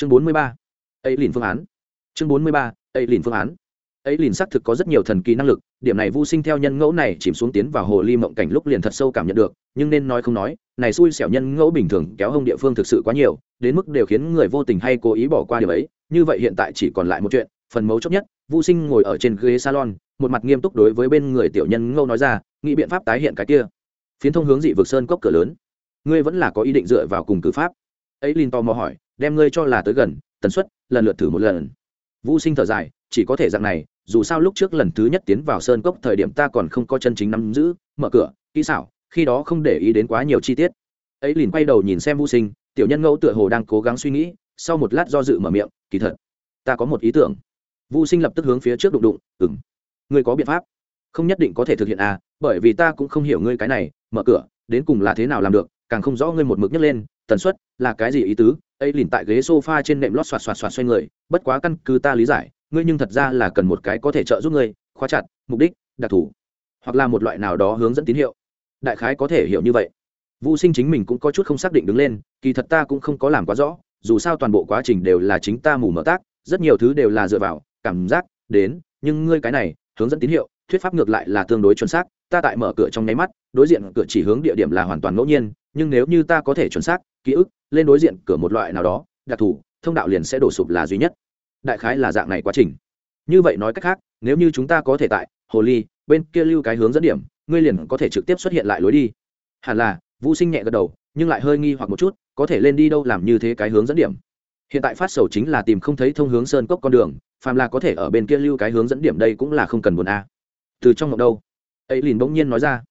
chương bốn mươi ba. Ấy liền phương án. Chương bốn mươi ba, ấy liền phương án. Ấy liền xác thực có rất nhiều thần kỳ năng lực, điểm này vô sinh theo nhân ngẫu này chìm xuống tiến vào hồ ly mộng cảnh lúc liền thật sâu cảm nhận được, nhưng nên nói không nói, này xui xẻo nhân ngẫu bình thường kéo hông địa phương thực sự quá nhiều, đến mức đều khiến người vô tình hay cố ý bỏ qua điều ấy. Như vậy hiện tại chỉ còn lại một chuyện, phần mấu chốt nhất vô sinh ngồi ở trên ghế salon, một mặt nghiêm túc đối với bên người tiểu nhân ngẫu nói ra, nghĩ biện pháp tái hiện cái kia. Phiến thông hướng dị vực sơn cốc cửa lớn. Ngươi vẫn là có ý định dựa vào cùng cử pháp? Ấy lìn tò mò hỏi đem ngươi cho là tới gần, tần suất, lần lượt thử một lần. Vũ sinh thở dài, chỉ có thể dạng này, dù sao lúc trước lần thứ nhất tiến vào sơn cốc thời điểm ta còn không có chân chính nắm giữ, mở cửa, kỹ xảo, khi đó không để ý đến quá nhiều chi tiết. Ấy liền quay đầu nhìn xem vũ sinh, tiểu nhân ngẫu tựa hồ đang cố gắng suy nghĩ, sau một lát do dự mở miệng, kỳ thật, ta có một ý tưởng. Vũ sinh lập tức hướng phía trước đụng đụng ừng ngươi có biện pháp. Không nhất định có thể thực hiện à bởi vì ta cũng không hiểu ngươi cái này, mở cửa, đến cùng là thế nào làm được, càng không rõ ngươi một mực nhấc lên tần suất, là cái gì ý tứ? Ấy lìn tại ghế sofa trên nệm lót xoạt xoạt xoạt xoay người, bất quá căn cứ ta lý giải, ngươi nhưng thật ra là cần một cái có thể trợ giúp ngươi, khóa chặt, mục đích, đặc thù, hoặc là một loại nào đó hướng dẫn tín hiệu. Đại khái có thể hiểu như vậy. Vũ sinh chính mình cũng có chút không xác định đứng lên, kỳ thật ta cũng không có làm quá rõ, dù sao toàn bộ quá trình đều là chính ta mù mở tác, rất nhiều thứ đều là dựa vào cảm giác, đến, nhưng ngươi cái này, hướng dẫn tín hiệu, thuyết pháp ngược lại là tương đối chuẩn xác, ta tại mở cửa trong nháy mắt, đối diện cửa chỉ hướng địa điểm là hoàn toàn ngẫu nhiên nhưng nếu như ta có thể chuẩn xác, ký ức, lên đối diện cửa một loại nào đó, đặc thù, thông đạo liền sẽ đổ sụp là duy nhất. Đại khái là dạng này quá trình. Như vậy nói cách khác, nếu như chúng ta có thể tại, hồ ly, bên kia lưu cái hướng dẫn điểm, ngươi liền có thể trực tiếp xuất hiện lại lối đi. Hẳn là, vũ sinh nhẹ gật đầu, nhưng lại hơi nghi hoặc một chút, có thể lên đi đâu làm như thế cái hướng dẫn điểm? Hiện tại phát sầu chính là tìm không thấy thông hướng sơn cốc con đường, phàm là có thể ở bên kia lưu cái hướng dẫn điểm đây cũng là không cần buồn a. Từ trong ngọc đâu? Ấy liền bỗng nhiên nói ra.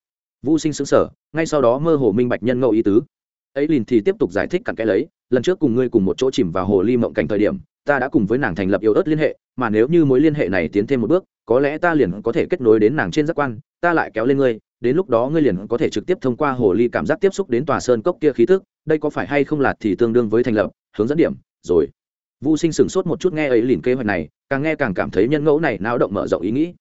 Vũ sinh xứng sở ngay sau đó mơ hồ minh bạch nhân ngẫu ý tứ. Ấy liền thì tiếp tục giải thích cặn cái lấy, lần trước cùng ngươi cùng một chỗ chìm vào hồ ly mộng cảnh thời điểm, ta đã cùng với nàng thành lập yêu ớt liên hệ, mà nếu như mối liên hệ này tiến thêm một bước, có lẽ ta liền có thể kết nối đến nàng trên giác quan, ta lại kéo lên ngươi, đến lúc đó ngươi liền có thể trực tiếp thông qua hồ ly cảm giác tiếp xúc đến tòa sơn cốc kia khí thức, đây có phải hay không là thì tương đương với thành lập, hướng dẫn điểm, rồi. Vũ sinh sửng sốt một chút nghe ấy liền kế hoạch này, càng nghe càng cảm thấy nhân ngẫu này náo động mở rộng ý nghĩ.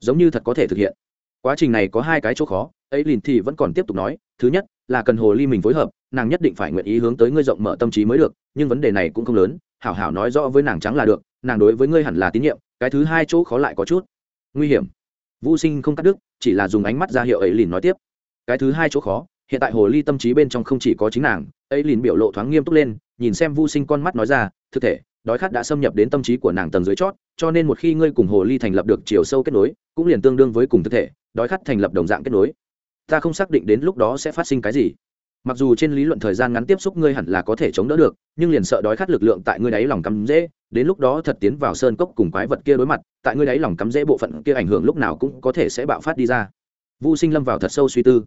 Giống như thật có thể thực hiện. Quá trình này có hai cái chỗ khó ấy liền thì vẫn còn tiếp tục nói, thứ nhất, là cần hồ ly mình phối hợp, nàng nhất định phải nguyện ý hướng tới ngươi rộng mở tâm trí mới được, nhưng vấn đề này cũng không lớn, hảo hảo nói rõ với nàng trắng là được, nàng đối với ngươi hẳn là tín nhiệm, cái thứ hai chỗ khó lại có chút. Nguy hiểm. Vô sinh không cắt đứt, chỉ là dùng ánh mắt ra hiệu ấy liền nói tiếp. Cái thứ hai chỗ khó, hiện tại hồ ly tâm trí bên trong không chỉ có chính nàng, ấy liền biểu lộ thoáng nghiêm túc lên, nhìn xem vu sinh con mắt nói ra, thực thể, đói khát đã xâm nhập đến tâm trí của nàng tầng dưới chót, cho nên một khi ngươi cùng hồ ly thành lập được chiều sâu kết nối, cũng liền tương đương với cùng thực thể, đói khát thành lập đồng dạng kết nối ta không xác định đến lúc đó sẽ phát sinh cái gì. Mặc dù trên lý luận thời gian ngắn tiếp xúc ngươi hẳn là có thể chống đỡ được, nhưng liền sợ đói khát lực lượng tại ngươi đáy lòng cắm dễ, đến lúc đó thật tiến vào sơn cốc cùng quái vật kia đối mặt, tại ngươi đáy lòng cắm dễ bộ phận kia ảnh hưởng lúc nào cũng có thể sẽ bạo phát đi ra. Vu sinh lâm vào thật sâu suy tư.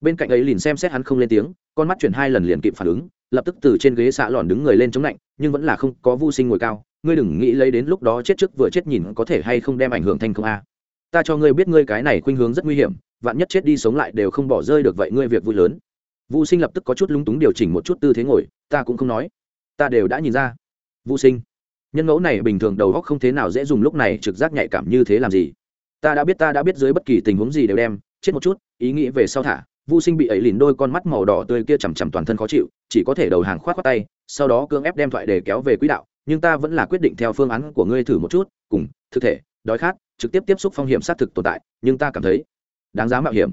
Bên cạnh ấy liền xem xét hắn không lên tiếng, con mắt chuyển hai lần liền kịp phản ứng, lập tức từ trên ghế xạ lòn đứng người lên chống lạnh, nhưng vẫn là không có vu sinh ngồi cao, ngươi đừng nghĩ lấy đến lúc đó chết trước vừa chết nhìn có thể hay không đem ảnh hưởng thành công a. Ta cho ngươi biết ngươi cái này khuynh hướng rất nguy hiểm vạn nhất chết đi sống lại đều không bỏ rơi được vậy ngươi việc vui lớn. Vũ sinh lập tức có chút lúng túng điều chỉnh một chút tư thế ngồi ta cũng không nói. Ta đều đã nhìn ra. Vũ sinh nhân ngẫu này bình thường đầu góc không thế nào dễ dùng lúc này trực giác nhạy cảm như thế làm gì? Ta đã biết ta đã biết dưới bất kỳ tình huống gì đều đem chết một chút ý nghĩ về sau thả. Vu Sinh bị ấy lìn đôi con mắt màu đỏ tươi kia chằm chằm toàn thân khó chịu, chỉ có thể đầu hàng khoát khoát tay, sau đó cưỡng ép đem thoại để kéo về quỹ đạo, nhưng ta vẫn là quyết định theo phương án của ngươi thử một chút, cùng, thực thể, đói khát, trực tiếp tiếp xúc phong hiểm sát thực tồn tại, nhưng ta cảm thấy đáng giá mạo hiểm.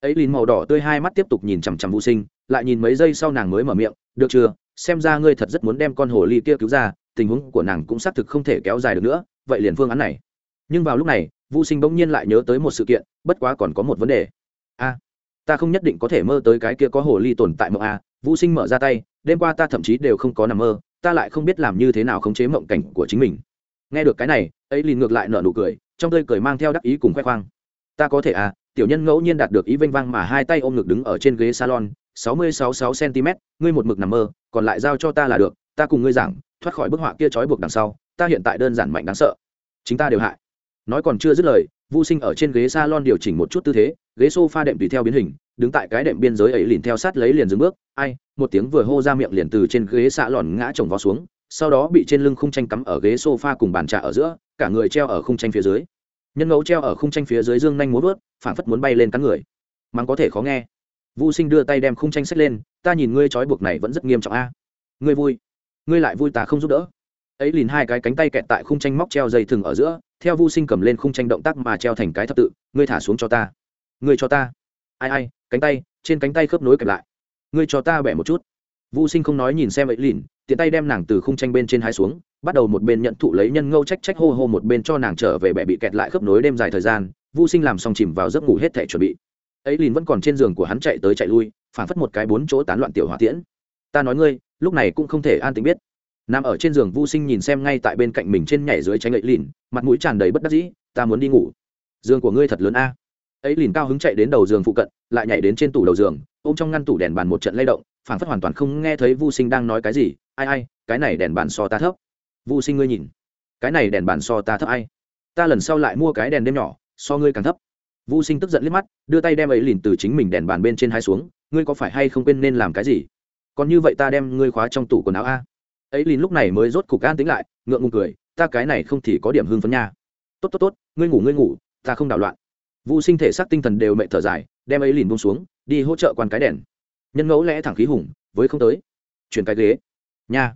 Ấy lìn màu đỏ tươi hai mắt tiếp tục nhìn chằm chằm Vu Sinh, lại nhìn mấy giây sau nàng mới mở miệng, "Được chưa, xem ra ngươi thật rất muốn đem con hồ ly kia cứu ra, tình huống của nàng cũng xác thực không thể kéo dài được nữa, vậy liền phương án này." Nhưng vào lúc này, Vu Sinh bỗng nhiên lại nhớ tới một sự kiện, bất quá còn có một vấn đề. A, ta không nhất định có thể mơ tới cái kia có hồ ly tồn tại mộng a vũ sinh mở ra tay đêm qua ta thậm chí đều không có nằm mơ ta lại không biết làm như thế nào khống chế mộng cảnh của chính mình nghe được cái này ấy liền ngược lại nở nụ cười trong tươi cười mang theo đắc ý cùng khoe khoang ta có thể à tiểu nhân ngẫu nhiên đạt được ý vênh vang mà hai tay ôm ngực đứng ở trên ghế salon sáu mươi sáu sáu cm ngươi một mực nằm mơ còn lại giao cho ta là được ta cùng ngươi giảng thoát khỏi bức họa kia trói buộc đằng sau ta hiện tại đơn giản mạnh đáng sợ chính ta đều hại nói còn chưa dứt lời Vu Sinh ở trên ghế salon điều chỉnh một chút tư thế, ghế sofa đệm tùy theo biến hình, đứng tại cái đệm biên giới ấy liền theo sát lấy liền dừng bước, ai, một tiếng vừa hô ra miệng liền từ trên ghế xạ lòn ngã chồng vó xuống, sau đó bị trên lưng khung tranh cắm ở ghế sofa cùng bàn trà ở giữa, cả người treo ở khung tranh phía dưới. Nhân ngẫu treo ở khung tranh phía dưới dương nhanh múa vớt, phản phất muốn bay lên cắn người. mắng có thể khó nghe. Vu Sinh đưa tay đem khung tranh xách lên, ta nhìn ngươi trói buộc này vẫn rất nghiêm trọng a. Ngươi vui? ngươi lại vui ta không giúp đỡ ấy liền hai cái cánh tay kẹt tại khung tranh móc treo dây thừng ở giữa theo vu sinh cầm lên khung tranh động tác mà treo thành cái thập tự ngươi thả xuống cho ta ngươi cho ta ai ai cánh tay trên cánh tay khớp nối kẹp lại ngươi cho ta bẻ một chút vu sinh không nói nhìn xem ấy lìn, tiện tay đem nàng từ khung tranh bên trên hai xuống, bắt đầu một bên nhận thụ lấy nhân ngâu trách trách hô hô một bên cho nàng trở về bẻ bị kẹt lại khớp nối đêm dài thời gian. Vu sinh làm xong chìm vào giấc ngủ hết thể chuẩn bị. Ấy lìn vẫn còn trên giường của hắn chạy tới chạy lui, phản phất một cái bốn chỗ tán loạn tiểu hỏa tiễn. Ta nói ngươi, lúc này cũng không thể an tĩnh biết. Nằm ở trên giường vu sinh nhìn xem ngay tại bên cạnh mình trên nhảy dưới tránh ấy lìn, mặt mũi tràn đầy bất đắc dĩ, ta muốn đi ngủ. Giường của ngươi thật lớn a. Ấy lìn cao hứng chạy đến đầu giường phụ cận, lại nhảy đến trên tủ đầu giường, ôm trong ngăn tủ đèn bàn một trận lay động phản phất hoàn toàn không nghe thấy vu sinh đang nói cái gì. Ai ai, cái này đèn bàn so ta thấp. Vu sinh ngươi nhìn. Cái này đèn bàn so ta thấp ai? Ta lần sau lại mua cái đèn đêm nhỏ, so ngươi càng thấp. Vu sinh tức giận liếc mắt, đưa tay đem ấy lìn từ chính mình đèn bàn bên trên hai xuống. Ngươi có phải hay không quên nên làm cái gì? Còn như vậy ta đem ngươi khóa trong tủ quần áo a. Ấy lìn lúc này mới rốt cục an tính lại, ngượng ngùng cười, ta cái này không thì có điểm hương phấn nha. Tốt tốt tốt, ngươi ngủ ngươi ngủ, ta không đảo loạn. Vu sinh thể xác tinh thần đều mệt thở dài, đem ấy lìn bông xuống, đi hỗ trợ quan cái đèn nhân ngẫu lẽ thẳng khí hùng, với không tới. Chuyển cái ghế. Nha.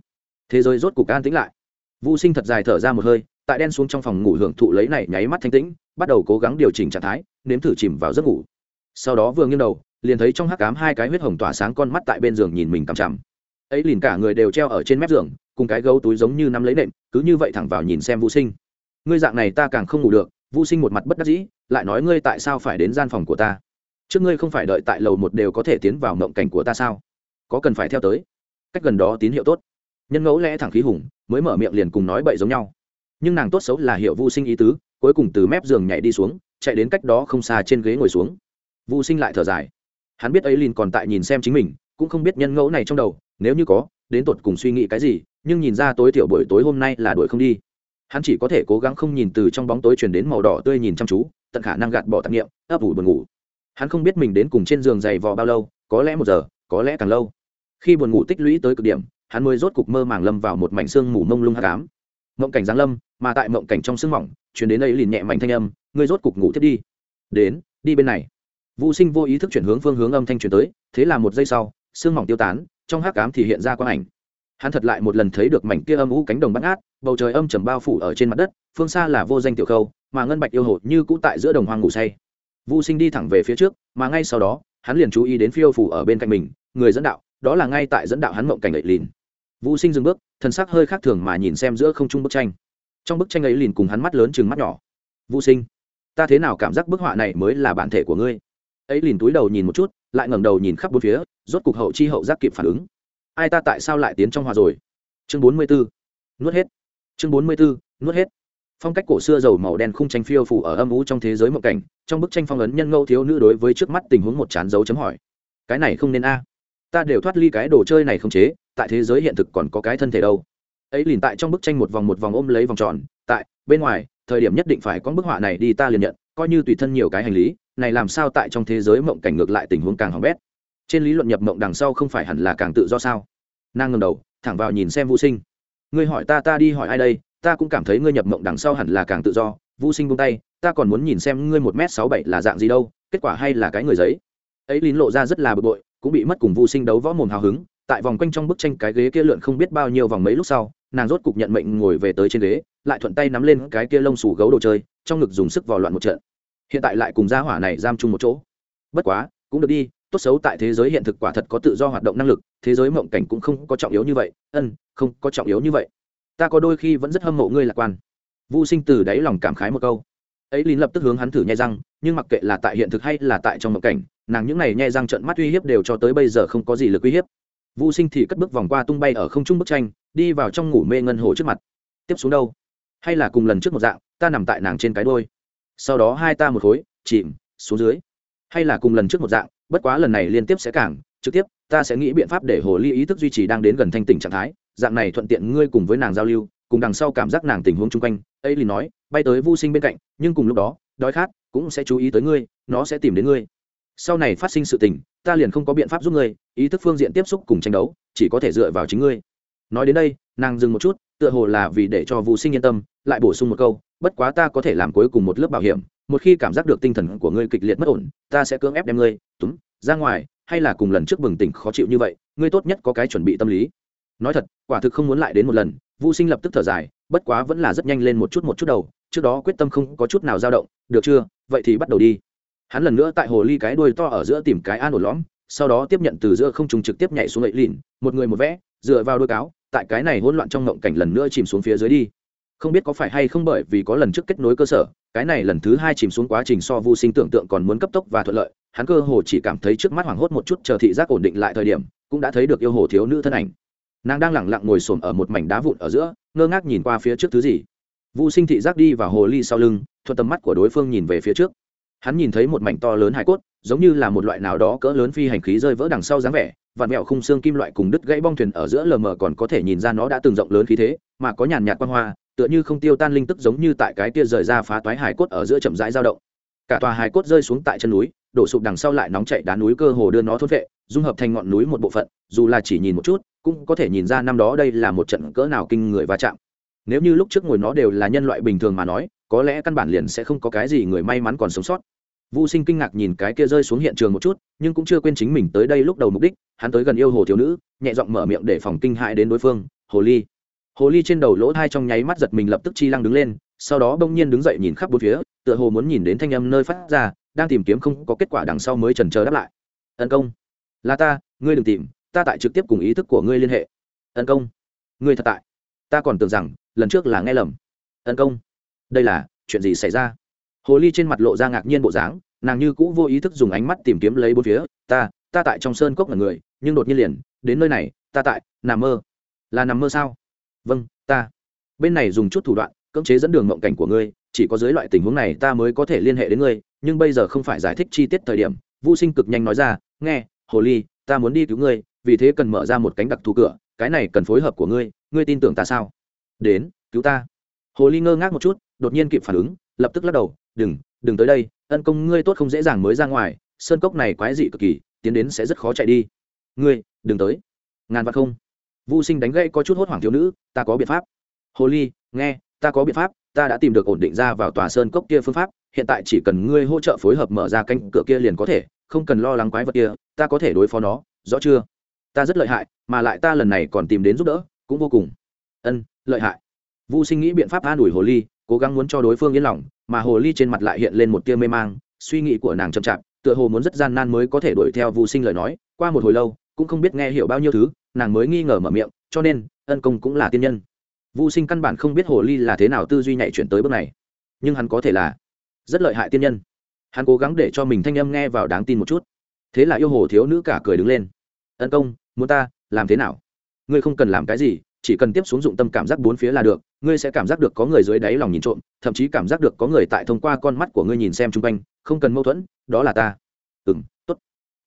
Thế giới rốt cục an tĩnh lại. Vu sinh thật dài thở ra một hơi, tại đen xuống trong phòng ngủ hưởng thụ lấy này nháy mắt thanh tĩnh, bắt đầu cố gắng điều chỉnh trạng thái, nếm thử chìm vào giấc ngủ. Sau đó vừa nghiêng đầu, liền thấy trong hắc cám hai cái huyết hồng tỏa sáng con mắt tại bên giường nhìn mình cằm chằm. Ấy liền cả người đều treo ở trên mép giường, cùng cái gấu túi giống như nắm lấy nệm, cứ như vậy thẳng vào nhìn xem vũ sinh. Ngươi dạng này ta càng không ngủ được, vũ sinh một mặt bất đắc dĩ, lại nói ngươi tại sao phải đến gian phòng của ta? Trước ngươi không phải đợi tại lầu một đều có thể tiến vào mộng cảnh của ta sao? Có cần phải theo tới? Cách gần đó tín hiệu tốt. Nhân ngẫu lẽ thẳng khí hùng, mới mở miệng liền cùng nói bậy giống nhau. Nhưng nàng tốt xấu là hiệu vu sinh ý tứ, cuối cùng từ mép giường nhảy đi xuống, chạy đến cách đó không xa trên ghế ngồi xuống. Vu sinh lại thở dài. Hắn biết ấy liền còn tại nhìn xem chính mình, cũng không biết nhân ngẫu này trong đầu, nếu như có, đến tột cùng suy nghĩ cái gì, nhưng nhìn ra tối thiểu buổi tối hôm nay là đuổi không đi. Hắn chỉ có thể cố gắng không nhìn từ trong bóng tối chuyển đến màu đỏ tươi nhìn chăm chú, tận khả năng gạt bỏ tạp nghiệm ấp ủ buồn ngủ hắn không biết mình đến cùng trên giường dày vò bao lâu, có lẽ một giờ, có lẽ càng lâu. Khi buồn ngủ tích lũy tới cực điểm, hắn mới rốt cục mơ màng lâm vào một mảnh xương mù mông lung hát cám mộng cảnh giáng lâm, mà tại mộng cảnh trong sương mỏng chuyển đến ấy liền nhẹ mạnh thanh âm, ngươi rốt cục ngủ thiết đi. Đến, đi bên này. Vũ sinh vô ý thức chuyển hướng phương hướng âm thanh chuyển tới, thế là một giây sau, sương mỏng tiêu tán, trong hát cám thì hiện ra quang ảnh. Hắn thật lại một lần thấy được mảnh kia âm ú cánh đồng bắt ngát, bầu trời âm trầm bao phủ ở trên mặt đất, phương xa là vô danh tiểu khâu, mà ngân bạch yêu hồ như cũ tại giữa đồng hoang ngủ say. Vu Sinh đi thẳng về phía trước, mà ngay sau đó, hắn liền chú ý đến phiêu phủ ở bên cạnh mình, người dẫn đạo, đó là ngay tại dẫn đạo hắn mộng cảnh ấy lìn. Vu Sinh dừng bước, thân sắc hơi khác thường mà nhìn xem giữa không trung bức tranh. Trong bức tranh ấy lìn cùng hắn mắt lớn chừng mắt nhỏ. Vu Sinh, ta thế nào cảm giác bức họa này mới là bản thể của ngươi? Ấy lìn túi đầu nhìn một chút, lại ngẩng đầu nhìn khắp bốn phía, rốt cục hậu chi hậu giác kịp phản ứng. Ai ta tại sao lại tiến trong hòa rồi? Chương 44. Nuốt hết. Chương 44. Nuốt hết phong cách cổ xưa dầu màu đen khung tranh phiêu phủ ở âm ú trong thế giới mộng cảnh, trong bức tranh phong ấn nhân ngẫu thiếu nữ đối với trước mắt tình huống một chán dấu chấm hỏi. Cái này không nên a. Ta đều thoát ly cái đồ chơi này không chế, tại thế giới hiện thực còn có cái thân thể đâu. Ấy liền tại trong bức tranh một vòng một vòng ôm lấy vòng tròn, tại, bên ngoài, thời điểm nhất định phải có bức họa này đi ta liền nhận, coi như tùy thân nhiều cái hành lý, này làm sao tại trong thế giới mộng cảnh ngược lại tình huống càng hỏng bét. Trên lý luận nhập mộng đằng sau không phải hẳn là càng tự do sao? Nàng ngầm đầu, thẳng vào nhìn xem vũ sinh. Ngươi hỏi ta ta đi hỏi ai đây? Ta cũng cảm thấy ngươi nhập mộng đằng sau hẳn là càng tự do vô sinh buông tay, ta còn muốn nhìn xem ngươi một m sáu bảy là dạng gì đâu, kết quả hay là cái người giấy. Ấy lín lộ ra rất là bực bội, cũng bị mất cùng vô sinh đấu võ mồm hào hứng, tại vòng quanh trong bức tranh cái ghế kia lượn không biết bao nhiêu vòng mấy lúc sau, nàng rốt cục nhận mệnh ngồi về tới trên ghế, lại thuận tay nắm lên cái kia lông xù gấu đồ chơi, trong ngực dùng sức vào loạn một trận. Hiện tại lại cùng gia hỏa này giam chung một chỗ. Bất quá, cũng được đi, tốt xấu tại thế giới hiện thực quả thật có tự do hoạt động năng lực, thế giới mộng cảnh cũng không có trọng yếu như vậy, ân, không có trọng yếu như vậy ta có đôi khi vẫn rất hâm mộ ngươi lạc quan. Vô sinh từ đáy lòng cảm khái một câu. Ấy lín lập tức hướng hắn thử nhai răng, nhưng mặc kệ là tại hiện thực hay là tại trong mộng cảnh, nàng những n nhai răng trận mắt uy hiếp đều cho tới bây giờ không có gì lực uy hiếp. Vô sinh thì cất bước vòng qua tung bay ở không trung bức tranh, đi vào trong ngủ mê ngân hồ trước mặt. Tiếp xuống đâu? Hay là cùng lần trước một dạng, ta nằm tại nàng trên cái đôi sau đó hai ta một khối, chìm, xuống dưới. Hay là cùng lần trước một dạng, bất quá lần này liên tiếp sẽ càng, trực tiếp, ta sẽ nghĩ biện pháp để hồ ly ý thức duy trì đang đến gần thanh tỉnh trạng thái dạng này thuận tiện ngươi cùng với nàng giao lưu, cùng đằng sau cảm giác nàng tình huống chung quanh. Ấy liền nói, bay tới vô sinh bên cạnh, nhưng cùng lúc đó, đói khát cũng sẽ chú ý tới ngươi, nó sẽ tìm đến ngươi. Sau này phát sinh sự tình, ta liền không có biện pháp giúp ngươi, ý thức phương diện tiếp xúc cùng tranh đấu, chỉ có thể dựa vào chính ngươi. Nói đến đây, nàng dừng một chút, tựa hồ là vì để cho vô sinh yên tâm, lại bổ sung một câu, bất quá ta có thể làm cuối cùng một lớp bảo hiểm, một khi cảm giác được tinh thần của ngươi kịch liệt mất ổn, ta sẽ cưỡng ép đem ngươi, túm, ra ngoài, hay là cùng lần trước bừng tỉnh khó chịu như vậy, ngươi tốt nhất có cái chuẩn bị tâm lý nói thật, quả thực không muốn lại đến một lần vô sinh lập tức thở dài, bất quá vẫn là rất nhanh lên một chút một chút đầu, trước đó quyết tâm không có chút nào dao động, được chưa, vậy thì bắt đầu đi. Hắn lần nữa tại hồ ly cái đuôi to ở giữa tìm cái an ổn lõm, sau đó tiếp nhận từ giữa không trùng trực tiếp nhảy xuống lệ lìn một người một vẽ, dựa vào đôi cáo, tại cái này hỗn loạn trong ngộng cảnh lần nữa chìm xuống phía dưới đi. Không biết có phải hay không bởi vì có lần trước kết nối cơ sở, cái này lần thứ hai chìm xuống quá trình so vô sinh tưởng tượng còn muốn cấp tốc và thuận lợi, hắn cơ hồ chỉ cảm thấy trước mắt hoảng hốt một chút, chờ thị giác ổn định lại thời điểm, cũng đã thấy được yêu hồ thiếu nữ thân ảnh nàng đang lẳng lặng ngồi xổm ở một mảnh đá vụn ở giữa, ngơ ngác nhìn qua phía trước thứ gì. Vũ sinh thị giác đi vào hồ ly sau lưng, thuận tầm mắt của đối phương nhìn về phía trước. Hắn nhìn thấy một mảnh to lớn hải cốt, giống như là một loại nào đó cỡ lớn phi hành khí rơi vỡ đằng sau dáng vẻ vạt mẹo khung xương kim loại cùng đứt gãy bong thuyền ở giữa lờ mờ còn có thể nhìn ra nó đã từng rộng lớn khí thế, mà có nhàn nhạt quan hoa, tựa như không tiêu tan linh tức giống như tại cái tia rời ra phá toái hải cốt ở giữa chậm rãi dao động. Cả tòa hải cốt rơi xuống tại chân núi, đổ sụp đằng sau lại nóng chạy đá núi cơ hồ đưa nó thốt vệ, dung hợp thành ngọn núi một bộ phận, dù là chỉ nhìn một chút cũng có thể nhìn ra năm đó đây là một trận cỡ nào kinh người va chạm nếu như lúc trước ngồi nó đều là nhân loại bình thường mà nói có lẽ căn bản liền sẽ không có cái gì người may mắn còn sống sót vô Sinh kinh ngạc nhìn cái kia rơi xuống hiện trường một chút, nhưng cũng chưa quên chính mình tới đây lúc đầu mục đích, hắn tới gần yêu hồ thiếu nữ, nhẹ giọng mở miệng để phòng kinh hại đến đối phương, "Hồ ly." Hồ ly trên đầu lỗ thai trong nháy mắt giật mình lập tức chi lăng đứng lên, sau đó bỗng nhiên đứng dậy nhìn khắp bốn phía, tựa hồ muốn nhìn đến thanh âm nơi phát ra, đang tìm kiếm không có kết quả đằng sau mới chần chờ đáp lại. tấn công, là ta, ngươi đừng tìm, ta tại trực tiếp cùng ý thức của ngươi liên hệ." "Ân công, ngươi thật tại." Ta còn tưởng rằng, lần trước là nghe lầm. "Ân công, đây là chuyện gì xảy ra?" hồ ly trên mặt lộ ra ngạc nhiên bộ dáng nàng như cũ vô ý thức dùng ánh mắt tìm kiếm lấy bốn phía ta ta tại trong sơn cốc là người nhưng đột nhiên liền đến nơi này ta tại nằm mơ là nằm mơ sao vâng ta bên này dùng chút thủ đoạn cưỡng chế dẫn đường mộng cảnh của ngươi chỉ có dưới loại tình huống này ta mới có thể liên hệ đến ngươi nhưng bây giờ không phải giải thích chi tiết thời điểm vô sinh cực nhanh nói ra nghe hồ ly ta muốn đi cứu ngươi vì thế cần mở ra một cánh đặc thù cửa, cái này cần phối hợp của ngươi ngươi tin tưởng ta sao? Đến, cứu ta. Hồ ly ngơ ngác một chút, đột nhiên kịp phản ứng, lập tức lắc đầu, đừng đừng tới đây ân công ngươi tốt không dễ dàng mới ra ngoài, sơn cốc này quái dị cực kỳ, tiến đến sẽ rất khó chạy đi. Ngươi, đừng tới. Ngàn vạn không. Vô sinh đánh gãy có chút hốt hoảng thiếu nữ, ta có biện pháp. Hồ ly, nghe, ta có biện pháp, ta đã tìm được ổn định ra vào tòa sơn cốc kia phương pháp, hiện tại chỉ cần ngươi hỗ trợ phối hợp mở ra cánh cửa kia liền có thể, không cần lo lắng quái vật kia, ta có thể đối phó nó, rõ chưa? Ta rất lợi hại, mà lại ta lần này còn tìm đến giúp đỡ, cũng vô cùng. Ân, lợi hại. Vu sinh nghĩ biện pháp an ủi hồ ly, cố gắng muốn cho đối phương yên lòng, mà hồ ly trên mặt lại hiện lên một tia mê mang, suy nghĩ của nàng chậm chạp, tựa hồ muốn rất gian nan mới có thể đuổi theo Vu sinh lời nói, qua một hồi lâu, cũng không biết nghe hiểu bao nhiêu thứ, nàng mới nghi ngờ mở miệng, cho nên, ân công cũng là tiên nhân. Vu sinh căn bản không biết hồ ly là thế nào tư duy nhạy chuyển tới bước này. Nhưng hắn có thể là rất lợi hại tiên nhân. Hắn cố gắng để cho mình thanh âm nghe vào đáng tin một chút. Thế là yêu hồ thiếu nữ cả cười đứng lên. Ân công muốn ta, làm thế nào? Ngươi không cần làm cái gì, chỉ cần tiếp xuống dụng tâm cảm giác bốn phía là được, ngươi sẽ cảm giác được có người dưới đáy lòng nhìn trộm, thậm chí cảm giác được có người tại thông qua con mắt của ngươi nhìn xem chung quanh, không cần mâu thuẫn, đó là ta. Ừ m t ố t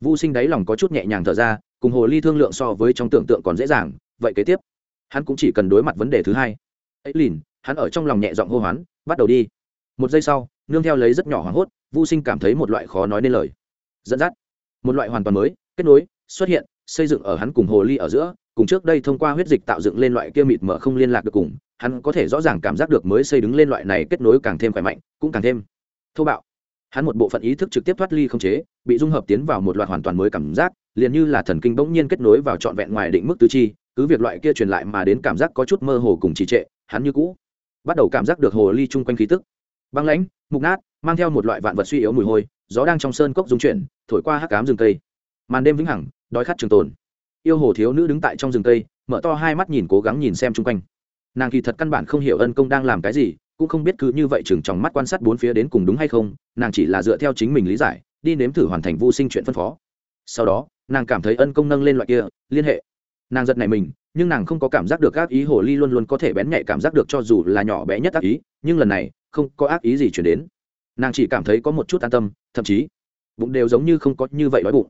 vô sinh đáy lòng có chút nhẹ nhàng thở ra, cùng hồ ly thương lượng so với trong tưởng tượng còn dễ dàng, vậy kế tiếp, hắn cũng chỉ cần đối mặt vấn đề thứ hai. Ấy lìn, hắn ở trong lòng nhẹ giọng hô hoán, bắt đầu đi. Một giây sau, nương theo lấy rất nhỏ hoảng hốt vô sinh cảm thấy một loại khó nói nên lời. Dẫn dắt. Một loại hoàn toàn mới, kết nối, xuất hiện xây dựng ở hắn cùng hồ ly ở giữa, cùng trước đây thông qua huyết dịch tạo dựng lên loại kia mịt mở không liên lạc được cùng, hắn có thể rõ ràng cảm giác được mới xây đứng lên loại này kết nối càng thêm khỏe mạnh, cũng càng thêm thô bạo. Hắn một bộ phận ý thức trực tiếp thoát ly không chế, bị dung hợp tiến vào một loạt hoàn toàn mới cảm giác, liền như là thần kinh bỗng nhiên kết nối vào trọn vẹn ngoài định mức tứ chi, cứ việc loại kia truyền lại mà đến cảm giác có chút mơ hồ cùng trì trệ, hắn như cũ bắt đầu cảm giác được hồ ly chung quanh khí tức. Băng lãnh, mục nát, mang theo một loại vạn vật suy yếu mùi hôi, gió đang trong sơn cốc dung chuyển, thổi qua hắc cám rừng cây. Màn đêm vĩnh hằng đói khát trường tồn. Yêu hồ thiếu nữ đứng tại trong rừng cây, mở to hai mắt nhìn cố gắng nhìn xem chung quanh. Nàng kỳ thật căn bản không hiểu ân công đang làm cái gì, cũng không biết cứ như vậy chừng trong mắt quan sát bốn phía đến cùng đúng hay không, nàng chỉ là dựa theo chính mình lý giải, đi nếm thử hoàn thành vô sinh chuyện phân phó. Sau đó, nàng cảm thấy ân công nâng lên loại kia, liên hệ. Nàng giật này mình, nhưng nàng không có cảm giác được ác ý, hồ ly luôn luôn có thể bén nhạy cảm giác được cho dù là nhỏ bé nhất ác ý, nhưng lần này, không có ác ý gì chuyển đến. Nàng chỉ cảm thấy có một chút an tâm, thậm chí, bụng đều giống như không có như vậy đói bụng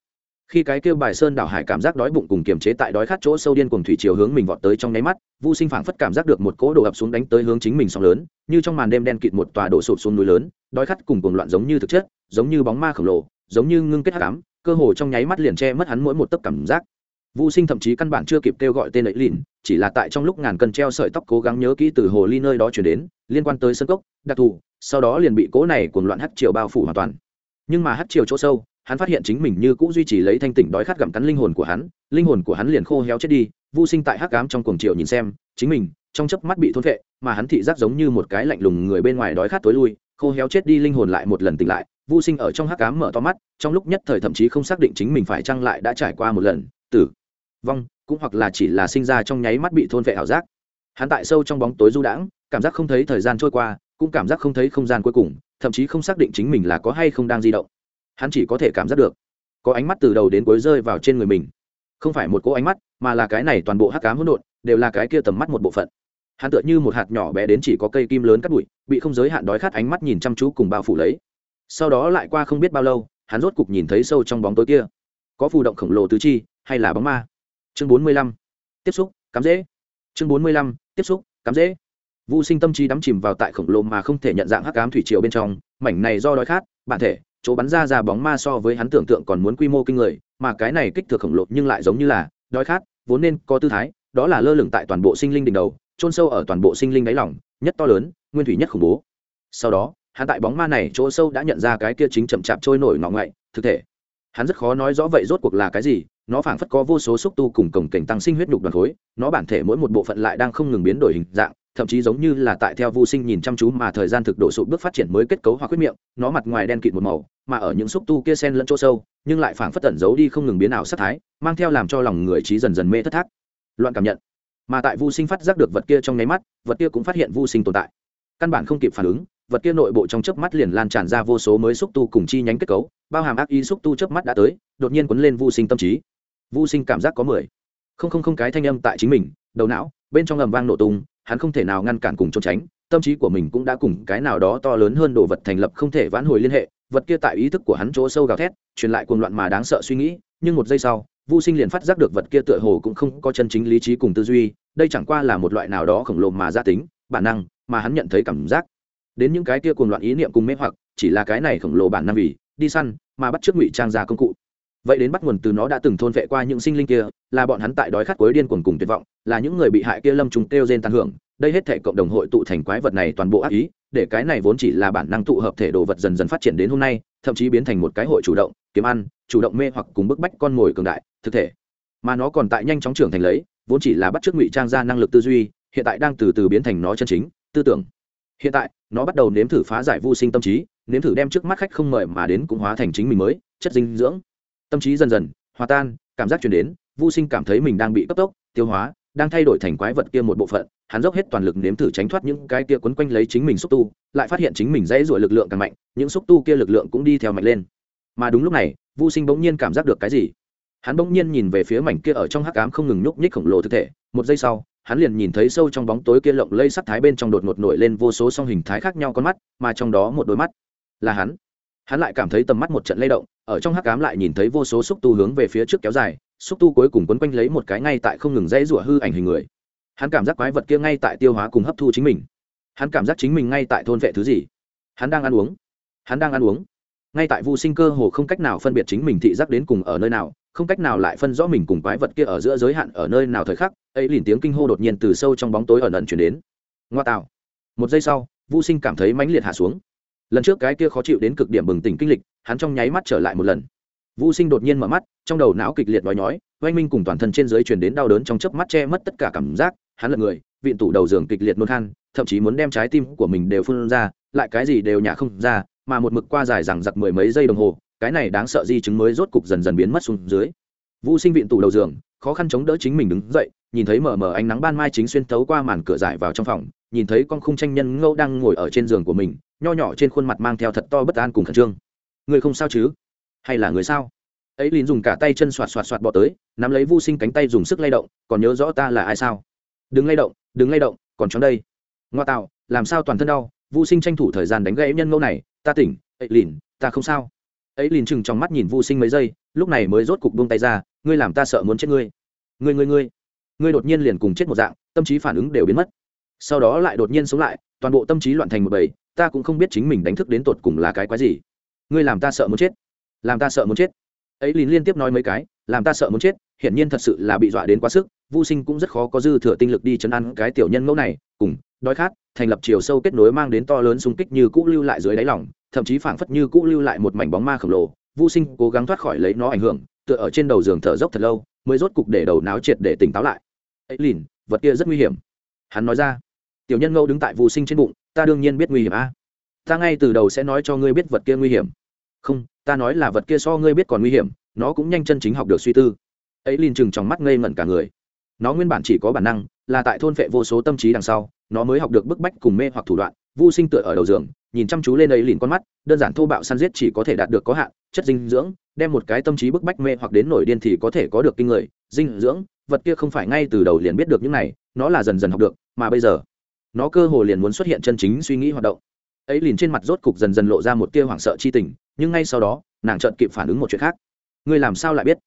khi cái kêu bài sơn đảo hải cảm giác đói bụng cùng kiềm chế tại đói khát chỗ sâu điên cùng thủy chiều hướng mình vọt tới trong nháy mắt vô sinh phảng phất cảm giác được một cỗ đổ ập xuống đánh tới hướng chính mình sóng lớn, như trong màn đêm đen kịt một tòa đổ sụp xuống núi lớn, đói khát cùng cuồng loạn giống như thực chất, giống như bóng ma khổng lồ, giống như ngưng kết hắc ám, cơ hồ trong nháy mắt liền che mất hắn mỗi một tấc cảm giác. Vô sinh thậm chí căn bản chưa kịp kêu gọi tên ấy lìn chỉ là tại trong lúc ngàn cân treo sợi tóc cố gắng nhớ kỹ từ hồ ly nơi đó chuyển đến, liên quan tới sân cốc, đặc thù, sau đó liền bị cỗ này cuồng loạn hắt chiều bao phủ hoàn toàn. Nhưng mà hắt chiều chỗ sâu hắn phát hiện chính mình như cũ duy trì lấy thanh tỉnh đói khát gặm cắn linh hồn của hắn, linh hồn của hắn liền khô héo chết đi, vô sinh tại hắc cám trong cuồng triệu nhìn xem, chính mình, trong chớp mắt bị thôn vệ mà hắn thị giác giống như một cái lạnh lùng người bên ngoài đói khát tối lui, khô héo chết đi linh hồn lại một lần tỉnh lại, vô sinh ở trong hắc cám mở to mắt, trong lúc nhất thời thậm chí không xác định chính mình phải chăng lại đã trải qua một lần, tử, vong, cũng hoặc là chỉ là sinh ra trong nháy mắt bị thôn vệ ảo giác. Hắn tại sâu trong bóng tối du đãng, cảm giác không thấy thời gian trôi qua, cũng cảm giác không thấy không gian cuối cùng, thậm chí không xác định chính mình là có hay không đang di động hắn chỉ có thể cảm giác được. Có ánh mắt từ đầu đến cuối rơi vào trên người mình. Không phải một cỗ ánh mắt, mà là cái này toàn bộ hắc cám hỗn độn, đều là cái kia tầm mắt một bộ phận. Hắn tựa như một hạt nhỏ bé đến chỉ có cây kim lớn cắt bụi, bị không giới hạn đói khát ánh mắt nhìn chăm chú cùng bao phủ lấy. Sau đó lại qua không biết bao lâu, hắn rốt cục nhìn thấy sâu trong bóng tối kia. Có phù động khổng lồ tứ chi, hay là bóng ma? Chương bốn mươi lăm. Tiếp xúc, cắm dễ chương bốn mươi lăm. Tiếp xúc, cắm dễ vô sinh tâm trí đắm chìm vào tại khổng lồ mà không thể nhận dạng hắc cám thủy triều bên trong, mảnh này do đói khát, bản thể chỗ bắn ra ra bóng ma so với hắn tưởng tượng còn muốn quy mô kinh người, mà cái này kích thước khổng lồ nhưng lại giống như là, đói khát, vốn nên có tư thái, đó là lơ lửng tại toàn bộ sinh linh đỉnh đầu trôn sâu ở toàn bộ sinh linh đáy lỏng nhất to lớn, nguyên thủy nhất khủng bố. Sau đó, hắn tại bóng ma này chỗ sâu đã nhận ra cái kia chính chậm chạp trôi nổi ngọ ngậy, thực thể. Hắn rất khó nói rõ vậy rốt cuộc là cái gì, nó phảng phất có vô số xúc tu cùng cổng cảnh tăng sinh huyết nhục đoàn khối, nó bản thể mỗi một bộ phận lại đang không ngừng biến đổi hình dạng thậm chí giống như là tại theo vô sinh nhìn chăm chú mà thời gian thực độ sụt bước phát triển mới kết cấu hoặc quyết miệng, nó mặt ngoài đen kịt một màu, mà ở những xúc tu kia sen lẫn chỗ sâu, nhưng lại phảng phất tẩn giấu đi không ngừng biến ảo sắc thái, mang theo làm cho lòng người trí dần dần mê thất thác. Loạn cảm nhận. Mà tại vô sinh phát giác được vật kia trong nháy mắt, vật kia cũng phát hiện vô sinh tồn tại. Căn bản không kịp phản ứng, vật kia nội bộ trong chớp mắt liền lan tràn ra vô số mới xúc tu cùng chi nhánh kết cấu, bao hàm ác ý xúc tu chớp mắt đã tới, đột nhiên quấn lên vô sinh tâm trí. Vô sinh cảm giác có mười. Không không không cái thanh âm tại chính mình, đầu não, bên trong ầm vang nổ tung hắn không thể nào ngăn cản cùng trốn tránh, tâm trí của mình cũng đã cùng cái nào đó to lớn hơn đồ vật thành lập không thể vãn hồi liên hệ, vật kia tại ý thức của hắn chỗ sâu gào thét, truyền lại cuồng loạn mà đáng sợ suy nghĩ, nhưng một giây sau vô sinh liền phát giác được vật kia tựa hồ cũng không có chân chính lý trí cùng tư duy, đây chẳng qua là một loại nào đó khổng lồ mà gia tính, bản năng mà hắn nhận thấy cảm giác. Đến những cái kia cuồng loạn ý niệm cùng mê hoặc, chỉ là cái này khổng lồ bản năng vì, đi săn, mà bắt trước ngụy trang ra công cụ vậy đến bắt nguồn từ nó đã từng thôn vệ qua những sinh linh kia, là bọn hắn tại đói khát cuối điên cuồng cùng tuyệt vọng, là những người bị hại kia lâm trùng kêu gen tàn hưởng. Đây hết thể cộng đồng hội tụ thành quái vật này toàn bộ ác ý, để cái này vốn chỉ là bản năng tụ hợp thể đồ vật dần dần phát triển đến hôm nay, thậm chí biến thành một cái hội chủ động, kiếm ăn, chủ động mê hoặc cùng bức bách con mồi cường đại, thực thể. Mà nó còn tại nhanh chóng trưởng thành lấy, vốn chỉ là bắt chước ngụy trang ra năng lực tư duy, hiện tại đang từ từ biến thành nó chân chính, tư tưởng. Hiện tại, nó bắt đầu nếm thử phá giải vô sinh tâm trí, nếm thử đem trước mắt khách không mời mà đến cũng hóa thành chính mình mới, chất dinh dưỡng tâm trí dần dần hòa tan, cảm giác chuyển đến vô sinh cảm thấy mình đang bị cấp tốc, tiêu hóa, đang thay đổi thành quái vật kia một bộ phận, hắn dốc hết toàn lực nếm thử tránh thoát những cái kia quấn quanh lấy chính mình xúc tu, lại phát hiện chính mình dãy ruổi lực lượng càng mạnh, những xúc tu kia lực lượng cũng đi theo mạnh lên. Mà đúng lúc này vô sinh bỗng nhiên cảm giác được cái gì? Hắn bỗng nhiên nhìn về phía mảnh kia ở trong hắc ám không ngừng nhúc nhích khổng lồ thực thể, một giây sau, hắn liền nhìn thấy sâu trong bóng tối kia lộng lây sắc thái bên trong đột ngột nổi lên vô số song hình thái khác nhau con mắt, mà trong đó một đôi mắt là hắn hắn lại cảm thấy tầm mắt một trận lay động, ở trong hắc ám lại nhìn thấy vô số xúc tu hướng về phía trước kéo dài, xúc tu cuối cùng quấn quanh lấy một cái ngay tại không ngừng dãy rủa hư ảnh hình người. Hắn cảm giác quái vật kia ngay tại tiêu hóa cùng hấp thu chính mình. Hắn cảm giác chính mình ngay tại thôn vệ thứ gì. Hắn đang ăn uống. Hắn đang ăn uống. Ngay tại Vu sinh cơ hồ không cách nào phân biệt chính mình thị giác đến cùng ở nơi nào, không cách nào lại phân rõ mình cùng quái vật kia ở giữa giới hạn ở nơi nào thời khắc, ấy liền tiếng kinh hô đột nhiên từ sâu trong bóng tối ẩn ẩn chuyển đến. Ngoa tạo. Một giây sau, vô sinh cảm thấy mãnh liệt hạ xuống lần trước cái kia khó chịu đến cực điểm bừng tỉnh kinh lịch, hắn trong nháy mắt trở lại một lần. Vũ sinh đột nhiên mở mắt, trong đầu não kịch liệt nói nhói, oanh minh cùng toàn thân trên dưới truyền đến đau đớn trong chớp mắt che mất tất cả cảm giác, hắn lật người vịn tủ đầu giường kịch liệt nôn khan, thậm chí muốn đem trái tim của mình đều phun ra, lại cái gì đều nhả không ra, mà một mực qua dài rằng giặc mười mấy giây đồng hồ, cái này đáng sợ di chứng mới rốt cục dần dần biến mất xuống dưới. Vũ sinh vịn tủ đầu giường, khó khăn chống đỡ chính mình đứng dậy, nhìn thấy mờ mờ ánh nắng ban mai chính xuyên thấu qua màn cửa dại vào trong phòng, nhìn thấy con khung tranh nhân ngâu đang ngồi ở trên giường của mình nho nhỏ trên khuôn mặt mang theo thật to bất an cùng khẩn trương. Người không sao chứ? Hay là người sao? Ấy lìn dùng cả tay chân xoạt xoạt xoạt bỏ tới nắm lấy vô sinh cánh tay dùng sức lay động còn nhớ rõ ta là ai sao? Đừng lay động đừng lay động còn trong đây. Ngoa tạo làm sao toàn thân đau? Vô sinh tranh thủ thời gian đánh gãy nhân ngẫu này. Ta tỉnh ấy lìn, ta không sao. Ấy lìn chừng trong mắt nhìn vô sinh mấy giây lúc này mới rốt cục buông tay ra ngươi làm ta sợ muốn chết ngươi. Ngươi ngươi ngươi. Ngươi đột nhiên liền cùng chết một dạng tâm trí phản ứng đều biến mất. Sau đó lại đột nhiên sống lại toàn bộ tâm trí loạn thành một bầy ta cũng không biết chính mình đánh thức đến tột cùng là cái quái gì. Ngươi làm ta sợ muốn chết. Làm ta sợ muốn chết. Ấy liền liên tiếp nói mấy cái, làm ta sợ muốn chết, hiển nhiên thật sự là bị dọa đến quá sức vô sinh cũng rất khó có dư thừa tinh lực đi chấn ăn cái tiểu nhân mẫu này, cùng, đói khát, thành lập chiều sâu kết nối mang đến to lớn xung kích như cũ lưu lại dưới đáy lòng, thậm chí phảng phất như cũ lưu lại một mảnh bóng ma khổng lồ vô sinh cố gắng thoát khỏi lấy nó ảnh hưởng, tựa ở trên đầu giường thở dốc thật lâu, mới rốt cục để đầu náo triệt để tỉnh táo lại. Ấy lìn vật kia rất nguy hiểm. Hắn nói ra tiểu nhân ngẫu đứng tại vô sinh trên bụng, ta đương nhiên biết nguy hiểm a. Ta ngay từ đầu sẽ nói cho ngươi biết vật kia nguy hiểm. Không, ta nói là vật kia so ngươi biết còn nguy hiểm, nó cũng nhanh chân chính học được suy tư. Ấy liền chừng trong mắt ngây ngẩn cả người. Nó nguyên bản chỉ có bản năng, là tại thôn phệ vô số tâm trí đằng sau, nó mới học được bức bách cùng mê hoặc thủ đoạn vô sinh tựa ở đầu giường, nhìn chăm chú lên ấy liền con mắt, đơn giản thô bạo săn giết chỉ có thể đạt được có hạn, chất dinh dưỡng, đem một cái tâm trí bức bách mê hoặc đến nổi điên thì có thể có được kinh người, dinh dưỡng, vật kia không phải ngay từ đầu liền biết được những này, nó là dần dần học được, mà bây giờ nó cơ hồ liền muốn xuất hiện chân chính suy nghĩ hoạt động. Ấy liền trên mặt rốt cục dần dần lộ ra một tia hoảng sợ chi tình, nhưng ngay sau đó, nàng chợt kịp phản ứng một chuyện khác. Ngươi làm sao lại biết?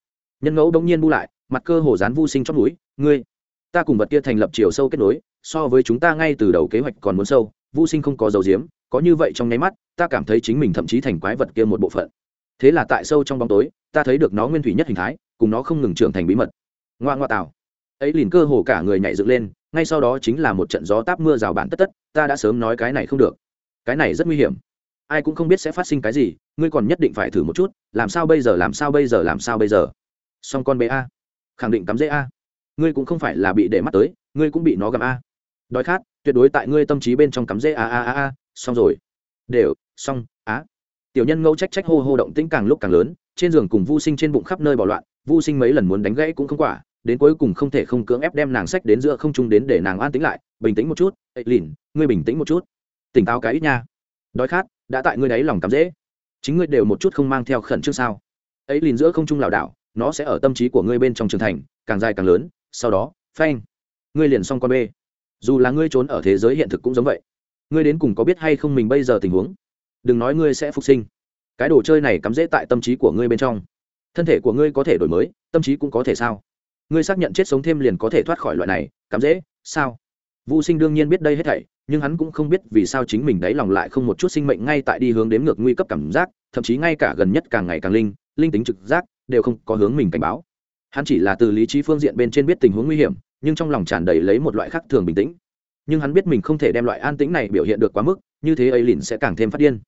Nhân ngẫu đống nhiên bu lại, mặt cơ hồ dán vu sinh trong núi ngươi, ta cùng vật kia thành lập chiều sâu kết nối, so với chúng ta ngay từ đầu kế hoạch còn muốn sâu, vu sinh không có dấu diếm có như vậy trong nháy mắt, ta cảm thấy chính mình thậm chí thành quái vật kia một bộ phận. Thế là tại sâu trong bóng tối, ta thấy được nó nguyên thủy nhất hình thái, cùng nó không ngừng trưởng thành bí mật. Ngoa ngoa tào. Ấy liền cơ hồ cả người nhảy dựng lên ngay sau đó chính là một trận gió táp mưa rào bản tất tất, ta đã sớm nói cái này không được. Cái này rất nguy hiểm. Ai cũng không biết sẽ phát sinh cái gì, ngươi còn nhất định phải thử một chút, làm sao bây giờ, làm sao bây giờ, làm sao bây giờ? Song con bé a. Khẳng định cắm dễ a. Ngươi cũng không phải là bị để mắt tới, ngươi cũng bị nó gặm a. Đói khát, tuyệt đối tại ngươi tâm trí bên trong cắm dễ a a a a, xong rồi. Đều, xong, á. Tiểu nhân ngẫu trách trách hô hô động tĩnh càng lúc càng lớn, trên giường cùng vu sinh trên bụng khắp nơi bỏ loạn, vu sinh mấy lần muốn đánh gãy cũng không quả đến cuối cùng không thể không cưỡng ép đem nàng sách đến giữa không trung đến để nàng an tĩnh lại, bình tĩnh một chút ệ lìn, ngươi bình tĩnh một chút. Tỉnh táo cái ít nha. Đói khát, đã tại ngươi đáy lòng cắm dễ. Chính ngươi đều một chút không mang theo khẩn trương sao? Ấy lìn giữa không trung lảo đảo, nó sẽ ở tâm trí của ngươi bên trong trường thành, càng dài càng lớn, sau đó, phanh, ngươi liền xong con bê. Dù là ngươi trốn ở thế giới hiện thực cũng giống vậy. Ngươi đến cùng có biết hay không mình bây giờ tình huống? Đừng nói ngươi sẽ phục sinh. Cái đồ chơi này cắm dễ tại tâm trí của ngươi bên trong. Thân thể của ngươi có thể đổi mới, tâm trí cũng có thể sao? Ngươi xác nhận chết sống thêm liền có thể thoát khỏi loại này, cắm dễ, sao? Vũ sinh đương nhiên biết đây hết thảy, nhưng hắn cũng không biết vì sao chính mình đáy lòng lại không một chút sinh mệnh ngay tại đi hướng đến ngược nguy cấp cảm giác, thậm chí ngay cả gần nhất càng ngày càng linh linh tính trực giác, đều không có hướng mình cảnh báo. Hắn chỉ là từ lý trí phương diện bên trên biết tình huống nguy hiểm, nhưng trong lòng tràn đầy lấy một loại khác thường bình tĩnh. Nhưng hắn biết mình không thể đem loại an tĩnh này biểu hiện được quá mức, như thế ấy lìn sẽ càng thêm phát điên.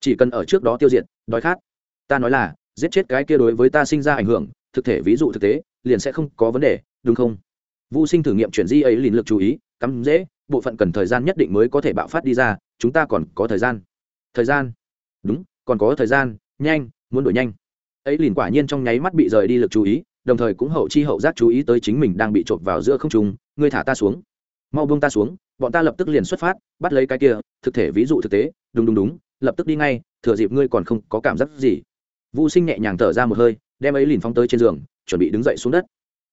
Chỉ cần ở trước đó tiêu diệt, đói khát. Ta nói là, giết chết cái kia đối với ta sinh ra ảnh hưởng, thực thể ví dụ thực tế liền sẽ không có vấn đề, đúng không? Vô sinh thử nghiệm chuyển di ấy liền lực chú ý, cắm dễ, bộ phận cần thời gian nhất định mới có thể bạo phát đi ra, chúng ta còn có thời gian. Thời gian? Đúng, còn có thời gian, nhanh, muốn đổi nhanh. Ấy liền quả nhiên trong nháy mắt bị rời đi lực chú ý, đồng thời cũng hậu chi hậu giác chú ý tới chính mình đang bị trộm vào giữa không trung, ngươi thả ta xuống. Mau buông ta xuống, bọn ta lập tức liền xuất phát, bắt lấy cái kia, thực thể ví dụ thực tế, đúng đúng đúng, lập tức đi ngay, thừa dịp ngươi còn không có cảm giác gì. Vũ sinh nhẹ nhàng thở ra một hơi, đem ấy liền phóng tới trên giường chuẩn bị đứng dậy xuống đất.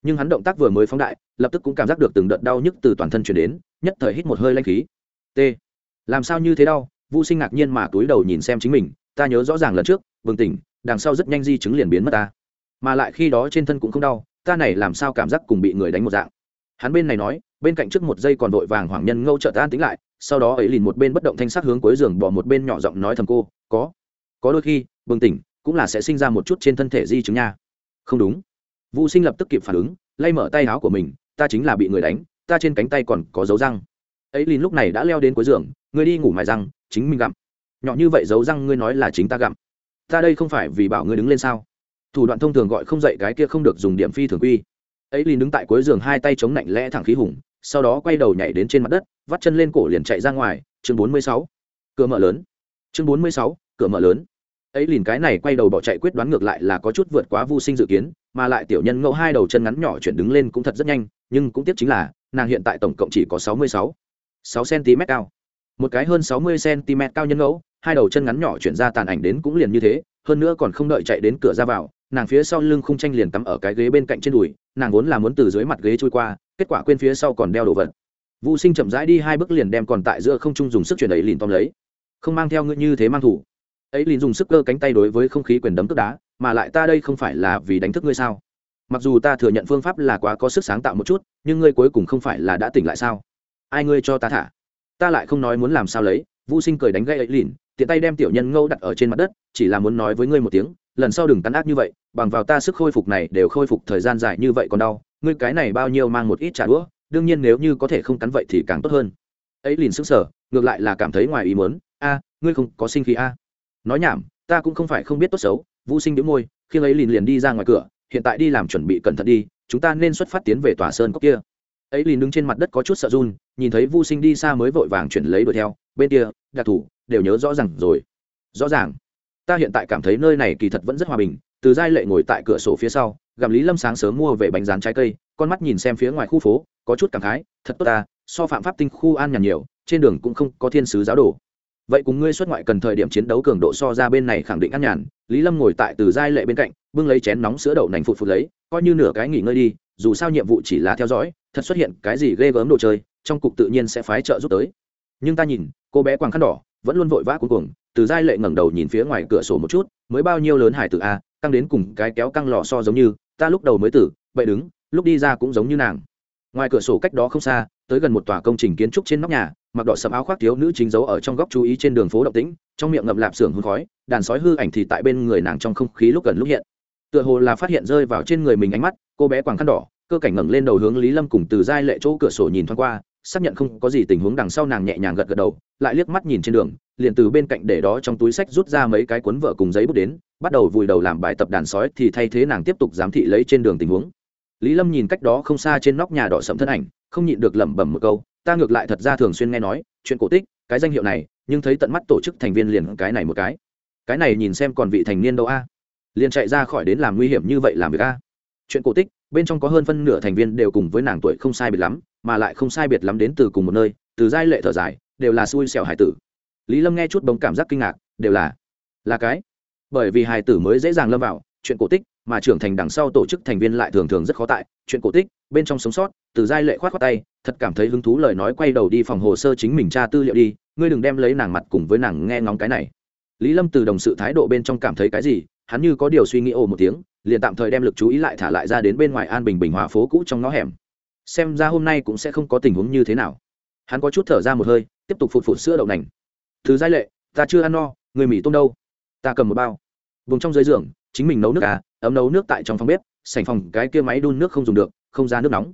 Nhưng hắn động tác vừa mới phóng đại, lập tức cũng cảm giác được từng đợt đau nhức từ toàn thân chuyển đến, nhất thời hít một hơi lanh khí. T. Làm sao như thế đau? Vũ sinh ngạc nhiên mà túi đầu nhìn xem chính mình, ta nhớ rõ ràng lần trước vừng tỉnh, đằng sau rất nhanh di chứng liền biến mất ta. Mà lại khi đó trên thân cũng không đau, ta này làm sao cảm giác cùng bị người đánh một dạng. Hắn bên này nói, bên cạnh trước một giây còn vội vàng hoàng nhân ngâu trợ an tính lại, sau đó ấy liền một bên bất động thanh sắc hướng cuối giường bỏ một bên nhỏ giọng nói thầm cô, có có đôi khi, bừng tỉnh, cũng là sẽ sinh ra một chút trên thân thể di chứng nha. Không đúng vũ sinh lập tức kịp phản ứng, lay mở tay áo của mình, ta chính là bị người đánh, ta trên cánh tay còn có dấu răng. Ấy lìn lúc này đã leo đến cuối giường, ngươi đi ngủ mài răng, chính mình gặm. Nhỏ như vậy dấu răng ngươi nói là chính ta gặm. Ta đây không phải vì bảo ngươi đứng lên sao? Thủ đoạn thông thường gọi không dậy cái kia không được dùng điểm phi thường quy. Ấy lìn đứng tại cuối giường hai tay chống lạnh lẽ thẳng khí hùng, sau đó quay đầu nhảy đến trên mặt đất, vắt chân lên cổ liền chạy ra ngoài. Chương bốn mươi sáu, cửa mở lớn. Chương bốn mươi sáu, cửa mở lớn. Ấy liền cái này quay đầu bỏ chạy quyết đoán ngược lại là có chút vượt quá vô sinh dự kiến mà lại tiểu nhân ngẫu hai đầu chân ngắn nhỏ chuyển đứng lên cũng thật rất nhanh, nhưng cũng tiếc chính là, nàng hiện tại tổng cộng chỉ có sáu mươi sáu sáu cm cao. Một cái hơn sáu mươi cm cao nhân ngẫu, hai đầu chân ngắn nhỏ chuyển ra tàn ảnh đến cũng liền như thế, hơn nữa còn không đợi chạy đến cửa ra vào, nàng phía sau lưng khung tranh liền tắm ở cái ghế bên cạnh trên đùi, nàng vốn là muốn từ dưới mặt ghế trôi qua, kết quả quên phía sau còn đeo đồ vật. Vũ sinh chậm rãi đi hai bước liền đem còn tại giữa không trung dùng sức chuyển ấy liền tóm lấy. Không mang theo ngươi như thế mang thủ. Ấy liền dùng sức cơ cánh tay đối với không khí quyền đấm tức đá mà lại ta đây không phải là vì đánh thức ngươi sao? Mặc dù ta thừa nhận phương pháp là quá có sức sáng tạo một chút, nhưng ngươi cuối cùng không phải là đã tỉnh lại sao? Ai ngươi cho ta thả? Ta lại không nói muốn làm sao lấy vô sinh cười đánh gây ấy lìn, tiện tay đem tiểu nhân ngâu đặt ở trên mặt đất, chỉ là muốn nói với ngươi một tiếng, lần sau đừng tắn ác như vậy, bằng vào ta sức khôi phục này đều khôi phục thời gian dài như vậy còn đau, ngươi cái này bao nhiêu mang một ít trả đũa, đương nhiên nếu như có thể không cắn vậy thì càng tốt hơn. Ấy lìn sức sở ngược lại là cảm thấy ngoài ý muốn, a, ngươi không có sinh khí a. Nói nhảm, ta cũng không phải không biết tốt xấu vũ sinh đĩu môi, khi ấy liền liền đi ra ngoài cửa, hiện tại đi làm chuẩn bị cẩn thận đi, chúng ta nên xuất phát tiến về tòa sơn cốc kia. Ấy liền đứng trên mặt đất có chút sợ run, nhìn thấy vu sinh đi xa mới vội vàng chuyển lấy đuổi theo, bên kia, đặc thủ, đều nhớ rõ ràng rồi. Rõ ràng. Ta hiện tại cảm thấy nơi này kỳ thật vẫn rất hòa bình, từ giai lệ ngồi tại cửa sổ phía sau, gặp lý lâm sáng sớm mua về bánh rán trái cây, con mắt nhìn xem phía ngoài khu phố, có chút cảm khái, thật tốt ta, so phạm pháp tinh khu an nhàn nhiều, trên đường cũng không có thiên sứ giáo đồ. Vậy cùng ngươi xuất ngoại cần thời điểm chiến đấu cường độ so ra bên này khẳng định an nhàn lý lâm ngồi tại từ giai lệ bên cạnh, bưng lấy chén nóng sữa đậu nành phụt phụt lấy, coi như nửa cái nghỉ ngơi đi, dù sao nhiệm vụ chỉ là theo dõi, thật xuất hiện cái gì ghê gớm đồ chơi, trong cục tự nhiên sẽ phái trợ giúp tới. Nhưng ta nhìn, cô bé quàng khăn đỏ, vẫn luôn vội vã cuối cùng từ giai lệ ngẩng đầu nhìn phía ngoài cửa sổ một chút, mới bao nhiêu lớn hải tử a căng đến cùng cái kéo căng lò so giống như, ta lúc đầu mới tử, vậy đứng, lúc đi ra cũng giống như nàng. Ngoài cửa sổ cách đó không xa, tới gần một tòa công trình kiến trúc trên nóc nhà, mặc đỏ sầm áo khoác thiếu nữ chính dấu ở trong góc chú ý trên đường phố động tĩnh trong miệng ngậm lạp xưởng hương khói, đàn sói hư ảnh thì tại bên người nàng trong không khí lúc gần lúc hiện. Tựa hồ là phát hiện rơi vào trên người mình ánh mắt, cô bé quàng khăn đỏ, cơ cảnh ngẩng lên đầu hướng lý lâm cùng từ giai lệ chỗ cửa sổ nhìn thoáng qua, xác nhận không có gì tình huống đằng sau nàng nhẹ nhàng gật gật đầu, lại liếc mắt nhìn trên đường, liền từ bên cạnh để đó trong túi sách rút ra mấy cái cuốn vợ cùng giấy bút đến, bắt đầu vùi đầu làm bài tập đàn sói thì thay thế nàng tiếp tục giám thị lấy trên đường tình huống. Lý lâm nhìn cách đó không xa trên nóc nhà đỏ sẫm thân ảnh, không nhịn được lẩm bẩm một câu, ta ngược lại thật ra thường xuyên nghe nói, chuyện cổ tích, cái danh hiệu này nhưng thấy tận mắt tổ chức thành viên liền cái này một cái. Cái này nhìn xem còn vị thành niên đâu a? Liền chạy ra khỏi đến làm nguy hiểm như vậy làm việc a? Chuyện cổ tích, bên trong có hơn phân nửa thành viên đều cùng với nàng tuổi không sai biệt lắm, mà lại không sai biệt lắm đến từ cùng một nơi, từ giai lệ thở dài, đều là xui xẻo hải tử. Lý lâm nghe chút bóng cảm giác kinh ngạc, đều là là cái. Bởi vì hải tử mới dễ dàng lâm vào, chuyện cổ tích, mà trưởng thành đằng sau tổ chức thành viên lại thường thường rất khó tại. Chuyện cổ tích, bên trong sống sót, từ giai lệ khoát khoát tay, thật cảm thấy hứng thú lời nói quay đầu đi phòng hồ sơ chính mình tra tư liệu đi ngươi đừng đem lấy nàng mặt cùng với nàng nghe ngóng cái này. Lý lâm từ đồng sự thái độ bên trong cảm thấy cái gì, hắn như có điều suy nghĩ ồ một tiếng, liền tạm thời đem lực chú ý lại thả lại ra đến bên ngoài an bình bình hòa phố cũ trong ngõ hẻm. Xem ra hôm nay cũng sẽ không có tình huống như thế nào. Hắn có chút thở ra một hơi, tiếp tục phụt phụt sữa đậu nành. Thứ giai lệ, ta chưa ăn no, người mì tôm đâu? Ta cầm một bao. Vùng trong dưới giường, chính mình nấu nước à ấm nấu nước tại trong phòng bếp, sành phòng cái kia máy đun nước không dùng được, không ra nước nóng.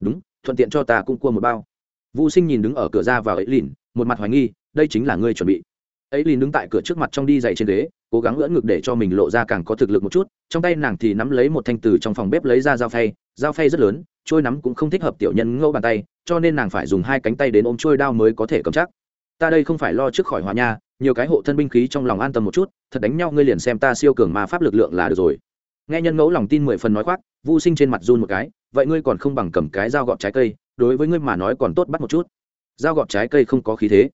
Đúng, thuận tiện cho ta cũng cua một bao. Vũ sinh nhìn đứng ở cửa ra vào ấy lìn một mặt hoài nghi, đây chính là ngươi chuẩn bị. Ấy liền đứng tại cửa trước mặt trong đi dậy trên ghế, cố gắng lỡ ngực để cho mình lộ ra càng có thực lực một chút, trong tay nàng thì nắm lấy một thanh từ trong phòng bếp lấy ra dao phay dao phay rất lớn, trôi nắm cũng không thích hợp tiểu nhân ngâu bàn tay, cho nên nàng phải dùng hai cánh tay đến ôm trôi đao mới có thể cầm chắc. Ta đây không phải lo trước khỏi hòa nha, nhiều cái hộ thân binh khí trong lòng an tâm một chút, thật đánh nhau ngươi liền xem ta siêu cường mà pháp lực lượng là được rồi. Nghe nhân ngẫu lòng tin mười phần nói khoác vô sinh trên mặt run một cái, vậy ngươi còn không bằng cầm cái dao gọt trái cây, đối với ngươi mà nói còn tốt bắt một chút dao gọt trái cây không có khí thế.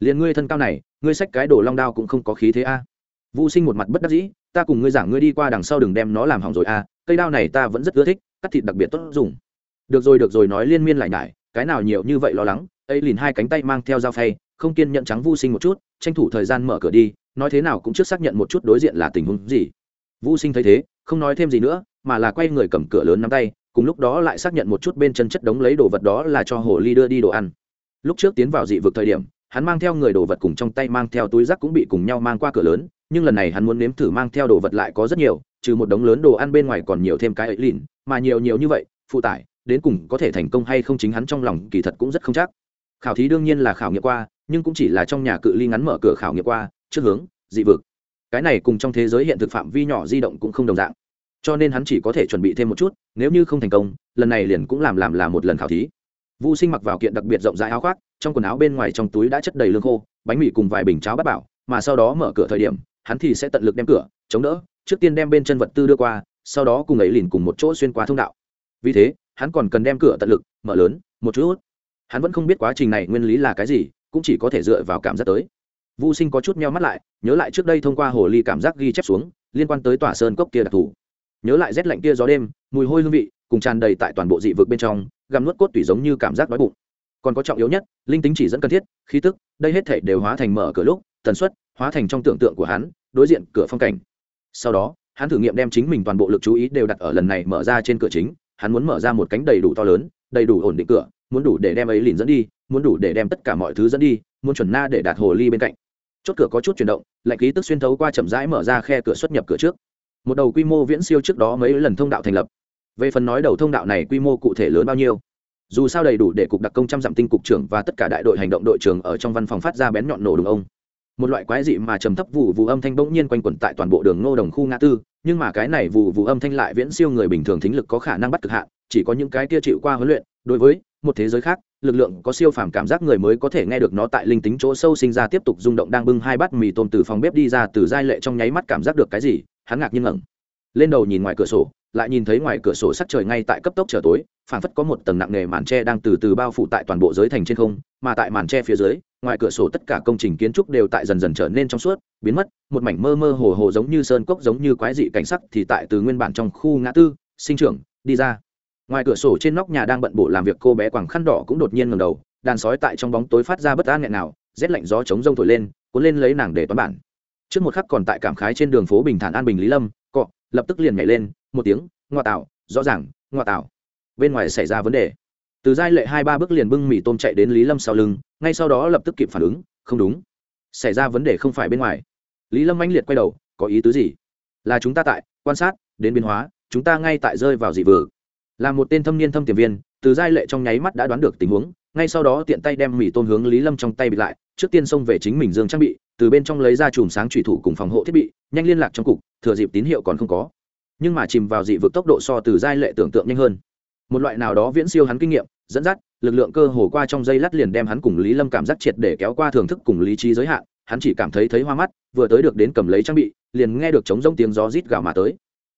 Liền ngươi thân cao này, ngươi xách cái đồ long đao cũng không có khí thế a. À. vô sinh một mặt bất đắc dĩ, ta cùng ngươi giảng ngươi đi qua đằng sau đừng đem nó làm hỏng rồi a, cây đao này ta vẫn rất ưa thích, cắt thịt đặc biệt tốt dùng. Được rồi được rồi, nói liên miên lại nhải, cái nào nhiều như vậy lo lắng, ấy liền hai cánh tay mang theo dao phay, không kiên nhận trắng vô sinh một chút, tranh thủ thời gian mở cửa đi, nói thế nào cũng trước xác nhận một chút đối diện là tình huống gì. Vô sinh thấy thế, không nói thêm gì nữa, mà là quay người cầm cửa lớn nắm tay, cùng lúc đó lại xác nhận một chút bên chân chất đống lấy đồ vật đó là cho hồ ly đưa đi đồ ăn lúc trước tiến vào dị vực thời điểm, hắn mang theo người đồ vật cùng trong tay mang theo túi rác cũng bị cùng nhau mang qua cửa lớn, nhưng lần này hắn muốn nếm thử mang theo đồ vật lại có rất nhiều, trừ một đống lớn đồ ăn bên ngoài còn nhiều thêm cái ấy lìn, mà nhiều nhiều như vậy, phụ tải, đến cùng có thể thành công hay không chính hắn trong lòng kỳ thật cũng rất không chắc. Khảo thí đương nhiên là khảo nghiệm qua, nhưng cũng chỉ là trong nhà cự ly ngắn mở cửa khảo nghiệm qua, trước hướng, dị vực. Cái này cùng trong thế giới hiện thực phạm vi nhỏ di động cũng không đồng dạng. Cho nên hắn chỉ có thể chuẩn bị thêm một chút, nếu như không thành công, lần này liền cũng làm làm là một lần khảo thí vũ sinh mặc vào kiện đặc biệt rộng rãi áo khoác trong quần áo bên ngoài trong túi đã chất đầy lương khô bánh mì cùng vài bình cháo bát bảo mà sau đó mở cửa thời điểm hắn thì sẽ tận lực đem cửa chống đỡ trước tiên đem bên chân vật tư đưa qua sau đó cùng ấy liền cùng một chỗ xuyên qua thông đạo. Vì thế hắn còn cần đem cửa tận lực mở lớn một chút hắn vẫn không biết quá trình này nguyên lý là cái gì cũng chỉ có thể dựa vào cảm giác tới. Vu Sinh có chút meo mắt lại, nhớ lại trước đây thông qua hồ ly cảm giác ghi chép xuống, liên quan tới tòa sơn cốc kia đặc thù. Nhớ lại rét lạnh kia gió đêm, mùi hôi hương vị, cùng tràn đầy tại toàn bộ dị vực bên trong, gặm nuốt cốt tủy giống như cảm giác đói bụng. Còn có trọng yếu nhất, linh tính chỉ dẫn cần thiết, khí tức, đây hết thảy đều hóa thành mở cửa lúc, tần suất, hóa thành trong tưởng tượng của hắn, đối diện cửa phong cảnh. Sau đó, hắn thử nghiệm đem chính mình toàn bộ lực chú ý đều đặt ở lần này mở ra trên cửa chính, hắn muốn mở ra một cánh đầy đủ to lớn, đầy đủ ổn định cửa, muốn đủ để đem ấy lìn dẫn đi, muốn đủ để đem tất cả mọi thứ dẫn đi, muốn chuẩn na để đạt hồ ly bên cạnh chốt cửa có chút chuyển động lạnh khí tức xuyên thấu qua chậm rãi mở ra khe cửa xuất nhập cửa trước một đầu quy mô viễn siêu trước đó mấy lần thông đạo thành lập. Về phần nói đầu thông đạo này quy mô cụ thể lớn bao nhiêu, dù sao đầy đủ để cục đặc công trăm dặm tinh cục trưởng và tất cả đại đội hành động đội trưởng ở trong văn phòng phát ra bén nhọn nổ đúng ông. Một loại quái dị mà trầm thấp vụ vụ âm thanh bỗng nhiên quanh quẩn tại toàn bộ đường ngô đồng khu ngã tư, nhưng mà cái này vụ vụ âm thanh lại viễn siêu người bình thường thính lực có khả năng bắt cực hạn, chỉ có những cái kia chịu qua huấn luyện, đối với một thế giới khác, lực lượng có siêu phàm cảm giác người mới có thể nghe được nó tại linh tính chỗ sâu sinh ra tiếp tục rung động đang bưng hai bát mì tôm từ phòng bếp đi ra từ giai lệ trong nháy mắt cảm giác được cái gì hắn ngạc nhiên ngẩng lên đầu nhìn ngoài cửa sổ, lại nhìn thấy ngoài cửa sổ sắc trời ngay tại cấp tốc trở tối, phảng phất có một tầng nặng nề màn tre đang từ từ bao phủ tại toàn bộ giới thành trên không, mà tại màn tre phía dưới, ngoài cửa sổ tất cả công trình kiến trúc đều tại dần dần trở nên trong suốt, biến mất, một mảnh mơ mơ hồ hồ giống như sơn cốc giống như quái dị cảnh sắc thì tại từ nguyên bản trong khu ngã tư, sinh trưởng, đi ra. Ngoài cửa sổ trên nóc nhà đang bận bổ làm việc, cô bé quàng khăn đỏ cũng đột nhiên ngầm đầu, đàn sói tại trong bóng tối phát ra bất an nghẹn nào rét lạnh gió chống rông thổi lên, cuốn lên lấy nàng để toán bản trước một khắc còn tại cảm khái trên đường phố bình thản an bình lý lâm, cọ, lập tức liền nhảy lên, một tiếng ngoa tạo, rõ ràng ngoa tạo. Bên ngoài xảy ra vấn đề. Từ giai lệ hai ba bước liền bưng mì tôm chạy đến lý lâm sau lưng, ngay sau đó lập tức kịp phản ứng, không đúng. Xảy ra vấn đề không phải bên ngoài. Lý lâm anh liệt quay đầu, có ý tứ gì? Là chúng ta tại, quan sát, đến biến hóa, chúng ta ngay tại rơi vào dị vừa là một tên thâm niên thâm tiềm viên, từ giai lệ trong nháy mắt đã đoán được tình huống ngay sau đó tiện tay đem mì tôm hướng lý lâm trong tay bị lại, trước tiên xông về chính mình dương trang bị, từ bên trong lấy ra chùm sáng thủy thủ cùng phòng hộ thiết bị, nhanh liên lạc trong cục, thừa dịp tín hiệu còn không có. Nhưng mà chìm vào dị vực tốc độ so từ giai lệ tưởng tượng nhanh hơn. Một loại nào đó viễn siêu hắn kinh nghiệm, dẫn dắt, lực lượng cơ hồ qua trong dây lát liền đem hắn cùng lý lâm cảm giác triệt để kéo qua thưởng thức cùng lý trí giới hạn, hắn chỉ cảm thấy thấy hoa mắt, vừa tới được đến cầm lấy trang bị, liền nghe được trống rông tiếng gió rít gào mà tới.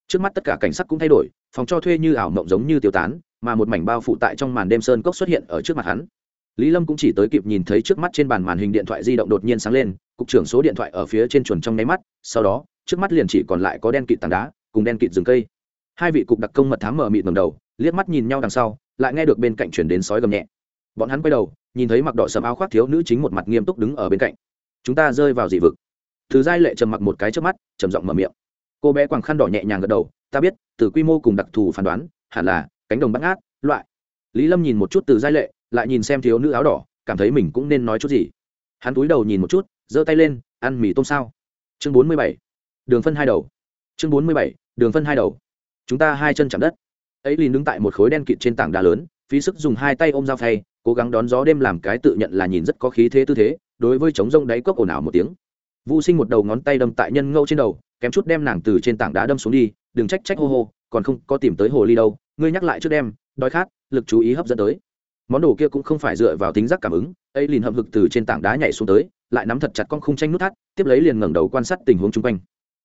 Trước mắt tất cả cảnh sắc cũng thay đổi, phòng cho thuê như ảo mộng giống như tiêu tán mà một mảnh bao phụ tại trong màn đêm sơn cốc xuất hiện ở trước mặt hắn. Lý lâm cũng chỉ tới kịp nhìn thấy trước mắt trên bàn màn hình điện thoại di động đột nhiên sáng lên, cục trưởng số điện thoại ở phía trên chuồn trong nháy mắt, sau đó, trước mắt liền chỉ còn lại có đen kịt tảng đá, cùng đen kịt rừng cây. Hai vị cục đặc công mật thám mở mịt ngầm đầu, liếc mắt nhìn nhau đằng sau, lại nghe được bên cạnh chuyển đến sói gầm nhẹ. Bọn hắn quay đầu, nhìn thấy mặc đỏ sầm áo khoác thiếu nữ chính một mặt nghiêm túc đứng ở bên cạnh. Chúng ta rơi vào dị vực. Thứ giai lệ trầm mặc một cái trước mắt, trầm giọng mở miệng. Cô bé quàng khăn đỏ nhẹ nhàng gật đầu, ta biết, từ quy mô cùng đặc thù phán đoán, hẳn là cánh đồng bắt ngát, loại. Lý lâm nhìn một chút từ giai lệ, lại nhìn xem thiếu nữ áo đỏ, cảm thấy mình cũng nên nói chút gì. Hắn túi đầu nhìn một chút, giơ tay lên, ăn mì tôm sao. Chương bốn mươi bảy, đường phân hai đầu. Chương bốn mươi bảy, đường phân hai đầu. Chúng ta hai chân chạm đất. Ấy liền đứng tại một khối đen kịt trên tảng đá lớn, phí sức dùng hai tay ôm dao phay, cố gắng đón gió đêm làm cái tự nhận là nhìn rất có khí thế tư thế, đối với trống rông đáy cốc ồn ào một tiếng. Vũ sinh một đầu ngón tay đâm tại nhân ngâu trên đầu, kém chút đem nàng từ trên tảng đá đâm xuống đi, đừng trách trách hô hô, còn không có tìm tới hồ ly đâu ngươi nhắc lại trước đêm đói khát, lực chú ý hấp dẫn tới. Món đồ kia cũng không phải dựa vào tính giác cảm ứng, ấy liền hậm hực từ trên tảng đá nhảy xuống tới, lại nắm thật chặt con khung tranh nút thắt, tiếp lấy liền ngẩng đầu quan sát tình huống chung quanh.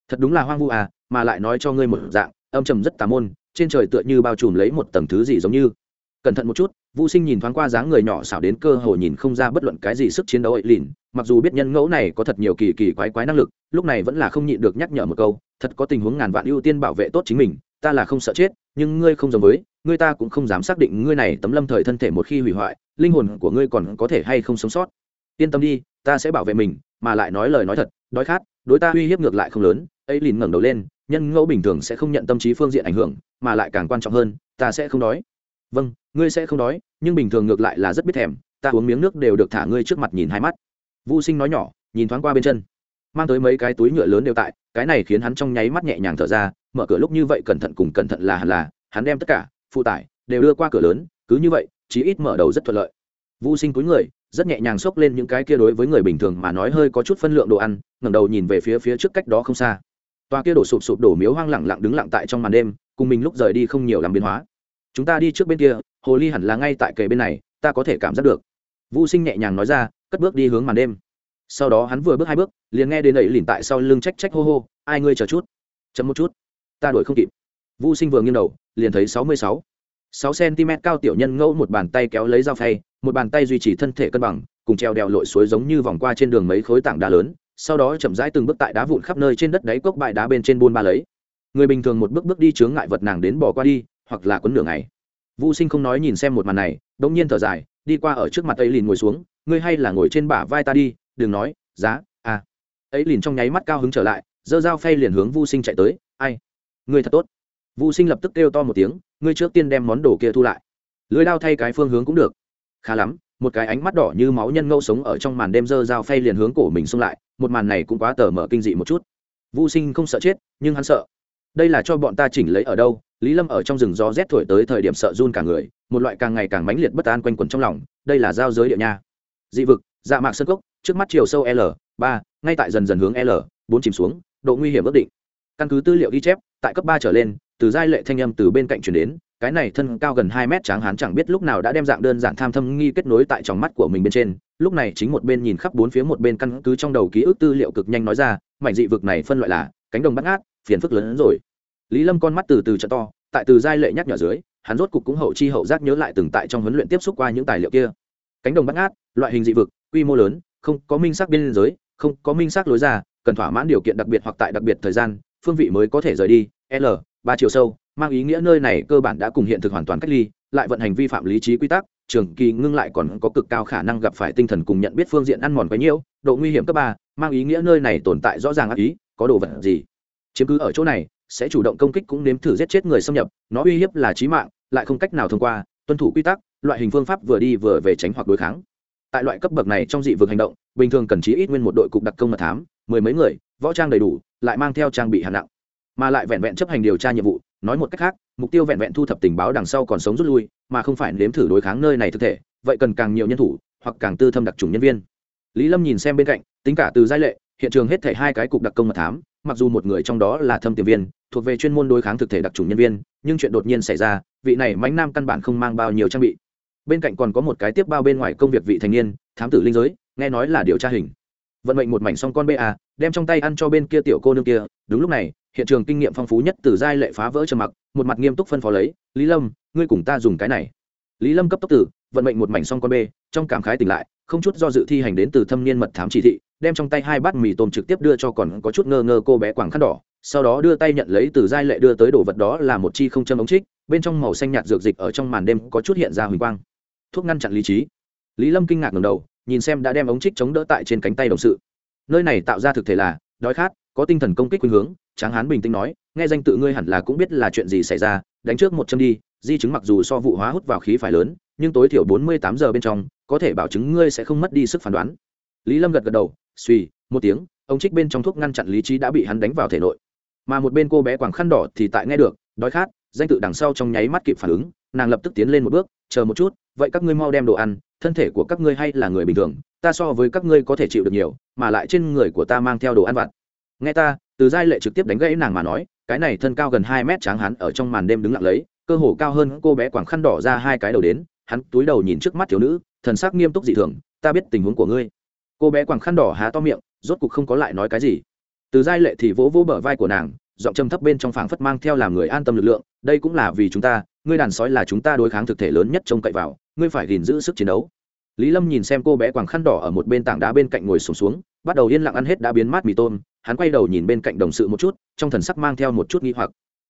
Thật đúng là hoang vu à mà lại nói cho ngươi một dạng, âm trầm rất tà môn, trên trời tựa như bao trùm lấy một tầng thứ gì giống như. Cẩn thận một chút vũ sinh nhìn thoáng qua dáng người nhỏ xảo đến cơ hồ nhìn không ra bất luận cái gì sức chiến đấu ấy lìn mặc dù biết nhân ngẫu này có thật nhiều kỳ kỳ quái quái năng lực, lúc này vẫn là không nhịn được nhắc nhở một câu, thật có tình huống ngàn vạn ưu tiên bảo vệ tốt chính mình, ta là không sợ chết nhưng ngươi không giống với, ngươi ta cũng không dám xác định ngươi này tấm lâm thời thân thể một khi hủy hoại, linh hồn của ngươi còn có thể hay không sống sót. Yên tâm đi, ta sẽ bảo vệ mình, mà lại nói lời nói thật đói khát đối ta uy hiếp ngược lại không lớn, ấy lìn ngẩng đầu lên, nhân ngẫu bình thường sẽ không nhận tâm trí phương diện ảnh hưởng, mà lại càng quan trọng hơn, ta sẽ không đói. Vâng ngươi sẽ không đói, nhưng bình thường ngược lại là rất biết thèm, ta uống miếng nước đều được thả ngươi trước mặt nhìn hai mắt. Vô sinh nói nhỏ, nhìn thoáng qua bên chân mang tới mấy cái túi nhựa lớn đều tại, cái này khiến hắn trong nháy mắt nhẹ nhàng thở ra, mở cửa lúc như vậy cẩn thận cùng cẩn thận là hẳn là, hắn đem tất cả, phụ tải, đều đưa qua cửa lớn, cứ như vậy, chí ít mở đầu rất thuận lợi. Vô sinh túi người, rất nhẹ nhàng xốc lên những cái kia đối với người bình thường mà nói hơi có chút phân lượng đồ ăn, ngẩng đầu nhìn về phía phía trước cách đó không xa. Toa kia đổ sụp sụp đổ miếu hoang lặng lặng đứng lặng tại trong màn đêm, cùng mình lúc rời đi không nhiều làm biến hóa. Chúng ta đi trước bên kia, hồ ly hẳn là ngay tại kề bên này, ta có thể cảm giác được. Vô sinh nhẹ nhàng nói ra, cất bước đi hướng màn đêm sau đó hắn vừa bước hai bước, liền nghe đến ấy lìn tại sau lưng trách trách hô hô, ai ngươi chờ chút chấm một chút, ta đuổi không kịp. Vô sinh vừa nghiêng đầu, liền thấy sáu mươi sáu. Sáu cm cao tiểu nhân ngẫu một bàn tay kéo lấy dao phay, một bàn tay duy trì thân thể cân bằng, cùng treo đèo lội suối giống như vòng qua trên đường mấy khối tảng đá lớn, sau đó chậm rãi từng bước tại đá vụn khắp nơi trên đất đáy cốc bãi đá bên trên buôn ba lấy. Người bình thường một bước bước đi chướng ngại vật nàng đến bỏ qua đi, hoặc là quấn nửa ngày. Vô sinh không nói nhìn xem một màn này đ ỗ n g nhiên thở dài, đi qua ở trước mặt ấy lìn ngồi xuống, ngươi hay là ngồi trên bả vai ta đi đừng nói, giá à. Ấy liền trong nháy mắt cao hứng trở lại giơ dao phay liền hướng vu sinh chạy tới, ai? Ngươi thật tốt. Vu sinh lập tức kêu to một tiếng, ngươi trước tiên đem món đồ kia thu lại. Lưới lao thay cái phương hướng cũng được. Khá lắm, một cái ánh mắt đỏ như máu nhân ngâu sống ở trong màn đêm dơ dao phay liền hướng cổ mình xông lại, một màn này cũng quá tờ mở kinh dị một chút. Vu sinh không sợ chết, nhưng hắn sợ. Đây là cho bọn ta chỉnh lấy ở đâu? Lý lâm ở trong rừng gió rét thổi tới thời điểm sợ run cả người, một loại càng ngày càng mãnh liệt bất an quanh quẩn trong lòng, đây là giao giới địa nha. Dị vực dạ mạc sân cốc, trước mắt chiều sâu l, ba, ngay tại dần dần hướng l, bốn chìm xuống, độ nguy hiểm ước định. Căn cứ tư liệu ghi chép, tại cấp ba trở lên, từ giai lệ thanh âm từ bên cạnh chuyển đến, cái này thân cao gần hai mét tráng hán chẳng biết lúc nào đã đem dạng đơn giản tham thâm nghi kết nối tại trong mắt của mình bên trên, lúc này chính một bên nhìn khắp bốn phía một bên căn cứ trong đầu ký ức tư liệu cực nhanh nói ra, mảnh dị vực này phân loại là, cánh đồng bắt ngát, phiền phức lớn hơn rồi. Lý lâm con mắt từ từ trận to, tại từ giai lệ nhắc nhở dưới, hắn rốt cục cũng hậu chi hậu giác nhớ lại từng tại trong huấn luyện tiếp xúc qua những tài liệu kia. Cánh đồng bắt ngát, loại hình dị vực quy mô lớn, không có minh xác biên giới, không có minh xác lối ra, cần thỏa mãn điều kiện đặc biệt hoặc tại đặc biệt thời gian, phương vị mới có thể rời đi, l, ba chiều sâu, mang ý nghĩa nơi này cơ bản đã cùng hiện thực hoàn toàn cách ly, lại vận hành vi phạm lý trí quy tắc, trường kỳ ngưng lại còn có cực cao khả năng gặp phải tinh thần cùng nhận biết phương diện ăn mòn quá nhiễu độ nguy hiểm cấp ba, mang ý nghĩa nơi này tồn tại rõ ràng ác ý, có đồ vật gì? Chiếm cứ ở chỗ này, sẽ chủ động công kích cũng nếm thử giết chết người xâm nhập, nó uy hiếp là trí mạng, lại không cách nào thông qua, tuân thủ quy tắc, loại hình phương pháp vừa đi vừa về tránh hoặc đối kháng tại loại cấp bậc này trong dị vực hành động, bình thường cần chí ít nguyên một đội cục đặc công mật thám, mười mấy người, võ trang đầy đủ, lại mang theo trang bị hạng nặng. Mà lại vẹn vẹn chấp hành điều tra nhiệm vụ, nói một cách khác, mục tiêu vẹn vẹn thu thập tình báo đằng sau còn sống rút lui, mà không phải nếm thử đối kháng nơi này thực thể, vậy cần càng nhiều nhân thủ, hoặc càng tư thâm đặc trùng nhân viên. Lý lâm nhìn xem bên cạnh, tính cả từ giai lệ, hiện trường hết thể hai cái cục đặc công mật thám, mặc dù một người trong đó là thâm tiềm viên, thuộc về chuyên môn đối kháng thực thể đặc trùng nhân viên, nhưng chuyện đột nhiên xảy ra, vị này mánh nam căn bản không mang bao nhiêu trang bị bên cạnh còn có một cái tiếp bao bên ngoài công việc vị thành niên, thám tử linh giới, nghe nói là điều tra hình. Vận mệnh một mảnh song con ba đem trong tay ăn cho bên kia tiểu cô nương kia. Đúng lúc này, hiện trường kinh nghiệm phong phú nhất từ giai lệ phá vỡ trầm mặc, một mặt nghiêm túc phân phó lấy, lý lâm, ngươi cùng ta dùng cái này. Lý lâm cấp tốc tử vận mệnh một mảnh song con bê trong cảm khái tỉnh lại, không chút do dự thi hành đến từ thâm niên mật thám chỉ thị, đem trong tay hai bát mì tôm trực tiếp đưa cho còn có chút ngơ ngơ cô bé quảng khăn đỏ, sau đó đưa tay nhận lấy từ giai lệ đưa tới đồ vật đó là một chi không châm ống trích, bên trong màu xanh nhạt dược dịch ở trong màn đêm có chút hiện ra huỳnh quang thuốc ngăn chặn lý trí. Lý lâm kinh ngạc ngầm đầu, nhìn xem đã đem ống trích chống đỡ tại trên cánh tay đồng sự. Nơi này tạo ra thực thể là, đói khát, có tinh thần công kích khuynh hướng, tráng hán bình tĩnh nói, nghe danh tự ngươi hẳn là cũng biết là chuyện gì xảy ra, đánh trước một châm đi, di chứng mặc dù so vụ hóa hút vào khí phải lớn, nhưng tối thiểu bốn mươi tám giờ bên trong, có thể bảo chứng ngươi sẽ không mất đi sức phán đoán. Lý lâm gật gật đầu, suy, một tiếng ông trích bên trong thuốc ngăn chặn lý trí đã bị hắn đánh vào thể nội mà một bên cô bé quảng khăn đỏ thì tại nghe được, đói khát, danh tự đằng sau trong nháy mắt kịp phản ứng, nàng lập tức tiến lên một bước, chờ một chút, vậy các ngươi mau đem đồ ăn, thân thể của các ngươi hay là người bình thường, ta so với các ngươi có thể chịu được nhiều, mà lại trên người của ta mang theo đồ ăn vặt. Nghe ta, từ giai lệ trực tiếp đánh gãy nàng mà nói, cái này thân cao gần hai mét tráng hắn ở trong màn đêm đứng lặng lấy, cơ hồ cao hơn cô bé quảng khăn đỏ ra hai cái đầu đến, hắn túi đầu nhìn trước mắt thiếu nữ, thần sắc nghiêm túc dị thường, ta biết tình huống của ngươi. Cô bé quảng khăn đỏ há to miệng, rốt cục không có lại nói cái gì từ giai lệ thì vỗ vỗ bờ vai của nàng giọng châm thấp bên trong phảng phất mang theo làm người an tâm lực lượng đây cũng là vì chúng ta ngươi đàn sói là chúng ta đối kháng thực thể lớn nhất trông cậy vào ngươi phải gìn giữ sức chiến đấu. Lý lâm nhìn xem cô bé quàng khăn đỏ ở một bên tảng đá bên cạnh ngồi sùng xuống, xuống bắt đầu yên lặng ăn hết đã biến mát mì tôm hắn quay đầu nhìn bên cạnh đồng sự một chút trong thần sắc mang theo một chút nghi hoặc.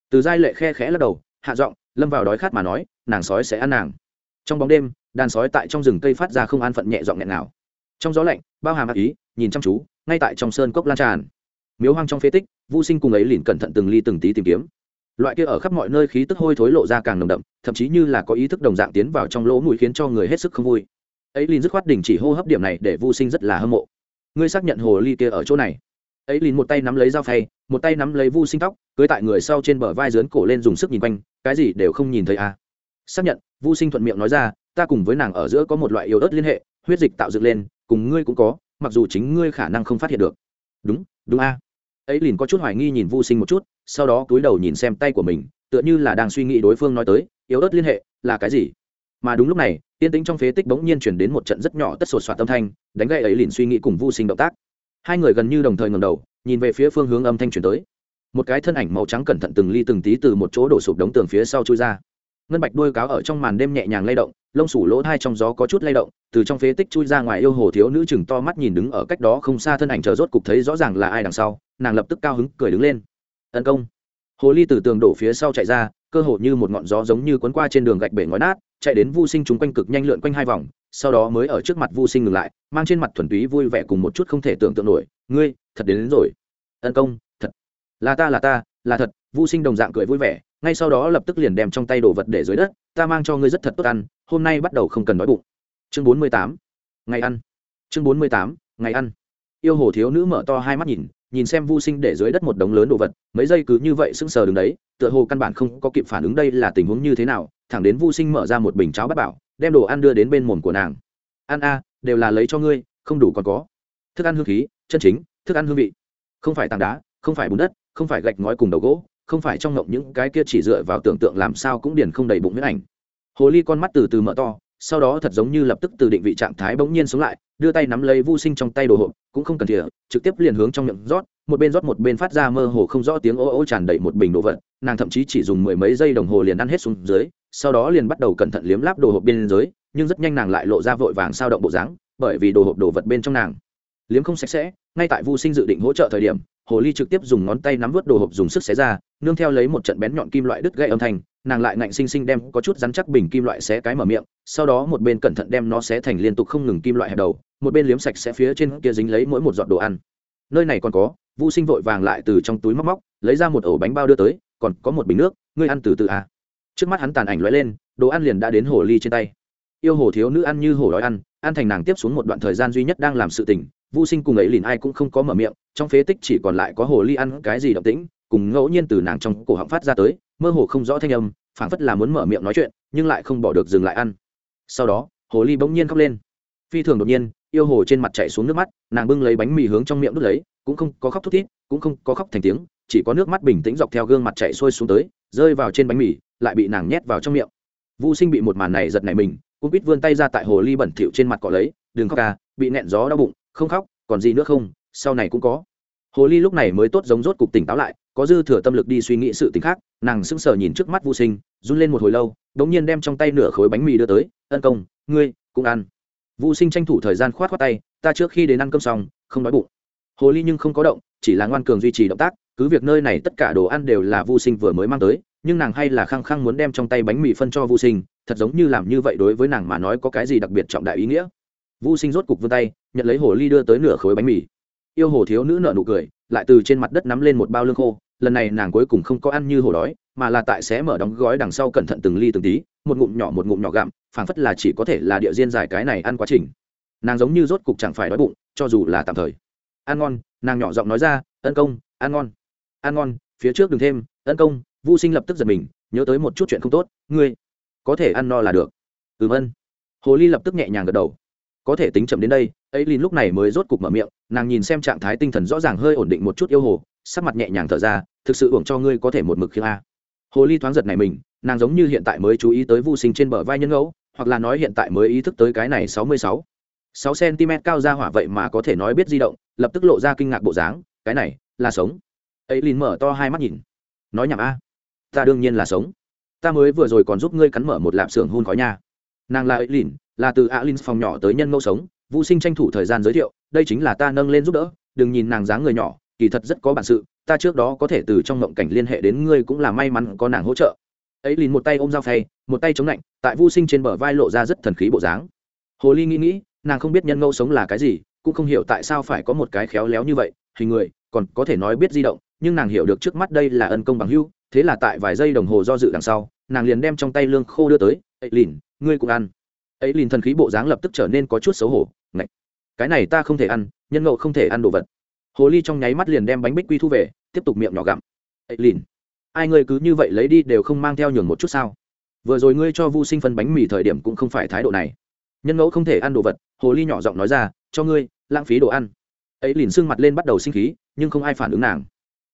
Từ giai lệ khe khẽ lắc đầu hạ giọng lâm vào đói khát mà nói nàng sói sẽ ăn nàng. Trong bóng đêm đàn sói tại trong rừng cây phát ra không an phận nhẹ giọng nghẹn nào trong gió lạnh bao hàm ác ý nhìn chăm chú ngay tại trong sơn cốc lan tràn miếu hoang trong phế tích vô sinh cùng ấy liền cẩn thận từng ly từng tí tìm kiếm. Loại kia ở khắp mọi nơi khí tức hôi thối lộ ra càng nồng đậm, thậm chí như là có ý thức đồng dạng tiến vào trong lỗ mũi khiến cho người hết sức không vui. Ấy liền dứt khoát đình chỉ hô hấp điểm này để vô sinh rất là hâm mộ. Ngươi xác nhận hồ ly kia ở chỗ này. Ấy liền một tay nắm lấy dao phay, một tay nắm lấy vu sinh tóc, cưới tại người sau trên bờ vai dướn cổ lên dùng sức nhìn quanh, cái gì đều không nhìn thấy à. Xác nhận, vu sinh thuận miệng nói ra, ta cùng với nàng ở giữa có một loại yếu ớt liên hệ, huyết dịch tạo dựng lên, cùng ngươi cũng có, mặc dù chính ngươi khả năng không phát hiện được đúng đúng a. Ấy liền có chút hoài nghi nhìn vu sinh một chút, sau đó cúi đầu nhìn xem tay của mình, tựa như là đang suy nghĩ đối phương nói tới, yếu ớt liên hệ, là cái gì? Mà đúng lúc này, tiên tính trong phế tích bỗng nhiên chuyển đến một trận rất nhỏ tất sột soạt âm thanh, đánh gậy ấy liền suy nghĩ cùng vu sinh động tác. Hai người gần như đồng thời ngầm đầu, nhìn về phía phương hướng âm thanh chuyển tới. Một cái thân ảnh màu trắng cẩn thận từng ly từng tí từ một chỗ đổ sụp đống tường phía sau chui ra ngân bạch đuôi cáo ở trong màn đêm nhẹ nhàng lay động lông sủ lỗ thai trong gió có chút lay động từ trong phế tích chui ra ngoài yêu hồ thiếu nữ chừng to mắt nhìn đứng ở cách đó không xa thân ảnh chờ rốt cục thấy rõ ràng là ai đằng sau nàng lập tức cao hứng cười đứng lên. Tấn công. Hồ ly từ tường đổ phía sau chạy ra cơ hồ như một ngọn gió giống như cuốn qua trên đường gạch bể ngói nát chạy đến vu sinh chúng quanh cực nhanh lượn quanh hai vòng sau đó mới ở trước mặt vu sinh ngừng lại mang trên mặt thuần túy vui vẻ cùng một chút không thể tưởng tượng nổi ngươi thật đến, đến rồi. Tấn công thật. Là ta là ta là thật. Vu sinh đồng dạng cười vui vẻ ngay sau đó lập tức liền đem trong tay đồ vật để dưới đất, ta mang cho ngươi rất thật tốt ăn, hôm nay bắt đầu không cần đói bụng. Chương bốn mươi tám. Ngày ăn. Chương bốn mươi tám. Ngày ăn. Yêu hồ thiếu nữ mở to hai mắt nhìn nhìn xem vu sinh để dưới đất một đống lớn đồ vật, mấy giây cứ như vậy sững sờ đứng đấy, tựa hồ căn bản không có kịp phản ứng đây là tình huống như thế nào, thẳng đến vu sinh mở ra một bình cháo bát bảo, đem đồ ăn đưa đến bên mồm của nàng. Ăn a, đều là lấy cho ngươi, không đủ còn có. Thức ăn hương khí, chân chính, thức ăn hương vị. Không phải tảng đá, không phải bùn đất, không phải gạch ngói cùng đầu gỗ không phải trong ngộng những cái kia chỉ dựa vào tưởng tượng làm sao cũng điền không đầy bụng huyết ảnh. Hồ ly con mắt từ từ mở to, sau đó thật giống như lập tức từ định vị trạng thái bỗng nhiên sống lại, đưa tay nắm lấy vô sinh trong tay đồ hộp, cũng không cần thìa, trực tiếp liền hướng trong miệng rót, một bên rót một bên phát ra mơ hồ không rõ tiếng ô ô tràn đầy một bình đồ vật, nàng thậm chí chỉ dùng mười mấy giây đồng hồ liền ăn hết xuống dưới, sau đó liền bắt đầu cẩn thận liếm láp đồ hộp bên dưới, nhưng rất nhanh nàng lại lộ ra vội vàng sao động bộ dáng, bởi vì đồ hộp đồ vật bên trong nàng liếm không sạch sẽ, ngay tại vu sinh dự định hỗ trợ thời điểm, hồ ly trực tiếp dùng ngón tay nắm vớt đồ hộp dùng sức xé ra, nương theo lấy một trận bén nhọn kim loại đứt gây âm thanh, nàng lại ngạnh xinh xinh đem có chút rắn chắc bình kim loại xé cái mở miệng, sau đó một bên cẩn thận đem nó xé thành liên tục không ngừng kim loại hẹp đầu, một bên liếm sạch sẽ phía trên kia dính lấy mỗi một giọt đồ ăn nơi này còn có, vu sinh vội vàng lại từ trong túi móc móc, lấy ra một ổ bánh bao đưa tới, còn có một bình nước, ngươi ăn từ từ à. trước mắt hắn tàn ảnh lóe lên, đồ ăn liền đã đến hồ ly trên tay yêu hồ thiếu nữ ăn như hồ đói ăn ăn thành nàng tiếp xuống một đoạn thời gian duy nhất đang làm sự tình vô sinh cùng ấy liền ai cũng không có mở miệng trong phế tích chỉ còn lại có hồ ly ăn cái gì động tĩnh cùng ngẫu nhiên từ nàng trong cổ họng phát ra tới mơ hồ không rõ thanh âm phảng phất là muốn mở miệng nói chuyện nhưng lại không bỏ được dừng lại ăn. Sau đó hồ ly bỗng nhiên khóc lên. Phi thường đột nhiên yêu hồ trên mặt chạy xuống nước mắt nàng bưng lấy bánh mì hướng trong miệng đút lấy cũng không có khóc thút thít cũng không có khóc thành tiếng chỉ có nước mắt bình tĩnh dọc theo gương mặt chạy xuôi xuống tới rơi vào trên bánh mì lại bị nàng nhét vào trong miệng. Vu Sinh bị một màn này giật nảy mình, cũng biết vươn tay ra tại hồ ly bẩn thỉu trên mặt cọ lấy, "Đừng khóc ca, bị nẹn gió đau bụng, không khóc, còn gì nữa không, sau này cũng có." Hồ ly lúc này mới tốt giống rốt cục tỉnh táo lại, có dư thừa tâm lực đi suy nghĩ sự tình khác, nàng sững sờ nhìn trước mắt Vu Sinh, run lên một hồi lâu, đột nhiên đem trong tay nửa khối bánh mì đưa tới, "Ân công, ngươi cũng ăn." Vu Sinh tranh thủ thời gian khoát khoát tay, "Ta trước khi đến ăn cơm xong, không đói bụng." Hồ ly nhưng không có động, chỉ là ngoan cường duy trì động tác, cứ việc nơi này tất cả đồ ăn đều là Vu Sinh vừa mới mang tới, nhưng nàng hay là khăng khăng muốn đem trong tay bánh mì phân cho Vu Sinh, thật giống như làm như vậy đối với nàng mà nói có cái gì đặc biệt trọng đại ý nghĩa. Vu Sinh rốt cục vươn tay, nhận lấy hồ ly đưa tới nửa khối bánh mì. Yêu hồ thiếu nữ nở nụ cười, lại từ trên mặt đất nắm lên một bao lương khô, lần này nàng cuối cùng không có ăn như hồ đói, mà là tại xé mở đóng gói đằng sau cẩn thận từng ly từng tí, một ngụm nhỏ một ngụm nhỏ gặm, phảng phất là chỉ có thể là địa diên giải cái này ăn quá trình. Nàng giống như rốt cục chẳng phải đói bụng, cho dù là tạm thời. Ăn ngon, nàng nhỏ giọng nói ra, "Ân công, ăn ngon." Ăn ngon, phía trước đừng thêm, "Ân công." Vu Sinh lập tức giật mình, nhớ tới một chút chuyện không tốt, "Ngươi có thể ăn no là được." "Ừm ân." Hồ Ly lập tức nhẹ nhàng gật đầu. Có thể tính chậm đến đây, ấy Lin lúc này mới rốt cục mở miệng, nàng nhìn xem trạng thái tinh thần rõ ràng hơi ổn định một chút yêu hồ, sắc mặt nhẹ nhàng thở ra, thực sự uổng cho ngươi có thể một mực khiêng a. Hồ Ly thoáng giật này mình, nàng giống như hiện tại mới chú ý tới Vu Sinh trên bờ vai nhân ngẫu, hoặc là nói hiện tại mới ý thức tới cái này sáu mươi sáu sáu cm cao ra hỏa vậy mà có thể nói biết di động, lập tức lộ ra kinh ngạc bộ dáng, cái này là sống. Ấy Lin mở to hai mắt nhìn. Nói nhảm a. Ta đương nhiên là sống. Ta mới vừa rồi còn giúp ngươi cắn mở một lạp xưởng hun khói nha. Nàng là ấy Lin, là từ Alin phòng nhỏ tới nhân ngẫu sống, Vu Sinh tranh thủ thời gian giới thiệu, đây chính là ta nâng lên giúp đỡ, đừng nhìn nàng dáng người nhỏ, kỳ thật rất có bản sự, ta trước đó có thể từ trong mộng cảnh liên hệ đến ngươi cũng là may mắn có nàng hỗ trợ. Ấy liền một tay ôm dao phay một tay chống lạnh tại vô sinh trên bờ vai lộ ra rất thần khí bộ dáng. Hồ ly nghĩ nghĩ nàng không biết nhân ngẫu sống là cái gì cũng không hiểu tại sao phải có một cái khéo léo như vậy hình người còn có thể nói biết di động nhưng nàng hiểu được trước mắt đây là ân công bằng hưu thế là tại vài giây đồng hồ do dự đằng sau nàng liền đem trong tay lương khô đưa tới ấy liền ngươi cũng ăn ấy liền thần khí bộ dáng lập tức trở nên có chút xấu hổ ngạch cái này ta không thể ăn nhân ngẫu không thể ăn đồ vật. Hồ ly trong nháy mắt liền đem bánh bích quy thu về tiếp tục miệng nhỏ gặm. Ấy liền, ai ngươi cứ như vậy lấy đi đều không mang theo nhường một chút sao? Vừa rồi ngươi cho vu sinh phân bánh mì thời điểm cũng không phải thái độ này. Nhân ngẫu không thể ăn đồ vật hồ ly nhỏ giọng nói ra cho ngươi lãng phí đồ ăn. Ấy liền sưng mặt lên bắt đầu sinh khí nhưng không ai phản ứng nàng.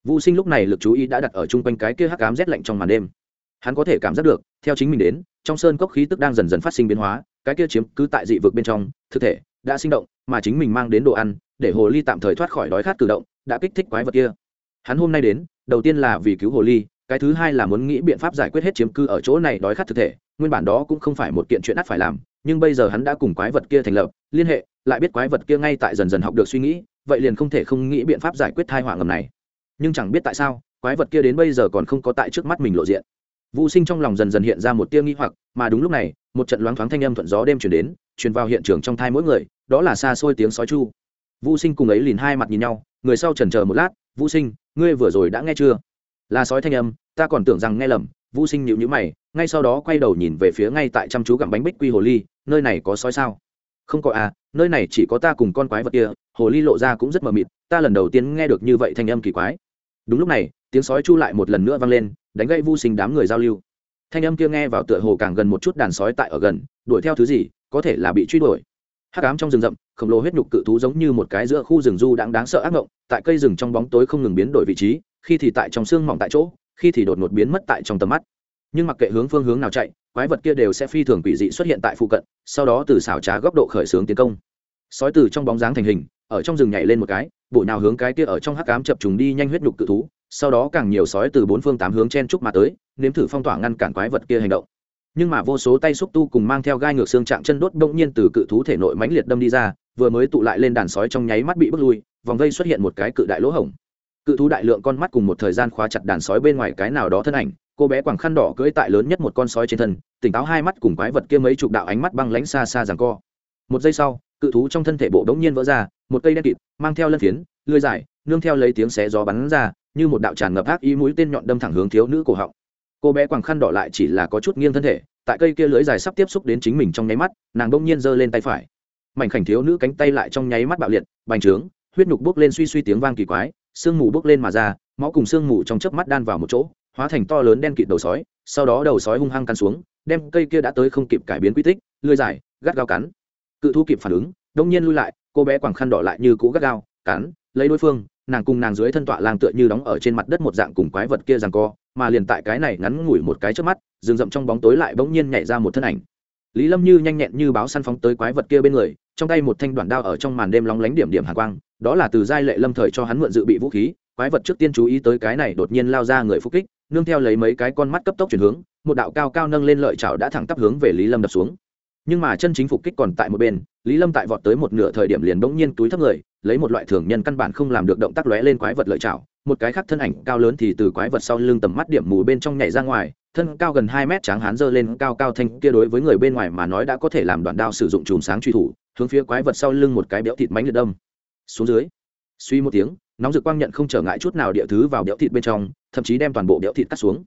Vu sinh lúc này lực chú ý đã đặt ở chung quanh cái kia hắc ám rét lạnh trong màn đêm. Hắn có thể cảm giác được theo chính mình đến trong sơn cốc khí tức đang dần dần phát sinh biến hóa cái kia chiếm cứ tại dị vực bên trong, thực thể đã sinh động, mà chính mình mang đến đồ ăn, để hồ ly tạm thời thoát khỏi đói khát cử động, đã kích thích quái vật kia. Hắn hôm nay đến, đầu tiên là vì cứu hồ ly, cái thứ hai là muốn nghĩ biện pháp giải quyết hết chiếm cư ở chỗ này đói khát thực thể, nguyên bản đó cũng không phải một kiện chuyện ắt phải làm, nhưng bây giờ hắn đã cùng quái vật kia thành lập, liên hệ, lại biết quái vật kia ngay tại dần dần học được suy nghĩ, vậy liền không thể không nghĩ biện pháp giải quyết thai họa ngầm này. Nhưng chẳng biết tại sao, quái vật kia đến bây giờ còn không có tại trước mắt mình lộ diện. Vũ sinh trong lòng dần dần hiện ra một tia nghi hoặc, mà đúng lúc này một trận loáng thoáng thanh âm thuận gió đêm chuyển đến, truyền vào hiện trường trong thai mỗi người, đó là xa xôi tiếng sói chu. Vũ sinh cùng ấy liền hai mặt nhìn nhau, người sau trần chờ một lát, vũ sinh, ngươi vừa rồi đã nghe chưa? Là sói thanh âm, ta còn tưởng rằng nghe lầm. Vũ sinh nhịu nhữ mày, ngay sau đó quay đầu nhìn về phía ngay tại chăm chú gặm bánh bích quy hồ ly, nơi này có sói sao? Không có à nơi này chỉ có ta cùng con quái vật kia. Hồ ly lộ ra cũng rất mờ mịt, ta lần đầu tiên nghe được như vậy thanh âm kỳ quái. Đúng lúc này, tiếng sói chu lại một lần nữa vang lên, đánh gãy Vu sinh đám người giao lưu thanh âm kia nghe vào tựa hồ càng gần một chút đàn sói tại ở gần, đuổi theo thứ gì, có thể là bị truy đuổi. Hắc ám trong rừng rậm, khổng lồ huyết nhục cự thú giống như một cái giữa khu rừng du đáng đáng sợ ác ngộng, tại cây rừng trong bóng tối không ngừng biến đổi vị trí, khi thì tại trong xương mỏng tại chỗ, khi thì đột ngột biến mất tại trong tầm mắt. Nhưng mặc kệ hướng phương hướng nào chạy, quái vật kia đều sẽ phi thường quỷ dị xuất hiện tại phụ cận, sau đó từ xảo trá góc độ khởi xướng tiến công. Sói từ trong bóng dáng thành hình, ở trong rừng nhảy lên một cái bộ nào hướng cái kia ở trong hắc ám chập trùng đi nhanh huyết nhục cự thú sau đó càng nhiều sói từ bốn phương tám hướng chen trúc mà tới, nếm thử phong tỏa ngăn cản quái vật kia hành động. Nhưng mà vô số tay xúc tu cùng mang theo gai ngược xương trạng chân đốt bỗng nhiên từ cự thú thể nội mãnh liệt đâm đi ra, vừa mới tụ lại lên đàn sói trong nháy mắt bị bước lui, vòng vây xuất hiện một cái cự đại lỗ hổng. Cự thú đại lượng con mắt cùng một thời gian khóa chặt đàn sói bên ngoài cái nào đó thân ảnh, cô bé quàng khăn đỏ cưỡi tại lớn nhất một con sói trên thân, tỉnh táo hai mắt cùng quái vật kia mấy chục đạo ánh mắt băng lánh xa xa ràng co. Một giây sau, cự thú trong thân thể bộ đống nhiên vỡ ra, một cây đen kịt, mang theo lân phiến, lưới dài, nương theo lấy tiếng xé gió bắn ra như một đạo tràn ngập ác ý mũi tên nhọn đâm thẳng hướng thiếu nữ cổ họng. Cô bé quàng khăn đỏ lại chỉ là có chút nghiêng thân thể, tại cây kia lưới dài sắp tiếp xúc đến chính mình trong nháy mắt, nàng bỗng nhiên giơ lên tay phải. Mảnh khảnh thiếu nữ cánh tay lại trong nháy mắt bạo liệt, bành trướng, huyết nhục bốc lên suy suy tiếng vang kỳ quái, sương mù bốc lên mà ra, máu cùng sương mù trong chớp mắt đan vào một chỗ, hóa thành to lớn đen kịt đầu sói, sau đó đầu sói hung hăng cắn xuống, đem cây kia đã tới không kịp cải biến quy tích, lưới dài, gắt gao cắn. Cự thu kịp phản ứng, đông nhiên lui lại, cô bé quàng khăn đỏ lại như cũ gắt gao, cắn, lấy đối phương nàng cùng nàng dưới thân tọa lang tựa như đóng ở trên mặt đất một dạng cùng quái vật kia rằng co, mà liền tại cái này ngắn ngủi một cái trước mắt, rừng rậm trong bóng tối lại bỗng nhiên nhảy ra một thân ảnh. Lý lâm như nhanh nhẹn như báo săn phóng tới quái vật kia bên người, trong tay một thanh đoạn đao ở trong màn đêm lóng lánh điểm điểm hàng quang, đó là từ giai lệ lâm thời cho hắn mượn dự bị vũ khí, quái vật trước tiên chú ý tới cái này đột nhiên lao ra người phúc kích, nương theo lấy mấy cái con mắt cấp tốc chuyển hướng, một đạo cao cao nâng lên lợi chảo đã thẳng tắp hướng về lý lâm đập xuống. Nhưng mà chân chính phục kích còn tại một bên lý lâm tại vọt tới một nửa thời điểm liền bỗng nhiên túi thấp người, lấy một loại thường nhân căn bản không làm được động tác lóe lên quái vật lợi chảo một cái khác thân ảnh cao lớn thì từ quái vật sau lưng tầm mắt điểm mù bên trong nhảy ra ngoài, thân cao gần hai mét tráng hán dơ lên cao cao thanh kia đối với người bên ngoài mà nói đã có thể làm đoạn đao sử dụng chùm sáng truy thủ, hướng phía quái vật sau lưng một cái béo thịt mánh liệt đâm. Xuống dưới, suy một tiếng, nóng rực quang nhận không trở ngại chút nào địa thứ vào béo thịt bên trong, thậm chí đem toàn bộ béo thịt cắt xuống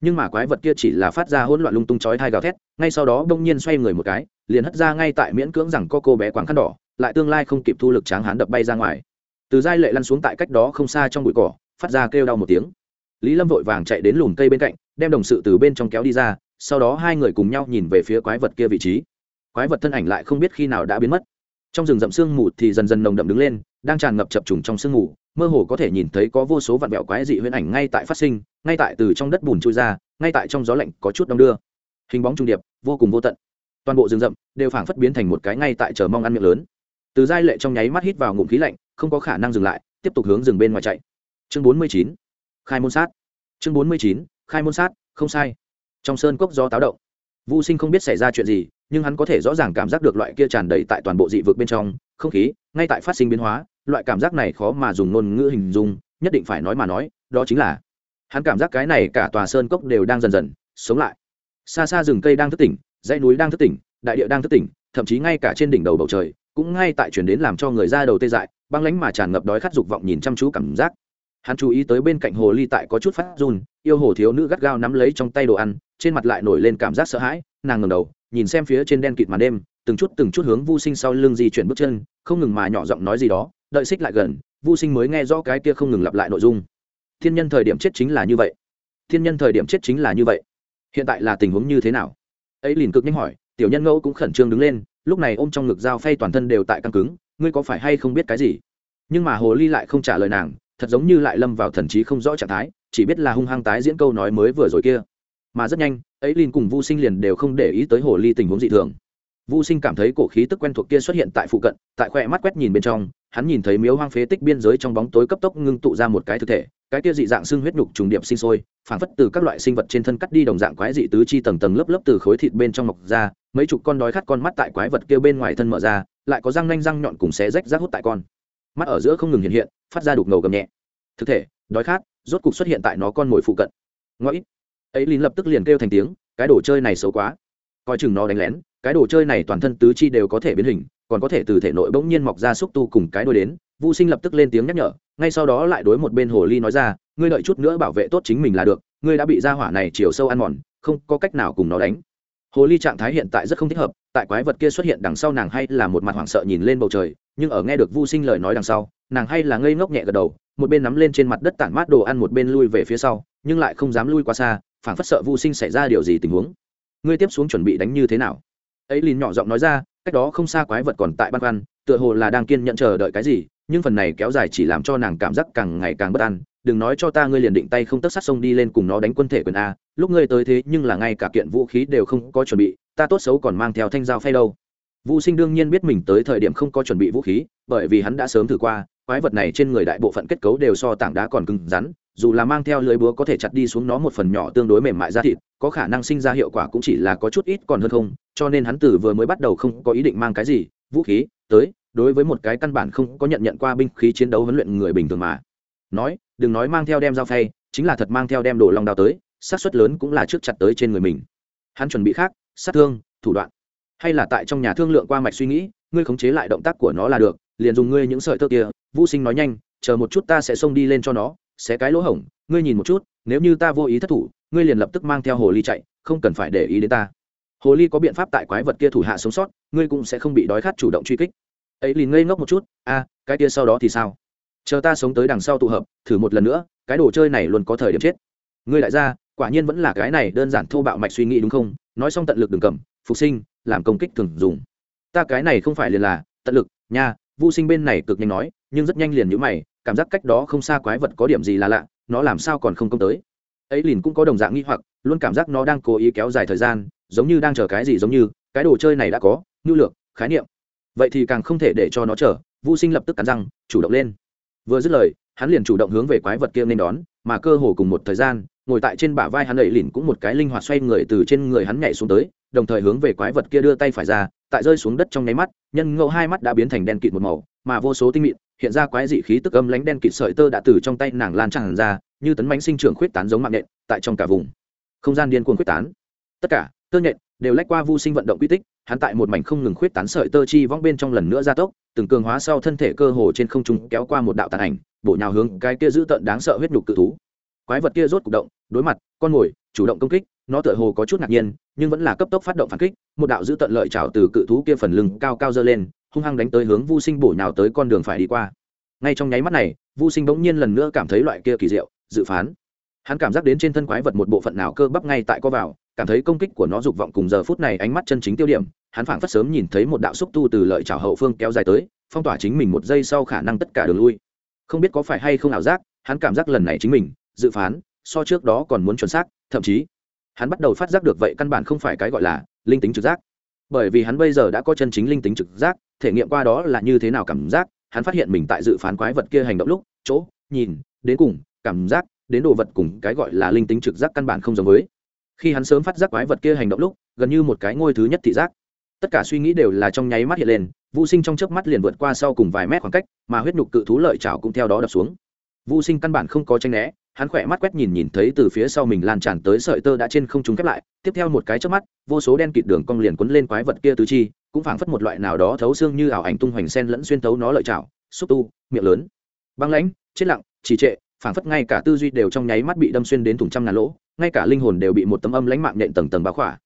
nhưng mà quái vật kia chỉ là phát ra hỗn loạn lung tung chói thai gào thét, ngay sau đó bỗng nhiên xoay người một cái, liền hất ra ngay tại miễn cưỡng rằng có cô bé quảng khăn đỏ, lại tương lai không kịp thu lực tráng hán đập bay ra ngoài. Từ giai lệ lăn xuống tại cách đó không xa trong bụi cỏ, phát ra kêu đau một tiếng. Lý lâm vội vàng chạy đến lùm cây bên cạnh, đem đồng sự từ bên trong kéo đi ra, sau đó hai người cùng nhau nhìn về phía quái vật kia vị trí. Quái vật thân ảnh lại không biết khi nào đã biến mất. Trong rừng rậm sương mù thì dần dần nồng đậm đứng lên đang tràn ngập chập trùng trong sương mù, mơ hồ có thể nhìn thấy có vô số vạn vẹo quái dị huyễn ảnh ngay tại phát sinh, ngay tại từ trong đất bùn trôi ra, ngay tại trong gió lạnh có chút đông đưa. Hình bóng trung điệp, vô cùng vô tận. Toàn bộ rừng rậm đều phảng phất biến thành một cái ngay tại chờ mong ăn miệng lớn. Từ giai lệ trong nháy mắt hít vào ngụm khí lạnh, không có khả năng dừng lại, tiếp tục hướng rừng bên ngoài chạy. Chương bốn mươi chín, khai môn sát. Chương bốn mươi chín, khai môn sát, không sai. Trong sơn cốc do táo động. Vô sinh không biết xảy ra chuyện gì, nhưng hắn có thể rõ ràng cảm giác được loại kia tràn đầy tại toàn bộ dị vực bên trong, không khí, ngay tại phát sinh biến hóa loại cảm giác này khó mà dùng ngôn ngữ hình dung, nhất định phải nói mà nói, đó chính là hắn cảm giác cái này cả tòa sơn cốc đều đang dần dần sống lại. Xa xa rừng cây đang thức tỉnh, dãy núi đang thức tỉnh, đại địa đang thức tỉnh, thậm chí ngay cả trên đỉnh đầu bầu trời, cũng ngay tại chuyển đến làm cho người ra đầu tê dại, băng lánh mà tràn ngập đói khát dục vọng nhìn chăm chú cảm giác. Hắn chú ý tới bên cạnh hồ ly tại có chút phát run, yêu hồ thiếu nữ gắt gao nắm lấy trong tay đồ ăn, trên mặt lại nổi lên cảm giác sợ hãi, nàng ngầm đầu, nhìn xem phía trên đen kịt màn đêm, từng chút từng chút hướng vô sinh sau lưng di chuyển bước chân, không ngừng mà nhỏ giọng nói gì đó đợi xích lại gần vô sinh mới nghe rõ cái kia không ngừng lặp lại nội dung. Thiên nhân thời điểm chết chính là như vậy. Thiên nhân thời điểm chết chính là như vậy. Hiện tại là tình huống như thế nào? Ấy liền cực nhanh hỏi, tiểu nhân ngẫu cũng khẩn trương đứng lên, lúc này ôm trong ngực dao phay toàn thân đều tại căng cứng, ngươi có phải hay không biết cái gì? Nhưng mà hồ ly lại không trả lời nàng, thật giống như lại lâm vào thần trí không rõ trạng thái, chỉ biết là hung hăng tái diễn câu nói mới vừa rồi kia. Mà rất nhanh, ấy liền cùng vu sinh liền đều không để ý tới hồ ly tình huống dị thường vu sinh cảm thấy cổ khí tức quen thuộc kia xuất hiện tại phụ cận, tại khoe mắt quét nhìn bên trong, hắn nhìn thấy miếu hoang phế tích biên giới trong bóng tối cấp tốc ngưng tụ ra một cái thực thể, cái kia dị dạng xương huyết nhục trùng điệp sinh sôi, phảng phất từ các loại sinh vật trên thân cắt đi đồng dạng quái dị tứ chi tầng tầng lớp lớp từ khối thịt bên trong mọc ra, mấy chục con đói khát con mắt tại quái vật kia bên ngoài thân mở ra, lại có răng nanh răng nhọn cùng xé rách rác hút tại con. Mắt ở giữa không ngừng hiện hiện, phát ra đục ngầu gầm nhẹ. Thực thể, đói khát, rốt cục xuất hiện tại nó con mồi phụ cận. Ngõi ấy lín lập tức liền kêu thành tiếng, cái đồ chơi này xấu quá. Coi chừng nó đánh lén cái đồ chơi này toàn thân tứ chi đều có thể biến hình còn có thể từ thể nội bỗng nhiên mọc ra xúc tu cùng cái đôi đến Vu Sinh lập tức lên tiếng nhắc nhở, ngay sau đó lại đối một bên hồ ly nói ra, ngươi đợi chút nữa bảo vệ tốt chính mình là được, ngươi đã bị ra hỏa này chiều sâu ăn mòn, không có cách nào cùng nó đánh. Hồ ly trạng thái hiện tại rất không thích hợp, tại quái vật kia xuất hiện đằng sau nàng hay là một mặt hoảng sợ nhìn lên bầu trời, nhưng ở nghe được Vu Sinh lời nói đằng sau, nàng hay là ngây ngốc nhẹ gật đầu, một bên nắm lên trên mặt đất tản mát đồ ăn một bên lui về phía sau, nhưng lại không dám lui quá xa, phảng phất sợ Vu Sinh xảy ra điều gì tình huống. Ngươi tiếp xuống chuẩn bị đánh như thế nào? Ấy Lìn nhỏ giọng nói ra, cách đó không xa quái vật còn tại băn khoăn tựa hồ là đang kiên nhận chờ đợi cái gì nhưng phần này kéo dài chỉ làm cho nàng cảm giác càng ngày càng bất an. Đừng nói cho ta ngươi liền định tay không tất sát sông đi lên cùng nó đánh quân thể quyền a lúc ngươi tới thế nhưng là ngay cả kiện vũ khí đều không có chuẩn bị ta tốt xấu còn mang theo thanh dao phay đâu. Vũ sinh đương nhiên biết mình tới thời điểm không có chuẩn bị vũ khí bởi vì hắn đã sớm thử qua quái vật này trên người đại bộ phận kết cấu đều so tảng đá còn cứng rắn dù là mang theo lưới búa có thể chặt đi xuống nó một phần nhỏ tương đối mềm mại ra thịt có khả năng sinh ra hiệu quả cũng chỉ là có chút ít còn hơn không cho nên hắn từ vừa mới bắt đầu không có ý định mang cái gì, vũ khí, tới, đối với một cái căn bản không có nhận nhận qua binh khí chiến đấu huấn luyện người bình thường mà. Nói, đừng nói mang theo đem dao phay, chính là thật mang theo đem đồ long đao tới sát xuất lớn cũng là trước chặt tới trên người mình. Hắn chuẩn bị khác, sát thương, thủ đoạn. Hay là tại trong nhà thương lượng qua mạch suy nghĩ, ngươi khống chế lại động tác của nó là được, liền dùng ngươi những sợi tơ kia, vũ sinh nói nhanh, chờ một chút ta sẽ xông đi lên cho nó, xé cái lỗ hổng, ngươi nhìn một chút, nếu như ta vô ý thất thủ, ngươi liền lập tức mang theo hồ ly chạy, không cần phải để ý đến ta hồ ly có biện pháp tại quái vật kia thủ hạ sống sót, ngươi cũng sẽ không bị đói khát chủ động truy kích. Ấy liền ngây ngốc một chút, a, cái kia sau đó thì sao? Chờ ta sống tới đằng sau tụ hợp, thử một lần nữa, cái đồ chơi này luôn có thời điểm chết. Ngươi lại ra quả nhiên vẫn là cái này đơn giản thô bạo mạch suy nghĩ đúng không? Nói xong tận lực đừng cầm, phục sinh, làm công kích thường dùng. Ta cái này không phải liền là tận lực, nha vô sinh bên này cực nhanh nói, nhưng rất nhanh liền nhữ mày, cảm giác cách đó không xa quái vật có điểm gì là lạ, nó làm sao còn không công tới. Ấy liền cũng có đồng dạng nghi hoặc, luôn cảm giác nó đang cố ý kéo dài thời gian giống như đang chờ cái gì giống như, cái đồ chơi này đã có, nhu lược, khái niệm. Vậy thì càng không thể để cho nó chờ vô sinh lập tức cắn răng, chủ động lên. Vừa dứt lời, hắn liền chủ động hướng về quái vật kia nên đón, mà cơ hồ cùng một thời gian, ngồi tại trên bả vai hắn ấy lìn cũng một cái linh hoạt xoay người từ trên người hắn nhảy xuống tới, đồng thời hướng về quái vật kia đưa tay phải ra, tại rơi xuống đất trong nháy mắt, nhân ngẫu hai mắt đã biến thành đen kịt một màu, mà vô số tinh mịn, hiện ra quái dị khí tức âm lánh đen kịt sợi tơ đã từ trong tay nàng lan tràn ra, như tấn bánh sinh trưởng khuyết tán giống mạng nện, tại trong cả vùng. Không gian điên cuồng khuyết tán. Tất cả tơ nhện, đều lách qua vô sinh vận động quy tích, hắn tại một mảnh không ngừng khuyết tán sợi tơ chi vong bên trong lần nữa gia tốc, từng cường hóa sau thân thể cơ hồ trên không trung kéo qua một đạo tàn ảnh, bổ nhào hướng cái kia giữ tận đáng sợ huyết nhục cự thú. Quái vật kia rốt cục động, đối mặt, con mồi, chủ động công kích, nó tựa hồ có chút ngạc nhiên, nhưng vẫn là cấp tốc phát động phản kích, một đạo giữ tận lợi trào từ cự thú kia phần lưng cao cao dơ lên, hung hăng đánh tới hướng vô sinh bổ nhào tới con đường phải đi qua. Ngay trong nháy mắt này vô sinh bỗng nhiên lần nữa cảm thấy loại kia kỳ diệu, dự phán. Hắn cảm giác đến trên thân quái vật một bộ phận nào cơ bắp ngay tại co vào cảm thấy công kích của nó dục vọng cùng giờ phút này ánh mắt chân chính tiêu điểm, hắn phảng phất sớm nhìn thấy một đạo xúc tu từ lợi trào hậu phương kéo dài tới, phong tỏa chính mình một giây sau khả năng tất cả đường lui. Không biết có phải hay không ảo giác, hắn cảm giác lần này chính mình, dự phán, so trước đó còn muốn chuẩn xác, thậm chí, hắn bắt đầu phát giác được vậy căn bản không phải cái gọi là linh tính trực giác. Bởi vì hắn bây giờ đã có chân chính linh tính trực giác, thể nghiệm qua đó là như thế nào cảm giác, hắn phát hiện mình tại dự phán quái vật kia hành động lúc, chỗ, nhìn, đến cùng, cảm giác, đến đồ vật cùng cái gọi là linh tính trực giác căn bản không giống với khi hắn sớm phát giác quái vật kia hành động lúc, gần như một cái ngôi thứ nhất thị giác. Tất cả suy nghĩ đều là trong nháy mắt hiện lên vô sinh trong chớp mắt liền vượt qua sau cùng vài mét khoảng cách, mà huyết nhục cự thú lợi chảo cũng theo đó đập xuống. Vô sinh căn bản không có tranh né, hắn khỏe mắt quét nhìn nhìn thấy từ phía sau mình lan tràn tới sợi tơ đã trên không trung khép lại, tiếp theo một cái chớp mắt, vô số đen kịt đường cong liền quấn lên quái vật kia tứ chi, cũng phảng phất một loại nào đó thấu xương như ảo ảnh tung hoành sen lẫn xuyên thấu nó lợi chảo, xúc tu, miệng lớn. Băng lãnh, chết lặng, trì trệ, phảng phất ngay cả tư duy đều trong nháy mắt bị đâm xuyên đến thùng trăm ngàn lỗ ngay cả linh hồn đều bị một tấm âm lãnh mạng nện tầng tầng bao khỏa.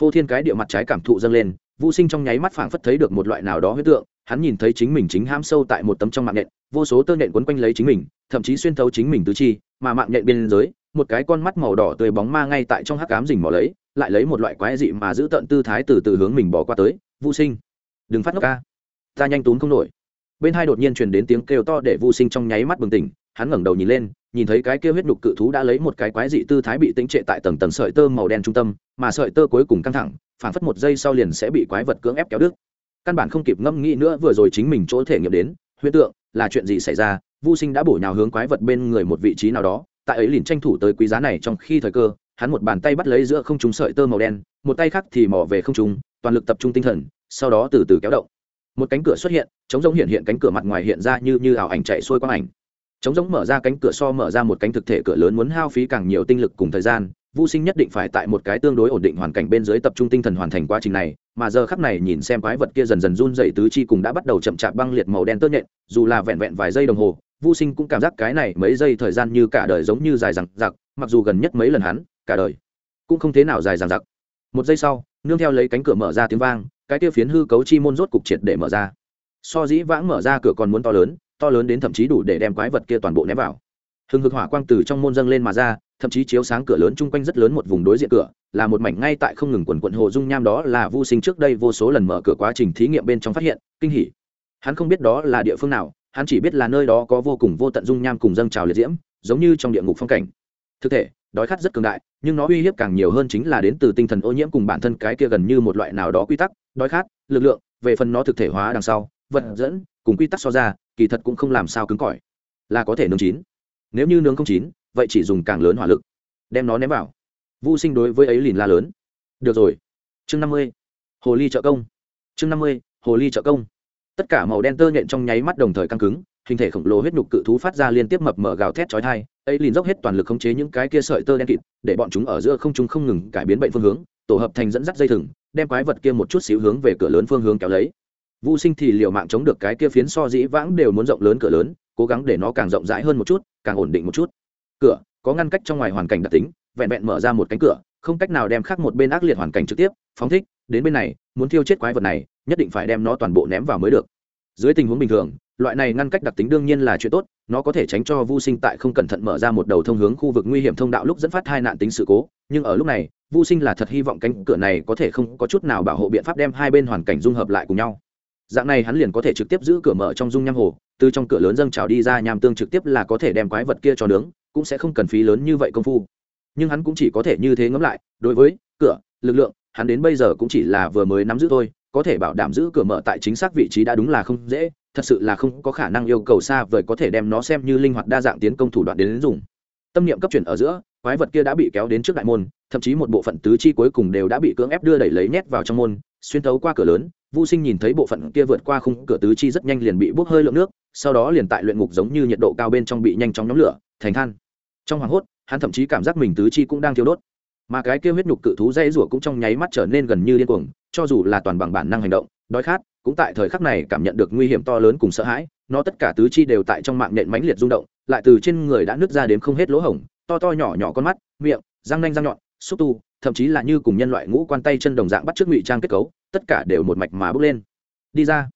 Phô thiên cái địa mặt trái cảm thụ dâng lên, Vu sinh trong nháy mắt phảng phất thấy được một loại nào đó huyết tượng, hắn nhìn thấy chính mình chính ham sâu tại một tấm trong mạng nện vô số tơ nện quấn quanh lấy chính mình, thậm chí xuyên thấu chính mình tứ chi, mà mạng nện bên dưới, một cái con mắt màu đỏ tươi bóng ma ngay tại trong hắc cám rình mò lấy, lại lấy một loại quái dị mà giữ tận tư thái từ từ hướng mình bỏ qua tới, Vu sinh, đừng phát ngốc ca, ta nhanh túm không nổi. Bên hai đột nhiên truyền đến tiếng kêu to để Vu sinh trong nháy mắt bừng tỉnh hắn ngẩng đầu nhìn lên, nhìn thấy cái kia huyết nhục cự thú đã lấy một cái quái dị tư thái bị tĩnh trệ tại tầng tầng sợi tơ màu đen trung tâm, mà sợi tơ cuối cùng căng thẳng, phản phất một giây sau liền sẽ bị quái vật cưỡng ép kéo đứt. Căn bản không kịp ngâm nghĩ nữa vừa rồi chính mình chỗ thể nghiệm đến, huyết tượng, là chuyện gì xảy ra? Vô sinh đã bổ nhào hướng quái vật bên người một vị trí nào đó, tại ấy liền tranh thủ tới quý giá này trong khi thời cơ, hắn một bàn tay bắt lấy giữa không trung sợi tơ màu đen, một tay khác thì mò về không trung, toàn lực tập trung tinh thần, sau đó từ từ kéo động. Một cánh cửa xuất hiện chống giống hiện hiện cánh cửa mặt ngoài hiện ra như như ảo ảnh chạy xuôi quang ảnh chống giống mở ra cánh cửa so mở ra một cánh thực thể cửa lớn muốn hao phí càng nhiều tinh lực cùng thời gian vô sinh nhất định phải tại một cái tương đối ổn định hoàn cảnh bên dưới tập trung tinh thần hoàn thành quá trình này, mà giờ khắp này nhìn xem quái vật kia dần dần run dậy tứ chi cùng đã bắt đầu chậm chạp băng liệt màu đen tơ nhện, dù là vẹn vẹn vài giây đồng hồ vô sinh cũng cảm giác cái này mấy giây thời gian như cả đời giống như dài dằng dặc, mặc dù gần nhất mấy lần hắn, cả đời, cũng không thế nào dài dằng dặc. Một giây sau, nương theo lấy cánh cửa mở ra tiếng vang, cái kia phiến hư cấu chi môn rốt cục triệt để mở ra. So dĩ vãng mở ra cửa còn muốn to lớn to lớn đến thậm chí đủ để đem quái vật kia toàn bộ ném vào. Hừng hực hỏa quang từ trong môn dâng lên mà ra, thậm chí chiếu sáng cửa lớn chung quanh rất lớn một vùng đối diện cửa, là một mảnh ngay tại không ngừng quần quận hồ dung nham đó là vô sinh trước đây vô số lần mở cửa quá trình thí nghiệm bên trong phát hiện, kinh hỉ. Hắn không biết đó là địa phương nào, hắn chỉ biết là nơi đó có vô cùng vô tận dung nham cùng dâng trào liệt diễm, giống như trong địa ngục phong cảnh. Thực thể, đói khát rất cường đại, nhưng nó uy hiếp càng nhiều hơn chính là đến từ tinh thần ô nhiễm cùng bản thân cái kia gần như một loại nào đó quy tắc, đói khát, lực lượng, về phần nó thực thể hóa đằng sau, vật dẫn, cùng quy tắc so ra kỳ thật cũng không làm sao cứng cỏi. Là có thể nướng chín. Nếu như nướng không chín, vậy chỉ dùng càng lớn hỏa lực. Đem nó ném vào. Vô sinh đối với ấy lìn la lớn. Được rồi. Chương năm mươi. Hồ ly trợ công. Chương năm mươi. Hồ ly trợ công. Tất cả màu đen tơ nhện trong nháy mắt đồng thời căng cứng, hình thể khổng lồ huyết nhục cự thú phát ra liên tiếp mập mở gào thét chói thai ấy liền dốc hết toàn lực khống chế những cái kia sợi tơ đen kịt, để bọn chúng ở giữa không trung không ngừng cải biến bệnh phương hướng, tổ hợp thành dẫn dắt dây thừng, đem quái vật kia một chút xíu hướng về cửa lớn phương hướng kéo lấy vô sinh thì liều mạng chống được cái kia phiến so dĩ vãng đều muốn rộng lớn cửa lớn, cố gắng để nó càng rộng rãi hơn một chút, càng ổn định một chút. Cửa, có ngăn cách trong ngoài hoàn cảnh đặc tính, vẹn vẹn mở ra một cánh cửa, không cách nào đem khác một bên ác liệt hoàn cảnh trực tiếp, phóng thích, đến bên này, muốn thiêu chết quái vật này, nhất định phải đem nó toàn bộ ném vào mới được. Dưới tình huống bình thường, loại này ngăn cách đặc tính đương nhiên là chuyện tốt, nó có thể tránh cho vô sinh tại không cẩn thận mở ra một đầu thông hướng khu vực nguy hiểm thông đạo lúc dẫn phát hai nạn tính sự cố, nhưng ở lúc này vô sinh là thật hy vọng cánh cửa này có thể không có chút nào bảo hộ biện pháp đem hai bên hoàn cảnh dung hợp lại cùng nhau dạng này hắn liền có thể trực tiếp giữ cửa mở trong dung nham hồ từ trong cửa lớn dâng trào đi ra nham tương trực tiếp là có thể đem quái vật kia cho nướng cũng sẽ không cần phí lớn như vậy công phu. Nhưng hắn cũng chỉ có thể như thế ngẫm lại đối với cửa lực lượng hắn đến bây giờ cũng chỉ là vừa mới nắm giữ thôi có thể bảo đảm giữ cửa mở tại chính xác vị trí đã đúng là không dễ thật sự là không có khả năng yêu cầu xa vời có thể đem nó xem như linh hoạt đa dạng tiến công thủ đoạn đến, đến dùng tâm niệm cấp chuyển ở giữa quái vật kia đã bị kéo đến trước đại môn thậm chí một bộ phận tứ chi cuối cùng đều đã bị cưỡng ép đưa đẩy lấy nhét vào trong môn xuyên thấu qua cửa lớn vô sinh nhìn thấy bộ phận kia vượt qua khung cửa tứ chi rất nhanh liền bị bốc hơi lượng nước, sau đó liền tại luyện ngục giống như nhiệt độ cao bên trong bị nhanh chóng nhóm lửa, thành than. Trong hoàng hốt, hắn thậm chí cảm giác mình tứ chi cũng đang thiêu đốt. Mà cái kia huyết nhục cự thú dây rủa cũng trong nháy mắt trở nên gần như điên cuồng, cho dù là toàn bằng bản năng hành động, đói khát, cũng tại thời khắc này cảm nhận được nguy hiểm to lớn cùng sợ hãi, nó tất cả tứ chi đều tại trong mạng nện mãnh liệt rung động, lại từ trên người đã nứt ra đến không hết lỗ hổng, to to nhỏ nhỏ con mắt, miệng, răng nanh răng nhọn, xúc tu, thậm chí là như cùng nhân loại ngũ quan tay chân đồng dạng bắt trước ngụy trang kết cấu tất cả đều một mạch mà bước lên. Đi ra.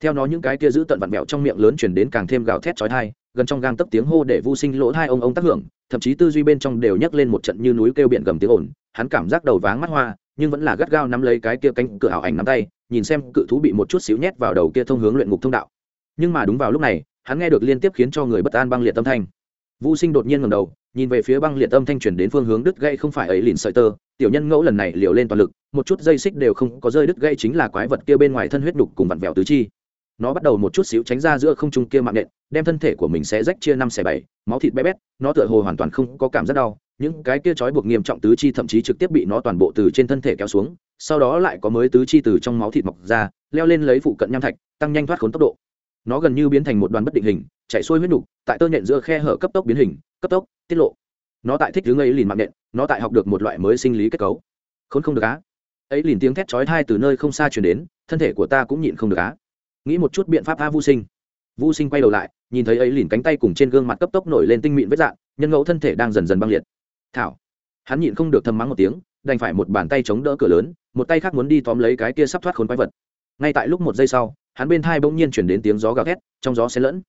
Theo nó những cái kia giữ tận vặn vẹo trong miệng lớn chuyển đến càng thêm gào thét chói thai gần trong gang tấp tiếng hô để vu sinh lỗ hai ông ông tác hưởng, thậm chí tư duy bên trong đều nhấc lên một trận như núi kêu biển gầm tiếng ồn. Hắn cảm giác đầu váng mắt hoa, nhưng vẫn là gắt gao nắm lấy cái kia cánh cửa ảo ảnh nắm tay, nhìn xem cự thú bị một chút xíu nhét vào đầu kia thông hướng luyện ngục thông đạo. Nhưng mà đúng vào lúc này, hắn nghe được liên tiếp khiến cho người bất an băng liệt tâm thanh. Vô sinh đột nhiên ngầm đầu nhìn về phía băng liệt âm thanh truyền đến phương hướng đứt gây không phải ấy lìn sợi tơ, tiểu nhân ngẫu lần này liều lên toàn lực, một chút dây xích đều không có rơi đứt gây chính là quái vật kia bên ngoài thân huyết đục cùng vặn vẹo tứ chi. Nó bắt đầu một chút xíu tránh ra giữa không trung kia mạng nện, đem thân thể của mình sẽ rách chia năm xẻ bảy, máu thịt bé bét, nó tựa hồ hoàn toàn không có cảm giác đau, những cái kia trói buộc nghiêm trọng tứ chi thậm chí trực tiếp bị nó toàn bộ từ trên thân thể kéo xuống, sau đó lại có mới tứ chi từ trong máu thịt mọc ra, leo lên lấy phụ cận nham thạch, tăng nhanh thoát khốn tốc độ. Nó gần như biến thành một đoàn bất định hình chạy xuôi huyết nục tại tơ nhện giữa khe hở cấp tốc biến hình cấp tốc, tiết lộ. Nó tại thích thứ ấy lìn mạng nện nó tại học được một loại mới sinh lý kết cấu. Khốn không được á. Ấy liền tiếng thét chói thai từ nơi không xa chuyển đến, thân thể của ta cũng nhịn không được á. Nghĩ một chút biện pháp a vô sinh. Vô sinh quay đầu lại, nhìn thấy ấy liền cánh tay cùng trên gương mặt cấp tốc nổi lên tinh mịn vết dạng nhân ngẫu thân thể đang dần dần băng liệt. Thảo. Hắn nhịn không được thầm mắng một tiếng, đành phải một bàn tay chống đỡ cửa lớn, một tay khác muốn đi tóm lấy cái kia sắp thoát khốn quái vật. Ngay tại lúc một giây sau, hắn bên thai bỗng nhiên chuyển đến tiếng gió gào thét, trong gió xen lẫn.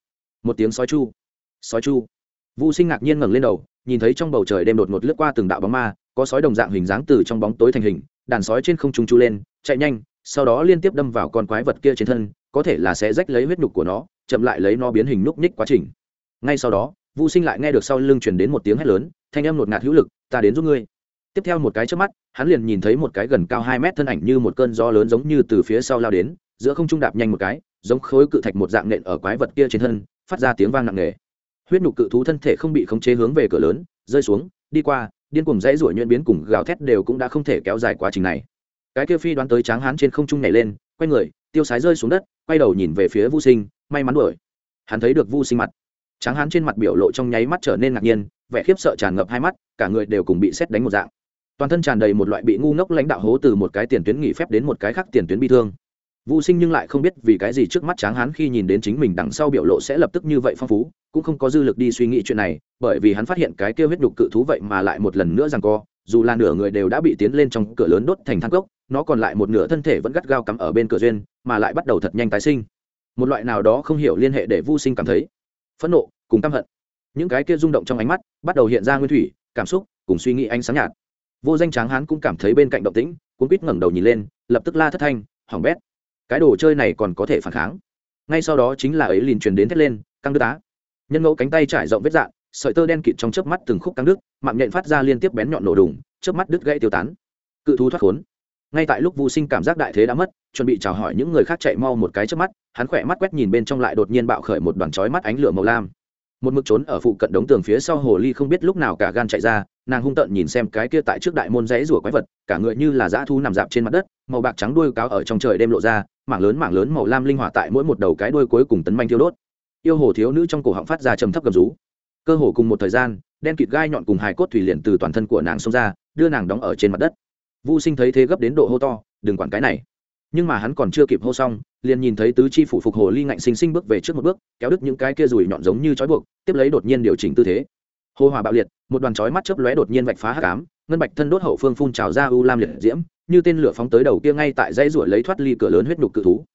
Một tiếng sói chu. Sói chu. Vu Sinh ngạc nhiên ngẩng lên đầu, nhìn thấy trong bầu trời đêm đột ngột lướt qua từng đạo bóng ma, có sói đồng dạng hình dáng từ trong bóng tối thành hình, đàn sói trên không trung chu lên, chạy nhanh, sau đó liên tiếp đâm vào con quái vật kia trên thân, có thể là sẽ rách lấy huyết nhục của nó, chậm lại lấy nó biến hình núc ních quá trình. Ngay sau đó, Vu Sinh lại nghe được sau lưng truyền đến một tiếng hét lớn, thanh âm nột ngạt hữu lực, "Ta đến giúp ngươi." Tiếp theo một cái chớp mắt, hắn liền nhìn thấy một cái gần cao hai mét thân ảnh như một cơn gió lớn giống như từ phía sau lao đến, giữa không trung đạp nhanh một cái, giống khối cự thạch một dạng nện ở quái vật kia trên thân, phát ra tiếng vang nặng nề huyết nhục cự thú thân thể không bị khống chế hướng về cửa lớn, rơi xuống, đi qua, điên cùng dãy ruổi nhuyễn biến cùng gào thét đều cũng đã không thể kéo dài quá trình này. Cái kia phi đoán tới tráng hán trên không trung nhảy lên, quay người, tiêu sái rơi xuống đất, quay đầu nhìn về phía vô sinh, may mắn đuổi. Hắn thấy được vô sinh mặt. Tráng hán trên mặt biểu lộ trong nháy mắt trở nên ngạc nhiên, vẻ khiếp sợ tràn ngập hai mắt, cả người đều cùng bị xét đánh một dạng. Toàn thân tràn đầy một loại bị ngu ngốc lãnh đạo hố từ một cái tiền tuyến nghỉ phép đến một cái khác tiền tuyến bi thương. Vu Sinh nhưng lại không biết vì cái gì trước mắt Tráng Hán khi nhìn đến chính mình đằng sau biểu lộ sẽ lập tức như vậy phong phú, cũng không có dư lực đi suy nghĩ chuyện này, bởi vì hắn phát hiện cái kia huyết nhục cự thú vậy mà lại một lần nữa rằng co, dù là nửa người đều đã bị tiến lên trong cửa lớn đốt thành than cốc, nó còn lại một nửa thân thể vẫn gắt gao cắm ở bên cửa duyên, mà lại bắt đầu thật nhanh tái sinh. Một loại nào đó không hiểu liên hệ để Vu Sinh cảm thấy phẫn nộ cùng căm hận. những cái kia rung động trong ánh mắt bắt đầu hiện ra nguyên thủy cảm xúc cùng suy nghĩ ánh sáng nhạt vô danh tráng hán cũng cảm thấy bên cạnh động tĩnh cuốn quýt ngẩng đầu nhìn lên lập tức la thất thanh hỏng bét cái đồ chơi này còn có thể phản kháng. Ngay sau đó chính là ấy liền truyền đến thét lên, căng đứt á. Nhân ngẫu cánh tay trải rộng vết dạn, sợi tơ đen kịt trong chớp mắt từng khúc căng đứt, mạng nhện phát ra liên tiếp bén nhọn nổ đùng, chớp mắt đứt gãy tiêu tán. Cự thú thoát khốn. Ngay tại lúc vô sinh cảm giác đại thế đã mất, chuẩn bị chào hỏi những người khác chạy mau một cái trước mắt, hắn khỏe mắt quét nhìn bên trong lại đột nhiên bạo khởi một đoàn chói mắt ánh lửa màu lam. Một mực trốn ở phụ cận đống tường phía sau hồ ly không biết lúc nào cả gan chạy ra nàng hung tợn nhìn xem cái kia tại trước đại môn rẽ rủa quái vật, cả người như là dã thu nằm dạp trên mặt đất, màu bạc trắng đuôi cáo ở trong trời đêm lộ ra, mảng lớn mảng lớn màu lam linh hoạt tại mỗi một đầu cái đuôi cuối cùng tấn manh thiêu đốt. Yêu hồ thiếu nữ trong cổ họng phát ra trầm thấp gầm rú. Cơ hồ cùng một thời gian, đen kịt gai nhọn cùng hài cốt thủy liền từ toàn thân của nàng xông ra, đưa nàng đóng ở trên mặt đất. Vô sinh thấy thế gấp đến độ hô to, đừng quản cái này. Nhưng mà hắn còn chưa kịp hô xong, liền nhìn thấy tứ chi phủ phục hồ ly ngạnh sinh sinh bước về trước một bước, kéo đứt những cái kia rùi nhọn giống như chói buộc, tiếp lấy đột nhiên điều chỉnh tư thế hồ hòa bạo liệt, một đoàn chói mắt chớp lóe đột nhiên vạch phá hắc ám, ngân bạch thân đốt hậu phương phun trào ra u lam liệt diễm, như tên lửa phóng tới đầu kia ngay tại dãy ruổi lấy thoát ly cửa lớn huyết nhục cự thú.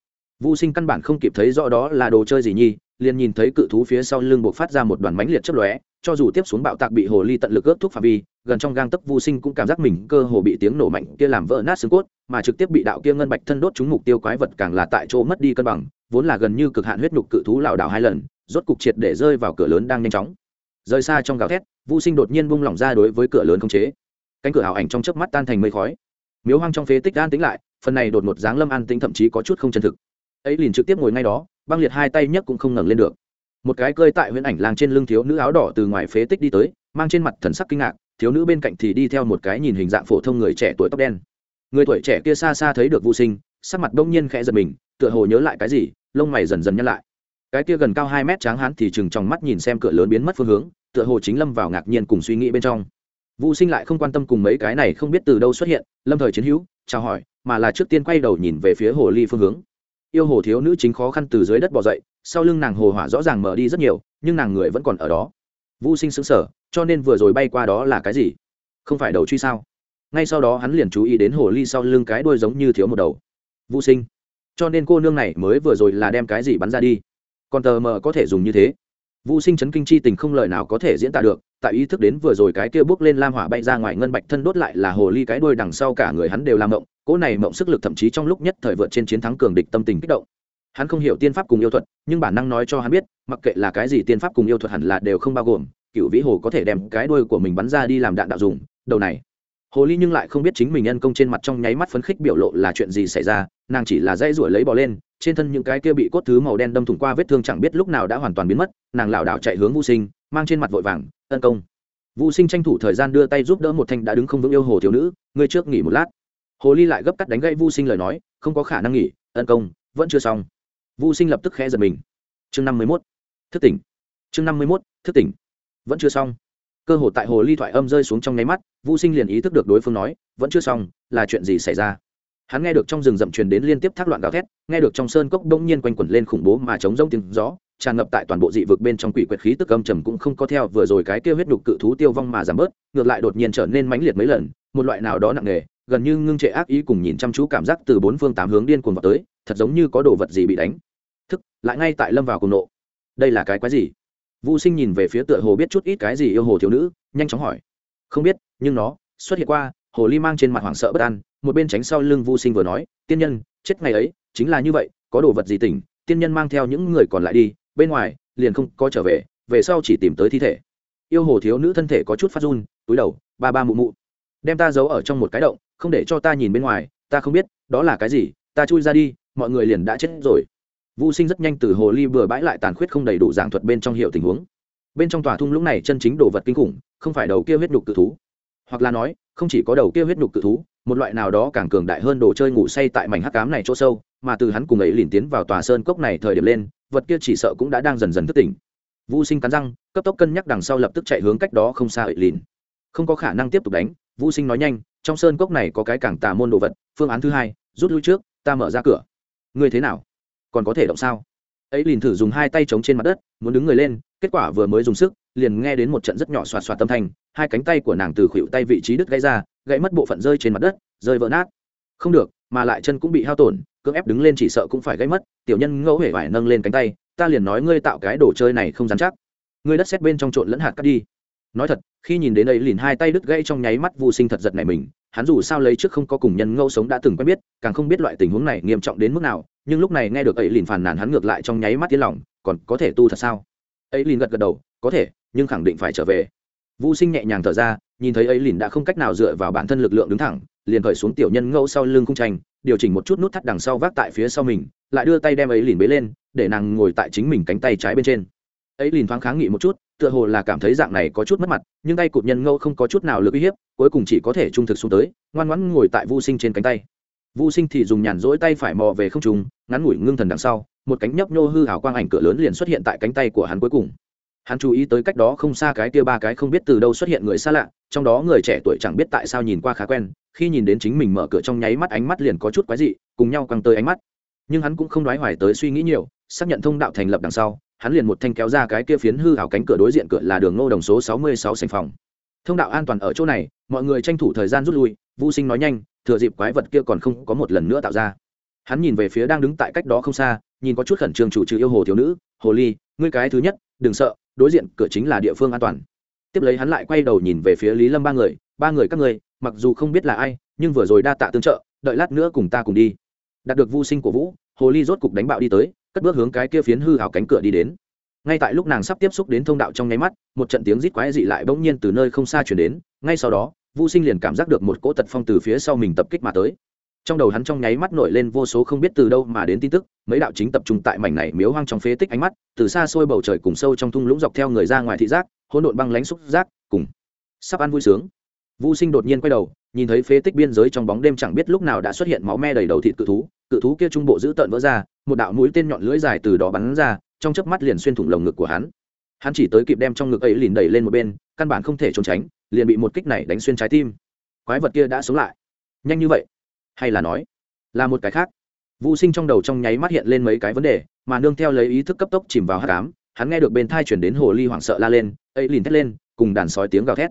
Vô sinh căn bản không kịp thấy rõ đó là đồ chơi gì nhi liền nhìn thấy cự thú phía sau lưng buộc phát ra một đoàn mánh liệt chớp lóe, cho dù tiếp xuống bạo tạc bị hồ ly tận lực ướt thuốc phạm vi, gần trong gang tấc vô sinh cũng cảm giác mình cơ hồ bị tiếng nổ mạnh kia làm vỡ nát xương cốt, mà trực tiếp bị đạo kia ngân bạch thân đốt trúng mục tiêu quái vật càng là tại chỗ mất đi cân bằng, vốn là gần như cực hạn huyết nhục cự thú lảo đảo hai lần, rốt cục triệt để rơi vào cửa lớn đang nhanh chóng rời xa trong gào thét vô sinh đột nhiên bung lỏng ra đối với cửa lớn không chế. Cánh cửa ảo ảnh trong chớp mắt tan thành mây khói. Miếu hoang trong phế tích an tính lại, phần này đột một dáng lâm an tính thậm chí có chút không chân thực. Ấy liền trực tiếp ngồi ngay đó, băng liệt hai tay nhấc cũng không ngẩng lên được. Một cái cơi tại huyễn ảnh làng trên lưng thiếu nữ áo đỏ từ ngoài phế tích đi tới, mang trên mặt thần sắc kinh ngạc, thiếu nữ bên cạnh thì đi theo một cái nhìn hình dạng phổ thông người trẻ tuổi tóc đen. Người tuổi trẻ kia xa xa thấy được vô sinh, sắc mặt đông nhiên khẽ giật mình, tựa hồ nhớ lại cái gì, lông mày dần dần nhăn lại cái kia gần cao hai mét tráng hán thì chừng trong mắt nhìn xem cửa lớn biến mất phương hướng, tựa hồ chính lâm vào ngạc nhiên cùng suy nghĩ bên trong. Vũ sinh lại không quan tâm cùng mấy cái này không biết từ đâu xuất hiện, lâm thời chiến hữu, chào hỏi, mà là trước tiên quay đầu nhìn về phía hồ ly phương hướng. Yêu hồ thiếu nữ chính khó khăn từ dưới đất bỏ dậy, sau lưng nàng hồ hỏa rõ ràng mở đi rất nhiều, nhưng nàng người vẫn còn ở đó. Vũ sinh xứng sở cho nên vừa rồi bay qua đó là cái gì? Không phải đầu truy sao? Ngay sau đó hắn liền chú ý đến hồ ly sau lưng cái đuôi giống như thiếu một đầu. Vũ sinh, cho nên cô nương này mới vừa rồi là đem cái gì bắn ra đi? Còn tờ mờ có thể dùng như thế. Vũ sinh chấn kinh chi tình không lời nào có thể diễn tả được, tại ý thức đến vừa rồi cái kia bước lên lam hỏa bay ra ngoài ngân bạch thân đốt lại là hồ ly cái đuôi đằng sau cả người hắn đều làm mộng, cỗ này mộng sức lực thậm chí trong lúc nhất thời vượt trên chiến thắng cường địch tâm tình kích động. Hắn không hiểu tiên pháp cùng yêu thuật, nhưng bản năng nói cho hắn biết, mặc kệ là cái gì tiên pháp cùng yêu thuật hẳn là đều không bao gồm, cựu vĩ hồ có thể đem cái đuôi của mình bắn ra đi làm đạn đạo dùng, đầu này. Hồ ly nhưng lại không biết chính mình nhân công trên mặt trong nháy mắt phấn khích biểu lộ là chuyện gì xảy ra, nàng chỉ là dây ruổi lấy bò lên trên thân những cái kia bị cốt thứ màu đen đâm thủng qua vết thương chẳng biết lúc nào đã hoàn toàn biến mất, nàng lảo đảo chạy hướng vô sinh, mang trên mặt vội vàng, tấn công. Vô sinh tranh thủ thời gian đưa tay giúp đỡ một thanh đã đứng không vững yêu hồ thiếu nữ, ngươi trước nghỉ một lát. Hồ ly lại gấp cắt đánh gãy vô sinh lời nói, không có khả năng nghỉ, tấn công, vẫn chưa xong. Vô sinh lập tức khẽ giật mình. Chương năm mươi mốt. Thức tỉnh. Chương năm mươi mốt, thức tỉnh. Vẫn chưa xong. Cơ hồ tại hồ ly thoại âm rơi xuống trong nháy mắt vô sinh liền ý thức được đối phương nói, vẫn chưa xong, là chuyện gì xảy ra? Hắn nghe được trong rừng rậm truyền đến liên tiếp thác loạn gào thét nghe được trong sơn cốc đông nhiên quanh quẩn lên khủng bố mà chống rông tiếng gió tràn ngập tại toàn bộ dị vực bên trong quỷ quyệt khí tức âm trầm cũng không có theo vừa rồi cái kia huyết đục cự thú tiêu vong mà giảm bớt ngược lại đột nhiên trở nên mãnh liệt mấy lần một loại nào đó nặng nề gần như ngưng trệ ác ý cùng nhìn chăm chú cảm giác từ bốn phương tám hướng điên cuồng vào tới thật giống như có đồ vật gì bị đánh. Thức lại ngay tại lâm vào cùng nộ. Đây là cái quái gì? Vũ Sinh nhìn về phía tựa hồ biết chút ít cái gì yêu hồ thiếu nữ, nhanh chóng hỏi. Không biết, nhưng nó xuất hiện qua, hồ ly mang trên mặt hoảng sợ bất an, một bên tránh sau lưng Vu Sinh vừa nói, tiên nhân, chết ngày ấy, chính là như vậy, có đồ vật gì tỉnh, tiên nhân mang theo những người còn lại đi, bên ngoài liền không có trở về, về sau chỉ tìm tới thi thể. Yêu hồ thiếu nữ thân thể có chút phát run, túi đầu, ba ba mụ mụ, đem ta giấu ở trong một cái động, không để cho ta nhìn bên ngoài, ta không biết, đó là cái gì, ta chui ra đi, mọi người liền đã chết rồi Vu Sinh rất nhanh từ hồ ly bừa bãi lại tàn khuyết không đầy đủ giảng thuật bên trong hiệu tình huống. Bên trong tòa thung lũng này chân chính đồ vật kinh khủng, không phải đầu kia huyết nhục cự thú, hoặc là nói, không chỉ có đầu kia huyết nhục cự thú, một loại nào đó càng cường đại hơn đồ chơi ngủ say tại mảnh hắc ám này chỗ sâu, mà từ hắn cùng ấy liền tiến vào tòa sơn cốc này thời điểm lên, vật kia chỉ sợ cũng đã đang dần dần thức tỉnh. Vu Sinh cắn răng, cấp tốc cân nhắc đằng sau lập tức chạy hướng cách đó không xa ấy liền. Không có khả năng tiếp tục đánh, Vu Sinh nói nhanh, trong sơn cốc này có cái càng tà môn đồ vật, phương án thứ hai, rút lui trước, ta mở ra cửa. Ngươi thế nào? còn có thể động sao ấy liền thử dùng hai tay chống trên mặt đất muốn đứng người lên kết quả vừa mới dùng sức liền nghe đến một trận rất nhỏ xoạt xoạt tâm thanh hai cánh tay của nàng từ khuỷu tay vị trí đứt gãy ra gãy mất bộ phận rơi trên mặt đất, rơi vỡ nát. Không được, mà lại chân cũng bị hao tổn, cưỡng ép đứng lên chỉ sợ cũng phải gãy mất. Tiểu nhân ngẫu hể vải nâng lên cánh tay, ta liền nói ngươi tạo cái đồ chơi này không dám chắc. Ngươi đất xét bên trong trộn lẫn hạt cắt đi. Nói thật, khi nhìn đến ấy lìn hai tay đứt gãy trong nháy mắt vô sinh thật giật này mình, hắn dù sao lấy trước không có cùng nhân ngẫu sống đã từng quen biết, càng không biết loại tình huống này nghiêm trọng đến mức nào, nhưng lúc này nghe được ấy lìn phàn nàn hắn ngược lại trong nháy mắt tiến lòng, còn có thể tu thật sao? Ấy lìn gật gật đầu, có thể, nhưng khẳng định phải trở về vũ sinh nhẹ nhàng thở ra, nhìn thấy ấy lìn đã không cách nào dựa vào bản thân lực lượng đứng thẳng, liền cởi xuống tiểu nhân ngẫu sau lưng cung tranh, điều chỉnh một chút nút thắt đằng sau vác tại phía sau mình, lại đưa tay đem ấy lìn bế lên, để nàng ngồi tại chính mình cánh tay trái bên trên. Ấy lìn thoáng kháng nghị một chút, tựa hồ là cảm thấy dạng này có chút mất mặt, nhưng tay cụt nhân ngẫu không có chút nào lực uy hiếp, cuối cùng chỉ có thể trung thực xuống tới, ngoan ngoãn ngồi tại vô sinh trên cánh tay. Vô sinh thì dùng nhàn rỗi tay phải mò về không trùng ngắn ngủi ngưng thần đằng sau, một cánh nhấp nhô hư hào quang ảnh cửa lớn liền xuất hiện tại cánh tay của hắn cuối cùng hắn chú ý tới cách đó không xa cái kia ba cái không biết từ đâu xuất hiện người xa lạ, trong đó người trẻ tuổi chẳng biết tại sao nhìn qua khá quen, khi nhìn đến chính mình mở cửa trong nháy mắt ánh mắt liền có chút quái dị, cùng nhau căng tới ánh mắt. Nhưng hắn cũng không đoái hoài tới suy nghĩ nhiều, xác nhận thông đạo thành lập đằng sau, hắn liền một thanh kéo ra cái kia phiến hư hảo cánh cửa đối diện cửa là đường ngô đồng số sáu mươi sáu sành phòng. Thông đạo an toàn ở chỗ này, mọi người tranh thủ thời gian rút lui vô sinh nói nhanh, thừa dịp quái vật kia còn không có một lần nữa tạo ra. Hắn nhìn về phía đang đứng tại cách đó không xa, nhìn có chút khẩn trương chủ trừ yêu hồ thiếu nữ, hồ ly, ngươi cái thứ nhất, đừng sợ đối diện cửa chính là địa phương an toàn. Tiếp lấy hắn lại quay đầu nhìn về phía lý lâm ba người ba người các người mặc dù không biết là ai, nhưng vừa rồi đa tạ tương trợ, đợi lát nữa cùng ta cùng đi. Đạt được vô sinh của vũ, hồ ly rốt cục đánh bạo đi tới, cất bước hướng cái kia phiến hư hào cánh cửa đi đến. Ngay tại lúc nàng sắp tiếp xúc đến thông đạo trong nháy mắt, một trận tiếng rít quái dị lại bỗng nhiên từ nơi không xa chuyển đến, ngay sau đó vô sinh liền cảm giác được một cỗ tật phong từ phía sau mình tập kích mà tới trong đầu hắn trong nháy mắt nổi lên vô số không biết từ đâu mà đến tin tức, mấy đạo chính tập trung tại mảnh này miếu hoang trong phế tích ánh mắt, từ xa xôi bầu trời cùng sâu trong thung lũng dọc theo người ra ngoài thị giác, hỗn độn băng lánh xúc giác, cùng sắp ăn vui sướng. Vô sinh đột nhiên quay đầu, nhìn thấy phế tích biên giới trong bóng đêm chẳng biết lúc nào đã xuất hiện máu me đầy đầu thịt cự thú cự thú kia trung bộ giữ tợn vỡ ra, một đạo mũi tên nhọn lưỡi dài từ đó bắn ra, trong chớp mắt liền xuyên thủng lồng ngực của hắn. Hắn chỉ tới kịp đem trong ngực ấy liền đẩy lên một bên, căn bản không thể trốn tránh, liền bị một kích này đánh xuyên trái tim. Quái vật kia đã sống lại. Nhanh như vậy hay là nói, là một cái khác. Vũ sinh trong đầu trong nháy mắt hiện lên mấy cái vấn đề, mà nương theo lấy ý thức cấp tốc chìm vào hát cám hắn nghe được bên thai chuyển đến hồ ly hoảng sợ la lên, ấy liền thét lên, cùng đàn sói tiếng gào thét.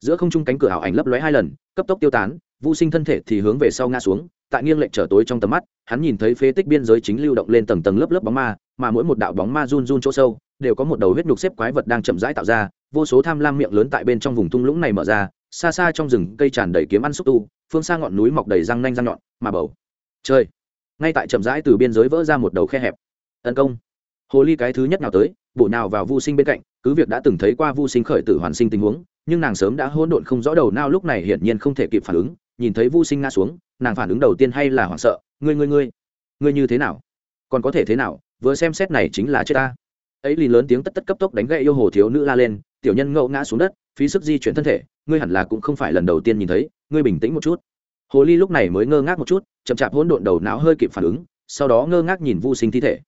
Giữa không trung cánh cửa ảo ảnh lấp lóe hai lần, cấp tốc tiêu tán vũ sinh thân thể thì hướng về sau ngã xuống, tại nghiêng lệnh trở tối trong tầm mắt, hắn nhìn thấy phế tích biên giới chính lưu động lên tầng tầng lớp lớp bóng ma, mà mỗi một đạo bóng ma run run chỗ sâu, đều có một đầu huyết nhục xếp quái vật đang chậm rãi tạo ra, vô số tham lam miệng lớn tại bên trong vùng thung lũng này mở ra, xa xa trong rừng cây tràn đầy kiếm ăn xúc tu phương xa ngọn núi mọc đầy răng nanh răng nhọn, mà bầu chơi ngay tại chậm rãi từ biên giới vỡ ra một đầu khe hẹp. Tấn công. Hồ ly cái thứ nhất nào tới, bộ nào vào vô sinh bên cạnh, cứ việc đã từng thấy qua vô sinh khởi tử hoàn sinh tình huống, nhưng nàng sớm đã hỗn độn không rõ đầu nào lúc này hiển nhiên không thể kịp phản ứng, nhìn thấy vô sinh ngã xuống, nàng phản ứng đầu tiên hay là hoảng sợ, ngươi ngươi ngươi ngươi như thế nào? Còn có thể thế nào? Vừa xem xét này chính là chết ta. Ấy lì lớn tiếng tất tất cấp tốc đánh gậy yêu hồ thiếu nữ la lên, tiểu nhân ngẫu ngã xuống đất phí sức di chuyển thân thể, ngươi hẳn là cũng không phải lần đầu tiên nhìn thấy, ngươi bình tĩnh một chút. Hồ ly lúc này mới ngơ ngác một chút, chậm chạp hỗn độn đầu não hơi kịp phản ứng, sau đó ngơ ngác nhìn vô sinh thi thể.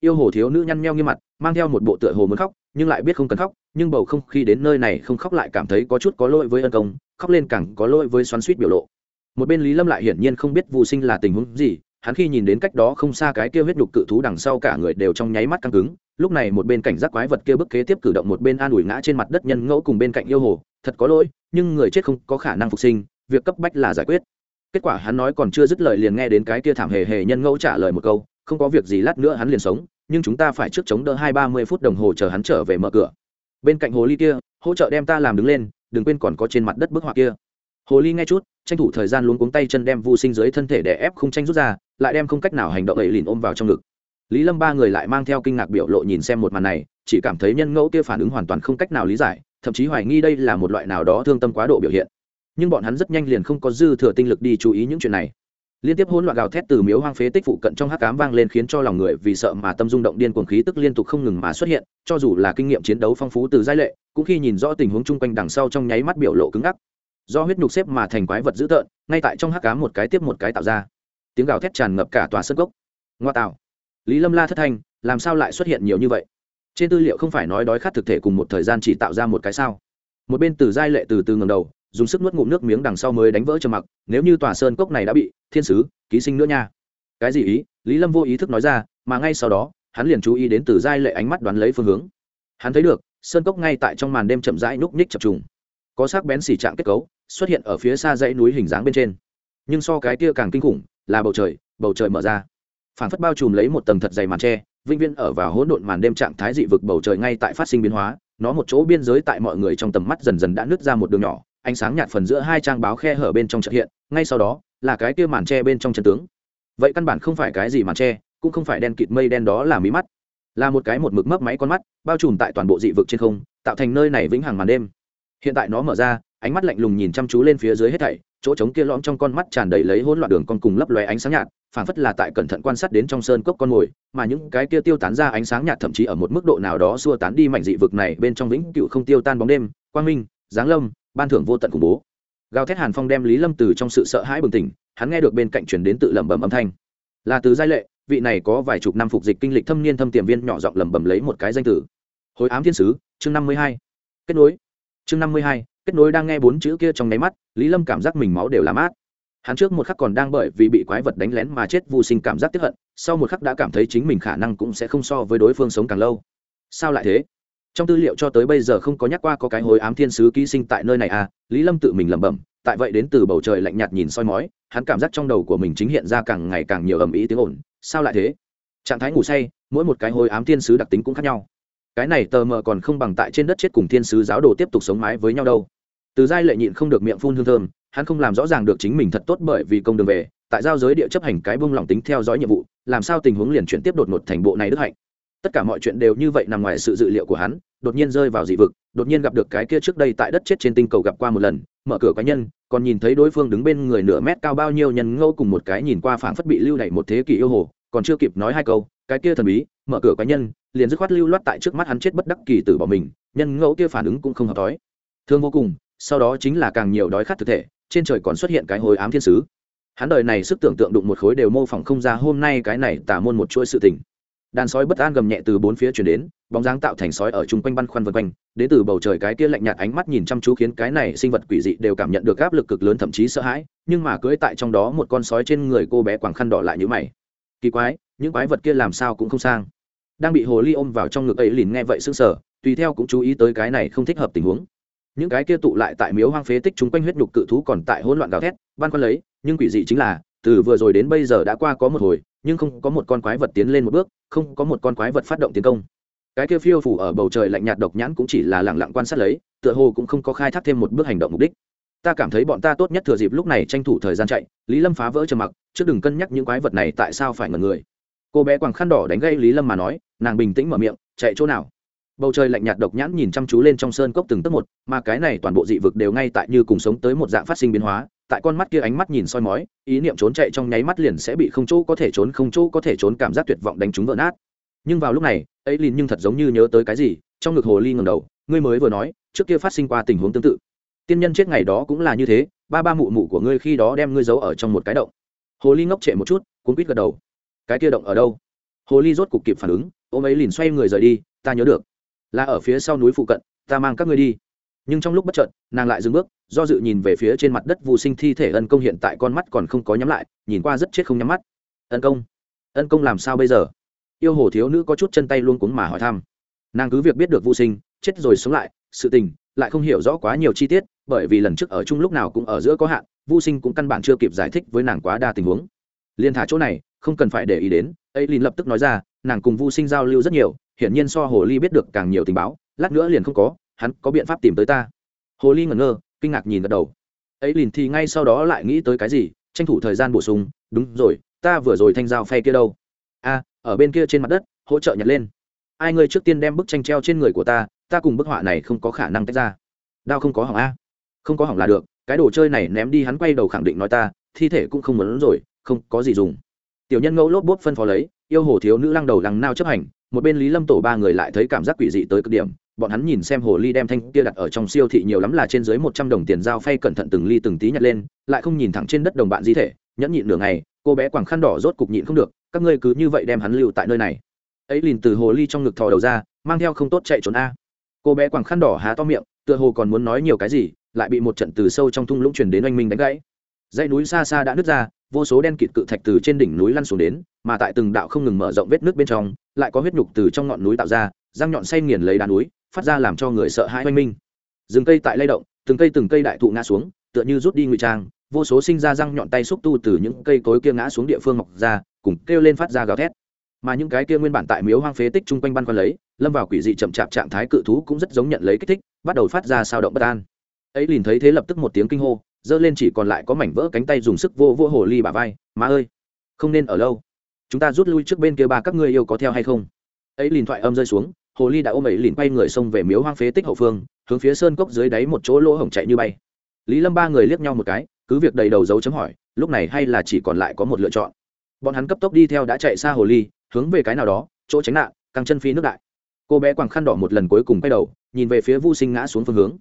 Yêu hồ thiếu nữ nhăn meo như mặt, mang theo một bộ tựa hồ muốn khóc, nhưng lại biết không cần khóc, nhưng bầu không khí đến nơi này không khóc lại cảm thấy có chút có lỗi với ân công, khóc lên càng có lỗi với xoắn suýt biểu lộ. Một bên lý lâm lại hiển nhiên không biết vô sinh là tình huống gì hắn khi nhìn đến cách đó không xa cái kia huyết đục cự thú đằng sau cả người đều trong nháy mắt căng cứng, lúc này một bên cảnh giác quái vật kia bức kế tiếp cử động một bên an ủi ngã trên mặt đất nhân ngẫu cùng bên cạnh yêu hồ, thật có lỗi, nhưng người chết không có khả năng phục sinh, việc cấp bách là giải quyết. Kết quả hắn nói còn chưa dứt lời liền nghe đến cái kia thảm hề hề nhân ngẫu trả lời một câu, không có việc gì lát nữa hắn liền sống, nhưng chúng ta phải trước chống đỡ hai ba mươi phút đồng hồ chờ hắn trở về mở cửa. Bên cạnh hồ ly kia, hỗ trợ đem ta làm đứng lên, đừng quên còn có trên mặt đất bức họa kia. Hồ ly nghe chút tranh thủ thời gian luống cuống tay chân đem vu sinh dưới thân thể để ép không tranh rút ra, lại đem không cách nào hành động ấy lìn ôm vào trong ngực. Lý lâm ba người lại mang theo kinh ngạc biểu lộ nhìn xem một màn này, chỉ cảm thấy nhân ngẫu kia phản ứng hoàn toàn không cách nào lý giải, thậm chí hoài nghi đây là một loại nào đó thương tâm quá độ biểu hiện. Nhưng bọn hắn rất nhanh liền không có dư thừa tinh lực đi chú ý những chuyện này. Liên tiếp hỗn loạn gào thét từ miếu hoang phế tích phụ cận trong hắc cám vang lên khiến cho lòng người vì sợ mà tâm rung động điên cuồng khí tức liên tục không ngừng mà xuất hiện, cho dù là kinh nghiệm chiến đấu phong phú từ giai lệ, cũng khi nhìn rõ tình huống chung quanh đằng sau trong nháy mắt biểu lộ cứng ngắc do huyết nhục xếp mà thành quái vật dữ tợn, ngay tại trong hắc cá một cái tiếp một cái tạo ra. Tiếng gào thét tràn ngập cả tòa sân gốc ngoa tạo. Lý lâm la thất thanh, làm sao lại xuất hiện nhiều như vậy? Trên tư liệu không phải nói đói khát thực thể cùng một thời gian chỉ tạo ra một cái sao. Một bên từ giai lệ từ từ ngầm đầu, dùng sức nuốt ngụm nước miếng đằng sau mới đánh vỡ trầm mặc, nếu như tòa sơn cốc này đã bị thiên sứ, ký sinh nữa nha. Cái gì ý? Lý lâm vô ý thức nói ra, mà ngay sau đó, hắn liền chú ý đến từ giai lệ ánh mắt đoán lấy phương hướng. Hắn thấy được, sơn cốc ngay tại trong màn đêm chậm rãi núp ních chập trùng. Có sắc bén xỉ trạng kết cấu xuất hiện ở phía xa dãy núi hình dáng bên trên. Nhưng so cái kia càng kinh khủng là bầu trời bầu trời mở ra. Phản phất bao trùm lấy một tầng thật dày màn tre, vĩnh viễn ở vào hỗn độn màn đêm trạng thái dị vực bầu trời ngay tại phát sinh biến hóa, nó một chỗ biên giới tại mọi người trong tầm mắt dần dần đã nứt ra một đường nhỏ, ánh sáng nhạt phần giữa hai trang báo khe hở bên trong trợ hiện, ngay sau đó là cái kia màn tre bên trong chân tướng. Vậy căn bản không phải cái gì màn tre, cũng không phải đen kịt mây đen đó là mí mắt. Là một cái một mực mấp máy con mắt, bao trùm tại toàn bộ dị vực trên không, tạo thành nơi này vĩnh hằng màn đêm. Hiện tại nó mở ra ánh mắt lạnh lùng nhìn chăm chú lên phía dưới hết thảy, chỗ trống kia lõm trong con mắt tràn đầy lấy hỗn loạn đường con cùng lấp lóe ánh sáng nhạt, phảng phất là tại cẩn thận quan sát đến trong sơn cốc con mồi, mà những cái kia tiêu tán ra ánh sáng nhạt thậm chí ở một mức độ nào đó xua tán đi mảnh dị vực này bên trong vĩnh cựu không tiêu tan bóng đêm, quang minh, giáng lâm, ban thưởng vô tận khủng bố. Gào thét hàn phong đem lý lâm từ trong sự sợ hãi bừng tỉnh, hắn nghe được bên cạnh chuyển đến tự lẩm bẩm âm thanh. Là từ giai lệ, vị này có vài chục năm phục dịch kinh lịch thâm niên thâm tiềm viên nhỏ giọng lẩm bẩm lấy một cái danh tử hồi ám thiên sứ, chương năm mươi hai. Kết nối. Chương năm mươi hai kết nối đang nghe bốn chữ kia trong nháy mắt, lý lâm cảm giác mình máu đều làm mát. Hắn trước một khắc còn đang bởi vì bị quái vật đánh lén mà chết, vô sinh cảm giác tiếp hận, sau một khắc đã cảm thấy chính mình khả năng cũng sẽ không so với đối phương sống càng lâu. Sao lại thế? Trong tư liệu cho tới bây giờ không có nhắc qua có cái hồi ám thiên sứ ký sinh tại nơi này à lý lâm tự mình lẩm bẩm, tại vậy đến từ bầu trời lạnh nhạt nhìn soi mói, hắn cảm giác trong đầu của mình chính hiện ra càng ngày càng nhiều ầm ĩ tiếng ồn. Sao lại thế? Trạng thái ngủ say, mỗi một cái hồi ám thiên sứ đặc tính cũng khác nhau cái này tờ mờ còn không bằng tại trên đất chết cùng thiên sứ giáo đồ tiếp tục sống mái với nhau đâu. Từ giai lệ nhịn không được miệng phun hương thơm, hắn không làm rõ ràng được chính mình thật tốt bởi vì công đường về, tại giao giới địa chấp hành cái bông lỏng tính theo dõi nhiệm vụ, làm sao tình huống liền chuyển tiếp đột ngột thành bộ này đức hạnh. Tất cả mọi chuyện đều như vậy nằm ngoài sự dự liệu của hắn, đột nhiên rơi vào dị vực, đột nhiên gặp được cái kia trước đây tại đất chết trên tinh cầu gặp qua một lần, mở cửa cá nhân, còn nhìn thấy đối phương đứng bên người nửa mét cao bao nhiêu nhân ngâu cùng một cái nhìn qua phảng phất bị lưu đẩy một thế kỷ yêu hồ, còn chưa kịp nói hai câu, cái kia thần bí, mở cửa cá nhân liền dứt khoát lưu loát tại trước mắt hắn chết bất đắc kỳ tử bỏ mình, nhân ngẫu kia phản ứng cũng không hợp thói. Thương vô cùng, sau đó chính là càng nhiều đói khát thực thể, trên trời còn xuất hiện cái hồi ám thiên sứ. Hắn đời này sức tưởng tượng đụng một khối đều mô phỏng không ra hôm nay cái này tả môn một chuỗi sự tình. Đàn sói bất an gầm nhẹ từ bốn phía chuyển đến, bóng dáng tạo thành sói ở chung quanh băn khoăn vân quanh, đến từ bầu trời cái kia lạnh nhạt ánh mắt nhìn chăm chú khiến cái này sinh vật quỷ dị đều cảm nhận được áp lực cực lớn thậm chí sợ hãi, nhưng mà cưỡi tại trong đó một con sói trên người cô bé quàng khăn đỏ lại như mày. Kỳ quái, những quái vật kia làm sao cũng không sang đang bị hồ ly ôm vào trong ngực ấy lìn nghe vậy sững sờ, tùy theo cũng chú ý tới cái này không thích hợp tình huống. Những cái kia tụ lại tại miếu hoang phế tích chúng quanh huyết nhục cự thú còn tại hỗn loạn gào thét, ban quan lấy, nhưng quỷ dị chính là, từ vừa rồi đến bây giờ đã qua có một hồi, nhưng không có một con quái vật tiến lên một bước, không có một con quái vật phát động tiến công. Cái kia phiêu phủ ở bầu trời lạnh nhạt độc nhãn cũng chỉ là lẳng lặng quan sát lấy, tựa hồ cũng không có khai thác thêm một bước hành động mục đích. Ta cảm thấy bọn ta tốt nhất thừa dịp lúc này tranh thủ thời gian chạy, lý lâm phá vỡ trầm mặc, trước đừng cân nhắc những quái vật này tại sao phải ngần người cô bé quàng khăn đỏ đánh gây lý lâm mà nói, nàng bình tĩnh mở miệng, chạy chỗ nào? Bầu trời lạnh nhạt độc nhãn nhìn chăm chú lên trong sơn cốc từng tấc một, mà cái này toàn bộ dị vực đều ngay tại như cùng sống tới một dạng phát sinh biến hóa, tại con mắt kia ánh mắt nhìn soi mói, ý niệm trốn chạy trong nháy mắt liền sẽ bị không chỗ có thể trốn, không chỗ có thể trốn cảm giác tuyệt vọng đánh trúng vỡ nát. Nhưng vào lúc này ấy lìn nhưng thật giống như nhớ tới cái gì, trong ngực hồ ly ngầm đầu, ngươi mới vừa nói, trước kia phát sinh qua tình huống tương tự. Tiên nhân chết ngày đó cũng là như thế, ba ba mụ mụ của ngươi khi đó đem ngươi giấu ở trong một cái động. Hồ ly ngốc trệ một chút, cuốn quýt gật đầu cái kia động ở đâu? Hồ ly rốt cục kịp phản ứng, ôm ấy lìn xoay người rời đi, ta nhớ được, là ở phía sau núi phụ cận, ta mang các ngươi đi. Nhưng trong lúc bất chợt, nàng lại dừng bước, do dự nhìn về phía trên mặt đất vụ sinh thi thể ân công hiện tại con mắt còn không có nhắm lại, nhìn qua rất chết không nhắm mắt. Ân công ân công làm sao bây giờ? Yêu hồ thiếu nữ có chút chân tay luôn cuống mà hỏi thăm. Nàng cứ việc biết được vô sinh, chết rồi sống lại, sự tình lại không hiểu rõ quá nhiều chi tiết, bởi vì lần trước ở chung lúc nào cũng ở giữa có hạn vô sinh cũng căn bản chưa kịp giải thích với nàng quá đa tình huống. Liên thả chỗ này không cần phải để ý đến ấy liền lập tức nói ra, nàng cùng vô sinh giao lưu rất nhiều, hiển nhiên so hồ ly biết được càng nhiều tình báo, lát nữa liền không có, hắn có biện pháp tìm tới ta. Hồ ly ngẩn ngơ, kinh ngạc nhìn gật đầu. Ấy liền thì ngay sau đó lại nghĩ tới cái gì, tranh thủ thời gian bổ sung, đúng rồi, ta vừa rồi thanh giao phay kia đâu? A, ở bên kia trên mặt đất, hỗ trợ nhặt lên. Ai ngươi trước tiên đem bức tranh treo trên người của ta ta cùng bức họa này không có khả năng tách ra. Đao không có hỏng a. Không có hỏng là được, cái đồ chơi này ném đi hắn quay đầu khẳng định nói ta, thi thể cũng không muốn rồi, không có gì dùng tiểu nhân ngẫu lốp bốp phân phó lấy, yêu hồ thiếu nữ lăng đầu lăng nao chấp hành, một bên lý lâm tổ ba người lại thấy cảm giác quỷ dị tới cực điểm, bọn hắn nhìn xem hồ ly đem thanh kia đặt ở trong siêu thị nhiều lắm là trên dưới một trăm đồng tiền dao phay cẩn thận từng ly từng tí nhặt lên, lại không nhìn thẳng trên đất đồng bạn di thể, nhẫn nhịn nửa ngày, cô bé quàng khăn đỏ rốt cục nhịn không được, các ngươi cứ như vậy đem hắn lưu tại nơi này. Ấy liền từ hồ ly trong ngực thò đầu ra, mang theo không tốt chạy trốn a. Cô bé quàng khăn đỏ há to miệng, tựa hồ còn muốn nói nhiều cái gì, lại bị một trận từ sâu trong thung lũng truyền đến oanh minh đánh gãy. Dãy núi xa xa đã nứt ra vô số đen kịt cự thạch từ trên đỉnh núi lăn xuống đến, mà tại từng đạo không ngừng mở rộng vết nước bên trong, lại có huyết nhục từ trong ngọn núi tạo ra, răng nhọn say nghiền lấy đá núi, phát ra làm cho người sợ hãi oanh minh. Rừng cây tại lay động, từng cây từng cây đại thụ ngã xuống, tựa như rút đi ngụy trang, vô số sinh ra răng nhọn tay xúc tu từ những cây cối kia ngã xuống địa phương mọc ra, cùng kêu lên phát ra gào thét. Mà những cái kia nguyên bản tại miếu hoang phế tích chung quanh ban quan lấy, lâm vào quỷ dị chậm chạp trạng thái cự thú cũng rất giống nhận lấy kích thích, bắt đầu phát ra sao động bất an. Ấy liền thấy thế lập tức một tiếng kinh hô giơ lên chỉ còn lại có mảnh vỡ cánh tay dùng sức vô vô hồ ly bà vai, má ơi, không nên ở lâu. Chúng ta rút lui trước bên kia ba, các ngươi yêu có theo hay không? Ấy liền thoại âm rơi xuống, hồ ly đã ôm ấy liền quay người xông về miếu hoang phế tích hậu phương, hướng phía sơn cốc dưới đáy một chỗ lỗ hổng chạy như bay. Lý lâm ba người liếc nhau một cái, cứ việc đầy đầu dấu chấm hỏi, lúc này hay là chỉ còn lại có một lựa chọn? Bọn hắn cấp tốc đi theo đã chạy xa hồ ly, hướng về cái nào đó, chỗ tránh nạn, căng chân phi nước đại. Cô bé quàng khăn đỏ một lần cuối cùng quay đầu, nhìn về phía vu sinh ngã xuống phương hướng.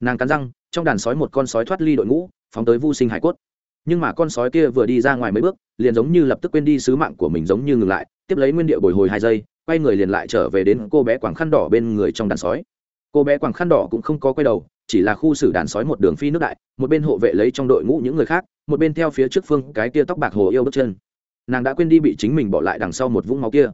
Nàng cắn răng trong đàn sói một con sói thoát ly đội ngũ, phóng tới vu sinh hải cốt. Nhưng mà con sói kia vừa đi ra ngoài mấy bước, liền giống như lập tức quên đi sứ mạng của mình giống như ngừng lại, tiếp lấy nguyên địa bồi hồi hai giây, quay người liền lại trở về đến cô bé quàng khăn đỏ bên người trong đàn sói. Cô bé quàng khăn đỏ cũng không có quay đầu, chỉ là khu xử đàn sói một đường phi nước đại, một bên hộ vệ lấy trong đội ngũ những người khác, một bên theo phía trước phương cái kia tóc bạc hồ yêu bước chân. Nàng đã quên đi bị chính mình bỏ lại đằng sau một vũng máu kia.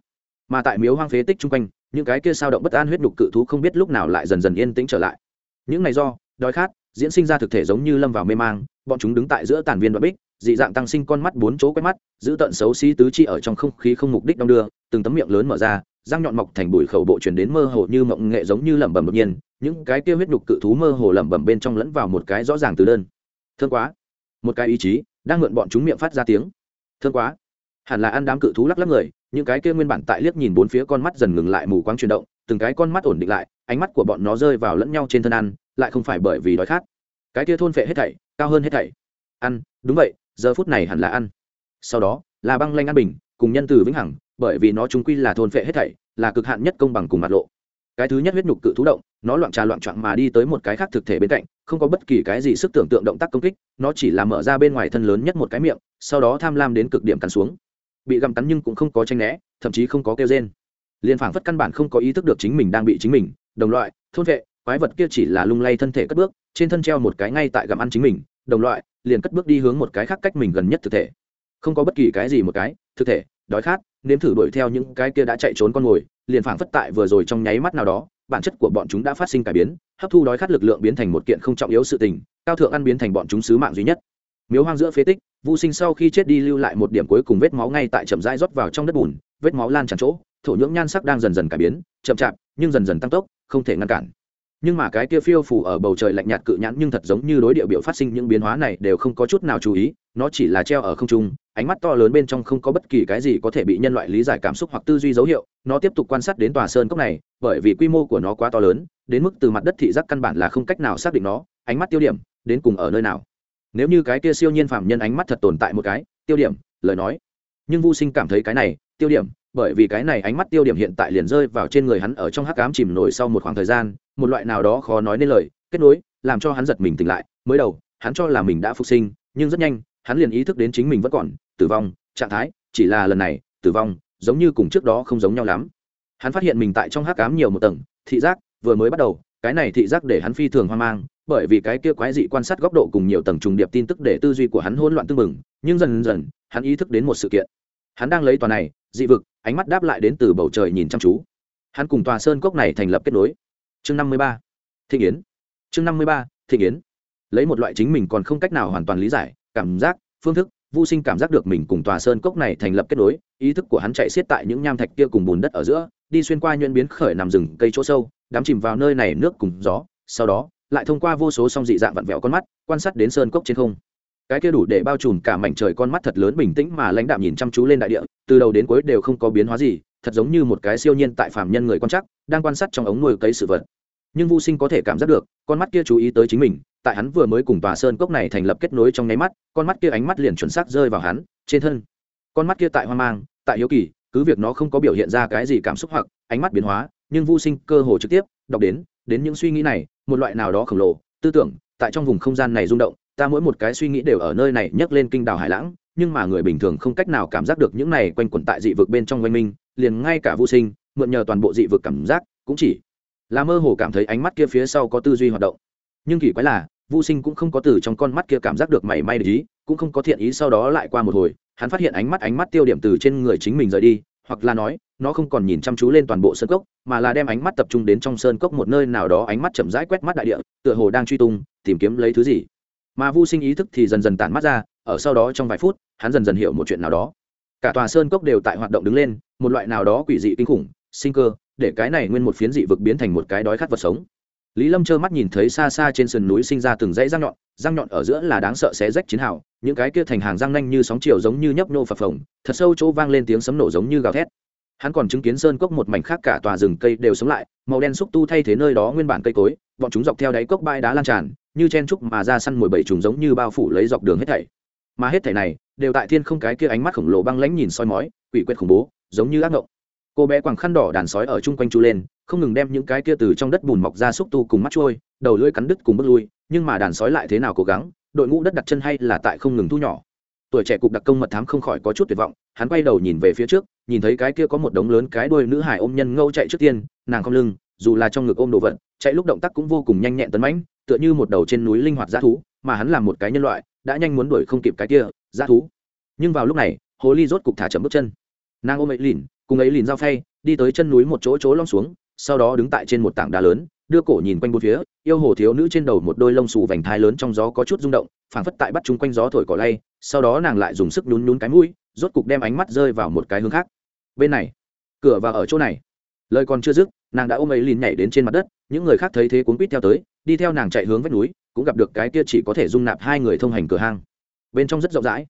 Mà tại miếu hoang phế tích chung quanh, những cái kia sao động bất an huyết đục cự thú không biết lúc nào lại dần dần yên tĩnh trở lại. Những ngày do, đói khát diễn sinh ra thực thể giống như lâm vào mê mang, bọn chúng đứng tại giữa tàn viên đoạn bích, dị dạng tăng sinh con mắt bốn chỗ quét mắt, giữ tận xấu xí tứ chi ở trong không khí không mục đích đong đưa, từng tấm miệng lớn mở ra, răng nhọn mọc thành bụi khẩu bộ chuyển đến mơ hồ như mộng nghệ giống như lẩm bẩm đột nhiên, những cái kia huyết nhục cự thú mơ hồ lẩm bẩm bên trong lẫn vào một cái rõ ràng từ đơn. Thương quá. Một cái ý chí, đang mượn bọn chúng miệng phát ra tiếng. Thương quá. Hẳn là ăn đám cự thú lắc lắc người, những cái kia nguyên bản tại liếc nhìn bốn phía con mắt dần ngừng lại mù quáng chuyển động từng cái con mắt ổn định lại, ánh mắt của bọn nó rơi vào lẫn nhau trên thân ăn, lại không phải bởi vì đói khát. Cái kia thôn phệ hết thảy, cao hơn hết thảy. Ăn, đúng vậy, giờ phút này hẳn là ăn. Sau đó, là băng lanh an bình, cùng nhân từ vĩnh hằng, bởi vì nó chúng quy là thôn phệ hết thảy, là cực hạn nhất công bằng cùng mặt lộ. Cái thứ nhất huyết nhục cự thú động, nó loạn trà loạn trọn mà đi tới một cái khác thực thể bên cạnh, không có bất kỳ cái gì sức tưởng tượng động tác công kích, nó chỉ là mở ra bên ngoài thân lớn nhất một cái miệng, sau đó tham lam đến cực điểm cắn xuống. Bị gặm cắn nhưng cũng không có tranh né, thậm chí không có kêu rên liền phảng phất căn bản không có ý thức được chính mình đang bị chính mình, đồng loại, thôn vệ, quái vật kia chỉ là lung lay thân thể cất bước, trên thân treo một cái ngay tại gặm ăn chính mình, đồng loại, liền cất bước đi hướng một cái khác cách mình gần nhất thực thể. Không có bất kỳ cái gì một cái, thực thể, đói khát, nếm thử đuổi theo những cái kia đã chạy trốn con mồi liền phảng phất tại vừa rồi trong nháy mắt nào đó, bản chất của bọn chúng đã phát sinh cải biến, hấp thu đói khát lực lượng biến thành một kiện không trọng yếu sự tình, cao thượng ăn biến thành bọn chúng sứ mạng duy nhất. Miếu hoang giữa phế tích, vô sinh sau khi chết đi lưu lại một điểm cuối cùng vết máu ngay tại chậm rãi rót vào trong đất bùn, vết máu lan tràn chỗ thổ nhưỡng nhan sắc đang dần dần cải biến, chậm chạp, nhưng dần dần tăng tốc, không thể ngăn cản. Nhưng mà cái kia phiêu phủ ở bầu trời lạnh nhạt cự nhãn nhưng thật giống như đối địa biểu phát sinh những biến hóa này đều không có chút nào chú ý, nó chỉ là treo ở không trung, ánh mắt to lớn bên trong không có bất kỳ cái gì có thể bị nhân loại lý giải cảm xúc hoặc tư duy dấu hiệu, nó tiếp tục quan sát đến tòa sơn cốc này, bởi vì quy mô của nó quá to lớn, đến mức từ mặt đất thị giác căn bản là không cách nào xác định nó, ánh mắt tiêu điểm, đến cùng ở nơi nào. Nếu như cái kia siêu nhiên phạm nhân ánh mắt thật tồn tại một cái, tiêu điểm, lời nói. Nhưng vô sinh cảm thấy cái này, tiêu điểm bởi vì cái này ánh mắt tiêu điểm hiện tại liền rơi vào trên người hắn ở trong hắc ám chìm nổi sau một khoảng thời gian, một loại nào đó khó nói nên lời, kết nối, làm cho hắn giật mình tỉnh lại. Mới đầu, hắn cho là mình đã phục sinh, nhưng rất nhanh, hắn liền ý thức đến chính mình vẫn còn, tử vong, trạng thái, chỉ là lần này, tử vong, giống như cùng trước đó không giống nhau lắm. Hắn phát hiện mình tại trong hắc ám nhiều một tầng, thị giác vừa mới bắt đầu, cái này thị giác để hắn phi thường hoang mang, bởi vì cái kia quái dị quan sát góc độ cùng nhiều tầng trùng điệp tin tức để tư duy của hắn hỗn loạn tương mừng nhưng dần dần, hắn ý thức đến một sự kiện. Hắn đang lấy tòa này dị vực, ánh mắt đáp lại đến từ bầu trời nhìn chăm chú. Hắn cùng tòa sơn cốc này thành lập kết nối. Chương năm mươi ba thị yến. Chương năm mươi ba thị yến. Lấy một loại chính mình còn không cách nào hoàn toàn lý giải, cảm giác, phương thức, vô sinh cảm giác được mình cùng tòa sơn cốc này thành lập kết nối, ý thức của hắn chạy xiết tại những nham thạch kia cùng bùn đất ở giữa, đi xuyên qua nhuyễn biến khởi nằm rừng cây chỗ sâu, đắm chìm vào nơi này nước cùng gió, sau đó, lại thông qua vô số song dị dạng vặn vẹo con mắt, quan sát đến sơn cốc trên không. Cái kia đủ để bao trùm cả mảnh trời con mắt thật lớn bình tĩnh mà lãnh đạm nhìn chăm chú lên đại địa từ đầu đến cuối đều không có biến hóa gì, thật giống như một cái siêu nhiên tại phàm nhân người quan chắc đang quan sát trong ống nuôi cấy sự vật. Nhưng vô sinh có thể cảm giác được, con mắt kia chú ý tới chính mình, tại hắn vừa mới cùng tòa sơn cốc này thành lập kết nối trong nháy mắt, con mắt kia ánh mắt liền chuẩn xác rơi vào hắn, trên thân. Con mắt kia tại hoang mang, tại hiếu kỳ, cứ việc nó không có biểu hiện ra cái gì cảm xúc hoặc ánh mắt biến hóa, nhưng vô sinh cơ hồ trực tiếp đọc đến đến những suy nghĩ này, một loại nào đó khổng lồ, tư tưởng, tại trong vùng không gian này rung động, ta mỗi một cái suy nghĩ đều ở nơi này nhấc lên kinh đảo hải lãng nhưng mà người bình thường không cách nào cảm giác được những này quanh quẩn tại dị vực bên trong quanh minh liền ngay cả vô sinh, mượn nhờ toàn bộ dị vực cảm giác, cũng chỉ là mơ hồ cảm thấy ánh mắt kia phía sau có tư duy hoạt động. Nhưng kỳ quái là, vô sinh cũng không có từ trong con mắt kia cảm giác được mảy may ý, cũng không có thiện ý sau đó lại qua một hồi, hắn phát hiện ánh mắt ánh mắt tiêu điểm từ trên người chính mình rời đi, hoặc là nói, nó không còn nhìn chăm chú lên toàn bộ sơn cốc, mà là đem ánh mắt tập trung đến trong sơn cốc một nơi nào đó, ánh mắt chậm rãi quét mắt đại địa, tựa hồ đang truy tung, tìm kiếm lấy thứ gì. Mà vô sinh ý thức thì dần dần tản mắt ra ở sau đó trong vài phút, hắn dần dần hiểu một chuyện nào đó. Cả tòa sơn cốc đều tại hoạt động đứng lên, một loại nào đó quỷ dị kinh khủng, sinh cơ, để cái này nguyên một phiến dị vực biến thành một cái đói khát vật sống. Lý lâm trơ mắt nhìn thấy xa xa trên sườn núi sinh ra từng dãy răng nhọn răng nhọn ở giữa là đáng sợ xé rách chiến hào, những cái kia thành hàng răng nanh như sóng chiều giống như nhấp nô phập phồng, thật sâu chỗ vang lên tiếng sấm nổ giống như gào thét. Hắn còn chứng kiến sơn cốc một mảnh khác cả tòa rừng cây đều sống lại, màu đen xúc tu thay thế nơi đó nguyên bản cây cối, bọn chúng dọc theo đáy cốc bãi đá lan tràn, như chen trúc mà ra săn mồi bảy trùng giống như bao phủ lấy dọc đường hết thảy mà hết thể này đều tại thiên không cái kia ánh mắt khổng lồ băng lãnh nhìn soi mói, quỷ quyệt khủng bố, giống như ác ngộng. Cô bé quàng khăn đỏ đàn sói ở chung quanh chu lên, không ngừng đem những cái kia từ trong đất bùn mọc ra xúc tu cùng mắt trôi, đầu lưỡi cắn đứt cùng bước lui, nhưng mà đàn sói lại thế nào cố gắng, đội ngũ đất đặt chân hay là tại không ngừng thu nhỏ. Tuổi trẻ cục đặc công mật thám không khỏi có chút tuyệt vọng, hắn quay đầu nhìn về phía trước, nhìn thấy cái kia có một đống lớn cái đuôi nữ hải ôm nhân ngâu chạy trước tiên, nàng không lưng, dù là trong ngực ôm đồ vật, chạy lúc động tác cũng vô cùng nhanh nhẹn tấn mãnh, tựa như một đầu trên núi linh hoạt g thú mà hắn là một cái nhân loại, đã nhanh muốn đuổi không kịp cái kia g thú. Nhưng vào lúc này, hồ ly rốt cục thả chậm bước chân. Nàng ôm ấy lìn cùng ấy lìn giao phay, đi tới chân núi một chỗ chỗ lom xuống, sau đó đứng tại trên một tảng đá lớn, đưa cổ nhìn quanh bốn phía, yêu hồ thiếu nữ trên đầu một đôi lông xù vành thai lớn trong gió có chút rung động, phảng phất tại bắt chúng quanh gió thổi cỏ lay, sau đó nàng lại dùng sức nhún nhún cái mũi, rốt cục đem ánh mắt rơi vào một cái hướng khác. Bên này, cửa và ở chỗ này. Lời còn chưa dứt, nàng đã ôm ấy lìn nhảy đến trên mặt đất, những người khác thấy thế cuốn quýt theo tới, đi theo nàng chạy hướng vách núi cũng gặp được cái kia chỉ có thể dung nạp hai người thông hành cửa hang. Bên trong rất rộng rãi.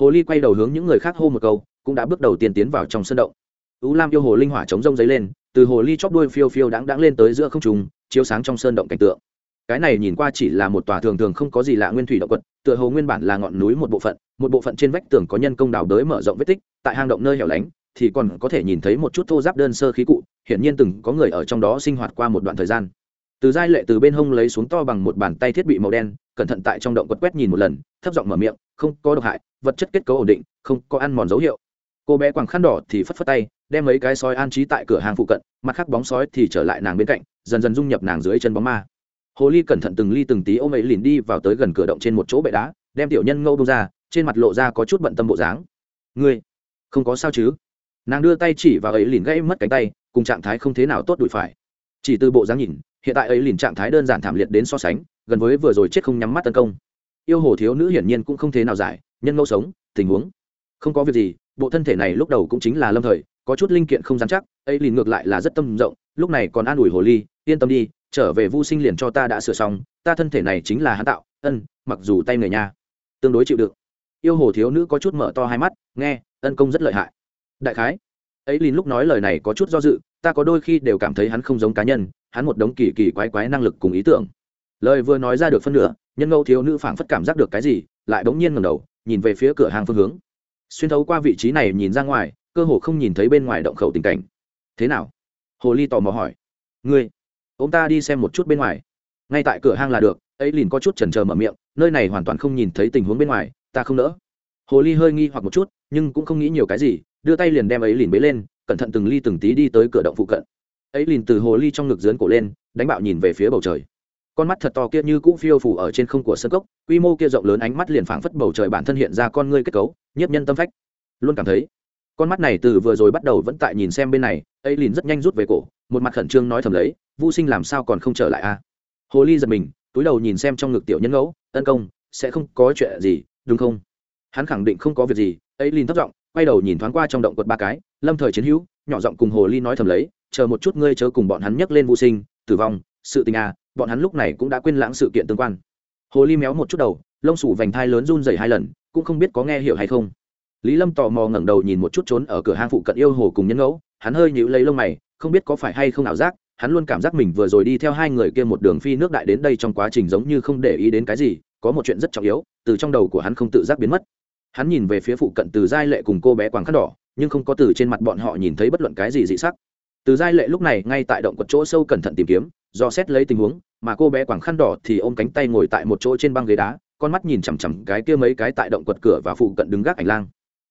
Hồ ly quay đầu hướng những người khác hô một câu, cũng đã bước đầu tiên tiến vào trong sân động. Ú lam yêu hồ linh hỏa chống rông giấy lên, từ hồ ly chóp đuôi phiêu phiêu đáng đáng lên tới giữa không trùng chiếu sáng trong sơn động cảnh tượng. Cái này nhìn qua chỉ là một tòa thường thường không có gì lạ nguyên thủy động quật, tựa hồ nguyên bản là ngọn núi một bộ phận, một bộ phận trên vách tường có nhân công đào đới mở rộng vết tích, tại hang động nơi hẻo lánh, thì còn có thể nhìn thấy một chút thô giáp đơn sơ khí cụ, hiển nhiên từng có người ở trong đó sinh hoạt qua một đoạn thời gian từ giai lệ từ bên hông lấy xuống to bằng một bàn tay thiết bị màu đen, cẩn thận tại trong động quật quét nhìn một lần, thấp giọng mở miệng, không có độc hại, vật chất kết cấu ổn định, không có ăn mòn dấu hiệu. Cô bé quàng khăn đỏ thì phất phất tay, đem mấy cái sói an trí tại cửa hàng phụ cận, mặt khác bóng sói thì trở lại nàng bên cạnh, dần dần dung nhập nàng dưới chân bóng ma. Hồ ly cẩn thận từng ly từng tí ôm ấy lìn đi vào tới gần cửa động trên một chỗ bệ đá, đem tiểu nhân ngâu đông ra, trên mặt lộ ra có chút bận tâm bộ dáng. Ngươi, không có sao chứ? Nàng đưa tay chỉ vào ấy lìn gãy mất cánh tay, cùng trạng thái không thế nào tốt đùi phải chỉ từ bộ dáng nhìn, hiện tại ấy lìn trạng thái đơn giản thảm liệt đến so sánh, gần với vừa rồi chết không nhắm mắt tấn công. Yêu hồ thiếu nữ hiển nhiên cũng không thế nào giải, nhân ngẫu sống, tình huống. Không có việc gì, bộ thân thể này lúc đầu cũng chính là lâm thời, có chút linh kiện không dám chắc, ấy lìn ngược lại là rất tâm rộng, lúc này còn an ủi hồ ly, yên tâm đi, trở về vu sinh liền cho ta đã sửa xong, ta thân thể này chính là hắn tạo, ân, mặc dù tay người nha. Tương đối chịu đựng. Yêu hồ thiếu nữ có chút mở to hai mắt, nghe, ân công rất lợi hại. Đại khái, ấy lìn lúc nói lời này có chút do dự ta có đôi khi đều cảm thấy hắn không giống cá nhân, hắn một đống kỳ kỳ quái quái năng lực cùng ý tưởng. Lời vừa nói ra được phân nửa, nhân ngẫu thiếu nữ phảng phất cảm giác được cái gì, lại bỗng nhiên ngầm đầu, nhìn về phía cửa hàng phương hướng. Xuyên thấu qua vị trí này nhìn ra ngoài, cơ hồ không nhìn thấy bên ngoài động khẩu tình cảnh. Thế nào? Hồ ly tò mò hỏi. Ngươi ông ta đi xem một chút bên ngoài. Ngay tại cửa hang là được, ấy liền có chút chần chờ mở miệng, nơi này hoàn toàn không nhìn thấy tình huống bên ngoài, ta không nỡ. Hồ ly hơi nghi hoặc một chút, nhưng cũng không nghĩ nhiều cái gì, đưa tay liền đem ấy liền bế lên cẩn thận từng ly từng tí đi tới cửa động phụ cận. Ấy liền từ hồ ly trong ngực dướn cổ lên, đánh bạo nhìn về phía bầu trời. Con mắt thật to kia như cũ phiêu phủ ở trên không của sân cốc, quy mô kia rộng lớn ánh mắt liền phảng phất bầu trời bản thân hiện ra con ngươi kết cấu, nhiếp nhân tâm phách. Luôn cảm thấy, con mắt này từ vừa rồi bắt đầu vẫn tại nhìn xem bên này, ấy liền rất nhanh rút về cổ, một mặt khẩn trương nói thầm lấy vô sinh làm sao còn không trở lại a hồ ly giật mình, túi đầu nhìn xem trong ngực tiểu nhân ngẫu, tấn công, sẽ không có chuyện gì, đúng không? Hắn khẳng định không có việc gì, ấy liền thấp giọng quay đầu nhìn thoáng qua trong động quật ba cái, lâm thời chiến hữu, nhỏ giọng cùng hồ ly nói thầm lấy, chờ một chút ngươi chớ cùng bọn hắn nhắc lên vô sinh, tử vong, sự tình à bọn hắn lúc này cũng đã quên lãng sự kiện tương quan. Hồ ly méo một chút đầu, lông sủ vành thai lớn run dày hai lần, cũng không biết có nghe hiểu hay không. Lý lâm tò mò ngẩng đầu nhìn một chút trốn ở cửa hang phụ cận yêu hồ cùng nhân ngẫu, hắn hơi nhịu lấy lông mày, không biết có phải hay không ảo giác, hắn luôn cảm giác mình vừa rồi đi theo hai người kia một đường phi nước đại đến đây trong quá trình giống như không để ý đến cái gì, có một chuyện rất trọng yếu, từ trong đầu của hắn không tự giác biến mất hắn nhìn về phía phụ cận từ giai lệ cùng cô bé quàng khăn đỏ, nhưng không có từ trên mặt bọn họ nhìn thấy bất luận cái gì dị sắc. Từ giai lệ lúc này ngay tại động quật chỗ sâu cẩn thận tìm kiếm, do xét lấy tình huống, mà cô bé quàng khăn đỏ thì ôm cánh tay ngồi tại một chỗ trên băng ghế đá, con mắt nhìn chằm chằm cái kia mấy cái tại động quật cửa và phụ cận đứng gác ảnh lang.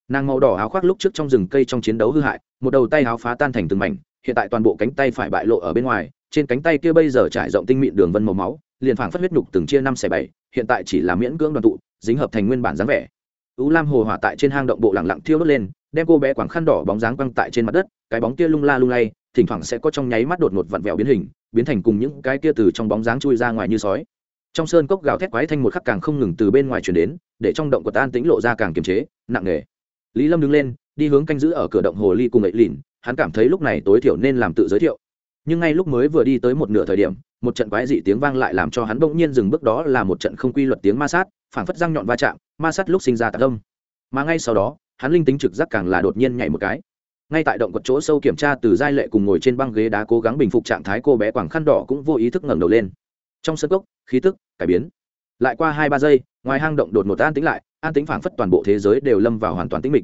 Nàng màu đỏ áo khoác lúc trước trong rừng cây trong chiến đấu hư hại, một đầu tay áo phá tan thành từng mảnh, hiện tại toàn bộ cánh tay phải bại lộ ở bên ngoài, trên cánh tay kia bây giờ trải rộng tinh mịn đường vân màu máu, liền phảng phất huyết nhục từng chia năm xẻ bảy, hiện tại chỉ là miễn cưỡng đoàn tụ, dính hợp thành nguyên bản dáng vẻ u lam hồ hỏa tại trên hang động bộ lặng lặng thiêu đốt lên, đem cô bé quảng khăn đỏ bóng dáng quăng tại trên mặt đất, cái bóng kia lung la lung lay, thỉnh thoảng sẽ có trong nháy mắt đột ngột vặn vẹo biến hình, biến thành cùng những cái kia từ trong bóng dáng chui ra ngoài như sói. Trong sơn cốc gào thét quái thanh một khắc càng không ngừng từ bên ngoài truyền đến, để trong động của tan tĩnh lộ ra càng kiềm chế, nặng nề. Lý lâm đứng lên, đi hướng canh giữ ở cửa động hồ ly cùng ấy lìn, hắn cảm thấy lúc này tối thiểu nên làm tự giới thiệu. Nhưng ngay lúc mới vừa đi tới một nửa thời điểm, một trận quái dị tiếng vang lại làm cho hắn bỗng nhiên dừng bước, đó là một trận không quy luật tiếng ma sát, phảng phất răng nhọn va chạm ma sát lúc sinh ra tạc đông mà ngay sau đó, hắn linh tính trực giác càng là đột nhiên nhảy một cái. Ngay tại động quật chỗ sâu kiểm tra từ giai lệ cùng ngồi trên băng ghế đá cố gắng bình phục trạng thái, cô bé quảng khăn đỏ cũng vô ý thức ngẩng đầu lên. Trong sân cốc, khí tức, cải biến. Lại qua hai ba giây, ngoài hang động đột một an tĩnh lại, an tĩnh phảng phất toàn bộ thế giới đều lâm vào hoàn toàn tĩnh mịch.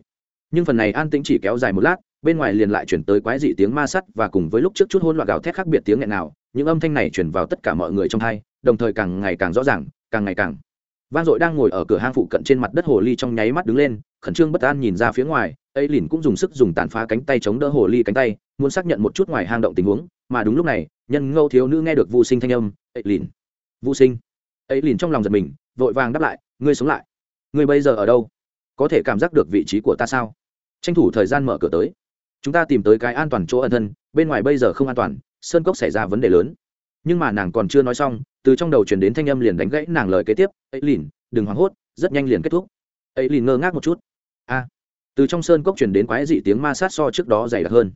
Nhưng phần này an tĩnh chỉ kéo dài một lát, bên ngoài liền lại chuyển tới quái dị tiếng ma sắt và cùng với lúc trước chút hôn loạn gào thét khác biệt tiếng nghẹn nào những âm thanh này chuyển vào tất cả mọi người trong hai, đồng thời càng ngày càng rõ ràng, càng ngày càng vang dội đang ngồi ở cửa hang phụ cận trên mặt đất hồ ly trong nháy mắt đứng lên, khẩn trương bất an nhìn ra phía ngoài, ấy lìn cũng dùng sức dùng tàn phá cánh tay chống đỡ hồ ly cánh tay, muốn xác nhận một chút ngoài hang động tình huống, mà đúng lúc này, nhân ngâu thiếu nữ nghe được vô sinh thanh âm, ấy lìn vô sinh. Ấy lìn trong lòng giật mình, vội vàng đáp lại, ngươi sống lại. Ngươi bây giờ ở đâu? Có thể cảm giác được vị trí của ta sao? Tranh thủ thời gian mở cửa tới. Chúng ta tìm tới cái an toàn chỗ ẩn thân, bên ngoài bây giờ không an toàn, sơn cốc xảy ra vấn đề lớn. Nhưng mà nàng còn chưa nói xong từ trong đầu chuyển đến thanh âm liền đánh gãy nàng lời kế tiếp ấy lìn, đừng hoảng hốt, rất nhanh liền kết thúc. Ấy lìn ngơ ngác một chút. A. Từ trong sơn cốc chuyển đến quái dị tiếng ma sát so trước đó dày đặc hơn.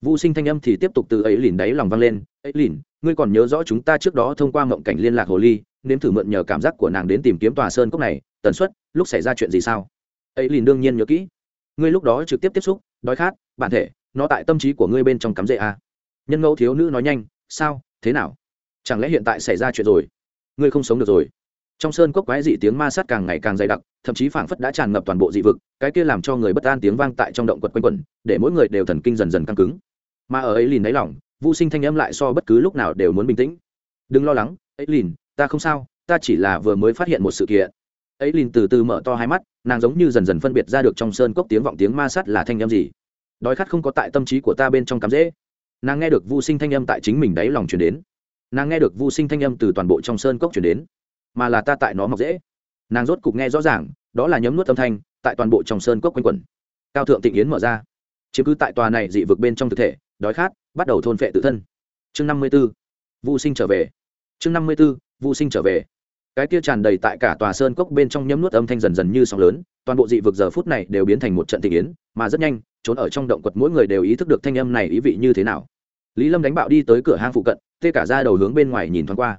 Vô sinh thanh âm thì tiếp tục từ ấy lìn đáy lòng vang lên ấy lìn, ngươi còn nhớ rõ chúng ta trước đó thông qua mộng cảnh liên lạc hồ ly, nếm thử mượn nhờ cảm giác của nàng đến tìm kiếm tòa sơn cốc này, tần suất, lúc xảy ra chuyện gì sao? Ấy lìn đương nhiên nhớ kỹ. Ngươi lúc đó trực tiếp tiếp xúc, đói khát, bản thể, nó tại tâm trí của ngươi bên trong cắm rễ à. nhân ngẫu thiếu nữ nói nhanh, sao? Thế nào? Chẳng lẽ hiện tại xảy ra chuyện rồi? Ngươi không sống được rồi. Trong sơn cốc quái dị tiếng ma sát càng ngày càng dày đặc, thậm chí phảng phất đã tràn ngập toàn bộ dị vực, cái kia làm cho người bất an tiếng vang tại trong động quật quanh quẩn, để mỗi người đều thần kinh dần dần căng cứng. Mà ở ấy lìn đáy lỏng vô sinh thanh âm lại so bất cứ lúc nào đều muốn bình tĩnh. Đừng lo lắng ấy lìn ta không sao, ta chỉ là vừa mới phát hiện một sự kiện. Ấy lìn từ từ mở to hai mắt, nàng giống như dần dần phân biệt ra được trong sơn cốc tiếng vọng tiếng ma sát là thanh âm gì. Đói khát không có tại tâm trí của ta bên trong cắm dễ nàng nghe được vô sinh thanh âm tại chính mình đáy lòng chuyển đến nàng nghe được vô sinh thanh âm từ toàn bộ trong sơn cốc chuyển đến, mà là ta tại nó mọc dễ. Nàng rốt cục nghe rõ ràng, đó là nhấm nuốt âm thanh, tại toàn bộ trong sơn cốc quanh quẩn. Cao thượng tịnh yến mở ra. Chiếm cứ tại tòa này dị vực bên trong thực thể, đói khát, bắt đầu thôn phệ tự thân. Chương năm mươi b ố vô sinh trở về. Chương năm mươi b ố vô sinh trở về. Cái kia tràn đầy tại cả tòa sơn cốc bên trong nhấm nuốt âm thanh dần dần như sóng lớn, toàn bộ dị vực giờ phút này đều biến thành một trận tịnh yến, mà rất nhanh, trốn ở trong động quật mỗi người đều ý thức được thanh âm này ý vị như thế nào lý lâm đánh bạo đi tới cửa hang phụ cận, tê cả ra đầu hướng bên ngoài nhìn thoáng qua.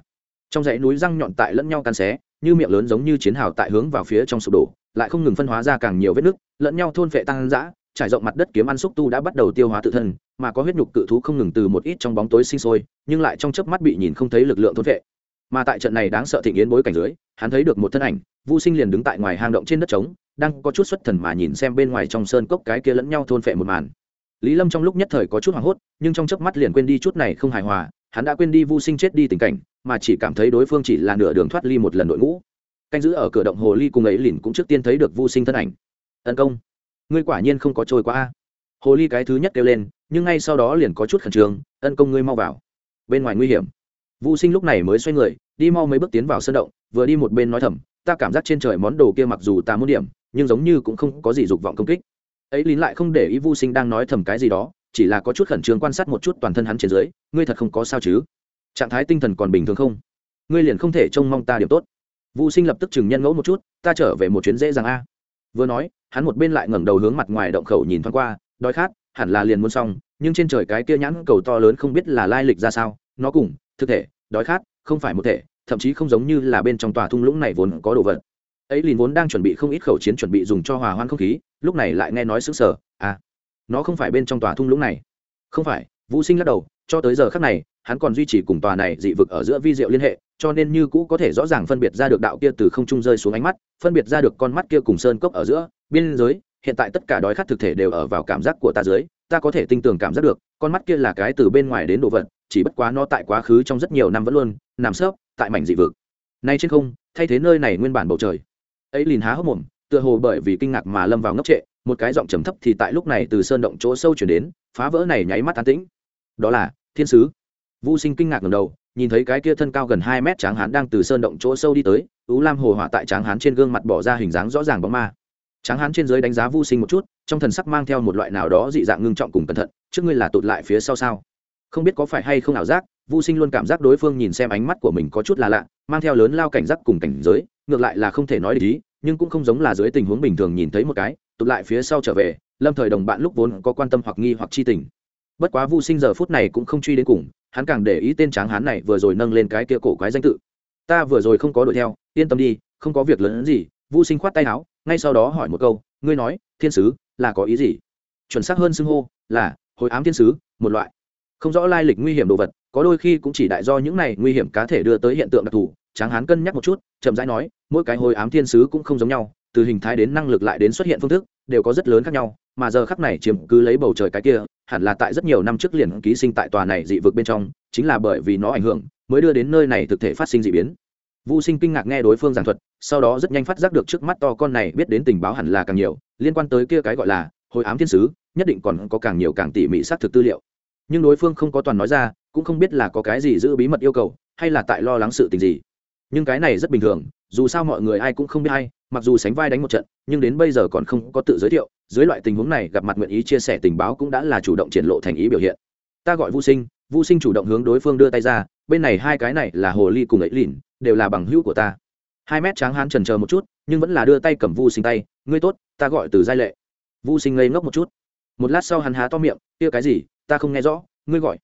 Trong dãy núi răng nhọn tại lẫn nhau cắn xé, như miệng lớn giống như chiến hào tại hướng vào phía trong sụp đổ, lại không ngừng phân hóa ra càng nhiều vết nứt, lẫn nhau thôn phệ tăng dã, trải rộng mặt đất kiếm ăn xúc tu đã bắt đầu tiêu hóa tự thân, mà có huyết nhục cự thú không ngừng từ một ít trong bóng tối sinh sôi, nhưng lại trong chớp mắt bị nhìn không thấy lực lượng thôn phệ. Mà tại trận này đáng sợ thịnh yến bối cảnh dưới, hắn thấy được một thân ảnh, vu sinh liền đứng tại ngoài hang động trên đất trống, đang có chút xuất thần mà nhìn xem bên ngoài trong sơn cốc cái kia lẫn nhau thôn phệ một màn lý lâm trong lúc nhất thời có chút hoảng hốt, nhưng trong chớp mắt liền quên đi chút này không hài hòa, hắn đã quên đi vu sinh chết đi tình cảnh, mà chỉ cảm thấy đối phương chỉ là nửa đường thoát ly một lần đội ngũ. Canh giữ ở cửa động hồ ly cùng ấy lìn cũng trước tiên thấy được vu sinh thân ảnh. Tấn công, ngươi quả nhiên không có trôi qua a. Hồ ly cái thứ nhất kêu lên, nhưng ngay sau đó liền có chút khẩn trương, tấn công ngươi mau vào. Bên ngoài nguy hiểm. Vu sinh lúc này mới xoay người, đi mau mấy bước tiến vào sân động, vừa đi một bên nói thầm, ta cảm giác trên trời món đồ kia mặc dù ta muốn điểm, nhưng giống như cũng không có gì dục vọng công kích ấy lín lại không để ý vu sinh đang nói thầm cái gì đó, chỉ là có chút khẩn trương quan sát một chút toàn thân hắn trên dưới, ngươi thật không có sao chứ? Trạng thái tinh thần còn bình thường không? Ngươi liền không thể trông mong ta điểm tốt. Vu sinh lập tức chừng nhân ngẫu một chút, ta trở về một chuyến dễ dàng a. Vừa nói, hắn một bên lại ngẩng đầu hướng mặt ngoài động khẩu nhìn thoáng qua, đói khát, hẳn là liền muốn xong, nhưng trên trời cái kia nhãn cầu to lớn không biết là lai lịch ra sao, nó cùng, thực thể, đói khát, không phải một thể, thậm chí không giống như là bên trong tòa thung lũng này vốn có đồ vật ấy liền vốn đang chuẩn bị không ít khẩu chiến chuẩn bị dùng cho hòa hoan không khí, lúc này lại nghe nói sững sờ à nó không phải bên trong tòa thung lũng này. Không phải, vũ sinh lắc đầu, cho tới giờ khác này, hắn còn duy trì cùng tòa này dị vực ở giữa vi diệu liên hệ, cho nên như cũ có thể rõ ràng phân biệt ra được đạo kia từ không trung rơi xuống ánh mắt, phân biệt ra được con mắt kia cùng sơn cốc ở giữa, biên giới, hiện tại tất cả đói khát thực thể đều ở vào cảm giác của ta dưới, ta có thể tinh tường cảm giác được, con mắt kia là cái từ bên ngoài đến đồ vật, chỉ bất quá nó tại quá khứ trong rất nhiều năm vẫn luôn nằm sấp tại mảnh dị vực. Nay trên không, thay thế nơi này nguyên bản bầu trời ấy liền há hốc mồm, tựa hồ bởi vì kinh ngạc mà lâm vào ngốc trệ, một cái giọng trầm thấp thì tại lúc này từ sơn động chỗ sâu chuyển đến, phá vỡ này nháy mắt an tĩnh. Đó là, thiên sứ. Vu sinh kinh ngạc ngầm đầu, nhìn thấy cái kia thân cao gần hai mét tráng hán đang từ sơn động chỗ sâu đi tới ú lam hồ hỏa tại tráng hán trên gương mặt bỏ ra hình dáng rõ ràng bóng ma. Tráng hán trên dưới đánh giá vô sinh một chút, trong thần sắc mang theo một loại nào đó dị dạng ngưng trọng cùng cẩn thận, trước ngươi là tụt lại phía sau sao? Không biết có phải hay không ảo giác vô sinh luôn cảm giác đối phương nhìn xem ánh mắt của mình có chút là lạ, mang theo lớn lao cảnh giác cùng cảnh giới ngược lại là không thể nói để ý nhưng cũng không giống là dưới tình huống bình thường nhìn thấy một cái, tụt lại phía sau trở về, lâm thời đồng bạn lúc vốn có quan tâm hoặc nghi hoặc chi tình. Bất quá Vu sinh giờ phút này cũng không truy đến cùng, hắn càng để ý tên tráng hán này vừa rồi nâng lên cái kia cổ quái danh tự. Ta vừa rồi không có đuổi theo, yên tâm đi, không có việc lớn gì. Vu sinh khoát tay áo, ngay sau đó hỏi một câu, ngươi nói, thiên sứ là có ý gì? Chuẩn xác hơn xưng hô là hồi ám thiên sứ, một loại không rõ lai lịch nguy hiểm đồ vật có đôi khi cũng chỉ đại do những này nguy hiểm cá thể đưa tới hiện tượng đặc thù tráng hán cân nhắc một chút chậm rãi nói mỗi cái hồi ám thiên sứ cũng không giống nhau từ hình thái đến năng lực lại đến xuất hiện phương thức đều có rất lớn khác nhau mà giờ khắc này chiếm cứ lấy bầu trời cái kia hẳn là tại rất nhiều năm trước liền ký sinh tại tòa này dị vực bên trong chính là bởi vì nó ảnh hưởng mới đưa đến nơi này thực thể phát sinh dị biến Vu Sinh kinh ngạc nghe đối phương giảng thuật, sau đó rất nhanh phát giác được trước mắt to con này biết đến tình báo hẳn là càng nhiều, liên quan tới kia cái gọi là hồi ám thiên sứ, nhất định còn có càng nhiều càng tỉ mỉ xác thực tư liệu. Nhưng đối phương không có toàn nói ra, cũng không biết là có cái gì giữ bí mật yêu cầu, hay là tại lo lắng sự tình gì. Nhưng cái này rất bình thường, dù sao mọi người ai cũng không biết ai, mặc dù sánh vai đánh một trận, nhưng đến bây giờ còn không có tự giới thiệu, dưới loại tình huống này gặp mặt nguyện ý chia sẻ tình báo cũng đã là chủ động triển lộ thành ý biểu hiện. Ta gọi Vu Sinh, Vu Sinh chủ động hướng đối phương đưa tay ra, bên này hai cái này là hồ ly cùng ấy lìn, đều là bằng hữu của ta hai mét tráng hán trần chờ một chút nhưng vẫn là đưa tay cầm vu sinh tay ngươi tốt ta gọi từ giai lệ vu sinh ngây ngốc một chút một lát sau hắn há to miệng kia cái gì ta không nghe rõ ngươi gọi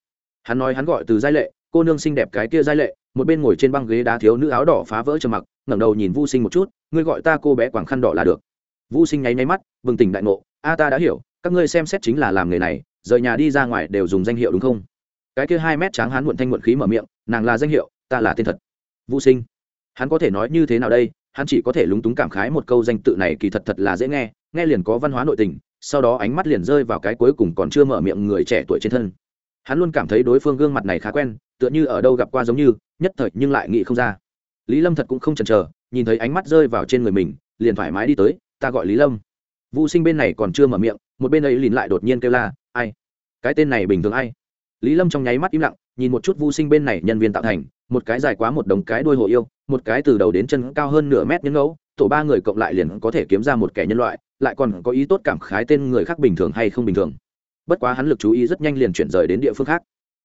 hắn nói hắn gọi từ giai lệ, cô nương xinh đẹp cái kia giai lệ, một bên ngồi trên băng ghế đá thiếu nữ áo đỏ phá vỡ trầm mặc, ngẩng đầu nhìn vu sinh một chút, ngươi gọi ta cô bé quảng khăn đỏ là được. Vu sinh nháy nháy mắt, bừng tỉnh đại ngộ, a ta đã hiểu, các ngươi xem xét chính là làm nghề này, rời nhà đi ra ngoài đều dùng danh hiệu đúng không? Cái kia hai mét tráng hắn muộn thanh muộn khí mở miệng, nàng là danh hiệu, ta là tên thật. Vô sinh, hắn có thể nói như thế nào đây? Hắn chỉ có thể lúng túng cảm khái một câu danh tự này kỳ thật thật là dễ nghe nghe liền có văn hóa nội tình, sau đó ánh mắt liền rơi vào cái cuối cùng còn chưa mở miệng người trẻ tuổi trên thân hắn luôn cảm thấy đối phương gương mặt này khá quen, tựa như ở đâu gặp qua giống như, nhất thời nhưng lại nghĩ không ra. Lý lâm thật cũng không chần chờ, nhìn thấy ánh mắt rơi vào trên người mình, liền thoải mái đi tới, ta gọi lý lâm. Vũ sinh bên này còn chưa mở miệng, một bên ấy liền lại đột nhiên kêu la, ai? Cái tên này bình thường ai? Lý lâm trong nháy mắt im lặng, nhìn một chút Vu sinh bên này nhân viên tạo thành, một cái dài quá một đồng cái đuôi hồ yêu, một cái từ đầu đến chân cao hơn nửa mét nhân ngẫu, tổ ba người cộng lại liền có thể kiếm ra một kẻ nhân loại, lại còn có ý tốt cảm khái tên người khác bình thường hay không bình thường bất quá hắn lực chú ý rất nhanh liền chuyển rời đến địa phương khác.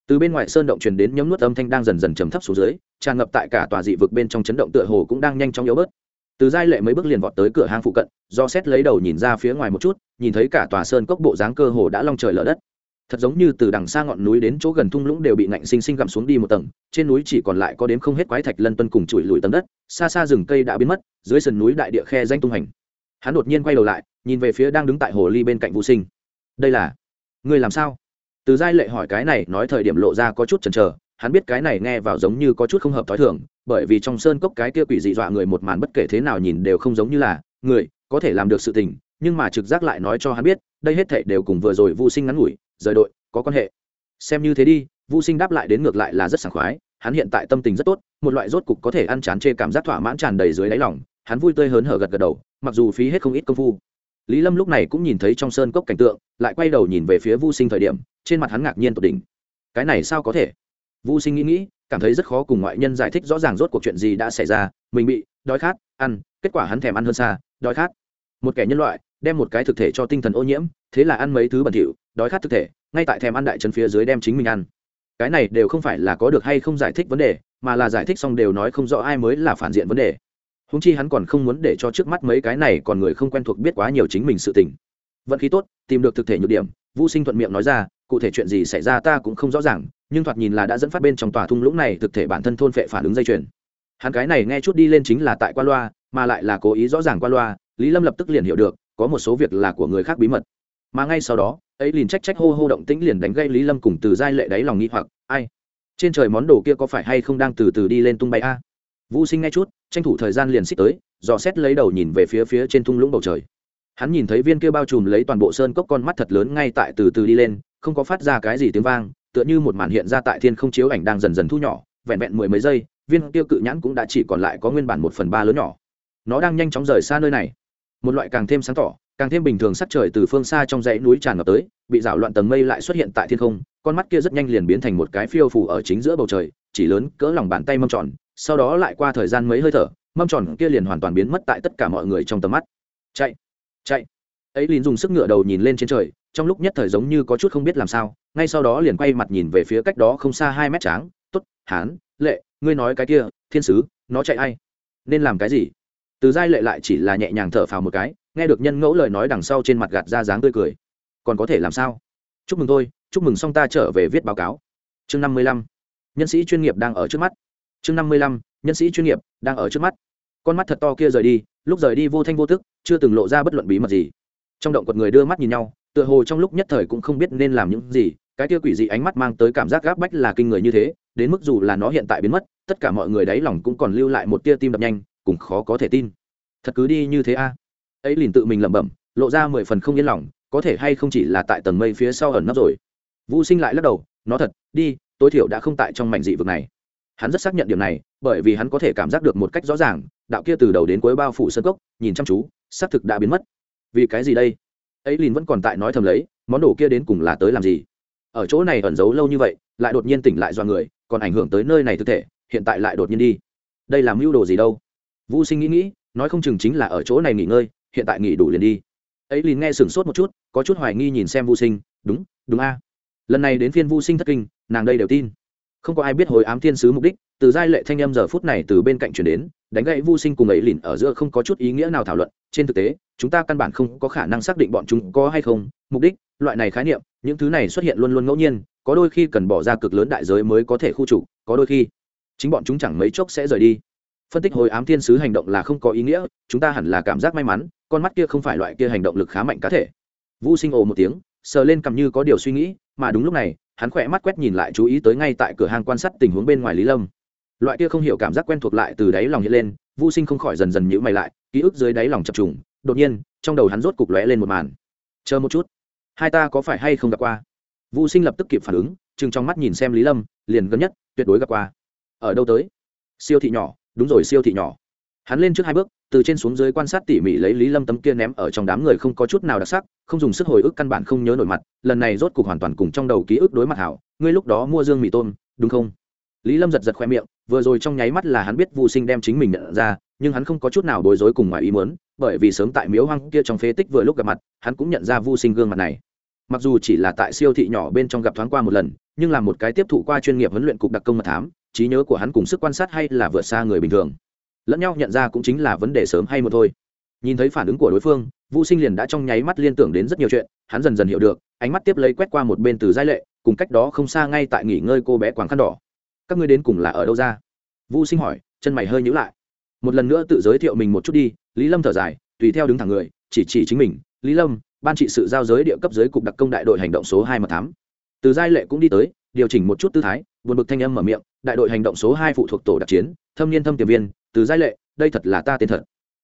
Từ bên ngoài sơn động truyền đến nhấm nuốt âm thanh đang dần dần trầm thấp xuống dưới, tràn ngập tại cả tòa dị vực bên trong chấn động tựa hồ cũng đang nhanh chóng yếu bớt. Từ giai lệ mấy bước liền vọt tới cửa hang phụ cận, do xét lấy đầu nhìn ra phía ngoài một chút, nhìn thấy cả tòa sơn cốc bộ dáng cơ hồ đã long trời lở đất. Thật giống như từ đằng xa ngọn núi đến chỗ gần thung lũng đều bị nạnh sinh sinh gặm xuống đi một tầng, trên núi chỉ còn lại có đếm không hết quái thạch lân tuân cùng chùi lùi tầng đất, xa xa rừng cây đã biến mất, dưới sườn núi đại địa khe danh tung hành hắn đột nhiên quay đầu lại, nhìn về phía đang đứng tại hồ ly bên cạnh vũ sinh. Đây là Ngươi làm sao? Từ giai lệ hỏi cái này, nói thời điểm lộ ra có chút chần chờ, hắn biết cái này nghe vào giống như có chút không hợp t h ó i thường, bởi vì trong sơn cốc cái kia quỷ dị dọa người một màn bất kể thế nào nhìn đều không giống như là, người, có thể làm được sự tình, nhưng mà trực giác lại nói cho hắn biết, đây hết thệ đều cùng vừa rồi vô sinh ngắn ngủi, rời đội, có quan hệ. Xem như thế đi, Vu sinh đáp lại đến ngược lại là rất sảng khoái, hắn hiện tại tâm tình rất tốt, một loại rốt cục có thể ăn chán chê cảm giác thỏa mãn tràn đầy dưới đáy lòng, hắn vui tươi hớn hở gật gật đầu, mặc dù phí hết không ít công phu lý lâm lúc này cũng nhìn thấy trong sơn cốc cảnh tượng, lại quay đầu nhìn về phía Vu sinh thời điểm, trên mặt hắn ngạc nhiên tột đỉnh. Cái này sao có thể? Vu sinh nghĩ nghĩ, cảm thấy rất khó cùng ngoại nhân giải thích rõ ràng rốt cuộc chuyện gì đã xảy ra, mình bị đói khát, ăn, kết quả hắn thèm ăn hơn xa, đói khát. Một kẻ nhân loại, đem một cái thực thể cho tinh thần ô nhiễm, thế là ăn mấy thứ bẩn thỉu, đói khát thực thể, ngay tại thèm ăn đại chân phía dưới đem chính mình ăn. Cái này đều không phải là có được hay không giải thích vấn đề, mà là giải thích xong đều nói không rõ ai mới là phản diện vấn đề húng chi hắn còn không muốn để cho trước mắt mấy cái này còn người không quen thuộc biết quá nhiều chính mình sự tình. Vận khí tốt, tìm được thực thể nhược điểm vũ sinh thuận miệng nói ra, cụ thể chuyện gì xảy ra ta cũng không rõ ràng, nhưng thoạt nhìn là đã dẫn phát bên trong tòa thung lũng này thực thể bản thân thôn phệ phản ứng dây chuyền. Hắn cái này nghe chút đi lên chính là tại qua loa, mà lại là cố ý rõ ràng qua loa, lý lâm lập tức liền hiểu được, có một số việc là của người khác bí mật. Mà ngay sau đó, ấy liền trách trách hô hô động tĩnh liền đánh gây lý lâm cùng từ giai lệ đáy lòng nghi hoặc, ai? Trên trời món đồ kia có phải hay không đang từ từ đi lên tung bay a? Vũ sinh ngay chút, tranh thủ thời gian liền xích tới, dò xét lấy đầu nhìn về phía phía trên thung lũng bầu trời. Hắn nhìn thấy viên kia bao trùm lấy toàn bộ sơn cốc con mắt thật lớn ngay tại từ từ đi lên, không có phát ra cái gì tiếng vang, tựa như một màn hiện ra tại thiên không chiếu ảnh đang dần dần thu nhỏ, vẹn vẹn mười mấy giây, viên kia cự nhãn cũng đã chỉ còn lại có nguyên bản một phần ba lớn nhỏ. Nó đang nhanh chóng rời xa nơi này. Một loại càng thêm sáng tỏ, càng thêm bình thường sắc trời từ phương xa trong dãy núi tràn ngập tới, bị rào loạn tầng mây lại xuất hiện tại thiên không, con mắt kia rất nhanh liền biến thành một cái phiêu phủ ở chính giữa bầu trời, chỉ lớn cỡ lòng bàn tay mâm tròn sau đó lại qua thời gian mấy hơi thở, mâm tròn kia liền hoàn toàn biến mất tại tất cả mọi người trong tầm mắt. Chạy chạy. Ấy liền dùng sức ngựa đầu nhìn lên trên trời, trong lúc nhất thời giống như có chút không biết làm sao, ngay sau đó liền quay mặt nhìn về phía cách đó không xa hai mét tráng t ố t hán, lệ, ngươi nói cái kia, thiên sứ, nó chạy ai? Nên làm cái gì? Từ giai lệ lại chỉ là nhẹ nhàng thở phào một cái, nghe được nhân ngẫu lời nói đằng sau trên mặt gạt ra dáng tươi cười. Còn có thể làm sao? Chúc mừng tôi chúc mừng xong ta trở về viết báo cáo. Chương năm mươi lăm, nhân sĩ chuyên nghiệp đang ở trước mắt chương năm mươi lăm, nhân sĩ chuyên nghiệp đang ở trước mắt. Con mắt thật to kia rời đi, lúc rời đi vô thanh vô tức, chưa từng lộ ra bất luận bí mật gì. Trong động quật người đưa mắt nhìn nhau, tựa hồ trong lúc nhất thời cũng không biết nên làm những gì, cái kia quỷ dị ánh mắt mang tới cảm giác gáp bách là kinh người như thế, đến mức dù là nó hiện tại biến mất, tất cả mọi người đáy lòng cũng còn lưu lại một tia tim đập nhanh, cùng khó có thể tin. Thật cứ đi như thế a. Ấy liền tự mình lẩm bẩm, lộ ra mười phần không yên lòng, có thể hay không chỉ là tại tầng mây phía sau ẩn nấp rồi. Vũ sinh lại lắc đầu, nó thật, đi, tối thiểu đã không tại trong mảnh dị vực này hắn rất xác nhận điểm này, bởi vì hắn có thể cảm giác được một cách rõ ràng, đạo kia từ đầu đến cuối bao phủ sân cốc, nhìn chăm chú, xác thực đã biến mất. Vì cái gì đây? Ấy lìn vẫn còn tại nói thầm lấy, món đồ kia đến cùng là tới làm gì? Ở chỗ này ẩn giấu lâu như vậy, lại đột nhiên tỉnh lại do người, còn ảnh hưởng tới nơi này thực thể, hiện tại lại đột nhiên đi. Đây làm mưu đồ gì đâu? Vũ sinh nghĩ nghĩ, nói không chừng chính là ở chỗ này nghỉ ngơi, hiện tại nghỉ đủ liền đi. Ấy lìn nghe sửng sốt một chút, có chút hoài nghi nhìn xem vũ sinh, đúng đúng a. Lần này đến phiên vũ sinh thất kinh, nàng đây đều tin không có ai biết hồi ám thiên sứ mục đích, từ giai lệ thanh âm giờ phút này từ bên cạnh chuyển đến, đánh gãy vô sinh cùng ấy lìn ở giữa không có chút ý nghĩa nào thảo luận. Trên thực tế, chúng ta căn bản không có khả năng xác định bọn chúng có hay không. Mục đích, loại này khái niệm, những thứ này xuất hiện luôn luôn ngẫu nhiên, có đôi khi cần bỏ ra cực lớn đại giới mới có thể khu trục, có đôi khi, chính bọn chúng chẳng mấy chốc sẽ rời đi. Phân tích hồi ám thiên sứ hành động là không có ý nghĩa, chúng ta hẳn là cảm giác may mắn, con mắt kia không phải loại kia hành động lực khá mạnh cá thể. Vô sinh ồ một tiếng, sờ lên cầm như có điều suy nghĩ, mà đúng lúc này hắn khỏe mắt quét nhìn lại chú ý tới ngay tại cửa hàng quan sát tình huống bên ngoài lý lâm. Loại kia không hiểu cảm giác quen thuộc lại từ đáy lòng hiện lên, vô sinh không khỏi dần dần nhữ mày lại, ký ức dưới đáy lòng chập trùng, đột nhiên, trong đầu hắn rốt cục lóe lên một màn. Chờ một chút, hai ta có phải hay không gặp qua? Vô sinh lập tức kịp phản ứng chừng trong mắt nhìn xem lý lâm, liền gần nhất, tuyệt đối gặp qua. Ở đâu tới? Siêu thị nhỏ, đúng rồi, siêu thị nhỏ. Hắn lên trước hai bước từ trên xuống dưới quan sát tỉ mỉ lấy lý lâm tấm kia ném ở trong đám người không có chút nào đặc sắc, không dùng sức hồi ức căn bản không nhớ nổi mặt, lần này rốt cục hoàn toàn cùng trong đầu ký ức đối mặt hảo, ngươi lúc đó mua dương mì tôm, đúng không? Lý lâm giật giật khoe miệng, vừa rồi trong nháy mắt là hắn biết vô sinh đem chính mình nhận ra, nhưng hắn không có chút nào bối rối cùng ngoài ý muốn, bởi vì sớm tại miếu hoang kia trong phế tích vừa lúc gặp mặt, hắn cũng nhận ra vô sinh gương mặt này. Mặc dù chỉ là tại siêu thị nhỏ bên trong gặp thoáng qua một lần, nhưng là một cái tiếp thụ qua chuyên nghiệp huấn luyện cục đặc công mật thám, trí nhớ của hắn cùng sức quan sát hay là vượt xa người bình thường lẫn nhau nhận ra cũng chính là vấn đề sớm hay một thôi. Nhìn thấy phản ứng của đối phương vũ sinh liền đã trong nháy mắt liên tưởng đến rất nhiều chuyện, hắn dần dần hiểu được, ánh mắt tiếp lấy quét qua một bên từ giai lệ, cùng cách đó không xa ngay tại nghỉ ngơi cô bé quảng khăn đỏ. Các ngươi đến cùng là ở đâu ra? Vũ sinh hỏi, chân mày hơi nhữ lại. Một lần nữa tự giới thiệu mình một chút đi, lý lâm thở dài, tùy theo đứng thẳng người, chỉ chỉ chính mình, lý lâm, ban trị sự giao giới địa cấp giới cục đặc công đại đội hành động số hai mật thám. Từ giai lệ cũng đi tới, điều chỉnh một chút tư thái vượt bực thanh âm mở miệng, đại đội hành động số hai phụ thuộc tổ đặc chiến, thâm niên thâm tiềm viên từ giai lệ, đây thật là ta tên thật.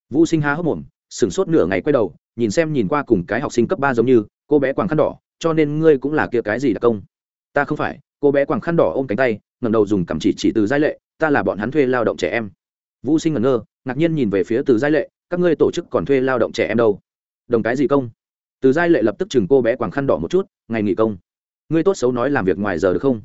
Vũ sinh há hốc mồm, sửng sốt nửa ngày quay đầu, nhìn xem nhìn qua cùng cái học sinh cấp ba giống như, cô bé quàng khăn đỏ, cho nên ngươi cũng là kia cái gì đặc công? Ta không phải, cô bé quàng khăn đỏ ôm cánh tay ngầm đầu dùng cầm chỉ chỉ từ giai lệ, ta là bọn hắn thuê lao động trẻ em. Vũ sinh ngẩn ngơ, ngạc nhiên nhìn về phía từ giai lệ, các ngươi tổ chức còn thuê lao động trẻ em đâu? Đồng cái gì công? Từ giai lệ lập tức chừng cô bé quàng khăn đỏ một chút, ngày nghỉ công. Ngươi tốt xấu nói làm việc ngoài giờ được không?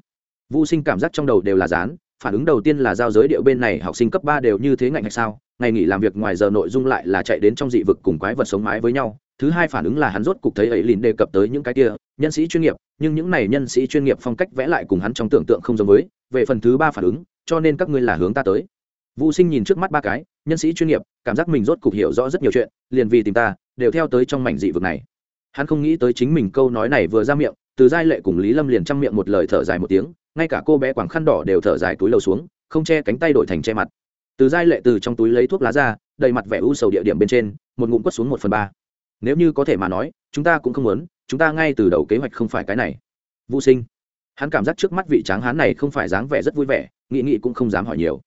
Vũ sinh cảm giác trong đầu đều là dán phản ứng đầu tiên là giao giới điệu bên này học sinh cấp ba đều như thế ngạnh hay sao, ngày nghỉ làm việc ngoài giờ nội dung lại là chạy đến trong dị vực cùng quái vật sống mái với nhau. Thứ hai phản ứng là hắn rốt cục thấy ấy liền đề cập tới những cái kia, nhân sĩ chuyên nghiệp, nhưng những này nhân sĩ chuyên nghiệp phong cách vẽ lại cùng hắn trong tưởng tượng không giống với. Về phần thứ ba phản ứng, cho nên các ngươi là hướng ta tới. Vũ sinh nhìn trước mắt ba cái, nhân sĩ chuyên nghiệp, cảm giác mình rốt cục hiểu rõ rất nhiều chuyện, liền vì tìm ta, đều theo tới trong mảnh dị vực này. Hắn không nghĩ tới chính mình câu nói này vừa ra miệng, từ giai lệ cùng lý lâm liền chăm miệng một lời thở dài một tiếng ngay cả cô bé quảng khăn đỏ đều thở dài túi lầu xuống, không che cánh tay đổi thành che mặt. Từ giai lệ từ trong túi lấy thuốc lá ra, đầy mặt vẻ u sầu địa điểm bên trên, một ngụm quất xuống một phần ba. Nếu như có thể mà nói, chúng ta cũng không muốn, chúng ta ngay từ đầu kế hoạch không phải cái này. Vũ sinh. Hắn cảm giác trước mắt vị tráng hán này không phải dáng vẻ rất vui vẻ, nghị nghị cũng không dám hỏi nhiều.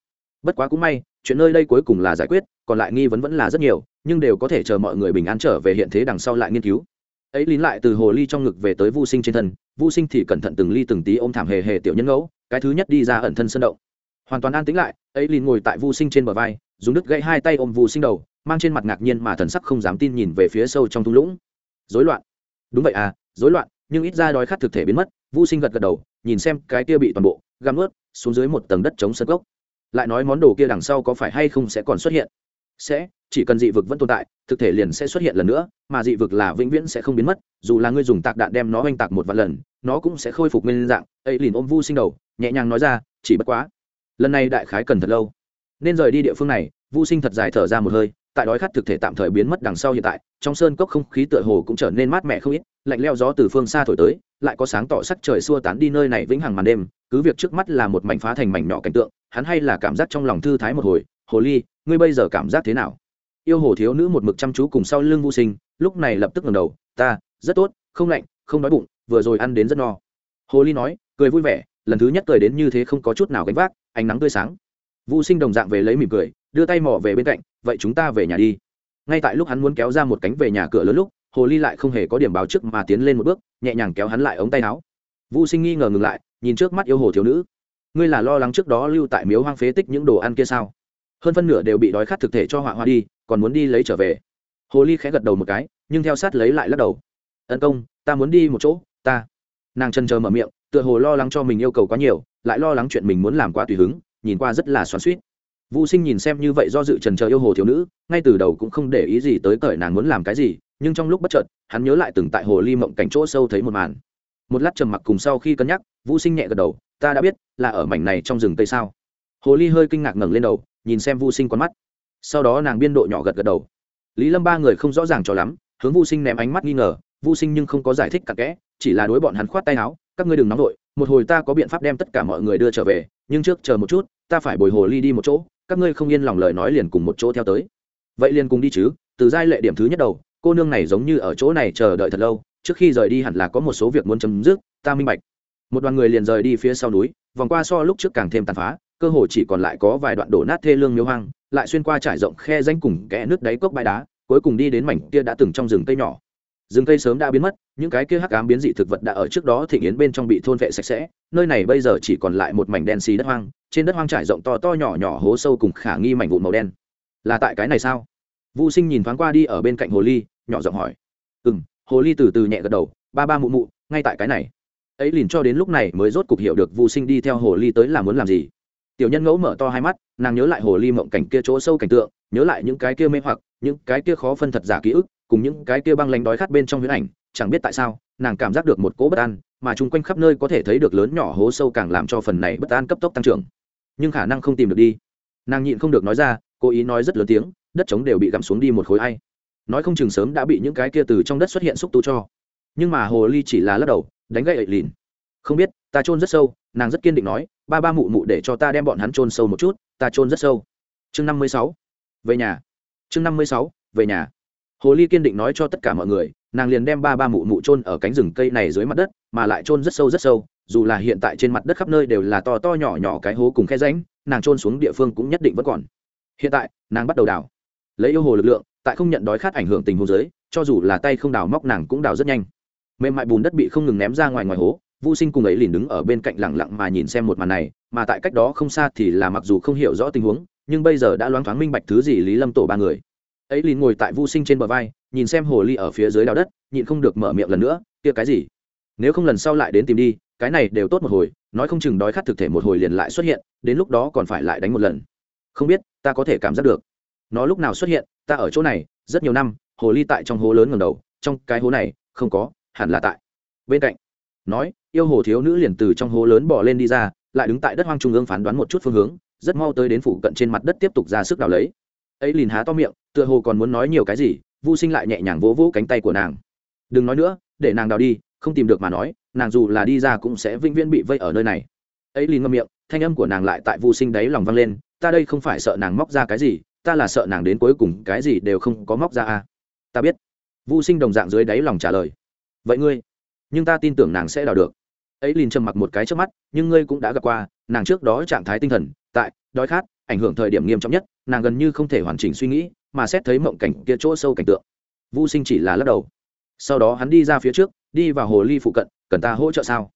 Bất quá cũng may, chuyện nơi đây cuối cùng là giải quyết, còn lại nghi vấn vẫn là rất nhiều, nhưng đều có thể chờ mọi người bình an trở về hiện thế đằng sau lại nghiên cứu ấy lín lại từ hồ ly trong ngực về tới vô sinh trên thân vô sinh thì cẩn thận từng ly từng tí ôm thảm hề hề tiểu nhân ngẫu, cái thứ nhất đi ra ẩn thân sân động. Hoàn toàn an tĩnh lại, ấy lín ngồi tại vô sinh trên bờ vai, dùng đứt gãy hai tay ôm vô sinh đầu, mang trên mặt ngạc nhiên mà thần sắc không dám tin nhìn về phía sâu trong thung lũng. Rối loạn. Đúng vậy à rối loạn, nhưng ít ra đói khát thực thể biến mất vô sinh gật gật đầu, nhìn xem cái kia bị toàn bộ găm ướt xuống dưới một tầng đất chống sân gốc. Lại nói món đồ kia đằng sau có phải hay không sẽ còn xuất hiện? Sẽ chỉ cần dị vực vẫn tồn tại, thực thể liền sẽ xuất hiện lần nữa, mà dị vực là vĩnh viễn sẽ không biến mất, dù là ngươi dùng tạc đạn đem nó oanh tạc một vạn lần, nó cũng sẽ khôi phục nguyên dạng. Ấy liền ôm vu sinh đầu, nhẹ nhàng nói ra, chỉ bất quá, lần này đại khái cần thật lâu. Nên rời đi địa phương này, vu sinh thật dài thở ra một hơi, tại đói khát thực thể tạm thời biến mất đằng sau hiện tại, trong sơn cốc không khí tựa hồ cũng trở nên mát mẻ không ít, lạnh leo gió từ phương xa thổi tới, lại có sáng tỏ sắc trời xua tán đi nơi này vĩnh hằng màn đêm, cứ việc trước mắt là một mảnh phá thành mảnh nhỏ cảnh tượng, hắn hay là cảm giác trong lòng thư thái một hồi. Hồ ly, ngươi bây giờ cảm giác thế nào? Yêu hồ thiếu nữ một mực chăm chú cùng sau lưng vô sinh, lúc này lập tức ngẩng đầu, ta, rất tốt, không lạnh, không đói bụng, vừa rồi ăn đến rất no. Hồ ly nói, cười vui vẻ, lần thứ nhất cười đến như thế không có chút nào gánh vác, ánh nắng tươi sáng. Vô sinh đồng dạng về lấy mỉm cười, đưa tay mỏ về bên cạnh, vậy chúng ta về nhà đi. Ngay tại lúc hắn muốn kéo ra một cánh về nhà cửa lớn lúc, hồ ly lại không hề có điểm báo trước mà tiến lên một bước, nhẹ nhàng kéo hắn lại ống tay áo. Vô sinh nghi ngờ ngừng lại, nhìn trước mắt yêu hồ thiếu nữ. Ngươi là lo lắng trước đó lưu tại miếu hoang phế tích những đồ ăn kia sao? Hơn phân nửa đều bị đói khát thực thể cho họa hoa đi còn muốn đi lấy trở về. Hồ ly khẽ gật đầu một cái, nhưng theo sát lấy lại lắc đầu. Tấn công, ta muốn đi một chỗ, ta. Nàng chân chờ mở miệng, tựa hồ lo lắng cho mình yêu cầu quá nhiều, lại lo lắng chuyện mình muốn làm quá tùy hứng, nhìn qua rất là xoắn suýt vũ sinh nhìn xem như vậy do dự trần chờ yêu hồ thiếu nữ, ngay từ đầu cũng không để ý gì tới cởi nàng muốn làm cái gì, nhưng trong lúc bất chợt, hắn nhớ lại từng tại hồ ly mộng cảnh chỗ sâu thấy một màn. Một lát trầm mặc cùng sau khi cân nhắc vũ sinh nhẹ gật đầu, ta đã biết, là ở mảnh này trong rừng tây sao? Hồ ly hơi kinh ngạc ngẩng lên đầu, nhìn xem vũ sinh con mắt sau đó nàng biên độ nhỏ gật gật đầu. Lý lâm ba người không rõ ràng cho lắm, hướng vô sinh ném ánh mắt nghi ngờ vô sinh nhưng không có giải thích cặn kẽ, chỉ là đối bọn hắn khoát tay áo, các ngươi đừng nóng vội, một hồi ta có biện pháp đem tất cả mọi người đưa trở về, nhưng trước chờ một chút, ta phải bồi hồ ly đi một chỗ, các ngươi không yên lòng lời nói liền cùng một chỗ theo tới. Vậy liền cùng đi chứ, từ giai lệ điểm thứ nhất đầu, cô nương này giống như ở chỗ này chờ đợi thật lâu, trước khi rời đi hẳn là có một số việc muốn chấm dứt, ta minh bạch. Một đoàn người liền rời đi phía sau núi, vòng qua so lúc trước càng thêm tàn phá, cơ hồ chỉ còn lại có vài đoạn đổ nát thê lương miếu hoang lại xuyên qua trải rộng khe danh cùng kẽ nước đáy cốc bãi đá, cuối cùng đi đến mảnh kia đã từng trong rừng cây nhỏ. Rừng cây sớm đã biến mất, những cái kia hắc ám biến dị thực vật đã ở trước đó thịnh yến bên trong bị thôn vệ sạch sẽ, nơi này bây giờ chỉ còn lại một mảnh đen xì đất hoang, trên đất hoang trải rộng to to nhỏ nhỏ hố sâu cùng khả nghi mảnh vụn màu đen. Là tại cái này sao? Vũ sinh nhìn thoáng qua đi ở bên cạnh hồ ly, nhỏ giọng hỏi. Ừ m hồ ly từ từ nhẹ gật đầu, ba ba mụ mụ, ngay tại cái này. Ấy liền cho đến lúc này mới rốt cục hiểu được vũ sinh đi theo hồ ly tới là muốn làm gì tiểu nhân ngẫu mở to hai mắt, nàng nhớ lại hồ ly mộng cảnh kia chỗ sâu cảnh tượng, nhớ lại những cái kia mê hoặc, những cái kia khó phân thật giả ký ức, cùng những cái kia băng lánh đói khát bên trong huyễn ảnh, chẳng biết tại sao, nàng cảm giác được một cỗ bất an, mà chung quanh khắp nơi có thể thấy được lớn nhỏ hố sâu càng làm cho phần này bất an cấp tốc tăng trưởng. Nhưng khả năng không tìm được đi. Nàng nhịn không được nói ra, cố ý nói rất lớn tiếng, đất trống đều bị gặm xuống đi một khối ai. Nói không chừng sớm đã bị những cái kia từ trong đất xuất hiện xúc tu cho. Nhưng mà hồ ly chỉ là lắc đầu, đánh gậy ậy lìn không biết, ta trôn rất sâu, nàng rất kiên định nói, ba ba mụ mụ để cho ta đem bọn hắn trôn sâu một chút, ta trôn rất sâu. Chương năm mươi sáu, về nhà. Chương năm mươi sáu, về nhà. Hồ ly kiên định nói cho tất cả mọi người, nàng liền đem ba ba mụ mụ trôn ở cánh rừng cây này dưới mặt đất, mà lại trôn rất sâu rất sâu, dù là hiện tại trên mặt đất khắp nơi đều là to to nhỏ nhỏ cái hố cùng khe ránh nàng trôn xuống địa phương cũng nhất định vẫn còn. Hiện tại, nàng bắt đầu đào. Lấy yêu hồ lực lượng, tại không nhận đói khát ảnh hưởng tình hồ dưới, cho dù là tay không đào móc nàng cũng đào rất nhanh. Mềm mại bùn đất bị không ngừng ném ra ngoài ngoài hố vô sinh cùng ấy liền đứng ở bên cạnh lẳng lặng mà nhìn xem một màn này, mà tại cách đó không xa thì là mặc dù không hiểu rõ tình huống, nhưng bây giờ đã loáng thoáng minh bạch thứ gì lý lâm tổ ba người. Ấy liền ngồi tại vô sinh trên bờ vai, nhìn xem hồ ly ở phía dưới đào đất, nhịn không được mở miệng lần nữa, kia cái gì? Nếu không lần sau lại đến tìm đi, cái này đều tốt một hồi, nói không chừng đói khát thực thể một hồi liền lại xuất hiện, đến lúc đó còn phải lại đánh một lần. Không biết, ta có thể cảm giác được. Nó lúc nào xuất hiện, ta ở chỗ này, rất nhiều năm, hồ ly tại trong hố lớn ngầm đầu, trong cái hố này, không có, hẳn là tại bên cạnh nói, yêu hồ thiếu nữ liền từ trong hố lớn bỏ lên đi ra, lại đứng tại đất hoang trung ương phán đoán một chút phương hướng, rất mau tới đến phủ cận trên mặt đất tiếp tục ra sức đào lấy. Ấy liền há to miệng, tựa hồ còn muốn nói nhiều cái gì, vu sinh lại nhẹ nhàng vỗ vỗ cánh tay của nàng. Đừng nói nữa, để nàng đào đi, không tìm được mà nói, nàng dù là đi ra cũng sẽ vĩnh viễn bị vây ở nơi này. Ấy liền ngâm miệng, thanh âm của nàng lại tại vu sinh đáy lòng vang lên, ta đây không phải sợ nàng móc ra cái gì, ta là sợ nàng đến cuối cùng cái gì đều không có móc ra à. Ta biết. Vu sinh đồng dạng dưới đáy lòng trả lời, vậy ngươi nhưng ta tin tưởng nàng sẽ đào được. Ấy liền trầm mặc một cái trước mắt, nhưng ngươi cũng đã gặp qua, nàng trước đó trạng thái tinh thần, tại, đói khát, ảnh hưởng thời điểm nghiêm trọng nhất, nàng gần như không thể hoàn chỉnh suy nghĩ, mà xét thấy mộng cảnh kia chỗ sâu cảnh tượng. Vô sinh chỉ là lắc đầu. Sau đó hắn đi ra phía trước, đi vào hồ ly phụ cận, cần ta hỗ trợ sao?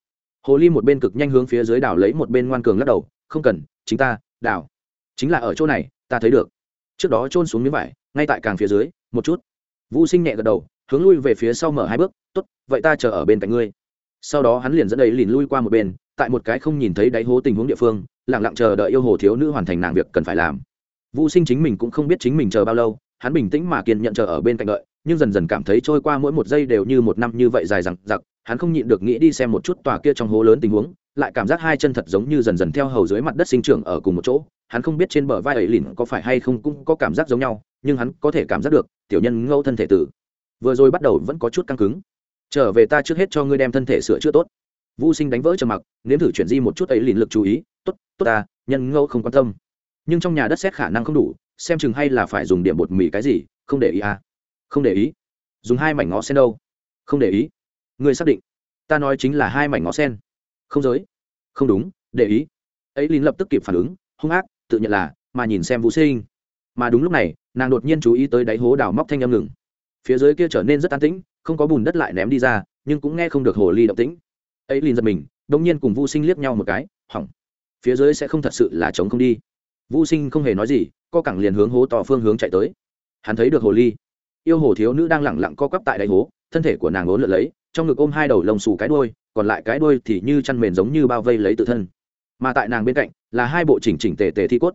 Hồ ly một bên cực nhanh hướng phía dưới đảo lấy một bên ngoan cường lắc đầu, không cần, chính ta, đảo. Chính là ở chỗ này, ta thấy được. Trước đó trôn xuống miếng vải, ngay tại càng phía dưới, một chút. Vô sinh nhẹ gật đầu hướng lui về phía sau mở hai bước, tốt, vậy ta chờ ở bên cạnh ngươi. Sau đó hắn liền dẫn ấy lìn lui qua một bên, tại một cái không nhìn thấy đáy hố tình huống địa phương lẳng lặng chờ đợi yêu hồ thiếu nữ hoàn thành nàng việc cần phải làm. Vũ sinh chính mình cũng không biết chính mình chờ bao lâu, hắn bình tĩnh mà kiên nhận chờ ở bên cạnh đợi, nhưng dần dần cảm thấy trôi qua mỗi một giây đều như một năm như vậy dài dằng dặc, hắn không nhịn được nghĩ đi xem một chút tòa kia trong hố lớn tình huống, lại cảm giác hai chân thật giống như dần dần theo hầu dưới mặt đất sinh trưởng ở cùng một chỗ, hắn không biết trên bờ vai ấy lìn có phải hay không cũng có cảm giác giống nhau, nhưng hắn có thể cảm giác được, tiểu nhân ngẫu thân thể tử vừa rồi bắt đầu vẫn có chút căng cứng. Trở về ta trước hết cho ngươi đem thân thể sửa chữa tốt. Vô sinh đánh vỡ trầm mặc, nếm thử chuyển di một chút ấy lìn lực chú ý, tốt tốt ta, nhân ngẫu không quan tâm. Nhưng trong nhà đất xét khả năng không đủ, xem chừng hay là phải dùng điểm bột mì cái gì, không để ý à? Không để ý. Dùng hai mảnh ngó sen đâu? Không để ý. Ngươi xác định. Ta nói chính là hai mảnh ngó sen. Không giới. Không đúng, để ý. Ấy lìn lập tức kịp phản ứng, hung ác, tự nhận là, mà nhìn xem vũ sinh. Mà đúng lúc này, nàng đột nhiên chú ý tới đáy hố đào móc thanh âm ngừng phía dưới kia trở nên rất an tĩnh, không có bùn đất lại ném đi ra, nhưng cũng nghe không được hồ ly động tĩnh. Ấy liền giật mình đông nhiên cùng Vu sinh liếc nhau một cái, hỏng. Phía dưới sẽ không thật sự là chống không đi. Vu sinh không hề nói gì, co cẳng liền hướng hố to phương hướng chạy tới. Hắn thấy được hồ ly. Yêu hồ thiếu nữ đang lẳng lặng co quắp tại đáy hố, thân thể của nàng ốn lượn lấy, trong ngực ôm hai đầu lồng xù cái đuôi, còn lại cái đuôi thì như chăn mền giống như bao vây lấy tự thân. Mà tại nàng bên cạnh là hai bộ chỉnh chỉnh tề tề thi cốt.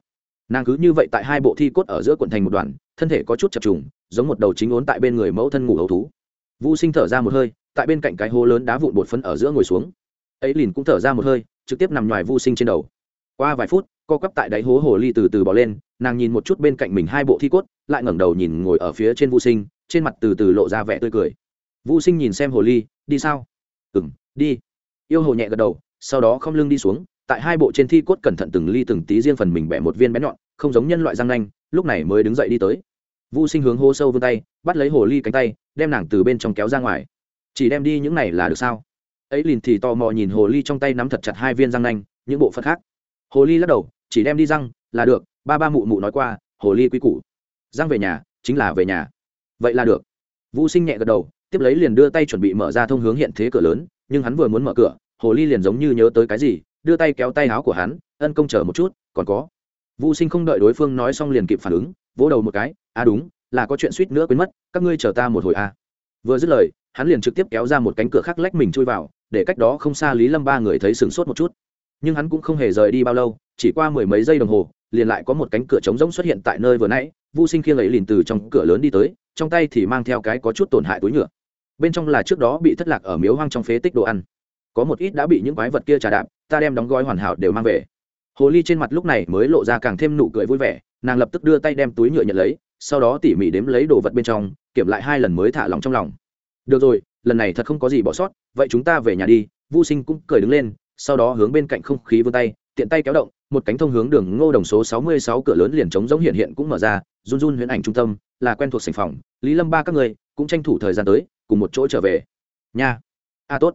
Nàng cứ như vậy tại hai bộ thi cốt ở giữa quận thành một đoàn thân thể có chút chập trùng, giống một đầu chính ốn tại bên người mẫu thân ngủ hấu thú. Vũ sinh thở ra một hơi, tại bên cạnh cái hố lớn đá vụn bột phấn ở giữa ngồi xuống. Ấy lìn cũng thở ra một hơi, trực tiếp nằm ngoài vô sinh trên đầu. Qua vài phút, co quắp tại đáy hố hồ ly từ từ bỏ lên, nàng nhìn một chút bên cạnh mình hai bộ thi cốt, lại ngẩng đầu nhìn ngồi ở phía trên vô sinh, trên mặt từ từ lộ ra vẻ tươi cười. Vô sinh nhìn xem hồ ly, đi sao? Ừ m đi. Yêu hồ nhẹ gật đầu, sau đó không lưng đi xuống, tại hai bộ trên thi cốt cẩn thận từng ly từng tí riêng phần mình bẻ một viên bé nhọn, không giống nhân loại răng nanh, lúc này mới đứng dậy đi tới vũ sinh hướng hô sâu vươn tay, bắt lấy hồ ly cánh tay, đem nàng từ bên trong kéo ra ngoài. Chỉ đem đi những này là được sao? Ấy liền thì tò mò nhìn hồ ly trong tay nắm thật chặt hai viên răng nanh, những bộ phận khác. Hồ ly lắc đầu, chỉ đem đi răng, là được, ba ba mụ mụ nói qua, hồ ly quý củ. Răng về nhà, chính là về nhà. Vậy là được. Vũ sinh nhẹ gật đầu, tiếp lấy liền đưa tay chuẩn bị mở ra thông hướng hiện thế cửa lớn, nhưng hắn vừa muốn mở cửa, hồ ly liền giống như nhớ tới cái gì, đưa tay kéo tay áo của hắn, ân công chờ một chút, còn có vũ sinh không đợi đối phương nói xong liền kịp phản ứng, vỗ đầu một cái à đúng, là có chuyện suýt nữa quên mất, các ngươi chờ ta một hồi à. Vừa dứt lời, hắn liền trực tiếp kéo ra một cánh cửa khác lách mình chui vào, để cách đó không xa lý lâm ba người thấy sửng sốt một chút. Nhưng hắn cũng không hề rời đi bao lâu, chỉ qua mười mấy giây đồng hồ, liền lại có một cánh cửa trống rỗng xuất hiện tại nơi vừa nãy, Vu sinh khiêng ấy liền từ trong cửa lớn đi tới, trong tay thì mang theo cái có chút tổn hại túi nhựa. Bên trong là trước đó bị thất lạc ở miếu hoang trong phế tích đồ ăn. Có một ít đã bị những quái vật kia trà đạp, ta đem đóng gói hoàn hảo đều mang về hồ ly trên mặt lúc này mới lộ ra càng thêm nụ cười vui vẻ, nàng lập tức đưa tay đem túi nhựa nhận lấy, sau đó tỉ mỉ đếm lấy đồ vật bên trong, kiểm lại hai lần mới thả lòng trong lòng. Được rồi, lần này thật không có gì bỏ sót, vậy chúng ta về nhà đi. Vu sinh cũng cười đứng lên, sau đó hướng bên cạnh không khí vươn tay, tiện tay kéo động, một cánh thông hướng đường ngô đồng số sáu mươi sáu cửa lớn liền trống giống hiện hiện cũng mở ra, run run huyễn ảnh trung tâm, là quen thuộc sành phòng, lý lâm ba các người cũng tranh thủ thời gian tới, cùng một chỗ trở về. Nha. A tốt.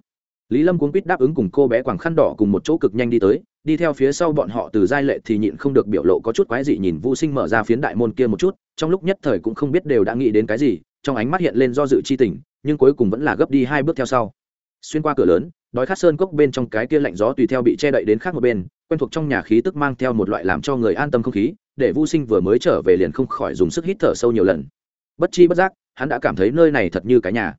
Lý lâm cuốn quýt đáp ứng cùng cô bé quảng khăn đỏ cùng một chỗ cực nhanh đi tới đi theo phía sau bọn họ từ giai lệ thì nhịn không được biểu lộ có chút quái dị nhìn vô sinh mở ra phiến đại môn kia một chút, trong lúc nhất thời cũng không biết đều đã nghĩ đến cái gì, trong ánh mắt hiện lên do dự chi tình, nhưng cuối cùng vẫn là gấp đi hai bước theo sau. Xuyên qua cửa lớn, đói khát sơn cốc bên trong cái kia lạnh gió tùy theo bị che đậy đến khác một bên, quen thuộc trong nhà khí tức mang theo một loại làm cho người an tâm không khí, để vô sinh vừa mới trở về liền không khỏi dùng sức hít thở sâu nhiều lần. Bất chi bất giác, hắn đã cảm thấy nơi này thật như cái nhà.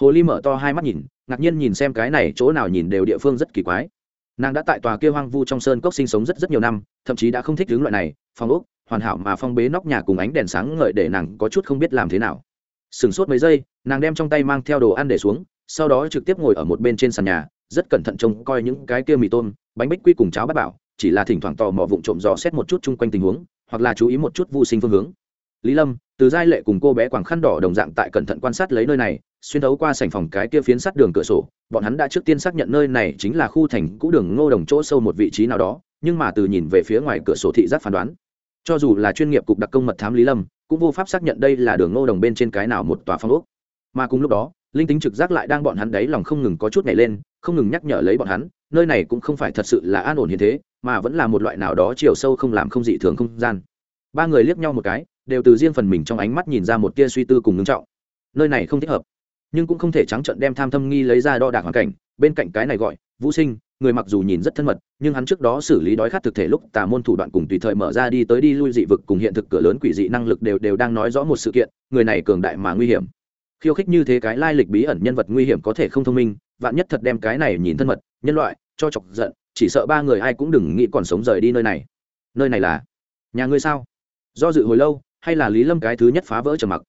Hồ ly mở to hai mắt nhìn, ngạc nhiên nhìn xem cái này chỗ nào nhìn đều địa phương rất kỳ quái nàng đã tại tòa kia hoang vu trong sơn cốc sinh sống rất rất nhiều năm, thậm chí đã không thích hướng loại này, phong ốc, hoàn hảo mà phong bế nóc nhà cùng ánh đèn sáng ngợi để nàng có chút không biết làm thế nào. Sửng sốt mấy giây, nàng đem trong tay mang theo đồ ăn để xuống, sau đó trực tiếp ngồi ở một bên trên sàn nhà, rất cẩn thận trông coi những cái kia mì tôm, bánh bích quy cùng cháo bát bảo, chỉ là thỉnh thoảng tò mò vụng trộm dò xét một chút chung quanh tình huống, hoặc là chú ý một chút vô sinh phương hướng. Lý lâm, từ giai lệ cùng cô bé quảng khăn đỏ đồng dạng tại cẩn thận quan sát lấy nơi này xuyên thấu qua sảnh phòng cái kia phiến sắt đường cửa sổ, bọn hắn đã trước tiên xác nhận nơi này chính là khu thành cũ đường ngô đồng chỗ sâu một vị trí nào đó, nhưng mà từ nhìn về phía ngoài cửa sổ thị giác phán đoán, cho dù là chuyên nghiệp cục đặc công mật thám lý lâm, cũng vô pháp xác nhận đây là đường ngô đồng bên trên cái nào một tòa phong ốc. Mà cùng lúc đó, linh tính trực giác lại đang bọn hắn đấy lòng không ngừng có chút nhảy lên, không ngừng nhắc nhở lấy bọn hắn, nơi này cũng không phải thật sự là an ổn như thế, mà vẫn là một loại nào đó chiều sâu không làm không dị thường không gian. Ba người liếc nhau một cái, đều từ riêng phần mình trong ánh mắt nhìn ra một tia suy tư cùng ngưng trọng. Nơi này không thích hợp nhưng cũng không thể trắng trợn đem tham thâm nghi lấy ra đo đạc hoàn cảnh. Bên cạnh cái này gọi, vũ sinh, người mặc dù nhìn rất thân mật, nhưng hắn trước đó xử lý đói khát thực thể lúc tà môn thủ đoạn cùng tùy thời mở ra đi tới đi lui dị vực cùng hiện thực cửa lớn quỷ dị năng lực đều đều đang nói rõ một sự kiện, người này cường đại mà nguy hiểm. Khiêu khích như thế cái lai lịch bí ẩn nhân vật nguy hiểm có thể không thông minh, vạn nhất thật đem cái này nhìn thân mật, nhân loại, cho chọc giận, chỉ sợ ba người ai cũng đừng nghĩ còn sống rời đi nơi này. Nơi này là nhà ngươi sao? Do dự hồi lâu, hay là lý lâm cái thứ nhất phá vỡ trầm mặc?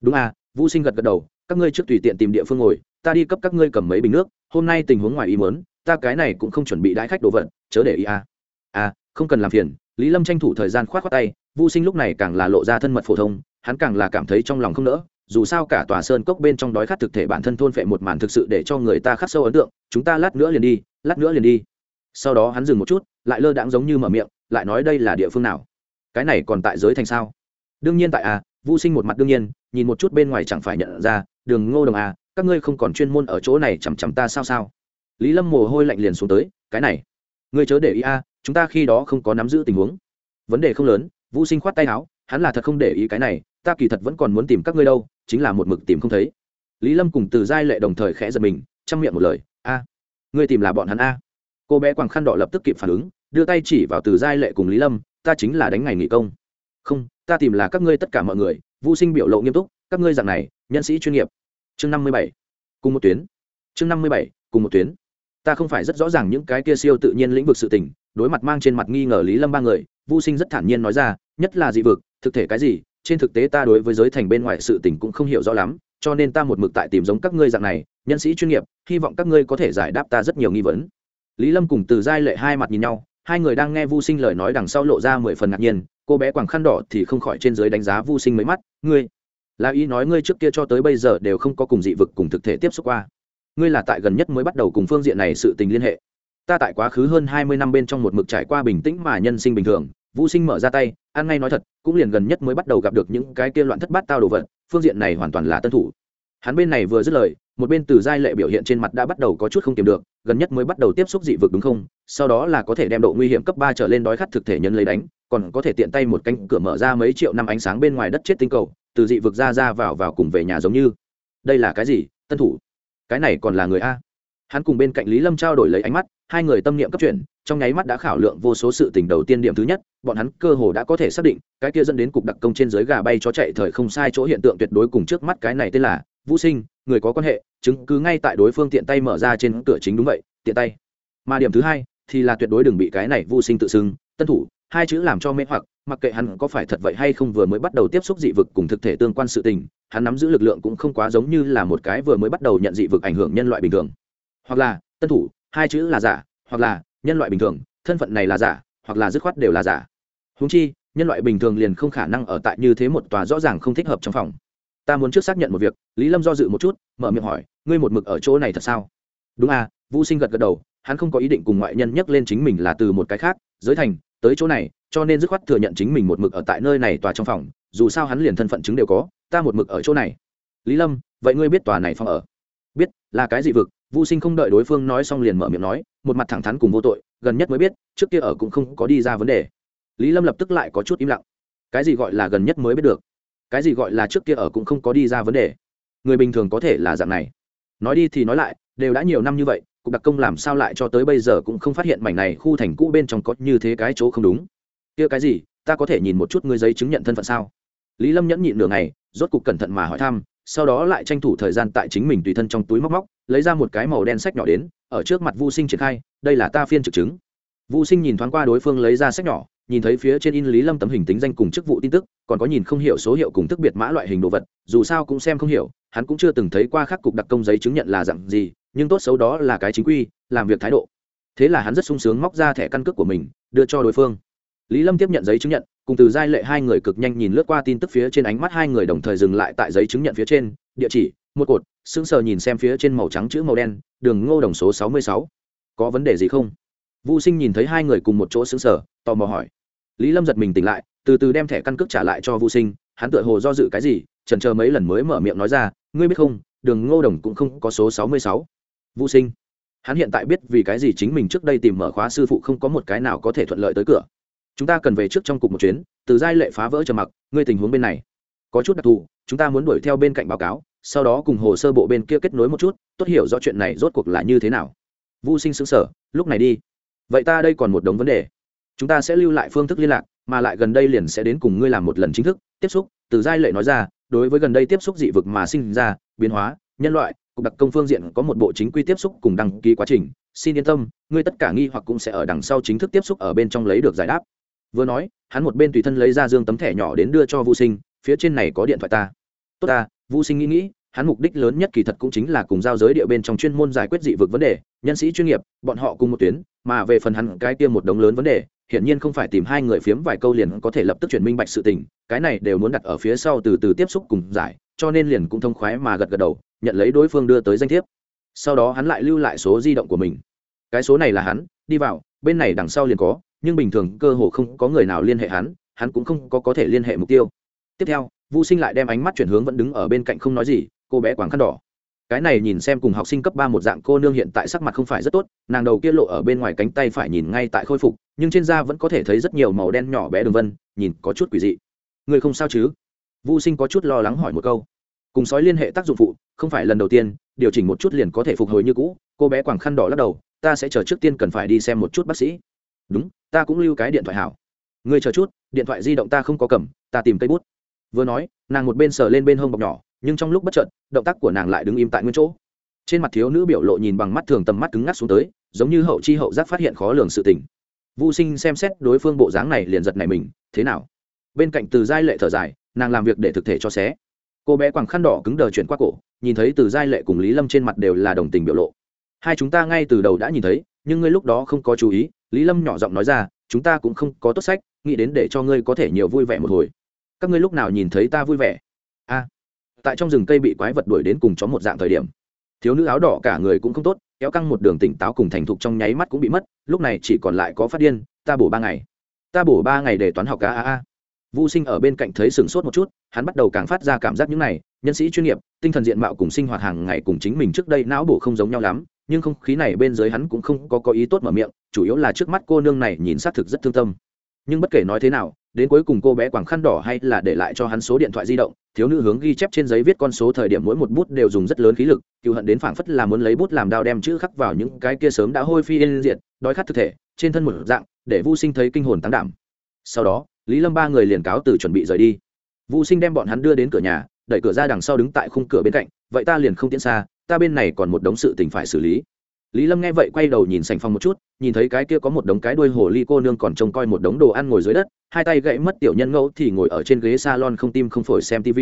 Đúng à vũ sinh gật gật đầu các ngươi trước tùy tiện tìm địa phương ngồi, ta đi cấp các ngươi cầm mấy bình nước, hôm nay tình huống ngoài ý mớn ta cái này cũng không chuẩn bị đãi khách đồ vật, chớ để ý à. À không cần làm phiền, lý lâm tranh thủ thời gian k h o á t khoác tay vô sinh lúc này càng là lộ ra thân mật phổ thông, hắn càng là cảm thấy trong lòng không nỡ, dù sao cả tòa sơn cốc bên trong đói khát thực thể bản thân thôn phệ một màn thực sự để cho người ta khắc sâu ấn tượng, chúng ta lát nữa liền đi, lát nữa liền đi. Sau đó hắn dừng một chút, lại lơ đãng giống như mở miệng, lại nói đây là địa phương nào? Cái này còn tại giới thành sao? Đương nhiên tại à vô sinh một mặt đương nhiên, nhìn một chút bên ngoài chẳng phải nhận ra, đường ngô đồng à các ngươi không còn chuyên môn ở chỗ này chằm chằm ta sao sao? Lý lâm mồ hôi lạnh liền xuống tới, cái này, ngươi chớ để ý a, chúng ta khi đó không có nắm giữ tình huống. Vấn đề không lớn vũ sinh khoát tay áo, hắn là thật không để ý cái này, ta kỳ thật vẫn còn muốn tìm các ngươi đâu, chính là một mực tìm không thấy. Lý lâm cùng từ giai lệ đồng thời khẽ giật mình, chăm miệng một lời, a, ngươi tìm là bọn hắn a. Cô bé quàng khăn đỏ lập tức kịp phản ứng, đưa tay chỉ vào từ giai lệ cùng lý lâm, ta chính là đánh ngày nghỉ công. Không ta tìm là các ngươi tất cả mọi người vô sinh biểu lộ nghiêm túc, các ngươi dạng này, nhân sĩ chuyên nghiệp. Chương năm mươi bảy, cùng một tuyến. Chương năm mươi bảy, cùng một tuyến. Ta không phải rất rõ ràng những cái kia siêu tự nhiên lĩnh vực sự tình, đối mặt mang trên mặt nghi ngờ lý lâm ba người vô sinh rất thản nhiên nói ra, nhất là dị vực, thực thể cái gì, trên thực tế ta đối với giới thành bên ngoài sự tình cũng không hiểu rõ lắm, cho nên ta một mực tại tìm giống các ngươi dạng này, nhân sĩ chuyên nghiệp, hy vọng các ngươi có thể giải đáp ta rất nhiều nghi vấn. Lý lâm cùng từ giai lệ hai mặt nhìn nhau, hai người đang nghe vô sinh lời nói đằng sau lộ ra mười phần ngạc nhiên cô bé quàng khăn đỏ thì không khỏi trên dưới đánh giá vô sinh mấy mắt, ngươi, là ý nói ngươi trước kia cho tới bây giờ đều không có cùng dị vực cùng thực thể tiếp xúc qua. Ngươi là tại gần nhất mới bắt đầu cùng phương diện này sự tình liên hệ. Ta tại quá khứ hơn hai mươi năm bên trong một mực trải qua bình tĩnh mà nhân sinh bình thường. Vũ sinh mở ra tay, ăn ngay nói thật, cũng liền gần nhất mới bắt đầu gặp được những cái kia loạn thất bát tao đồ vật, phương diện này hoàn toàn là tân thủ. Hắn bên này vừa dứt lời, một bên từ giai lệ biểu hiện trên mặt đã bắt đầu có chút không kiềm được, gần nhất mới bắt đầu tiếp xúc dị vực đúng không? Sau đó là có thể đem độ nguy hiểm cấp ba trở lên đói khát thực thể nhân lấy đánh còn có thể tiện tay một cánh cửa mở ra mấy triệu năm ánh sáng bên ngoài đất chết tinh cầu, từ dị vực ra ra vào vào cùng về nhà giống như. Đây là cái gì, tân thủ? Cái này còn là người a. Hắn cùng bên cạnh lý lâm trao đổi lấy ánh mắt, hai người tâm niệm cấp chuyển, trong nháy mắt đã khảo lượng vô số sự tình đầu tiên điểm thứ nhất, bọn hắn cơ hồ đã có thể xác định, cái kia dẫn đến cục đặc công trên giới gà bay cho chạy thời không sai chỗ hiện tượng tuyệt đối cùng trước mắt cái này tên là vũ sinh, người có quan hệ, chứng cứ ngay tại đối phương tiện tay mở ra trên cửa chính đúng vậy, tiện tay. Mà điểm thứ hai thì là tuyệt đối đừng bị cái này vô sinh tự xưng, tân thủ hai chữ làm cho mê hoặc, mặc kệ hắn có phải thật vậy hay không vừa mới bắt đầu tiếp xúc dị vực cùng thực thể tương quan sự tình, hắn nắm giữ lực lượng cũng không quá giống như là một cái vừa mới bắt đầu nhận dị vực ảnh hưởng nhân loại bình thường. Hoặc là, tân thủ, hai chữ là giả, hoặc là, nhân loại bình thường, thân phận này là giả, hoặc là dứt khoát đều là giả. Húng chi, nhân loại bình thường liền không khả năng ở tại như thế một tòa rõ ràng không thích hợp trong phòng. Ta muốn trước xác nhận một việc, lý lâm do dự một chút, mở miệng hỏi, ngươi một mực ở chỗ này thật sao? Đúng à vũ sinh gật gật đầu, hắn không có ý định cùng ngoại nhân nhắc lên chính mình là từ một cái khác, giới thành tới chỗ này cho nên dứt khoát thừa nhận chính mình một mực ở tại nơi này tòa trong phòng dù sao hắn liền thân phận chứng đều có ta một mực ở chỗ này lý lâm vậy ngươi biết tòa này phòng ở biết là cái gì vực Vu Sinh không đợi đối phương nói xong liền mở miệng nói, một mặt thẳng thắn cùng vô tội, gần nhất mới biết, trước kia ở cũng không có đi ra vấn đề. Lý Lâm lập tức lại có chút im lặng. Cái gì gọi là gần nhất mới biết được? Cái gì gọi là trước kia ở cũng không có đi ra vấn đề? Người bình thường có thể là dạng này. Nói đi thì nói lại, đều đã nhiều năm như vậy, cục đặc công làm sao lại cho tới bây giờ cũng không phát hiện mảnh này khu thành cũ bên trong có như thế cái chỗ không đúng. Kia cái gì, ta có thể nhìn một chút ngươi giấy chứng nhận thân phận sao? Lý Lâm nhẫn nhịn nửa ngày, rốt cục cẩn thận mà hỏi thăm, sau đó lại tranh thủ thời gian tại chính mình tùy thân trong túi móc móc lấy ra một cái màu đen sách nhỏ đến ở trước mặt vô sinh triển khai đây là ta phiên trực chứng vô sinh nhìn thoáng qua đối phương lấy ra sách nhỏ nhìn thấy phía trên in lý lâm tấm hình tính danh cùng chức vụ tin tức, còn có nhìn không hiểu số hiệu cùng thức biệt mã loại hình đồ vật, dù sao cũng xem không hiểu, hắn cũng chưa từng thấy qua khắc cục đặc công giấy chứng nhận là dặn gì, nhưng tốt xấu đó là cái chính quy, làm việc thái độ. Thế là hắn rất sung sướng móc ra thẻ căn cước của mình, đưa cho đối phương. Lý lâm tiếp nhận giấy chứng nhận, cùng từ giai lệ hai người cực nhanh nhìn lướt qua tin tức phía trên ánh mắt hai người đồng thời dừng lại tại giấy chứng nhận phía trên, địa chỉ, một cột, sững sờ nhìn xem phía trên màu trắng chữ màu đen, đường ngô đồng số sáu mươi sáu. Có vấn đề gì không? Vu sinh nhìn thấy hai người cùng một chỗ sững sờ, tò mò hỏi lý lâm giật mình tỉnh lại, từ từ đem thẻ căn cước trả lại cho Vu sinh, hắn tựa hồ do dự cái gì trần chờ mấy lần mới mở miệng nói ra, ngươi biết không, đường ngô đồng cũng không có số sáu mươi sáu. Vu sinh, hắn hiện tại biết vì cái gì chính mình trước đây tìm mở khóa sư phụ không có một cái nào có thể thuận lợi tới cửa. Chúng ta cần về trước trong cục một chuyến, từ giai lệ phá vỡ trầm mặc, ngươi tình huống bên này có chút đặc thù, chúng ta muốn đuổi theo bên cạnh báo cáo, sau đó cùng hồ sơ bộ bên kia kết nối một chút, tốt hiểu rõ chuyện này rốt cuộc là như thế nào. Vô sinh xứng sở lúc này đi. Vậy ta đây còn một đống vấn đề chúng ta sẽ lưu lại phương thức liên lạc, mà lại gần đây liền sẽ đến cùng ngươi làm một lần chính thức. Tiếp xúc, từ giai lệ nói ra, đối với gần đây tiếp xúc dị vực mà sinh ra, biến hóa, nhân loại, cục đặc công phương diện có một bộ chính quy tiếp xúc cùng đăng ký quá trình. Xin yên tâm, ngươi tất cả nghi hoặc cũng sẽ ở đằng sau chính thức tiếp xúc ở bên trong lấy được giải đáp. Vừa nói, hắn một bên tùy thân lấy ra dương tấm thẻ nhỏ đến đưa cho vũ sinh, phía trên này có điện thoại ta. Tốt ta vũ sinh nghĩ nghĩ, hắn mục đích lớn nhất kỳ thật cũng chính là cùng giao giới địa bên trong chuyên môn giải quyết dị vực vấn đề. Nhân sĩ chuyên nghiệp, bọn họ cùng một tuyến, mà về phần hắn cái tiêm một đống lớn vấn đề hiển nhiên không phải tìm hai người phiếm vài câu liền có thể lập tức chuyển minh bạch sự tình cái này đều muốn đặt ở phía sau từ từ tiếp xúc cùng giải cho nên liền cũng thông khoái mà gật gật đầu nhận lấy đối phương đưa tới danh thiếp. Sau đó hắn lại lưu lại số di động của mình. Cái số này là hắn đi vào bên này đằng sau liền có nhưng bình thường cơ hồ không có người nào liên hệ hắn hắn cũng không có có thể liên hệ mục tiêu. Tiếp theo Vu Sinh lại đem ánh mắt chuyển hướng vẫn đứng ở bên cạnh không nói gì, cô bé quàng khăn đỏ. Cái này nhìn xem cùng học sinh cấp ba một dạng cô nương hiện tại sắc mặt không phải rất tốt, nàng đầu kia lộ ở bên ngoài cánh tay phải nhìn ngay tại khôi phục, nhưng trên da vẫn có thể thấy rất nhiều màu đen nhỏ bé đường vân, nhìn có chút quỷ dị. Người không sao chứ? Vu Sinh có chút lo lắng hỏi một câu. Cùng sói liên hệ tác dụng phụ, không phải lần đầu tiên, điều chỉnh một chút liền có thể phục hồi như cũ. Cô bé quàng khăn đỏ lắc đầu, ta sẽ chờ trước tiên cần phải đi xem một chút bác sĩ. Đúng, ta cũng lưu cái điện thoại hảo. người chờ chút, điện thoại di động ta không có cầm, ta tìm cây bút vừa nói nàng một bên sờ lên bên hông bọc nhỏ nhưng trong lúc bất chợt, động tác của nàng lại đứng im tại nguyên chỗ. Trên mặt thiếu nữ biểu lộ nhìn bằng mắt thường tầm mắt cứng ngắc xuống tới, giống như hậu chi hậu giác phát hiện khó lường sự tình. Vô sinh xem xét đối phương bộ dáng này liền giật này mình, thế nào? Bên cạnh từ giai lệ thở dài, nàng làm việc để thực thể cho xé. Cô bé quàng khăn đỏ cứng đờ chuyển qua cổ, nhìn thấy từ giai lệ cùng lý lâm trên mặt đều là đồng tình biểu lộ. Hai chúng ta ngay từ đầu đã nhìn thấy, nhưng ngươi lúc đó không có chú ý, lý lâm nhỏ giọng nói ra, chúng ta cũng không có tốt sách, nghĩ đến để cho ngươi có thể nhiều vui vẻ một hồi. Các ngươi lúc nào nhìn thấy ta vui vẻ? A tại trong rừng cây bị quái vật đuổi đến cùng chó một dạng thời điểm. Thiếu nữ áo đỏ cả người cũng không tốt, kéo căng một đường tỉnh táo cùng thành thục trong nháy mắt cũng bị mất, lúc này chỉ còn lại có phát điên, ta bổ ba ngày. Ta bổ ba ngày để toán học cá a a vô sinh ở bên cạnh thấy sửng sốt một chút, hắn bắt đầu càng phát ra cảm giác những này, nhân sĩ chuyên nghiệp, tinh thần diện mạo cùng sinh hoạt hàng ngày cùng chính mình trước đây não bổ không giống nhau lắm, nhưng không khí này bên dưới hắn cũng không có có ý tốt mở miệng, chủ yếu là trước mắt cô nương này nhìn xác thực rất thương tâm. Nhưng bất kể nói thế nào đến cuối cùng cô bé quảng khăn đỏ hay là để lại cho hắn số điện thoại di động, thiếu nữ hướng ghi chép trên giấy viết con số thời điểm mỗi một bút đều dùng rất lớn khí lực, cựu hận đến phảng phất là muốn lấy bút làm đao đem chữ khắc vào những cái kia sớm đã hôi phi yên diện đói khát thực thể, trên thân một dạng, để vu sinh thấy kinh hồn tăng đảm. Sau đó, lý lâm ba người liền cáo từ chuẩn bị rời đi. Vu sinh đem bọn hắn đưa đến cửa nhà, đẩy cửa ra đằng sau đứng tại khung cửa bên cạnh, vậy ta liền không tiến xa, ta bên này còn một đống sự tình phải xử lý lý lâm nghe vậy quay đầu nhìn sành phong một chút, nhìn thấy cái kia có một đống cái đuôi hồ ly cô nương còn trông coi một đống đồ ăn ngồi dưới đất, hai tay gãy mất tiểu nhân ngẫu thì ngồi ở trên ghế salon không tim không phổi xem tv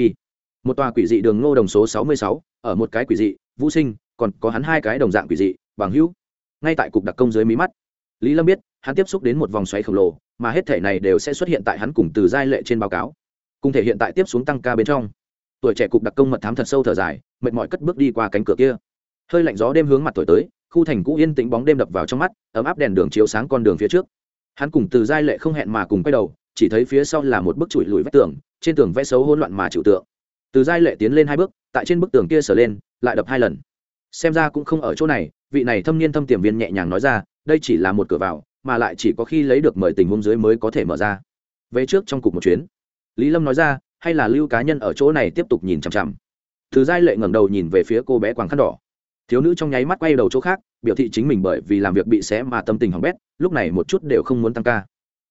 một tòa quỷ dị đường ngô đồng số sáu mươi sáu, ở một cái quỷ dị, vũ sinh, còn có hắn hai cái đồng dạng quỷ dị, bằng hữu. Ngay tại cục đặc công dưới mí mắt, lý lâm biết, hắn tiếp xúc đến một vòng xoáy khổng lồ, mà hết thể này đều sẽ xuất hiện tại hắn cùng từ giai lệ trên báo cáo, cùng thể hiện tại tiếp xuống tăng ca bên trong. Tuổi trẻ cục đặc công mật thám thật sâu thở dài, mệt mỏi cất bước đi qua cánh cửa kia. Hơi lạnh gió đêm hướng mặt thổi tới khu thành cũ yên tĩnh bóng đêm đập vào trong mắt, ấm áp đèn đường chiếu sáng con đường phía trước. Hắn cùng từ giai lệ không hẹn mà cùng quay đầu, chỉ thấy phía sau là một bức trụi lùi vách tường, trên tường vẽ xấu hỗn loạn mà chịu tượng. Từ giai lệ tiến lên hai bước, tại trên bức tường kia sờ lên, lại đập hai lần. Xem ra cũng không ở chỗ này, vị này thâm niên thâm tiềm viên nhẹ nhàng nói ra, đây chỉ là một cửa vào, mà lại chỉ có khi lấy được mời tình huống dưới mới có thể mở ra. Về trước trong cục một chuyến. Lý lâm nói ra, hay là lưu cá nhân ở chỗ này tiếp tục nhìn chằm chằm. Từ giai lệ ngẩng đầu nhìn về phía cô bé quàng khăn đỏ thiếu nữ trong nháy mắt quay đầu chỗ khác, biểu thị chính mình bởi vì làm việc bị xé mà tâm tình hỏng bét, lúc này một chút đều không muốn tăng ca.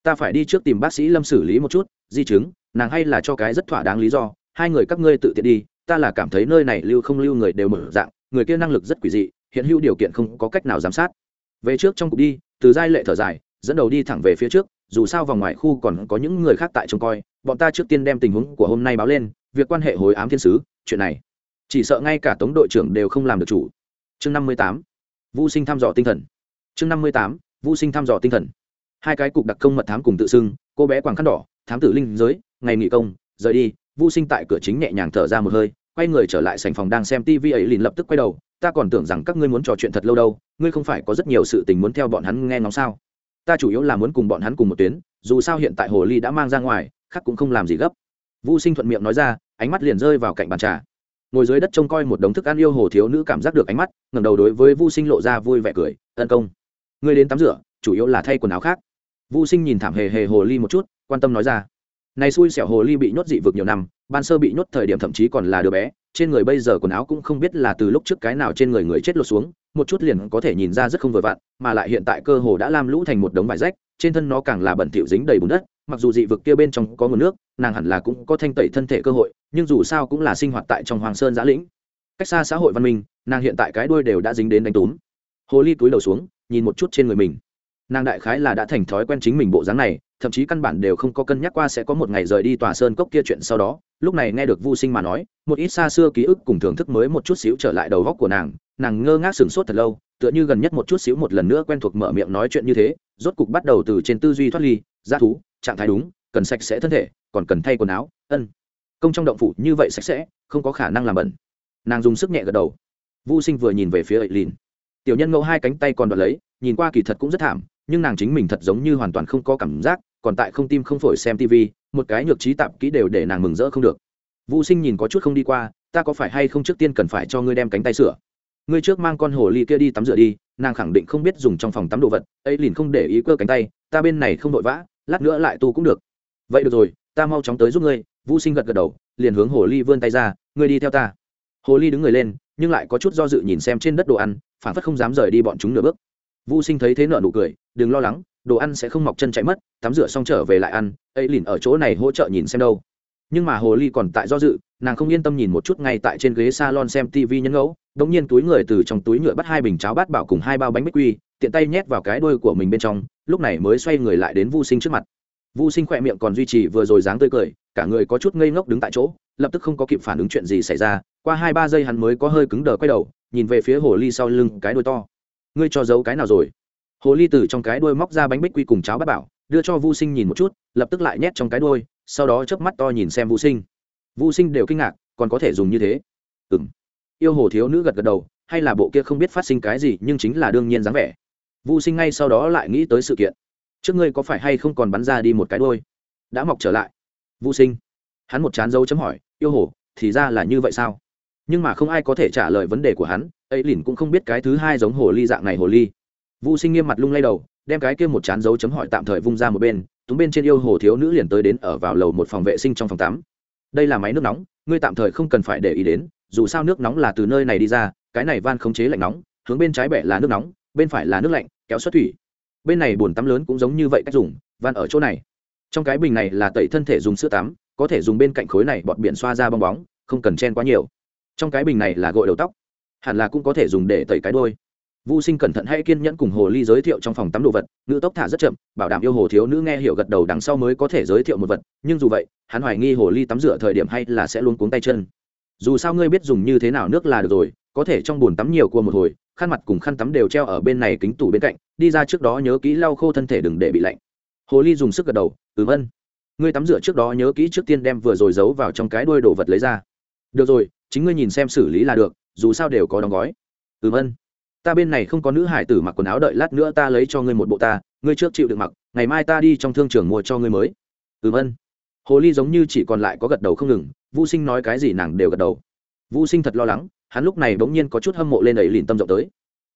Ta phải đi trước tìm bác sĩ lâm xử lý một chút, di chứng, nàng hay là cho cái rất thỏa đáng lý do, hai người các ngươi tự tiện đi, ta là cảm thấy nơi này lưu không lưu người đều mở dạng, người kia năng lực rất quỷ dị, hiện hữu điều kiện không có cách nào giám sát. Về trước trong cục đi, từ giai lệ thở dài, dẫn đầu đi thẳng về phía trước, dù sao vòng ngoài khu còn có những người khác tại trông coi, bọn ta trước tiên đem tình huống của hôm nay báo lên, việc quan hệ hối ám thiên sứ, chuyện này. Chỉ sợ ngay cả tống đội trưởng đều không làm được chủ chương năm mươi tám vô sinh thăm dò tinh thần. Chương năm mươi tám vô sinh thăm dò tinh thần. Hai cái cục đặc công mật thám cùng tự xưng, cô bé quàng khăn đỏ, thám tử linh giới, ngày nghỉ công, rời đi vô sinh tại cửa chính nhẹ nhàng thở ra một hơi, quay người trở lại sành phòng đang xem tv ấy liền lập tức quay đầu, ta còn tưởng rằng các ngươi muốn trò chuyện thật lâu đâu, ngươi không phải có rất nhiều sự tình muốn theo bọn hắn nghe ngóng sao? Ta chủ yếu là muốn cùng bọn hắn cùng một tuyến, dù sao hiện tại hồ ly đã mang ra ngoài, khác cũng không làm gì gấp. Vô sinh thuận miệng nói ra, ánh mắt liền rơi vào cạnh bàn trà ngồi dưới đất trông coi một đống thức ăn yêu hồ thiếu nữ cảm giác được ánh mắt, ngẩng đầu đối với vu sinh lộ ra vui vẻ cười, Tấn công, ngươi đến tắm rửa, chủ yếu là thay quần áo khác. Vu sinh nhìn thảm hề hề hồ ly một chút, quan tâm nói ra, này xui xẻo hồ ly bị nhốt dị vực nhiều năm, ban sơ bị nhốt thời điểm thậm chí còn là đứa bé, trên người bây giờ quần áo cũng không biết là từ lúc trước cái nào trên người người chết lột xuống, một chút liền có thể nhìn ra rất không vừa vặn, mà lại hiện tại cơ hồ đã lam lũ thành một đống vải rách, trên thân nó càng là bẩn thỉu dính đầy bùn đất mặc dù dị vực kia bên trong có nguồn nước, nàng hẳn là cũng có thanh tẩy thân thể cơ hội, nhưng dù sao cũng là sinh hoạt tại trong hoàng sơn giã lĩnh. Cách xa xã hội văn minh, nàng hiện tại cái đuôi đều đã dính đến đánh túm. Hồ ly túi đầu xuống, nhìn một chút trên người mình. Nàng đại khái là đã thành thói quen chính mình bộ dáng này, thậm chí căn bản đều không có cân nhắc qua sẽ có một ngày rời đi tòa sơn cốc kia chuyện sau đó. Lúc này nghe được vô sinh mà nói, một ít xa xưa ký ức cùng thưởng thức mới một chút xíu trở lại đầu góc của nàng nàng ngơ ngác sửng sốt thật lâu, tựa như gần nhất một chút xíu một lần nữa quen thuộc mở miệng nói chuyện như thế, rốt cục bắt đầu từ trên tư duy thoát ly g thú trạng thái đúng, cần sạch sẽ thân thể, còn cần thay quần áo, ân. Công trong động phủ như vậy sạch sẽ, không có khả năng làm bẩn. Nàng dùng sức nhẹ gật đầu. Vô sinh vừa nhìn về phía ấy lìn tiểu nhân ngẫu hai cánh tay còn đoạt lấy, nhìn qua kỳ thật cũng rất thảm, nhưng nàng chính mình thật giống như hoàn toàn không có cảm giác, còn tại không tim không phổi xem tv một cái nhược trí tạp kỹ đều để nàng mừng rỡ không được. Vô sinh nhìn có chút không đi qua, ta có phải hay không trước tiên cần phải cho ngươi đem cánh tay sửa? Ngươi trước mang con hồ ly kia đi tắm rửa đi, nàng khẳng định không biết dùng trong phòng tắm đồ vật ấy liền không để ý cơ cánh tay, ta bên này không vội vã lát nữa lại tu cũng được. Vậy được rồi, ta mau chóng tới giúp ngươi. Vũ sinh gật gật đầu, liền hướng hồ ly vươn tay ra, ngươi đi theo ta. Hồ ly đứng người lên, nhưng lại có chút do dự nhìn xem trên đất đồ ăn phản phất không dám rời đi bọn chúng nửa bước. Vũ sinh thấy thế nợ nụ cười, đừng lo lắng, đồ ăn sẽ không mọc chân chạy mất, tắm rửa xong trở về lại ăn, ấy liền ở chỗ này hỗ trợ nhìn xem đâu. Nhưng mà hồ ly còn tại do dự, nàng không yên tâm nhìn một chút ngay tại trên ghế salon xem tv nhân ngẫu đ ỗ n g nhiên túi người từ trong túi nhựa bắt hai bình cháo bát bảo cùng hai bao bánh bích quy tiện tay nhét vào cái đuôi của mình bên trong, lúc này mới xoay người lại đến vô sinh trước mặt. Vô sinh khỏe miệng còn duy trì vừa rồi dáng tươi cười, cả người có chút ngây ngốc đứng tại chỗ, lập tức không có kịp phản ứng chuyện gì xảy ra, qua hai ba giây hắn mới có hơi cứng đờ quay đầu, nhìn về phía hồ ly sau lưng cái đuôi to. Ngươi cho giấu cái nào rồi? Hồ ly từ trong cái đuôi móc ra bánh bích quy cùng cháo bát bảo, đưa cho vô sinh nhìn một chút, lập tức lại nhét trong cái đuôi. sau đó chớp mắt to nhìn xem vô sinh. Vô sinh đều kinh ngạc, còn có thể dùng như thế? Ừm. yêu hồ thiếu nữ gật gật đầu, hay là bộ kia không biết phát sinh cái gì, nhưng chính là đương nhiên dáng vẻ vô sinh ngay sau đó lại nghĩ tới sự kiện. Trước ngươi có phải hay không còn bắn ra đi một cái đôi đã mọc trở lại. Vô sinh. Hắn một chán dấu chấm hỏi, yêu hồ, thì ra là như vậy sao? Nhưng mà không ai có thể trả lời vấn đề của hắn, ấy lìn cũng không biết cái thứ hai giống hồ ly dạng này hồ ly. Vô sinh nghiêm mặt lung lay đầu, đem cái kia một chán dấu chấm hỏi tạm thời vung ra một bên túng bên trên yêu hồ thiếu nữ liền tới đến ở vào lầu một phòng vệ sinh trong phòng tắm. Đây là máy nước nóng, ngươi tạm thời không cần phải để ý đến, dù sao nước nóng là từ nơi này đi ra, cái này van khống chế lạnh nóng, hướng bên trái bẻ là nước nóng, bên phải là nước lạnh kéo xuất thủy. Bên này bồn tắm lớn cũng giống như vậy cách dùng van ở chỗ này. Trong cái bình này là tẩy thân thể dùng sữa tắm có thể dùng bên cạnh khối này bọt biển xoa ra bong bóng không cần chen quá nhiều. Trong cái bình này là gội đầu tóc hẳn là cũng có thể dùng để tẩy cái đôi Vu Sinh cẩn thận hay kiên nhẫn cùng hồ ly giới thiệu trong phòng tắm đồ vật, nữ tốc thả rất chậm, bảo đảm yêu hồ thiếu nữ nghe hiểu gật đầu đằng sau mới có thể giới thiệu một vật, nhưng dù vậy, hắn hoài nghi hồ ly tắm rửa thời điểm hay là sẽ luôn cuống tay chân. Dù sao ngươi biết dùng như thế nào nước là được rồi, có thể trong bồn tắm nhiều qua một hồi, khăn mặt cùng khăn tắm đều treo ở bên này kính tủ bên cạnh, đi ra trước đó nhớ kỹ lau khô thân thể đừng để bị lạnh. Hồ ly dùng sức gật đầu, ừ ân." Ngươi tắm rửa trước đó nhớ kỹ trước tiên đem vừa rồi giấu vào trong cái đuôi đồ vật lấy ra. "Được rồi, chính ngươi nhìn xem xử lý là được, dù sao đều có đóng gói." ừ ân." ta bên này không có nữ hải tử mặc quần áo đợi lát nữa ta lấy cho ngươi một bộ ta ngươi trước chịu được mặc ngày mai ta đi trong thương trường mua cho ngươi mới ừ ân hồ ly giống như chỉ còn lại có gật đầu không ngừng vũ sinh nói cái gì nàng đều gật đầu vũ sinh thật lo lắng hắn lúc này bỗng nhiên có chút hâm mộ lên ấy liền tâm rộng tới.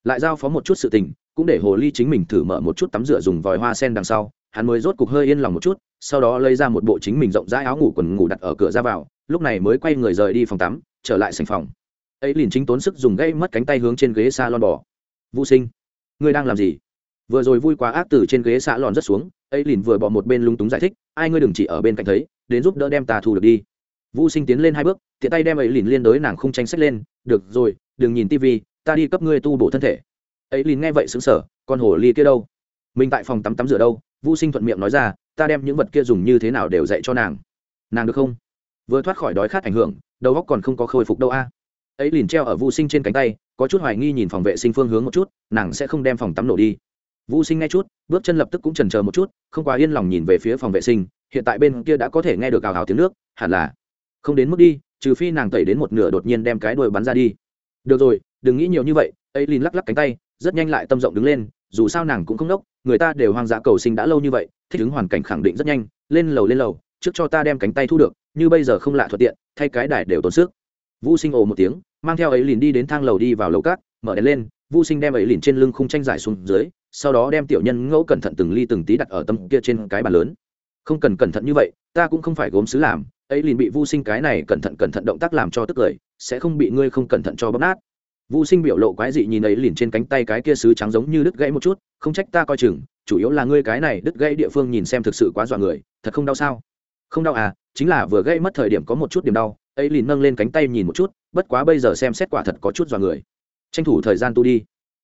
Lại giao phó một chút sự tình, cũng để hồ ly chính mình thử mở một chút tắm rửa dùng vòi hoa sen đằng sau, hắn mới rốt cục hơi yên lòng một chút, sau đó lấy ra một bộ chính mình rộng rãi áo ngủ quần ngủ đặt ở cửa ra vào, lúc này mới quay người rời đi phòng tắm, trở lại sành phòng. Ấy liền chính tốn sức dùng gây mất cánh tay hướng trên ghế xa lon bò. Vô sinh, ngươi đang làm gì? Vừa rồi vui quá ác từ trên ghế xã lòn rất xuống, ấy liền vừa bỏ một bên lung túng giải thích, ai ngươi đừng chỉ ở bên cạnh thấy, đến giúp đỡ đem ta thu được đi. Vô sinh tiến lên hai bước, tiện tay đem ấy liền liên đối nàng không tranh sách lên được rồi, đừng nhìn tivi ta đi cấp ngươi tu bổ thân thể. Ấy liền nghe vậy xứng sở con hồ ly kia đâu? Mình tại phòng tắm tắm rửa đâu? Vô sinh thuận miệng nói ra, ta đem những vật kia dùng như thế nào đều dạy cho nàng. Nàng được không? Vừa thoát khỏi đói khát ảnh hưởng, đầu óc còn không có khôi phục đâu a. Ấy liền treo ở vô sinh trên cánh tay, có chút hoài nghi nhìn phòng vệ sinh phương hướng một chút, nàng sẽ không đem phòng tắm nổ đi. Vô sinh nghe chút, bước chân lập tức cũng chần chờ một chút, không quá yên lòng nhìn về phía phòng vệ sinh, hiện tại bên kia đã có thể nghe được ào ào tiếng nước, hẳn là không đến mức đi trừ phi nàng tẩy đến một nửa đột nhiên đem cái đuôi bắn ra đi. Được rồi, đừng nghĩ nhiều như vậy ấy lin lắc lắc cánh tay, rất nhanh lại tâm rộng đứng lên, dù sao nàng cũng không đốc người ta đều hoang dã cầu sinh đã lâu như vậy, thích ứng hoàn cảnh khẳng định rất nhanh, lên lầu lên lầu, trước cho ta đem cánh tay thu được, như bây giờ không lạ thuận tiện, thay cái đài đều tốn sức. Vũ sinh ồ một tiếng, mang theo ấy lìn đi đến thang lầu đi vào lầu cát, mở đèn lên vũ sinh đem ấy lìn trên lưng khung tranh giải xuống dưới, sau đó đem tiểu nhân ngẫu cẩn thận từng ly từng tí đặt ở tâm kia trên cái bàn lớn không cần cẩn thận như vậy, ta cũng không phải gốm xứ làm, ấy liền bị Vu sinh cái này cẩn thận cẩn thận động tác làm cho tức cười, sẽ không bị ngươi không cẩn thận cho bóp nát. Vu sinh biểu lộ quái dị nhìn ấy liền trên cánh tay cái kia sứ trắng giống như đứt gãy một chút, không trách ta coi chừng, chủ yếu là ngươi cái này đứt gãy địa phương nhìn xem thực sự quá dọa người, thật không đau sao? Không đau à chính là vừa gãy mất thời điểm có một chút điểm đau, ấy liền nâng lên cánh tay nhìn một chút, bất quá bây giờ xem xét quả thật có chút dọa người. Tranh thủ thời gian tu đi.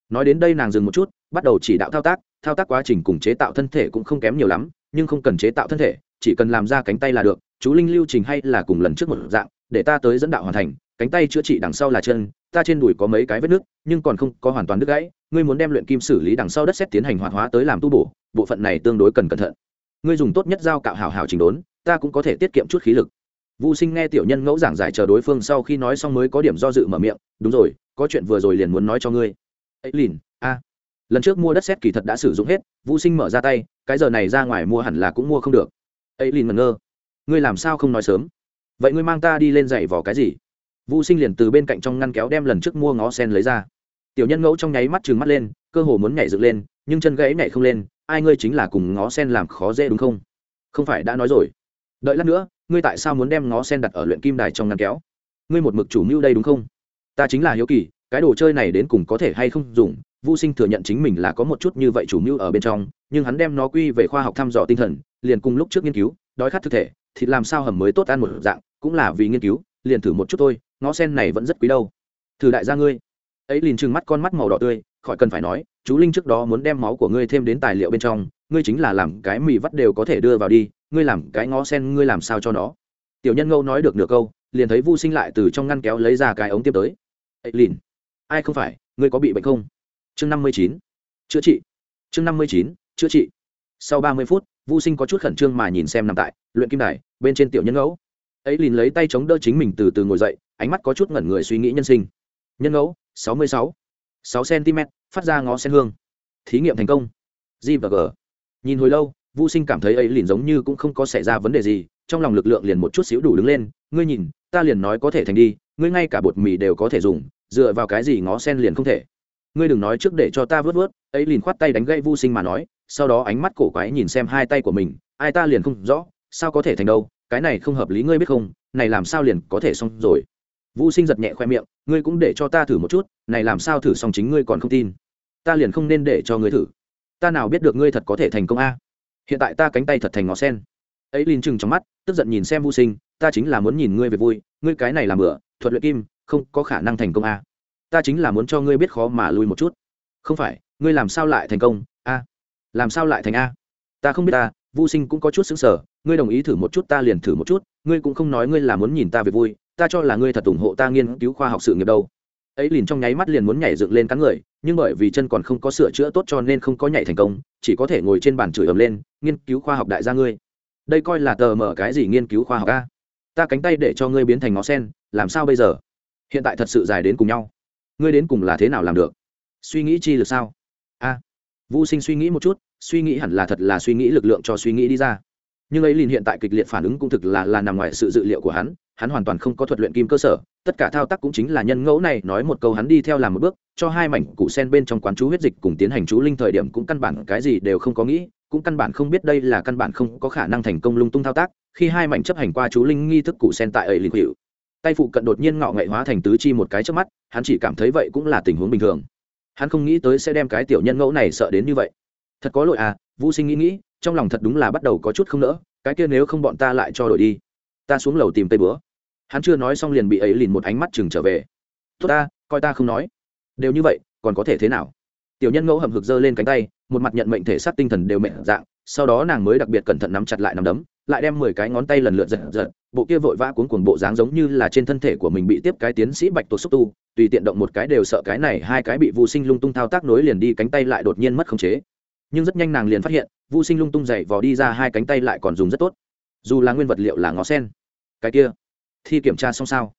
Nói đến đây nàng dừng một chút, bắt đầu chỉ đạo thao tác thao tác quá trình cùng chế tạo thân thể cũng không kém nhiều lắm nhưng không cần chế tạo thân thể chỉ cần làm ra cánh tay là được chú linh lưu trình hay là cùng lần trước một dạng để ta tới dẫn đạo hoàn thành cánh tay chữa trị đằng sau là chân ta trên đùi có mấy cái vết nước, nhưng còn không có hoàn toàn đứt gãy ngươi muốn đem luyện kim xử lý đằng sau đất xét tiến hành hoạt hóa tới làm tu bổ bộ phận này tương đối cần cẩn thận ngươi dùng tốt nhất dao cạo hào hào chỉnh đốn ta cũng có thể tiết kiệm chút khí lực Vu Sinh nghe tiểu nhân ngẫu giảng giải chờ đối phương sau khi nói xong mới có điểm do dự mở miệng, "Đúng rồi, có chuyện vừa rồi liền muốn nói cho ngươi." "Ấy lìn, a." Lần trước mua đất sét kỳ thật đã sử dụng hết, vũ Sinh mở ra tay, cái giờ này ra ngoài mua hẳn là cũng mua không được. "Ấy lìn ngẩn ngơ, ngươi làm sao không nói sớm? Vậy ngươi mang ta đi lên dậy vò cái gì?" vũ Sinh liền từ bên cạnh trong ngăn kéo đem lần trước mua ngó sen lấy ra. Tiểu nhân ngẫu trong nháy mắt trừng mắt lên, cơ hồ muốn nhảy dựng lên, nhưng chân gãy nhảy không lên, ai ngươi chính là cùng ngó sen làm khó dễ đúng không? Không phải đã nói rồi. Đợi lát nữa, ngươi tại sao muốn đem ngó sen đặt ở luyện kim đài trong ngăn kéo ngươi một mực chủ mưu đây đúng không ta chính là hiếu kỳ cái đồ chơi này đến cùng có thể hay không dùng vô sinh thừa nhận chính mình là có một chút như vậy chủ mưu ở bên trong nhưng hắn đem nó quy về khoa học thăm dò tinh thần liền cùng lúc trước nghiên cứu đói khát thực thể thì làm sao hầm mới tốt ăn một dạng cũng là vì nghiên cứu liền thử một chút thôi ngó sen này vẫn rất quý đâu. Thử đại gia ngươi. Ấy liền trừng mắt con mắt màu đỏ tươi khỏi cần phải nói chú linh trước đó muốn đem máu của ngươi thêm đến tài liệu bên trong ngươi chính là làm cái mì vắt đều có thể đưa vào đi ngươi làm cái ngó sen ngươi làm sao cho nó. Tiểu nhân ngâu nói được nửa câu liền thấy vu sinh lại từ trong ngăn kéo lấy ra cái ống tiếp tới. Ấy liền, ai không phải ngươi có bị bệnh không? Chương năm mươi chín. Chữa trị. Chương năm mươi chín chữa trị. Sau ba mươi phút vu sinh có chút khẩn trương mà nhìn xem nằm tại luyện kim đài bên trên tiểu nhân ngẫu. Ấy liền lấy tay chống đỡ chính mình từ từ ngồi dậy ánh mắt có chút ngẩn người suy nghĩ nhân sinh. Nhân ngẫu sáu mươi sáu. Sáu cm phát ra ngó sen hương. Thí nghiệm thành công. G và g. Nhìn hồi lâu Vu Sinh cảm thấy ấy liền giống như cũng không có xảy ra vấn đề gì, trong lòng lực lượng liền một chút xíu đủ đứng lên, ngươi nhìn, ta liền nói có thể thành đi, ngươi ngay cả bột mì đều có thể dùng, dựa vào cái gì ngó sen liền không thể. Ngươi đừng nói trước để cho ta vớt vớt, ấy liền khoát tay đánh gãy Vu Sinh mà nói, sau đó ánh mắt cổ quái nhìn xem hai tay của mình, ai ta liền không rõ, sao có thể thành đâu, cái này không hợp lý ngươi biết không, này làm sao liền có thể xong rồi. Vu Sinh giật nhẹ khoe miệng, ngươi cũng để cho ta thử một chút, này làm sao thử xong chính ngươi còn không tin. Ta liền không nên để cho ngươi thử. Ta nào biết được ngươi thật có thể thành công a? hiện tại ta cánh tay thật thành ngó sen ấy liền chừng trong mắt tức giận nhìn xem vô sinh ta chính là muốn nhìn ngươi về vui ngươi cái này làm bữa thuật luyện kim không có khả năng thành công a ta chính là muốn cho ngươi biết khó mà lui một chút. Không phải, ngươi làm sao lại thành công? A, làm sao lại thành a? Ta không biết ta vô sinh cũng có chút xứng sở ngươi đồng ý thử một chút, ta liền thử một chút, ngươi cũng không nói ngươi là muốn nhìn ta về vui, ta cho là ngươi thật ủng hộ ta nghiên cứu khoa học sự nghiệp đâu. Ấy liền trong nháy mắt liền muốn nhảy dựng lên cắn người, nhưng bởi vì chân còn không có sửa chữa tốt cho nên không có nhảy thành công, chỉ có thể ngồi trên bàn chửi ầm lên, nghiên cứu khoa học đại gia ngươi. Đây coi là tờ mở cái gì nghiên cứu khoa học a? Ta cánh tay để cho ngươi biến thành ngó sen, làm sao bây giờ? Hiện tại thật sự dài đến cùng nhau ngươi đến cùng là thế nào làm được? Suy nghĩ chi lực sao? A à, vũ sinh suy nghĩ một chút suy nghĩ hẳn là thật là suy nghĩ lực lượng cho suy nghĩ đi ra. Nhưng ấy liền hiện tại kịch liệt phản ứng cũng thực là là nằm ngoài sự dự liệu của hắn hắn hoàn toàn không có thuật luyện kim cơ sở tất cả thao tác cũng chính là nhân ngẫu này nói một câu hắn đi theo làm một bước cho hai mảnh củ sen bên trong quán chú huyết dịch cùng tiến hành chú linh thời điểm cũng căn bản cái gì đều không có nghĩ cũng căn bản không biết đây là căn bản không có khả năng thành công lung tung thao tác khi hai mảnh chấp hành qua chú linh nghi thức củ sen tại ấy liền hiệu tay phụ cận đột nhiên ngọ ngậy hóa thành tứ chi một cái trước mắt, hắn chỉ cảm thấy vậy cũng là tình huống bình thường. Hắn không nghĩ tới sẽ đem cái tiểu nhân ngẫu này sợ đến như vậy. Thật có lỗi à vũ sinh nghĩ nghĩ, trong lòng thật đúng là bắt đầu có chút không nỡ, cái kia nếu không bọn ta lại cho đổi đi. Ta xuống lầu tìm tây bữa. Hắn chưa nói xong liền bị ấy lìn một ánh mắt chừng trở về. Tốt ta, coi ta không nói. Đều như vậy, còn có thể thế nào? Tiểu nhân ngẫu hầm hực giơ lên cánh tay, một mặt nhận mệnh thể xác tinh thần đều mệnh dạng, sau đó nàng mới đặc biệt cẩn thận nắm chặt lại nắm đấm lại đem mười cái ngón tay lần lượt giật giật, bộ kia vội vã cuốn cuồng bộ dáng giống như là trên thân thể của mình bị tiếp cái tiến sĩ bạch tuộc xúc tu, tùy tiện động một cái đều sợ cái này hai cái bị vô sinh lung tung thao tác nối liền đi cánh tay lại đột nhiên mất khống chế. Nhưng rất nhanh nàng liền phát hiện vô sinh lung tung dậy vò đi ra hai cánh tay lại còn dùng rất tốt. Dù là nguyên vật liệu là ngó sen. Cái kia, thi kiểm tra xong sao?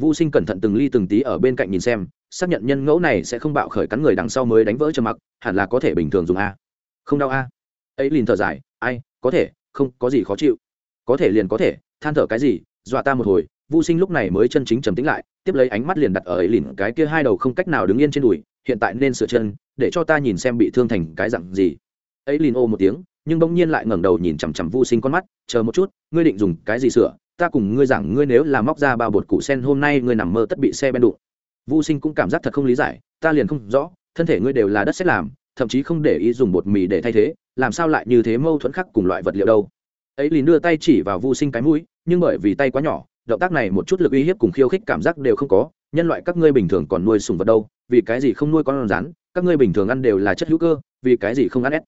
Vu sinh cẩn thận từng ly từng tí ở bên cạnh nhìn xem, xác nhận nhân ngẫu này sẽ không bạo khởi cắn người đằng sau mới đánh vỡ cho mặc, hẳn là có thể bình thường dùng a. Không đau a. Ấy liền thở dài, ai, có thể không có gì khó chịu có thể liền có thể than thở cái gì dọa ta một hồi vô sinh lúc này mới chân chính trầm tĩnh lại tiếp lấy ánh mắt liền đặt ở ấy lìn cái kia hai đầu không cách nào đứng yên trên đùi hiện tại nên sửa chân để cho ta nhìn xem bị thương thành cái dặn gì ấy lìn ô một tiếng nhưng bỗng nhiên lại ngẩng đầu nhìn chằm chằm Vu Sinh con mắt, chờ một chút, ngươi định dùng cái gì sửa? Ta cùng ngươi rằng ngươi nếu là móc ra bao bột củ sen hôm nay ngươi nằm mơ tất bị xe ben đụng. Vu Sinh cũng cảm giác thật không lý giải, ta liền không rõ, thân thể ngươi đều là đất sét làm, thậm chí không để ý dùng bột mì để thay thế, làm sao lại như thế mâu thuẫn khác cùng loại vật liệu đâu? Ấy liền đưa tay chỉ vào Vu Sinh cái mũi, nhưng bởi vì tay quá nhỏ, động tác này một chút lực uy hiếp cùng khiêu khích cảm giác đều không có, nhân loại các ngươi bình thường còn nuôi sủng vật đâu, vì cái gì không nuôi con rắn, các ngươi bình thường ăn đều là chất hữu cơ, vì cái gì không ăn ép?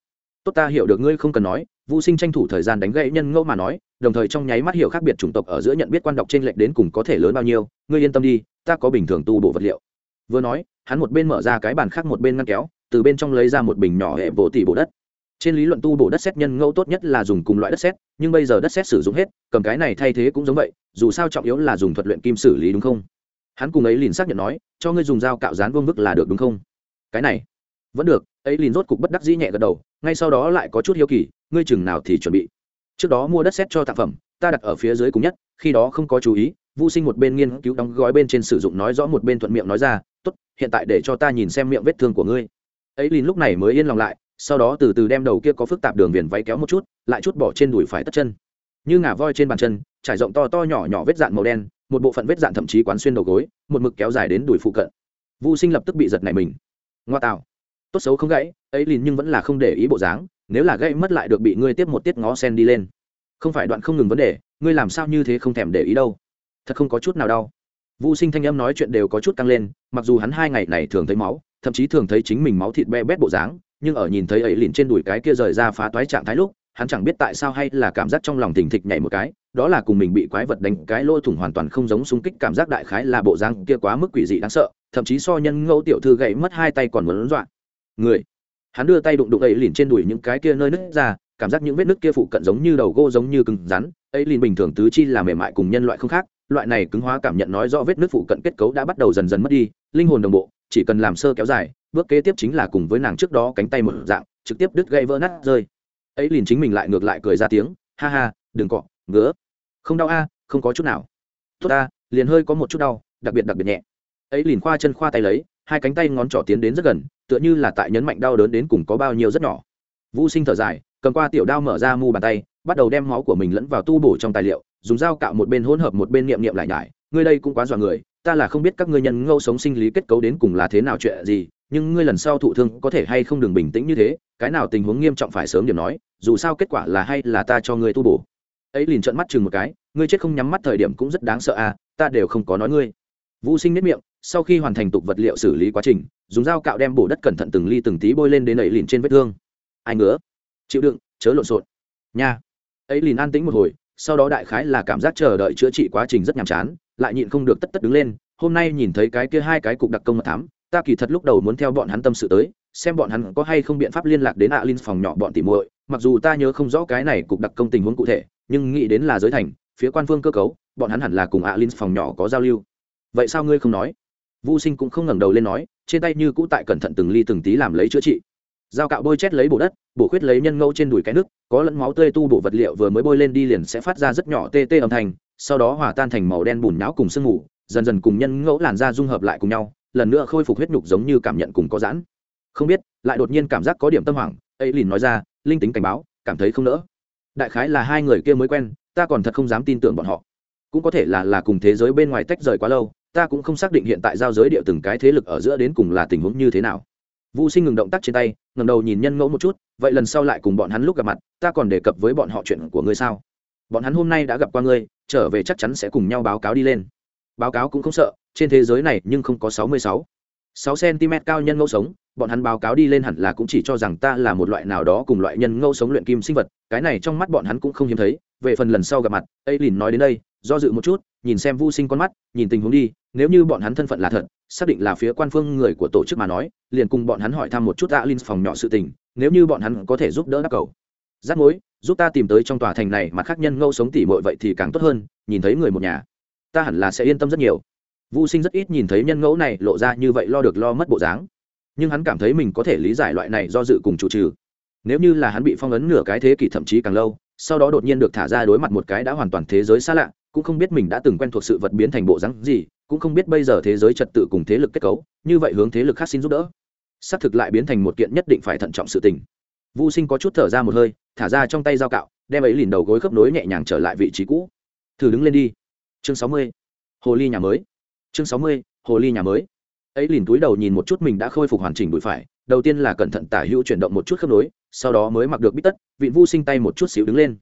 tốt ta hiểu được ngươi không cần nói vô sinh tranh thủ thời gian đánh gãy nhân ngẫu mà nói đồng thời trong nháy mắt hiểu khác biệt chủng tộc ở giữa nhận biết quan đọc trên lệch đến cùng có thể lớn bao nhiêu ngươi yên tâm đi ta có bình thường tu bổ vật liệu vừa nói hắn một bên mở ra cái bàn khác một bên ngăn kéo từ bên trong lấy ra một bình nhỏ hệ vỗ tỷ bộ đất trên lý luận tu bổ đất xét nhân ngẫu tốt nhất là dùng cùng loại đất xét nhưng bây giờ đất xét sử dụng hết, cầm cái này thay thế cũng giống vậy, dù sao trọng yếu là dùng thuật luyện kim xử lý đúng không? Hắn cùng ấy liền xác nhận nói, cho ngươi dùng dao cạo dán vương vức là được đúng không? Cái này, vẫn được, ấy liền rốt cục bất đắc dĩ nhẹ gật đầu, ngay sau đó lại có chút hiếu kỳ, ngươi chừng nào thì chuẩn bị? Trước đó mua đất xét cho tạp phẩm, ta đặt ở phía dưới cùng nhất, khi đó không có chú ý vô sinh một bên nghiên cứu đóng gói bên trên sử dụng nói rõ một bên thuận miệng nói ra, tốt, hiện tại để cho ta nhìn xem miệng vết thương của ngươi. Ấy liền lúc này mới yên lòng lại sau đó từ từ đem đầu kia có phức tạp đường viền váy kéo một chút lại chút bỏ trên đùi phải tất chân. Như ngả voi trên bàn chân trải rộng to to nhỏ nhỏ vết dạn màu đen một bộ phận vết dạn thậm chí quán xuyên đầu gối một mực kéo dài đến đùi phụ cận. Vu sinh lập tức bị giật này mình. Ngoa tạo. Tốt xấu không gãy ấy liền nhưng vẫn là không để ý bộ dáng nếu là gãy mất lại được bị ngươi tiếp một tiết ngó sen đi lên. Không phải đoạn không ngừng vấn đề ngươi làm sao như thế không thèm để ý đâu. Thật không có chút nào đau. Vu Sinh thanh âm nói chuyện đều có chút căng lên, mặc dù hắn hai ngày này thường thấy máu, thậm chí thường thấy chính mình máu thịt be bét bộ dáng, nhưng ở nhìn thấy ấy lìn trên đùi cái kia rời ra phá toái trạng thái lúc, hắn chẳng biết tại sao hay là cảm giác trong lòng thình thịch nhảy một cái, đó là cùng mình bị quái vật đánh cái lỗ thủng hoàn toàn không giống xung kích cảm giác đại khái là bộ răng kia quá mức quỷ dị đáng sợ, thậm chí so nhân ngẫu tiểu thư gãy mất hai tay còn muốn dọa. Người. Hắn đưa tay đụng đụng ấy lìn trên đùi những cái kia nơi nứt ra, cảm giác những vết nứt kia phụ cận giống như đầu gỗ giống như cứng rắn, ấy lìn bình thường tứ chi là mềm mại cùng nhân loại không khác, loại này cứng hóa cảm nhận nói rõ vết nứt phụ cận kết cấu đã bắt đầu dần dần mất đi, linh hồn đồng bộ, chỉ cần làm sơ kéo dài, bước kế tiếp chính là cùng với nàng trước đó cánh tay một dạng, trực tiếp đứt gãy vỡ nát rơi. Ấy liền chính mình lại ngược lại cười ra tiếng, ha ha, đừng cọ, ngứa. Không đau a, không có chút nào. Tốt a, liền hơi có một chút đau, đặc biệt đặc biệt nhẹ. Ấy liền khoa chân khoa tay lấy, hai cánh tay ngón trỏ tiến đến rất gần, tựa như là tại nhấn mạnh đau đớn đến cùng có bao nhiêu rất nhỏ. Vũ Sinh thở dài, cầm qua tiểu đao mở ra mu bàn tay, bắt đầu đem máu của mình lẫn vào tu bổ trong tài liệu, dùng dao cạo một bên hỗn hợp một bên niệm niệm lại nhải ngươi đây cũng quá dọa người ta là không biết các ngươi nhân ngâu sống sinh lý kết cấu đến cùng là thế nào chuyện gì nhưng ngươi lần sau thụ thương có thể hay không đừng bình tĩnh như thế, cái nào tình huống nghiêm trọng phải sớm điểm nói, dù sao kết quả là hay là ta cho ngươi tu bổ. Ấy liền trợn mắt chừng một cái, ngươi chết không nhắm mắt thời điểm cũng rất đáng sợ à ta đều không có nói ngươi. Vũ sinh nếp miệng, sau khi hoàn thành tục vật liệu xử lý quá trình, dùng dao cạo đem bổ đất cẩn thận từng ly từng tí bôi lên đến ấy liền trên vết thương. Ai ngứa chịu đựng, chớ lộn xộn. Nha. Ấy liền an tĩnh một hồi, sau đó đại khái là cảm giác chờ đợi chữa trị quá trình rất nhàm chán, lại nhịn không được tất tất đứng lên, hôm nay nhìn thấy cái kia hai cái cục đặc công mật thám ta kỳ thật lúc đầu muốn theo bọn hắn tâm sự tới, xem bọn hắn có hay không biện pháp liên lạc đến ạ linh phòng nhỏ bọn tỉ muội. Mặc dù ta nhớ không rõ cái này cục đặc công tình huống cụ thể, nhưng nghĩ đến là giới thành, phía quan phương cơ cấu, bọn hắn hẳn là cùng ạ linh phòng nhỏ có giao lưu. Vậy sao ngươi không nói? Vô sinh cũng không ngẩng đầu lên nói, trên tay như cũ tại cẩn thận từng ly từng tí làm lấy chữa trị. Dao cạo bôi chét lấy bổ đất, bổ khuyết lấy nhân ngẫu trên đùi cái nước, có lẫn máu tươi tu bổ vật liệu vừa mới bôi lên đi liền sẽ phát ra rất nhỏ tê tê âm thanh, sau đó hòa tan thành màu đen bùn nhão cùng sương mù, dần dần cùng nhân ngẫu làn da dung hợp lại cùng nhau lần nữa khôi phục huyết nhục giống như cảm nhận cùng có giãn không biết lại đột nhiên cảm giác có điểm tâm hoảng ấy liền nói ra linh tính cảnh báo cảm thấy không nỡ đại khái là hai người kia mới quen ta còn thật không dám tin tưởng bọn họ cũng có thể là là cùng thế giới bên ngoài tách rời quá lâu ta cũng không xác định hiện tại giao giới địa từng cái thế lực ở giữa đến cùng là tình huống như thế nào Vu Sinh ngừng động tác trên tay, ngẩng đầu nhìn nhân ngẫu một chút, vậy lần sau lại cùng bọn hắn lúc gặp mặt, ta còn đề cập với bọn họ chuyện của ngươi sao? Bọn hắn hôm nay đã gặp qua ngươi, trở về chắc chắn sẽ cùng nhau báo cáo đi lên. Báo cáo cũng không sợ, trên thế giới này nhưng không có sáu mươi sáu, sáu cm cao nhân ngẫu sống, bọn hắn báo cáo đi lên hẳn là cũng chỉ cho rằng ta là một loại nào đó cùng loại nhân ngẫu sống luyện kim sinh vật, cái này trong mắt bọn hắn cũng không hiếm thấy. Về phần lần sau gặp mặt, Aylin nói đến đây, do dự một chút, nhìn xem Vu Sinh con mắt, nhìn tình huống đi, nếu như bọn hắn thân phận là thật, xác định là phía quan phương người của tổ chức mà nói liền cùng bọn hắn hỏi thăm một chút alin phòng nhỏ sự tình nếu như bọn hắn có thể giúp đỡ đắc cầu rắc mối giúp ta tìm tới trong tòa thành này mà khác nhân ngẫu sống tỉ mội vậy thì càng tốt hơn nhìn thấy người một nhà ta hẳn là sẽ yên tâm rất nhiều Vu sinh rất ít nhìn thấy nhân ngẫu này lộ ra như vậy lo được lo mất bộ dáng. Nhưng hắn cảm thấy mình có thể lý giải loại này do dự cùng chủ trừ. Nếu như là hắn bị phong ấn nửa cái thế kỷ thậm chí càng lâu, sau đó đột nhiên được thả ra đối mặt một cái đã hoàn toàn thế giới xa lạ, cũng không biết mình đã từng quen thuộc sự vật biến thành bộ rắn gì, cũng không biết bây giờ thế giới trật tự cùng thế lực kết cấu, như vậy hướng thế lực khác xin giúp đỡ. Xác thực lại biến thành một kiện nhất định phải thận trọng sự tình. Vô sinh có chút thở ra một hơi, thả ra trong tay dao cạo, đem ấy lìn đầu gối khớp nối nhẹ nhàng trở lại vị trí cũ. Thử đứng lên đi. Chương sáu mươi. Hồ ly nhà mới chương sáu mươi, hồ ly nhà mới. Ấy lìn túi đầu nhìn một chút mình đã khôi phục hoàn chỉnh bụi phải, đầu tiên là cẩn thận tả hữu chuyển động một chút khớp nối, sau đó mới mặc được bít tất vị vu sinh tay một chút xíu đứng lên.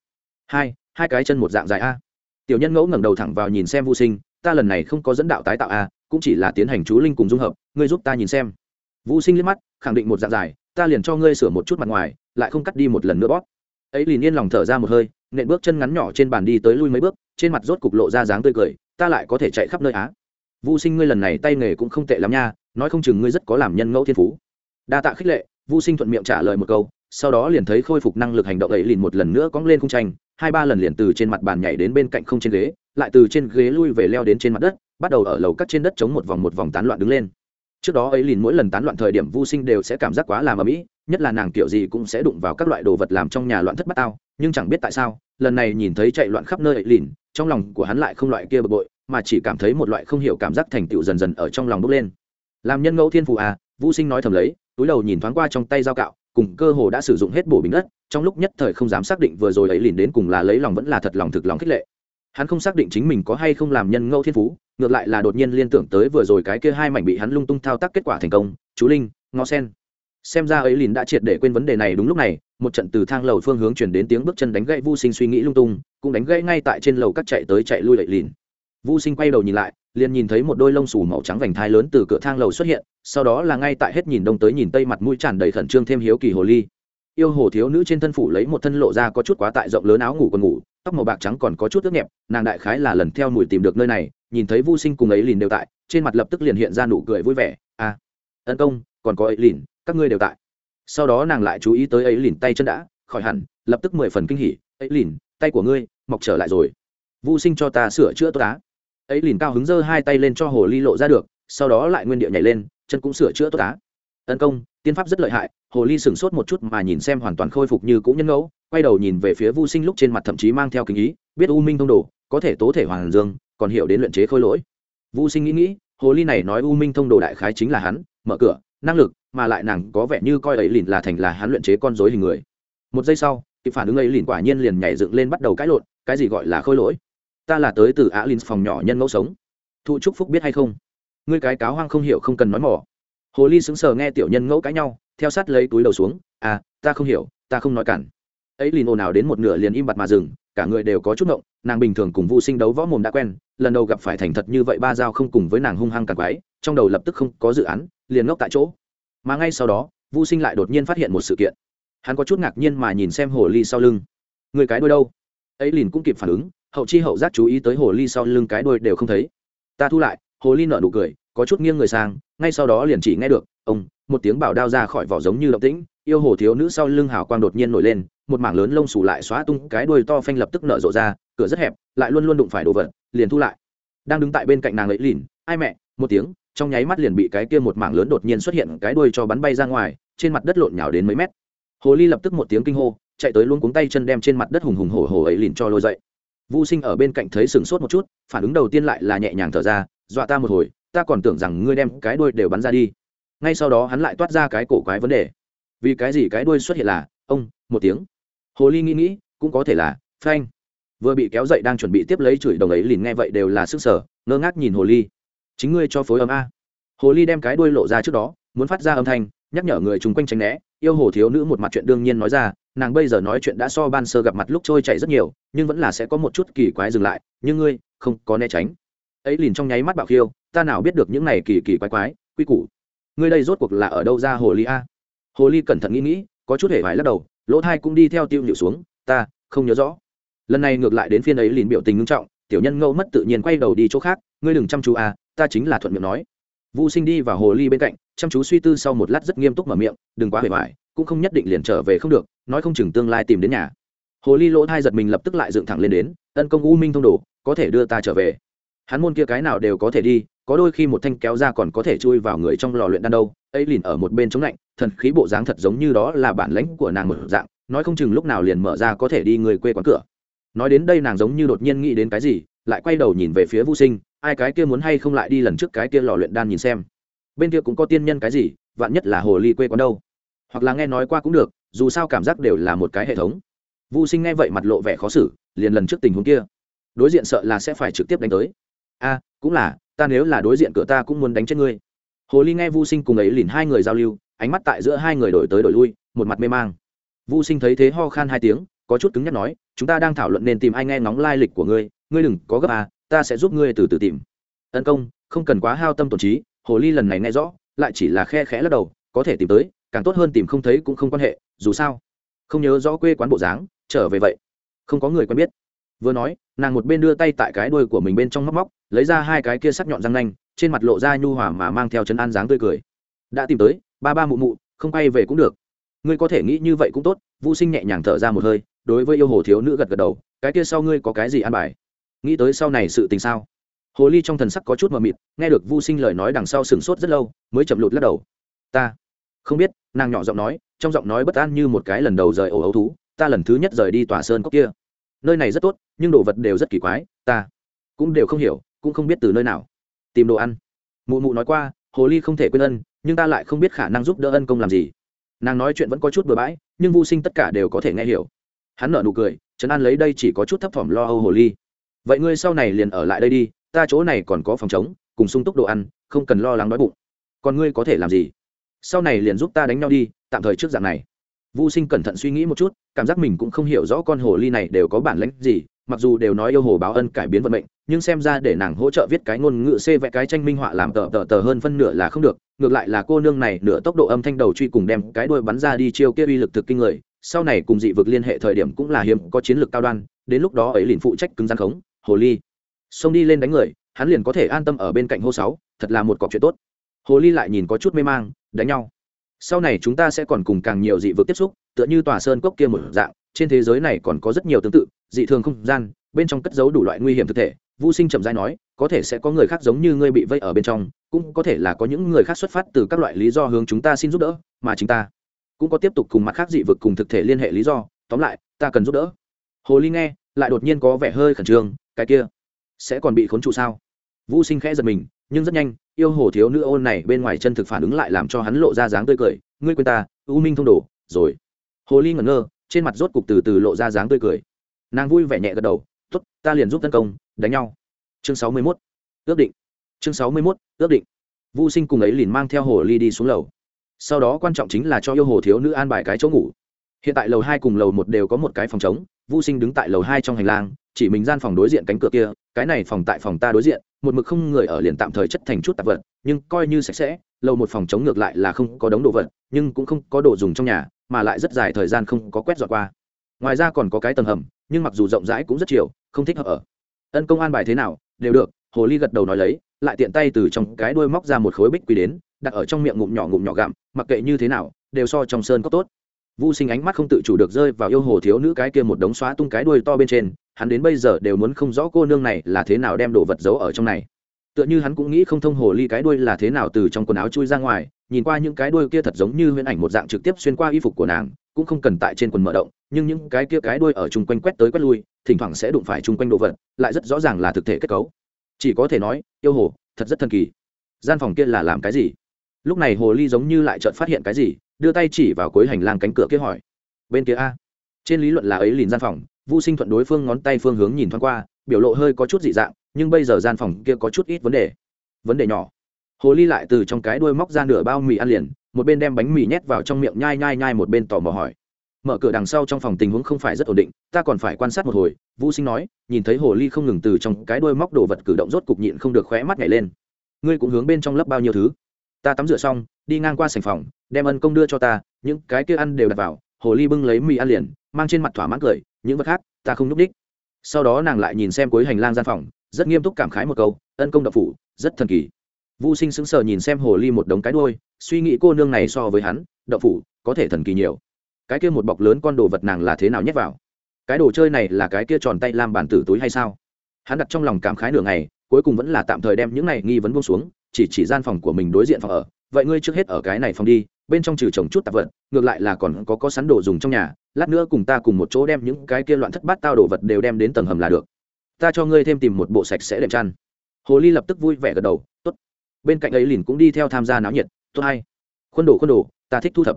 Hai hai cái chân một dạng dài a. Tiểu nhân ngẫu ngẩng đầu thẳng vào nhìn xem vu sinh, ta lần này không có dẫn đạo tái tạo a, cũng chỉ là tiến hành chú linh cùng dung hợp, ngươi giúp ta nhìn xem. Vũ sinh liếc mắt, khẳng định một dạng dài, ta liền cho ngươi sửa một chút mặt ngoài, lại không cắt đi một lần nữa bóp. Ấy liền yên lòng thở ra một hơi, nện bước chân ngắn nhỏ trên bàn đi tới lui mấy bước, trên mặt rốt cục lộ ra dáng tươi cười, ta lại có thể chạy khắp nơi á vũ sinh ngươi lần này tay nghề cũng không tệ lắm nha nói không chừng ngươi rất có làm nhân ngẫu thiên phú. Đa tạ khích lệ vô sinh thuận miệng trả lời một câu sau đó liền thấy khôi phục năng lực hành động ấy liền một lần nữa cóng lên khung tranh hai ba lần liền từ trên mặt bàn nhảy đến bên cạnh không trên ghế lại từ trên ghế lui về leo đến trên mặt đất bắt đầu ở lầu cắt trên đất chống một vòng một vòng tán loạn đứng lên. Trước đó ấy liền mỗi lần tán loạn thời điểm vô sinh đều sẽ cảm giác quá làm ở mỹ nhất là nàng kiểu gì cũng sẽ đụng vào các loại đồ vật làm trong nhà loạn thất bát tao, nhưng chẳng biết tại sao lần này nhìn thấy chạy loạn khắp nơi ấy liền trong lòng của hắn lại không loại kia bực bội mà chỉ cảm thấy một loại không hiểu cảm giác thành tựu dần dần ở trong lòng bốc lên. Làm nhân ngẫu thiên phụ à vũ sinh nói thầm lấy, túi đầu nhìn thoáng qua trong tay dao cạo, cùng cơ hồ đã sử dụng hết bổ bình đất, trong lúc nhất thời không dám xác định vừa rồi ấy liền đến cùng là lấy lòng vẫn là thật lòng thực lòng khích lệ. Hắn không xác định chính mình có hay không làm nhân ngẫu thiên phú, ngược lại là đột nhiên liên tưởng tới vừa rồi cái kia hai mảnh bị hắn lung tung thao tác kết quả thành công, chú linh ngó sen. Xem ra ấy liền đã triệt để quên vấn đề này đúng lúc này, một trận từ thang lầu phương hướng chuyển đến tiếng bước chân đánh gãy vô sinh suy nghĩ lung tung, cũng đánh gãy ngay tại trên lầu các chạy tới chạy lui đậy lìn Vu sinh quay đầu nhìn lại, liền nhìn thấy một đôi lông xù màu trắng vành thai lớn từ cửa thang lầu xuất hiện, sau đó là ngay tại hết nhìn đông tới nhìn tây mặt mũi tràn đầy khẩn trương thêm hiếu kỳ hồ ly. Yêu hồ thiếu nữ trên thân phủ lấy một thân lộ ra có chút quá tại rộng lớn áo ngủ còn ngủ, tóc màu bạc trắng còn có chút ướt nhẹp, nàng đại khái là lần theo mùi tìm được nơi này, nhìn thấy Vu sinh cùng ấy lìn đều tại, trên mặt lập tức liền hiện ra nụ cười vui vẻ à tấn công, còn có ấy lìn các ngươi đều tại. Sau đó nàng lại chú ý tới ấy lìn tay chân đã, khỏi hẳn, lập tức mười phần kinh hỉ, ấy lìn tay của ngươi, mọc trở lại rồi. Vu sinh cho ta sửa chữa tốt á ấy lìn cao hứng giơ hai tay lên cho hồ ly lộ ra được, sau đó lại nguyên địa nhảy lên, chân cũng sửa chữa tốt á. Tấn công, tiên pháp rất lợi hại, hồ ly sửng sốt một chút mà nhìn xem hoàn toàn khôi phục như cũ nhân ngẫu, quay đầu nhìn về phía vô sinh lúc trên mặt thậm chí mang theo kinh ý, biết u minh thông đồ, có thể tố thể hoàng dương, còn hiểu đến luyện chế khôi lỗi. Vô sinh nghĩ nghĩ, hồ ly này nói u minh thông đồ đại khái chính là hắn, mở cửa, năng lực, mà lại nàng có vẻ như coi ấy lìn là thành là hắn luyện chế con dối hình người. Một giây sau, kịp phản ứng ấy lìn quả nhiên liền nhảy dựng lên bắt đầu cãi lộn, cái gì gọi là khôi lỗi? Ta là tới từ á lìn phòng nhỏ nhân ngẫu sống. Thụ trúc phúc biết hay không? Ngươi cái cáo hoang không hiểu không cần nói mỏ. Hồ ly sững sờ nghe tiểu nhân ngẫu cãi nhau, theo sát lấy túi đầu xuống à ta không hiểu, ta không nói cản. Ấy lìn ồn ào đến một nửa liền im bặt mà dừng, cả người đều có chút ngộng, nàng bình thường cùng Vu sinh đấu võ mồm đã quen, lần đầu gặp phải thành thật như vậy ba dao không cùng với nàng hung hăng càng quái, trong đầu lập tức không có dự án, liền ngốc tại chỗ. Mà ngay sau đó, Vu sinh lại đột nhiên phát hiện một sự kiện. Hắn có chút ngạc nhiên mà nhìn xem hồ ly sau lưng. Người cái đôi đâu? Ấy liền cũng kịp phản ứng hậu chi hậu giác chú ý tới hồ ly sau lưng cái đôi đều không thấy. Ta thu lại, hồ ly nở nụ cười, có chút nghiêng người sang, ngay sau đó liền chỉ nghe được, ông, một tiếng bảo đao ra khỏi vỏ giống như động tĩnh, yêu hồ thiếu nữ sau lưng hào quang đột nhiên nổi lên, một mảng lớn lông xù lại xóa tung cái đuôi to phanh lập tức nở rộ ra, cửa rất hẹp, lại luôn luôn đụng phải đồ vật, liền thu lại. Đang đứng tại bên cạnh nàng ấy lìn ai mẹ! một tiếng, trong nháy mắt liền bị cái kia một mảng lớn đột nhiên xuất hiện cái đuôi cho bắn bay ra ngoài, trên mặt đất lộn nhào đến mấy mét. Hồ ly lập tức một tiếng kinh hô, chạy tới luôn cuống tay chân đem trên mặt đất hùng hùng hổ hổ ấy lìn cho lôi dậy. Vu Sinh ở bên cạnh thấy sửng sốt một chút, phản ứng đầu tiên lại là nhẹ nhàng thở ra, dọa ta một hồi, ta còn tưởng rằng ngươi đem cái đuôi đều bắn ra đi. Ngay sau đó hắn lại toát ra cái cổ quái vấn đề. Vì cái gì cái đuôi xuất hiện là, ông, một tiếng. Hồ Ly nghĩ nghĩ, cũng có thể là, phanh. Vừa bị kéo dậy đang chuẩn bị tiếp lấy chửi đồng ấy liền nghe vậy đều là sức sở, ngơ ngác nhìn Hồ Ly. Chính ngươi cho phối âm a. Hồ Ly đem cái đuôi lộ ra trước đó, muốn phát ra âm thanh, nhắc nhở người chung quanh tránh né, yêu hồ thiếu nữ một mặt chuyện đương nhiên nói ra, nàng bây giờ nói chuyện đã so ban sơ gặp mặt lúc trôi chảy rất nhiều nhưng vẫn là sẽ có một chút kỳ quái dừng lại nhưng ngươi không có né tránh. Ấy liền trong nháy mắt bảo khiêu ta nào biết được những này kỳ kỳ quái quái quy củ. Ngươi đây rốt cuộc là ở đâu ra hồ ly a? Hồ ly cẩn thận nghĩ nghĩ có chút hề vải lắc đầu lỗ thai cũng đi theo tiêu nhịu xuống ta không nhớ rõ. Lần này ngược lại đến phiên ấy liền biểu tình ngưng trọng tiểu nhân ngâu mất tự nhiên quay đầu đi chỗ khác ngươi đừng chăm chú a ta chính là thuận miệng nói. Vu Sinh đi vào hồ ly bên cạnh, chăm chú suy tư sau một lát rất nghiêm túc mở miệng, đừng quá hề vải, cũng không nhất định liền trở về không được nói không chừng tương lai tìm đến nhà. Hồ ly lỗ thai giật mình lập tức lại dựng thẳng lên đến tấn công u minh thông đồ có thể đưa ta trở về. Hắn môn kia cái nào đều có thể đi có đôi khi một thanh kéo ra còn có thể chui vào người trong lò luyện đan đâu ấy lìn ở một bên chống lạnh thần khí bộ dáng thật giống như đó là bản lãnh của nàng một dạng nói không chừng lúc nào liền mở ra có thể đi người quê quán cửa. Nói đến đây nàng giống như đột nhiên nghĩ đến cái gì lại quay đầu nhìn về phía vô sinh ai cái kia muốn hay không lại đi lần trước cái kia lò luyện đan nhìn xem. Bên kia cũng có tiên nhân cái gì, vạn nhất là hồ ly quê quán đâu. Hoặc là nghe nói qua cũng được, dù sao cảm giác đều là một cái hệ thống. Vô sinh nghe vậy mặt lộ vẻ khó xử, liền lần trước tình huống kia. Đối diện sợ là sẽ phải trực tiếp đánh tới. A, cũng là, ta nếu là đối diện cửa ta cũng muốn đánh chết ngươi. Hồ ly nghe vô sinh cùng ấy liền hai người giao lưu, ánh mắt tại giữa hai người đổi tới đổi lui, một mặt mê mang. Vô sinh thấy thế ho khan hai tiếng, có chút cứng nhắc nói, chúng ta đang thảo luận nên tìm ai nghe ngóng lai lịch của ngươi ngươi đừng có gấp à ta sẽ giúp ngươi từ từ tìm. Tấn công, không cần quá hao tâm tổn trí, hồ ly lần này nghe rõ, lại chỉ là khe khẽ lắc đầu, có thể tìm tới, càng tốt hơn tìm không thấy cũng không quan hệ, dù sao. Không nhớ rõ quê quán bộ dáng, trở về vậy. Không có người quen biết. Vừa nói, nàng một bên đưa tay tại cái đuôi của mình bên trong móc móc, lấy ra hai cái kia sắc nhọn răng nanh, trên mặt lộ ra nhu hòa mà mang theo chân an dáng tươi cười. Đã tìm tới, ba ba mụ mụ, không quay về cũng được. Ngươi có thể nghĩ như vậy cũng tốt vũ sinh nhẹ nhàng thở ra một hơi, đối với yêu hồ thiếu nữ gật gật đầu, cái kia sau ngươi có cái gì ăn bài? Nghĩ tới sau này sự tình sao? Hồ ly trong thần sắc có chút mờ mịt, nghe được vu sinh lời nói đằng sau sừng sốt rất lâu, mới chậm lụt lắc đầu. Ta không biết, nàng nhỏ giọng nói, trong giọng nói bất an như một cái lần đầu rời ổ ấu thú, ta lần thứ nhất rời đi tòa sơn cốc kia. Nơi này rất tốt, nhưng đồ vật đều rất kỳ quái, ta cũng đều không hiểu, cũng không biết từ nơi nào. Tìm đồ ăn. Mụ mụ nói qua, hồ ly không thể quên ân, nhưng ta lại không biết khả năng giúp đỡ ân công làm gì. Nàng nói chuyện vẫn có chút bừa bãi, nhưng vô sinh tất cả đều có thể nghe hiểu. Hắn nở nụ cười, trấn an lấy đây chỉ có chút thấp thỏm lo âu hồ ly vậy ngươi sau này liền ở lại đây đi, ta chỗ này còn có phòng chống cùng sung túc đồ ăn, không cần lo lắng đói bụng. Còn ngươi có thể làm gì? Sau này liền giúp ta đánh nhau đi, tạm thời trước dạng này. Vô sinh cẩn thận suy nghĩ một chút, cảm giác mình cũng không hiểu rõ con hồ ly này đều có bản lãnh gì, mặc dù đều nói yêu hồ báo ân cải biến vận mệnh, nhưng xem ra để nàng hỗ trợ viết cái ngôn ngữ c vẽ cái tranh minh họa làm tờ tờ tờ hơn phân nửa là không được, ngược lại là cô nương này nửa tốc độ âm thanh đầu truy cùng đem cái đuôi bắn ra đi chiêu kia uy lực thực kinh người, sau này cùng dị vực liên hệ thời điểm cũng là hiếm, có chiến lược cao đoan, đến lúc đó ấy liền phụ trách cứng gian khống hồ ly. Xông đi lên đánh người hắn liền có thể an tâm ở bên cạnh hô sáu thật là một cọc chuyện tốt. Hồ ly lại nhìn có chút mê mang đánh nhau. Sau này chúng ta sẽ còn cùng càng nhiều dị vực tiếp xúc tựa như tòa sơn cốc kia một dạng trên thế giới này còn có rất nhiều tương tự dị thường không gian bên trong cất giấu đủ loại nguy hiểm thực thể. Vu Sinh chậm rãi nói, có thể sẽ có người khác giống như ngươi bị vây ở bên trong, cũng có thể là có những người khác xuất phát từ các loại lý do hướng chúng ta xin giúp đỡ, mà chính ta cũng có tiếp tục cùng mặt khác dị vực cùng thực thể liên hệ lý do, tóm lại, ta cần giúp đỡ. Hồ Ly nghe, lại đột nhiên có vẻ hơi khẩn trương, cái kia sẽ còn bị khốn trụ sao? Vu Sinh khẽ giật mình, nhưng rất nhanh, yêu hồ thiếu nữ ôn này bên ngoài chân thực phản ứng lại làm cho hắn lộ ra dáng tươi cười, ngươi quên ta, U Minh thông đổ, rồi. Hồ Ly ngẩn ngơ, trên mặt rốt cục từ từ lộ ra dáng tươi cười. Nàng vui vẻ nhẹ gật đầu, "Tốt, ta liền giúp tấn công, đánh nhau." chương sáu mươi mốt ước định chương sáu mươi mốt ước định Vu Sinh cùng ấy liền mang theo hồ ly đi xuống lầu. Sau đó quan trọng chính là cho yêu hồ thiếu nữ an bài cái chỗ ngủ. Hiện tại lầu hai cùng lầu một đều có một cái phòng trống, Vu Sinh đứng tại lầu hai trong hành lang, chỉ mình gian phòng đối diện cánh cửa kia, cái này phòng tại phòng ta đối diện, một mực không người ở liền tạm thời chất thành chút tạp vật, nhưng coi như sạch sẽ, lầu một phòng chống ngược lại là không có đống đồ vật, nhưng cũng không có đồ dùng trong nhà, mà lại rất dài thời gian không có quét dọn qua. Ngoài ra còn có cái tầng hầm, nhưng mặc dù rộng rãi cũng rất chiều, không thích hợp ở. Ân công an bài thế nào, đều được hồ ly gật đầu nói lấy lại tiện tay từ trong cái đuôi móc ra một khối bích quy đến đặt ở trong miệng ngụm nhỏ ngụm nhỏ gặm mặc kệ như thế nào đều so trong sơn có tốt Vu Sinh ánh mắt không tự chủ được rơi vào yêu hồ thiếu nữ cái kia một đống xóa tung cái đuôi to bên trên, hắn đến bây giờ đều muốn không rõ cô nương này là thế nào đem đồ vật giấu ở trong này. Tựa như hắn cũng nghĩ không thông hồ ly cái đuôi là thế nào từ trong quần áo chui ra ngoài, nhìn qua những cái đuôi kia thật giống như huyễn ảnh một dạng trực tiếp xuyên qua y phục của nàng, cũng không cần tại trên quần mở động, nhưng những cái kia cái đuôi ở chung quanh quét tới quét lui, thỉnh thoảng sẽ đụng phải chung quanh đồ vật, lại rất rõ ràng là thực thể kết cấu. Chỉ có thể nói yêu hồ thật rất thần kỳ. Gian phòng kia là làm cái gì? Lúc này hồ ly giống như lại chợt phát hiện cái gì đưa tay chỉ vào cuối hành lang cánh cửa kia hỏi, bên kia a? Trên lý luận là ấy liền gian phòng vô sinh thuận đối phương ngón tay phương hướng nhìn thoáng qua, biểu lộ hơi có chút dị dạng, nhưng bây giờ gian phòng kia có chút ít vấn đề. Vấn đề nhỏ. Hồ ly lại từ trong cái đuôi móc ra nửa bao mì ăn liền, một bên đem bánh mì nhét vào trong miệng nhai nhai nhai một bên tò mò hỏi, mở cửa đằng sau trong phòng tình huống không phải rất ổn định, ta còn phải quan sát một hồi. Vũ sinh nói, nhìn thấy hồ ly không ngừng từ trong cái đuôi móc đồ vật cử động rốt cục nhịn không được khóe mắt nhảy lên. Ngươi cũng hướng bên trong lấp bao nhiêu thứ? Ta tắm rửa xong đi ngang qua sành phòng đem ân công đưa cho ta những cái kia ăn đều đặt vào hồ ly bưng lấy mì ăn liền mang trên mặt thỏa mãn cười những vật khác ta không núp đích sau đó nàng lại nhìn xem cuối hành lang gian phòng rất nghiêm túc cảm khái một câu ân công đậu phủ rất thần kỳ. Vô sinh sững sờ nhìn xem hồ ly một đống cái đôi, suy nghĩ cô nương này so với hắn đậu phủ có thể thần kỳ nhiều. Cái kia một bọc lớn con đồ vật nàng là thế nào nhét vào? Cái đồ chơi này là cái kia tròn tay làm bản tử túi hay sao? Hắn đặt trong lòng cảm khái nửa ngày cuối cùng vẫn là tạm thời đem những này nghi vấn buông xuống chỉ chỉ gian phòng của mình đối diện phòng ở vậy ngươi trước hết ở cái này phòng đi, bên trong trừ trồng chút tạp vật, ngược lại là còn có có sắn đồ dùng trong nhà, lát nữa cùng ta cùng một chỗ đem những cái kia loạn thất bát tao đồ vật đều đem đến tầng hầm là được. Ta cho ngươi thêm tìm một bộ sạch sẽ đệm chăn. Hồ ly lập tức vui vẻ gật đầu, tốt. Bên cạnh ấy lìn cũng đi theo tham gia náo nhiệt, tốt hay. Khuôn đồ khuôn đồ, ta thích thu thập.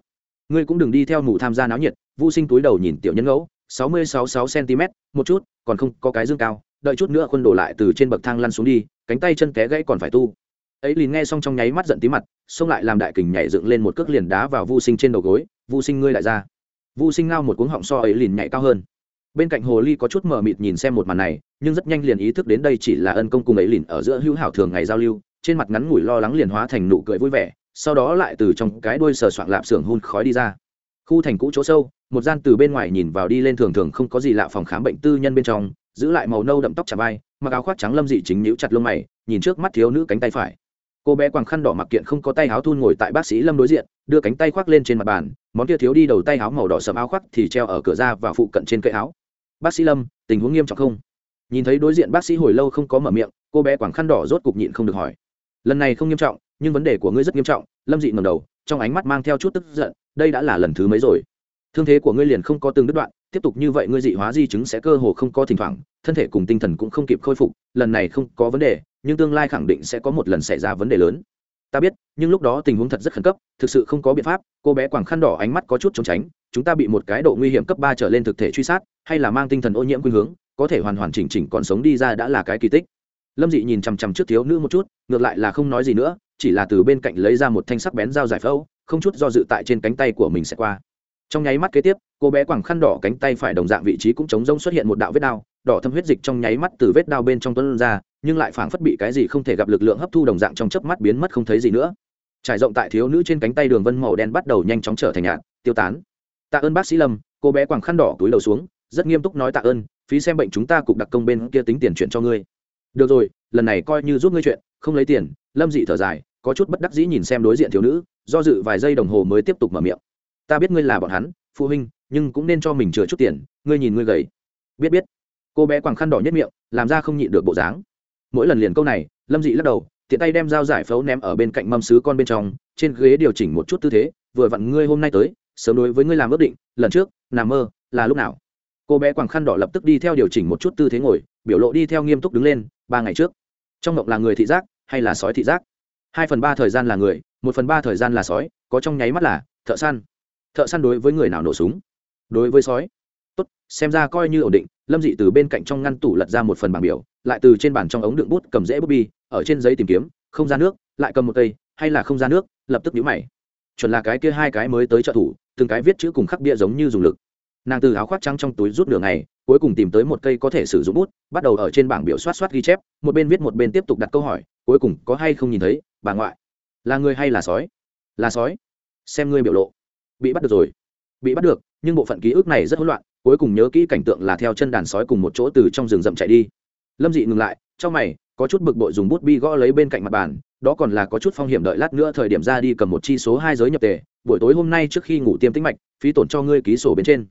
Ngươi cũng đừng đi theo mù tham gia náo nhiệt. Vô sinh túi đầu nhìn tiểu nhân ngẫu, sáu mươi sáu sáu cm một chút, còn không có cái dương cao, đợi chút nữa khuôn đồ lại từ trên bậc thang lăn xuống đi, cánh tay chân té gãy còn phải tu ấy liền nghe xong trong nháy mắt giận tí mặt, xông lại làm đại kình nhảy dựng lên một cước liền đá vào vô sinh trên đầu gối. Vô sinh ngươi lại ra. Vô sinh ngao một cuống họng so ấy liền nhảy cao hơn. Bên cạnh hồ ly có chút mờ mịt nhìn xem một màn này, nhưng rất nhanh liền ý thức đến đây chỉ là ân công cùng ấy liền ở giữa hữu hảo thường ngày giao lưu, trên mặt ngắn ngủi lo lắng liền hóa thành nụ cười vui vẻ, sau đó lại từ trong cái đuôi sờ soạng lạp xưởng hun khói đi ra. Khu thành cũ chỗ sâu, một gian từ bên ngoài nhìn vào đi lên thường thường không có gì lạ phòng khám bệnh tư nhân bên trong, giữ lại màu nâu đậm tóc chà vai, mặc áo khoác trắng lâm dị chính nhíu chặt lông mày, nhìn trước mắt thiếu nữ cánh tay phải cô bé quàng khăn đỏ mặc kiện không có tay áo thun ngồi tại bác sĩ lâm đối diện, đưa cánh tay khoác lên trên mặt bàn, món kia thiếu đi đầu tay áo màu đỏ sầm áo khoác thì treo ở cửa ra và phụ cận trên cây áo. Bác sĩ lâm, tình huống nghiêm trọng không? Nhìn thấy đối diện bác sĩ hồi lâu không có mở miệng, cô bé quàng khăn đỏ rốt cục nhịn không được hỏi. Lần này không nghiêm trọng, nhưng vấn đề của ngươi rất nghiêm trọng, lâm dị ngầm đầu, trong ánh mắt mang theo chút tức giận, đây đã là lần thứ mấy rồi? Thương thế của ngươi liền không có từng đứt đoạn tiếp tục như vậy ngươi dị hóa di chứng sẽ cơ hồ không có thỉnh thoảng, thân thể cùng tinh thần cũng không kịp khôi phục, lần này không có vấn đề, nhưng tương lai khẳng định sẽ có một lần xảy ra vấn đề lớn. Ta biết, nhưng lúc đó tình huống thật rất khẩn cấp, thực sự không có biện pháp, cô bé quàng khăn đỏ ánh mắt có chút trốn tránh, chúng ta bị một cái độ nguy hiểm cấp ba trở lên thực thể truy sát, hay là mang tinh thần ô nhiễm khuynh hướng, có thể hoàn hoàn chỉnh chỉnh còn sống đi ra đã là cái kỳ tích. Lâm dị nhìn chằm chằm trước thiếu nữ một chút, ngược lại là không nói gì nữa, chỉ là từ bên cạnh lấy ra một thanh sắc bén dao giải phẫu, không chút do dự tại trên cánh tay của mình sẽ qua trong nháy mắt kế tiếp, cô bé quẳng khăn đỏ cánh tay phải đồng dạng vị trí cũng chống rông xuất hiện một đạo vết đao đỏ thâm huyết dịch trong nháy mắt từ vết đao bên trong tuấn ra, nhưng lại phảng phất bị cái gì không thể gặp lực lượng hấp thu đồng dạng trong chớp mắt biến mất không thấy gì nữa. Trải rộng tại thiếu nữ trên cánh tay đường vân màu đen bắt đầu nhanh chóng trở thành nhạt, tiêu tán. Tạ ơn bác sĩ lâm, cô bé quẳng khăn đỏ túi đầu xuống, rất nghiêm túc nói tạ ơn, phí xem bệnh chúng ta cục đặc công bên kia tính tiền chuyện cho ngươi. Được rồi, lần này coi như giúp ngươi chuyện, không lấy tiền, lâm dị thở dài, có chút bất đắc dĩ nhìn xem đối diện thiếu nữ, do dự vài giây đồng hồ mới tiếp tục mở miệng ta biết ngươi là bọn hắn, phụ huynh, nhưng cũng nên cho mình chừa chút tiền, ngươi nhìn ngươi gầy. Biết biết. Cô bé quàng khăn đỏ nhất miệng, làm ra không nhịn được bộ dáng. Mỗi lần liền câu này, lâm dị lắc đầu, tiện tay đem dao giải phẫu ném ở bên cạnh mâm sứ con bên trong, trên ghế điều chỉnh một chút tư thế, vừa vặn ngươi hôm nay tới, sớm đối với ngươi làm ước định, lần trước, nằm mơ, là lúc nào? Cô bé quàng khăn đỏ lập tức đi theo điều chỉnh một chút tư thế ngồi, biểu lộ đi theo nghiêm túc đứng lên, ba ngày trước. Trong mộng là người thị giác, hay là sói thị giác? Hai phần ba thời gian là người, một phần ba thời gian là sói, có trong nháy mắt là thợ săn thợ săn đối với người nào nổ súng? Đối với sói? Tốt, xem ra coi như ổn định, lâm dị từ bên cạnh trong ngăn tủ lật ra một phần bảng biểu, lại từ trên bàn trong ống đựng bút cầm rễ bút bi, ở trên giấy tìm kiếm, không ra nước, lại cầm một cây, hay là không ra nước, lập tức nhíu mày. Chuẩn là cái kia hai cái mới tới trợ thủ, từng cái viết chữ cùng khắc bia giống như dùng lực. Nàng từ áo khoác trắng trong túi rút nửa ngày, cuối cùng tìm tới một cây có thể sử dụng bút, bắt đầu ở trên bảng biểu soát soát ghi chép, một bên viết một bên tiếp tục đặt câu hỏi, cuối cùng có hay không nhìn thấy, bà ngoại. Là người hay là sói? Là sói. Xem ngươi biểu lộ bị bắt được rồi. Bị bắt được, nhưng bộ phận ký ức này rất hỗn loạn, cuối cùng nhớ kỹ cảnh tượng là theo chân đàn sói cùng một chỗ từ trong rừng rậm chạy đi. Lâm dị ngừng lại, trong mày, có chút bực bội dùng bút bi gõ lấy bên cạnh mặt bàn, đó còn là có chút phong hiểm đợi lát nữa thời điểm ra đi cầm một chi số hai giới nhập tề, buổi tối hôm nay trước khi ngủ tiêm tĩnh mạch, phí tổn cho ngươi ký sổ bên trên.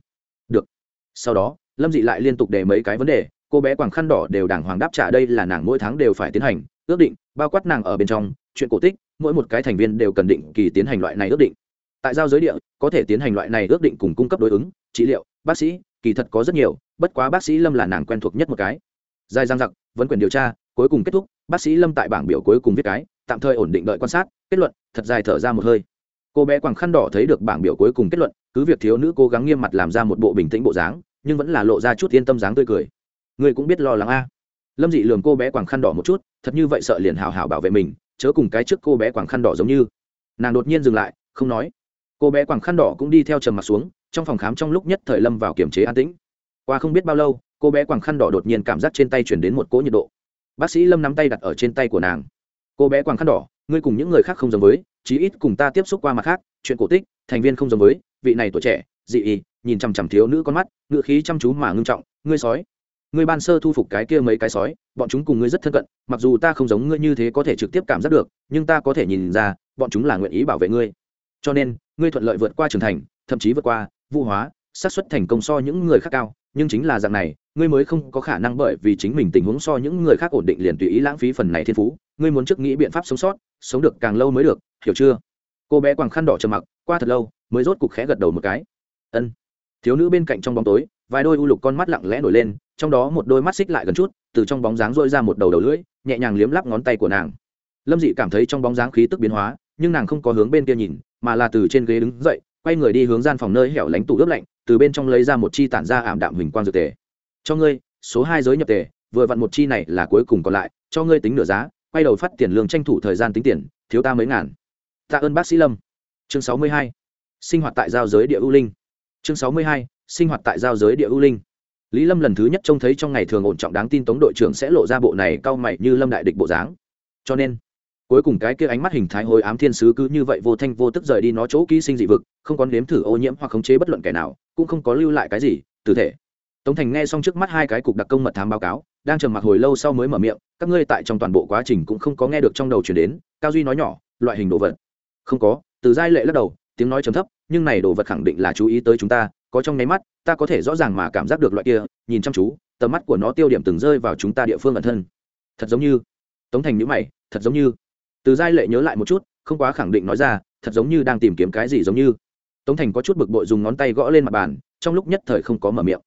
Được. Sau đó, lâm dị lại liên tục để mấy cái vấn đề, cô bé quàng khăn đỏ đều đàng hoàng đáp trả đây là nàng mỗi tháng đều phải tiến hành, ước định, bao quát nàng ở bên trong, chuyện cổ tích, mỗi một cái thành viên đều cần định kỳ tiến hành loại này ước định tại giao giới địa, có thể tiến hành loại này ước định cùng cung cấp đối ứng. Trị liệu, bác sĩ, kỳ thật có rất nhiều, bất quá bác sĩ lâm là nàng quen thuộc nhất một cái. Dài giang giặc vấn quyền điều tra, cuối cùng kết thúc, bác sĩ lâm tại bảng biểu cuối cùng viết cái, tạm thời ổn định đợi quan sát, kết luận, thật dài thở ra một hơi. Cô bé quàng khăn đỏ thấy được bảng biểu cuối cùng kết luận, cứ việc thiếu nữ cố gắng nghiêm mặt làm ra một bộ bình tĩnh bộ dáng, nhưng vẫn là lộ ra chút yên tâm dáng tươi cười. Người cũng biết lo lắng a. Lâm dị lường cô bé quàng khăn đỏ một chút, thật như vậy sợ liền hào hào bảo vệ mình, chớ cùng cái trước cô bé quàng khăn đỏ giống như. Nàng đột nhiên dừng lại, không nói cô bé quàng khăn đỏ cũng đi theo trầm mặt xuống, trong phòng khám trong lúc nhất thời lâm vào kiềm chế an tĩnh. Qua không biết bao lâu, cô bé quàng khăn đỏ đột nhiên cảm giác trên tay chuyển đến một cỗ nhiệt độ. Bác sĩ lâm nắm tay đặt ở trên tay của nàng. Cô bé quàng khăn đỏ, ngươi cùng những người khác không giống với, chí ít cùng ta tiếp xúc qua mặt khác, chuyện cổ tích, thành viên không giống với, vị này tuổi trẻ, dị y, nhìn chằm chằm thiếu nữ con mắt, ngựa khí chăm chú mà ngưng trọng, ngươi sói, ngươi ban sơ thu phục cái kia mấy cái sói, bọn chúng cùng ngươi rất thân cận, mặc dù ta không giống ngươi như thế có thể trực tiếp cảm giác được, nhưng ta có thể nhìn ra, bọn chúng là nguyện ý bảo vệ ngươi. Cho nên ngươi thuận lợi vượt qua trưởng thành, thậm chí vượt qua vũ hóa, xác suất thành công so những người khác cao, nhưng chính là dạng này, ngươi mới không có khả năng bởi vì chính mình tình huống so những người khác ổn định liền tùy ý lãng phí phần này thiên phú, ngươi muốn trước nghĩ biện pháp sống sót, sống được càng lâu mới được, hiểu chưa? Cô bé quàng khăn đỏ trầm mặc, qua thật lâu, mới rốt cục khẽ gật đầu một cái. Ân. Thiếu nữ bên cạnh trong bóng tối, vài đôi u lục con mắt lặng lẽ nổi lên, trong đó một đôi mắt xích lại gần chút, từ trong bóng dáng rôi ra một đầu đầu lưỡi, nhẹ nhàng liếm lắp ngón tay của nàng. Lâm dị cảm thấy trong bóng dáng khí tức biến hóa, nhưng nàng không có hướng bên kia nhìn mà là từ trên ghế đứng dậy, quay người đi hướng gian phòng nơi hẻo lánh tủ ướp lạnh, từ bên trong lấy ra một chi tản ra ảm đạm huỳnh quang dược tề. Cho ngươi, số hai giới nhập tề, vừa vặn một chi này là cuối cùng còn lại, cho ngươi tính nửa giá, quay đầu phát tiền lương tranh thủ thời gian tính tiền, thiếu ta mấy ngàn. Tạ ơn bác sĩ lâm. Chương sáu mươi hai, sinh hoạt tại giao giới địa ưu linh. Chương sáu mươi hai, sinh hoạt tại giao giới địa ưu linh. Lý lâm lần thứ nhất trông thấy trong ngày thường ổn trọng đáng tin tống đội trưởng sẽ lộ ra bộ này cau mày như lâm đại địch bộ dáng. Cho nên cuối cùng cái kia ánh mắt hình thái hồi ám thiên sứ cứ như vậy vô thanh vô tức rời đi nó chỗ ký sinh dị vực, không có nếm thử ô nhiễm hoặc khống chế bất luận kẻ nào, cũng không có lưu lại cái gì, tử thể. Tống thành nghe xong trước mắt hai cái cục đặc công mật thám báo cáo, đang trầm mặc hồi lâu sau mới mở miệng, các ngươi tại trong toàn bộ quá trình cũng không có nghe được trong đầu chuyển đến, cao duy nói nhỏ, loại hình đồ vật. Không có, từ giai lệ lắc đầu, tiếng nói chấm thấp, nhưng này đồ vật khẳng định là chú ý tới chúng ta, có trong nháy mắt, ta có thể rõ ràng mà cảm giác được loại kia, nhìn chăm chú, tầm mắt của nó tiêu điểm từng rơi vào chúng ta địa phương ẩn thân. Thật giống như, tống thành nhữ mày, thật giống như từ giai lệ nhớ lại một chút, không quá khẳng định nói ra, thật giống như đang tìm kiếm cái gì giống như. Tống thành có chút bực bội dùng ngón tay gõ lên mặt bàn, trong lúc nhất thời không có mở miệng.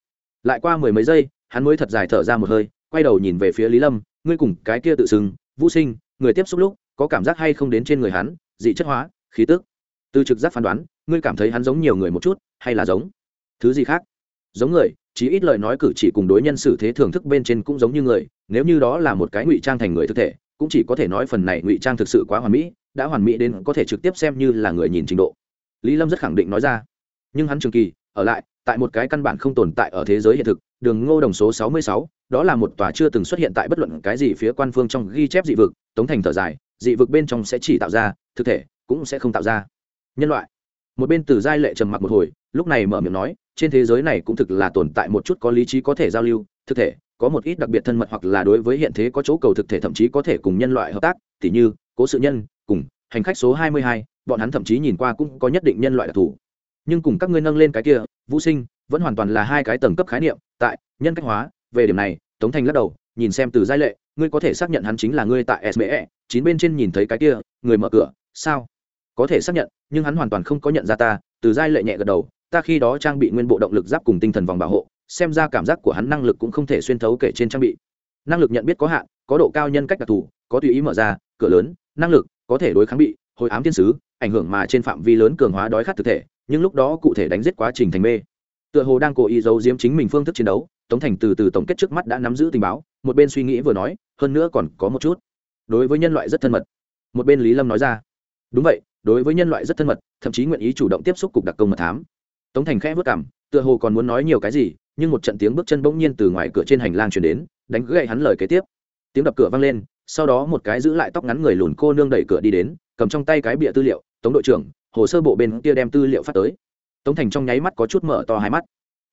Lại qua mười mấy giây, hắn mới thật dài thở ra một hơi, quay đầu nhìn về phía lý lâm, ngươi cùng cái kia tự xưng, vũ sinh, người tiếp xúc lúc, có cảm giác hay không đến trên người hắn, dị chất hóa, khí tức? Từ trực giác phán đoán, ngươi cảm thấy hắn giống nhiều người một chút, hay là giống thứ gì khác? Giống người, chí ít lời nói cử chỉ cùng đối nhân xử thế thưởng thức bên trên cũng giống như người, nếu như đó là một cái ngụy trang thành người thực thể cũng chỉ có thể nói phần này ngụy trang thực sự quá hoàn mỹ, đã hoàn mỹ đến có thể trực tiếp xem như là người nhìn trình độ. Lý lâm rất khẳng định nói ra. Nhưng hắn trường kỳ, ở lại, tại một cái căn bản không tồn tại ở thế giới hiện thực, đường ngô đồng số sáu mươi sáu, đó là một tòa chưa từng xuất hiện tại bất luận cái gì phía quan phương trong ghi chép dị vực, tống thành thở dài, dị vực bên trong sẽ chỉ tạo ra, thực thể, cũng sẽ không tạo ra. Nhân loại. Một bên từ giai lệ trầm mặc một hồi, lúc này mở miệng nói, trên thế giới này cũng thực là tồn tại một chút có lý trí có thể giao lưu, thực thể có một ít đặc biệt thân mật hoặc là đối với hiện thế có chỗ cầu thực thể thậm chí có thể cùng nhân loại hợp tác, tỉ như, cố sự nhân, cùng, hành khách số hai mươi hai, bọn hắn thậm chí nhìn qua cũng có nhất định nhân loại đặc thù. Nhưng cùng các ngươi nâng lên cái kia, vũ sinh, vẫn hoàn toàn là hai cái tầng cấp khái niệm, tại, nhân cách hóa, về điểm này, tống thành lắc đầu, nhìn xem từ giai lệ, ngươi có thể xác nhận hắn chính là ngươi tại sbe chín bên trên nhìn thấy cái kia, người mở cửa, sao? Có thể xác nhận, nhưng hắn hoàn toàn không có nhận ra ta, từ giai lệ nhẹ gật đầu, ta khi đó trang bị nguyên bộ động lực giáp cùng tinh thần vòng bảo hộ xem ra cảm giác của hắn năng lực cũng không thể xuyên thấu kể trên trang bị. Năng lực nhận biết có hạn, có độ cao nhân cách đặc thù, có tùy ý mở ra, cửa lớn, năng lực, có thể đối kháng bị, hồi ám thiên sứ, ảnh hưởng mà trên phạm vi lớn cường hóa đói khát thực thể, nhưng lúc đó cụ thể đánh giết quá trình thành mê. Tựa hồ đang cố ý giấu giếm chính mình phương thức chiến đấu, tống thành từ từ tổng kết trước mắt đã nắm giữ tình báo, một bên suy nghĩ vừa nói, hơn nữa còn có một chút. Đối với nhân loại rất thân mật. Một bên lý lâm nói ra. Đúng vậy, đối với nhân loại rất thân mật, thậm chí nguyện ý chủ động tiếp xúc cục đặc công mật thám. Tống thành khẽ vất cảm tựa hồ còn muốn nói nhiều cái gì nhưng một trận tiếng bước chân bỗng nhiên từ ngoài cửa trên hành lang chuyển đến, đánh gậy hắn lời kế tiếp. Tiếng đập cửa vang lên, sau đó một cái giữ lại tóc ngắn người lùn cô nương đẩy cửa đi đến, cầm trong tay cái bịa tư liệu, tống đội trưởng, hồ sơ bộ bên kia đem tư liệu phát tới. Tống thành trong nháy mắt có chút mở to hai mắt.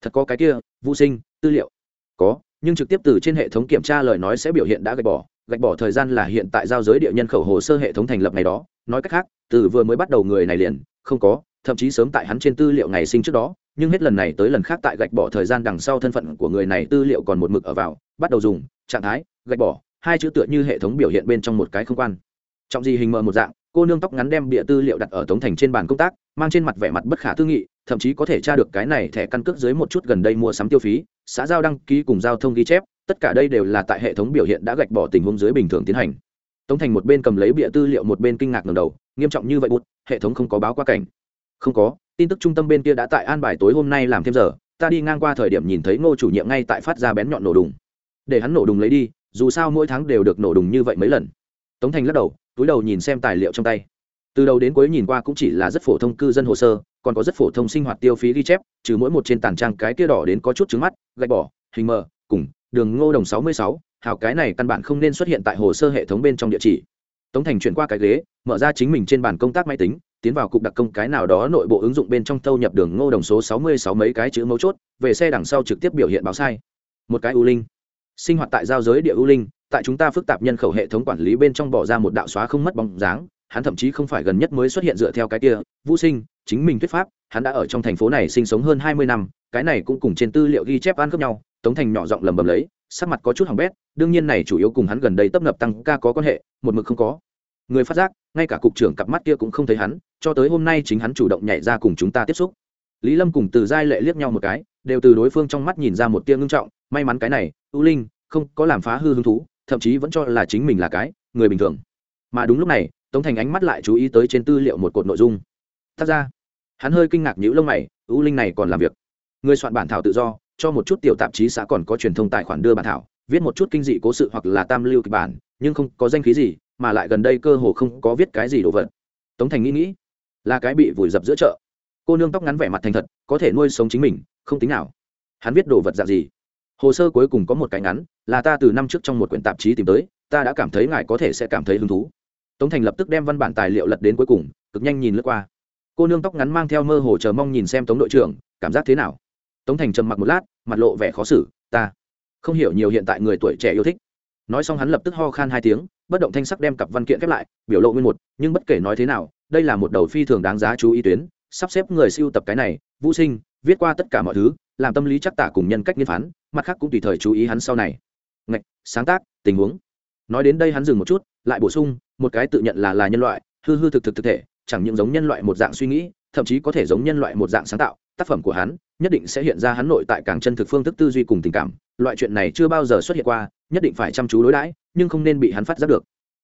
Thật có cái kia vô sinh, tư liệu? Có, nhưng trực tiếp từ trên hệ thống kiểm tra lời nói sẽ biểu hiện đã gạch bỏ gạch bỏ thời gian là hiện tại giao giới địa nhân khẩu hồ sơ hệ thống thành lập ngày đó, nói cách khác, từ vừa mới bắt đầu người này liền, không có, thậm chí sớm tại hắn trên tư liệu ngày sinh trước đó nhưng hết lần này tới lần khác tại gạch bỏ thời gian đằng sau thân phận của người này tư liệu còn một mực ở vào, bắt đầu dùng, trạng thái, gạch bỏ, hai chữ tựa như hệ thống biểu hiện bên trong một cái không quan. Trọng gì hình mờ một dạng, cô nương tóc ngắn đem bịa tư liệu đặt ở tống thành trên bàn công tác, mang trên mặt vẻ mặt bất khả tư nghị, thậm chí có thể tra được cái này thẻ căn cước dưới một chút gần đây mua sắm tiêu phí, xã giao đăng ký cùng giao thông ghi chép, tất cả đây đều là tại hệ thống biểu hiện đã gạch bỏ tình huống dưới bình thường tiến hành. Tống thành một bên cầm lấy bịa tư liệu một bên kinh ngạc ngầm đầu, nghiêm trọng như vậy bút hệ thống không có báo qua cảnh. Không có tin tức trung tâm bên kia đã tại an bài tối hôm nay làm thêm giờ, ta đi ngang qua thời điểm nhìn thấy ngô chủ nhiệm ngay tại phát ra bén nhọn nổ đùng. Để hắn nổ đùng lấy đi, dù sao mỗi tháng đều được nổ đùng như vậy mấy lần. Tống thành lắc đầu, túi đầu nhìn xem tài liệu trong tay. Từ đầu đến cuối nhìn qua cũng chỉ là rất phổ thông cư dân hồ sơ, còn có rất phổ thông sinh hoạt tiêu phí ghi chép, trừ mỗi một trên tàn trang cái kia đỏ đến có chút trứng mắt, gạch bỏ, hình mờ, cùng, đường ngô đồng sáu mươi sáu hào cái này căn bản không nên xuất hiện tại hồ sơ hệ thống bên trong địa chỉ. Tống thành chuyển qua cái ghế, mở ra chính mình trên bàn công tác máy tính tiến vào cục đặc công cái nào đó nội bộ ứng dụng bên trong thâu nhập đường ngô đồng số sáu mươi sáu mấy cái chữ mấu chốt, về xe đằng sau trực tiếp biểu hiện báo sai. Một cái u linh. Sinh hoạt tại giao giới địa u linh, tại chúng ta phức tạp nhân khẩu hệ thống quản lý bên trong bỏ ra một đạo xóa không mất bóng dáng, hắn thậm chí không phải gần nhất mới xuất hiện dựa theo cái kia, vũ sinh, chính mình thuyết pháp, hắn đã ở trong thành phố này sinh sống hơn hai mươi năm, cái này cũng cùng trên tư liệu ghi chép ăn khớp nhau, tống thành nhỏ giọng lầm bầm lấy, sắc mặt có chút hỏng bét, đương nhiên này chủ yếu cùng hắn gần đây tấp nập tăng ca có quan hệ, một mực không có người phát giác, ngay cả cục trưởng cặp mắt kia cũng không thấy hắn, cho tới hôm nay chính hắn chủ động nhảy ra cùng chúng ta tiếp xúc. Lý lâm cùng từ giai lệ liếc nhau một cái, đều từ đối phương trong mắt nhìn ra một tia ngưng trọng, may mắn cái này ưu linh, không có làm phá hư hứng thú, thậm chí vẫn cho là chính mình là cái, người bình thường. Mà đúng lúc này, tống thành ánh mắt lại chú ý tới trên tư liệu một cột nội dung. Tác ra, hắn hơi kinh ngạc nhữ lông mày ưu linh này còn làm việc? Người soạn bản thảo tự do, cho một chút tiểu tạp chí xã còn có truyền thông tài khoản đưa bản thảo, viết một chút kinh dị cố sự hoặc là tam lưu kịch bản, nhưng không có danh khí gì mà lại gần đây cơ hồ không có viết cái gì đồ vật. Tống thành nghĩ nghĩ, là cái bị vùi dập giữa chợ. Cô nương tóc ngắn vẻ mặt thành thật, có thể nuôi sống chính mình, không tính nào. Hắn viết đồ vật dạng gì? Hồ sơ cuối cùng có một cái ngắn, là ta từ năm trước trong một quyển tạp chí tìm tới, ta đã cảm thấy ngài có thể sẽ cảm thấy hứng thú. Tống thành lập tức đem văn bản tài liệu lật đến cuối cùng, cực nhanh nhìn lướt qua. Cô nương tóc ngắn mang theo mơ hồ chờ mong nhìn xem tống đội trưởng, cảm giác thế nào? Tống thành trầm mặc một lát, mặt lộ vẻ khó xử, ta không hiểu nhiều hiện tại người tuổi trẻ yêu thích. Nói xong hắn lập tức ho khan hai tiếng bất động thanh sắc đem cặp văn kiện khép lại, biểu lộ nguyên một, nhưng bất kể nói thế nào, đây là một đầu phi thường đáng giá chú ý tuyến, sắp xếp người siêu tập cái này, vũ sinh, viết qua tất cả mọi thứ, làm tâm lý chắc tả cùng nhân cách nghiên phán, mặt khác cũng tùy thời chú ý hắn sau này. Ngạch, sáng tác, tình huống. Nói đến đây hắn dừng một chút, lại bổ sung, một cái tự nhận là là nhân loại, hư hư thực thực thực thể, chẳng những giống nhân loại một dạng suy nghĩ, thậm chí có thể giống nhân loại một dạng sáng tạo, tác phẩm của hắn nhất định sẽ hiện ra hắn nội tại càng chân thực phương thức tư duy cùng tình cảm, loại chuyện này chưa bao giờ xuất hiện qua, nhất định phải chăm chú đối đãi nhưng không nên bị hắn phát giác được.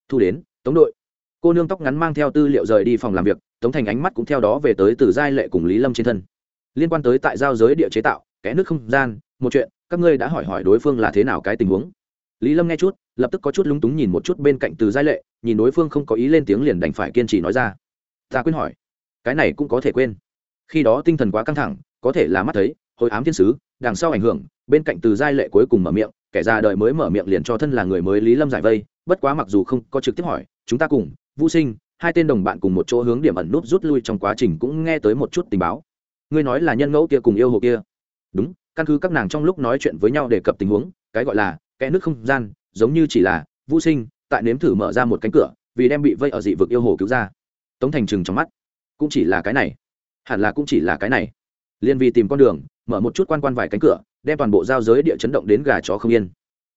Thu đến, tống đội. Cô nương tóc ngắn mang theo tư liệu rời đi phòng làm việc, tống thành ánh mắt cũng theo đó về tới từ giai lệ cùng lý lâm trên thân. Liên quan tới tại giao giới địa chế tạo, kẽ nước không gian, một chuyện, các ngươi đã hỏi hỏi đối phương là thế nào cái tình huống. Lý lâm nghe chút, lập tức có chút lúng túng nhìn một chút bên cạnh từ giai lệ, nhìn đối phương không có ý lên tiếng liền đành phải kiên trì nói ra. Ta quên hỏi, cái này cũng có thể quên. Khi đó tinh thần quá căng thẳng, có thể là mắt thấy, hồi ám thiên sứ, đằng sau ảnh hưởng, bên cạnh từ giai lệ cuối cùng mở miệng kẻ già đời mới mở miệng liền cho thân là người mới lý lâm giải vây, bất quá mặc dù không có trực tiếp hỏi, chúng ta cùng vũ sinh, hai tên đồng bạn cùng một chỗ hướng điểm ẩn nút rút lui trong quá trình cũng nghe tới một chút tình báo. Ngươi nói là nhân ngẫu kia cùng yêu hồ kia. Đúng, căn cứ các nàng trong lúc nói chuyện với nhau đề cập tình huống, cái gọi là kẽ nước không gian, giống như chỉ là vũ sinh, tại nếm thử mở ra một cánh cửa, vì đem bị vây ở dị vực yêu hồ cứu ra. Tống thành trừng trong mắt. Cũng chỉ là cái này. Hẳn là cũng chỉ là cái này. Liên vì tìm con đường, mở một chút quan quan vài cánh cửa đem toàn bộ giao giới địa chấn động đến gà chó không yên.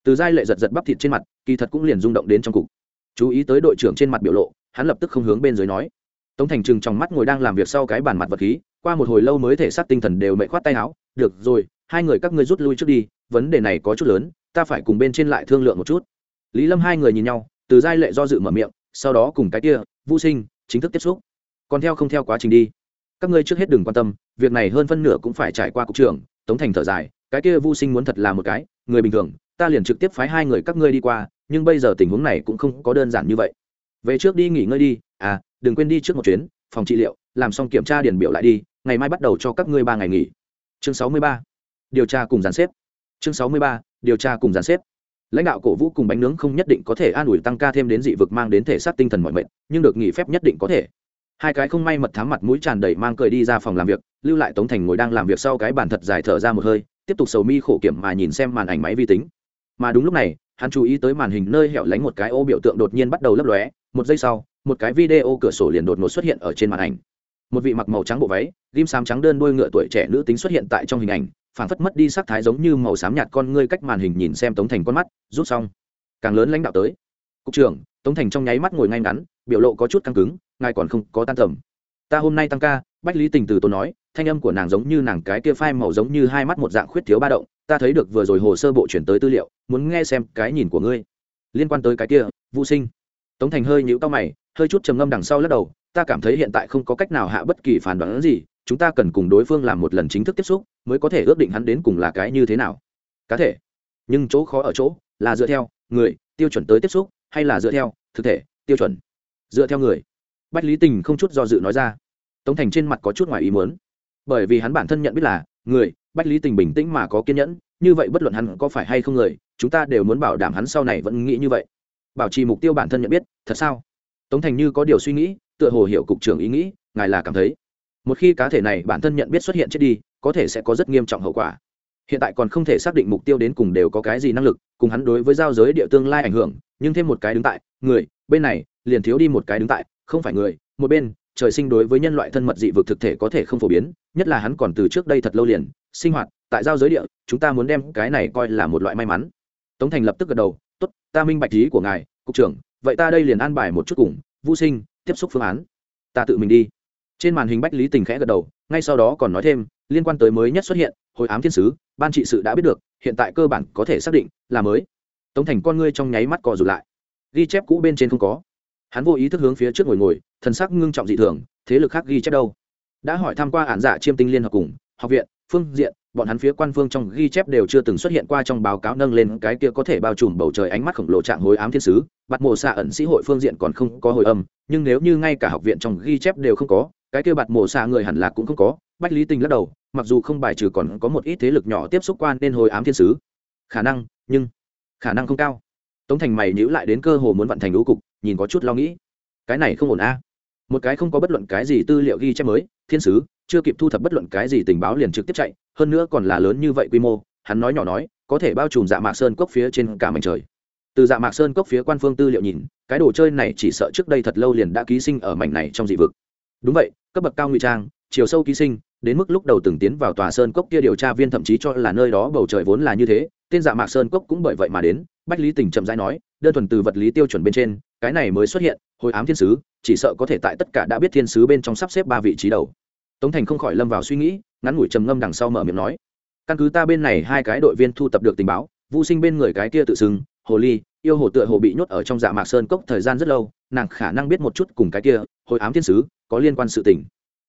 Từ giai lệ giật giật bắp thịt trên mặt, kỳ thật cũng liền rung động đến trong cục. Chú ý tới đội trưởng trên mặt biểu lộ, hắn lập tức không hướng bên dưới nói. Tống thành trừng trong mắt ngồi đang làm việc sau cái bàn mặt vật khí, qua một hồi lâu mới thể xác tinh thần đều mệ khoát tay áo. Được rồi, hai người các ngươi rút lui trước đi, vấn đề này có chút lớn, ta phải cùng bên trên lại thương lượng một chút. Lý lâm hai người nhìn nhau, từ giai lệ do dự mở miệng, sau đó cùng cái kia vũ sinh, chính thức tiếp xúc. Còn theo không theo quá trình đi. Các ngươi trước hết đừng quan tâm, việc này hơn phân nửa cũng phải trải qua cục trưởng, tống thành thở dài cái kia vô sinh muốn thật là một cái, người bình thường, ta liền trực tiếp phái hai người các ngươi đi qua, nhưng bây giờ tình huống này cũng không có đơn giản như vậy. Về trước đi nghỉ ngơi đi à đừng quên đi trước một chuyến, phòng trị liệu, làm xong kiểm tra điển biểu lại đi, ngày mai bắt đầu cho các ngươi ba ngày nghỉ. Chương sáu mươi ba, điều tra cùng giàn xếp. Chương sáu mươi ba, điều tra cùng giàn xếp. Lãnh đạo cổ vũ cùng bánh nướng không nhất định có thể an ủi tăng ca thêm đến dị vực mang đến thể xác tinh thần mọi mệnh nhưng được nghỉ phép nhất định có thể. Hai cái không may mật thám mặt mũi tràn đầy mang cười đi ra phòng làm việc, lưu lại tống thành ngồi đang làm việc sau cái bàn thật dài thở ra một hơi tiếp tục sầu mi khổ kiểm mà nhìn xem màn ảnh máy vi tính. Mà đúng lúc này, hắn chú ý tới màn hình nơi hẻo lánh một cái ô biểu tượng đột nhiên bắt đầu lấp lóe. Một giây sau, một cái video cửa sổ liền đột ngột xuất hiện ở trên màn ảnh. Một vị mặc màu trắng bộ váy ghim xám trắng đơn đuôi ngựa tuổi trẻ nữ tính xuất hiện tại trong hình ảnh phản phất mất đi sắc thái giống như màu xám nhạt con ngươi cách màn hình nhìn xem tống thành con mắt, rút xong. Càng lớn lãnh đạo tới. Cục trưởng, tống thành trong nháy mắt ngồi ngay ngắn, biểu lộ có chút căng cứng, ngài còn không có tan tầm. Ta hôm nay tăng ca bách lý tình từ tôi nói, thanh âm của nàng giống như nàng cái kia phai màu giống như hai mắt một dạng khuyết thiếu ba động, ta thấy được vừa rồi hồ sơ bộ chuyển tới tư liệu, muốn nghe xem cái nhìn của ngươi. Liên quan tới cái kia, vũ sinh. Tống thành hơi nhũ cao mày, hơi chút trầm ngâm đằng sau lắc đầu, ta cảm thấy hiện tại không có cách nào hạ bất kỳ phản đoán gì, chúng ta cần cùng đối phương làm một lần chính thức tiếp xúc, mới có thể ước định hắn đến cùng là cái như thế nào. Cá thể. Nhưng chỗ khó ở chỗ, là dựa theo, người, tiêu chuẩn tới tiếp xúc, hay là dựa theo, thực thể, tiêu chuẩn. Dựa theo người. Bách lý tình không chút do dự nói ra tống thành trên mặt có chút ngoài ý muốn. Bởi vì hắn bản thân nhận biết là, người, bách lý tình bình tĩnh mà có kiên nhẫn, như vậy bất luận hắn có phải hay không người, chúng ta đều muốn bảo đảm hắn sau này vẫn nghĩ như vậy. Bảo trì mục tiêu bản thân nhận biết, thật sao? Tống thành như có điều suy nghĩ, tựa hồ hiểu cục trưởng ý nghĩ, ngài là cảm thấy. Một khi cá thể này bản thân nhận biết xuất hiện chết đi, có thể sẽ có rất nghiêm trọng hậu quả. Hiện tại còn không thể xác định mục tiêu đến cùng đều có cái gì năng lực, cùng hắn đối với giao giới địa tương lai ảnh hưởng, nhưng thêm một cái đứng tại, người, bên này, liền thiếu đi một cái đứng tại, không phải người, một bên trời sinh đối với nhân loại thân mật dị vực thực thể có thể không phổ biến, nhất là hắn còn từ trước đây thật lâu liền, sinh hoạt, tại giao giới địa, chúng ta muốn đem cái này coi là một loại may mắn. Tống thành lập tức gật đầu, tốt, ta minh bạch lý của ngài, cục trưởng, vậy ta đây liền an bài một chút cùng vô sinh, tiếp xúc phương án. Ta tự mình đi. Trên màn hình bách lý tình khẽ gật đầu, ngay sau đó còn nói thêm, liên quan tới mới nhất xuất hiện hội ám thiên sứ, ban trị sự đã biết được, hiện tại cơ bản có thể xác định là mới. Tống thành con ngươi trong nháy mắt cò rụt lại. Ghi chép cũ bên trên không có. Hắn vô ý thức hướng phía trước ngồi ngồi thần sắc ngưng trọng dị thường, thế lực khác ghi chép đâu? Đã hỏi tham q u a ản giả chiêm tinh liên hợp cùng, học viện, phương diện, bọn hắn phía quan phương trong ghi chép đều chưa từng xuất hiện qua trong báo cáo nâng lên cái kia có thể bao trùm bầu trời ánh mắt khổng lồ trạng hối ám thiên sứ, bạt mộ xạ ẩn sĩ hội phương diện còn không có hồi âm, nhưng nếu như ngay cả học viện trong ghi chép đều không có, cái kia bạt mộ xạ người hẳn là cũng không có, bách lý tình lắc đầu, mặc dù không bài trừ còn có một ít thế lực nhỏ tiếp xúc quan nên hồi ám thiên sứ. Khả năng, nhưng khả năng không cao. Tống thành mày nhữ lại đến cơ hồ muốn vận thành lũ cục, nhìn có chút lo nghĩ. Cái này không ổn a một cái không có bất luận cái gì tư liệu ghi chép mới, thiên sứ, chưa kịp thu thập bất luận cái gì tình báo liền trực tiếp chạy, hơn nữa còn là lớn như vậy quy mô, hắn nói nhỏ nói, có thể bao trùm dạ mạc sơn cốc phía trên cả mảnh trời. Từ dạ mạc sơn cốc phía quan phương tư liệu nhìn, cái đồ chơi này chỉ sợ trước đây thật lâu liền đã ký sinh ở mảnh này trong dị vực. Đúng vậy, cấp bậc cao ngụy trang, chiều sâu ký sinh, đến mức lúc đầu từng tiến vào tòa sơn cốc kia điều tra viên thậm chí cho là nơi đó bầu trời vốn là như thế, tên dạ mạc sơn cốc cũng bởi vậy mà đến, bách lý tình chậm rãi nói, đơn thuần từ vật lý tiêu chuẩn bên trên, cái này mới xuất hiện hồi ám thiên sứ, chỉ sợ có thể tại tất cả đã biết thiên sứ bên trong sắp xếp ba vị trí đầu. Tống thành không khỏi lâm vào suy nghĩ, ngắn ngủi trầm ngâm đằng sau mở miệng nói, căn cứ ta bên này hai cái đội viên thu tập được tình báo vô sinh bên người cái kia tự xưng, hồ ly, yêu hồ tựa hồ bị nhốt ở trong dạ mạc sơn cốc thời gian rất lâu, nàng khả năng biết một chút cùng cái kia, hồi ám thiên sứ, có liên quan sự tình.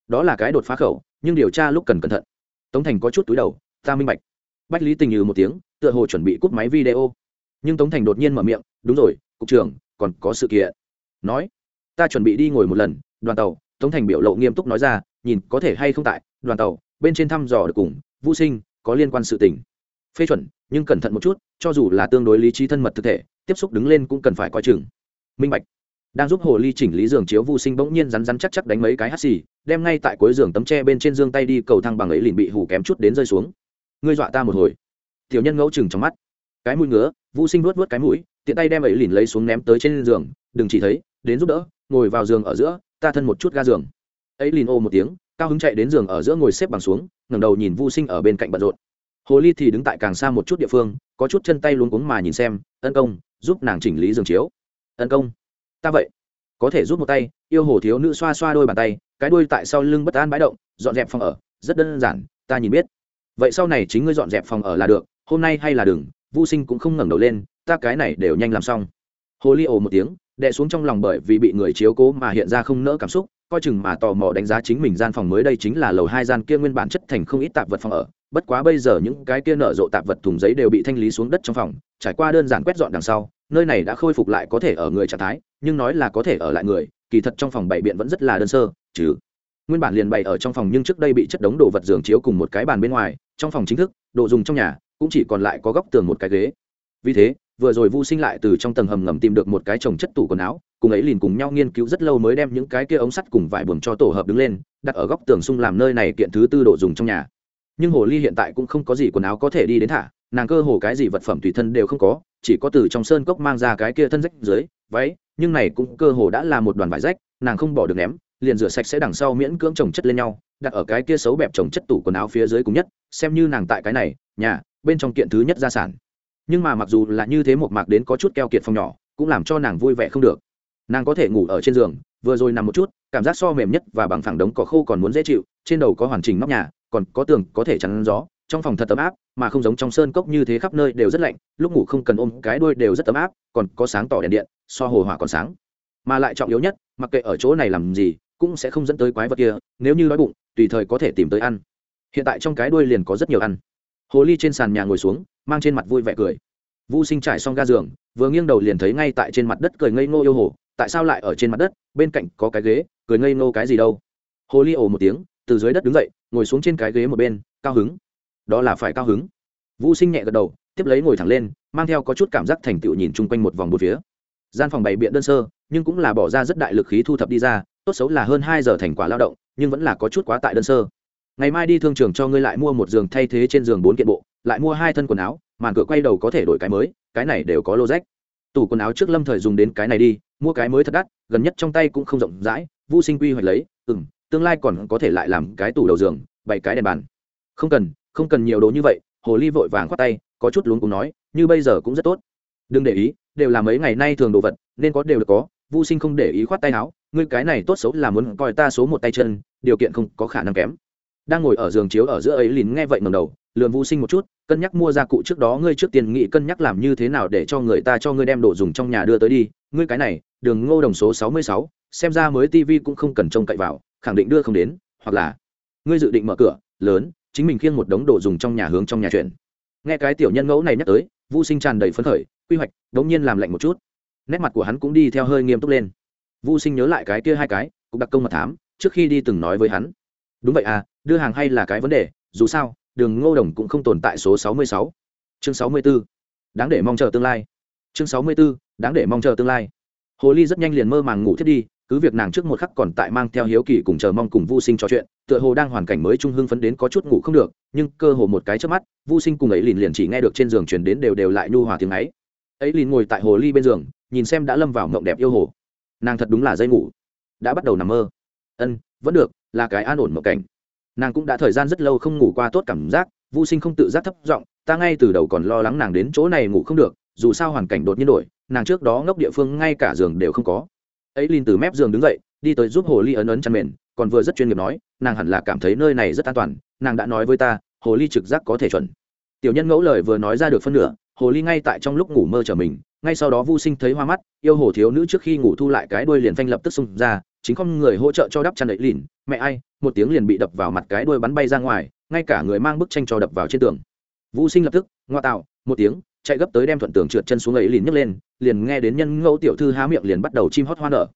Đó là cái đột phá khẩu, nhưng điều tra lúc cần cẩn thận. Tống thành có chút túi đầu, ta minh bạch. Bách lý tình như một tiếng, tựa hồ chuẩn bị cúp máy video. Nhưng tống thành đột nhiên mở miệng, đúng rồi, cục trưởng, còn có sự kiện nói, ta chuẩn bị đi ngồi một lần, đoàn tàu. Tống thành biểu lộ nghiêm túc nói ra, nhìn có thể hay không tại, đoàn tàu, bên trên thăm dò được cùng, vũ sinh, có liên quan sự tình. Phê chuẩn, nhưng cẩn thận một chút, cho dù là tương đối lý trí thân mật thực thể, tiếp xúc đứng lên cũng cần phải coi chừng. Minh bạch. Đang giúp hồ ly chỉnh lý giường chiếu vô sinh bỗng nhiên rắn rắn chắc chắc đánh mấy cái hắt xì, đem ngay tại cuối giường tấm tre bên trên giường tay đi cầu thang bằng ấy liền bị hủ kém chút đến rơi xuống. Ngươi dọa ta một hồi. Tiểu nhân ngẫu chừng trong mắt. Cái mũi ngứa vô sinh vuốt vuốt cái mũi, tiện tay đem ấy liền lấy xuống ném tới trên giường, đừng chỉ thấy đến giúp đỡ, ngồi vào giường ở giữa, ta thân một chút ga giường. Ấy liền ô một tiếng, cao hứng chạy đến giường ở giữa ngồi xếp bằng xuống, ngẩng đầu nhìn vô sinh ở bên cạnh bận rộn. Hồ ly thì đứng tại càng xa một chút địa phương, có chút chân tay luống cuống mà nhìn xem ân công, giúp nàng chỉnh lý giường chiếu. Ân công? Ta vậy. Có thể giúp một tay. Yêu hồ thiếu nữ xoa xoa đôi bàn tay, cái đuôi tại sau lưng bất an bãi động, dọn dẹp phòng ở, rất đơn giản, ta nhìn biết. Vậy sau này chính ngươi dọn dẹp phòng ở là được, hôm nay hay là đừng. Vô sinh cũng không ngẩng đầu lên, ta cái này đều nhanh làm xong. Hồ ly ồ một tiếng đè xuống trong lòng bởi vì bị người chiếu cố mà hiện ra không nỡ cảm xúc, coi chừng mà tò mò đánh giá chính mình gian phòng mới đây chính là lầu hai gian kia nguyên bản chất thành không ít tạp vật phòng ở. Bất quá bây giờ những cái kia nở rộ tạp vật thùng giấy đều bị thanh lý xuống đất trong phòng, trải qua đơn giản quét dọn đằng sau, nơi này đã khôi phục lại có thể ở người trạng thái, nhưng nói là có thể ở lại người, kỳ thật trong phòng bảy biện vẫn rất là đơn sơ chứ nguyên bản liền bày ở trong phòng nhưng trước đây bị chất đống đồ vật giường chiếu cùng một cái bàn bên ngoài, trong phòng chính thức, đồ dùng trong nhà, cũng chỉ còn lại có góc tường một cái ghế. Vì thế vừa rồi vu sinh lại từ trong tầng hầm ngầm tìm được một cái chồng chất tủ quần áo, cùng ấy liền cùng nhau nghiên cứu rất lâu mới đem những cái kia ống sắt cùng vải buồm cho tổ hợp đứng lên, đặt ở góc tường xung làm nơi này kiện thứ tư đồ dùng trong nhà. Nhưng hồ ly hiện tại cũng không có gì quần áo có thể đi đến thả, nàng cơ hồ cái gì vật phẩm tùy thân đều không có, chỉ có từ trong sơn cốc mang ra cái kia thân rách dưới, váy, nhưng này cũng cơ hồ đã là một đoàn vải rách, nàng không bỏ được ném, liền rửa sạch sẽ đằng sau miễn cưỡng trồng chất lên nhau, đặt ở cái kia xấu bẹp trồng chất tủ quần áo phía dưới cùng nhất, xem như nàng tại cái này, nhà, bên trong kiện thứ nhất gia sản nhưng mà mặc dù là như thế một mạc đến có chút keo kiệt phòng nhỏ, cũng làm cho nàng vui vẻ không được. Nàng có thể ngủ ở trên giường, vừa rồi nằm một chút, cảm giác so mềm nhất và bằng phẳng đống cỏ khô còn muốn dễ chịu, trên đầu có hoàn chỉnh nóc nhà, còn có tường có thể chắn gió, trong phòng thật ấm áp, mà không giống trong sơn cốc như thế khắp nơi đều rất lạnh, lúc ngủ không cần ôm cái đuôi đều rất ấm áp, còn có sáng tỏ đèn điện, so hồ hỏa còn sáng. Mà lại trọng yếu nhất, mặc kệ ở chỗ này làm gì, cũng sẽ không dẫn tới quái vật kia, nếu như đói bụng, tùy thời có thể tìm tới ăn. Hiện tại trong cái đuôi liền có rất nhiều ăn. Hồ ly trên sàn nhà ngồi xuống mang trên mặt vui vẻ cười Vu Sinh trải xong ga giường, vừa nghiêng đầu liền thấy ngay tại trên mặt đất cười ngây ngô yêu hồ, tại sao lại ở trên mặt đất, bên cạnh có cái ghế, cười ngây ngô cái gì đâu? Hồ ly ồ một tiếng, từ dưới đất đứng dậy, ngồi xuống trên cái ghế một bên, cao hứng. Đó là phải cao hứng. Vu Sinh nhẹ gật đầu, tiếp lấy ngồi thẳng lên, mang theo có chút cảm giác thành tựu nhìn chung quanh một vòng bốn phía. Gian phòng bày biện đơn sơ, nhưng cũng là bỏ ra rất đại lực khí thu thập đi ra, tốt xấu là hơn hai giờ thành quả lao động, nhưng vẫn là có chút quá tại đơn sơ. Ngày mai đi thương trường cho ngươi lại mua một giường thay thế trên giường bốn kiện bộ, lại mua hai thân quần áo, màn cửa quay đầu có thể đổi cái mới cái này đều có lô rách tủ quần áo trước lâm thời dùng đến cái này đi mua cái mới thật đắt gần nhất trong tay cũng không rộng rãi vô sinh quy hoạch lấy ừ m tương lai còn có thể lại làm cái tủ đầu giường bảy cái đèn bàn. Không cần không cần nhiều đồ như vậy hồ ly vội vàng khoát tay có chút luống cùng nói như bây giờ cũng rất tốt. Đừng để ý đều là mấy ngày nay thường đồ vật nên có đều được có vô sinh không để ý khoát tay áo ngươi cái này tốt xấu là muốn coi ta số một tay chân điều kiện không có khả năng kém. Đang ngồi ở giường chiếu ở giữa ấy lín nghe vậy ngầm đầu lường vũ sinh một chút, cân nhắc mua gia cụ trước đó, ngươi trước tiền nghị cân nhắc làm như thế nào để cho người ta cho ngươi đem đồ dùng trong nhà đưa tới đi. Ngươi cái này, đường ngô đồng số sáu mươi sáu, xem ra mới tivi cũng không cần trông cậy vào, khẳng định đưa không đến, hoặc là ngươi dự định mở cửa, lớn, chính mình khiêng một đống đồ dùng trong nhà hướng trong nhà chuyện nghe cái tiểu nhân ngẫu này nhắc tới, vũ sinh tràn đầy phấn khởi, quy hoạch, đống nhiên làm lạnh một chút. Nét mặt của hắn cũng đi theo hơi nghiêm túc lên. Vũ sinh nhớ lại cái kia hai cái, cũng đặc công mật thám, trước khi đi từng nói với hắn. Đúng vậy à đưa hàng hay là cái vấn đề, dù sao đường ngô đồng cũng không tồn tại số 66. chương 64. đáng để mong chờ tương lai chương 64. đáng để mong chờ tương lai hồ ly rất nhanh liền mơ màng ngủ thiết đi, cứ việc nàng trước một khắc còn tại mang theo hiếu kỳ cùng chờ mong cùng vô sinh trò chuyện, tựa hồ đang hoàn cảnh mới trung hưng phấn đến có chút ngủ không được, nhưng cơ hồ một cái trước mắt vô sinh cùng ấy liền liền chỉ nghe được trên giường truyền đến đều đều lại nhu hòa tiếng ấy ấy liền ngồi tại hồ ly bên giường, nhìn xem đã lâm vào mộng đẹp yêu hồ nàng thật đúng là dây ngủ đã bắt đầu nằm mơ ân, vẫn được, là cái an ổn một cảnh nàng cũng đã thời gian rất lâu không ngủ qua tốt cảm giác vô sinh không tự giác thấp giọng, ta ngay từ đầu còn lo lắng nàng đến chỗ này ngủ không được, dù sao hoàn cảnh đột nhiên đổi, nàng trước đó ngốc địa phương ngay cả giường đều không có. Ấy linh từ mép giường đứng dậy, đi tới giúp hồ ly ấn ấn chăn mền, còn vừa rất chuyên nghiệp nói, nàng hẳn là cảm thấy nơi này rất an toàn, nàng đã nói với ta, hồ ly trực giác có thể chuẩn. Tiểu nhân ngẫu lời vừa nói ra được phân nửa, hồ ly ngay tại trong lúc ngủ mơ trở mình, ngay sau đó vu sinh thấy hoa mắt, yêu hồ thiếu nữ trước khi ngủ thu lại cái đuôi liền phanh lập tức xung ra chính không người hỗ trợ cho đắp chăn ấy lìn, mẹ ai, một tiếng liền bị đập vào mặt cái đuôi bắn bay ra ngoài, ngay cả người mang bức tranh cho đập vào trên tường. Vu sinh lập tức, ngoa tạo, một tiếng, chạy gấp tới đem thuận tường trượt chân xuống ấy lìn nhấc lên, liền nghe đến nhân ngẫu tiểu thư há miệng liền bắt đầu chim hót hoa nở.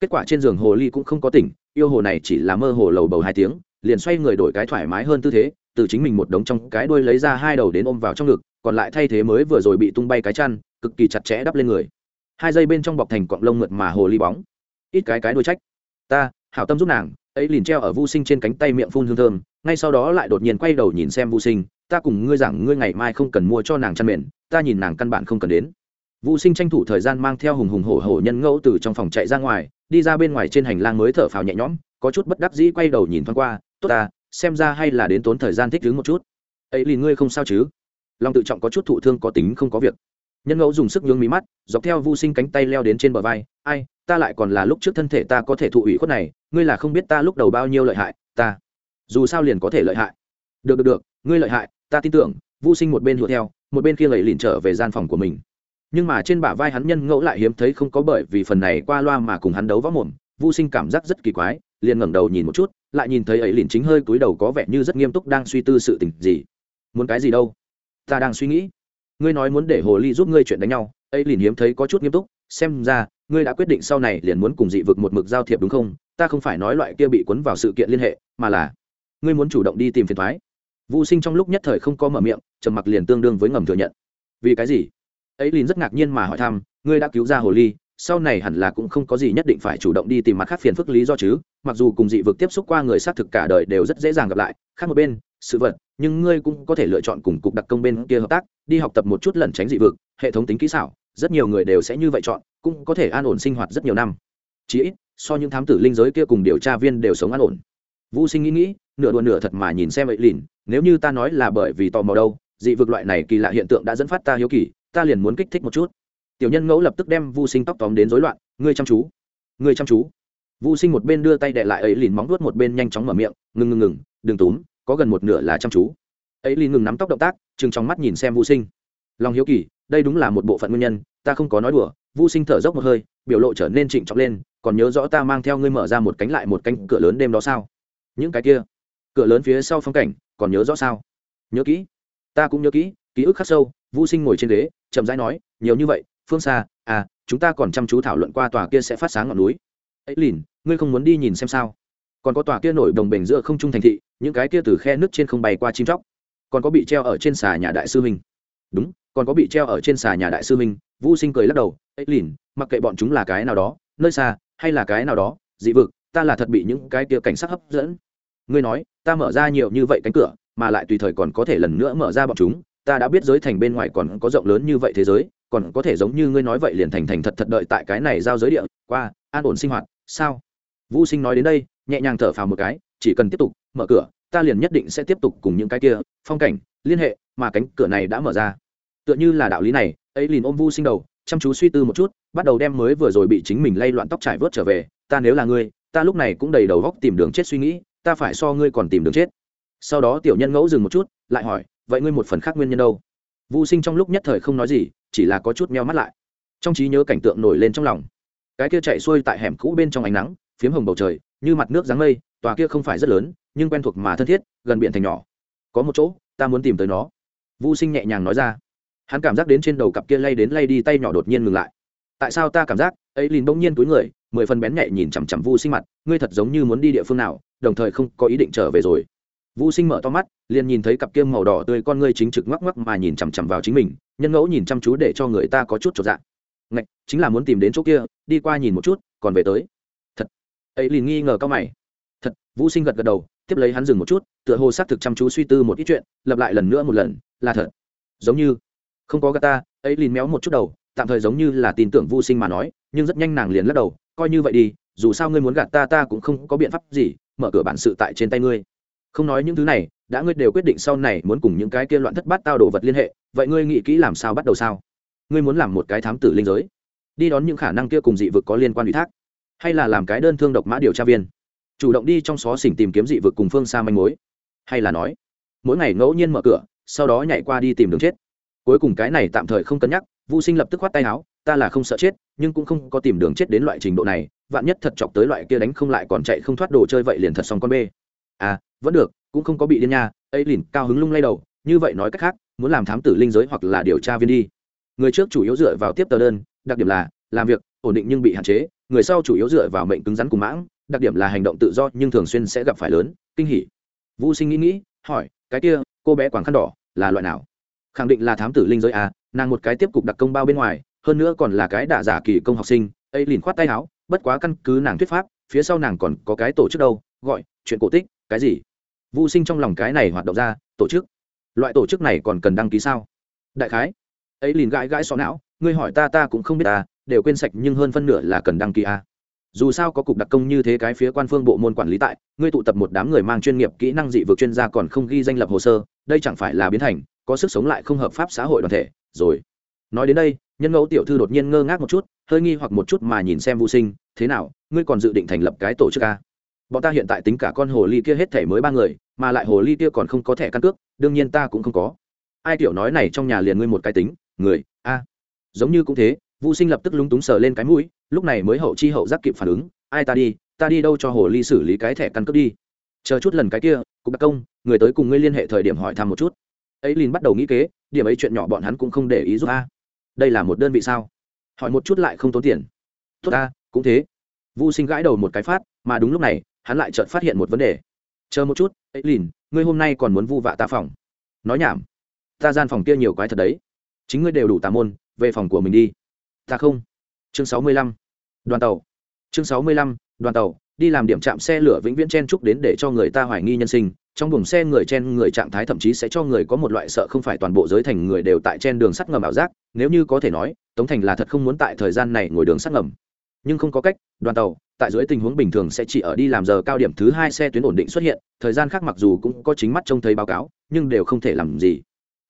Kết quả trên giường hồ ly cũng không có tỉnh, yêu hồ này chỉ là mơ hồ lầu bầu hai tiếng, liền xoay người đổi cái thoải mái hơn tư thế, từ chính mình một đống trong cái đuôi lấy ra hai đầu đến ôm vào trong ngực, còn lại thay thế mới vừa rồi bị tung bay cái chăn, cực kỳ chặt chẽ đắp lên người. Hai dây bên trong bọc thành cọng lông mượt mà hồ ly bóng ít cái cái đuôi trách. Ta, hảo tâm giúp nàng, ấy liền treo ở vu sinh trên cánh tay miệng phun hương thơm, ngay sau đó lại đột nhiên quay đầu nhìn xem vu sinh, ta cùng ngươi rằng ngươi ngày mai không cần mua cho nàng chăn mền, ta nhìn nàng căn bản không cần đến. Vu sinh tranh thủ thời gian mang theo hùng hùng hổ hổ nhân ngẫu từ trong phòng chạy ra ngoài, đi ra bên ngoài trên hành lang mới thở phào nhẹ nhõm, có chút bất đắc dĩ quay đầu nhìn thoáng qua, tốt ta, xem ra hay là đến tốn thời gian thích ứng một chút. Ấy liền ngươi không sao chứ? Lòng tự trọng có chút thụ thương có tính không có việc nhân ngẫu dùng sức nhướng mí mắt, dọc theo vu sinh cánh tay leo đến trên bờ vai, ai, ta lại còn là lúc trước thân thể ta có thể thụ ủy khuất này, ngươi là không biết ta lúc đầu bao nhiêu lợi hại, ta dù sao liền có thể lợi hại. Được được được, ngươi lợi hại, ta tin tưởng. Vu sinh một bên hùa theo, một bên kia lẩy lìn trở về gian phòng của mình. Nhưng mà trên bả vai hắn nhân ngẫu lại hiếm thấy không có bởi vì phần này qua loa mà cùng hắn đấu võ mồm. Vu sinh cảm giác rất kỳ quái, liền ngẩng đầu nhìn một chút, lại nhìn thấy ấy lìn chính hơi cúi đầu có vẻ như rất nghiêm túc đang suy tư sự tình gì. Muốn cái gì đâu? Ta đang suy nghĩ ngươi nói muốn để hồ ly giúp ngươi chuyện đánh nhau, ấy liền hiếm thấy có chút nghiêm túc, xem ra, ngươi đã quyết định sau này liền muốn cùng dị vực một mực giao thiệp đúng không? Ta không phải nói loại kia bị cuốn vào sự kiện liên hệ, mà là, ngươi muốn chủ động đi tìm phiền thoái. Vũ sinh trong lúc nhất thời không có mở miệng, trầm mặc liền tương đương với ngầm thừa nhận. Vì cái gì? Ấy liền rất ngạc nhiên mà hỏi thăm, ngươi đã cứu ra hồ ly, sau này hẳn là cũng không có gì nhất định phải chủ động đi tìm mặt khác phiền phức lý do chứ, mặc dù cùng dị vực tiếp xúc qua người xác thực cả đời đều rất dễ dàng gặp lại, khác một bên, sự vật nhưng ngươi cũng có thể lựa chọn cùng cục đặc công bên kia hợp tác, đi học tập một chút lẩn tránh dị vực, hệ thống tính kỹ xảo, rất nhiều người đều sẽ như vậy chọn, cũng có thể an ổn sinh hoạt rất nhiều năm. Chí ít, so những thám tử linh giới kia cùng điều tra viên đều sống an ổn. Vũ sinh nghĩ nghĩ, nửa đùa nửa thật mà nhìn xem vậy lìn nếu như ta nói là bởi vì tò mò đâu, dị vực loại này kỳ lạ hiện tượng đã dẫn phát ta hiếu kỳ, ta liền muốn kích thích một chút. Tiểu nhân ngẫu lập tức đem vu sinh tóc tóm đến rối loạn, ngươi chăm chú, ngươi chăm chú. Vu sinh một bên đưa tay đệ lại ấy lìn móng vuốt một bên nhanh chóng mở miệng, ngừng ngừng ngừng, đừng túm có gần một nửa là chăm chú. Ấy lìn ngừng nắm tóc động tác chừng trong mắt nhìn xem vu sinh. Lòng hiếu kỳ, đây đúng là một bộ phận nguyên nhân, ta không có nói đùa, vu sinh thở dốc một hơi, biểu lộ trở nên trịnh trọng lên, còn nhớ rõ ta mang theo ngươi mở ra một cánh lại một cánh cửa lớn đêm đó sao? Những cái kia, cửa lớn phía sau phong cảnh, còn nhớ rõ sao? Nhớ kỹ. Ta cũng nhớ kỹ, ký ức khắc sâu, vu sinh ngồi trên ghế, chậm rãi nói, nhiều như vậy, phương xa à chúng ta còn chăm chú thảo luận qua tòa kia sẽ phát sáng ngọn núi. Ấy lìn, ngươi không muốn đi nhìn xem sao? Còn có tòa kia nổi đồng bền giữa không trung thành thị những cái kia từ khe nước trên không bay qua chim chóc. Còn có bị treo ở trên xà nhà đại sư huynh. Đúng, còn có bị treo ở trên xà nhà đại sư huynh vũ sinh cười lắc đầu ấy lìn, mặc kệ bọn chúng là cái nào đó, nơi xa, hay là cái nào đó, dị vực, ta là thật bị những cái kia cảnh sát hấp dẫn. Ngươi nói, ta mở ra nhiều như vậy cánh cửa, mà lại tùy thời còn có thể lần nữa mở ra bọn chúng, ta đã biết giới thành bên ngoài còn có rộng lớn như vậy thế giới, còn có thể giống như ngươi nói vậy liền thành thành thật thật đợi tại cái này giao giới địa, qua, an ổn sinh hoạt, sao? Vũ sinh nói đến đây, nhẹ nhàng thở phào một cái chỉ cần tiếp tục, mở cửa, ta liền nhất định sẽ tiếp tục cùng những cái kia, phong cảnh, liên hệ, mà cánh cửa này đã mở ra. Tựa như là đạo lý này, ấy liền ôm vu sinh đầu, chăm chú suy tư một chút, bắt đầu đem mới vừa rồi bị chính mình lay loạn tóc trải vớt trở về. Ta nếu là ngươi, ta lúc này cũng đầy đầu góc tìm đường chết suy nghĩ, ta phải so ngươi còn tìm đường chết. Sau đó tiểu nhân ngẫu dừng một chút, lại hỏi, vậy ngươi một phần khác nguyên nhân đâu? Vu sinh trong lúc nhất thời không nói gì, chỉ là có chút meo mắt lại. Trong trí nhớ cảnh tượng nổi lên trong lòng. Cái kia chạy xuôi tại hẻm cũ bên trong ánh nắng, phiếm hồng bầu trời như mặt nước dáng mây, tòa kia không phải rất lớn, nhưng quen thuộc mà thân thiết, gần biển thành nhỏ. Có một chỗ, ta muốn tìm tới nó. Vu sinh nhẹ nhàng nói ra. Hắn cảm giác đến trên đầu cặp kia lay đến lay đi tay nhỏ đột nhiên ngừng lại. Tại sao ta cảm giác? Ấy liền bỗng nhiên túi người, mười phần bén nhẹ nhìn chằm chằm vu sinh mặt. Ngươi thật giống như muốn đi địa phương nào, đồng thời không có ý định trở về rồi. Vu sinh mở to mắt, liền nhìn thấy cặp kia màu đỏ tươi con ngươi chính trực ngoắc ngoắc mà nhìn chằm chằm vào chính mình, nhân ngẫu nhìn chăm chú để cho người ta có chút trọn dạng ngạch, chính là muốn tìm đến chỗ kia, đi qua nhìn một chút, còn về tới ấy liền nghi ngờ cao mày. Thật, vũ sinh gật gật đầu, tiếp lấy hắn dừng một chút, tựa hồ xác thực chăm chú suy tư một ít chuyện, lặp lại lần nữa một lần, là thật. Giống như, không có gà ta, ấy liền méo một chút đầu, tạm thời giống như là tin tưởng vô sinh mà nói, nhưng rất nhanh nàng liền lắc đầu, coi như vậy đi, dù sao ngươi muốn gạt ta ta cũng không có biện pháp gì, mở cửa bản sự tại trên tay ngươi. Không nói những thứ này, đã ngươi đều quyết định sau này muốn cùng những cái kia loạn thất bát tao đồ vật liên hệ, vậy ngươi nghĩ kỹ làm sao bắt đầu sao? Ngươi muốn làm một cái thám tử linh giới. Đi đón những khả năng kia cùng dị vực có liên quan ủy thác hay là làm cái đơn thương độc mã điều tra viên, chủ động đi trong xó xỉnh tìm kiếm dị vực cùng phương xa manh mối, hay là nói, mỗi ngày ngẫu nhiên mở cửa, sau đó nhảy qua đi tìm đường chết. Cuối cùng cái này tạm thời không cân nhắc vô sinh lập tức khoát tay áo, ta là không sợ chết, nhưng cũng không có tìm đường chết đến loại trình độ này, vạn nhất thật chọc tới loại kia đánh không lại còn chạy không thoát đồ chơi vậy liền thật xong con bê. À vẫn được, cũng không có bị điên nha, ấy liền cao hứng lung lay đầu, như vậy nói cách khác, muốn làm thám tử linh giới hoặc là điều tra viên đi. Người trước chủ yếu dựa vào tiếp tờ đơn, đặc điểm là, làm việc, ổn định nhưng bị hạn chế người sau chủ yếu dựa vào mệnh cứng rắn cùng mãng, đặc điểm là hành động tự do nhưng thường xuyên sẽ gặp phải lớn, kinh hỉ. Vũ sinh nghĩ nghĩ, hỏi, cái kia, cô bé quảng khăn đỏ là loại nào? Khẳng định là thám tử linh giới à nàng một cái tiếp cục đặc công bao bên ngoài, hơn nữa còn là cái đạ giả kỳ công học sinh. Ấy liền khoát tay áo, bất quá căn cứ nàng thuyết pháp, phía sau nàng còn có cái tổ chức đâu, gọi, chuyện cổ tích, cái gì? Vũ sinh trong lòng cái này hoạt động ra, tổ chức? Loại tổ chức này còn cần đăng ký sao? Đại khái. Ấy liền gãi gãi xó não, ngươi hỏi ta ta cũng không biết ta đều quên sạch nhưng hơn phân nửa là cần đăng ký a. Dù sao có cục đặc công như thế cái phía quan phương bộ môn quản lý tại, ngươi tụ tập một đám người mang chuyên nghiệp kỹ năng dị vực chuyên gia còn không ghi danh lập hồ sơ, đây chẳng phải là biến thành, có sức sống lại không hợp pháp xã hội đoàn thể, rồi. Nói đến đây, nhân ngẫu tiểu thư đột nhiên ngơ ngác một chút, hơi nghi hoặc một chút mà nhìn xem vô sinh, thế nào, ngươi còn dự định thành lập cái tổ chức a? Bọn ta hiện tại tính cả con hồ ly kia hết thể mới ba người, mà lại hồ ly kia còn không có thẻ căn cước, đương nhiên ta cũng không có. Ai tiểu nói này trong nhà liền ngươi một cái tính, người, a. Giống như cũng thế Vu Sinh lập tức lúng túng sờ lên cái mũi, lúc này mới hậu chi hậu giác kịp phản ứng, ai ta đi, ta đi đâu cho hồ ly xử lý cái thẻ căn cước đi. Chờ chút lần cái kia, cục đặc công, người tới cùng ngươi liên hệ thời điểm hỏi thăm một chút. Ấy Lin bắt đầu nghĩ kế, điểm ấy chuyện nhỏ bọn hắn cũng không để ý giúp a. Đây là một đơn vị sao? Hỏi một chút lại không tốn tiền. Tốt a, cũng thế. Vu Sinh gãi đầu một cái phát, mà đúng lúc này, hắn lại chợt phát hiện một vấn đề. Chờ một chút, ấy Lin, ngươi hôm nay còn muốn vu vạ ta phòng? Nói nhảm. Ta gian phòng kia nhiều quái thật đấy. Chính ngươi đều đủ tà môn, về phòng của mình đi ta không. Chương sáu mươi lăm. Đoàn tàu. Chương sáu mươi lăm, đoàn tàu, đi làm điểm chạm xe lửa vĩnh viễn chen trúc đến để cho người ta hoài nghi nhân sinh. Trong buồng xe người chen người trạng thái thậm chí sẽ cho người có một loại sợ không phải toàn bộ giới thành người đều tại chen đường sắt ngầm ảo giác. Nếu như có thể nói, tống thành là thật không muốn tại thời gian này ngồi đường sắt ngầm. Nhưng không có cách, đoàn tàu, tại dưới tình huống bình thường sẽ chỉ ở đi làm giờ cao điểm thứ hai xe tuyến ổn định xuất hiện. Thời gian khác mặc dù cũng có chính mắt trông thấy báo cáo, nhưng đều không thể làm gì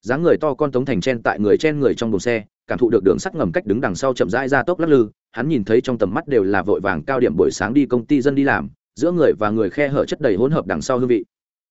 dáng người to con tống thành chen tại người chen người trong đồn xe, cảm thụ được đường sắt ngầm cách đứng đằng sau chậm rãi ra tốc lắc lư, hắn nhìn thấy trong tầm mắt đều là vội vàng cao điểm buổi sáng đi công ty dân đi làm, giữa người và người khe hở chất đầy hỗn hợp đằng sau hương vị.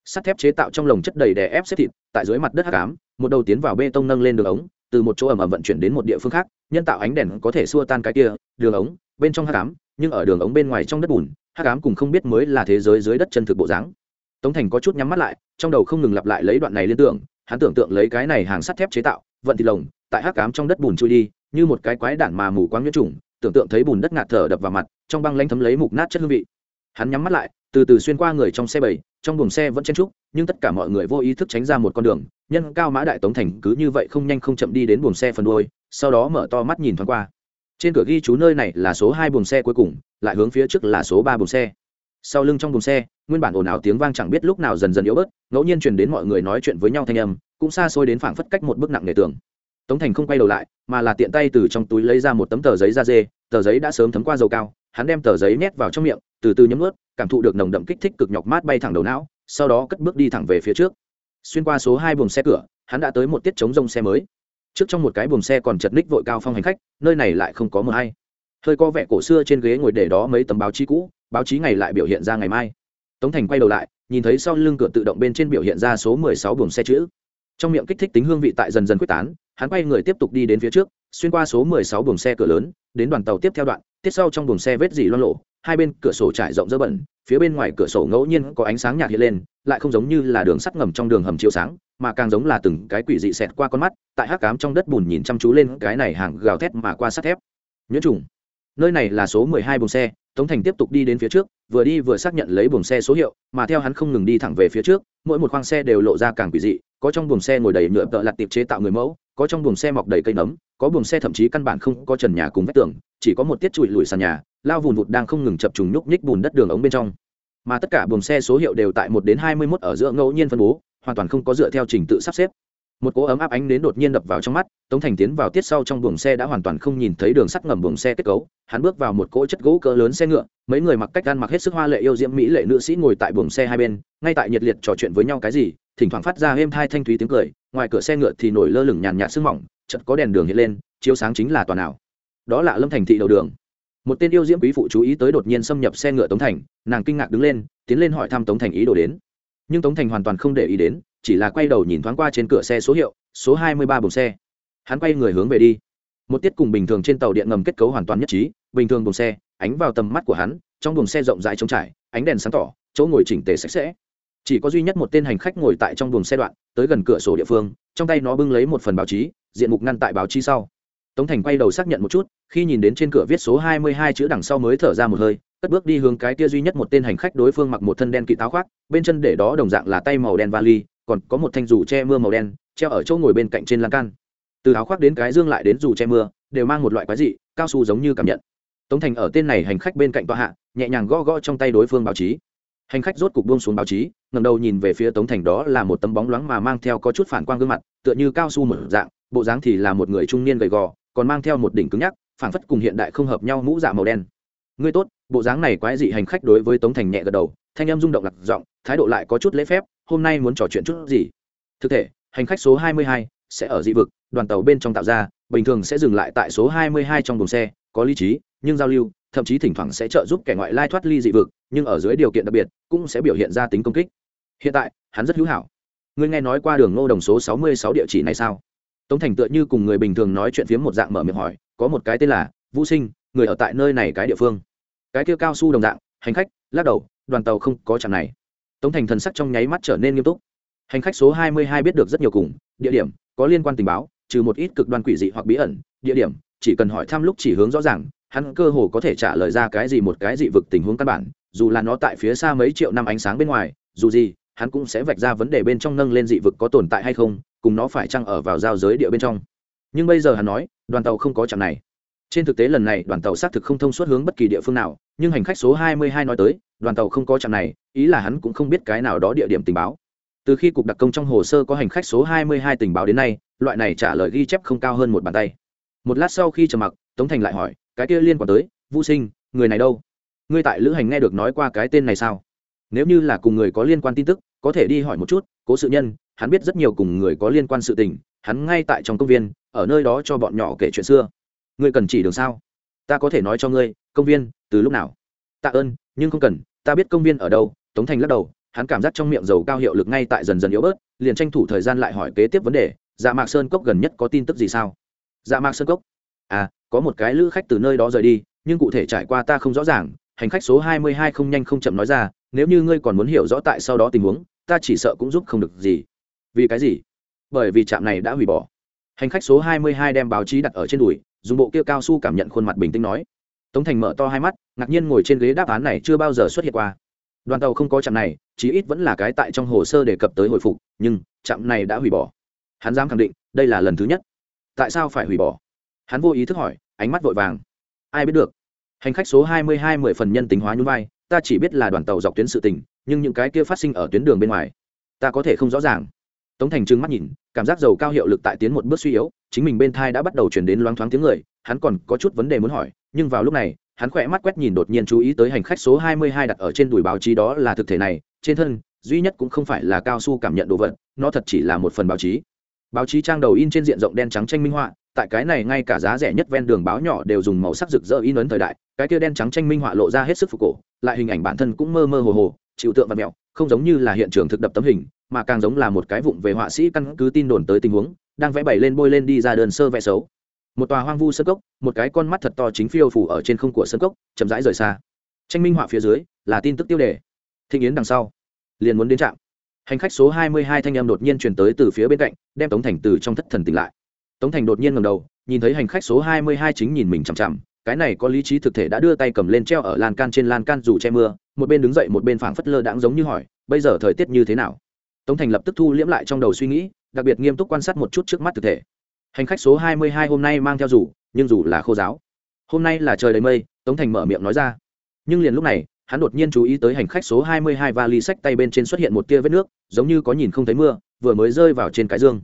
Sắt thép chế tạo trong lồng chất đầy đè ép xếp thịt, tại dưới mặt đất hắc ám, một đầu tiến vào bê tông nâng lên đường ống, từ một chỗ ẩm ẩm vận chuyển đến một địa phương khác, nhân tạo ánh đèn có thể xua tan cái kia, đường ống, bên trong hắc ám, nhưng ở đường ống bên ngoài trong đất bùn, hắc ám cùng không biết mới là thế giới dưới đất chân thực bộ dáng. Tống thành có chút nhắm mắt lại, trong đầu không ngừng lặp lại lấy đoạn này liên tưởng hắn tưởng tượng lấy cái này hàng sắt thép chế tạo, vận thịt lồng, tại hắc ám trong đất bùn trôi đi, như một cái quái đản mà mù quáng nhiễm trùng, tưởng tượng thấy bùn đất ngạt thở đập vào mặt, trong băng lanh thấm lấy mục nát chất hương vị. Hắn nhắm mắt lại, từ từ xuyên qua người trong xe bảy, trong buồng xe vẫn chen trúc, nhưng tất cả mọi người vô ý thức tránh ra một con đường, nhân cao mã đại tống thành cứ như vậy không nhanh không chậm đi đến buồng xe phần đuôi, sau đó mở to mắt nhìn thoáng qua. Trên cửa ghi chú nơi này là số hai buồng xe cuối cùng, lại hướng phía trước là số ba buồng xe sau lưng trong buồng xe, nguyên bản ồn ào tiếng vang chẳng biết lúc nào dần dần yếu bớt, ngẫu nhiên truyền đến mọi người nói chuyện với nhau thanh âm, cũng xa xôi đến phảng phất cách một bức nặng nề tường. Tống thành không quay đầu lại, mà là tiện tay từ trong túi lấy ra một tấm tờ giấy da dê, tờ giấy đã sớm thấm qua dầu cao, hắn đem tờ giấy nhét vào trong miệng, từ từ nhấm ướt cảm thụ được nồng đậm kích thích cực nhọc mát bay thẳng đầu não, sau đó cất bước đi thẳng về phía trước. Xuyên qua số hai buồng xe cửa, hắn đã tới một tiết chống rông xe mới. Trước trong một cái buồng xe còn chật ních vội cao phong hành khách, nơi này lại không có mờ hay. Hơi có vẻ cổ xưa trên ghế ngồi để đó mấy tấm báo chí cũ báo chí ngày lại biểu hiện ra ngày mai. Tống thành quay đầu lại, nhìn thấy sau lưng cửa tự động bên trên biểu hiện ra số mười sáu buồng xe chữ. Trong miệng kích thích tính hương vị tại dần dần quyết tán, hắn quay người tiếp tục đi đến phía trước, xuyên qua số mười sáu buồng xe cửa lớn, đến đoàn tàu tiếp theo đoạn tiết sau trong buồng xe vết dỉ loan lộ hai bên cửa sổ trải rộng dơ bẩn, phía bên ngoài cửa sổ ngẫu nhiên có ánh sáng nhạt hiện lên, lại không giống như là đường sắt ngầm trong đường hầm chiếu sáng, mà càng giống là từng cái quỷ dị xẹt qua con mắt, tại hắc cám trong đất bùn nhìn chăm chú lên cái này hàng gào thét mà qua sắt thép. Nhuyễn trùng nơi này là số mười hai buồng xe, tống thành tiếp tục đi đến phía trước, vừa đi vừa xác nhận lấy buồng xe số hiệu, mà theo hắn không ngừng đi thẳng về phía trước, mỗi một khoang xe đều lộ ra càng quỷ dị, có trong buồng xe ngồi đầy nhựa tợ lặt tiệp chế tạo người mẫu, có trong buồng xe mọc đầy cây nấm, có buồng xe thậm chí căn bản không có trần nhà cùng vách tường, chỉ có một tiết trụi lùi sàn nhà, lao vùn vụt đang không ngừng chập trùng nhúc nhích bùn đất đường ống bên trong. Mà tất cả buồng xe số hiệu đều tại một đến hai mươi mốt ở giữa ngẫu nhiên phân bố, hoàn toàn không có dựa theo trình tự sắp xếp một cỗ ấm áp ánh đến đột nhiên đập vào trong mắt, tống thành tiến vào tiết sau trong buồng xe đã hoàn toàn không nhìn thấy đường sắt ngầm buồng xe kết cấu, hắn bước vào một cỗ chất gỗ cỡ lớn xe ngựa, mấy người mặc cách ăn mặc hết sức hoa lệ yêu diễm mỹ lệ nữ sĩ ngồi tại buồng xe hai bên, ngay tại nhiệt liệt trò chuyện với nhau cái gì, thỉnh thoảng phát ra êm thai thanh thúy tiếng cười, ngoài cửa xe ngựa thì nổi lơ lửng nhàn nhạt sương mỏng chật có đèn đường hiện lên, chiếu sáng chính là toàn nào. Đó là lâm thành thị đầu đường. Một tên yêu diễm quý phụ chú ý tới đột nhiên xâm nhập xe ngựa tống thành, nàng kinh ngạc đứng lên, tiến lên hỏi thăm tống thành ý đồ đến nhưng tống thành hoàn toàn không để ý đến, chỉ là quay đầu nhìn thoáng qua trên cửa xe số hiệu, số hai mươi ba buồng xe. Hắn quay người hướng về đi. Một tiết cùng bình thường trên tàu điện ngầm kết cấu hoàn toàn nhất trí, bình thường buồng xe, ánh vào tầm mắt của hắn, trong buồng xe rộng rãi trống trải, ánh đèn sáng tỏ, chỗ ngồi chỉnh tề sạch sẽ. Chỉ có duy nhất một tên hành khách ngồi tại trong buồng xe đoạn, tới gần cửa sổ địa phương, trong tay nó bưng lấy một phần báo chí, diện mục ngăn tại báo chí sau. Tống thành quay đầu xác nhận một chút, khi nhìn đến trên cửa viết số hai mươi hai chữ đằng sau mới thở ra một hơi cất bước đi hướng cái kia duy nhất một tên hành khách đối phương mặc một thân đen kỵ táo khoác, bên chân để đó đồng dạng là tay màu đen vali, còn có một thanh dù che mưa màu đen, treo ở chỗ ngồi bên cạnh trên lan can. Từ áo khoác đến cái dương lại đến dù che mưa, đều mang một loại quái dị, cao su giống như cảm nhận. Tống thành ở tên này hành khách bên cạnh tọa hạ, nhẹ nhàng gõ gõ trong tay đối phương báo chí. Hành khách rốt cục buông xuống báo chí ngầm đầu nhìn về phía tống thành đó là một tấm bóng loáng mà mang theo có chút phản quang gương mặt, tựa như cao su mở dạng, bộ dáng thì là một người trung niên gầy gò, còn mang theo một đỉnh cứng nhắc phản phất cùng hiện đại không hợp nhau mũ dạ màu đen. Ngươi tốt bộ dáng này quái dị hành khách đối với tống thành nhẹ gật đầu, thanh em rung động lạc giọng, thái độ lại có chút lễ phép, hôm nay muốn trò chuyện chút gì? Thực thể, hành khách số 22 sẽ ở dị vực, đoàn tàu bên trong tạo ra, bình thường sẽ dừng lại tại số 22 trong buồng xe, có lý trí, nhưng giao lưu, thậm chí thỉnh thoảng sẽ trợ giúp kẻ ngoại lai thoát ly dị vực, nhưng ở dưới điều kiện đặc biệt, cũng sẽ biểu hiện ra tính công kích. Hiện tại, hắn rất hữu hảo. Ngươi nghe nói qua đường ngô đồng số 66 địa chỉ này sao? Tống thành tựa như cùng người bình thường nói chuyện phiếm một dạng mở miệng hỏi, có một cái tên là vũ sinh, người ở tại nơi này cái địa phương cái kia cao su đồng dạng, hành khách, lắc đầu, đoàn tàu không có chạm này. Tống thành thần sắc trong nháy mắt trở nên nghiêm túc. Hành khách số 22 biết được rất nhiều cùng, địa điểm, có liên quan tình báo, trừ một ít cực đoan quỷ dị hoặc bí ẩn, địa điểm, chỉ cần hỏi thăm lúc chỉ hướng rõ ràng, hắn cơ hồ có thể trả lời ra cái gì một cái dị vực tình huống căn bản, dù là nó tại phía xa mấy triệu năm ánh sáng bên ngoài, dù gì, hắn cũng sẽ vạch ra vấn đề bên trong nâng lên dị vực có tồn tại hay không, cùng nó phải chăng ở vào giao giới địa bên trong. Nhưng bây giờ hắn nói, đoàn tàu không có chặng này trên thực tế lần này đoàn tàu xác thực không thông suốt hướng bất kỳ địa phương nào, nhưng hành khách số 22 nói tới, đoàn tàu không có trạm này, ý là hắn cũng không biết cái nào đó địa điểm tình báo. Từ khi cục đặc công trong hồ sơ có hành khách số 22 tình báo đến nay, loại này trả lời ghi chép không cao hơn một bàn tay. Một lát sau khi trầm mặc, tống thành lại hỏi, cái kia liên quan tới, vũ sinh, người này đâu? Ngươi tại lữ hành nghe được nói qua cái tên này sao? Nếu như là cùng người có liên quan tin tức, có thể đi hỏi một chút, cố sự nhân, hắn biết rất nhiều cùng người có liên quan sự tình, hắn ngay tại trong công viên, ở nơi đó cho bọn nhỏ kể chuyện xưa ngươi cần chỉ đường sao? Ta có thể nói cho ngươi, công viên, từ lúc nào? Tạ ơn, nhưng không cần, ta biết công viên ở đâu, tống thành lắc đầu, hắn cảm giác trong miệng dầu cao hiệu lực ngay tại dần dần yếu bớt, liền tranh thủ thời gian lại hỏi kế tiếp vấn đề dạ mạc sơn cốc gần nhất có tin tức gì sao? Dạ mạc sơn cốc? À có một cái lữ khách từ nơi đó rời đi, nhưng cụ thể trải qua ta không rõ ràng, hành khách số hai mươi hai không nhanh không chậm nói ra, nếu như ngươi còn muốn hiểu rõ tại sau đó tình huống, ta chỉ sợ cũng giúp không được gì. Vì cái gì? Bởi vì trạm này đã hủy bỏ. Hành khách số hai mươi hai đem báo chí đặt ở trên đùi dùng bộ kia cao su cảm nhận khuôn mặt bình tĩnh nói. Tống thành mở to hai mắt, ngạc nhiên ngồi trên ghế đáp án này chưa bao giờ xuất hiện qua. Đoàn tàu không có trạm này, chí ít vẫn là cái tại trong hồ sơ đề cập tới hồi phục, nhưng trạm này đã hủy bỏ. Hắn dám khẳng định, đây là lần thứ nhất. Tại sao phải hủy bỏ? Hắn vô ý thức hỏi, ánh mắt vội vàng. Ai biết được? Hành khách số hai mươi hai mười phần nhân tính hóa nhún vai, ta chỉ biết là đoàn tàu dọc tuyến sự tình, nhưng những cái kia phát sinh ở tuyến đường bên ngoài, ta có thể không rõ ràng. Tống thành trừng mắt nhìn, cảm giác dầu cao hiệu lực tại tiến một bước suy yếu chính mình bên thai đã bắt đầu chuyển đến loáng thoáng tiếng người, hắn còn có chút vấn đề muốn hỏi, nhưng vào lúc này, hắn khỏe mắt quét nhìn đột nhiên chú ý tới hành khách số 22 đặt ở trên đùi báo chí đó là thực thể này, trên thân, duy nhất cũng không phải là cao su cảm nhận đồ vật, nó thật chỉ là một phần báo chí. Báo chí trang đầu in trên diện rộng đen trắng tranh minh họa, tại cái này ngay cả giá rẻ nhất ven đường báo nhỏ đều dùng màu sắc rực rỡ in ấn thời đại, cái kia đen trắng tranh minh họa lộ ra hết sức phục cổ, lại hình ảnh bản thân cũng mơ mơ hồ hồ, chịu tượng và mẹo không giống như là hiện trường thực đập tấm hình, mà càng giống là một cái vụng về họa sĩ căn cứ tin đồn tới tình huống, đang vẽ bày lên bôi lên đi ra đơn sơ vẽ xấu. Một tòa hoang vu sân cốc, một cái con mắt thật to chính phiêu phủ ở trên không của sân cốc, chậm rãi rời xa. Tranh minh họa phía dưới, là tin tức tiêu đề. Thịnh yến đằng sau, liền muốn đến trạm. Hành khách số hai mươi hai thanh em đột nhiên chuyển tới từ phía bên cạnh, đem tống thành từ trong thất thần tỉnh lại. Tống thành đột nhiên ngầm đầu, nhìn thấy hành khách số hai mươi hai chính nhìn mình chằm chằm cái này có lý trí thực thể đã đưa tay cầm lên treo ở lan can trên lan can dù che mưa, một bên đứng dậy một bên phảng phất lơ đãng giống như hỏi, bây giờ thời tiết như thế nào? Tống thành lập tức thu liễm lại trong đầu suy nghĩ, đặc biệt nghiêm túc quan sát một chút trước mắt thực thể. Hành khách số 22 hôm nay mang theo dù, nhưng dù là khô giáo. Hôm nay là trời đầy mây, tống thành mở miệng nói ra. Nhưng liền lúc này, hắn đột nhiên chú ý tới hành khách số 22 và ly sách tay bên trên xuất hiện một tia vết nước, giống như có nhìn không thấy mưa, vừa mới rơi vào trên cái dương.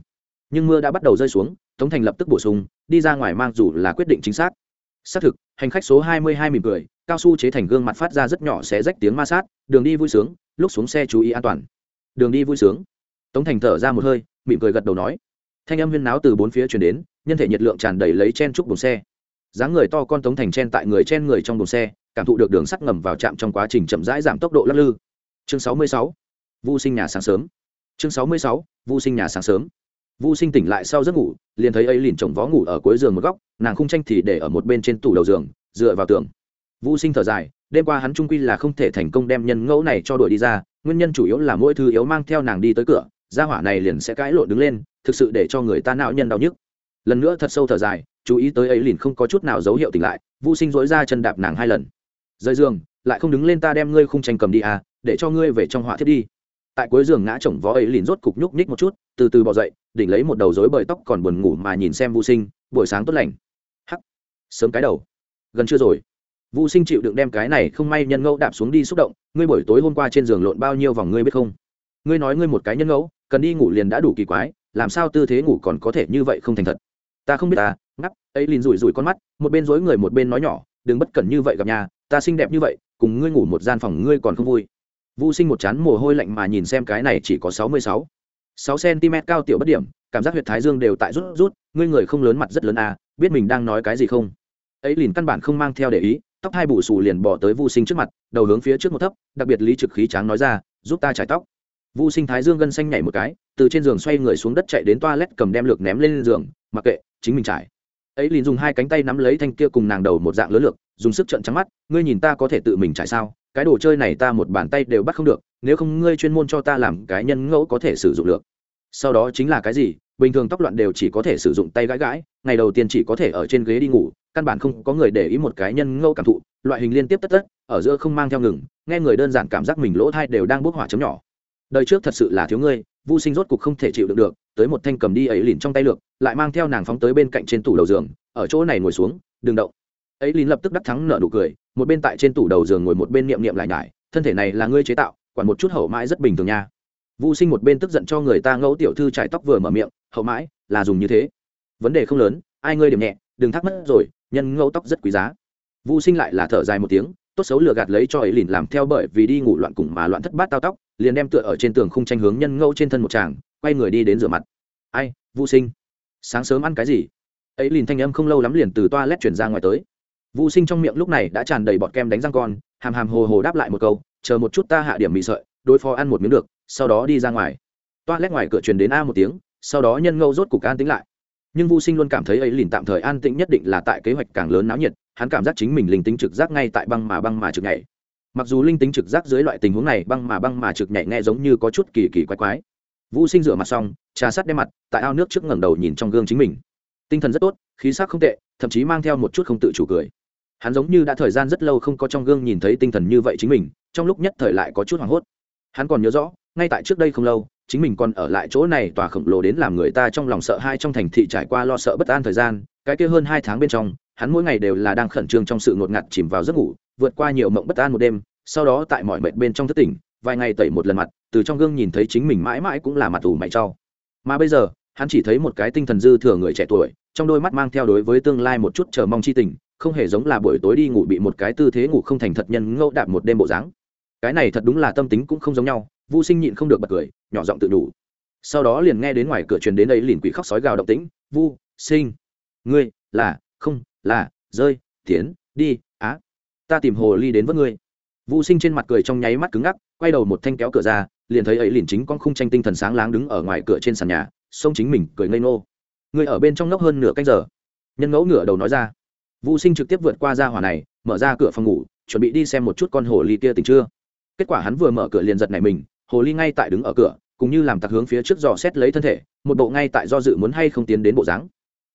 Nhưng mưa đã bắt đầu rơi xuống, tống thành lập tức bổ sung, đi ra ngoài mang dù là quyết định chính xác xác thực, hành khách số 22 mỉm cười, cao su chế thành gương mặt phát ra rất nhỏ xé rách tiếng ma sát, đường đi vui sướng, lúc xuống xe chú ý an toàn. Đường đi vui sướng. Tống thành thở ra một hơi, mỉm cười gật đầu nói. Thanh âm huyên náo từ bốn phía chuyển đến, nhân thể nhiệt lượng tràn đầy lấy chen trúc bồn xe. Dáng người to con tống thành chen tại người chen người trong bồn xe, cảm thụ được đường sắt ngầm vào trạm trong quá trình chậm rãi giảm tốc độ lắc lư. Chương 66. vô sinh nhà sáng sớm. Chương 66. vô sinh nhà sáng sớm vũ sinh tỉnh lại sau giấc ngủ, liền thấy ấy liền chồng vó ngủ ở cuối giường một góc, nàng khung tranh thì để ở một bên trên tủ đầu giường, dựa vào tường. Vũ sinh thở dài, đêm qua hắn trung quy là không thể thành công đem nhân ngẫu này cho đuổi đi ra, nguyên nhân chủ yếu là mỗi thứ yếu mang theo nàng đi tới cửa, gia hỏa này liền sẽ cãi lộn đứng lên, thực sự để cho người ta não nhân đau nhức. Lần nữa thật sâu thở dài, chú ý tới ấy liền không có chút nào dấu hiệu tỉnh lại vũ sinh dối ra chân đạp nàng hai lần. Rơi giường, lại không đứng lên ta đem ngươi khung tranh cầm đi à để cho ngươi về trong họa thiết đi tại cuối giường ngã chồng vó ấy liền rốt cục nhúc nhích một chút, từ từ bỏ dậy, đỉnh lấy một đầu rối bời tóc còn buồn ngủ mà nhìn xem vô sinh, buổi sáng tốt lành. Hắc, sớm cái đầu. Gần chưa rồi. Vô sinh chịu đựng đem cái này không may nhân ngẫu đạp xuống đi xúc động, ngươi buổi tối hôm qua trên giường lộn bao nhiêu vòng ngươi biết không? Ngươi nói ngươi một cái nhân ngẫu, cần đi ngủ liền đã đủ kỳ quái, làm sao tư thế ngủ còn có thể như vậy không thành thật? Ta không biết ta. Ngắp ấy liền rủi rủi con mắt, một bên dối người một bên nói nhỏ, đừng bất cẩn như vậy gặp nhà, ta xinh đẹp như vậy, cùng ngươi ngủ một gian phòng ngươi còn không vui. Vu Sinh một chán mồ hôi lạnh mà nhìn xem cái này chỉ có sáu mươi sáu, sáu cm cao tiểu bất điểm, cảm giác huyệt thái dương đều tại rút rút, ngươi người không lớn mặt rất lớn à, biết mình đang nói cái gì không? Ấy liền căn bản không mang theo để ý, tóc hai bù xù liền bỏ tới Vu Sinh trước mặt, đầu hướng phía trước một thấp, đặc biệt lý trực khí tráng nói ra, giúp ta chải tóc. Vu Sinh thái dương gân xanh nhảy một cái, từ trên giường xoay người xuống đất chạy đến toilet cầm đem lược ném lên giường, mặc kệ, chính mình trải. Ấy liền dùng hai cánh tay nắm lấy thanh kia cùng nàng đầu một dạng lớn lược, dùng sức trợn trắng mắt, ngươi nhìn ta có thể tự mình trải sao? cái đồ chơi này ta một bàn tay đều bắt không được nếu không ngươi chuyên môn cho ta làm cái nhân ngẫu có thể sử dụng được. Sau đó chính là cái gì? Bình thường tóc loạn đều chỉ có thể sử dụng tay gãi gãi ngày đầu tiên chỉ có thể ở trên ghế đi ngủ căn bản không có người để ý một cái nhân ngẫu cảm thụ loại hình liên tiếp tất tất ở giữa không mang theo ngừng nghe người đơn giản cảm giác mình lỗ thai đều đang bốc hỏa chấm nhỏ. Đời trước thật sự là thiếu ngươi vô sinh rốt cục không thể chịu đựng được, tới một thanh cầm đi ấy lìn trong tay lược, lại mang theo nàng phóng tới bên cạnh trên tủ đầu giường, ở chỗ này ngồi xuống, đừng động. Ấy lìn lập tức đắc thắng nợ nụ cười, một bên tại trên tủ đầu giường ngồi một bên niệm niệm lại nhải, thân thể này là ngươi chế tạo, quản một chút hậu mãi rất bình thường nha. Vu sinh một bên tức giận cho người ta ngẫu tiểu thư trải tóc vừa mở miệng, hậu mãi, là dùng như thế. Vấn đề không lớn, ai ngươi điểm nhẹ, đừng thắc mất rồi, nhân ngẫu tóc rất quý giá. Vu sinh lại là thở dài một tiếng tốt xấu lừa gạt lấy cho ấy lìn làm theo bởi vì đi ngủ loạn cùng mà loạn thất bát tao tóc liền đem tựa ở trên tường khung tranh hướng nhân ngẫu trên thân một chàng quay người đi đến rửa mặt ai Vu sinh sáng sớm ăn cái gì ấy lìn thanh âm không lâu lắm liền từ toa lét chuyển ra ngoài tới Vu Sinh trong miệng lúc này đã tràn đầy bọt kem đánh răng con, hàm hàm hồ hồ đáp lại một câu, chờ một chút ta hạ điểm mì sợi, đối phó ăn một miếng được, sau đó đi ra ngoài. Toa lét ngoài cửa truyền đến a một tiếng, sau đó nhân ngâu rốt cục an tĩnh lại. Nhưng Vu Sinh luôn cảm thấy ấy lìn tạm thời an tĩnh nhất định là tại kế hoạch càng lớn náo nhiệt, hắn cảm giác chính mình linh tính trực giác ngay tại băng mà băng mà trực nhảy. Mặc dù linh tính trực giác dưới loại tình huống này băng mà băng mà trực nhảy nghe giống như có chút kỳ kỳ quái quái. Vu Sinh rửa mặt xong, trà sắt đem mặt, tại ao nước trước ngẩng đầu nhìn trong gương chính mình. Tinh thần rất tốt, khí sắc không tệ, thậm chí mang theo một chút không tự chủ cười hắn giống như đã thời gian rất lâu không có trong gương nhìn thấy tinh thần như vậy chính mình trong lúc nhất thời lại có chút hoảng hốt hắn còn nhớ rõ ngay tại trước đây không lâu chính mình còn ở lại chỗ này tòa khổng lồ đến làm người ta trong lòng sợ hai trong thành thị trải qua lo sợ bất an thời gian cái kia hơn hai tháng bên trong hắn mỗi ngày đều là đang khẩn trương trong sự ngột ngạt chìm vào giấc ngủ, vượt qua nhiều mộng bất an một đêm, sau đó tại mọi mệt bên trong thất tỉnh, vài ngày tẩy một lần mặt, từ trong gương nhìn thấy chính mình mãi mãi cũng là mặt ủ mày trau. Mà bây giờ, hắn chỉ thấy một cái tinh thần dư thừa người trẻ tuổi, trong đôi mắt mang theo đối với tương lai một chút chờ mong chi tình, không hề giống là buổi tối đi ngủ bị một cái tư thế ngủ không thành thật nhân ngẫu đạp một đêm bộ dáng. Cái này thật đúng là tâm tính cũng không giống nhau vô sinh nhịn không được bật cười, nhỏ giọng tự đủ. Sau đó liền nghe đến ngoài cửa truyền đến ấy liền quỷ khóc sói gào động tĩnh, vu sinh, ngươi, là, không là rơi tiến đi á. Ta tìm hồ ly đến với ngươi. Vũ sinh trên mặt cười trong nháy mắt cứng ngắc quay đầu một thanh kéo cửa ra liền thấy ấy liền chính con khung tranh tinh thần sáng láng đứng ở ngoài cửa trên sàn nhà xông chính mình cười ngây ngô. Người ở bên trong ngốc hơn nửa canh giờ. Nhân ngẫu ngửa đầu nói ra. Vũ Sinh trực tiếp vượt qua ra hỏa này, mở ra cửa phòng ngủ, chuẩn bị đi xem một chút con hồ ly kia tỉnh chưa. Kết quả hắn vừa mở cửa liền giật này mình, hồ ly ngay tại đứng ở cửa, cũng như làm tặc hướng phía trước dò xét lấy thân thể, một bộ ngay tại do dự muốn hay không tiến đến bộ dáng.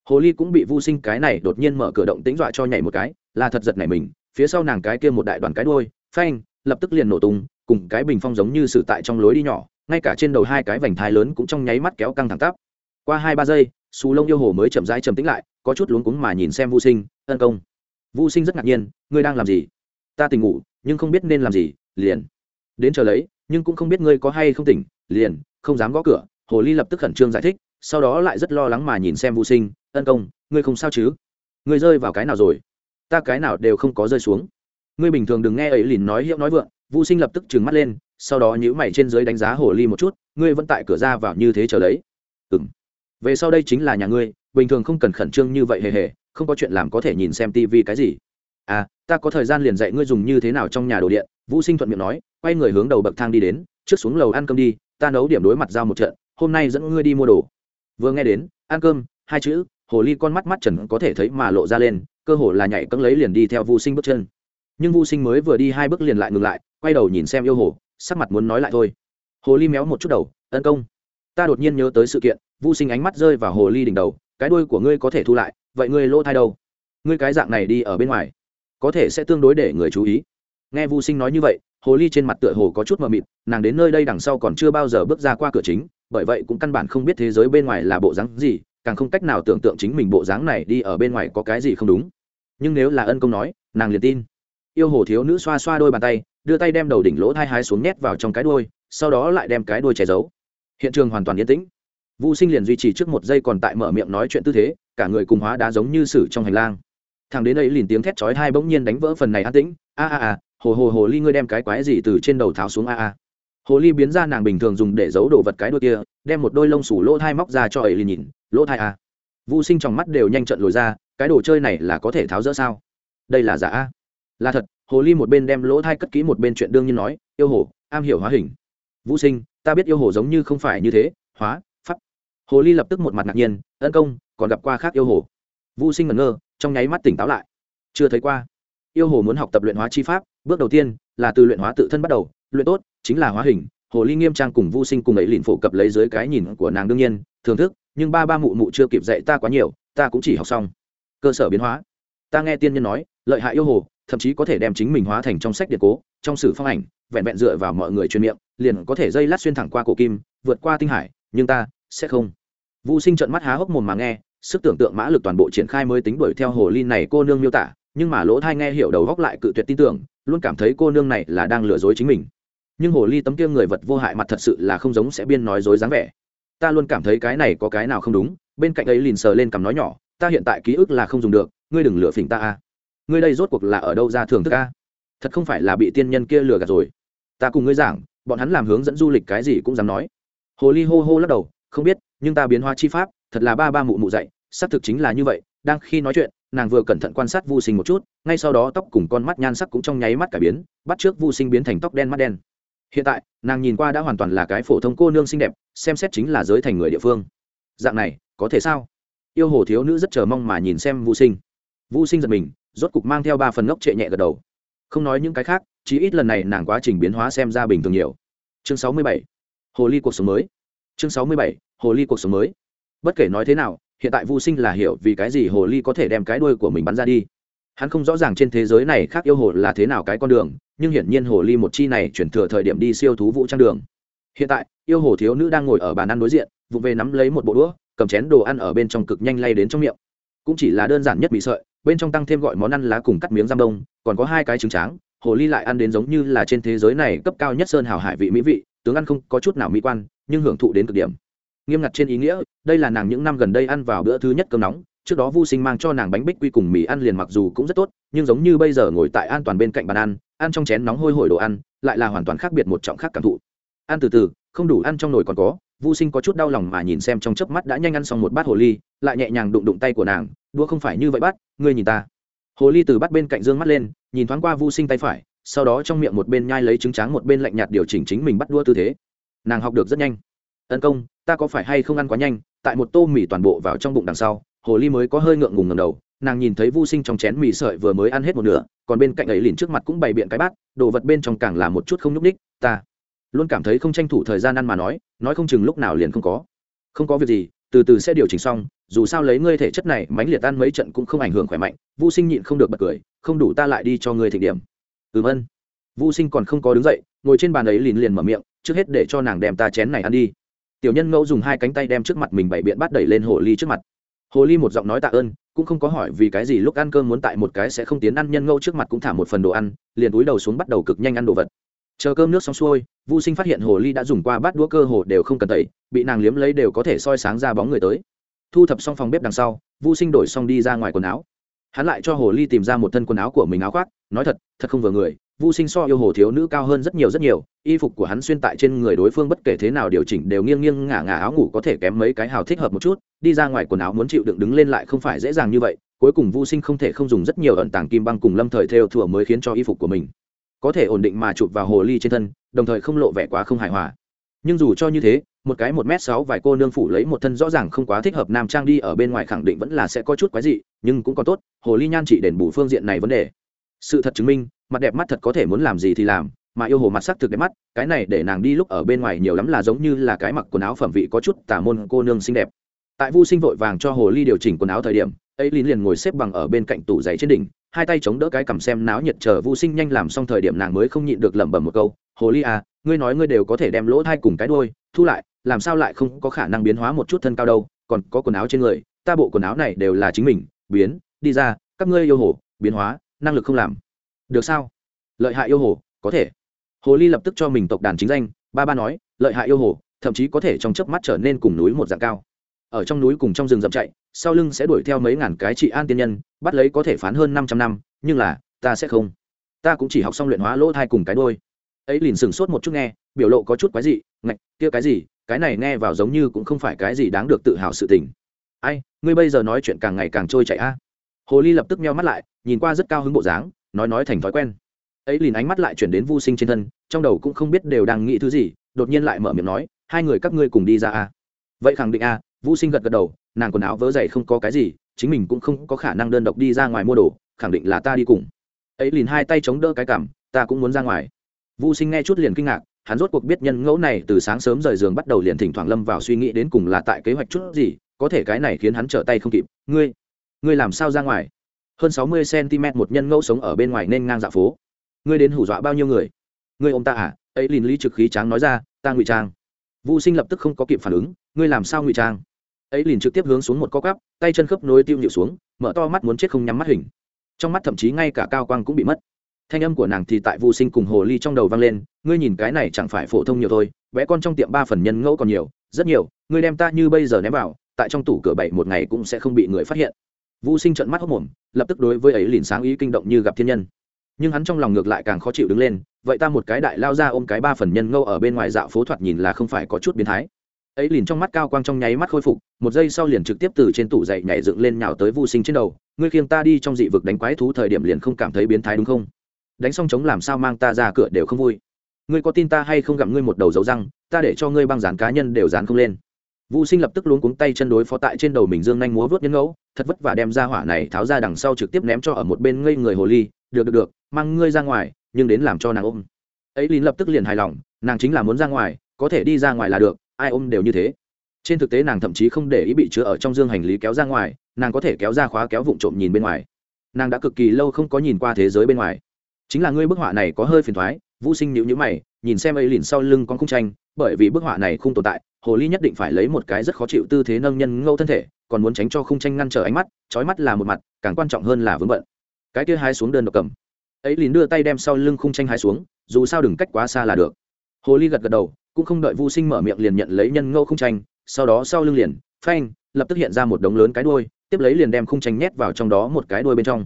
Hồ ly cũng bị Vu Sinh cái này đột nhiên mở cửa động tĩnh dọa cho nhảy một cái, là thật giật nảy mình, phía sau nàng cái kia một đại đoàn cái đuôi, phanh, lập tức liền nổ tung, cùng cái bình phong giống như sự tại trong lối đi nhỏ, ngay cả trên đầu hai cái vành thai lớn cũng trong nháy mắt kéo căng thẳng tắp. Qua hai ba giây, xù Lông yêu hồ mới chậm rãi trầm tĩnh lại, có chút luống cúng mà nhìn xem Vu Sinh, tấn công. Vu sinh rất ngạc nhiên ngươi đang làm gì? Ta tỉnh ngủ nhưng không biết nên làm gì liền. Đến chờ lấy nhưng cũng không biết ngươi có hay không tỉnh liền không dám gõ cửa. Hồ ly lập tức khẩn trương giải thích sau đó lại rất lo lắng mà nhìn xem Vu sinh ân công, ngươi không sao chứ? Ngươi rơi vào cái nào rồi? Ta cái nào đều không có rơi xuống. Ngươi bình thường đừng nghe ấy lìn nói hiệu nói vượng, Vũ sinh lập tức trừng mắt lên, sau đó nhữ mày trên dưới đánh giá hồ ly một chút, ngươi vẫn tại cửa ra vào như thế chờ đấy. Ừng về sau đây chính là nhà ngươi, bình thường không cần khẩn trương như vậy hề hề, không có chuyện làm có thể nhìn xem tivi cái gì. À ta có thời gian liền dạy ngươi dùng như thế nào trong nhà đồ điện, vũ sinh thuận miệng nói, quay người hướng đầu bậc thang đi đến, trước xuống lầu ăn cơm đi, ta nấu điểm đối mặt giao một trận, hôm nay dẫn ngươi đi mua đồ. Vừa nghe đến, ăn cơm, hai chữ hồ ly con mắt mắt trần có thể thấy mà lộ ra lên, cơ hồ là nhảy cẫng lấy liền đi theo Vu sinh bước chân. Nhưng Vu sinh mới vừa đi hai bước liền lại ngừng lại, quay đầu nhìn xem yêu hồ, sắc mặt muốn nói lại thôi. Hồ ly méo một chút đầu, tấn công, ta đột nhiên nhớ tới sự kiện. Vu sinh ánh mắt rơi vào hồ ly đỉnh đầu, cái đuôi của ngươi có thể thu lại, vậy ngươi lỗ thai đâu? Ngươi cái dạng này đi ở bên ngoài, có thể sẽ tương đối để người chú ý. Nghe Vu sinh nói như vậy, hồ ly trên mặt tựa hồ có chút mờ mịt, nàng đến nơi đây đằng sau còn chưa bao giờ bước ra qua cửa chính, bởi vậy cũng căn bản không biết thế giới bên ngoài là bộ dáng gì càng không cách nào tưởng tượng chính mình bộ dáng này đi ở bên ngoài có cái gì không đúng. Nhưng nếu là ân công nói, nàng liền tin. Yêu hồ thiếu nữ xoa xoa đôi bàn tay, đưa tay đem đầu đỉnh lỗ thai hái xuống nhét vào trong cái đôi sau đó lại đem cái đôi che giấu. Hiện trường hoàn toàn yên tĩnh. Vũ sinh liền duy trì trước một giây còn tại mở miệng nói chuyện tư thế, cả người cùng hóa đá giống như sử trong hành lang. Thằng đến đây liền tiếng thét chói hai bỗng nhiên đánh vỡ phần này an tĩnh. A a a, hồ hồ hồ ly ngươi đem cái quái gì từ trên đầu tháo xuống a a hồ ly biến ra nàng bình thường dùng để giấu đồ vật cái đôi kia, đem một đôi lông sủ lỗ thai móc ra cho ấy liền nhìn, lỗ thai à. vô sinh trong mắt đều nhanh trận lồi ra, cái đồ chơi này là có thể tháo rỡ sao? Đây là giả a? Là thật, hồ ly một bên đem lỗ thai cất kỹ một bên chuyện đương nhiên nói, yêu hồ, am hiểu hóa hình. Vũ sinh, ta biết yêu hồ giống như không phải như thế, hóa, pháp. Hồ ly lập tức một mặt ngạc nhiên, tấn công, còn gặp qua khác yêu hồ? Vũ sinh ngẩn ngơ, trong nháy mắt tỉnh táo lại. Chưa thấy qua. Yêu hồ muốn học tập luyện hóa chi pháp, bước đầu tiên là từ luyện hóa tự thân bắt đầu luyện tốt, chính là hóa hình, hồ ly nghiêm trang cùng Vu sinh cùng ấy liền phổ cập lấy dưới cái nhìn của nàng đương nhiên, thưởng thức, nhưng ba ba mụ mụ chưa kịp dạy ta quá nhiều, ta cũng chỉ học xong. Cơ sở biến hóa. Ta nghe tiên nhân nói, lợi hại yêu hồ, thậm chí có thể đem chính mình hóa thành trong sách điện cố, trong sử phong ảnh, vẹn vẹn dựa vào mọi người truyền miệng, liền có thể dây lát xuyên thẳng qua cổ kim, vượt qua tinh hải, nhưng ta sẽ không. Vu sinh trợn mắt há hốc mồm mà nghe, sức tưởng tượng mã lực toàn bộ triển khai mới tính đuổi theo hồ ly này cô nương miêu tả, nhưng mà lỗ thai nghe hiểu đầu góc lại cự tuyệt tin tưởng, luôn cảm thấy cô nương này là đang lừa dối chính mình nhưng hồ ly tấm kia người vật vô hại mặt thật sự là không giống sẽ biên nói dối dáng vẻ. Ta luôn cảm thấy cái này có cái nào không đúng, bên cạnh ấy lìn sờ lên cằm nói nhỏ, ta hiện tại ký ức là không dùng được, ngươi đừng lừa phỉnh ta a. Ngươi đây rốt cuộc là ở đâu ra thường thức a? Thật không phải là bị tiên nhân kia lừa gạt rồi. Ta cùng ngươi giảng, bọn hắn làm hướng dẫn du lịch cái gì cũng dám nói. Hồ ly hô hô lắc đầu, không biết, nhưng ta biến hóa chi pháp, thật là ba ba mụ mụ dạy, xác thực chính là như vậy, đang khi nói chuyện, nàng vừa cẩn thận quan sát vô sinh một chút, ngay sau đó tóc cùng con mắt nhan sắc cũng trong nháy mắt cả biến, bắt trước vô sinh biến thành tóc đen mắt đen hiện tại, nàng nhìn qua đã hoàn toàn là cái phổ thông cô nương xinh đẹp, xem xét chính là giới thành người địa phương. Dạng này, có thể sao? Yêu hồ thiếu nữ rất chờ mong mà nhìn xem vũ sinh. Vũ sinh giật mình, rốt cục mang theo ba phần ngốc trệ nhẹ gật đầu. Không nói những cái khác chỉ ít lần này nàng quá trình biến hóa xem ra bình thường nhiều. Chương sáu mươi bảy. Hồ ly cuộc sống mới. Chương sáu mươi bảy. Hồ ly cuộc sống mới. Bất kể nói thế nào, hiện tại vô sinh là hiểu vì cái gì hồ ly có thể đem cái đuôi của mình bắn ra đi hắn không rõ ràng trên thế giới này khác yêu hồ là thế nào cái con đường, nhưng hiển nhiên hồ ly một chi này chuyển thừa thời điểm đi siêu thú vũ trang đường. Hiện tại, yêu hồ thiếu nữ đang ngồi ở bàn ăn đối diện vụ về nắm lấy một bộ đũa, cầm chén đồ ăn ở bên trong cực nhanh lay đến trong miệng. Cũng chỉ là đơn giản nhất bị sợi, bên trong tăng thêm gọi món ăn lá cùng cắt miếng giam đông, còn có hai cái trứng tráng, hồ ly lại ăn đến giống như là trên thế giới này cấp cao nhất sơn hào hải vị mỹ vị, tướng ăn không có chút nào mỹ quan, nhưng hưởng thụ đến cực điểm. Nghiêm ngặt trên ý nghĩa, đây là nàng những năm gần đây ăn vào bữa thứ nhất cơm nóng trước đó vu sinh mang cho nàng bánh bích quy cùng mì ăn liền mặc dù cũng rất tốt, nhưng giống như bây giờ ngồi tại an toàn bên cạnh bàn ăn ăn trong chén nóng hôi hổi đồ ăn, lại là hoàn toàn khác biệt một trọng khác cảm thụ. Ăn từ từ, không đủ ăn trong nồi còn có, vu sinh có chút đau lòng mà nhìn xem trong chớp mắt đã nhanh ăn xong một bát hồ ly, lại nhẹ nhàng đụng đụng tay của nàng đua không phải như vậy bắt ngươi nhìn ta. Hồ ly từ bắt bên cạnh dương mắt lên, nhìn thoáng qua vu sinh tay phải, sau đó trong miệng một bên nhai lấy trứng tráng một bên lạnh nhạt điều chỉnh chính mình bắt đua tư thế. Nàng học được rất nhanh. Tấn công, ta có phải hay không ăn quá nhanh? Tại một tô mì toàn bộ vào trong bụng đằng sau hồ ly mới có hơi ngượng ngùng ngầm đầu, nàng nhìn thấy vu sinh trong chén mì sợi vừa mới ăn hết một nửa, còn bên cạnh ấy liền trước mặt cũng bày biện cái bát, đồ vật bên trong càng là một chút không nhúc ních ta luôn cảm thấy không tranh thủ thời gian ăn mà nói nói không chừng lúc nào liền không có. Không có việc gì, từ từ sẽ điều chỉnh xong, dù sao lấy ngươi thể chất này mánh liệt ăn mấy trận cũng không ảnh hưởng khỏe mạnh. Vu sinh nhịn không được bật cười, không đủ ta lại đi cho ngươi thịnh điểm. Ừm ân. Vu sinh còn không có đứng dậy, ngồi trên bàn ấy liền liền mở miệng, trước hết để cho nàng đem ta chén này ăn đi. Tiểu nhân ngẫu dùng hai cánh tay đem trước mặt mình bày biện bắt đẩy lên hồ ly trước mặt hồ ly một giọng nói tạ ơn, cũng không có hỏi vì cái gì lúc ăn cơm muốn tại một cái sẽ không tiến ăn nhân ngẫu trước mặt cũng thả một phần đồ ăn, liền túi đầu xuống bắt đầu cực nhanh ăn đồ vật. Chờ cơm nước xong xuôi vô sinh phát hiện hồ ly đã dùng qua bát đũa cơ hồ đều không cần tẩy, bị nàng liếm lấy đều có thể soi sáng ra bóng người tới. Thu thập xong phòng bếp đằng sau vô sinh đổi xong đi ra ngoài quần áo. Hắn lại cho hồ ly tìm ra một thân quần áo của mình áo khoác, nói thật thật không vừa người vô sinh so yêu hồ thiếu nữ cao hơn rất nhiều rất nhiều, y phục của hắn xuyên tại trên người đối phương bất kể thế nào điều chỉnh đều nghiêng nghiêng ngả ngả áo ngủ có thể kém mấy cái hào thích hợp một chút, đi ra ngoài quần áo muốn chịu đựng đứng lên lại không phải dễ dàng như vậy, cuối cùng vô sinh không thể không dùng rất nhiều ẩn tàng kim băng cùng lâm thời theo thủa mới khiến cho y phục của mình có thể ổn định mà chụp vào hồ ly trên thân, đồng thời không lộ vẻ quá không hài hòa. Nhưng dù cho như thế, một cái một m sáu vài cô nương phủ lấy một thân rõ ràng không quá thích hợp nam trang đi ở bên ngoài khẳng định vẫn là sẽ có chút quái dị, nhưng cũng có tốt, hồ ly nhan chỉ đền bù phương diện này vấn đề. Sự thật chứng minh mặt đẹp mắt thật có thể muốn làm gì thì làm, mà yêu hồ mặt sắc thực đẹp mắt, cái này để nàng đi lúc ở bên ngoài nhiều lắm là giống như là cái mặc quần áo phẩm vị có chút tả môn cô nương xinh đẹp. Tại vu sinh vội vàng cho hồ ly điều chỉnh quần áo thời điểm ấy lín liền ngồi xếp bằng ở bên cạnh tủ giày trên đỉnh, hai tay chống đỡ cái cằm xem náo nhiệt chờ vu sinh nhanh làm xong thời điểm nàng mới không nhịn được lẩm bẩm một câu, hồ ly à ngươi nói ngươi đều có thể đem lỗ thai cùng cái đôi thu lại, làm sao lại không có khả năng biến hóa một chút thân cao đâu, còn có quần áo trên người, ta bộ quần áo này đều là chính mình, biến, đi ra, các ngươi yêu hồ, biến hóa, năng lực không làm được sao? Lợi hại yêu hồ, có thể. Hồ ly lập tức cho mình tộc đàn chính danh, ba ba nói, lợi hại yêu hồ, thậm chí có thể trong chớp mắt trở nên cùng núi một dạng cao. Ở trong núi cùng trong rừng rậm chạy, sau lưng sẽ đuổi theo mấy ngàn cái trị an tiên nhân, bắt lấy có thể phán hơn năm trăm năm, nhưng là, ta sẽ không. Ta cũng chỉ học xong luyện hóa lỗ thai cùng cái đôi ấy liền sừng sốt một chút nghe, biểu lộ có chút quái gì ngạch, kia cái gì? Cái này nghe vào giống như cũng không phải cái gì đáng được tự hào sự tình. Ai, ngươi bây giờ nói chuyện càng ngày càng trôi chảy a. Hồ ly lập tức meo mắt lại, nhìn qua rất cao hứng bộ dáng nói nói thành thói quen. Ấy liền ánh mắt lại chuyển đến vô sinh trên thân trong đầu cũng không biết đều đang nghĩ thứ gì đột nhiên lại mở miệng nói hai người các ngươi cùng đi ra à? vậy khẳng định à, vô sinh gật gật đầu nàng quần áo vớ dày không có cái gì chính mình cũng không có khả năng đơn độc đi ra ngoài mua đồ khẳng định là ta đi cùng. Ấy liền hai tay chống đỡ cái cảm ta cũng muốn ra ngoài. Vô sinh nghe chút liền kinh ngạc hắn rốt cuộc biết nhân ngẫu này từ sáng sớm rời giường bắt đầu liền thỉnh thoảng lâm vào suy nghĩ đến cùng là tại kế hoạch chút gì có thể cái này khiến hắn trở tay không kịp. Ngươi ngươi làm sao ra ngoài? Hơn sáu mươi cm một nhân ngẫu sống ở bên ngoài nên ngang dạ phố. Ngươi đến hủ dọa bao nhiêu người? Ngươi ông ta à ấy liền lý trực khí tráng nói ra, ta ngụy trang. Vũ sinh lập tức không có kịp phản ứng, ngươi làm sao ngụy trang? Ấy liền trực tiếp hướng xuống một co cắp tay chân khớp nối tiêu nhịu xuống, mở to mắt muốn chết không nhắm mắt hình. Trong mắt thậm chí ngay cả cao quang cũng bị mất. Thanh âm của nàng thì tại vô sinh cùng hồ ly trong đầu vang lên, ngươi nhìn cái này chẳng phải phổ thông nhiều thôi vẽ con trong tiệm ba phần nhân ngẫu còn nhiều, rất nhiều, ngươi đem ta như bây giờ ném vào, tại trong tủ cửa bảy một ngày cũng sẽ không bị người phát hiện vũ sinh trận mắt hốc mồm, lập tức đối với ấy liền sáng ý kinh động như gặp thiên nhân. Nhưng hắn trong lòng ngược lại càng khó chịu đứng lên, vậy ta một cái đại lao ra ôm cái ba phần nhân ngâu ở bên ngoài dạo phố thoạt nhìn là không phải có chút biến thái. Ấy liền trong mắt cao quang trong nháy mắt khôi phục, một giây sau liền trực tiếp từ trên tủ dậy nhảy dựng lên nhào tới vô sinh trên đầu, ngươi khiêng ta đi trong dị vực đánh quái thú thời điểm liền không cảm thấy biến thái đúng không? Đánh xong chống làm sao mang ta ra cửa đều không vui. Ngươi có tin ta hay không gặm ngươi một đầu dấu răng, ta để cho ngươi băng dán cá nhân đều dán không lên vũ sinh lập tức luống cuống tay chân đối phó tại trên đầu mình dương nhanh múa vớt nhân ngẫu, thật vất vả đem ra hỏa này tháo ra đằng sau trực tiếp ném cho ở một bên ngây người hồ ly, được được được, mang ngươi ra ngoài, nhưng đến làm cho nàng ôm. Ấy lín lập tức liền hài lòng, nàng chính là muốn ra ngoài, có thể đi ra ngoài là được, ai ôm đều như thế. Trên thực tế nàng thậm chí không để ý bị chứa ở trong dương hành lý kéo ra ngoài, nàng có thể kéo ra khóa kéo vụn trộm nhìn bên ngoài. Nàng đã cực kỳ lâu không có nhìn qua thế giới bên ngoài. Chính là ngươi bức họa này có hơi phiền thoái, vũ sinh nhịu nhữ mày, nhìn xem ấy lìn sau lưng con khung tranh, bởi vì bức họa này không tồn tại hồ ly nhất định phải lấy một cái rất khó chịu tư thế nâng nhân ngâu thân thể, còn muốn tránh cho khung tranh ngăn trở ánh mắt, trói mắt là một mặt, càng quan trọng hơn là vướng bận. Cái kia hai xuống đơn độc cầm. Ấy liền đưa tay đem sau lưng khung tranh hai xuống, dù sao đừng cách quá xa là được. Hồ ly gật gật đầu, cũng không đợi vu sinh mở miệng liền nhận lấy nhân ngâu khung tranh, sau đó sau lưng liền, phanh, lập tức hiện ra một đống lớn cái đuôi, tiếp lấy liền đem khung tranh nhét vào trong đó một cái đuôi bên trong.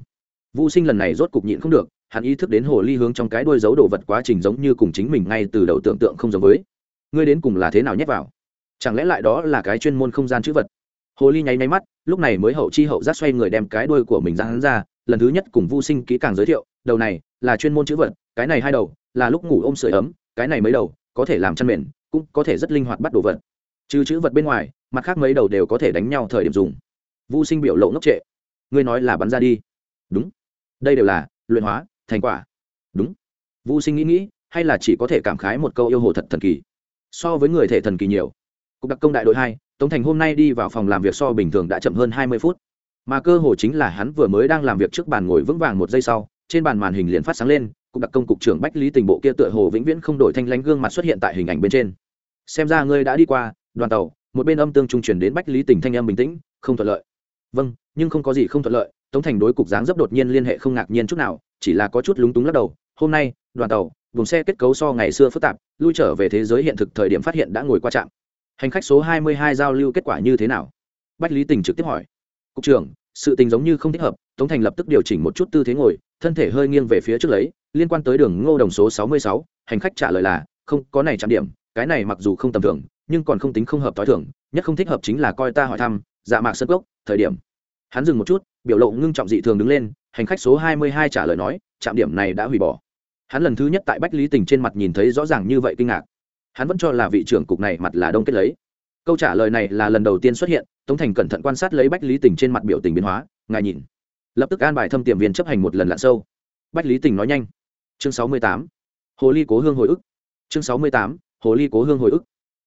Vu sinh lần này rốt cục nhịn không được, hắn ý thức đến hồ ly hướng trong cái đuôi giấu đồ vật quá trình giống như cùng chính mình ngay từ đầu tưởng tượng không giống với. Ngươi đến cùng là thế nào nhét vào? Chẳng lẽ lại đó là cái chuyên môn không gian chữ vật? Hồ ly nháy nháy mắt, lúc này mới hậu chi hậu giác xoay người đem cái đuôi của mình ra hắn ra, lần thứ nhất cùng vu sinh kỹ càng giới thiệu, đầu này là chuyên môn chữ vật, cái này hai đầu là lúc ngủ ôm sưởi ấm, cái này mấy đầu có thể làm chăn mền, cũng có thể rất linh hoạt bắt đồ vật. Trừ chữ vật bên ngoài, mặt khác mấy đầu đều có thể đánh nhau thời điểm dùng. Vu sinh biểu lộ ngốc trệ. Ngươi nói là bắn ra đi. Đúng. Đây đều là luyện hóa, thành quả. Đúng. Vu sinh nghĩ nghĩ, hay là chỉ có thể cảm khái một câu yêu hồ thật thần kỳ. So với người thể thần kỳ nhiều cục đặc công đại đội hai, tống thành hôm nay đi vào phòng làm việc so bình thường đã chậm hơn hai mươi phút. Mà cơ hồ chính là hắn vừa mới đang làm việc trước bàn ngồi vững vàng một giây sau, trên bàn màn hình liền phát sáng lên, cục đặc công cục trưởng bách lý tình bộ kia tựa hồ vĩnh viễn không đổi thanh lánh gương mặt xuất hiện tại hình ảnh bên trên. Xem ra ngươi đã đi qua, đoàn tàu, một bên âm tương trung chuyển đến bách lý tình thanh âm bình tĩnh, không thuận lợi. Vâng nhưng không có gì không thuận lợi, tống thành đối cục dáng dấp đột nhiên liên hệ không ngạc nhiên chút nào, chỉ là có chút lúng túng lắc đầu, hôm nay, đoàn tàu, vùng xe kết cấu so ngày xưa phức tạp, lui trở về thế giới hiện thực thời điểm phát hiện đã ngồi qua trạm hành khách số 22 giao lưu kết quả như thế nào? Bách lý tình trực tiếp hỏi. Cục trưởng sự tình giống như không thích hợp tống thành lập tức điều chỉnh một chút tư thế ngồi thân thể hơi nghiêng về phía trước lấy liên quan tới đường ngô đồng số sáu mươi sáu hành khách trả lời là không có này chạm điểm cái này mặc dù không tầm thường nhưng còn không tính không hợp t h o i thưởng nhất không thích hợp chính là coi ta hỏi thăm dạ mạc sân cốc, thời điểm. Hắn dừng một chút biểu lộ ngưng trọng dị thường đứng lên hành khách số hai mươi hai trả lời nói trạm điểm này đã hủy bỏ. Hắn lần thứ nhất tại bách lý tình trên mặt nhìn thấy rõ ràng như vậy kinh ngạc hắn vẫn cho là vị trưởng cục này mặt là đông kết lấy. Câu trả lời này là lần đầu tiên xuất hiện, tống thành cẩn thận quan sát lấy bách lý tình trên mặt biểu tình biến hóa, ngài nhìn. Lập tức an bài thâm tiềm viên chấp hành một lần lặn sâu. Bách lý tình nói nhanh. Chương sáu mươi tám. Hồ ly cố hương hồi ức. Chương sáu mươi tám. Hồ ly cố hương hồi ức.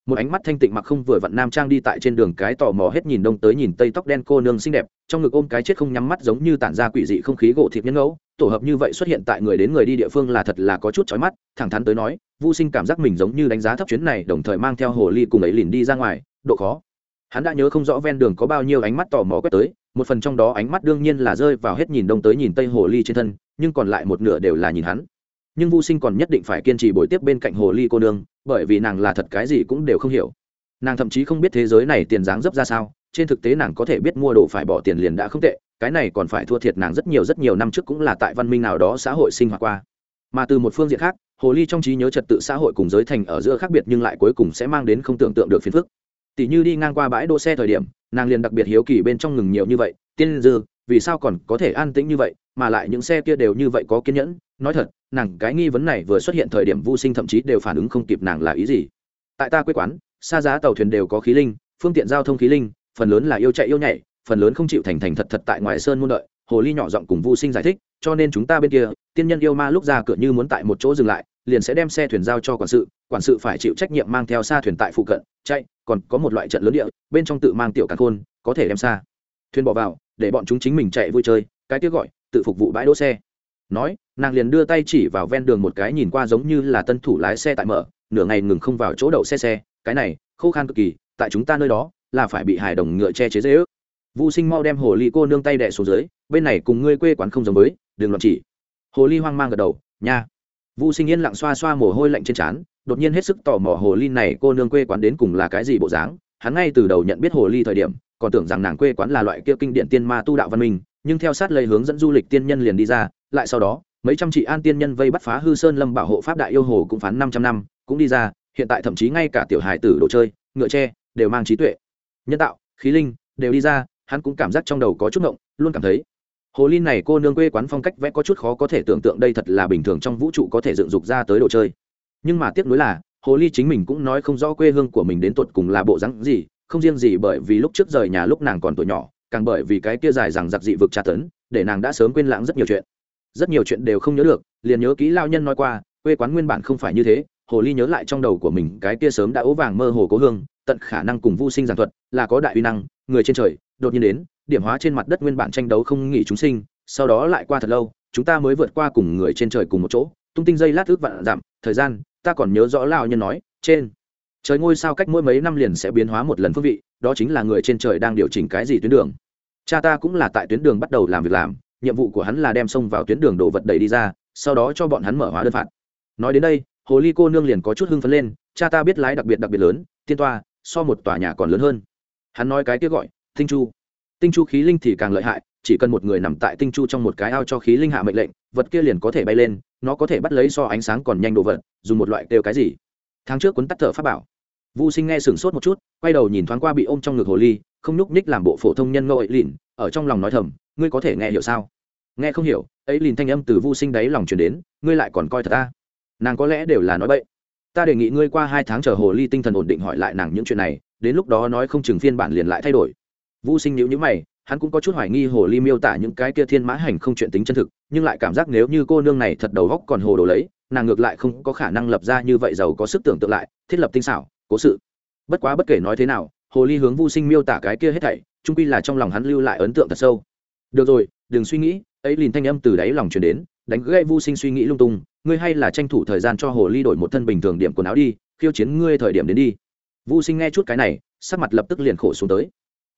Một ánh mắt thanh tịnh mặc không vừa vặn nam trang đi tại trên đường cái tò mò hết nhìn đông tới nhìn tây tóc đen cô nương xinh đẹp, trong ngực ôm cái chết không nhắm mắt giống như tản ra quỷ dị không khí gỗ thịt nhân ngẫu tổ hợp như vậy xuất hiện tại người đến người đi địa phương là thật là có chút chói mắt, thẳng thắn tới nói vô sinh cảm giác mình giống như đánh giá thấp chuyến này, đồng thời mang theo hồ ly cùng ấy lìn đi ra ngoài, độ khó. Hắn đã nhớ không rõ ven đường có bao nhiêu ánh mắt tò mò quét tới, một phần trong đó ánh mắt đương nhiên là rơi vào hết nhìn đông tới nhìn tây hồ ly trên thân, nhưng còn lại một nửa đều là nhìn hắn. Nhưng vô sinh còn nhất định phải kiên trì bồi tiếp bên cạnh hồ ly cô nương, bởi vì nàng là thật cái gì cũng đều không hiểu. Nàng thậm chí không biết thế giới này tiền dáng dấp ra sao, trên thực tế nàng có thể biết mua đồ phải bỏ tiền liền đã không tệ cái này còn phải thua thiệt nàng rất nhiều rất nhiều năm trước cũng là tại văn minh nào đó xã hội sinh hoạt qua. Mà từ một phương diện khác, hồ ly trong trí nhớ trật tự xã hội cùng giới thành ở giữa khác biệt nhưng lại cuối cùng sẽ mang đến không tưởng tượng được phiền phức. Tỷ như đi ngang qua bãi đỗ xe thời điểm, nàng liền đặc biệt hiếu kỳ bên trong ngừng nhiều như vậy, tiên dư, vì sao còn có thể an tĩnh như vậy, mà lại những xe kia đều như vậy có kiên nhẫn. Nói thật, nàng cái nghi vấn này vừa xuất hiện thời điểm vô sinh thậm chí đều phản ứng không kịp nàng là ý gì. Tại ta quê quán, xa giá tàu thuyền đều có khí linh, phương tiện giao thông khí linh, phần lớn là yêu chạy yêu nhảy phần lớn không chịu thành thành thật thật tại ngoài sơn muôn đợi, hồ ly nhỏ giọng cùng vô sinh giải thích, cho nên chúng ta bên kia, tiên nhân yêu ma lúc ra cửa như muốn tại một chỗ dừng lại, liền sẽ đem xe thuyền giao cho quản sự quản sự phải chịu trách nhiệm mang theo xa thuyền tại phụ cận, chạy, còn có một loại trận lớn địa, bên trong tự mang tiểu càng khôn, có thể đem xa. Thuyền bỏ vào, để bọn chúng chính mình chạy vui chơi, cái tiếc gọi, tự phục vụ bãi đỗ xe. Nói, nàng liền đưa tay chỉ vào ven đường một cái nhìn qua giống như là tân thủ lái xe tại mở, nửa ngày ngừng không vào chỗ đậu xe xe, cái này, khô khan cực kỳ, tại chúng ta nơi đó, là phải bị hài đồng ngựa che chế dễ ước vũ sinh mau đem hồ ly cô nương tay đẻ xuống dưới, bên này cùng ngươi quê quán không giống với, đừng loạn chỉ. Hồ ly hoang mang gật đầu, nha. Vũ sinh yên lặng xoa xoa mồ hôi lạnh trên trán, đột nhiên hết sức tò mò hồ ly này cô nương quê quán đến cùng là cái gì bộ dáng. Hắn ngay từ đầu nhận biết hồ ly thời điểm, còn tưởng rằng nàng quê quán là loại kia kinh điện tiên ma tu đạo văn minh, nhưng theo sát lấy hướng dẫn du lịch tiên nhân liền đi ra, lại sau đó, mấy trăm chị an tiên nhân vây bắt phá hư sơn lâm bảo hộ pháp đại yêu hồ cũng phán năm trăm năm, cũng đi ra, hiện tại thậm chí ngay cả tiểu hài tử đồ chơi, ngựa tre, đều mang trí tuệ. Nhân tạo, khí linh, đều đi ra hắn cũng cảm giác trong đầu có chút ngộng, luôn cảm thấy, hồ ly này cô nương quê quán phong cách vẽ có chút khó có thể tưởng tượng đây thật là bình thường trong vũ trụ có thể dựng dục ra tới đồ chơi. Nhưng mà tiếc nuối là, hồ ly chính mình cũng nói không rõ quê hương của mình đến tuột cùng là bộ rắn gì, không riêng gì bởi vì lúc trước rời nhà lúc nàng còn tuổi nhỏ, càng bởi vì cái kia dài rằng giặc dị vực tra tấn, để nàng đã sớm quên lãng rất nhiều chuyện. Rất nhiều chuyện đều không nhớ được, liền nhớ kỹ lao nhân nói qua, quê quán nguyên bản không phải như thế, hồ ly nhớ lại trong đầu của mình cái kia sớm đã ố vàng mơ hồ cố hương, tận khả năng cùng vô sinh giảng thuật, là có đại uy năng, người trên trời đột nhiên đến, điểm hóa trên mặt đất nguyên bản tranh đấu không nghỉ chúng sinh, sau đó lại qua thật lâu, chúng ta mới vượt qua cùng người trên trời cùng một chỗ, tung tinh dây lát ước vạn giảm thời gian, ta còn nhớ rõ lao nhân nói, trên trời ngôi sao cách mỗi mấy năm liền sẽ biến hóa một lần phương vị, đó chính là người trên trời đang điều chỉnh cái gì tuyến đường. Cha ta cũng là tại tuyến đường bắt đầu làm việc làm, nhiệm vụ của hắn là đem sông vào tuyến đường đồ vật đầy đi ra, sau đó cho bọn hắn mở hóa đơn phạt. Nói đến đây, hồ ly cô nương liền có chút hưng phấn lên, cha ta biết lái đặc biệt đặc biệt lớn tiên toa, so một tòa nhà còn lớn hơn. Hắn nói cái kia gọi tinh chu tinh chu khí linh thì càng lợi hại chỉ cần một người nằm tại tinh chu trong một cái ao cho khí linh hạ mệnh lệnh vật kia liền có thể bay lên nó có thể bắt lấy so ánh sáng còn nhanh đồ vật dùng một loại kêu cái gì tháng trước cuốn tắt thở pháp bảo Vu Sinh nghe sửng sốt một chút, quay đầu nhìn thoáng qua bị ôm trong ngực hồ ly, không nhúc nhích làm bộ phổ thông nhân ngẫu ấy lìn, ở trong lòng nói thầm, ngươi có thể nghe hiểu sao? Nghe không hiểu, ấy lìn thanh âm từ Vu Sinh đáy lòng truyền đến, ngươi lại còn coi thật ta? Nàng có lẽ đều là nói bậy. Ta đề nghị ngươi qua hai tháng chờ hồ ly tinh thần ổn định hỏi lại nàng những chuyện này, đến lúc đó nói không chừng phiên bản liền lại thay đổi. Vu Sinh nhíu nhíu mày, hắn cũng có chút hoài nghi hồ ly miêu tả những cái kia thiên mã hành không chuyện tính chân thực, nhưng lại cảm giác nếu như cô nương này thật đầu góc còn hồ đồ lấy, nàng ngược lại không có khả năng lập ra như vậy giàu có sức tưởng tượng lại, thiết lập tinh xảo, cố sự. Bất quá bất kể nói thế nào hồ ly hướng Vu sinh miêu tả cái kia hết thảy trung quy là trong lòng hắn lưu lại ấn tượng thật sâu. Được rồi đừng suy nghĩ ấy liền thanh âm từ đáy lòng truyền đến đánh gãy Vu sinh suy nghĩ lung tung ngươi hay là tranh thủ thời gian cho hồ ly đổi một thân bình thường điểm quần áo đi khiêu chiến ngươi thời điểm đến đi. Vu sinh nghe chút cái này sắc mặt lập tức liền khổ xuống tới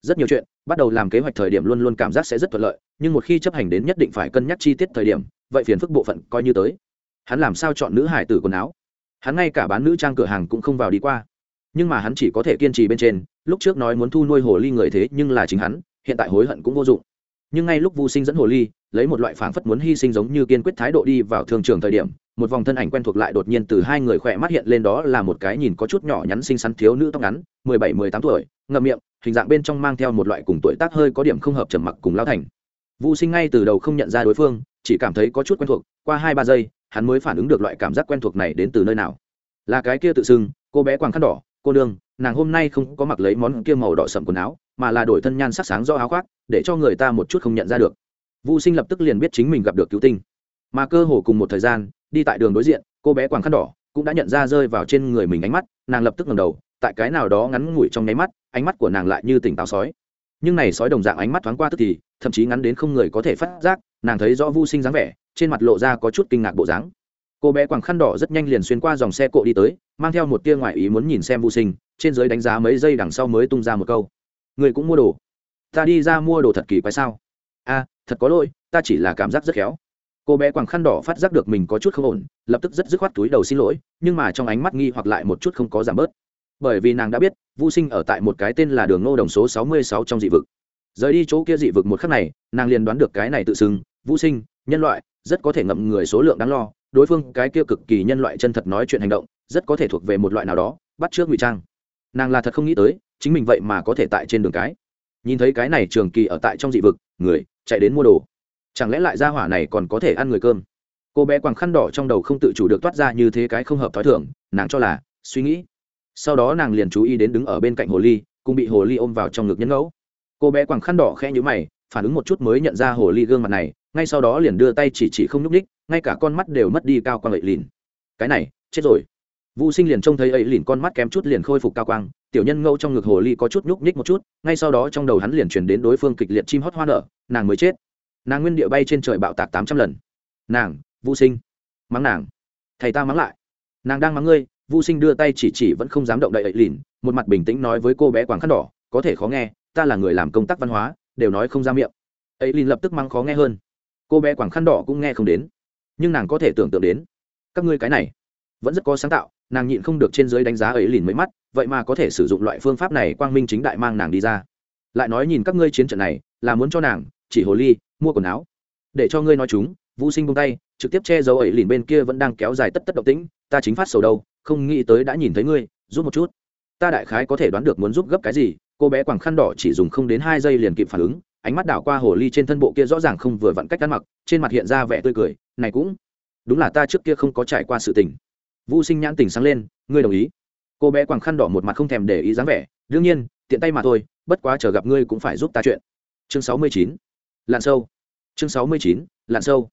rất nhiều chuyện, bắt đầu làm kế hoạch thời điểm luôn luôn cảm giác sẽ rất thuận lợi, nhưng một khi chấp hành đến nhất định phải cân nhắc chi tiết thời điểm, vậy phiền phức bộ phận coi như tới. Hắn làm sao chọn nữ hải tử quần áo? Hắn ngay cả bán nữ trang cửa hàng cũng không vào đi qua. Nhưng mà hắn chỉ có thể kiên trì bên trên, lúc trước nói muốn thu nuôi hồ ly người thế nhưng là chính hắn, hiện tại hối hận cũng vô dụng. Nhưng ngay lúc vu sinh dẫn hồ ly, lấy một loại phảng phất muốn hy sinh giống như kiên quyết thái độ đi vào thương trường thời điểm, một vòng thân ảnh quen thuộc lại đột nhiên từ hai người khỏe mắt hiện lên đó là một cái nhìn có chút nhỏ nhắn xinh xắn thiếu nữ tóc ngắn, mười bảy, mười tám tuổi, ngậm miệng hình dạng bên trong mang theo một loại cùng tuổi tác hơi có điểm không hợp trầm mặc cùng lao thành. Vu sinh ngay từ đầu không nhận ra đối phương chỉ cảm thấy có chút quen thuộc qua hai ba giây hắn mới phản ứng được loại cảm giác quen thuộc này đến từ nơi nào. Là cái kia tự xưng cô bé quàng khăn đỏ cô đương nàng hôm nay không có mặc lấy món kia màu đỏ sậm quần áo mà là đổi thân nhan sắc sáng do áo khoác để cho người ta một chút không nhận ra được. Vu Sinh lập tức liền biết chính mình gặp được cứu tinh. Mà cơ hồ cùng một thời gian, đi tại đường đối diện, cô bé quàng khăn đỏ cũng đã nhận ra rơi vào trên người mình ánh mắt, nàng lập tức ngẩng đầu, tại cái nào đó ngắn ngủi trong nháy mắt, ánh mắt của nàng lại như tỉnh táo sói. Nhưng này sói đồng dạng ánh mắt thoáng qua tức thì, thậm chí ngắn đến không người có thể phát giác, nàng thấy rõ Vu Sinh dáng vẻ, trên mặt lộ ra có chút kinh ngạc bộ dáng. Cô bé quàng khăn đỏ rất nhanh liền xuyên qua dòng xe cộ đi tới, mang theo một tia ngoại ý muốn nhìn xem Vu Sinh, trên dưới đánh giá mấy giây đằng sau mới tung ra một câu: "Người cũng mua đồ?" "Ta đi ra mua đồ thật kỳ quái sao?" "A, thật có lỗi, ta chỉ là cảm giác rất khéo cô bé quàng khăn đỏ phát giác được mình có chút không ổn lập tức rất dứt khoát túi đầu xin lỗi nhưng mà trong ánh mắt nghi hoặc lại một chút không có giảm bớt bởi vì nàng đã biết vô sinh ở tại một cái tên là đường ngô đồng số sáu mươi sáu trong dị vực. Rời đi chỗ kia dị vực một khắc này, nàng liền đoán được cái này tự xưng vũ sinh, nhân loại, rất có thể ngậm người số lượng đáng lo, đối phương cái kia cực kỳ nhân loại chân thật nói chuyện hành động, rất có thể thuộc về một loại nào đó, bắt trước ngụy trang. Nàng là thật không nghĩ tới, chính mình vậy mà có thể tại trên đường cái. Nhìn thấy cái này trường kỳ ở tại trong dị vực, người, chạy đến mua đồ. Chẳng lẽ lại ra hỏa này còn có thể ăn người cơm? Cô bé quàng khăn đỏ trong đầu không tự chủ được toát ra như thế cái không hợp t h ó i thưởng nàng cho là, suy nghĩ sau đó nàng liền chú ý đến đứng ở bên cạnh hồ ly, cùng bị hồ ly ôm vào trong ngực nhân ngẫu. Cô bé quàng khăn đỏ khe nhữ mày, phản ứng một chút mới nhận ra hồ ly gương mặt này, ngay sau đó liền đưa tay chỉ chỉ không nhúc ních ngay cả con mắt đều mất đi cao quang ấy lìn. Cái này, chết rồi. Vũ sinh liền trông thấy ấy lìn con mắt kém chút liền khôi phục cao quang, tiểu nhân ngẫu trong ngực hồ ly có chút nhúc nhích một chút, ngay sau đó trong đầu hắn liền chuyển đến đối phương kịch liệt chim hót hoa nở, nàng mới chết. Nàng nguyên địa bay trên trời bạo tạc tám trăm lần. Nàng vũ sinh, mắng nàng. Thầy ta mắng lại. Nàng đang mắng ngươi vô sinh đưa tay chỉ chỉ vẫn không dám động đậy ấy lìn, một mặt bình tĩnh nói với cô bé quảng khăn đỏ, có thể khó nghe, ta là người làm công tác văn hóa, đều nói không ra miệng. Ấy lìn lập tức mắng khó nghe hơn. Cô bé quảng khăn đỏ cũng nghe không đến. Nhưng nàng có thể tưởng tượng đến, các ngươi cái này, vẫn rất có sáng tạo, nàng nhịn không được trên dưới đánh giá ấy lìn mấy mắt, vậy mà có thể sử dụng loại phương pháp này quang minh chính đại mang nàng đi ra. Lại nói nhìn các ngươi chiến trận này, là muốn cho nàng chỉ hồ ly, mua quần áo. Để cho ngươi nói chúng vũ sinh bông tay, trực tiếp che giấu ấy lìn bên kia vẫn đang kéo dài tất tất động tĩnh, ta chính phát sầu đâu không nghĩ tới đã nhìn thấy ngươi, giúp một chút. Ta đại khái có thể đoán được muốn giúp gấp cái gì, cô bé quàng khăn đỏ chỉ dùng không đến hai giây liền kịp phản ứng, ánh mắt đảo qua hồ ly trên thân bộ kia rõ ràng không vừa vặn cách ăn mặc, trên mặt hiện ra vẻ tươi cười, này cũng đúng là ta trước kia không có trải qua sự tình. Vũ sinh nhãn tình sáng lên, ngươi đồng ý? Cô bé quàng khăn đỏ một mặt không thèm để ý dáng vẻ, đương nhiên, tiện tay mà thôi, bất quá chờ gặp ngươi cũng phải giúp ta chuyện. Chương sáu mươi chín lặn sâu. Chương sáu mươi chín lặn sâu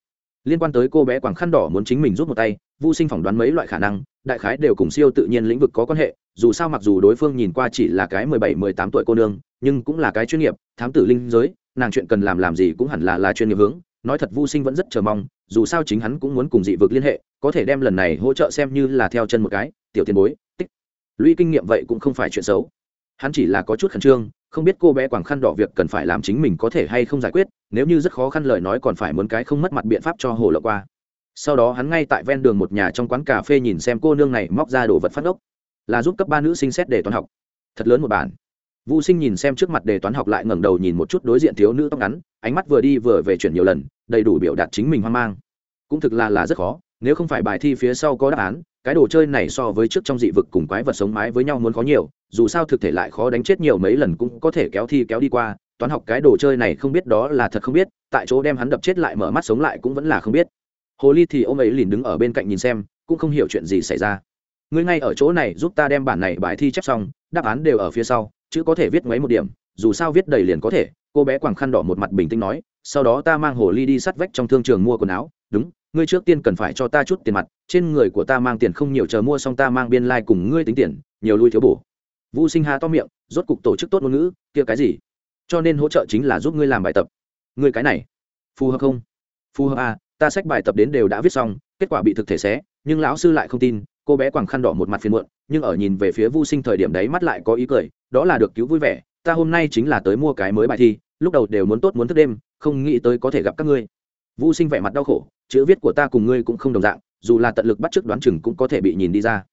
liên quan tới cô bé quảng khăn đỏ muốn chính mình rút một tay vô sinh phỏng đoán mấy loại khả năng, đại khái đều cùng siêu tự nhiên lĩnh vực có quan hệ, dù sao mặc dù đối phương nhìn qua chỉ là cái mười bảy, mười tám tuổi cô nương, nhưng cũng là cái chuyên nghiệp, thám tử linh giới, nàng chuyện cần làm làm gì cũng hẳn là là chuyên nghiệp hướng, nói thật vô sinh vẫn rất chờ mong, dù sao chính hắn cũng muốn cùng dị vực liên hệ, có thể đem lần này hỗ trợ xem như là theo chân một cái, tiểu tiền bối, tích. Lũy kinh nghiệm vậy cũng không phải chuyện xấu. Hắn chỉ là có chút khẩn trương, không biết cô bé quảng khăn đỏ việc cần phải làm chính mình có thể hay không giải quyết nếu như rất khó khăn lời nói còn phải muốn cái không mất mặt biện pháp cho hồ lộ qua. Sau đó hắn ngay tại ven đường một nhà trong quán cà phê nhìn xem cô nương này móc ra đồ vật phát ốc là giúp cấp ba nữ sinh xét đề toán học. Thật lớn một bản. Vũ sinh nhìn xem trước mặt đề toán học lại ngẩng đầu nhìn một chút đối diện thiếu nữ tóc ngắn, ánh mắt vừa đi vừa về chuyển nhiều lần, đầy đủ biểu đạt chính mình hoang mang. Cũng thực là là rất khó, nếu không phải bài thi phía sau có đáp án, cái đồ chơi này so với trước trong dị vực cùng quái vật sống mái với nhau muốn khó nhiều, dù sao thực thể lại khó đánh chết nhiều mấy lần cũng có thể kéo thi kéo đi qua toán học cái đồ chơi này không biết đó là thật không biết, tại chỗ đem hắn đập chết lại mở mắt sống lại cũng vẫn là không biết. Hồ ly thì ông ấy liền đứng ở bên cạnh nhìn xem, cũng không hiểu chuyện gì xảy ra. Ngươi ngay ở chỗ này giúp ta đem bản này bài thi chép xong, đáp án đều ở phía sau, chứ có thể viết mấy một điểm, dù sao viết đầy liền có thể. Cô bé quàng khăn đỏ một mặt bình tĩnh nói, sau đó ta mang hồ ly đi sắt vách trong thương trường mua quần áo. Đúng, ngươi trước tiên cần phải cho ta chút tiền mặt, trên người của ta mang tiền không nhiều, chờ mua xong ta mang biên lai、like、cùng ngươi tính tiền, nhiều lui thiếu bổ. Vu sinh hà to miệng, rốt cục tổ chức tốt ngôn ngữ, kia cái gì? Cho nên hỗ trợ chính là giúp ngươi làm bài tập. Ngươi cái này, phù hợp không? Phù hợp à ta sách bài tập đến đều đã viết xong, kết quả bị thực thể xé, nhưng lão sư lại không tin, cô bé quàng khăn đỏ một mặt phiền muộn, nhưng ở nhìn về phía vô sinh thời điểm đấy mắt lại có ý cười, đó là được cứu vui vẻ, ta hôm nay chính là tới mua cái mới bài thi, lúc đầu đều muốn tốt muốn thức đêm, không nghĩ tới có thể gặp các ngươi. Vô sinh vẻ mặt đau khổ, chữ viết của ta cùng ngươi cũng không đồng dạng, dù là tận lực bắt chước đoán chừng cũng có thể bị nhìn đi ra.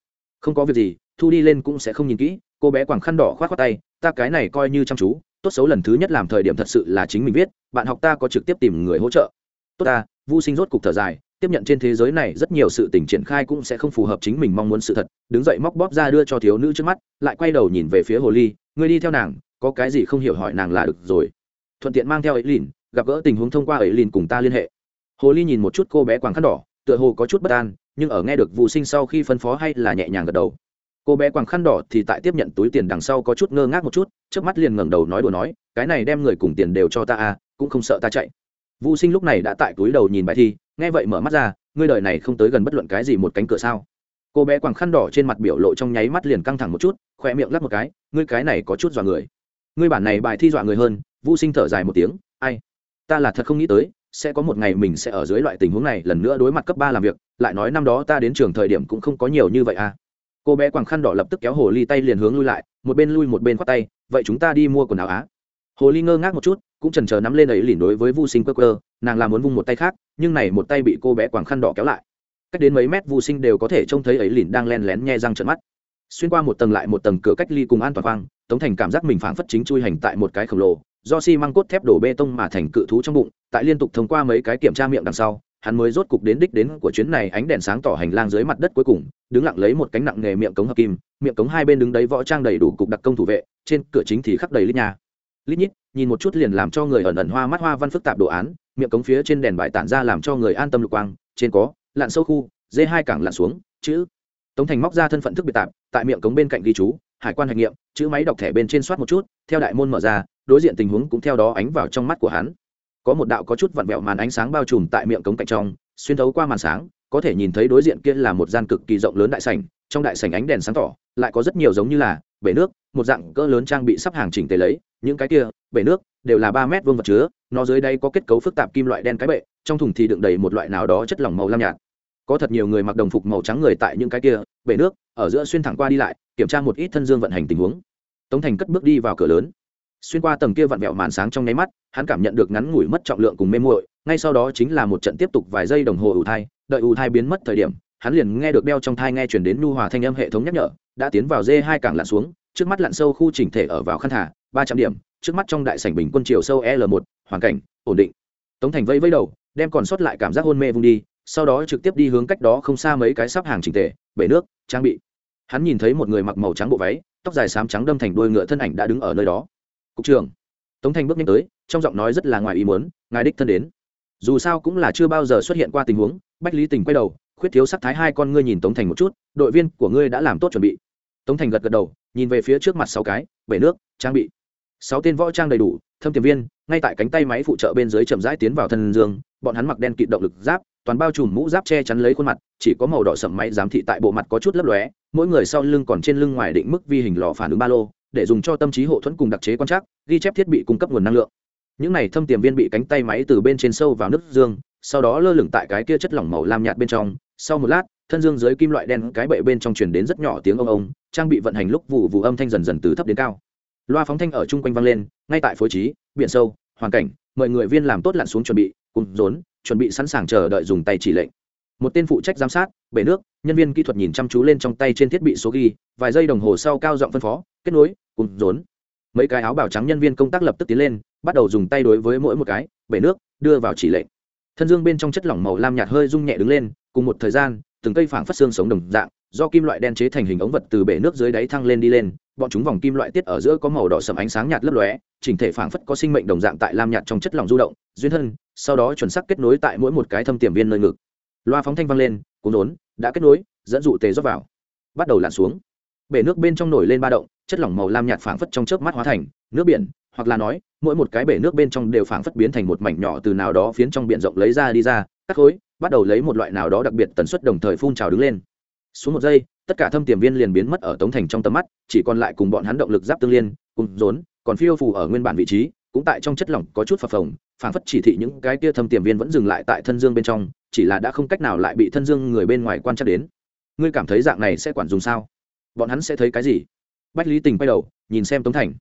Không có việc gì, thu đi lên cũng sẽ không nhìn kỹ, cô bé quàng khăn đỏ khoát khoát tay, ta cái này coi như chăm chú tốt xấu lần thứ nhất làm thời điểm thật sự là chính mình viết, bạn học ta có trực tiếp tìm người hỗ trợ. Tốt ta vô sinh rốt cục thở dài, tiếp nhận trên thế giới này rất nhiều sự tình triển khai cũng sẽ không phù hợp chính mình mong muốn sự thật, đứng dậy móc bóp ra đưa cho thiếu nữ trước mắt, lại quay đầu nhìn về phía hồ ly, ngươi đi theo nàng, có cái gì không hiểu hỏi nàng là được rồi. Thuận tiện mang theo ấy lìn gặp gỡ tình huống thông qua ấy lìn cùng ta liên hệ. Hồ ly nhìn một chút cô bé quàng khăn đỏ, tựa hồ có chút bất an, nhưng ở nghe được vụ sinh sau khi phân phó hay là nhẹ nhàng gật đầu cô bé quàng khăn đỏ thì tại tiếp nhận túi tiền đằng sau có chút ngơ ngác một chút trước mắt liền ngẩng đầu nói đùa nói, cái này đem người cùng tiền đều cho ta à cũng không sợ ta chạy. Vũ sinh lúc này đã tại túi đầu nhìn bài thi, nghe vậy mở mắt ra, ngươi đời này không tới gần bất luận cái gì một cánh cửa sao? Cô bé quàng khăn đỏ trên mặt biểu lộ trong nháy mắt liền căng thẳng một chút khoe miệng lắp một cái, ngươi cái này có chút dọa người. Ngươi bản này bài thi dọa người hơn vũ sinh thở dài một tiếng, ai, ta là thật không nghĩ tới, sẽ có một ngày mình sẽ ở dưới loại tình huống này, lần nữa đối mặt cấp ba làm việc, lại nói năm đó ta đến trường thời điểm cũng không có nhiều như vậy à cô bé quàng khăn đỏ lập tức kéo hồ ly tay liền hướng lui lại, một bên lui một bên khoác tay, vậy chúng ta đi mua quần áo á? Hồ ly ngơ ngác một chút, cũng chần chờ nắm lên ấy lìn đối với vu sinh cơ cơ nàng làm muốn vung một tay khác, nhưng này một tay bị cô bé quàng khăn đỏ kéo lại. Cách đến mấy mét vu sinh đều có thể trông thấy ấy lìn đang len lén nhe răng trận mắt. Xuyên qua một tầng lại một tầng cửa cách ly cùng an toàn khoang, tống thành cảm giác mình phảng phất chính chui hành tại một cái khổng lồ, do xi măng cốt thép đổ bê tông mà thành cự thú trong bụng, tại liên tục thông qua mấy cái kiểm tra miệng đằng sau hắn mới rốt cục đến đích đến của chuyến này ánh đèn sáng tỏ hành lang dưới mặt đất cuối cùng, đứng lặng lấy một cánh nặng nghề miệng cống hợp kim, miệng cống hai bên đứng đấy võ trang đầy đủ cục đặc công thủ vệ, trên cửa chính thì khắc đầy lít nhà lít nhít, nhìn một chút liền làm cho người ẩn ẩn hoa mắt hoa văn phức tạp đồ án, miệng cống phía trên đèn bài tản ra làm cho người an tâm lục quang, trên có, lặn sâu khu dê hai cảng lặn xuống, chữ. Tống thành móc ra thân phận thức biệt tạp, tại miệng cống bên cạnh ghi chú, hải quan hạch nghiệm, chữ máy đọc thẻ bên trên soát một chút, theo đại môn mở ra, đối diện tình huống cũng theo đó ánh vào trong mắt của hắn có một đạo có chút vặn vẹo màn ánh sáng bao trùm tại miệng cống cạnh trong, xuyên thấu qua màn sáng, có thể nhìn thấy đối diện kia là một gian cực kỳ rộng lớn đại sảnh, trong đại sảnh ánh đèn sáng tỏ, lại có rất nhiều giống như là bể nước, một dạng cỡ lớn trang bị sắp hàng chỉnh tề lấy, những cái kia bể nước đều là ba mét vuông vật chứa, nó dưới đây có kết cấu phức tạp kim loại đen cái bệ, trong thùng thì đựng đầy một loại nào đó chất lỏng màu lam nhạt. Có thật nhiều người mặc đồng phục màu trắng người tại những cái kia bể nước, ở giữa xuyên thẳng qua đi lại, kiểm tra một ít thân dương vận hành tình huống. Tống thành cất bước đi vào cửa lớn xuyên qua tầng kia vặn vẹo màn sáng trong nháy mắt, hắn cảm nhận được ngắn ngủi mất trọng lượng cùng mê muội, ngay sau đó chính là một trận tiếp tục vài giây đồng hồ ủ thai, đợi ủ thai biến mất thời điểm, hắn liền nghe được đeo trong thai nghe chuyển đến nu hòa thanh âm hệ thống nhắc nhở, đã tiến vào dê hai cảng lặn xuống, trước mắt lặn sâu khu chỉnh thể ở vào khăn thả, ba trăm điểm, trước mắt trong đại sảnh bình quân chiều sâu l một, hoàn cảnh, ổn định. Tống thành vây vây đầu, đem còn sót lại cảm giác hôn mê vung đi, sau đó trực tiếp đi hướng cách đó không xa mấy cái sắp hàng chỉnh tề bể nước, trang bị. Hắn nhìn thấy một người mặc màu trắng bộ váy, tóc dài xám trắng đâm thành đuôi ngựa thân ảnh đã đứng ở nơi đó cục trưởng. Tống thành bước nhanh tới, trong giọng nói rất là ngoài ý muốn, ngài đích thân đến. Dù sao cũng là chưa bao giờ xuất hiện qua tình huống, bách lý tình quay đầu, khuyết thiếu sắc thái hai con ngươi nhìn tống thành một chút, đội viên của ngươi đã làm tốt chuẩn bị. Tống thành gật gật đầu, nhìn về phía trước mặt sáu cái, bể nước, trang bị. Sáu tên võ trang đầy đủ, thâm tiềm viên, ngay tại cánh tay máy phụ trợ bên dưới chậm rãi tiến vào thân dương bọn hắn mặc đen kịt động lực giáp, toàn bao trùm mũ giáp che chắn lấy khuôn mặt, chỉ có màu đỏ sậm máy giám thị tại bộ mặt có chút lấp lóe, mỗi người sau lưng còn trên lưng ngoài định mức vi hình lò phản ứng ba lô để dùng cho tâm trí hộ thuẫn cùng đặc chế quan trắc, ghi chép thiết bị cung cấp nguồn năng lượng. Những này thâm tiềm viên bị cánh tay máy từ bên trên sâu vào nước dương, sau đó lơ lửng tại cái kia chất lỏng màu lam nhạt bên trong. Sau một lát, thân dương dưới kim loại đen cái bệ bên trong truyền đến rất nhỏ tiếng ông ông, trang bị vận hành lúc vụ vụ âm thanh dần dần từ thấp đến cao. Loa phóng thanh ở chung quanh vang lên, ngay tại phối trí, biển sâu, hoàn cảnh, mời người viên làm tốt lặn xuống chuẩn bị, cùng rốn, chuẩn bị sẵn sàng chờ đợi dùng tay chỉ lệnh. Một tên phụ trách giám sát bể nước, nhân viên kỹ thuật nhìn chăm chú lên trong tay trên thiết bị số ghi, vài giây đồng hồ sau cao giọng phân phó, kết nối, cùng rốn mấy cái áo bảo trắng nhân viên công tác lập tức tiến lên, bắt đầu dùng tay đối với mỗi một cái, bể nước, đưa vào chỉ lệnh. Thân dương bên trong chất lỏng màu lam nhạt hơi rung nhẹ đứng lên, cùng một thời gian, từng cây phảng phát xương sống đồng dạng, do kim loại đen chế thành hình ống vật từ bể nước dưới đáy thăng lên đi lên, bọn chúng vòng kim loại tiết ở giữa có màu đỏ sầm ánh sáng nhạt lấp lóe, chỉnh thể phảng phất có sinh mệnh đồng dạng tại lam nhạt trong chất lỏng du động, duyên thân, sau đó chuẩn xác kết nối tại mỗi một cái thâm tiềm viên nơi ngực loa phóng thanh vang lên, cuốn rốn đã kết nối, dẫn dụ tề rót vào. Bắt đầu lặn xuống. Bể nước bên trong nổi lên ba động, chất lỏng màu lam nhạt phảng phất trong chớp mắt hóa thành nước biển, hoặc là nói, mỗi một cái bể nước bên trong đều phảng phất biến thành một mảnh nhỏ từ nào đó phiến trong biển rộng lấy ra đi ra, cắt khối, bắt đầu lấy một loại nào đó đặc biệt tần suất đồng thời phun trào đứng lên. Xuống một giây, tất cả thâm tiềm viên liền biến mất ở tống thành trong tầm mắt, chỉ còn lại cùng bọn hắn động lực giáp tương liên, cùng rốn, còn phiêu phù ở nguyên bản vị trí cũng tại trong chất lỏng có chút phập phồng, phảng phất chỉ thị những cái kia thâm tiềm viên vẫn dừng lại tại thân dương bên trong, chỉ là đã không cách nào lại bị thân dương người bên ngoài quan trắc đến. Ngươi cảm thấy dạng này sẽ quản dùng sao? Bọn hắn sẽ thấy cái gì? Bách lý tình quay đầu, nhìn xem tống thành.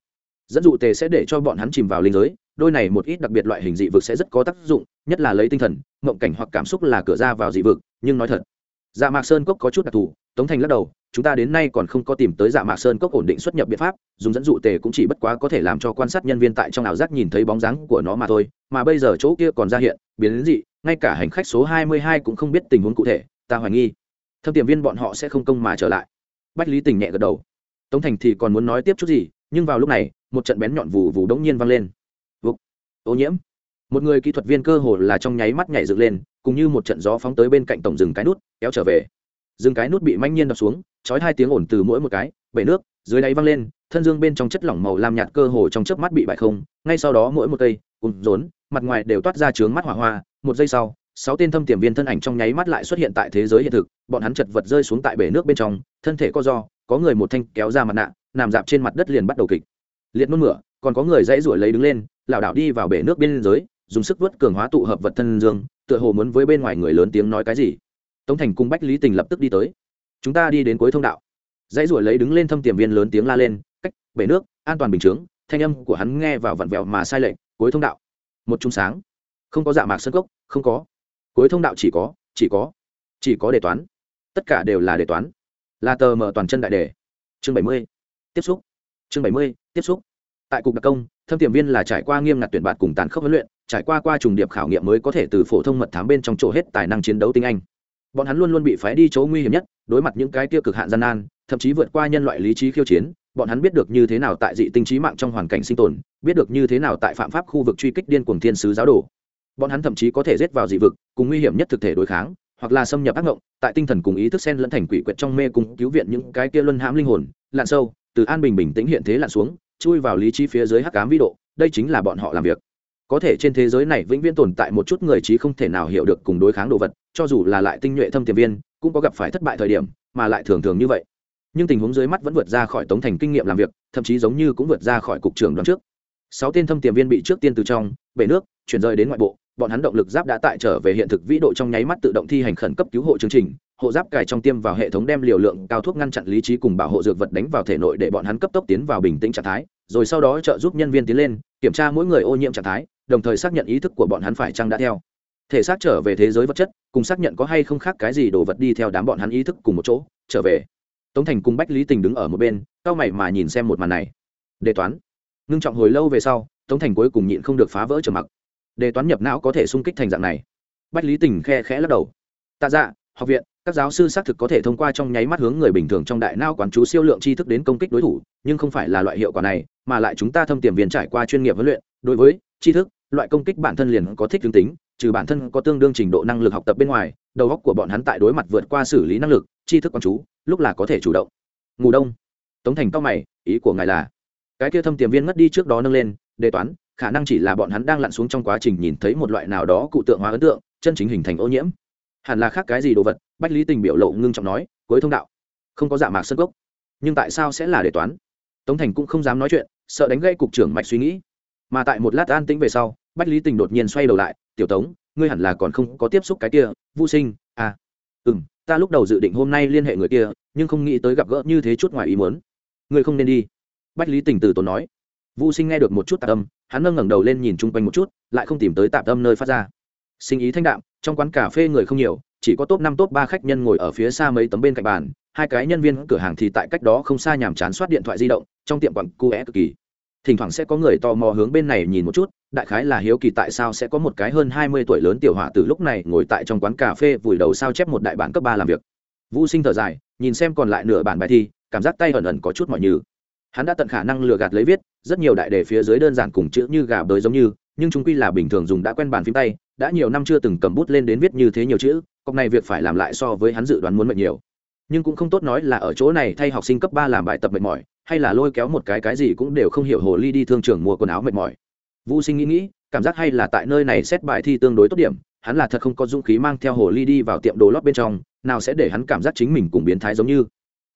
Dẫn dụ tề sẽ để cho bọn hắn chìm vào linh giới, đôi này một ít đặc biệt loại hình dị vực sẽ rất có tác dụng, nhất là lấy tinh thần, mộng cảnh hoặc cảm xúc là cửa ra vào dị vực, nhưng nói thật dạ mạc sơn cốc có chút đặc thù, tống thành lắc đầu, chúng ta đến nay còn không có tìm tới dạ mạc sơn cốc ổn định xuất nhập biện pháp, dùng dẫn dụ tề cũng chỉ bất quá có thể làm cho quan sát nhân viên tại trong ảo giác nhìn thấy bóng dáng của nó mà thôi, mà bây giờ chỗ kia còn ra hiện, biến đến dị, ngay cả hành khách số hai mươi hai cũng không biết tình huống cụ thể, ta hoài nghi, thâm tiềm viên bọn họ sẽ không công mà trở lại. Bách lý tình nhẹ gật đầu. Tống thành thì còn muốn nói tiếp chút gì, nhưng vào lúc này, một trận bén nhọn vù vù đống nhiên vang lên. Vục, ô nhiễm. Một người kỹ thuật viên cơ hồ là trong nháy mắt nhảy dựng lên cùng như một trận gió phóng tới bên cạnh tổng rừng cái nút, kéo trở về. Rừng cái nút bị manh nhiên đập xuống trói hai tiếng ồn từ mỗi một cái, bể nước, dưới đáy văng lên, thân dương bên trong chất lỏng màu lam nhạt cơ hồ trong chớp mắt bị bại không, ngay sau đó mỗi một cây, cùng rốn, mặt ngoài đều toát ra trướng mắt hỏa hoa, một giây sau, sáu tên thâm tiềm viên thân ảnh trong nháy mắt lại xuất hiện tại thế giới hiện thực, bọn hắn chật vật rơi xuống tại bể nước bên trong, thân thể co do có người một thanh kéo ra mặt nạ, nằm dạp trên mặt đất liền bắt đầu kịch. Liệt nôn mửa, còn có người dãy ruổi lấy đứng lên, lảo đảo đi vào bể nước bên dưới dùng sức vớt cường hóa tụ hợp vật thân dương, tựa hồ muốn với bên ngoài người lớn tiếng nói cái gì. Tống thành cung bách lý tình lập tức đi tới. Chúng ta đi đến cuối thông đạo. Dãy ruổi lấy đứng lên thâm tiềm viên lớn tiếng la lên, cách, bể nước, an toàn bình chướng. Thanh âm của hắn nghe vào vặn vẹo mà sai lệch, cuối thông đạo. Một chung sáng. Không có dạ mạc sân gốc không có. Cuối thông đạo chỉ có chỉ có chỉ có đề toán. Tất cả đều là đề toán. Là tờ mở toàn chân đại đề. Chương bảy mươi. Tiếp xúc. Chương bảy mươi, tiếp xúc. Tại cục đặc công thâm tiềm viên là trải qua nghiêm ngặt tuyển bạt cùng tàn khốc huấn luyện, trải qua qua trùng điệp khảo nghiệm mới có thể từ phổ thông mật thám bên trong chỗ hết tài năng chiến đấu tinh anh. Bọn hắn luôn luôn bị phái đi chỗ nguy hiểm nhất, đối mặt những cái tiêu cực hạn gian nan, thậm chí vượt qua nhân loại lý trí khiêu chiến, bọn hắn biết được như thế nào tại dị tinh trí mạng trong hoàn cảnh sinh tồn, biết được như thế nào tại phạm pháp khu vực truy kích điên cuồng thiên sứ giáo đồ. Bọn hắn thậm chí có thể rết vào dị vực, cùng nguy hiểm nhất thực thể đối kháng, hoặc là xâm nhập ác ngộng, tại tinh thần cùng ý thức sen lẫn thành quỷ quyệt trong mê cùng cứu viện những cái kia luân hãm linh hồn, lặn sâu, từ an bình bình tĩnh hiện thế lặn xuống chui vào lý trí phía dưới hắc cám vĩ độ, đây chính là bọn họ làm việc. Có thể trên thế giới này vĩnh viễn tồn tại một chút người trí không thể nào hiểu được cùng đối kháng đồ vật, cho dù là lại tinh nhuệ thâm tiềm viên, cũng có gặp phải thất bại thời điểm, mà lại thường thường như vậy. Nhưng tình huống dưới mắt vẫn vượt ra khỏi tống thành kinh nghiệm làm việc, thậm chí giống như cũng vượt ra khỏi cục trưởng đoán trước. Sáu tên thâm tiềm viên bị trước tiên từ trong, bể nước, chuyển rời đến ngoại bộ, bọn hắn động lực giáp đã tại trở về hiện thực vĩ độ trong nháy mắt tự động thi hành khẩn cấp cứu hộ chương trình hộ giáp cài trong tiêm vào hệ thống đem liều lượng cao thuốc ngăn chặn lý trí cùng bảo hộ dược vật đánh vào thể nội để bọn hắn cấp tốc tiến vào bình tĩnh trạng thái, rồi sau đó trợ giúp nhân viên tiến lên, kiểm tra mỗi người ô nhiễm trạng thái, đồng thời xác nhận ý thức của bọn hắn phải chăng đã theo. Thể xác trở về thế giới vật chất, cùng xác nhận có hay không khác cái gì đồ vật đi theo đám bọn hắn ý thức cùng một chỗ, trở về. Tống thành cùng bách lý tình đứng ở một bên, cao mày mà nhìn xem một màn này. Đề toán. Ngưng trọng hồi lâu về sau, tống thành cuối cùng nhịn không được phá vỡ trở mặc. Đề toán nhập não có thể sung kích thành dạng này. Bách lý tình khe khẽ lắc đầu. Tạ dạ học viện, các giáo sư xác thực có thể thông qua trong nháy mắt hướng người bình thường trong đại não quán chú siêu lượng tri thức đến công kích đối thủ, nhưng không phải là loại hiệu quả này, mà lại chúng ta thâm tiềm viên trải qua chuyên nghiệp huấn luyện, đối với tri thức, loại công kích bản thân liền có thích tương tính, trừ bản thân có tương đương trình độ năng lực học tập bên ngoài, đầu óc của bọn hắn tại đối mặt vượt qua xử lý năng lực, tri thức quán chú, lúc là có thể chủ động. Ngủ đông. Tống thành cao mày, ý của ngài là? Cái kia thâm tiềm viên ngất đi trước đó nâng lên, đề toán, khả năng chỉ là bọn hắn đang lặn xuống trong quá trình nhìn thấy một loại nào đó cụ tượng hóa ấn tượng, chân chính hình thành ô nhiễm hẳn là khác cái gì đồ vật, bách lý tình biểu lộ ngưng trọng nói, cuối thông đạo. Không có dạ mạc sân gốc nhưng tại sao sẽ là đề toán? Tống thành cũng không dám nói chuyện, sợ đánh gây cục trưởng mạch suy nghĩ. Mà tại một lát an tĩnh về sau, bách lý tình đột nhiên xoay đầu lại, tiểu tống, ngươi hẳn là còn không có tiếp xúc cái kia vô sinh à. Ừ m ta lúc đầu dự định hôm nay liên hệ người kia, nhưng không nghĩ tới gặp gỡ như thế chút ngoài ý muốn. Ngươi không nên đi. Bách lý tình từ tốn nói. Vô sinh nghe được một chút tạm âm, hắn nâng ngẩng đầu lên nhìn chung quanh một chút, lại không tìm tới tạm âm nơi phát ra sinh ý thanh đạm, trong quán cà phê người không nhiều, chỉ có top năm, top ba khách nhân ngồi ở phía xa mấy tấm bên cạnh bàn, hai cái nhân viên cửa hàng thì tại cách đó không xa nhàm chán soát điện thoại di động, trong tiệm quặng cu é cực kỳ. Thỉnh thoảng sẽ có người tò mò hướng bên này nhìn một chút, đại khái là hiếu kỳ tại sao sẽ có một cái hơn hai mươi tuổi lớn tiểu họa từ lúc này ngồi tại trong quán cà phê vùi đầu sao chép một đại bản cấp ba làm việc. Vũ sinh thở dài, nhìn xem còn lại nửa bản bài thi, cảm giác tay ẩn ẩn có chút mọi như hắn đã tận khả năng lừa gạt lấy viết, rất nhiều đại đề phía dưới đơn giản cùng chữ như gà bới giống như, nhưng chúng quy là bình thường dùng đã quen bàn phím tay đã nhiều năm chưa từng cầm bút lên đến viết như thế nhiều chữ, cọc này việc phải làm lại so với hắn dự đoán muốn mệt nhiều. Nhưng cũng không tốt nói là ở chỗ này thay học sinh cấp ba làm bài tập mệt mỏi, hay là lôi kéo một cái cái gì cũng đều không hiểu hồ ly đi thương trường mua quần áo mệt mỏi. Vũ sinh nghĩ nghĩ, cảm giác hay là tại nơi này xét bài thi tương đối tốt điểm, hắn là thật không có dũng khí mang theo hồ ly đi vào tiệm đồ lót bên trong, nào sẽ để hắn cảm giác chính mình cùng biến thái giống như.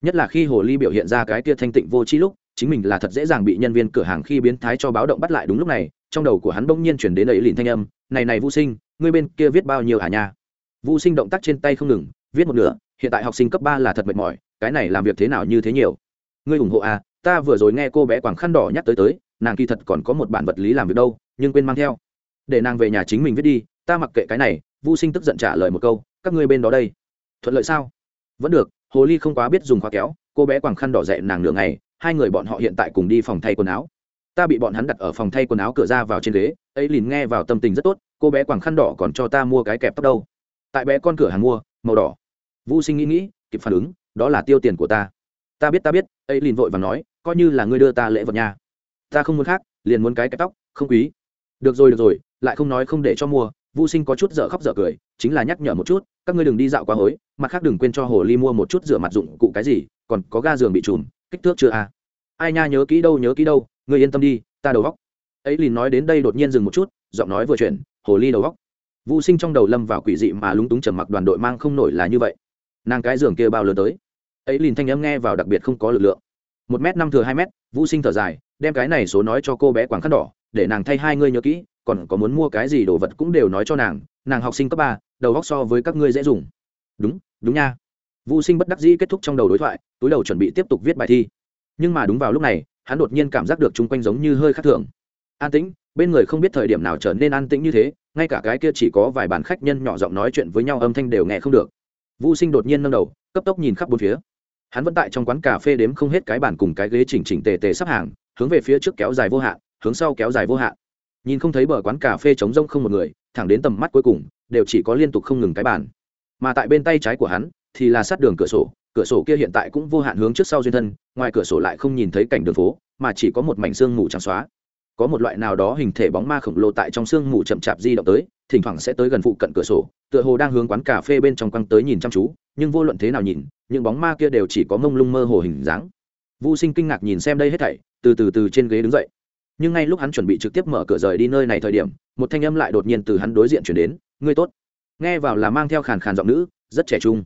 Nhất là khi hồ ly biểu hiện ra cái tia thanh tịnh vô chi lúc, chính mình là thật dễ dàng bị nhân viên cửa hàng khi biến thái cho báo động bắt lại đúng lúc này, trong đầu của hắn bỗng nhiên chuyển đến ấy lìn thanh âm này này vô sinh, ngươi bên kia viết bao nhiêu hả nha? Vô sinh động tác trên tay không ngừng, viết một nửa, hiện tại học sinh cấp ba là thật mệt mỏi, cái này làm việc thế nào như thế nhiều? Ngươi ủng hộ à ta vừa rồi nghe cô bé quảng khăn đỏ nhắc tới tới, nàng kỳ thật còn có một bản vật lý làm việc đâu, nhưng quên mang theo. Để nàng về nhà chính mình viết đi, ta mặc kệ cái này, Vu sinh tức giận trả lời một câu, các ngươi bên đó đây. Thuận lợi sao? Vẫn được, hồ ly không quá biết dùng khóa kéo, cô bé quảng khăn đỏ dạy nàng nửa ngày, hai người bọn họ hiện tại cùng đi phòng thay quần áo ta bị bọn hắn đặt ở phòng thay quần áo cửa ra vào trên ghế ấy liền nghe vào tâm tình rất tốt cô bé quàng khăn đỏ còn cho ta mua cái kẹp tóc đâu. Tại bé con cửa hàng mua màu đỏ. Vũ sinh nghĩ nghĩ kịp phản ứng đó là tiêu tiền của ta. Ta biết ta biết ấy liền vội và nói coi như là ngươi đưa ta lễ vật nhà ta không muốn khác liền muốn cái kẹp tóc không quý. Được rồi được rồi lại không nói không để cho mua. Vu Sinh có chút dở khóc dở cười, chính là nhắc nhở một chút, các ngươi đừng đi dạo quá hối, mặt khác đừng quên cho hồ ly mua một chút rửa mặt dụng cụ cái gì, còn có ga giường bị trùm, kích thước chưa à? Ai nha nhớ kỹ đâu nhớ kỹ đâu, ngươi yên tâm đi, ta đầu góc. Ấy liền nói đến đây đột nhiên dừng một chút, giọng nói vừa chuyển, hồ ly đầu góc. Vu Sinh trong đầu lâm vào quỷ dị mà lúng túng trầm mặc đoàn đội mang không nổi là như vậy. Nàng cái giường kia bao lớn tới? Ấy liền thanh âm nghe vào đặc biệt không có lực lượng. Một m năm thừa hai m Vu Sinh thở dài, đem cái này số nói cho cô bé quảng khăn đỏ, để nàng thay hai ngươi nhớ kỹ, còn có muốn mua cái gì đồ vật cũng đều nói cho nàng nàng học sinh cấp ba đầu góc so với các ngươi dễ dùng đúng đúng nha vũ sinh bất đắc dĩ kết thúc trong đầu đối thoại túi đầu chuẩn bị tiếp tục viết bài thi nhưng mà đúng vào lúc này hắn đột nhiên cảm giác được chung quanh giống như hơi khác thường. An tĩnh, bên người không biết thời điểm nào trở nên an tĩnh như thế, ngay cả cái kia chỉ có vài bàn khách nhân nhỏ giọng nói chuyện với nhau âm thanh đều nghe không được. Vũ sinh đột nhiên nâng đầu, cấp tốc nhìn khắp bốn phía. Hắn vẫn tại trong quán cà phê đếm không hết cái bàn cùng cái ghế chỉnh chỉnh tề tề sắp hàng, hướng về phía trước kéo dài vô hạn, hướng sau kéo dài vô hạn. Nhìn không thấy bờ quán cà phê trống rông không một người, thẳng đến tầm mắt cuối cùng, đều chỉ có liên tục không ngừng cái bàn. Mà tại bên tay trái của hắn, thì là sát đường cửa sổ cửa sổ kia hiện tại cũng vô hạn hướng trước sau duyên thân, ngoài cửa sổ lại không nhìn thấy cảnh đường phố, mà chỉ có một mảnh xương mù trắng xóa. Có một loại nào đó hình thể bóng ma khổng lồ tại trong sương mù chậm chạp di động tới, thỉnh thoảng sẽ tới gần phụ cận cửa sổ, tựa hồ đang hướng quán cà phê bên trong quăng tới nhìn chăm chú, nhưng vô luận thế nào nhìn, những bóng ma kia đều chỉ có mông lung mơ hồ hình dáng. Vô sinh kinh ngạc nhìn xem đây hết thảy, từ từ từ trên ghế đứng dậy. Nhưng ngay lúc hắn chuẩn bị trực tiếp mở cửa rời đi nơi này thời điểm, một thanh âm lại đột nhiên từ hắn đối diện chuyển đến, ngươi tốt. Nghe vào là mang theo khàn khàn giọng nữ, rất trẻ trung.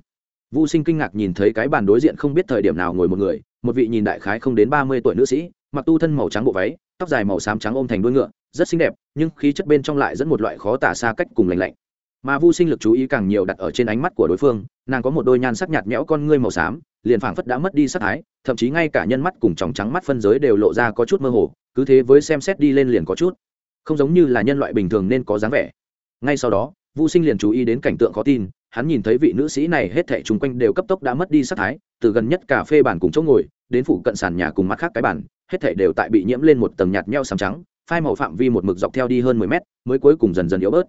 Vu Sinh kinh ngạc nhìn thấy cái bàn đối diện không biết thời điểm nào ngồi một người, một vị nhìn đại khái không đến ba mươi tuổi nữ sĩ, mặc tu thân màu trắng bộ váy, tóc dài màu xám trắng ôm thành đuôi ngựa, rất xinh đẹp, nhưng khí chất bên trong lại dẫn một loại khó tả xa cách cùng lạnh lạnh. Mà Vu Sinh lực chú ý càng nhiều đặt ở trên ánh mắt của đối phương, nàng có một đôi nhan sắc nhạt nhẽo con ngươi màu xám, liền phảng phất đã mất đi sắc thái, thậm chí ngay cả nhân mắt cùng tròng trắng mắt phân giới đều lộ ra có chút mơ hồ, cứ thế với xem xét đi lên liền có chút không giống như là nhân loại bình thường nên có dáng vẻ ngay sau đó Vu sinh liền chú ý đến cảnh tượng khó tin hắn nhìn thấy vị nữ sĩ này hết thảy chung quanh đều cấp tốc đã mất đi sắc thái, từ gần nhất cà phê bàn cùng chỗ ngồi, đến phụ cận sàn nhà cùng mắt khác cái bàn, hết thảy đều tại bị nhiễm lên một tầng nhạt nheo xám trắng, phai màu phạm vi một mực dọc theo đi hơn mười mét, mới cuối cùng dần dần yếu bớt.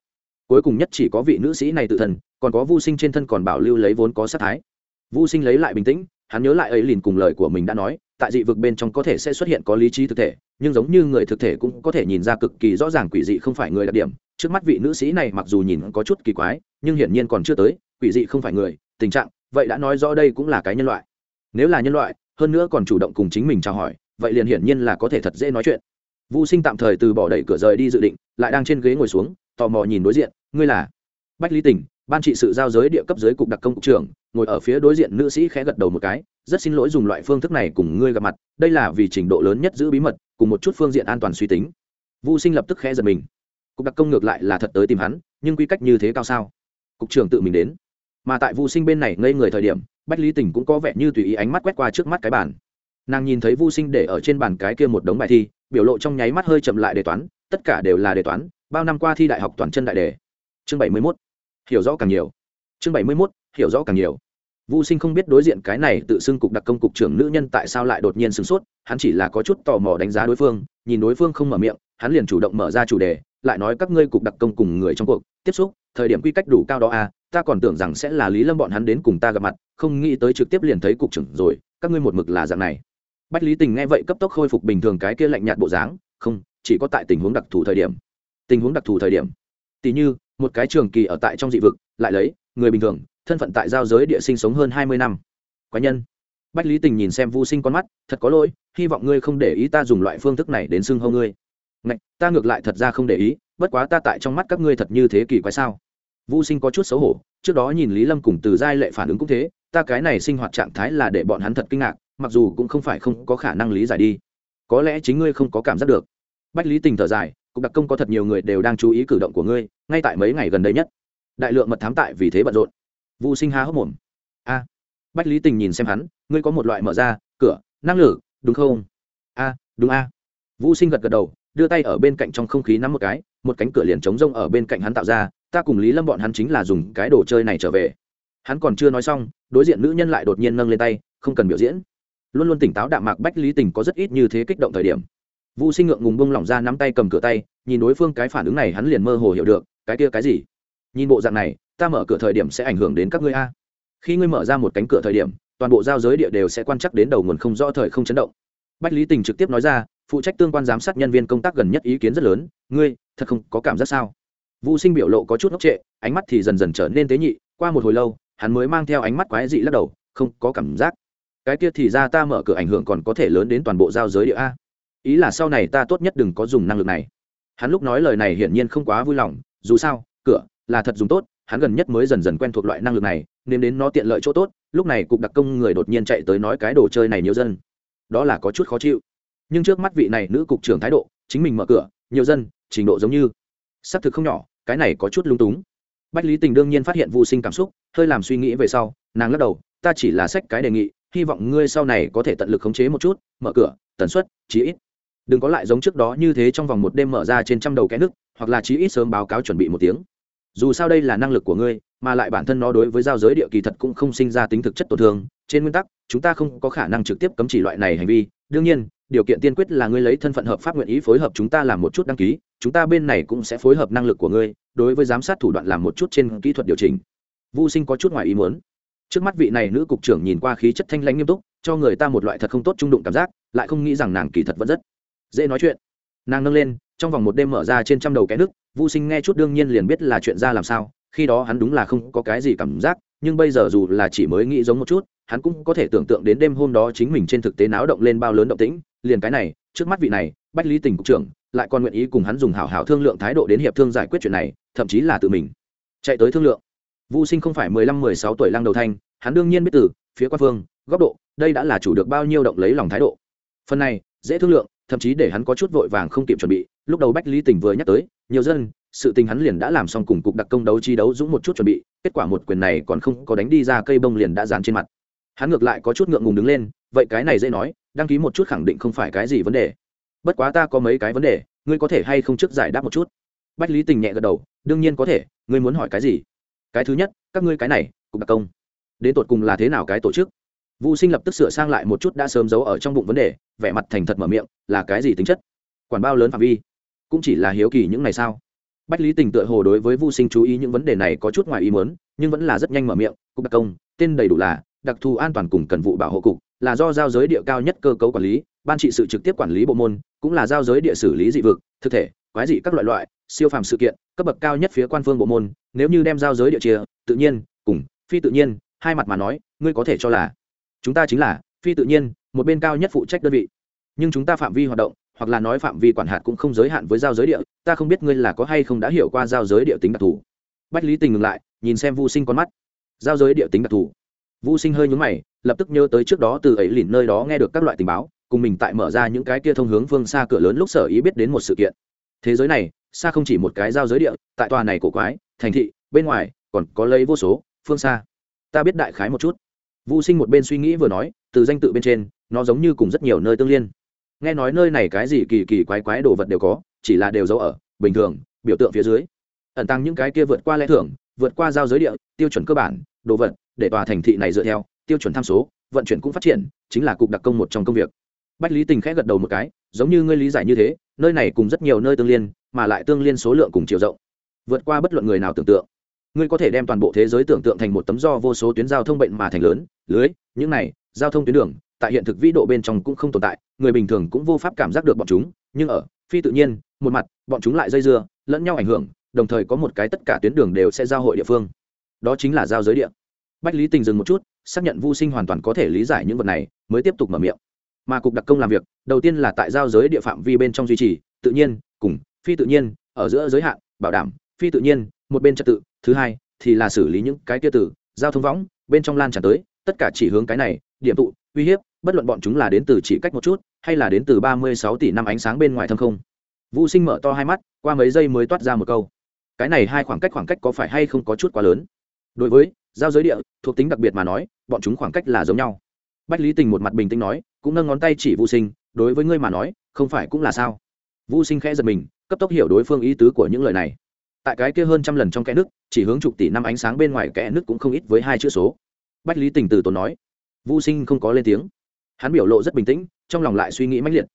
Cuối cùng nhất chỉ có vị nữ sĩ này tự thân, còn có Vu sinh trên thân còn bảo lưu lấy vốn có sát thái. Vu sinh lấy lại bình tĩnh, hắn nhớ lại ấy liền cùng lời của mình đã nói, tại dị vực bên trong có thể sẽ xuất hiện có lý trí thực thể, nhưng giống như người thực thể cũng có thể nhìn ra cực kỳ rõ ràng quỷ dị không phải người đặc điểm. Trước mắt vị nữ sĩ này mặc dù nhìn có chút kỳ quái nhưng hiển nhiên còn chưa tới, quỷ dị không phải người, tình trạng, vậy đã nói rõ đây cũng là cái nhân loại. Nếu là nhân loại, hơn nữa còn chủ động cùng chính mình chào hỏi, vậy liền hiển nhiên là có thể thật dễ nói chuyện. Vu sinh tạm thời từ bỏ đẩy cửa rời đi dự định, lại đang trên ghế ngồi xuống, tò mò nhìn đối diện, ngươi là? Bách lý tình, ban trị sự giao giới địa cấp dưới cục đặc công cục trưởng, ngồi ở phía đối diện nữ sĩ khẽ gật đầu một cái, rất xin lỗi dùng loại phương thức này cùng ngươi gặp mặt, đây là vì trình độ lớn nhất giữ bí mật, cùng một chút phương diện an toàn suy tính. Vu sinh lập tức khẽ giật mình. Cục đặc công ngược lại là thật tới tìm hắn, nhưng quy cách như thế cao sao? Cục trưởng tự mình đến. Mà tại Vu sinh bên này ngây người thời điểm bách lý tình cũng có vẻ như tùy ý ánh mắt quét qua trước mắt cái bàn. Nàng nhìn thấy Vu sinh để ở trên bàn cái kia một đống bài thi biểu lộ trong nháy mắt hơi chậm lại đề toán tất cả đều là đề toán bao năm qua thi đại học toàn chân đại đề. Chương bảy mươi mốt hiểu rõ càng nhiều. Chương bảy mươi mốt hiểu rõ càng nhiều. Vu Sinh không biết đối diện cái này tự xưng cục đặc công cục trưởng nữ nhân tại sao lại đột nhiên sửng sốt, hắn chỉ là có chút tò mò đánh giá đối phương, nhìn đối phương không mở miệng, hắn liền chủ động mở ra chủ đề, lại nói các ngươi cục đặc công cùng người trong cuộc, tiếp xúc, thời điểm quy cách đủ cao đó à, ta còn tưởng rằng sẽ là Lý Lâm bọn hắn đến cùng ta gặp mặt, không nghĩ tới trực tiếp liền thấy cục trưởng rồi, các ngươi một mực là dạng này. Bách Lý Tình nghe vậy cấp tốc khôi phục bình thường cái kia lạnh nhạt bộ dáng, không, chỉ có tại tình huống đặc thù thời điểm. Tình huống đặc thù thời điểm. Tỷ như, một cái trường kỳ ở tại trong dị vực, lại lấy người bình thường thân phận tại giao giới địa sinh sống hơn hai mươi năm quái nhân bách lý tình nhìn xem vu sinh con mắt thật có lỗi hy vọng ngươi không để ý ta dùng loại phương thức này đến xưng hâu ngươi Ngạch, ta ngược lại thật ra không để ý bất quá ta tại trong mắt các ngươi thật như thế kỳ quái sao? Vu sinh có chút xấu hổ trước đó nhìn lý lâm cùng từ giai lệ phản ứng cũng thế ta cái này sinh hoạt trạng thái là để bọn hắn thật kinh ngạc mặc dù cũng không phải không có khả năng lý giải đi. Có lẽ chính ngươi không có cảm giác được. Bách lý tình thở dài cục đặc công có thật nhiều người đều đang chú ý cử động của ngươi ngay tại mấy ngày gần đây nhất. Đại lượng mật thám tại vì thế bận rộn. Vũ sinh há hốc mồm. A. Bách lý tình nhìn xem hắn ngươi có một loại mở ra cửa năng lực đúng không? A đúng a. Vũ sinh gật gật đầu đưa tay ở bên cạnh trong không khí nắm một cái, một cánh cửa liền trống rông ở bên cạnh hắn tạo ra, ta cùng lý lâm bọn hắn chính là dùng cái đồ chơi này trở về. Hắn còn chưa nói xong, đối diện nữ nhân lại đột nhiên nâng lên tay, không cần biểu diễn. Luôn luôn tỉnh táo đạm mạc bách lý tình có rất ít như thế kích động thời điểm. Vũ sinh ngượng ngùng bông lỏng ra nắm tay cầm cửa tay, nhìn đối phương cái phản ứng này hắn liền mơ hồ hiểu được, cái kia cái gì? Nhìn bộ dạng này, ta mở cửa thời điểm sẽ ảnh hưởng đến các ngươi a. Khi ngươi mở ra một cánh cửa thời điểm, toàn bộ giao giới địa đều sẽ quan chắc đến đầu nguồn không rõ thời không chấn động. Bách lý tình trực tiếp nói ra phụ trách tương quan giám sát nhân viên công tác gần nhất ý kiến rất lớn, ngươi, thật không có cảm giác sao? Vũ sinh biểu lộ có chút ngốc trệ, ánh mắt thì dần dần trở nên tế nhị, qua một hồi lâu, hắn mới mang theo ánh mắt quái dị lắc đầu, không có cảm giác. Cái kia thì ra ta mở cửa ảnh hưởng còn có thể lớn đến toàn bộ giao giới địa a. Ý là sau này ta tốt nhất đừng có dùng năng lực này. Hắn lúc nói lời này hiển nhiên không quá vui lòng, dù sao, cửa là thật dùng tốt, hắn gần nhất mới dần dần quen thuộc loại năng lực này, nên đến nó tiện lợi chỗ tốt, lúc này cục đặc công người đột nhiên chạy tới nói cái đồ chơi này nhiều dân. Đó là có chút khó chịu nhưng trước mắt vị này nữ cục trưởng thái độ, chính mình mở cửa, nhiều dân, trình độ giống như, xác thực không nhỏ, cái này có chút lung túng. Bách lý tình đương nhiên phát hiện vô sinh cảm xúc, hơi làm suy nghĩ về sau, nàng lắc đầu, ta chỉ là sách cái đề nghị, hy vọng ngươi sau này có thể tận lực khống chế một chút, mở cửa, tần suất, chí ít. Đừng có lại giống trước đó như thế trong vòng một đêm mở ra trên trăm đầu cái nước, hoặc là chí ít sớm báo cáo chuẩn bị một tiếng. Dù sao đây là năng lực của ngươi, mà lại bản thân nó đối với giao giới địa kỳ thật cũng không sinh ra tính thực chất tổn thương. Trên nguyên tắc, chúng ta không có khả năng trực tiếp cấm chỉ loại này hành vi. Đương nhiên điều kiện tiên quyết là ngươi lấy thân phận hợp pháp nguyện ý phối hợp chúng ta làm một chút đăng ký, chúng ta bên này cũng sẽ phối hợp năng lực của ngươi, đối với giám sát thủ đoạn làm một chút trên kỹ thuật điều chỉnh. Vô sinh có chút ngoài ý muốn. Trước mắt vị này nữ cục trưởng nhìn qua khí chất thanh lãnh nghiêm túc, cho người ta một loại thật không tốt trung đụng cảm giác, lại không nghĩ rằng nàng kỳ thật vẫn rất dễ nói chuyện. Nàng nâng lên, trong vòng một đêm mở ra trên trăm đầu cái nước vô sinh nghe chút đương nhiên liền biết là chuyện ra làm sao, khi đó hắn đúng là không có cái gì cảm giác nhưng bây giờ dù là chỉ mới nghĩ giống một chút hắn cũng có thể tưởng tượng đến đêm hôm đó chính mình trên thực tế náo động lên bao lớn động tĩnh liền cái này trước mắt vị này bách lý tình cục trưởng lại còn nguyện ý cùng hắn dùng hảo hảo thương lượng thái độ đến hiệp thương giải quyết chuyện này thậm chí là tự mình chạy tới thương lượng Vu Sinh không phải mười lăm mười sáu tuổi lăng đầu thanh, hắn đương nhiên biết từ phía quan phương, góc độ, đây đã là chủ được bao nhiêu động lấy lòng thái độ. Phần này, dễ thương lượng, thậm chí để hắn có chút vội vàng không kịp chuẩn bị, lúc đầu Bách Lý Tình vừa nhắc tới, nhiều dân, sự tình hắn liền đã làm xong cùng cục đặc công đấu chi đấu dũng một chút chuẩn bị, kết quả một quyền này còn không có đánh đi ra cây bông liền đã dán trên mặt. Hắn ngược lại có chút ngượng ngùng đứng lên, vậy cái này dễ nói, đăng ký một chút khẳng định không phải cái gì vấn đề. Bất quá ta có mấy cái vấn đề, ngươi có thể hay không trước giải đáp một chút. Bách Lý Tình nhẹ gật đầu, đương nhiên có thể, ngươi muốn hỏi cái gì? cái thứ nhất các ngươi cái này cục đặc công đến tột cùng là thế nào cái tổ chức vũ sinh lập tức sửa sang lại một chút đã sớm giấu ở trong bụng vấn đề vẻ mặt thành thật mở miệng là cái gì tính chất quản bao lớn phạm vi cũng chỉ là hiếu kỳ những này sao? Bách lý tình tựa hồ đối với Vu sinh chú ý những vấn đề này có chút ngoài ý muốn, nhưng vẫn là rất nhanh mở miệng, cục đặc công, tên đầy đủ là đặc thù an toàn cùng cần vụ bảo hộ cục, là do giao giới địa cao nhất cơ cấu quản lý, ban trị sự trực tiếp quản lý bộ môn, cũng là giao giới địa xử lý dị vực, thực thể, quái dị các loại loại, siêu phàm sự kiện, cấp bậc cao nhất phía quan phương bộ môn, nếu như đem giao giới địa chia, tự nhiên, cùng phi tự nhiên, hai mặt mà nói, ngươi có thể cho là chúng ta chính là phi tự nhiên, một bên cao nhất phụ trách đơn vị. Nhưng chúng ta phạm vi hoạt động hoặc là nói phạm vi quản hạt cũng không giới hạn với giao giới địa, ta không biết ngươi là có hay không đã hiểu qua giao giới địa tính đặc thù. Bách lý tình ngừng lại, nhìn xem vô sinh con mắt. Giao giới địa tính đặc thù. Vô sinh hơi nhúng mày, lập tức nhớ tới trước đó từ ấy lìn nơi đó nghe được các loại tình báo, cùng mình tại mở ra những cái kia thông hướng phương xa cửa lớn lúc sở ý biết đến một sự kiện. Thế giới này, xa không chỉ một cái giao giới địa, tại tòa này cổ quái, thành thị, bên ngoài, còn có lấy vô số, phương xa. Ta biết đại khái một chút. Vô sinh một bên suy nghĩ vừa nói, từ danh tự bên trên, nó giống như cùng rất nhiều nơi tương liên nghe nói nơi này cái gì kỳ kỳ quái quái đồ vật đều có, chỉ là đều giấu ở, bình thường, biểu tượng phía dưới. Ẩn tăng những cái kia vượt qua lẽ thưởng vượt qua giao giới địa, tiêu chuẩn cơ bản, đồ vật, để tòa thành thị này dựa theo, tiêu chuẩn tham số, vận chuyển cũng phát triển, chính là cục đặc công một trong công việc. Bách lý tình khẽ gật đầu một cái, giống như ngươi lý giải như thế, nơi này cùng rất nhiều nơi tương liên, mà lại tương liên số lượng cùng chiều rộng. Vượt qua bất luận người nào tưởng tượng, ngươi có thể đem toàn bộ thế giới tưởng tượng thành một tấm do vô số tuyến giao thông bệnh mà thành lớn, lưới, những này, giao thông tuyến đường tại hiện thực vĩ độ bên trong cũng không tồn tại, người bình thường cũng vô pháp cảm giác được bọn chúng, nhưng ở, phi tự nhiên, một mặt, bọn chúng lại dây dưa, lẫn nhau ảnh hưởng, đồng thời có một cái tất cả tuyến đường đều sẽ giao hội địa phương. Đó chính là giao giới địa. Bách lý tình dừng một chút, xác nhận vô sinh hoàn toàn có thể lý giải những vật này, mới tiếp tục mở miệng. Mà cục đặc công làm việc, đầu tiên là tại giao giới địa phạm vi bên trong duy trì, tự nhiên, cùng, phi tự nhiên, ở giữa giới hạn, bảo đảm, phi tự nhiên, một bên trật tự, thứ hai, thì là xử lý những cái kia tử giao thông võng, bên trong lan tràn tới, tất cả chỉ hướng cái này, điểm tụ, uy hiếp bất luận bọn chúng là đến từ chỉ cách một chút, hay là đến từ ba mươi sáu tỷ năm ánh sáng bên ngoài thâm không. Vũ sinh mở to hai mắt, qua mấy giây mới toát ra một câu. Cái này hai khoảng cách khoảng cách có phải hay không có chút quá lớn? Đối với, giao giới địa, thuộc tính đặc biệt mà nói, bọn chúng khoảng cách là giống nhau. Bách lý tình một mặt bình tĩnh nói, cũng nâng ngón tay chỉ vũ sinh, đối với ngươi mà nói, không phải cũng là sao? Vũ sinh khẽ giật mình, cấp tốc hiểu đối phương ý tứ của những lời này. Tại cái kia hơn trăm lần trong kẽ nước, chỉ hướng chục tỷ năm ánh sáng bên ngoài kẽ nước cũng không ít với hai chữ số. Bách lý tình từ tốn nói. Vũ sinh không có lên tiếng hắn biểu lộ rất bình tĩnh, trong lòng lại suy nghĩ mãnh liệt.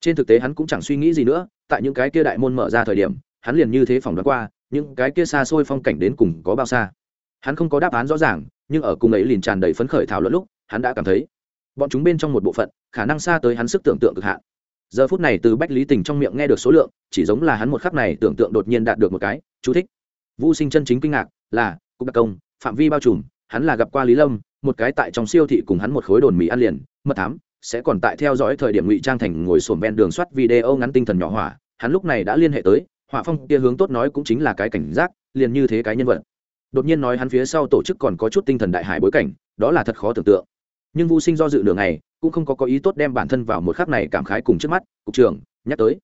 Trên thực tế hắn cũng chẳng suy nghĩ gì nữa, tại những cái kia đại môn mở ra thời điểm, hắn liền như thế phỏng đoán qua, những cái kia xa xôi phong cảnh đến cùng có bao xa. Hắn không có đáp án rõ ràng, nhưng ở cùng ấy liền tràn đầy phấn khởi thảo luận lúc, hắn đã cảm thấy, bọn chúng bên trong một bộ phận, khả năng xa tới hắn sức tưởng tượng cực hạn. Giờ phút này từ bách lý tình trong miệng nghe được số lượng, chỉ giống là hắn một khắc này tưởng tượng đột nhiên đạt được một cái, chú thích. Vũ sinh chân chính kinh ngạc là, cục đặc công, phạm vi bao trùm, hắn là gặp qua lý lâm, một cái tại trong siêu thị cùng hắn một khối đồn mì ăn liền mật thám, sẽ còn tại theo dõi thời điểm ngụy trang thành ngồi sổm ven đường soát video ngắn tinh thần nhỏ hỏa, hắn lúc này đã liên hệ tới, hỏa phong kia hướng tốt nói cũng chính là cái cảnh giác, liền như thế cái nhân vật. Đột nhiên nói hắn phía sau tổ chức còn có chút tinh thần đại hải bối cảnh, đó là thật khó tưởng tượng. Nhưng vô sinh do dự đường này cũng không có có ý tốt đem bản thân vào một khắc này cảm khái cùng trước mắt, cục trưởng, nhắc tới.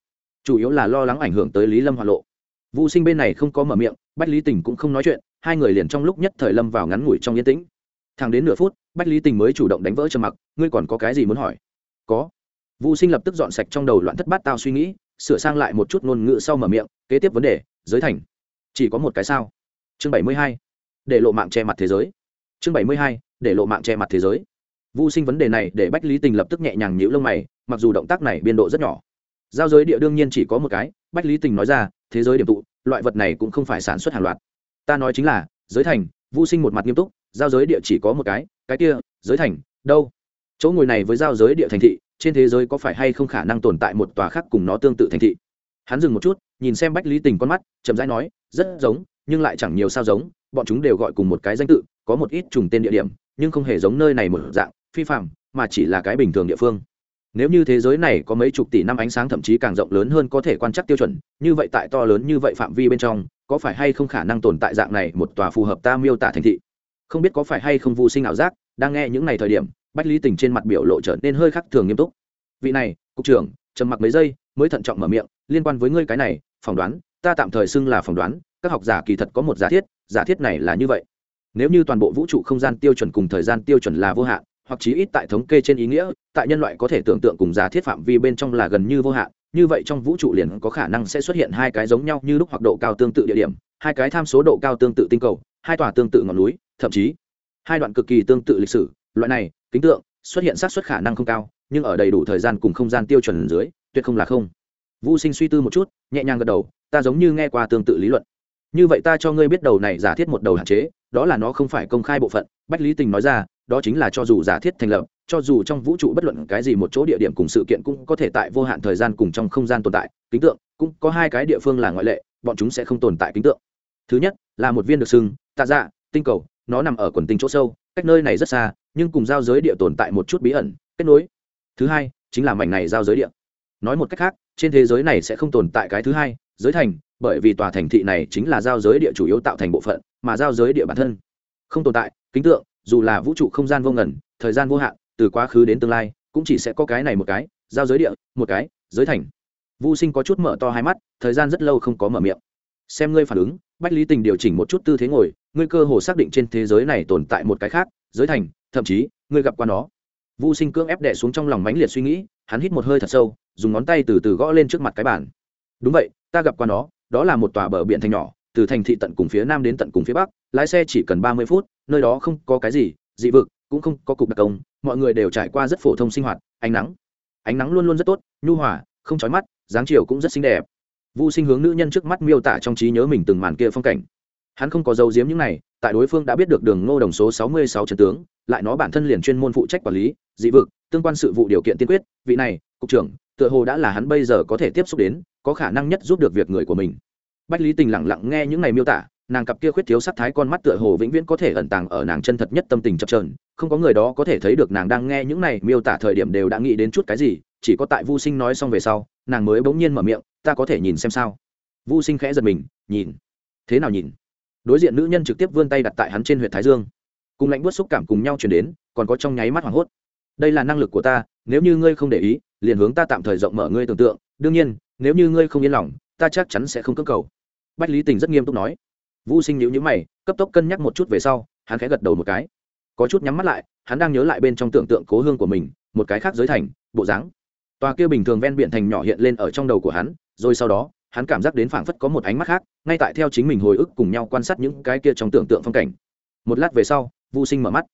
Chủ yếu là lo lắng ảnh hưởng tới lý lâm hoa lộ. Vô sinh bên này không có mở miệng, bách lý tình cũng không nói chuyện, hai người liền trong lúc nhất thời lâm vào ngắn ngủi trong yên tĩnh thẳng đến nửa phút, bách lý tình mới chủ động đánh vỡ trầm mặc, ngươi còn có cái gì muốn hỏi? Có. Vũ sinh lập tức dọn sạch trong đầu loạn thất bát tao suy nghĩ, sửa sang lại một chút ngôn ngữ sau mở miệng, kế tiếp vấn đề, giới thành. Chỉ có một cái sao? Chương bảy mươi hai, để lộ mạng che mặt thế giới. Chương bảy mươi hai, để lộ mạng che mặt thế giới. Vũ sinh vấn đề này để bách lý tình lập tức nhẹ nhàng nhíu lông mày, mặc dù động tác này biên độ rất nhỏ. Giao giới địa đương nhiên chỉ có một cái, bách lý tình nói ra, thế giới điểm tụ, loại vật này cũng không phải sản xuất hàng loạt. Ta nói chính là, giới thành vũ sinh một mặt nghiêm túc giao giới địa chỉ có một cái cái kia, giới thành, đâu? Chỗ ngồi này với giao giới địa thành thị, trên thế giới có phải hay không khả năng tồn tại một tòa khác cùng nó tương tự thành thị? Hắn dừng một chút, nhìn xem bách lý tình con mắt, chậm rãi nói, rất giống, nhưng lại chẳng nhiều sao giống, bọn chúng đều gọi cùng một cái danh tự, có một ít trùng tên địa điểm, nhưng không hề giống nơi này một dạng, phi phạm mà chỉ là cái bình thường địa phương. Nếu như thế giới này có mấy chục tỷ năm ánh sáng thậm chí càng rộng lớn hơn có thể quan trắc tiêu chuẩn, như vậy tại to lớn như vậy phạm vi bên trong, có phải hay không khả năng tồn tại dạng này một tòa phù hợp ta miêu tả thành thị? Không biết có phải hay không vô sinh ảo giác, đang nghe những ngày thời điểm, bách lý tình trên mặt biểu lộ trở nên hơi khắc thường nghiêm túc. Vị này, cục trưởng, trầm mặc mấy giây, mới thận trọng mở miệng, liên quan với ngươi cái này, phỏng đoán, ta tạm thời xưng là phỏng đoán, các học giả kỳ thật có một giả thiết giả thiết này là như vậy. Nếu như toàn bộ vũ trụ không gian tiêu chuẩn cùng thời gian tiêu chuẩn là vô hạn, hoặc chí ít tại thống kê trên ý nghĩa, tại nhân loại có thể tưởng tượng cùng giả thiết phạm vi bên trong là gần như vô hạn, như vậy trong vũ trụ liền có khả năng sẽ xuất hiện hai cái giống nhau như lúc hoặc độ cao tương tự địa điểm hai cái tham số độ cao tương tự tinh cầu, hai tòa tương tự ngọn núi, thậm chí hai đoạn cực kỳ tương tự lịch sử. Loại này, kính tượng, xuất hiện xác suất khả năng không cao, nhưng ở đầy đủ thời gian cùng không gian tiêu chuẩn dưới, tuyệt không là không. Vũ sinh suy tư một chút, nhẹ nhàng gật đầu, ta giống như nghe qua tương tự lý luận. Như vậy ta cho ngươi biết đầu này giả thiết một đầu hạn chế, đó là nó không phải công khai bộ phận, bách lý tình nói ra, đó chính là cho dù giả thiết thành lập, cho dù trong vũ trụ bất luận cái gì một chỗ địa điểm cùng sự kiện cũng có thể tại vô hạn thời gian cùng trong không gian tồn tại, kính tượng, cũng có hai cái địa phương là ngoại lệ, bọn chúng sẽ không tồn tại kính tượng thứ nhất, là một viên được sưng tạ dạ tinh cầu, nó nằm ở quần tinh chỗ sâu, cách nơi này rất xa, nhưng cùng giao giới địa tồn tại một chút bí ẩn, kết nối. Thứ hai, chính là mảnh này giao giới địa. Nói một cách khác, trên thế giới này sẽ không tồn tại cái thứ hai, giới thành, bởi vì tòa thành thị này chính là giao giới địa chủ yếu tạo thành bộ phận, mà giao giới địa bản thân không tồn tại. Kính tượng, dù là vũ trụ không gian vô ngần, thời gian vô hạn, từ quá khứ đến tương lai, cũng chỉ sẽ có cái này một cái, giao giới địa, một cái, giới thành. Vô sinh có chút mở to hai mắt, thời gian rất lâu không có mở miệng xem ngươi phản ứng, bách lý tình điều chỉnh một chút tư thế ngồi, ngươi cơ hồ xác định trên thế giới này tồn tại một cái khác, giới thành, thậm chí, ngươi gặp qua nó. Vô sinh cưỡng ép đẻ xuống trong lòng mãnh liệt suy nghĩ, hắn hít một hơi thật sâu, dùng ngón tay từ từ gõ lên trước mặt cái bàn. Đúng vậy, ta gặp qua nó, đó là một tòa bờ biển thành nhỏ, từ thành thị tận cùng phía nam đến tận cùng phía bắc, lái xe chỉ cần ba mươi phút, nơi đó không có cái gì, dị vực, cũng không có cục đặc công, mọi người đều trải qua rất phổ thông sinh hoạt, ánh nắng. Ánh nắng luôn luôn rất tốt, nhu hòa, không chói mắt, dáng chiều cũng rất xinh đẹp. Vu Sinh hướng nữ nhân trước mắt miêu tả trong trí nhớ mình từng màn kia phong cảnh. Hắn không có dấu giếm những này, tại đối phương đã biết được đường Ngô đồng số 66 trận tướng, lại nó bản thân liền chuyên môn phụ trách quản lý, dị vực, tương quan sự vụ điều kiện tiên quyết, vị này, cục trưởng, tựa hồ đã là hắn bây giờ có thể tiếp xúc đến, có khả năng nhất giúp được việc người của mình. Bách Lý Tình lặng lặng nghe những này miêu tả, nàng cặp kia khuyết thiếu sắc thái con mắt tựa hồ vĩnh viễn có thể ẩn tàng ở nàng chân thật nhất tâm tình chập chờn, không có người đó có thể thấy được nàng đang nghe những này miêu tả thời điểm đều đã nghĩ đến chút cái gì, chỉ có tại Vu Sinh nói xong về sau, nàng mới bỗng nhiên mở miệng, ta có thể nhìn xem sao? Vu Sinh khẽ giật mình, nhìn. Thế nào nhìn? Đối diện nữ nhân trực tiếp vươn tay đặt tại hắn trên huyệt thái dương, cùng lạnh bớt xúc cảm cùng nhau truyền đến, còn có trong nháy mắt hoảng hốt. Đây là năng lực của ta, nếu như ngươi không để ý, liền hướng ta tạm thời rộng mở ngươi tưởng tượng, đương nhiên, nếu như ngươi không yên lòng, ta chắc chắn sẽ không cưỡng cầu. Bách Lý Tình rất nghiêm túc nói vũ sinh nhíu nhíu mày cấp tốc cân nhắc một chút về sau hắn khẽ gật đầu một cái có chút nhắm mắt lại hắn đang nhớ lại bên trong tưởng tượng cố hương của mình một cái khác giới thành bộ dáng tòa kia bình thường ven biển thành nhỏ hiện lên ở trong đầu của hắn, rồi sau đó, hắn cảm giác đến phảng phất có một ánh mắt khác, ngay tại theo chính mình hồi ức cùng nhau quan sát những cái kia trong tưởng tượng phong cảnh. Một lát về sau vô sinh mở mắt.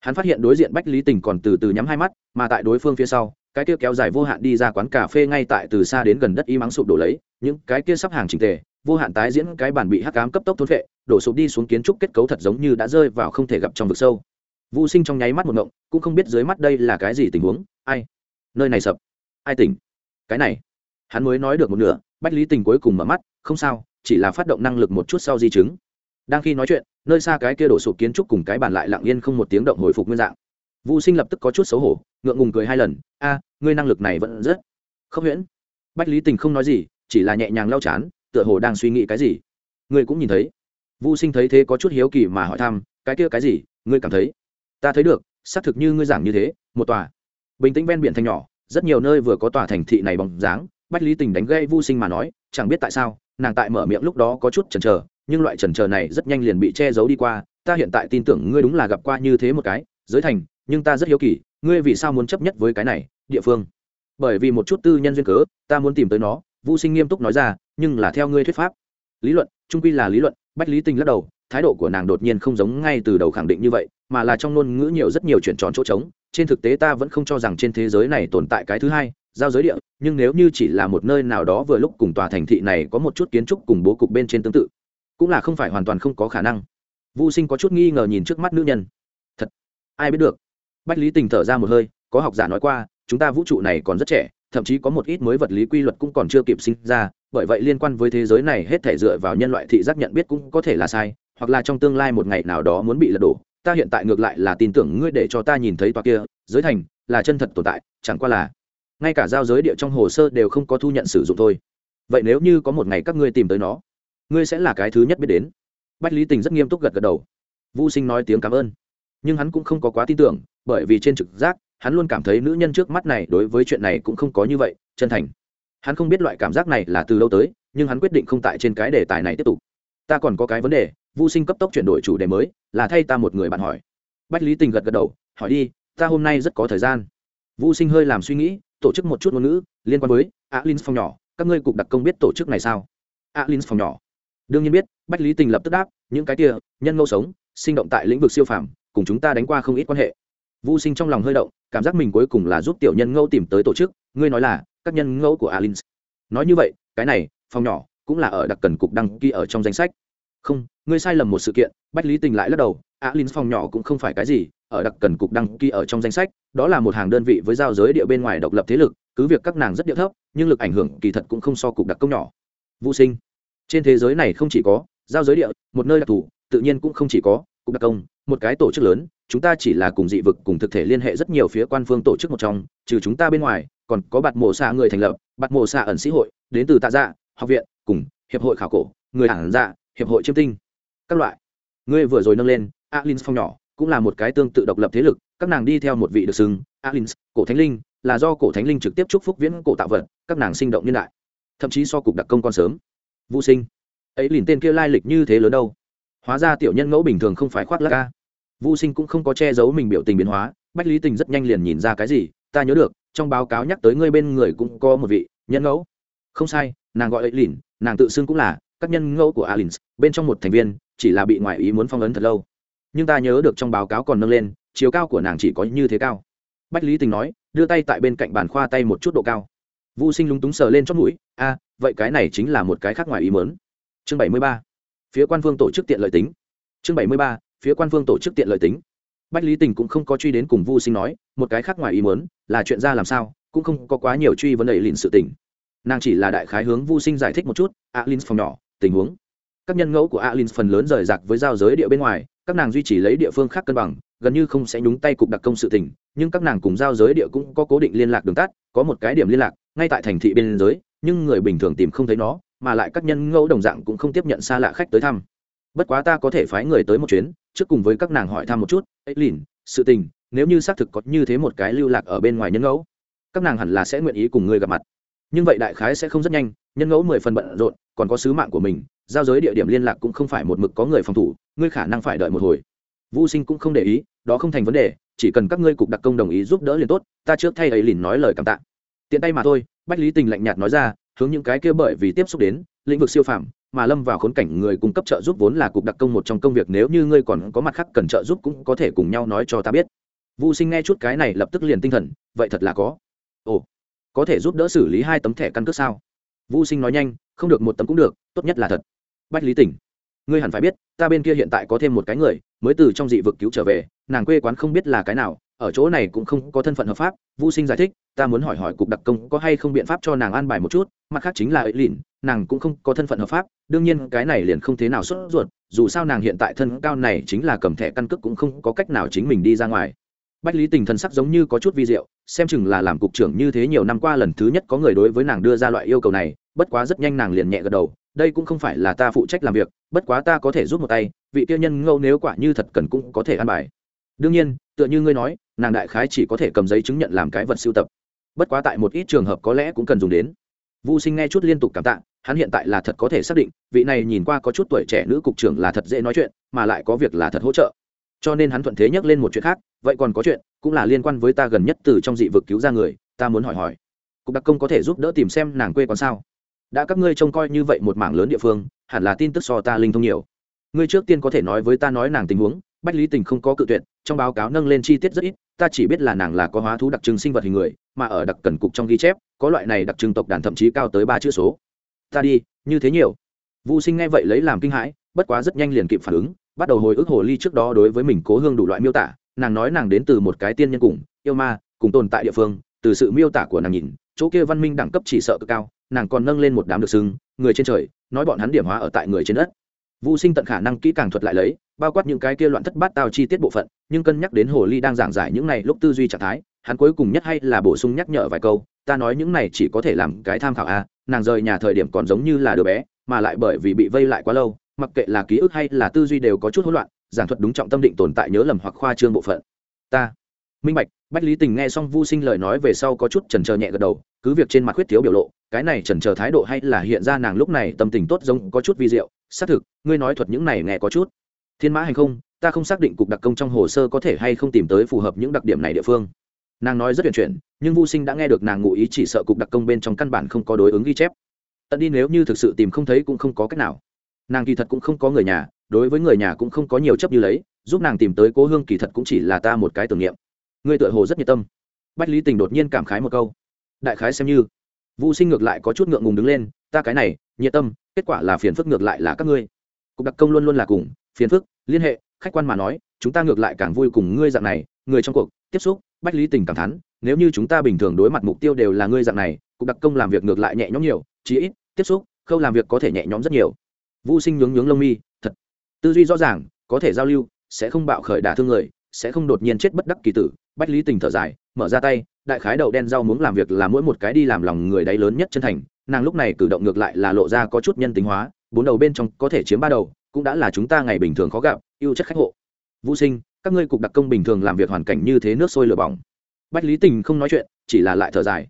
Hắn phát hiện đối diện bách lý tình còn từ từ nhắm hai mắt, mà tại đối phương phía sau, cái kia kéo dài vô hạn đi ra quán cà phê ngay tại từ xa đến gần đất y mắng sụp đổ lấy, những cái kia sắp hàng trình tề, vô hạn tái diễn cái bản bị hắc cám cấp tốc thốn vệ đổ sụp đi xuống kiến trúc kết cấu thật giống như đã rơi vào không thể gặp trong vực sâu. Vô sinh trong nháy mắt một ngộng, cũng không biết dưới mắt đây là cái gì tình huống. Ai? Nơi này sập ai tỉnh? Cái này, hắn mới nói được một nửa, bách lý tình cuối cùng mở mắt, không sao, chỉ là phát động năng lực một chút sau di chứng. Đang khi nói chuyện, nơi xa cái kia đổ sụp kiến trúc cùng cái bàn lại lặng yên không một tiếng động hồi phục nguyên dạng. Vũ sinh lập tức có chút xấu hổ, ngượng ngùng cười hai lần, a, ngươi năng lực này vẫn rất không huyễn. Bách lý tình không nói gì, chỉ là nhẹ nhàng lau chán, tựa hồ đang suy nghĩ cái gì. Ngươi cũng nhìn thấy. Vũ sinh thấy thế có chút hiếu kỳ mà hỏi thăm, cái kia cái gì? Ngươi cảm thấy? Ta thấy được, xác thực như ngươi giảng như thế, một tòa bình tĩnh ven biển thành nhỏ rất nhiều nơi vừa có tòa thành thị này bóng dáng, bách lý tình đánh gây vô sinh mà nói, chẳng biết tại sao, nàng tại mở miệng lúc đó có chút chần chờ, nhưng loại chần chờ này rất nhanh liền bị che giấu đi qua, ta hiện tại tin tưởng ngươi đúng là gặp qua như thế một cái, giới thành, nhưng ta rất hiếu kỳ, ngươi vì sao muốn chấp nhất với cái này, địa phương? Bởi vì một chút tư nhân duyên cớ, ta muốn tìm tới nó, vô sinh nghiêm túc nói ra, nhưng là theo ngươi thuyết pháp. Lý luận, trung quy là lý luận, bách lý tình lắc đầu, thái độ của nàng đột nhiên không giống ngay từ đầu khẳng định như vậy, mà là trong ngôn ngữ nhiều rất nhiều chuyện tròn chỗ trống trên thực tế ta vẫn không cho rằng trên thế giới này tồn tại cái thứ hai, giao giới địa, nhưng nếu như chỉ là một nơi nào đó vừa lúc cùng tòa thành thị này có một chút kiến trúc cùng bố cục bên trên tương tự, cũng là không phải hoàn toàn không có khả năng. Vô sinh có chút nghi ngờ nhìn trước mắt nữ nhân. Thật? Ai biết được? Bách lý tình thở ra một hơi, có học giả nói qua, chúng ta vũ trụ này còn rất trẻ, thậm chí có một ít mới vật lý quy luật cũng còn chưa kịp sinh ra, bởi vậy liên quan với thế giới này hết thể dựa vào nhân loại thị giác nhận biết cũng có thể là sai, hoặc là trong tương lai một ngày nào đó muốn bị lật đổ ta hiện tại ngược lại là tin tưởng ngươi để cho ta nhìn thấy tòa kia, giới thành là chân thật tồn tại, chẳng qua là ngay cả giao giới địa trong hồ sơ đều không có thu nhận sử dụng thôi. Vậy nếu như có một ngày các ngươi tìm tới nó, ngươi sẽ là cái thứ nhất biết đến. Bách lý tình rất nghiêm túc gật gật đầu. Vô sinh nói tiếng cảm ơn. Nhưng hắn cũng không có quá tin tưởng, bởi vì trên trực giác, hắn luôn cảm thấy nữ nhân trước mắt này đối với chuyện này cũng không có như vậy, chân thành. Hắn không biết loại cảm giác này là từ lâu tới, nhưng hắn quyết định không tại trên cái đề tài này tiếp tục. Ta còn có cái vấn đề vô sinh cấp tốc chuyển đổi chủ đề mới, là thay ta một người bạn hỏi. Bách lý tình gật gật đầu, hỏi đi, ta hôm nay rất có thời gian. Vô sinh hơi làm suy nghĩ, tổ chức một chút ngôn ngữ, liên quan với alin phòng nhỏ, các ngươi cục đặc công biết tổ chức này sao? Alin phòng nhỏ. Đương nhiên biết, bách lý tình lập tức đáp, những cái kia, nhân ngẫu sống, sinh động tại lĩnh vực siêu phàm, cùng chúng ta đánh qua không ít quan hệ. Vô sinh trong lòng hơi động, cảm giác mình cuối cùng là giúp tiểu nhân ngẫu tìm tới tổ chức, ngươi nói là, các nhân ngẫu của alin nói như vậy, cái này, phòng nhỏ, cũng là ở đặc cần cục đăng ký ở trong danh sách. Không ngươi sai lầm một sự kiện, bách lý tình lại lắc đầu, Á alin phòng nhỏ cũng không phải cái gì, ở đặc cần cục đăng ký ở trong danh sách, đó là một hàng đơn vị với giao giới địa bên ngoài độc lập thế lực, cứ việc các nàng rất địa thấp, nhưng lực ảnh hưởng kỳ thật cũng không so cục đặc công nhỏ. Vô sinh, trên thế giới này không chỉ có giao giới địa, một nơi đặc thù, tự nhiên cũng không chỉ có cục đặc công, một cái tổ chức lớn, chúng ta chỉ là cùng dị vực, cùng thực thể liên hệ rất nhiều phía quan phương tổ chức một trong, trừ chúng ta bên ngoài, còn có bạt mộ xạ người thành lập, bạt mộ xạ ẩn sĩ hội, đến từ tạ dạ học viện, cùng hiệp hội khảo cổ, người hẳn dạ hiệp hội chiêm tinh các loại. Ngươi vừa rồi nâng lên alin phong nhỏ cũng là một cái tương tự độc lập thế lực, các nàng đi theo một vị được xưng alin cổ thánh linh, là do cổ thánh linh trực tiếp chúc phúc viễn cổ tạo vật, các nàng sinh động niên đại. Thậm chí so cục đặc công con sớm. Vũ sinh. Ấy liền tên kia lai lịch như thế lớn đâu? Hóa ra tiểu nhân ngẫu bình thường không phải khoác lắc ca. Vũ sinh cũng không có che giấu mình biểu tình biến hóa, bách lý tình rất nhanh liền nhìn ra cái gì, ta nhớ được, trong báo cáo nhắc tới ngươi bên người cũng có một vị nhân ngẫu. Không sai, nàng gọi ấy lìn, nàng tự xưng cũng là các nhân ngẫu của alin bên trong một thành viên chỉ là bị ngoại ý muốn phong ấn thật lâu. Nhưng ta nhớ được trong báo cáo còn nâng lên, chiều cao của nàng chỉ có như thế cao. Bách lý tình nói, đưa tay tại bên cạnh bàn khoa tay một chút độ cao. Vũ sinh lúng túng sờ lên chót mũi, a, vậy cái này chính là một cái khác ngoài ý mớn chương bảy mươi ba, phía quan phương tổ chức tiện lợi tính. Chương bảy mươi ba, phía quan phương tổ chức tiện lợi tính. Bách lý tình cũng không có truy đến cùng vu sinh nói, một cái khác ngoài ý mớn là chuyện ra làm sao, cũng không có quá nhiều truy vấn đề lìn sự tình. Nàng chỉ là đại khái hướng vu sinh giải thích một chút alin phòng nhỏ, tình huống các nhân ngẫu của alin phần lớn rời rạc với giao giới địa bên ngoài, các nàng duy trì lấy địa phương khác cân bằng, gần như không sẽ nhúng tay cục đặc công sự tình, nhưng các nàng cùng giao giới địa cũng có cố định liên lạc đường tắt, có một cái điểm liên lạc, ngay tại thành thị bên giới nhưng người bình thường tìm không thấy nó, mà lại các nhân ngẫu đồng dạng cũng không tiếp nhận xa lạ khách tới thăm. Bất quá ta có thể phái người tới một chuyến, trước cùng với các nàng hỏi thăm một chút ấy lìn sự tình, nếu như xác thực có như thế một cái lưu lạc ở bên ngoài nhân ngẫu, các nàng hẳn là sẽ nguyện ý cùng ngươi gặp mặt. Nhưng vậy đại khái sẽ không rất nhanh, nhân ngẫu mười phần bận rộn, còn có sứ mạng của mình giao giới địa điểm liên lạc cũng không phải một mực có người phòng thủ ngươi khả năng phải đợi một hồi vũ sinh cũng không để ý đó không thành vấn đề chỉ cần các ngươi cục đặc công đồng ý giúp đỡ liền tốt ta trước thay ấy lìn nói lời cảm tạ tiện tay mà thôi bách lý tình lạnh nhạt nói ra hướng những cái kia bởi vì tiếp xúc đến lĩnh vực siêu phàm mà lâm vào khốn cảnh người cung cấp trợ giúp vốn là cục đặc công một trong công việc nếu như ngươi còn có mặt khác cần trợ giúp cũng có thể cùng nhau nói cho ta biết Vu Sinh nghe chút cái này lập tức liền tinh thần, vậy thật là có. Ồ, có thể giúp đỡ xử lý hai tấm thẻ căn cước sao? Vu Sinh nói nhanh, không được một tấm cũng được, tốt nhất là thật. Bách Lý Tỉnh, ngươi hẳn phải biết, ta bên kia hiện tại có thêm một cái người, mới từ trong dị vực cứu trở về, nàng quê quán không biết là cái nào, ở chỗ này cũng không có thân phận hợp pháp. vũ Sinh giải thích, ta muốn hỏi hỏi cục đặc công có hay không biện pháp cho nàng an bài một chút, mặt khác chính là ấy lìn, nàng cũng không có thân phận hợp pháp, đương nhiên cái này liền không thế nào xuất ruột, dù sao nàng hiện tại thân cao này chính là cầm thẻ căn cước cũng không có cách nào chính mình đi ra ngoài bách lý tình thần sắc giống như có chút vi diệu xem chừng là làm cục trưởng như thế nhiều năm qua lần thứ nhất có người đối với nàng đưa ra loại yêu cầu này bất quá rất nhanh nàng liền nhẹ gật đầu đây cũng không phải là ta phụ trách làm việc bất quá ta có thể giúp một tay vị tiêu nhân ngâu nếu quả như thật cần cũng có thể ăn bài. Đương nhiên tựa như ngươi nói nàng đại khái chỉ có thể cầm giấy chứng nhận làm cái vật sưu tập. Bất quá tại một ít trường hợp có lẽ cũng cần dùng đến. Vu Sinh nghe chút liên tục cảm tạ, hắn hiện tại là thật có thể xác định, vị này nhìn qua có chút tuổi trẻ nữ cục trưởng là thật dễ nói chuyện, mà lại có việc là thật hỗ trợ. Cho nên hắn thuận thế nhắc lên một chuyện khác vậy còn có chuyện cũng là liên quan với ta gần nhất từ trong dị vực cứu ra người ta muốn hỏi hỏi. Cục đặc công có thể giúp đỡ tìm xem nàng quê còn sao? Đã các ngươi trông coi như vậy một mảng lớn địa phương, hẳn là tin tức so ta linh thông nhiều. Ngươi trước tiên có thể nói với ta nói nàng tình huống, bách lý tình không có cự tuyệt, trong báo cáo nâng lên chi tiết rất ít, ta chỉ biết là nàng là có hóa thú đặc trưng sinh vật hình người, mà ở đặc cần cục trong ghi chép, có loại này đặc trưng tộc đàn thậm chí cao tới ba chữ số. Ta đi, như thế nhiều. Vũ sinh nghe vậy lấy làm kinh hãi, bất quá rất nhanh liền kịp phản ứng, bắt đầu hồi ức hồ ly trước đó đối với mình cố hương đủ loại miêu tả, nàng nói nàng đến từ một cái tiên nhân cùng, yêu ma, cùng tồn tại địa phương, từ sự miêu tả của nàng nhìn, chỗ kia văn minh đẳng cấp chỉ sợ cực cao nàng còn nâng lên một đám được xưng người trên trời, nói bọn hắn điểm hóa ở tại người trên đất. Vũ sinh tận khả năng kỹ càng thuật lại lấy, bao quát những cái kia loạn thất bát tao chi tiết bộ phận, nhưng cân nhắc đến hồ ly đang giảng giải những này lúc tư duy trạng thái, hắn cuối cùng nhất hay là bổ sung nhắc nhở vài câu, ta nói những này chỉ có thể làm cái tham khảo a, nàng rời nhà thời điểm còn giống như là đứa bé, mà lại bởi vì bị vây lại quá lâu, mặc kệ là ký ức hay là tư duy đều có chút hỗn loạn, giảng thuật đúng trọng tâm định tồn tại nhớ lầm hoặc khoa trương bộ phận. Ta minh bạch, bách lý tình nghe xong vu sinh lời nói về sau có chút chần trờ nhẹ gật đầu, cứ việc trên mặt khuyết thiếu biểu lộ, cái này chần trờ thái độ hay là hiện ra nàng lúc này tâm tình tốt giống có chút vi diệu. Xác thực, ngươi nói thuật những này nghe có chút. Thiên mã hành không, ta không xác định cục đặc công trong hồ sơ có thể hay không tìm tới phù hợp những đặc điểm này địa phương. Nàng nói rất huyền chuyển, nhưng vu sinh đã nghe được nàng ngụ ý chỉ sợ cục đặc công bên trong căn bản không có đối ứng ghi chép. Tận đi nếu như thực sự tìm không thấy cũng không có cách nào. Nàng kỳ thật cũng không có người nhà, đối với người nhà cũng không có nhiều chấp như lấy, giúp nàng tìm tới cố hương kỳ thật cũng chỉ là ta một cái tưởng niệm ngươi tựa hồ rất nhiệt tâm. Bách lý tình đột nhiên cảm khái một câu. Đại khái xem như. Vũ sinh ngược lại có chút ngượng ngùng đứng lên, ta cái này, nhiệt tâm, kết quả là phiền phức ngược lại là các ngươi. Cục đặc công luôn luôn là cùng, phiền phức, liên hệ, khách quan mà nói, chúng ta ngược lại càng vui cùng ngươi dạng này, người trong cuộc, tiếp xúc, bách lý tình cảm thắn nếu như chúng ta bình thường đối mặt mục tiêu đều là ngươi dạng này, cục đặc công làm việc ngược lại nhẹ nhõm nhiều, chí ít, tiếp xúc, khâu làm việc có thể nhẹ nhõm rất nhiều. Vu sinh nhướng nhướng lông mi, thật. Tư duy rõ ràng, có thể giao lưu, sẽ không bạo khởi đả thương người, sẽ không đột nhiên chết bất đắc kỳ tử bách lý tình thở dài, mở ra tay, đại khái đậu đen rau muốn làm việc là mỗi một cái đi làm lòng người đấy lớn nhất chân thành, nàng lúc này cử động ngược lại là lộ ra có chút nhân tính hóa, bốn đầu bên trong có thể chiếm ba đầu, cũng đã là chúng ta ngày bình thường khó gặp, yêu chất khách hộ. Vũ sinh, các ngươi cục đặc công bình thường làm việc hoàn cảnh như thế nước sôi lửa bỏng. Bách lý tình không nói chuyện, chỉ là lại thở dài.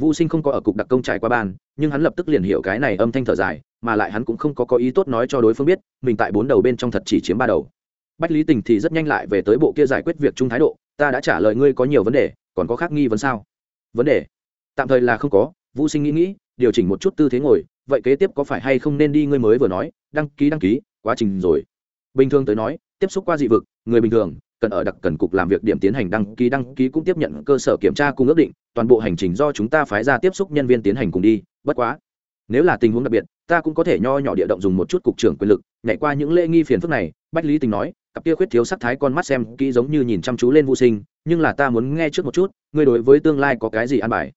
Vũ sinh không có ở cục đặc công trải qua ban nhưng hắn lập tức liền hiểu cái này âm thanh thở dài, mà lại hắn cũng không có có ý tốt nói cho đối phương biết, mình tại bốn đầu bên trong thật chỉ chiếm ba đầu. Bách lý tình thì rất nhanh lại về tới bộ kia giải quyết việc chung thái độ ta đã trả lời ngươi có nhiều vấn đề, còn có khác nghi vấn sao? Vấn đề? Tạm thời là không có, vũ sinh nghĩ nghĩ, điều chỉnh một chút tư thế ngồi, vậy kế tiếp có phải hay không nên đi ngươi mới vừa nói, đăng ký đăng ký, quá trình rồi. Bình thường tới nói, tiếp xúc qua dị vực, người bình thường, cần ở đặc cần cục làm việc điểm tiến hành đăng ký đăng ký cũng tiếp nhận cơ sở kiểm tra cùng ước định, toàn bộ hành trình do chúng ta phái ra tiếp xúc nhân viên tiến hành cùng đi, bất quá. Nếu là tình huống đặc biệt, ta cũng có thể nho nhỏ địa động dùng một chút cục trưởng quyền lực, nhảy qua những lễ nghi phiền phức này, bách lý tình nói cặp kia khuyết thiếu sắc thái con mắt xem kỹ giống như nhìn chăm chú lên vô sinh, nhưng là ta muốn nghe trước một chút, ngươi đối với tương lai có cái gì ăn bài?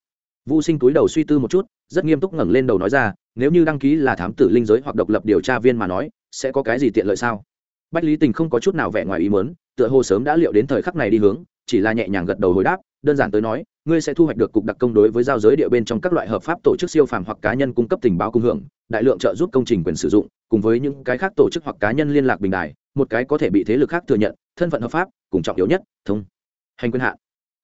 Vô sinh túi đầu suy tư một chút, rất nghiêm túc ngẩng lên đầu nói ra, nếu như đăng ký là thám tử linh giới hoặc độc lập điều tra viên mà nói, sẽ có cái gì tiện lợi sao? Bách lý tình không có chút nào vẻ ngoài ý mớn tựa hồ sớm đã liệu đến thời khắc này đi hướng, chỉ là nhẹ nhàng gật đầu hồi đáp, đơn giản tới nói ngươi sẽ thu hoạch được cục đặc công đối với giao giới địa bên trong các loại hợp pháp tổ chức siêu phàm hoặc cá nhân cung cấp tình báo cung hưởng, đại lượng trợ giúp công trình quyền sử dụng, cùng với những cái khác tổ chức hoặc cá nhân liên lạc bình đài, một cái có thể bị thế lực khác thừa nhận, thân phận hợp pháp, cùng trọng yếu nhất, thông. Hành quyền hạn.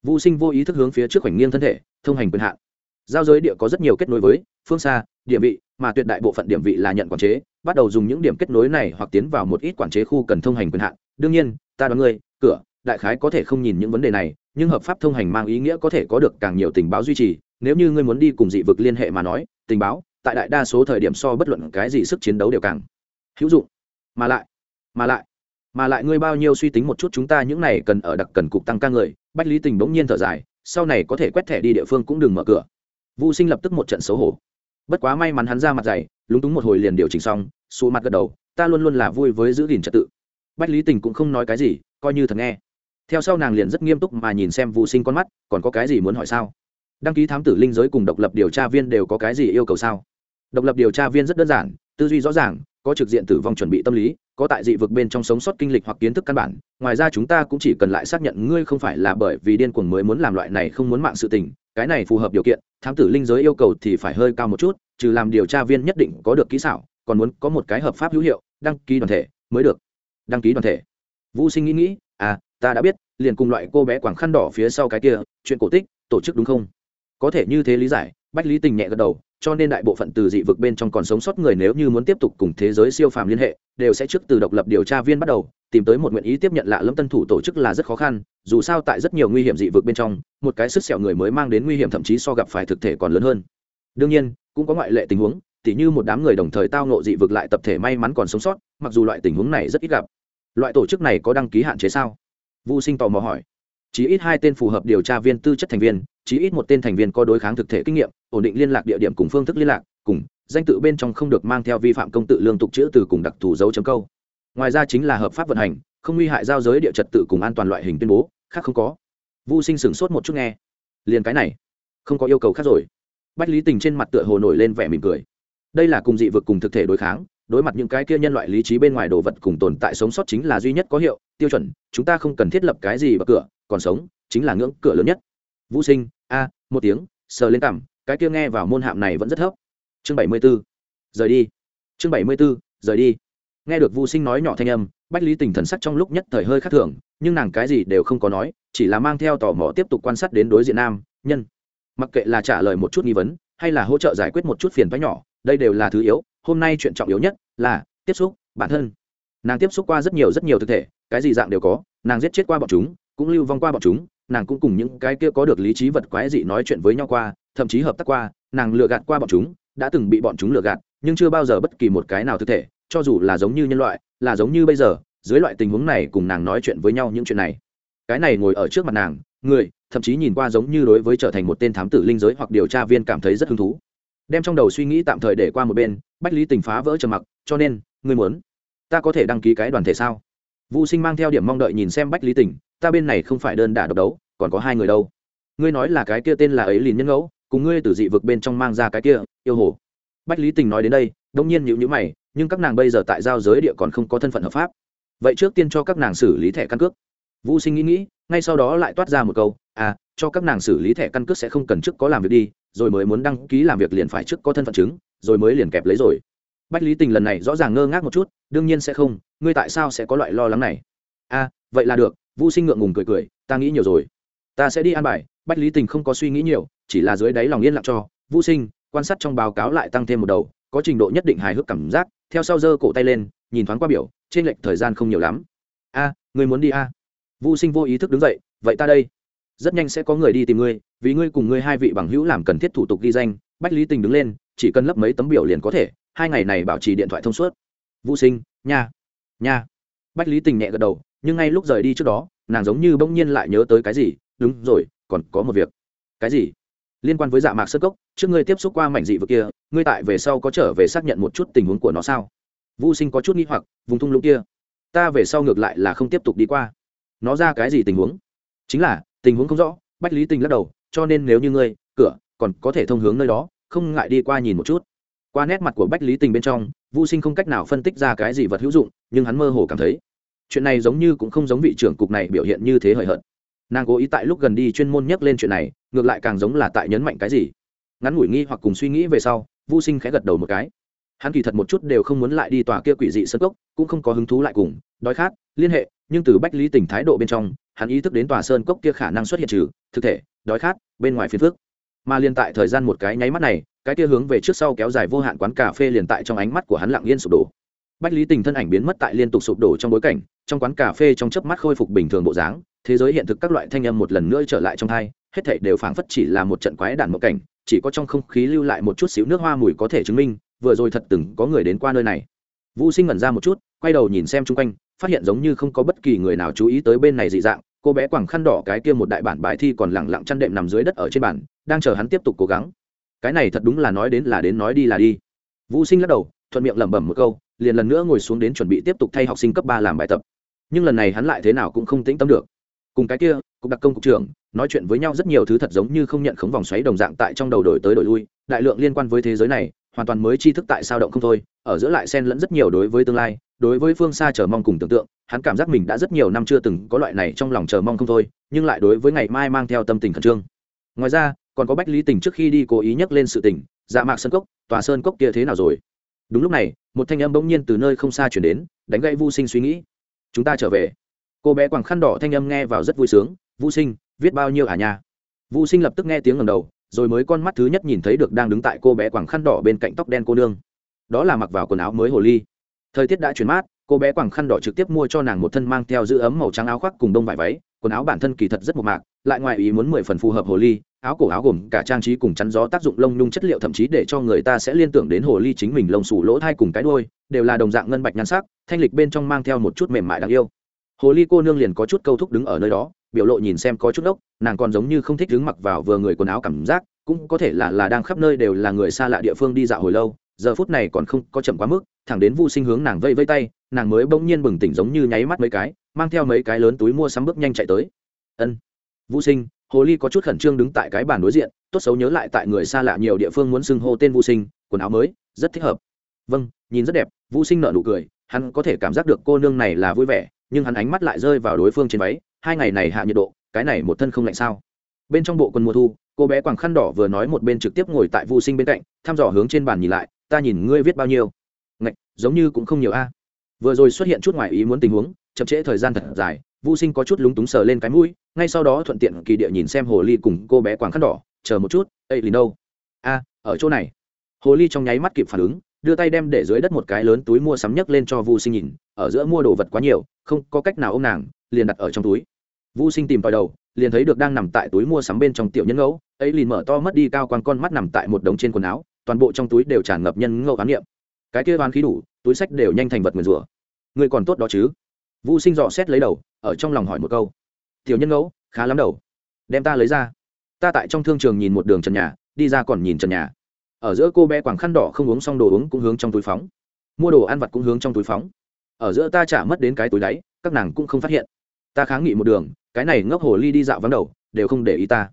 Vũ sinh vô ý thức hướng phía trước khoảnh nghiêng thân thể, thông hành quyền hạn. Giao giới địa có rất nhiều kết nối với phương xa, địa vị, mà tuyệt đại bộ phận điểm vị là nhận quản chế, bắt đầu dùng những điểm kết nối này hoặc tiến vào một ít quản chế khu cần thông hành quyền hạn. Đương nhiên, ta đoán ngươi, cửa đại khái có thể không nhìn những vấn đề này, nhưng hợp pháp thông hành mang ý nghĩa có thể có được càng nhiều tình báo duy trì. Nếu như ngươi muốn đi cùng dị vực liên hệ mà nói, tình báo, tại đại đa số thời điểm so bất luận cái gì sức chiến đấu đều càng hữu dụng. Mà lại mà lại mà lại ngươi bao nhiêu suy tính một chút chúng ta những này cần ở đặc cần cục tăng ca người, bách lý tình bỗng nhiên thở dài, sau này có thể quét thẻ đi địa phương cũng đừng mở cửa. Vu sinh lập tức một trận xấu hổ. Bất quá may mắn hắn ra mặt dày, lúng túng một hồi liền điều chỉnh xong xù mặt gật đầu, ta luôn luôn là vui với giữ gìn trật tự. Bách lý tình cũng không nói cái gì, coi như thật nghe theo sau nàng liền rất nghiêm túc mà nhìn xem Vu sinh con mắt, còn có cái gì muốn hỏi sao? Đăng ký thám tử linh giới cùng độc lập điều tra viên đều có cái gì yêu cầu sao? Độc lập điều tra viên rất đơn giản, tư duy rõ ràng, có trực diện tử vong chuẩn bị tâm lý, có tại dị vực bên trong sống sót kinh lịch hoặc kiến thức căn bản. Ngoài ra chúng ta cũng chỉ cần lại xác nhận ngươi không phải là bởi vì điên cuồng mới muốn làm loại này không muốn mạng sự tình, cái này phù hợp điều kiện, thám tử linh giới yêu cầu thì phải hơi cao một chút, trừ làm điều tra viên nhất định có được kỹ xảo, còn muốn có một cái hợp pháp hữu hiệu, đăng ký đoàn thể mới được. Đăng ký đoàn thể. Vũ sinh nghĩ nghĩ à ta đã biết, liền cùng loại cô bé quảng khăn đỏ phía sau cái kia, chuyện cổ tích, tổ chức đúng không? Có thể như thế lý giải, bách lý tình nhẹ gật đầu, cho nên đại bộ phận từ dị vực bên trong còn sống sót người nếu như muốn tiếp tục cùng thế giới siêu phàm liên hệ, đều sẽ trước từ độc lập điều tra viên bắt đầu, tìm tới một nguyện ý tiếp nhận lạ lẫm tân thủ tổ chức là rất khó khăn, dù sao tại rất nhiều nguy hiểm dị vực bên trong, một cái sức sẹo người mới mang đến nguy hiểm thậm chí so gặp phải thực thể còn lớn hơn. Đương nhiên, cũng có ngoại lệ tình huống, tỉ như một đám người đồng thời tao nộ dị vực lại tập thể may mắn còn sống sót, mặc dù loại tình huống này rất ít gặp. Loại tổ chức này có đăng ký hạn chế sao? Vu sinh tò mò hỏi. Chỉ ít hai tên phù hợp điều tra viên tư chất thành viên chỉ ít một tên thành viên có đối kháng thực thể kinh nghiệm, ổn định liên lạc địa điểm cùng phương thức liên lạc, cùng danh tự bên trong không được mang theo vi phạm công tự lương tục chữ từ cùng đặc thù dấu chấm câu. Ngoài ra chính là hợp pháp vận hành, không nguy hại giao giới địa trật tự cùng an toàn loại hình tuyên bố, khác không có. Vu sinh sửng sốt một chút nghe. Liền cái này, không có yêu cầu khác rồi. Bách lý tình trên mặt tựa hồ nổi lên vẻ mỉm cười. Đây là cùng dị vực cùng thực thể đối kháng đối mặt những cái kia nhân loại lý trí bên ngoài đồ vật cùng tồn tại sống sót chính là duy nhất có hiệu, tiêu chuẩn, chúng ta không cần thiết lập cái gì bậc cửa, còn sống chính là ngưỡng cửa lớn nhất. Vũ sinh, a, một tiếng, sờ lên cằm, cái kia nghe vào môn hạm này vẫn rất thấp. Chương bảy mươi b ố rời đi. Chương bảy mươi b ố rời đi. Nghe được vũ sinh nói nhỏ thanh âm, bách lý tình thần sắc trong lúc nhất thời hơi khác thường, nhưng nàng cái gì đều không có nói, chỉ là mang theo tò mò tiếp tục quan sát đến đối diện nam, nhân. Mặc kệ là trả lời một chút nghi vấn, hay là hỗ trợ giải quyết một chút phiền phái nhỏ, đây đều là thứ yếu hôm nay chuyện trọng yếu nhất là tiếp xúc bản thân. Nàng tiếp xúc qua rất nhiều rất nhiều thực thể, cái gì dạng đều có, nàng giết chết qua bọn chúng, cũng lưu vong qua bọn chúng, nàng cũng cùng những cái kia có được lý trí vật quái dị nói chuyện với nhau qua, thậm chí hợp tác qua, nàng lừa gạt qua bọn chúng, đã từng bị bọn chúng lừa gạt, nhưng chưa bao giờ bất kỳ một cái nào thực thể, cho dù là giống như nhân loại, là giống như bây giờ, dưới loại tình huống này cùng nàng nói chuyện với nhau những chuyện này. Cái này ngồi ở trước mặt nàng, người, thậm chí nhìn qua giống như đối với trở thành một tên thám tử linh giới hoặc điều tra viên cảm thấy rất hứng thú. Đem trong đầu suy nghĩ tạm thời để qua một bên bách lý tình phá vỡ trầm mặc, cho nên, ngươi muốn, ta có thể đăng ký cái đoàn thể sao? Vũ sinh mang theo điểm mong đợi nhìn xem bách lý tình, ta bên này không phải đơn đả độc đấu, còn có hai người đâu. Ngươi nói là cái kia tên là ấy liền nhân ngẫu, cùng ngươi từ dị vực bên trong mang ra cái kia, yêu hồ. Bách lý tình nói đến đây, đông nhiên nhịu nhữ mày, nhưng các nàng bây giờ tại giao giới địa còn không có thân phận hợp pháp. Vậy trước tiên cho các nàng xử lý thẻ căn cước. Vũ sinh nghĩ nghĩ, ngay sau đó lại toát ra một câu à cho các nàng xử lý thẻ căn cước sẽ không cần trước có làm việc đi, rồi mới muốn đăng ký làm việc liền phải trước có thân phận chứng rồi mới liền kẹp lấy rồi. Bách lý tình lần này rõ ràng ngơ ngác một chút đương nhiên sẽ không ngươi tại sao sẽ có loại lo lắng này? A à, vậy là được vũ sinh ngượng ngùng cười cười ta nghĩ nhiều rồi. Ta sẽ đi an bài bách lý tình không có suy nghĩ nhiều chỉ là dưới đáy lòng yên lặng cho vũ sinh quan sát trong báo cáo lại tăng thêm một đầu có trình độ nhất định hài hước cảm giác. Theo sau giơ cổ tay lên nhìn thoáng qua biểu trên lệch thời gian không nhiều lắm. A à, người muốn đi a? À? vũ sinh vô ý thức đứng dậy vậy ta đây. Rất nhanh sẽ có người đi tìm ngươi vì ngươi cùng ngươi hai vị bằng hữu làm cần thiết thủ tục ghi danh. Bách lý tình đứng lên chỉ cần lấp mấy tấm biểu liền có thể, hai ngày này bảo trì điện thoại thông suốt. Vũ sinh, nha nha. Bách lý tình nhẹ gật đầu, nhưng ngay lúc rời đi trước đó, nàng giống như bỗng nhiên lại nhớ tới cái gì, đúng rồi, còn có một việc. Cái gì? Liên quan với dạ mạc sơ cốc, trước ngươi tiếp xúc qua mảnh dị vực kia, ngươi tại về sau có trở về xác nhận một chút tình huống của nó sao? Vũ sinh có chút nghi hoặc, vùng thung lũng kia. Ta về sau ngược lại là không tiếp tục đi qua. Nó ra cái gì tình huống? Chính là, tình huống không rõ. Bách lý tình lắc đầu, cho nên nếu như ngươi, cửa, còn có thể thông hướng nơi đó không ngại đi qua nhìn một chút. Qua nét mặt của bách lý tình bên trong vô sinh không cách nào phân tích ra cái gì vật hữu dụng, nhưng hắn mơ hồ cảm thấy, chuyện này giống như cũng không giống vị trưởng cục này biểu hiện như thế hời hợt. Nàng cố ý tại lúc gần đi chuyên môn nhắc lên chuyện này, ngược lại càng giống là tại nhấn mạnh cái gì. Ngắn ngủi nghi hoặc cùng suy nghĩ về sau vô sinh khẽ gật đầu một cái. Hắn kỳ thật một chút đều không muốn lại đi tòa kia quỷ dị sân cốc, cũng không có hứng thú lại cùng, đói khát, liên hệ, nhưng từ bách lý tình thái độ bên trong, hắn ý thức đến tòa sơn cốc kia khả năng xuất hiện trừ, thực thể, đói khát, bên ngoài phiền phước mà liên tại thời gian một cái nháy mắt này, cái kia hướng về trước sau kéo dài vô hạn quán cà phê liền tại trong ánh mắt của hắn lặng yên sụp đổ. Bách lý tình thân ảnh biến mất tại liên tục sụp đổ trong bối cảnh, trong quán cà phê trong chớp mắt khôi phục bình thường bộ dáng, thế giới hiện thực các loại thanh âm một lần nữa trở lại trong hai hết thảy đều phảng phất chỉ là một trận quái đản một cảnh, chỉ có trong không khí lưu lại một chút xíu nước hoa mùi có thể chứng minh, vừa rồi thật từng có người đến qua nơi này. Vũ sinh ngẩn ra một chút, quay đầu nhìn xem chung quanh, phát hiện giống như không có bất kỳ người nào chú ý tới bên này dị dạng cô bé quàng khăn đỏ cái kia một đại bản bài thi còn lẳng lặng chăn đệm nằm dưới đất ở trên bản đang chờ hắn tiếp tục cố gắng. Cái này thật đúng là nói đến là đến nói đi là đi. Vũ sinh lắc đầu, thuận miệng lẩm bẩm một câu, liền lần nữa ngồi xuống đến chuẩn bị tiếp tục thay học sinh cấp ba làm bài tập. Nhưng lần này hắn lại thế nào cũng không tĩnh tâm được. Cùng cái kia, cục đặc công cục trưởng, nói chuyện với nhau rất nhiều thứ thật giống như không nhận khống vòng xoáy đồng dạng tại trong đầu đổi tới đổi lui, đại lượng liên quan với thế giới này, hoàn toàn mới tri thức tại sao động không thôi ở giữa lại xen lẫn rất nhiều đối với tương lai, đối với phương xa chờ mong cùng tưởng tượng, hắn cảm giác mình đã rất nhiều năm chưa từng có loại này trong lòng chờ mong không thôi, nhưng lại đối với ngày mai mang theo tâm tình khẩn trương. Ngoài ra, còn có bách lý tình trước khi đi cố ý nhắc lên sự tình dạ mạc sơn cốc, tòa sơn cốc kia thế nào rồi? Đúng lúc này, một thanh âm bỗng nhiên từ nơi không xa chuyển đến, đánh gãy vô sinh suy nghĩ. Chúng ta trở về. Cô bé quàng khăn đỏ thanh âm nghe vào rất vui sướng vô sinh, viết bao nhiêu à nha? Vô sinh lập tức nghe tiếng ngầm đầu, rồi mới con mắt thứ nhất nhìn thấy được đang đứng tại cô bé quàng khăn đỏ bên cạnh tóc đen cô nương đó là mặc vào quần áo mới hồ ly. Thời tiết đã chuyển mát, cô bé quàng khăn đỏ trực tiếp mua cho nàng một thân mang theo giữ ấm màu trắng áo khoác cùng đông vải váy, quần áo bản thân kỳ thật rất mộc mạc, lại ngoài ý muốn mười phần phù hợp hồ ly, áo cổ áo gồm cả trang trí cùng chắn gió tác dụng lông nhung chất liệu thậm chí để cho người ta sẽ liên tưởng đến hồ ly chính mình lông xù lỗ thai cùng cái đôi đều là đồng dạng ngân bạch nhan sắc, thanh lịch bên trong mang theo một chút mềm mại đáng yêu. Hồ ly cô nương liền có chút câu thúc đứng ở nơi đó, biểu lộ nhìn xem có chút ốc nàng còn giống như không thích đứng mặc vào vừa người quần áo cảm giác, cũng có thể là là đang khắp nơi đều là người xa lạ địa phương đi dạo hồi lâu giờ phút này còn không có chậm quá mức, thẳng đến vu sinh hướng nàng vây vây tay, nàng mới bỗng nhiên bừng tỉnh giống như nháy mắt mấy cái, mang theo mấy cái lớn túi mua sắm bước nhanh chạy tới. Ân. Vu sinh, hồ ly có chút khẩn trương đứng tại cái bàn đối diện, tốt xấu nhớ lại tại người xa lạ nhiều địa phương muốn xưng hô tên vu sinh, quần áo mới, rất thích hợp. Vâng nhìn rất đẹp, vu sinh nợ nụ cười, hắn có thể cảm giác được cô nương này là vui vẻ, nhưng hắn ánh mắt lại rơi vào đối phương trên váy, hai ngày này hạ nhiệt độ, cái này một thân không lạnh sao. Bên trong bộ quần mùa thu, cô bé quàng khăn đỏ vừa nói một bên trực tiếp ngồi tại vu sinh bên cạnh, thăm dò hướng trên bàn nhìn lại ta nhìn ngươi viết bao nhiêu. Ngạch, giống như cũng không nhiều a. Vừa rồi xuất hiện chút ngoài ý muốn tình huống, chậm trễ thời gian thật dài, vu sinh có chút lúng túng sờ lên cái mũi, ngay sau đó thuận tiện kỳ địa nhìn xem hồ ly cùng cô bé quàng khăn đỏ, chờ một chút ây lì đâu? A, ở chỗ này. Hồ ly trong nháy mắt kịp phản ứng, đưa tay đem để dưới đất một cái lớn túi mua sắm nhấc lên cho vu sinh nhìn, ở giữa mua đồ vật quá nhiều, không có cách nào ô m nàng, liền đặt ở trong túi. Vu sinh tìm tòi đầu, liền thấy được đang nằm tại túi mua sắm bên trong tiểu nhân ngẫu, ấy liền mở to mất đi, cao quan con mắt nằm tại một đống trên quần áo toàn bộ trong túi đều tràn ngập nhân ngẫu ám niệm cái kia oán khí đủ, túi sách đều nhanh thành vật nguyền rủa. Người còn tốt đó chứ? Vu sinh dò xét lấy đầu, ở trong lòng hỏi một câu. Tiểu nhân ngẫu, khá lắm đầu. Đem ta lấy ra. Ta tại trong thương trường nhìn một đường trần nhà, đi ra còn nhìn trần nhà. Ở giữa cô bé quảng khăn đỏ không uống xong đồ uống cũng hướng trong túi phóng. Mua đồ ăn vặt cũng hướng trong túi phóng. Ở giữa ta trả mất đến cái túi đáy, các nàng cũng không phát hiện. Ta kháng nghị một đường, cái này ngốc hồ ly đi dạo vắng đầu, đều không để ý ta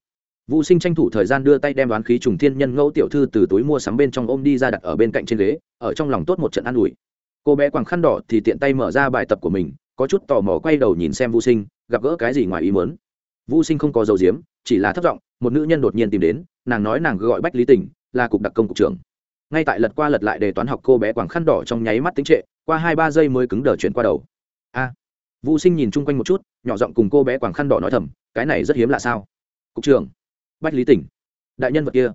vũ sinh tranh thủ thời gian đưa tay đem đoán khí trùng thiên nhân ngẫu tiểu thư từ túi mua sắm bên trong ôm đi ra đặt ở bên cạnh trên ghế, ở trong lòng tốt một trận an ủi. Cô bé quàng khăn đỏ thì tiện tay mở ra bài tập của mình, có chút tò mò quay đầu nhìn xem vũ sinh, gặp gỡ cái gì ngoài ý mớn vũ sinh không có dầu diếm chỉ là thất vọng một nữ nhân đột nhiên tìm đến, nàng nói nàng gọi bách lý tình, là cục đặc công cục trưởng. Ngay tại lật qua lật lại đề toán học cô bé quàng khăn đỏ trong nháy mắt tính trệ, qua hai ba giây mới cứng đờ chuyển qua đầu. A! Vũ sinh nhìn chung quanh một chút, nhỏ giọng cùng cô bé quàng khăn đỏ nói thầm, cái này rất hiếm lạ sao? Cục trưởng bách lý tỉnh. Đại nhân vật kia.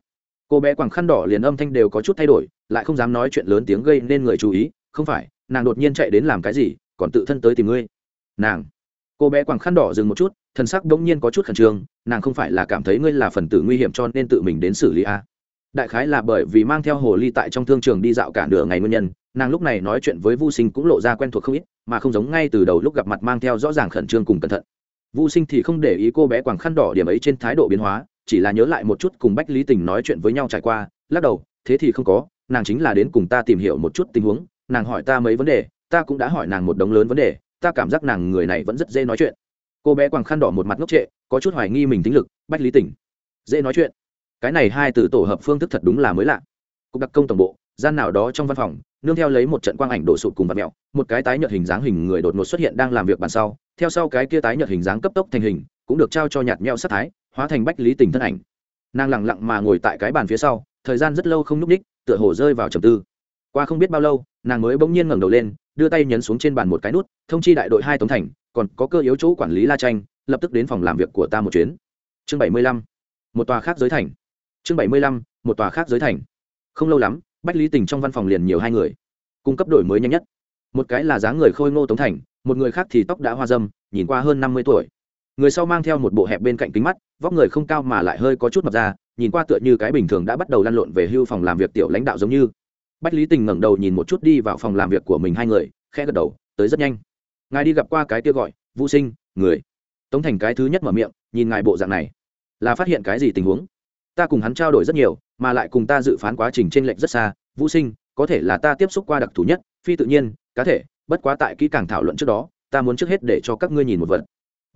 Cô bé quàng khăn đỏ liền âm thanh đều có chút thay đổi, lại không dám nói chuyện lớn tiếng gây nên người chú ý. Không phải, nàng đột nhiên chạy đến làm cái gì, còn tự thân tới tìm ngươi. Nàng. Cô bé quàng khăn đỏ dừng một chút thân sắc đ ỗ n g nhiên có chút khẩn trương, nàng không phải là cảm thấy ngươi là phần tử nguy hiểm cho nên tự mình đến xử lý a. À. đại khái là bởi vì mang theo hồ ly tại trong thương trường đi dạo cả nửa ngày nguyên nhân, nàng lúc này nói chuyện với vô sinh cũng lộ ra quen thuộc không ít, mà không giống ngay từ đầu lúc gặp mặt mang theo rõ ràng khẩn trương cùng cẩn thận. Vô sinh thì không để ý cô bé quàng khăn đỏ điểm ấy trên thái độ biến hóa chỉ là nhớ lại một chút cùng bách lý tình nói chuyện với nhau trải qua, lắc đầu, thế thì không có, nàng chính là đến cùng ta tìm hiểu một chút tình huống, nàng hỏi ta mấy vấn đề, ta cũng đã hỏi nàng một đống lớn vấn đề, ta cảm giác nàng người này vẫn rất dễ nói chuyện. Cô bé quàng khăn đỏ một mặt ngốc trệ, có chút hoài nghi mình tính lực, bách lý tình, dễ nói chuyện. Cái này hai từ tổ hợp phương thức thật đúng là mới lạ. Cục đặc công tổng bộ, gian nào đó trong văn phòng, nương theo lấy một trận quang ảnh đổ sụp cùng vật mẹo, một cái tái nhợt hình dáng hình người đột ngột xuất hiện đang làm việc bàn sau, theo sau cái kia tái nhợt hình dáng cấp tốc thành hình, cũng được trao cho nhạt nhẽo sát thái hóa thành bách lý tình thân ảnh. Nàng lẳng lặng mà ngồi tại cái bàn phía sau, thời gian rất lâu không n ú c ních, tựa hồ rơi vào trầm tư. Qua không biết bao lâu, nàng mới bỗng nhiên ngẩng đầu lên, đưa tay nhấn xuống trên bàn một cái nút, thông chi đại đội hai tống thành, còn có cơ yếu chỗ quản lý la tranh lập tức đến phòng làm việc của ta một chuyến. Chương bảy mươi lăm, một tòa khác giới thành. Chương bảy mươi lăm, một tòa khác giới thành. Không lâu lắm, bách lý tình trong văn phòng liền nhiều hai người, cung cấp đổi mới nhanh nhất. Một cái là dáng người khôi ngô tống thành, một người khác thì tóc đã hoa dâm, nhìn qua hơn năm mươi tuổi. Người sau mang theo một bộ hẹp bên cạnh kính mắt vóc người không cao mà lại hơi có chút mập ra, nhìn qua tựa như cái bình thường đã bắt đầu lăn lộn về hưu phòng làm việc tiểu lãnh đạo giống như. Bách lý tình ngẩng đầu nhìn một chút đi vào phòng làm việc của mình hai người, khẽ gật đầu, tới rất nhanh. Ngài đi gặp qua cái kia gọi, vũ sinh, người. Tống thành cái thứ nhất mở miệng, nhìn ngài bộ dạng này, là phát hiện cái gì tình huống? Ta cùng hắn trao đổi rất nhiều, mà lại cùng ta dự phán quá trình t r ê n lệch rất xa, vũ sinh, có thể là ta tiếp xúc qua đặc thù nhất, phi tự nhiên, cá thể, bất quá tại kỹ càng thảo luận trước đó, ta muốn trước hết để cho các ngươi nhìn một vật.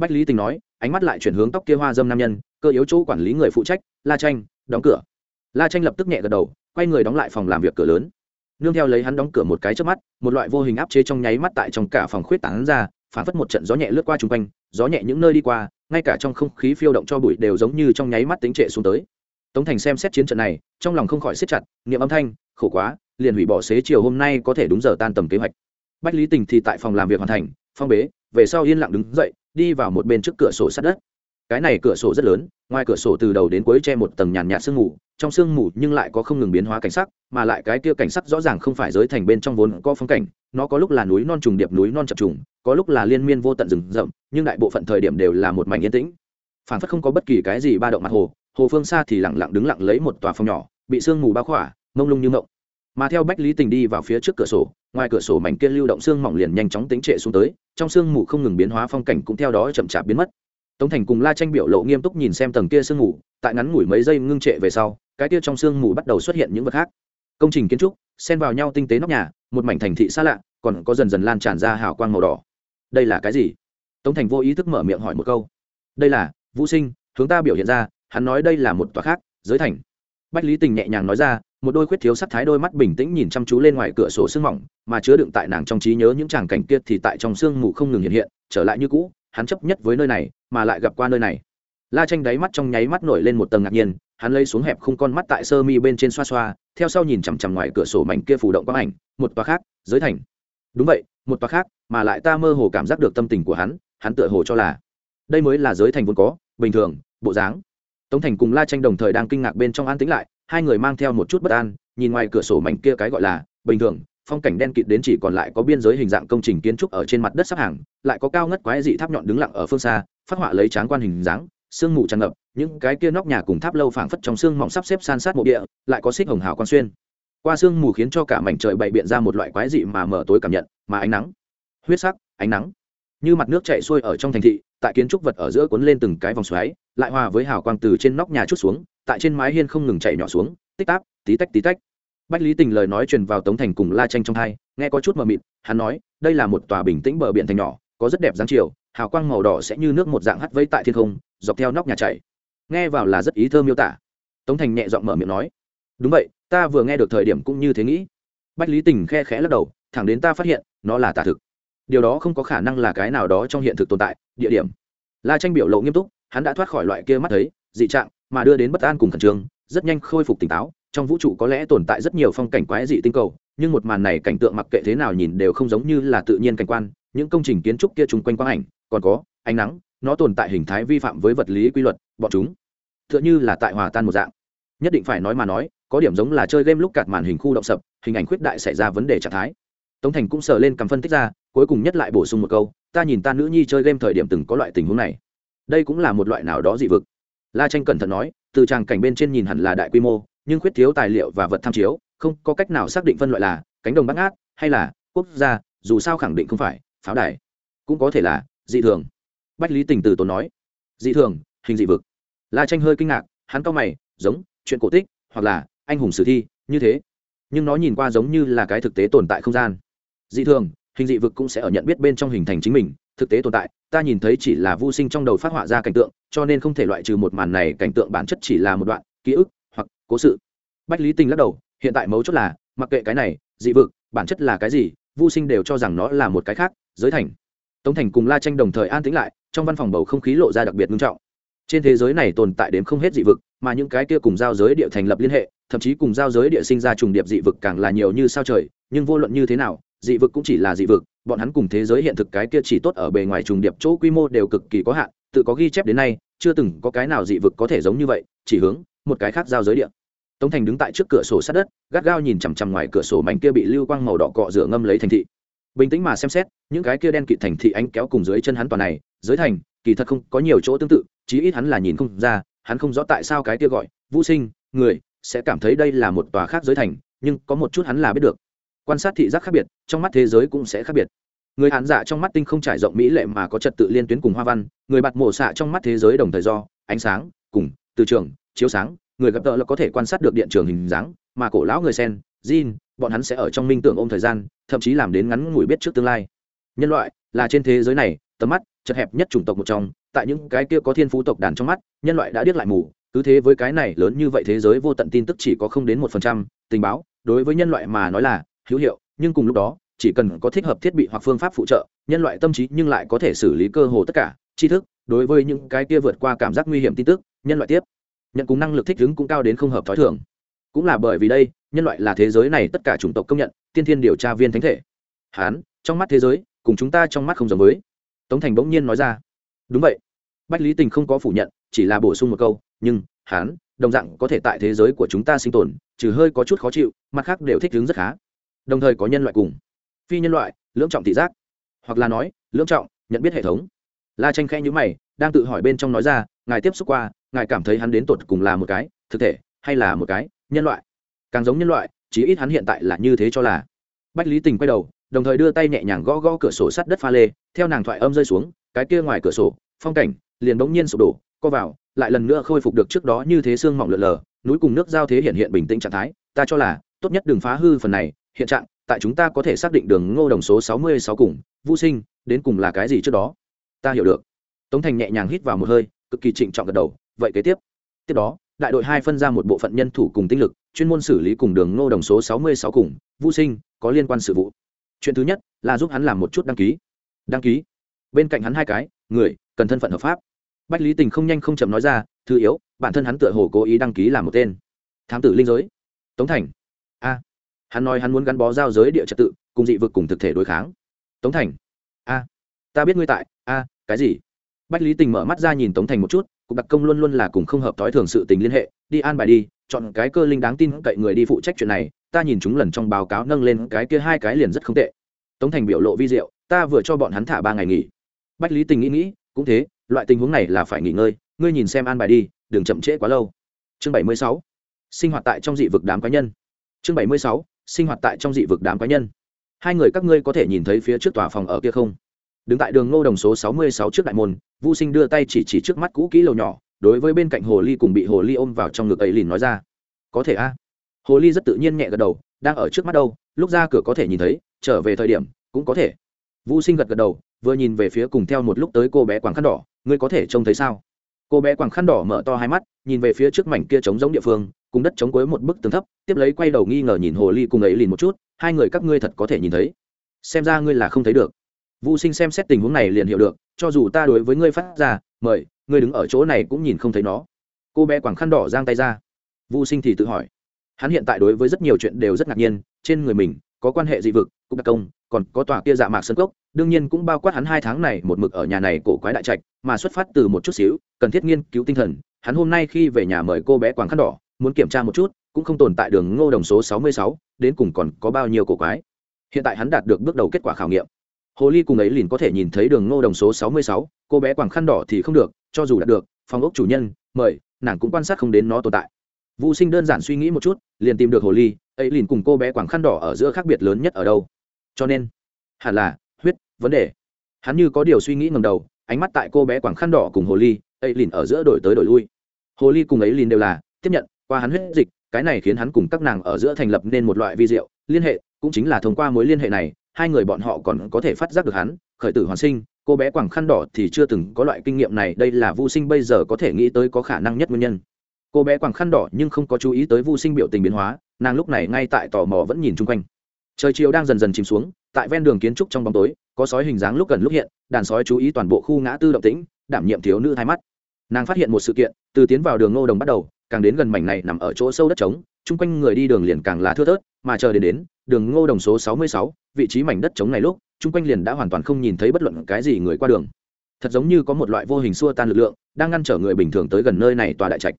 Bách lý tình nói ánh mắt lại chuyển hướng tóc kia hoa dâm nam nhân, cơ yếu chỗ quản lý người phụ trách, la tranh đóng cửa. La tranh lập tức nhẹ gật đầu, quay người đóng lại phòng làm việc cửa lớn. Nương theo lấy hắn đóng cửa một cái trước mắt, một loại vô hình áp chế trong nháy mắt tại trong cả phòng khuyết tán ra, phản phất một trận gió nhẹ lướt qua chung quanh, gió nhẹ những nơi đi qua, ngay cả trong không khí phiêu động cho bụi đều giống như trong nháy mắt tính trệ xuống tới. Tống thành xem xét chiến trận này, trong lòng không khỏi siết chặt, niệm âm thanh, khổ quá, liền hủy bỏ xế chiều hôm nay có thể đúng giờ tan tầm kế hoạch. Bách lý tình thì tại phòng làm việc hoàn thành, phong bế, về sau yên lặng đứng dậy đi vào một bên trước cửa sổ sát đất. Cái này cửa sổ rất lớn, ngoài cửa sổ từ đầu đến cuối che một tầng nhàn nhạt sương mù, trong sương mù nhưng lại có không ngừng biến hóa cảnh sắc, mà lại cái kia cảnh sắc rõ ràng không phải giới thành bên trong vốn có phong cảnh, nó có lúc là núi non trùng điệp, núi non chập trùng, có lúc là liên miên vô tận rừng rậm, nhưng đại bộ phận thời điểm đều là một mảnh yên tĩnh. Phản phất không có bất kỳ cái gì ba động mặt hồ hồ phương xa thì lặng lặng đứng lặng lấy một tòa phòng nhỏ, bị sương mù bao khỏa, mông lung như mộng mà theo bách lý tình đi vào phía trước cửa sổ, ngoài cửa sổ mảnh kia lưu động xương mỏng liền nhanh chóng tính trệ xuống tới, trong sương mù không ngừng biến hóa phong cảnh cũng theo đó chậm chạp biến mất. Tống thành cùng la tranh biểu lộ nghiêm túc nhìn xem tầng kia sương mù, tại ngắn ngủi mấy giây ngưng trệ về sau, cái kia trong sương mù bắt đầu xuất hiện những vật khác. Công trình kiến trúc, xen vào nhau tinh tế nóc nhà, một mảnh thành thị xa lạ, còn có dần dần lan tràn ra hào quang màu đỏ. Đây là cái gì? Tống thành vô ý thức mở miệng hỏi một câu. Đây là, vũ sinh, hướng ta biểu hiện ra, hắn nói đây là một tòa khác, giới thành. Bách lý tình nhẹ nhàng nói ra một đôi khuyết thiếu sắc thái đôi mắt bình tĩnh nhìn chăm chú lên ngoài cửa sổ sương mỏng, mà chứa đựng tại nàng trong trí nhớ những tràng cảnh kia thì tại trong sương mù không ngừng hiện hiện, trở lại như cũ, hắn chấp nhất với nơi này, mà lại gặp qua nơi này. La tranh đáy mắt trong nháy mắt nổi lên một tầng ngạc nhiên, hắn lấy xuống hẹp khung con mắt tại sơ mi bên trên xoa xoa, theo sau nhìn chằm chằm ngoài cửa sổ mảnh kia phủ động quang ảnh, một tòa khác, giới thành. Đúng vậy, một tòa khác, mà lại ta mơ hồ cảm giác được tâm tình của hắn hắn tựa hồ cho là đây mới là giới thành vốn có, bình thường, bộ dáng. Tống thành cùng la tranh đồng thời đang kinh ngạc bên trong an tĩnh lại hai người mang theo một chút bất an, nhìn ngoài cửa sổ mảnh kia cái gọi là, bình thường, phong cảnh đen kịt đến chỉ còn lại có biên giới hình dạng công trình kiến trúc ở trên mặt đất sắp hàng, lại có cao ngất quái dị tháp nhọn đứng lặng ở phương xa, phát họa lấy tráng quan hình dáng, sương mù tràn ngập, những cái kia nóc nhà cùng tháp lâu phảng phất trong sương mỏng sắp xếp san sát mộ địa, lại có xích hồng hào quan xuyên. Qua sương mù khiến cho cả mảnh trời bày biện ra một loại quái dị mà mở tối cảm nhận, mà ánh nắng, huyết sắc, ánh nắng, như mặt nước chảy xuôi ở trong thành thị, tại kiến trúc vật ở giữa cuốn lên từng cái vòng xoáy, lại hòa với hào quang từ trên nóc nhà chút xuống tại trên mái hiên không ngừng chạy nhỏ xuống, tích tắc, tí tách tí tách. Bách lý tình lời nói truyền vào tống thành cùng la tranh trong hai, nghe có chút mờ mịt, hắn nói, đây là một tòa bình tĩnh bờ biển thành nhỏ, có rất đẹp dáng chiều, hào quang màu đỏ sẽ như nước một dạng hắt vây tại thiên không, dọc theo nóc nhà chảy. Nghe vào là rất ý thơ miêu tả. Tống thành nhẹ giọng mở miệng nói, đúng vậy, ta vừa nghe được thời điểm cũng như thế nghĩ. Bách lý tình khe khẽ lắc đầu, thẳng đến ta phát hiện, nó là tả thực. Điều đó không có khả năng là cái nào đó trong hiện thực tồn tại, địa điểm. La tranh biểu lộ nghiêm túc, hắn đã thoát khỏi loại kia mắt thấy, dị trạng mà đưa đến bất an cùng khẩn trương, rất nhanh khôi phục tỉnh táo, trong vũ trụ có lẽ tồn tại rất nhiều phong cảnh quái dị tinh cầu, nhưng một màn này cảnh tượng mặc kệ thế nào nhìn đều không giống như là tự nhiên cảnh quan, những công trình kiến trúc kia chung quanh quang ảnh, còn có ánh nắng, nó tồn tại hình thái vi phạm với vật lý quy luật, bọn chúng t h ư ợ n h ư là tại hòa tan một dạng. Nhất định phải nói mà nói, có điểm giống là chơi game lúc cạt màn hình khu động sập, hình ảnh khuyết đại xảy ra vấn đề trạng thái. Tống thành cũng sờ lên cầm phân tích ra, cuối cùng nhất lại bổ sung một câu, ta nhìn ta nữ nhi chơi game thời điểm từng có loại tình huống này. Đây cũng là một loại nào đó dị vực la tranh cẩn thận nói, từ tràng cảnh bên trên nhìn hẳn là đại quy mô, nhưng khuyết thiếu tài liệu và vật tham chiếu, không có cách nào xác định phân loại là cánh đồng bắt ngát hay là quốc gia, dù sao khẳng định không phải, pháo đài. Cũng có thể là dị thường. Bách lý tình từ tốn nói, dị thường, hình dị vực. La tranh hơi kinh ngạc, hắn cao mày, giống chuyện cổ tích, hoặc là anh hùng sử thi, như thế. Nhưng nó nhìn qua giống như là cái thực tế tồn tại không gian. Dị thường, hình dị vực cũng sẽ ở nhận biết bên trong hình thành chính mình thực tế tồn tại, ta nhìn thấy chỉ là vô sinh trong đầu phát họa ra cảnh tượng, cho nên không thể loại trừ một màn này, cảnh tượng bản chất chỉ là một đoạn, ký ức, hoặc cố sự. Bách lý tình lắc đầu, hiện tại mấu chốt là, mặc kệ cái này, dị vực, bản chất là cái gì, vô sinh đều cho rằng nó là một cái khác, giới thành. Tống thành cùng la tranh đồng thời an tĩnh lại, trong văn phòng bầu không khí lộ ra đặc biệt nghiêm trọng. Trên thế giới này tồn tại đến không hết dị vực, mà những cái kia cùng giao giới địa thành lập liên hệ, thậm chí cùng giao giới địa sinh ra trùng điệp dị vực càng là nhiều như sao trời, nhưng vô luận như thế nào dị vực cũng chỉ là dị vực, bọn hắn cùng thế giới hiện thực cái kia chỉ tốt ở bề ngoài trùng điệp chỗ quy mô đều cực kỳ có hạn, tự có ghi chép đến nay, chưa từng có cái nào dị vực có thể giống như vậy, chỉ hướng một cái khác giao giới địa. Tống thành đứng tại trước cửa sổ sát đất, gắt gao nhìn chằm chằm ngoài cửa sổ mảnh kia bị lưu quang màu đỏ cọ rửa ngâm lấy thành thị. Bình tĩnh mà xem xét, những cái kia đen kịt thành thị ánh kéo cùng dưới chân hắn toàn này dưới thành, kỳ thật không có nhiều chỗ tương tự, chí ít hắn là nhìn không ra, hắn không rõ tại sao cái kia gọi, vũ sinh, người sẽ cảm thấy đây là một tòa khác giới thành, nhưng có một chút hắn là biết được quan sát thị giác khác biệt trong mắt thế giới cũng sẽ khác biệt. Người hạn dạ trong mắt tinh không trải rộng mỹ lệ mà có trật tự liên tuyến cùng hoa văn người bạt mổ xạ trong mắt thế giới đồng thời do ánh sáng cùng từ trường chiếu sáng người gặp tợ là có thể quan sát được điện trường hình dáng mà cổ lão người sen Jin, bọn hắn sẽ ở trong minh tưởng ôm thời gian thậm chí làm đến ngắn ngủi biết trước tương lai. Nhân loại là trên thế giới này tầm mắt chật hẹp nhất chủng tộc một trong tại những cái kia có thiên phú tộc đàn trong mắt nhân loại đã điếc lại mù cứ thế với cái này lớn như vậy thế giới vô tận tin tức chỉ có không đến một phần trăm tình báo đối với nhân loại mà nói là hữu hiệu, nhưng cùng lúc đó, chỉ cần có thích hợp thiết bị hoặc phương pháp phụ trợ, nhân loại tâm trí nhưng lại có thể xử lý cơ hồ tất cả, tri thức, đối với những cái kia vượt qua cảm giác nguy hiểm tin tức, nhân loại tiếp. Nhận cùng năng lực thích ứng cũng cao đến không hợp t h ó i thường. Cũng là bởi vì đây, nhân loại là thế giới này tất cả chủng tộc công nhận, tiên thiên điều tra viên thánh thể. Hán, trong mắt thế giới, cùng chúng ta trong mắt không giống với. Tống thành bỗng nhiên nói ra. Đúng vậy. Bách lý tình không có phủ nhận, chỉ là bổ sung một câu, nhưng, hán, đồng dạng có thể tại thế giới của chúng ta sinh tồn, trừ hơi có chút khó chịu, mặt khác đều thích ứng rất khá đồng thời có nhân loại cùng. Phi nhân loại, lưỡng trọng thị giác. Hoặc là nói, lưỡng trọng, nhận biết hệ thống. La tranh khẽ nhữ mày, đang tự hỏi bên trong nói ra, ngài tiếp xúc qua, ngài cảm thấy hắn đến tột cùng là một cái, thực thể, hay là một cái, nhân loại? Càng giống nhân loại, chí ít hắn hiện tại là như thế cho là. Bách lý tình quay đầu, đồng thời đưa tay nhẹ nhàng gõ gõ cửa sổ sắt đất pha lê, theo nàng thoại âm rơi xuống, cái kia ngoài cửa sổ, phong cảnh, liền bỗng nhiên sụp đổ, co vào, lại lần nữa khôi phục được trước đó như thế xương mỏng lượn lờ, núi cùng nước giao thế hiện hiện bình tĩnh trạng thái, ta cho là, tốt nhất đừng phá hư phần này hiện trạng, tại chúng ta có thể xác định đường ngô đồng số sáu mươi sáu cùng vô sinh, đến cùng là cái gì trước đó? Ta hiểu được. Tống thành nhẹ nhàng hít vào một hơi, cực kỳ trịnh trọng gật đầu, vậy kế tiếp. Tiếp đó, đại đội hai phân ra một bộ phận nhân thủ cùng tinh lực, chuyên môn xử lý cùng đường ngô đồng số sáu mươi sáu cùng vô sinh, có liên quan sự vụ. Chuyện thứ nhất là giúp hắn làm một chút đăng ký. Đăng ký. Bên cạnh hắn hai cái, người, cần thân phận hợp pháp. Bách lý tình không nhanh không chậm nói ra, thứ yếu, bản thân hắn tựa hồ cố ý đăng ký làm một tên. Thám tử linh giới. Tống thành. A hắn nói hắn muốn gắn bó giao giới địa trật tự, cùng dị vực cùng thực thể đối kháng. Tống thành. A. Ta biết ngươi tại. A, cái gì? Bách lý tình mở mắt ra nhìn tống thành một chút, cục đặc công luôn luôn là cùng không hợp thói thường sự tình liên hệ, đi an bài đi, chọn cái cơ linh đáng tin cậy người đi phụ trách chuyện này, ta nhìn chúng lần trong báo cáo nâng lên cái kia hai cái liền rất không tệ. Tống thành biểu lộ vi diệu, ta vừa cho bọn hắn thả ba ngày nghỉ. Bách lý tình nghĩ nghĩ, cũng thế, loại tình huống này là phải nghỉ ngơi, ngươi nhìn xem an bài đi, đừng chậm trễ quá lâu. Chương bảy mươi sáu. Sinh hoạt tại trong dị vực đám cá nhân. Chương bảy mươi sáu sinh hoạt tại trong dị vực đám cá nhân. Hai người các ngươi có thể nhìn thấy phía trước tòa phòng ở kia không? Đứng tại đường ngô đồng số sáu mươi sáu trước đại môn, Vu sinh đưa tay chỉ chỉ trước mắt cũ kỹ lầu nhỏ, đối với bên cạnh hồ ly cùng bị hồ ly ôm vào trong ngực ấy lìn nói ra, có thể a. Hồ ly rất tự nhiên nhẹ gật đầu, đang ở trước mắt đâu, lúc ra cửa có thể nhìn thấy, trở về thời điểm cũng có thể. Vu sinh gật gật đầu, vừa nhìn về phía cùng theo một lúc tới cô bé quảng khăn đỏ, ngươi có thể trông thấy sao? Cô bé quảng khăn đỏ mở to hai mắt, nhìn về phía trước mảnh kia trống giống địa phương cùng đất chống cuối một bức tường thấp, tiếp lấy quay đầu nghi ngờ nhìn hồ ly cùng ấy lìn một chút, hai người các ngươi thật có thể nhìn thấy. Xem ra ngươi là không thấy được. Vũ sinh xem xét tình huống này liền hiểu được, cho dù ta đối với ngươi phát ra, mời, ngươi đứng ở chỗ này cũng nhìn không thấy nó. Cô bé quảng khăn đỏ giang tay ra. Vũ sinh thì tự hỏi. Hắn hiện tại đối với rất nhiều chuyện đều rất ngạc nhiên, trên người mình có quan hệ dị vực, cũng đặc công, còn có tòa kia dạ mạc sân cốc, đương nhiên cũng bao quát hắn hai tháng này một mực ở nhà này cổ quái đại trạch, mà xuất phát từ một chút xíu, cần thiết nghiên cứu tinh thần, hắn hôm nay khi về nhà mời cô bé quảng khăn đỏ muốn kiểm tra một chút, cũng không tồn tại đường ngô đồng số sáu mươi sáu, đến cùng còn có bao nhiêu cổ quái. Hiện tại hắn đạt được bước đầu kết quả khảo nghiệm. Hồ ly cùng ấy liền có thể nhìn thấy đường ngô đồng số sáu mươi sáu, cô bé quảng khăn đỏ thì không được, cho dù đạt được, phòng ốc chủ nhân, mời, nàng cũng quan sát không đến nó tồn tại. Vũ sinh đơn giản suy nghĩ một chút, liền tìm được hồ ly, ấy liền cùng cô bé quảng khăn đỏ ở giữa khác biệt lớn nhất ở đâu. Cho nên, hẳn là, huyết, vấn đề. Hắn như có điều suy nghĩ ngầm đầu, ánh mắt tại cô bé quảng khăn đỏ cùng hồ ly, ấy liền ở giữa đổi tới đổi lui. Hồ ly cùng ấy liền đều là, tiếp nhận qua hắn huyết dịch, cái này khiến hắn cùng các nàng ở giữa thành lập nên một loại vi diệu, liên hệ, cũng chính là thông qua mối liên hệ này, hai người bọn họ còn có thể phát giác được hắn, khởi tử hoàn sinh, cô bé quảng khăn đỏ thì chưa từng có loại kinh nghiệm này, đây là vô sinh bây giờ có thể nghĩ tới có khả năng nhất nguyên nhân. Cô bé quảng khăn đỏ nhưng không có chú ý tới vô sinh biểu tình biến hóa, nàng lúc này ngay tại tò mò vẫn nhìn chung quanh. Trời chiều đang dần dần chìm xuống, tại ven đường kiến trúc trong bóng tối, có sói hình dáng lúc gần lúc hiện, đàn sói chú ý toàn bộ khu ngã tư động tĩnh, đảm nhiệm thiếu nữ hai mắt. Nàng phát hiện một sự kiện, từ tiến vào đường ngô đồng bắt đầu càng đến gần mảnh này nằm ở chỗ sâu đất trống, chung quanh người đi đường liền càng là thưa thớt, mà chờ đến đến, đường ngô đồng số sáu mươi sáu, vị trí mảnh đất trống này lúc, chung quanh liền đã hoàn toàn không nhìn thấy bất luận cái gì người qua đường. Thật giống như có một loại vô hình xua tan lực lượng, đang ngăn trở người bình thường tới gần nơi này tòa đại trạch.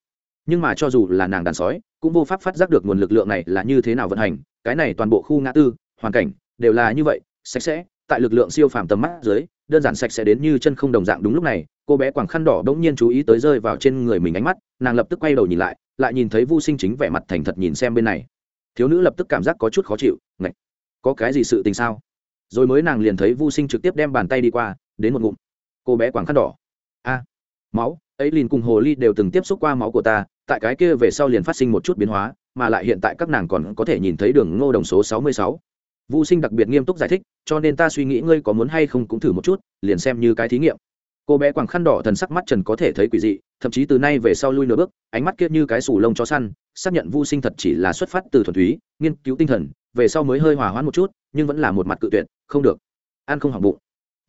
Nhưng mà cho dù là nàng đàn sói, cũng vô pháp phát giác được nguồn lực lượng này là như thế nào vận hành, cái này toàn bộ khu ngã tư, hoàn cảnh đều là như vậy, sạch sẽ, tại lực lượng siêu phàm tầm mắt dưới đơn giản sạch sẽ đến như chân không đồng dạng đúng lúc này, cô bé quàng khăn đỏ bỗng nhiên chú ý tới rơi vào trên người mình ánh mắt, nàng lập tức quay đầu nhìn lại lại nhìn thấy vu sinh chính vẻ mặt thành thật nhìn xem bên này. Thiếu nữ lập tức cảm giác có chút khó chịu, ngạch, có cái gì sự tình sao? Rồi mới nàng liền thấy vu sinh trực tiếp đem bàn tay đi qua, đến một ngụm. Cô bé quảng khăn đỏ. A, máu, ấy liền cùng hồ ly đều từng tiếp xúc qua máu của ta, tại cái kia về sau liền phát sinh một chút biến hóa, mà lại hiện tại các nàng còn có thể nhìn thấy đường ngô đồng số sáu mươi sáu. Vu Sinh đặc biệt nghiêm túc giải thích, cho nên ta suy nghĩ ngươi có muốn hay không cũng thử một chút, liền xem như cái thí nghiệm. Cô bé quàng khăn đỏ thần sắc mắt trần có thể thấy quỷ dị, thậm chí từ nay về sau lui nửa bước, ánh mắt kia như cái sủ lông chó săn, xác nhận Vu Sinh thật chỉ là xuất phát từ thuần túy, nghiên cứu tinh thần, về sau mới hơi hòa hoãn một chút, nhưng vẫn là một mặt cự tuyệt, không được. Ăn không hỏng bụng.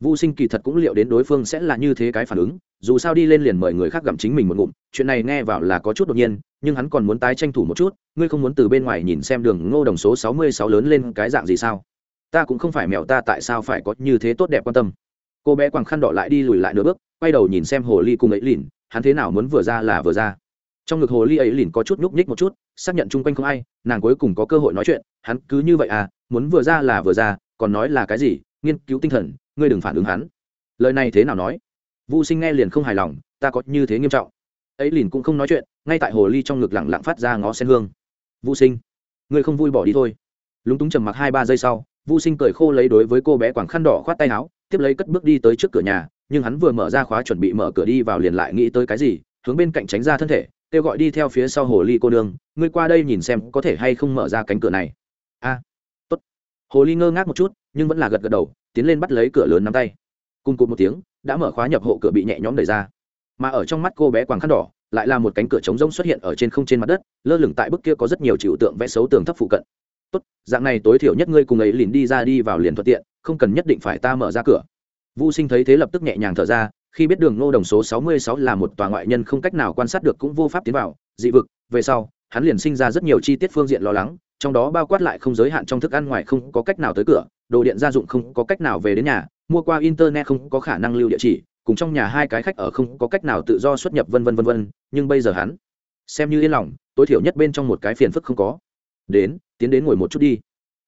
Vu Sinh kỳ thật cũng liệu đến đối phương sẽ là như thế cái phản ứng, dù sao đi lên liền mời người khác gặm chính mình một ngụm, chuyện này nghe vào là có chút đột nhiên, nhưng hắn còn muốn tái tranh thủ một chút, ngươi không muốn từ bên ngoài nhìn xem đường Ngô Đồng số sáu mươi sáu lớn lên cái dạng gì sao? Ta cũng không phải mèo ta tại sao phải có như thế tốt đẹp quan tâm. Cô bé quàng khăn đỏ lại đi lùi lại nửa bước, quay đầu nhìn xem hồ ly cùng ấy lìn, hắn thế nào muốn vừa ra là vừa ra. Trong ngực hồ ly ấy lìn có chút nhúc nhích một chút, xác nhận chung quanh không ai, nàng cuối cùng có cơ hội nói chuyện, hắn cứ như vậy à, muốn vừa ra là vừa ra, còn nói là cái gì? Nghiên cứu tinh thần, ngươi đừng phản ứng hắn. Lời này thế nào nói? Vu sinh nghe liền không hài lòng, ta có như thế nghiêm trọng. Ấy liền cũng không nói chuyện, ngay tại hồ ly trong ngực lặng lặng phát ra ngó sen hương. Vu sinh, ngươi không vui bỏ đi thôi. Lúng túng trầm mặc hai ba giây sau, Vu sinh cười khô lấy đối với cô bé quảng khăn đỏ khoát tay áo, tiếp lấy cất bước đi tới trước cửa nhà, nhưng hắn vừa mở ra khóa chuẩn bị mở cửa đi vào liền lại nghĩ tới cái gì, hướng bên cạnh tránh ra thân thể, kêu gọi đi theo phía sau hồ ly cô đường ngươi qua đây nhìn xem có thể hay không mở ra cánh cửa này. A, tốt. Hồ ly ngơ ngác một chút, nhưng vẫn là gật gật đầu tiến lên bắt lấy cửa lớn nắm tay. Cùng cụt một tiếng đã mở khóa nhập hộ cửa bị nhẹ nhõm đẩy ra. Mà ở trong mắt cô bé quàng khăn đỏ lại là một cánh cửa trống rông xuất hiện ở trên không trên mặt đất lơ lửng tại bức kia có rất nhiều trừu tượng vẽ xấu tường thấp phụ cận. Tốt dạng này tối thiểu nhất ngươi cùng ấy liền đi ra đi vào liền thuận tiện không cần nhất định phải ta mở ra cửa. Vu Sinh thấy thế lập tức nhẹ nhàng thở ra, khi biết đường Ngô đồng số 66 là một tòa ngoại nhân không cách nào quan sát được cũng vô pháp tiến vào, dị vực, về sau, hắn liền sinh ra rất nhiều chi tiết phương diện lo lắng, trong đó bao quát lại không giới hạn trong thức ăn ngoài không có cách nào tới cửa, đồ điện gia dụng không có cách nào về đến nhà, mua qua internet không có khả năng lưu địa chỉ cùng trong nhà hai cái khách ở không có cách nào tự do xuất nhập vân vân vân vân nhưng bây giờ hắn xem như yên lòng tối thiểu nhất bên trong một cái phiền phức không có. Đến tiến đến ngồi một chút đi.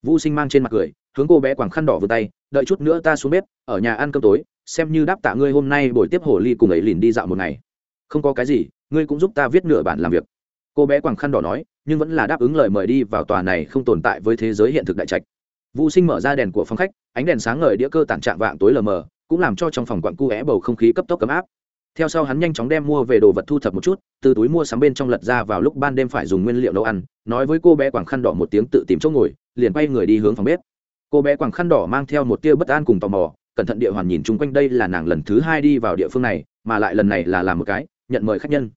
Vũ sinh mang trên mặt cười hướng cô bé quàng khăn đỏ vừa tay đợi chút nữa ta xuống bếp ở nhà ăn cơm tối xem như đáp tạ ngươi hôm nay buổi tiếp hồ ly cùng ấy lìn đi dạo một ngày. Không có cái gì ngươi cũng giúp ta viết nửa bản làm việc. Cô bé quàng khăn đỏ nói nhưng vẫn là đáp ứng lời mời đi vào tòa này không tồn tại với thế giới hiện thực đại trạch. Vu Sinh mở ra đèn của phòng khách, ánh đèn sáng ngời đĩa cơ tản trạng vạng tối lờ mờ, cũng làm cho trong phòng quặng cu é bầu không khí cấp tốc ấm áp. Theo sau hắn nhanh chóng đem mua về đồ vật thu thập một chút, từ túi mua sắm bên trong lật ra vào lúc ban đêm phải dùng nguyên liệu nấu ăn, nói với cô bé quảng khăn đỏ một tiếng tự tìm chỗ ngồi, liền quay người đi hướng phòng bếp. Cô bé quảng khăn đỏ mang theo một tia bất an cùng tò mò, cẩn thận địa hoàn nhìn chung quanh đây là nàng lần thứ hai đi vào địa phương này, mà lại lần này là làm một cái, nhận mời khách nhân.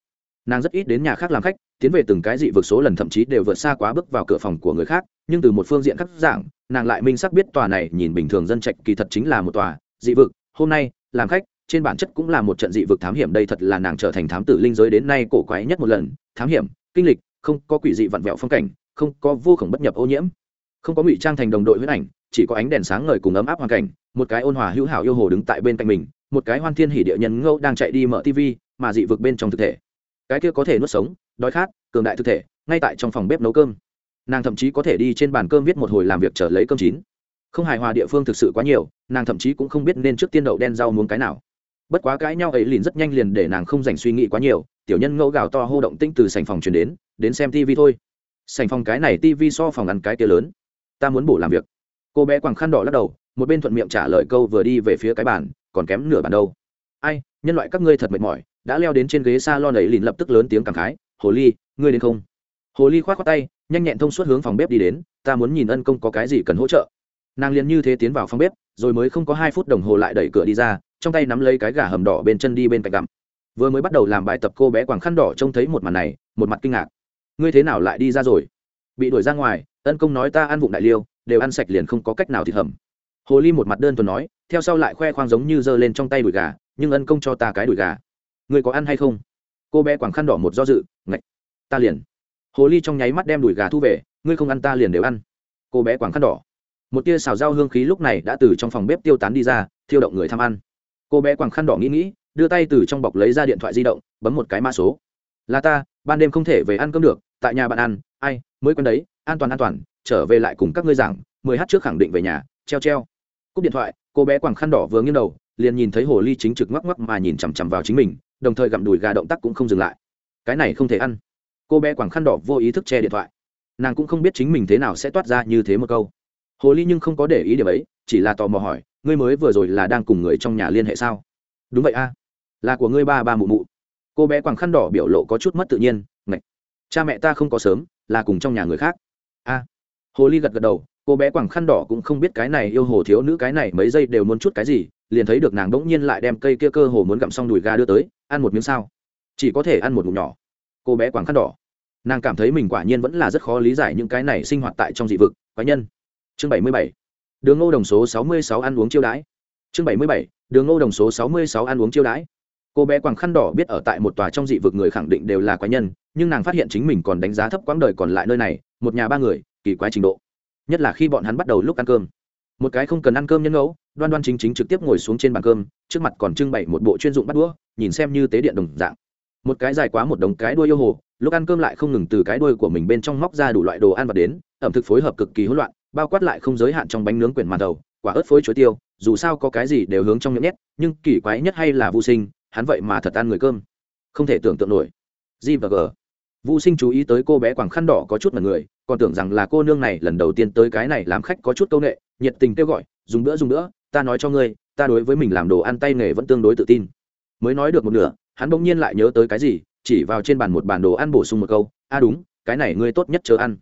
Nàng rất ít đến nhà khác làm khách, tiến về từng cái dị vực số lần thậm chí đều vượt xa quá bước vào cửa phòng của người khác, nhưng từ một phương diện khác giảng, nàng lại minh xác biết tòa này nhìn bình thường dân trạch kỳ thật chính là một tòa dị vực. Hôm nay, làm khách, trên bản chất cũng là một trận dị vực thám hiểm, đây thật là nàng trở thành thám tử linh giới đến nay cổ quái nhất một lần. Thám hiểm, kinh lịch, không có quỷ dị vặn vẹo phong cảnh, không có vô khổng bất nhập ô nhiễm, không có ngụy trang thành đồng đội huyết ảnh, chỉ có ánh đèn sáng ngời cùng ấm áp hoàn cảnh, một cái ôn hòa hữu hảo yêu hồ đứng tại bên cạnh mình, một cái hoan thiên hỉ địa nhân ngẫu đang chạy đi mở tv mà dị vực bên trong thực thể. Cái kia có thể nuốt sống, đói khát, cường đại thực thể, ngay tại trong phòng bếp nấu cơm nàng thậm chí có thể đi trên bàn cơm viết một hồi làm việc trở lấy cơm chín. Không hài hòa địa phương thực sự quá nhiều, nàng thậm chí cũng không biết nên trước tiên đậu đen rau muống cái nào. Bất quá cãi nhau ấy liền rất nhanh liền để nàng không dành suy nghĩ quá nhiều, tiểu nhân ngẫu gào to hô động tinh từ sành phòng chuyển đến đến xem tv thôi. Sành phòng cái này tv so phòng ăn cái kia lớn. Ta muốn bổ làm việc. Cô bé quàng khăn đỏ lắc đầu, một bên thuận miệng trả lời câu vừa đi về phía cái bàn, còn kém nửa bàn đâu. Ai, nhân loại các ngươi thật mệt mỏi, đã leo đến trên ghế s a lon ấy liền lập tức lớn tiếng cảm khái, hồ ly, ngươi đến không? Hồ ly k h o á t khoác tay nhanh nhẹn thông suốt hướng phòng bếp đi đến, ta muốn nhìn ân công có cái gì cần hỗ trợ. Nàng liền như thế tiến vào phòng bếp, rồi mới không có hai phút đồng hồ lại đẩy cửa đi ra, trong tay nắm lấy cái gà hầm đỏ bên chân đi bên cạnh gặm. Vừa mới bắt đầu làm bài tập cô bé quàng khăn đỏ trông thấy một màn này, một mặt kinh ngạc. Ngươi thế nào lại đi ra rồi? Bị đuổi ra ngoài, ân công nói ta ăn vụng đại liêu, đều ăn sạch liền không có cách nào thịt hầm. Hồ ly một mặt đơn thuần nói, theo sau lại khoe khoang giống như giơ lên trong tay đùi gà, nhưng ân công cho ta cái đùi gà. Ngươi có ăn hay không? Cô bé quàng khăn đỏ một do dự, ngạch, ta liền hồ ly trong nháy mắt đem đùi gà thu về, ngươi không ăn ta liền đều ăn. Cô bé quảng khăn đỏ. Một tia xào rau hương khí lúc này đã từ trong phòng bếp tiêu tán đi ra, thiêu động người tham ăn. Cô bé quàng khăn đỏ nghĩ nghĩ, đưa tay từ trong bọc lấy ra điện thoại di động, bấm một cái mã số. Là ta, ban đêm không thể về ăn cơm được, tại nhà bạn ăn, ai, mới quen đấy, an toàn an toàn, trở về lại cùng các ngươi giảng, mười h trước khẳng định về nhà, treo treo. Cúp điện thoại, cô bé quàng khăn đỏ vừa nghiêng đầu, liền nhìn thấy hồ ly chính trực ngoắc ngoắc mà nhìn chằm chằm vào chính mình, đồng thời gặm đùi gà động tác cũng không dừng lại. Cái này không thể ăn cô bé quảng khăn đỏ vô ý thức che điện thoại. Nàng cũng không biết chính mình thế nào sẽ toát ra như thế một câu. Hồ ly nhưng không có để ý điểm ấy, chỉ là tò mò hỏi, ngươi mới vừa rồi là đang cùng người trong nhà liên hệ sao? Đúng vậy a, là của ngươi ba ba mụ mụ. Cô bé quàng khăn đỏ biểu lộ có chút mất tự nhiên, ngạch, cha mẹ ta không có sớm, là cùng trong nhà người khác. A. Hồ ly gật gật đầu, cô bé quàng khăn đỏ cũng không biết cái này yêu hồ thiếu nữ cái này mấy giây đều muốn chút cái gì, liền thấy được nàng đ ỗ n g nhiên lại đem cây kia cơ hồ muốn gặm xong đùi ga đưa tới, ăn một miếng sao? Chỉ có thể ăn một ngụm nhỏ. Cô bé quàng khăn đỏ nàng cảm thấy mình quả nhiên vẫn là rất khó lý giải những cái này sinh hoạt tại trong dị vực cá nhân. Chương bảy mươi bảy. Đường ngô đồng số sáu mươi sáu ăn uống chiêu đãi. Chương bảy mươi bảy. Đường ngô đồng số sáu mươi sáu ăn uống chiêu đãi. Cô bé quàng khăn đỏ biết ở tại một tòa trong dị vực người khẳng định đều là quái nhân, nhưng nàng phát hiện chính mình còn đánh giá thấp quãng đời còn lại nơi này, một nhà ba người, kỳ quái trình độ. Nhất là khi bọn hắn bắt đầu lúc ăn cơm. Một cái không cần ăn cơm nhân ngẫu, đoan đoan chính chính trực tiếp ngồi xuống trên bàn cơm, trước mặt còn trưng bày một bộ chuyên dụng bắt đũa, nhìn xem như tế điện đồng dạng một cái dài quá một đống cái đuôi yêu hồ, lúc ăn cơm lại không ngừng từ cái đuôi của mình bên trong móc ra đủ loại đồ ăn vặt đến, ẩm thực phối hợp cực kỳ hỗn loạn, bao quát lại không giới hạn trong bánh nướng quyển màn đầu, quả ớt phối chuối tiêu, dù sao có cái gì đều hướng trong miệng nhét, nhưng kỳ quái nhất hay là vô sinh, hắn vậy mà thật ăn người cơm. Không thể tưởng tượng nổi. G và g. Vô sinh chú ý tới cô bé quảng khăn đỏ có chút mật người, còn tưởng rằng là cô nương này lần đầu tiên tới cái này làm khách có chút c â u n ệ nhiệt tình kêu gọi, dùng bữa dùng bữa, ta nói cho ngươi, ta đối với mình làm đồ ăn tay nghề vẫn tương đối tự tin. Mới nói được một nửa hắn bỗng nhiên lại nhớ tới cái gì, chỉ vào trên bàn một bản đồ ăn bổ sung một câu, a, đúng, cái này ngươi tốt nhất chờ ăn.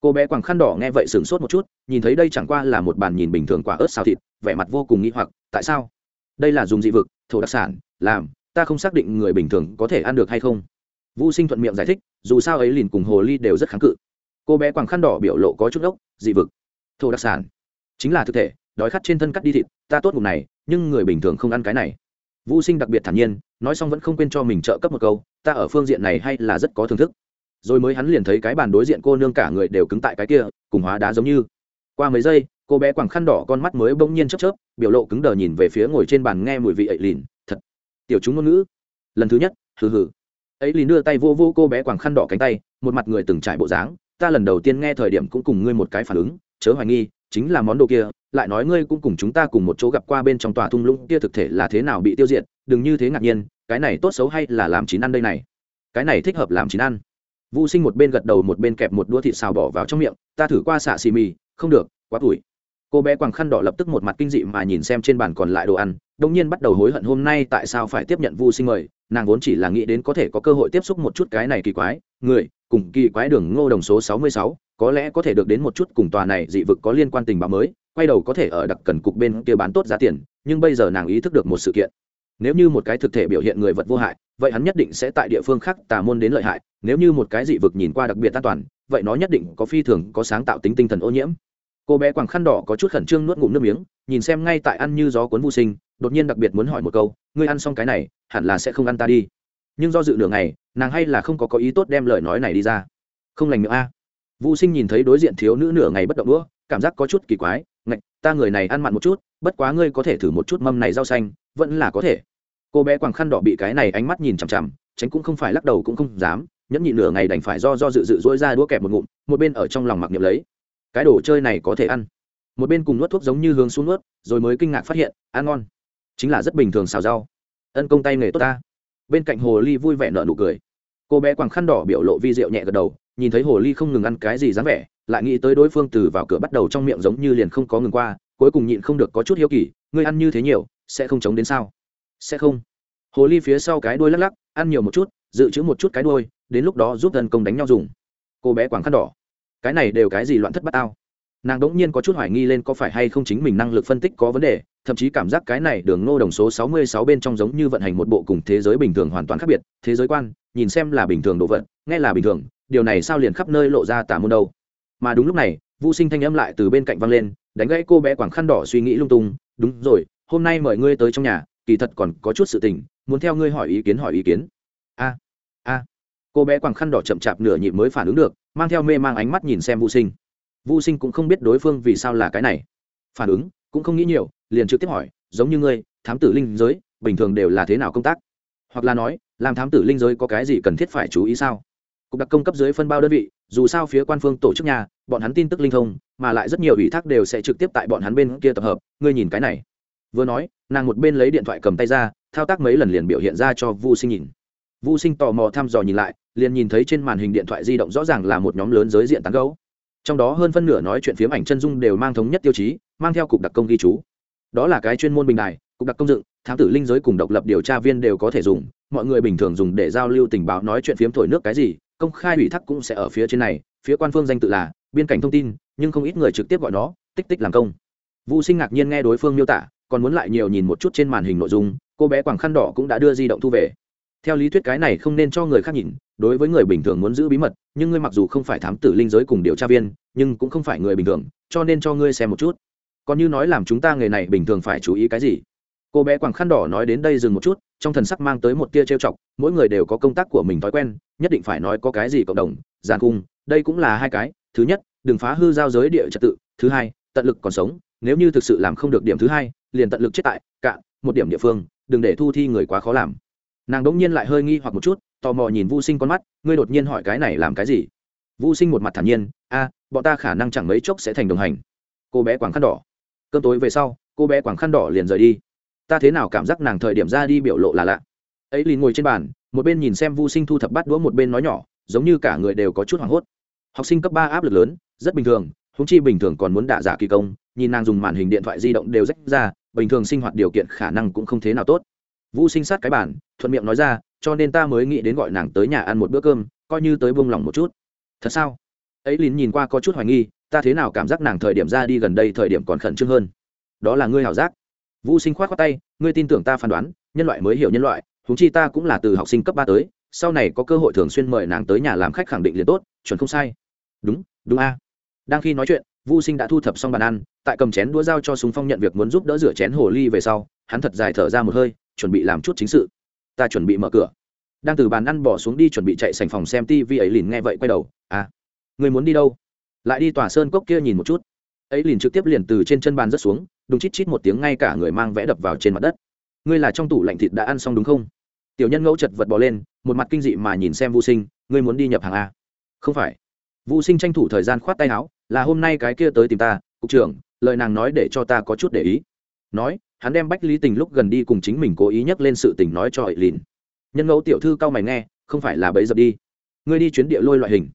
Cô bé quàng khăn đỏ nghe vậy sửng sốt một chút, nhìn thấy đây chẳng qua là một bàn nhìn bình thường quả ớt xào thịt, vẻ mặt vô cùng nghĩ hoặc, tại sao? Đây là dùng dị vực, thổ đặc sản, làm, ta không xác định người bình thường có thể ăn được hay không. Vũ sinh thuận miệng giải thích, dù sao ấy liền cùng hồ ly đều rất kháng cự. Cô bé quàng khăn đỏ biểu lộ có chút ốc dị vực, thổ đặc sản, chính là thực thể, đói khát trên thân cắt đi thịt, ta tốt ngủ này, nhưng người bình thường không ăn cái này vũ sinh đặc biệt thản nhiên, nói xong vẫn không quên cho mình trợ cấp một câu, ta ở phương diện này hay là rất có thưởng thức. Rồi mới hắn liền thấy cái bàn đối diện cô nương cả người đều cứng tại cái kia, cùng hóa đá giống như. Qua mấy giây, cô bé quàng khăn đỏ con mắt mới bỗng nhiên chớp chớp, biểu lộ cứng đờ nhìn về phía ngồi trên bàn nghe mùi vị ậy lìn, thật, tiểu chúng ngôn ngữ. Lần thứ nhất, hừ hừ. Ấy lìn đưa tay vô vô cô bé quàng khăn đỏ cánh tay, một mặt người từng trải bộ dáng, ta lần đầu tiên nghe thời điểm cũng cùng ngươi một cái phản ứng, chớ hoài nghi chính là món đồ kia, lại nói ngươi cũng cùng chúng ta cùng một chỗ gặp qua bên trong tòa thung lũng kia thực thể là thế nào bị tiêu diệt, đừng như thế ngạc nhiên, cái này tốt xấu hay là làm chín ăn đây này? Cái này thích hợp làm chín ăn. Vu sinh một bên gật đầu một bên kẹp một đũa thịt xào bỏ vào trong miệng, ta thử qua xạ xì mì, không được, quá tuổi cô bé quàng khăn đỏ lập tức một mặt kinh dị mà nhìn xem trên bàn còn lại đồ ăn đông nhiên bắt đầu hối hận hôm nay tại sao phải tiếp nhận Vu sinh mời, nàng vốn chỉ là nghĩ đến có thể có cơ hội tiếp xúc một chút cái này kỳ quái, người, cùng kỳ quái đường ngô đồng số sáu mươi sáu có lẽ có thể được đến một chút cùng tòa này dị vực có liên quan tình báo mới, quay đầu có thể ở đặc cần cục bên kia bán tốt giá tiền, nhưng bây giờ nàng ý thức được một sự kiện. Nếu như một cái thực thể biểu hiện người vật vô hại, vậy hắn nhất định sẽ tại địa phương khác tà môn đến lợi hại, nếu như một cái dị vực nhìn qua đặc biệt an toàn, vậy nó nhất định có phi thường, có sáng tạo tính tinh thần ô nhiễm. Cô bé quàng khăn đỏ có chút khẩn trương nuốt ngụm nước miếng, nhìn xem ngay tại ăn như gió cuốn vô sinh, đột nhiên đặc biệt muốn hỏi một câu, ngươi ăn xong cái này, hẳn là sẽ không ăn ta đi? Nhưng do dự nửa ngày, nàng hay là không có có ý tốt đem lời nói này đi ra. Không lành miệng a vũ sinh nhìn thấy đối diện thiếu nữ nửa ngày bất động đũa, cảm giác có chút kỳ quái, ngạch, ta người này ăn mặn một chút, bất quá ngươi có thể thử một chút mâm này rau xanh, vẫn là có thể. Cô bé quàng khăn đỏ bị cái này ánh mắt nhìn chằm chằm, tránh cũng không phải lắc đầu cũng không dám, nhẫn nhịn nửa ngày đành phải do do dự dự dỗi ra đũa kẹp một ngụm, một bên ở trong lòng mặc niệm lấy. Cái đồ chơi này có thể ăn. Một bên cùng nuốt thuốc giống như hướng xuống nuốt, rồi mới kinh ngạc phát hiện, ăn ngon, chính là rất bình thường xào rau. Ân công tay nghề tốt ta. Bên cạnh hồ ly vui vẻ nợ nụ cười. Cô bé quàng khăn đỏ biểu lộ vi rượu nhẹ gật đầu nhìn thấy hồ ly không ngừng ăn cái gì dáng vẻ, lại nghĩ tới đối phương từ vào cửa bắt đầu trong miệng giống như liền không có ngừng qua, cuối cùng nhịn không được có chút hiếu kỳ, ngươi ăn như thế nhiều, sẽ không chống đến sao? Sẽ không. Hồ ly phía sau cái đuôi lắc lắc, ăn nhiều một chút, dự trữ một chút cái đuôi, đến lúc đó giúp tấn công đánh nhau dùng. Cô bé quảng khăn đỏ. Cái này đều cái gì loạn thất bát tao? Nàng đ ỗ n g nhiên có chút hoài nghi lên có phải hay không chính mình năng lực phân tích có vấn đề, thậm chí cảm giác cái này đường ngô đồng số sáu mươi sáu bên trong giống như vận hành một bộ cùng thế giới bình thường hoàn toàn khác biệt, thế giới quan, nhìn xem là bình thường đồ vật, nghe là bình thường điều này sao liền khắp nơi lộ ra tả môn đâu? Mà đúng lúc này vũ sinh thanh âm lại từ bên cạnh văng lên, đánh gãy cô bé quảng khăn đỏ suy nghĩ lung tung, đúng rồi, hôm nay mời ngươi tới trong nhà, kỳ thật còn có chút sự tình, muốn theo ngươi hỏi ý kiến hỏi ý kiến. A a. Cô bé quảng khăn đỏ chậm chạp nửa nhịp mới phản ứng được, mang theo mê mang ánh mắt nhìn xem vũ sinh. Vũ sinh cũng không biết đối phương vì sao là cái này. Phản ứng, cũng không nghĩ nhiều, liền trực tiếp hỏi, giống như ngươi, thám tử linh giới, bình thường đều là thế nào công tác? Hoặc là nói, làm thám tử linh giới có cái gì cần thiết phải chú ý sao? Cục đặc công cấp dưới phân bao đơn vị dù sao phía quan phương tổ chức nhà bọn hắn tin tức linh thông mà lại rất nhiều ủy thác đều sẽ trực tiếp tại bọn hắn bên kia tập hợp ngươi nhìn cái này vừa nói nàng một bên lấy điện thoại cầm tay ra thao tác mấy lần liền biểu hiện ra cho vu sinh nhìn Vu Sinh tò mò thăm dò nhìn lại, liền nhìn thấy trên màn hình điện thoại di động rõ ràng là một nhóm lớn giới diện tán gẫu. Trong đó hơn phân nửa nói chuyện phiếm ảnh chân dung đều mang thống nhất tiêu chí, mang theo cục đặc công ghi chú. Đó là cái chuyên môn bình đài, cục đặc công dựng, thám tử linh giới cùng độc lập điều tra viên đều có thể dùng, mọi người bình thường dùng để giao lưu tình báo nói chuyện phiếm thổi nước cái gì, công khai ủy thác cũng sẽ ở phía trên này, phía quan phương danh tự là biên cảnh thông tin, nhưng không ít người trực tiếp gọi nó tích tích làm công. Vu Sinh ngạc nhiên nghe đối phương miêu tả, còn muốn lại nhiều nhìn một chút trên màn hình nội dung, cô bé quảng khăn đỏ cũng đã đưa di động thu về. Theo lý thuyết cái này không nên cho người khác nhìn đối với người bình thường muốn giữ bí mật nhưng ngươi mặc dù không phải thám tử linh giới cùng điều tra viên nhưng cũng không phải người bình thường cho nên cho ngươi xem một chút. Còn như nói làm chúng ta nghề này bình thường phải chú ý cái gì? Cô bé quàng khăn đỏ nói đến đây dừng một chút, trong thần sắc mang tới một tia trêu chọc, mỗi người đều có công tác của mình thói quen, nhất định phải nói có cái gì cộng đồng gian cung, đây cũng là hai cái, thứ nhất, đừng phá hư giao giới địa trật tự, thứ hai, tận lực còn sống, nếu như thực sự làm không được điểm thứ hai, liền tận lực chết tại cạn một điểm địa phương, đừng để thu thi người quá khó làm. Nàng đỗng nhiên lại hơi nghi hoặc một chút, tò mò nhìn vô sinh con mắt, ngươi đột nhiên hỏi cái này làm cái gì? Vô sinh một mặt thản nhiên, a, bọn ta khả năng chẳng mấy chốc sẽ thành đồng hành. Cô bé quảng khăn đỏ. Cơn tối về sau, cô bé quảng khăn đỏ liền rời đi ta thế nào cảm giác nàng thời điểm ra đi biểu lộ là lạ. Ấy liền ngồi trên bàn, một bên nhìn xem vô sinh thu thập bắt đũa, một bên nói nhỏ, giống như cả người đều có chút hoảng hốt. Học sinh cấp ba áp lực lớn, rất bình thường húng chi bình thường còn muốn đả giả kỳ công, nhìn nàng dùng màn hình điện thoại di động đều rách ra, bình thường sinh hoạt điều kiện khả năng cũng không thế nào tốt. Vũ sinh sát cái bản thuận miệng nói ra, cho nên ta mới nghĩ đến gọi nàng tới nhà ăn một bữa cơm, coi như tới buông lỏng một chút. Thật sao? Ấy lín nhìn qua có chút hoài nghi, ta thế nào cảm giác nàng thời điểm ra đi gần đây thời điểm còn khẩn trương hơn? Đó là ngươi hảo giác vũ sinh khoát khoát tay ngươi tin tưởng ta phán đoán nhân loại mới hiểu nhân loại huống chi ta cũng là từ học sinh cấp ba tới sau này có cơ hội thường xuyên mời nàng tới nhà làm khách khẳng định liền tốt chuẩn không sai đúng đúng a đang khi nói chuyện Vu Sinh đã thu thập xong bàn ăn, tại cầm chén đũa dao cho Súng Phong nhận việc muốn giúp đỡ rửa chén hồ ly về sau, hắn thật dài thở ra một hơi, chuẩn bị làm chút chính sự. Ta chuẩn bị mở cửa. Đang từ bàn ăn bỏ xuống đi chuẩn bị chạy sành phòng xem TV ấy liền nghe vậy quay đầu, "À, người muốn đi đâu?" Lại đi tòa sơn cốc kia nhìn một chút. Ấy liền trực tiếp liền từ trên chân bàn rất xuống, đùng chít chít một tiếng ngay cả người mang vẽ đập vào trên mặt đất. "Ngươi là trong tủ lạnh thịt đã ăn xong đúng không?" Tiểu nhân ngẫu chật vật bò lên, một mặt kinh dị mà nhìn xem Vu Sinh, "Ngươi muốn đi nhập hàng a?" "Không phải." Vu Sinh tranh thủ thời gian khoát tay áo, là hôm nay cái kia tới tìm ta cục trưởng lời nàng nói để cho ta có chút để ý nói hắn đem bách lý tình lúc gần đi cùng chính mình cố ý nhắc lên sự tình nói cho hệ lìn nhân ngẫu tiểu thư cao mày nghe không phải là bấy giờ đi ngươi đi chuyến địa lôi loại hình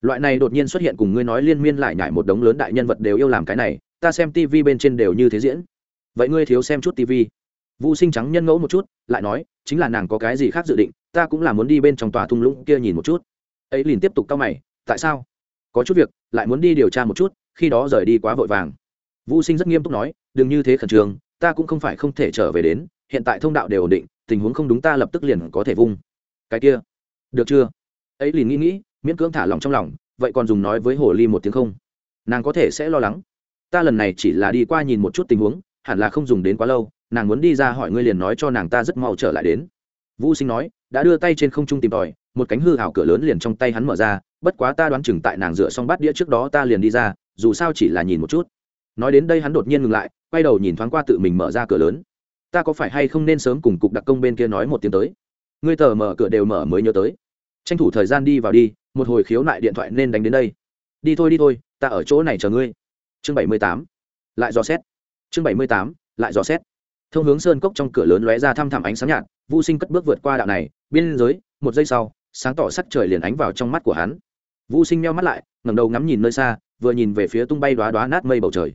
loại này đột nhiên xuất hiện cùng ngươi nói liên miên lại nhải một đống lớn đại nhân vật đều yêu làm cái này ta xem tv bên trên đều như thế diễn. Vậy ngươi thiếu xem chút tv vũ sinh trắng nhân ngẫu một chút, lại nói, chính là nàng có cái gì khác dự định, ta cũng là muốn đi bên trong tòa thung lũng kia nhìn một chút. Ấy liền tiếp tục cau mày, tại sao? Có chút việc, lại muốn đi điều tra một chút, khi đó rời đi quá vội vàng. Vũ sinh rất nghiêm túc nói, đừng như thế khẩn trương, ta cũng không phải không thể trở về đến, hiện tại thông đạo đều ổn định, tình huống không đúng ta lập tức liền có thể vung. Cái kia, được chưa? Ấy liền nghĩ nghĩ, miễn cưỡng thả lòng trong lòng, vậy còn dùng nói với hồ ly một tiếng không? Nàng có thể sẽ lo lắng ta lần này chỉ là đi qua nhìn một chút tình huống, hẳn là không dùng đến quá lâu, nàng muốn đi ra hỏi ngươi liền nói cho nàng ta rất mau trở lại đến. Vũ sinh nói, đã đưa tay trên không trung tìm tòi, một cánh hư hảo cửa lớn liền trong tay hắn mở ra, bất quá ta đoán chừng tại nàng rửa xong bát đĩa trước đó ta liền đi ra, dù sao chỉ là nhìn một chút. Nói đến đây hắn đột nhiên ngừng lại, quay đầu nhìn thoáng qua tự mình mở ra cửa lớn. Ta có phải hay không nên sớm cùng cục đặc công bên kia nói một tiếng tới? Ngươi tờ mở cửa đều mở mới nhớ tới. Tranh thủ thời gian đi vào đi, một hồi khiếu nại điện thoại nên đánh đến đây. Đi thôi đi thôi, ta ở chỗ này chờ ngươi chương bảy mươi tám. Lại dò xét. Chương bảy mươi tám, lại dò xét. Thông hướng sơn cốc trong cửa lớn lóe ra thăm thẳm ánh sáng nhạt vô sinh cất bước vượt qua đạo này, biên giới, một giây sau, sáng tỏ sắc trời liền ánh vào trong mắt của hắn. Vô sinh meo mắt lại, ngẩng đầu ngắm nhìn nơi xa, vừa nhìn về phía tung bay đoá đoá nát mây bầu trời.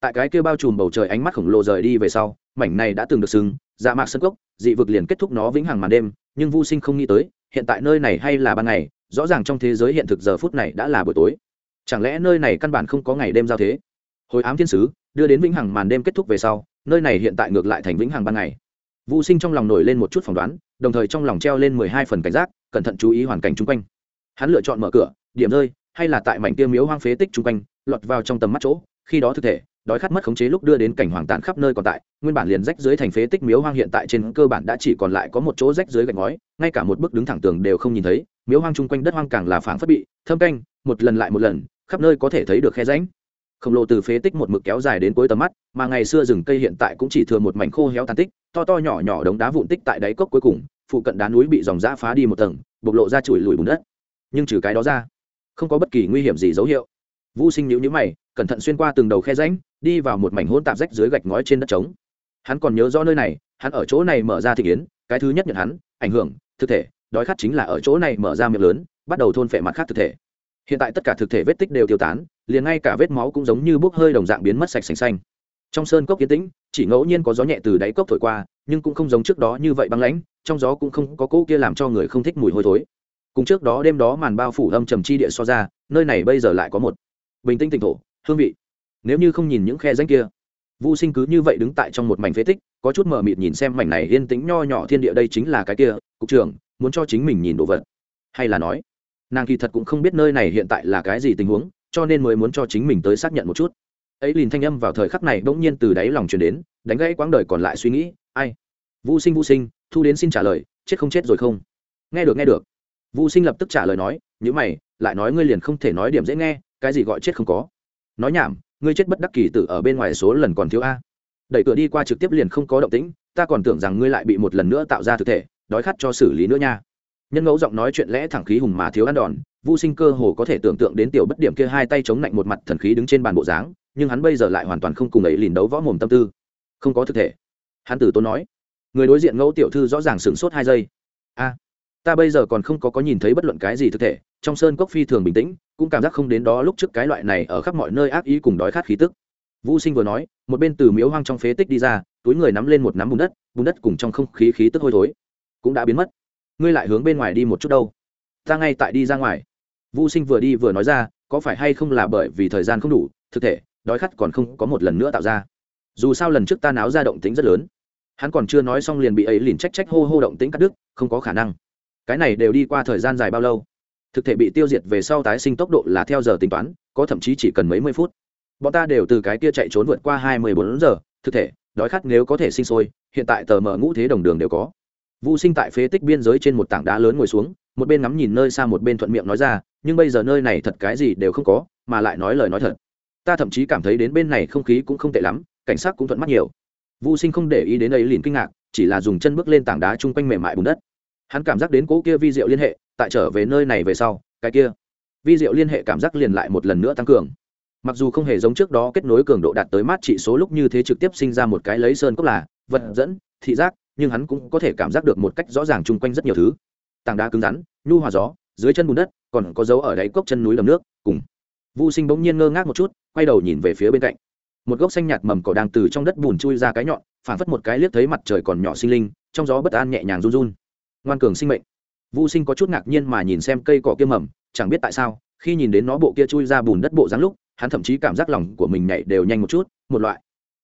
Tại cái kia bao trùm bầu trời ánh mắt khổng lồ rời đi về sau, mảnh này đã từng được sừng dạ mạc sân cốc, dị vực liền kết thúc nó vĩnh hằng màn đêm, nhưng Vu sinh không nghĩ tới, hiện tại nơi này hay là ban ngày, rõ ràng trong thế giới hiện thực giờ phút này đã là buổi tối. Chẳng lẽ nơi này căn bản không có ngày đêm giao thế? Hồi ám thiên sứ, đưa đến vĩnh hằng màn đêm kết thúc về sau, nơi này hiện tại ngược lại thành vĩnh hằng ban ngày. Vu sinh trong lòng nổi lên một chút phỏng đoán, đồng thời trong lòng treo lên mười hai phần cảnh giác, cẩn thận chú ý hoàn cảnh chung quanh. Hắn lựa chọn mở cửa, điểm rơi, hay là tại mảnh tiêu miếu hoang phế tích chung quanh, lọt vào trong tầm mắt chỗ, khi đó thực thể, đói khát mất khống chế lúc đưa đến cảnh hoàng tàn khắp nơi còn tại, nguyên bản liền rách dưới thành phế tích miếu hoang hiện tại trên cơ bản đã chỉ còn lại có một chỗ rách dưới gạch ngói, ngay cả một bức đứng thẳng tường đều không nhìn thấy, miếu hoang chung quanh đất hoang càng là phảng phất bị thâm canh, một lần lại một lần, khắp nơi có thể thấy được khe ránh khổng lồ từ phế tích một mực kéo dài đến cuối tầm mắt, mà ngày xưa rừng cây hiện tại cũng chỉ thừa một mảnh khô héo tàn tích, to to nhỏ nhỏ đống đá vụn tích tại đáy cốc cuối cùng, phụ cận đá núi bị dòng giã phá đi một tầng, bộc lộ ra chùi lùi bùn đất. Nhưng trừ cái đó ra, không có bất kỳ nguy hiểm gì dấu hiệu. Vũ sinh nhữ nhữ mày, cẩn thận xuyên qua từng đầu khe rãnh, đi vào một mảnh hôn tạp rách dưới gạch ngói trên đất trống. Hắn còn nhớ rõ nơi này, hắn ở chỗ này mở ra thị kiến, cái thứ nhất nhận hắn, ảnh hưởng, thực thể, đói khát chính là ở chỗ này mở ra miệng lớn, bắt đầu thôn phệ mặt khác thực thể hiện tại tất cả thực thể vết tích đều tiêu tán, liền ngay cả vết máu cũng giống như bốc hơi đồng dạng biến mất sạch sành xanh. Trong sơn cốc yên tĩnh, chỉ ngẫu nhiên có gió nhẹ từ đáy cốc thổi qua, nhưng cũng không giống trước đó như vậy băng lãnh, trong gió cũng không có cỗ kia làm cho người không thích mùi hôi thối. Cùng trước đó đêm đó màn bao phủ âm trầm chi địa so ra, nơi này bây giờ lại có một bình tĩnh tỉnh thổ, hương vị. Nếu như không nhìn những khe danh kia vô sinh cứ như vậy đứng tại trong một mảnh phế tích, có chút mờ mịt nhìn xem mảnh này yên tĩnh nho nhỏ thiên địa đây chính là cái kia, cục trưởng, muốn cho chính mình nhìn đồ vật. Hay là nói nàng kỳ thật cũng không biết nơi này hiện tại là cái gì tình huống, cho nên mới muốn cho chính mình tới xác nhận một chút. Ấy liền thanh âm vào thời khắc này bỗng nhiên từ đáy lòng truyền đến, đánh gãy quãng đời còn lại suy nghĩ, ai? Vũ sinh vũ sinh, thu đến xin trả lời, chết không chết rồi không? Nghe được nghe được. Vũ sinh lập tức trả lời nói nhữ mày, lại nói ngươi liền không thể nói điểm dễ nghe, cái gì gọi chết không có? Nói nhảm, ngươi chết bất đắc kỳ tử ở bên ngoài số lần còn thiếu a. Đẩy cửa đi qua trực tiếp liền không có động tĩnh, ta còn tưởng rằng ngươi lại bị một lần nữa tạo ra thực thể, đói khát cho xử lý nữa nha nhân ngẫu giọng nói chuyện lẽ thẳng khí hùng mà thiếu ăn đòn vô sinh cơ hồ có thể tưởng tượng đến tiểu bất điểm kia hai tay chống lạnh một mặt thần khí đứng trên bàn bộ dáng, nhưng hắn bây giờ lại hoàn toàn không cùng ấy lìn đấu võ mồm tâm tư. Không có thực thể. Hắn tử tốn nói, người đối diện ngẫu tiểu thư rõ ràng sửng sốt hai giây. A, ta bây giờ còn không có có nhìn thấy bất luận cái gì thực thể, trong sơn cốc phi thường bình tĩnh, cũng cảm giác không đến đó lúc trước cái loại này ở khắp mọi nơi ác ý cùng đói khát khí tức. Vũ sinh vừa nói, một bên từ miếu hoang trong phế tích đi ra, túi người nắm lên một nắm bùn đất bùn đất cùng trong không khí khí tức hôi thối cũng đã biến mất ngươi lại hướng bên ngoài đi một chút đâu. Ta ngay tại đi ra ngoài. Vô sinh vừa đi vừa nói ra, có phải hay không là bởi vì thời gian không đủ, thực thể, đói khát còn không có một lần nữa tạo ra. Dù sao lần trước ta náo ra động tính rất lớn. Hắn còn chưa nói xong liền bị ấy liền trách trách hô hô động tính cắt đứt, không có khả năng. Cái này đều đi qua thời gian dài bao lâu? Thực thể bị tiêu diệt về sau tái sinh tốc độ là theo giờ tính toán, có thậm chí chỉ cần mấy mươi phút. Bọn ta đều từ cái kia chạy trốn vượt qua hai mươi bốn giờ, thực thể, đói khát nếu có thể sinh sôi, hiện tại tờ mở ngũ thế đồng đường đều có vũ sinh tại phế tích biên giới trên một tảng đá lớn ngồi xuống, một bên ngắm nhìn nơi xa một bên thuận miệng nói ra, nhưng bây giờ nơi này thật cái gì đều không có, mà lại nói lời nói thật. Ta thậm chí cảm thấy đến bên này không khí cũng không tệ lắm, cảnh sát cũng thuận mắt nhiều. Vũ sinh không để ý đến ấy liền kinh ngạc, chỉ là dùng chân bước lên tảng đá chung quanh mềm mại bùn đất. Hắn cảm giác đến cỗ kia vi diệu liên hệ, tại trở về nơi này về sau, cái kia vi diệu liên hệ cảm giác liền lại một lần nữa tăng cường. Mặc dù không hề giống trước đó kết nối cường độ đạt tới mát trị số lúc như thế trực tiếp sinh ra một cái lấy sơn cốc là vật dẫn, thị giác nhưng hắn cũng có thể cảm giác được một cách rõ ràng chung quanh rất nhiều thứ tảng đá cứng rắn nhu hòa gió dưới chân bùn đất còn có dấu ở đáy cốc chân núi đầm nước cùng Vu Sinh bỗng nhiên ngơ ngác một chút, quay đầu nhìn về phía bên cạnh. Một gốc xanh nhạt mầm cỏ đang từ trong đất bùn chui ra cái nhọn, phản phất một cái liếc thấy mặt trời còn nhỏ sinh linh, trong gió bất an nhẹ nhàng run run. Ngoan cường sinh mệnh. Vu Sinh có chút ngạc nhiên mà nhìn xem cây cỏ kia mầm, chẳng biết tại sao, khi nhìn đến nó bộ kia chui ra bùn đất bộ dáng lúc, hắn thậm chí cảm giác lòng của mình nhảy đều nhanh một chút, một loại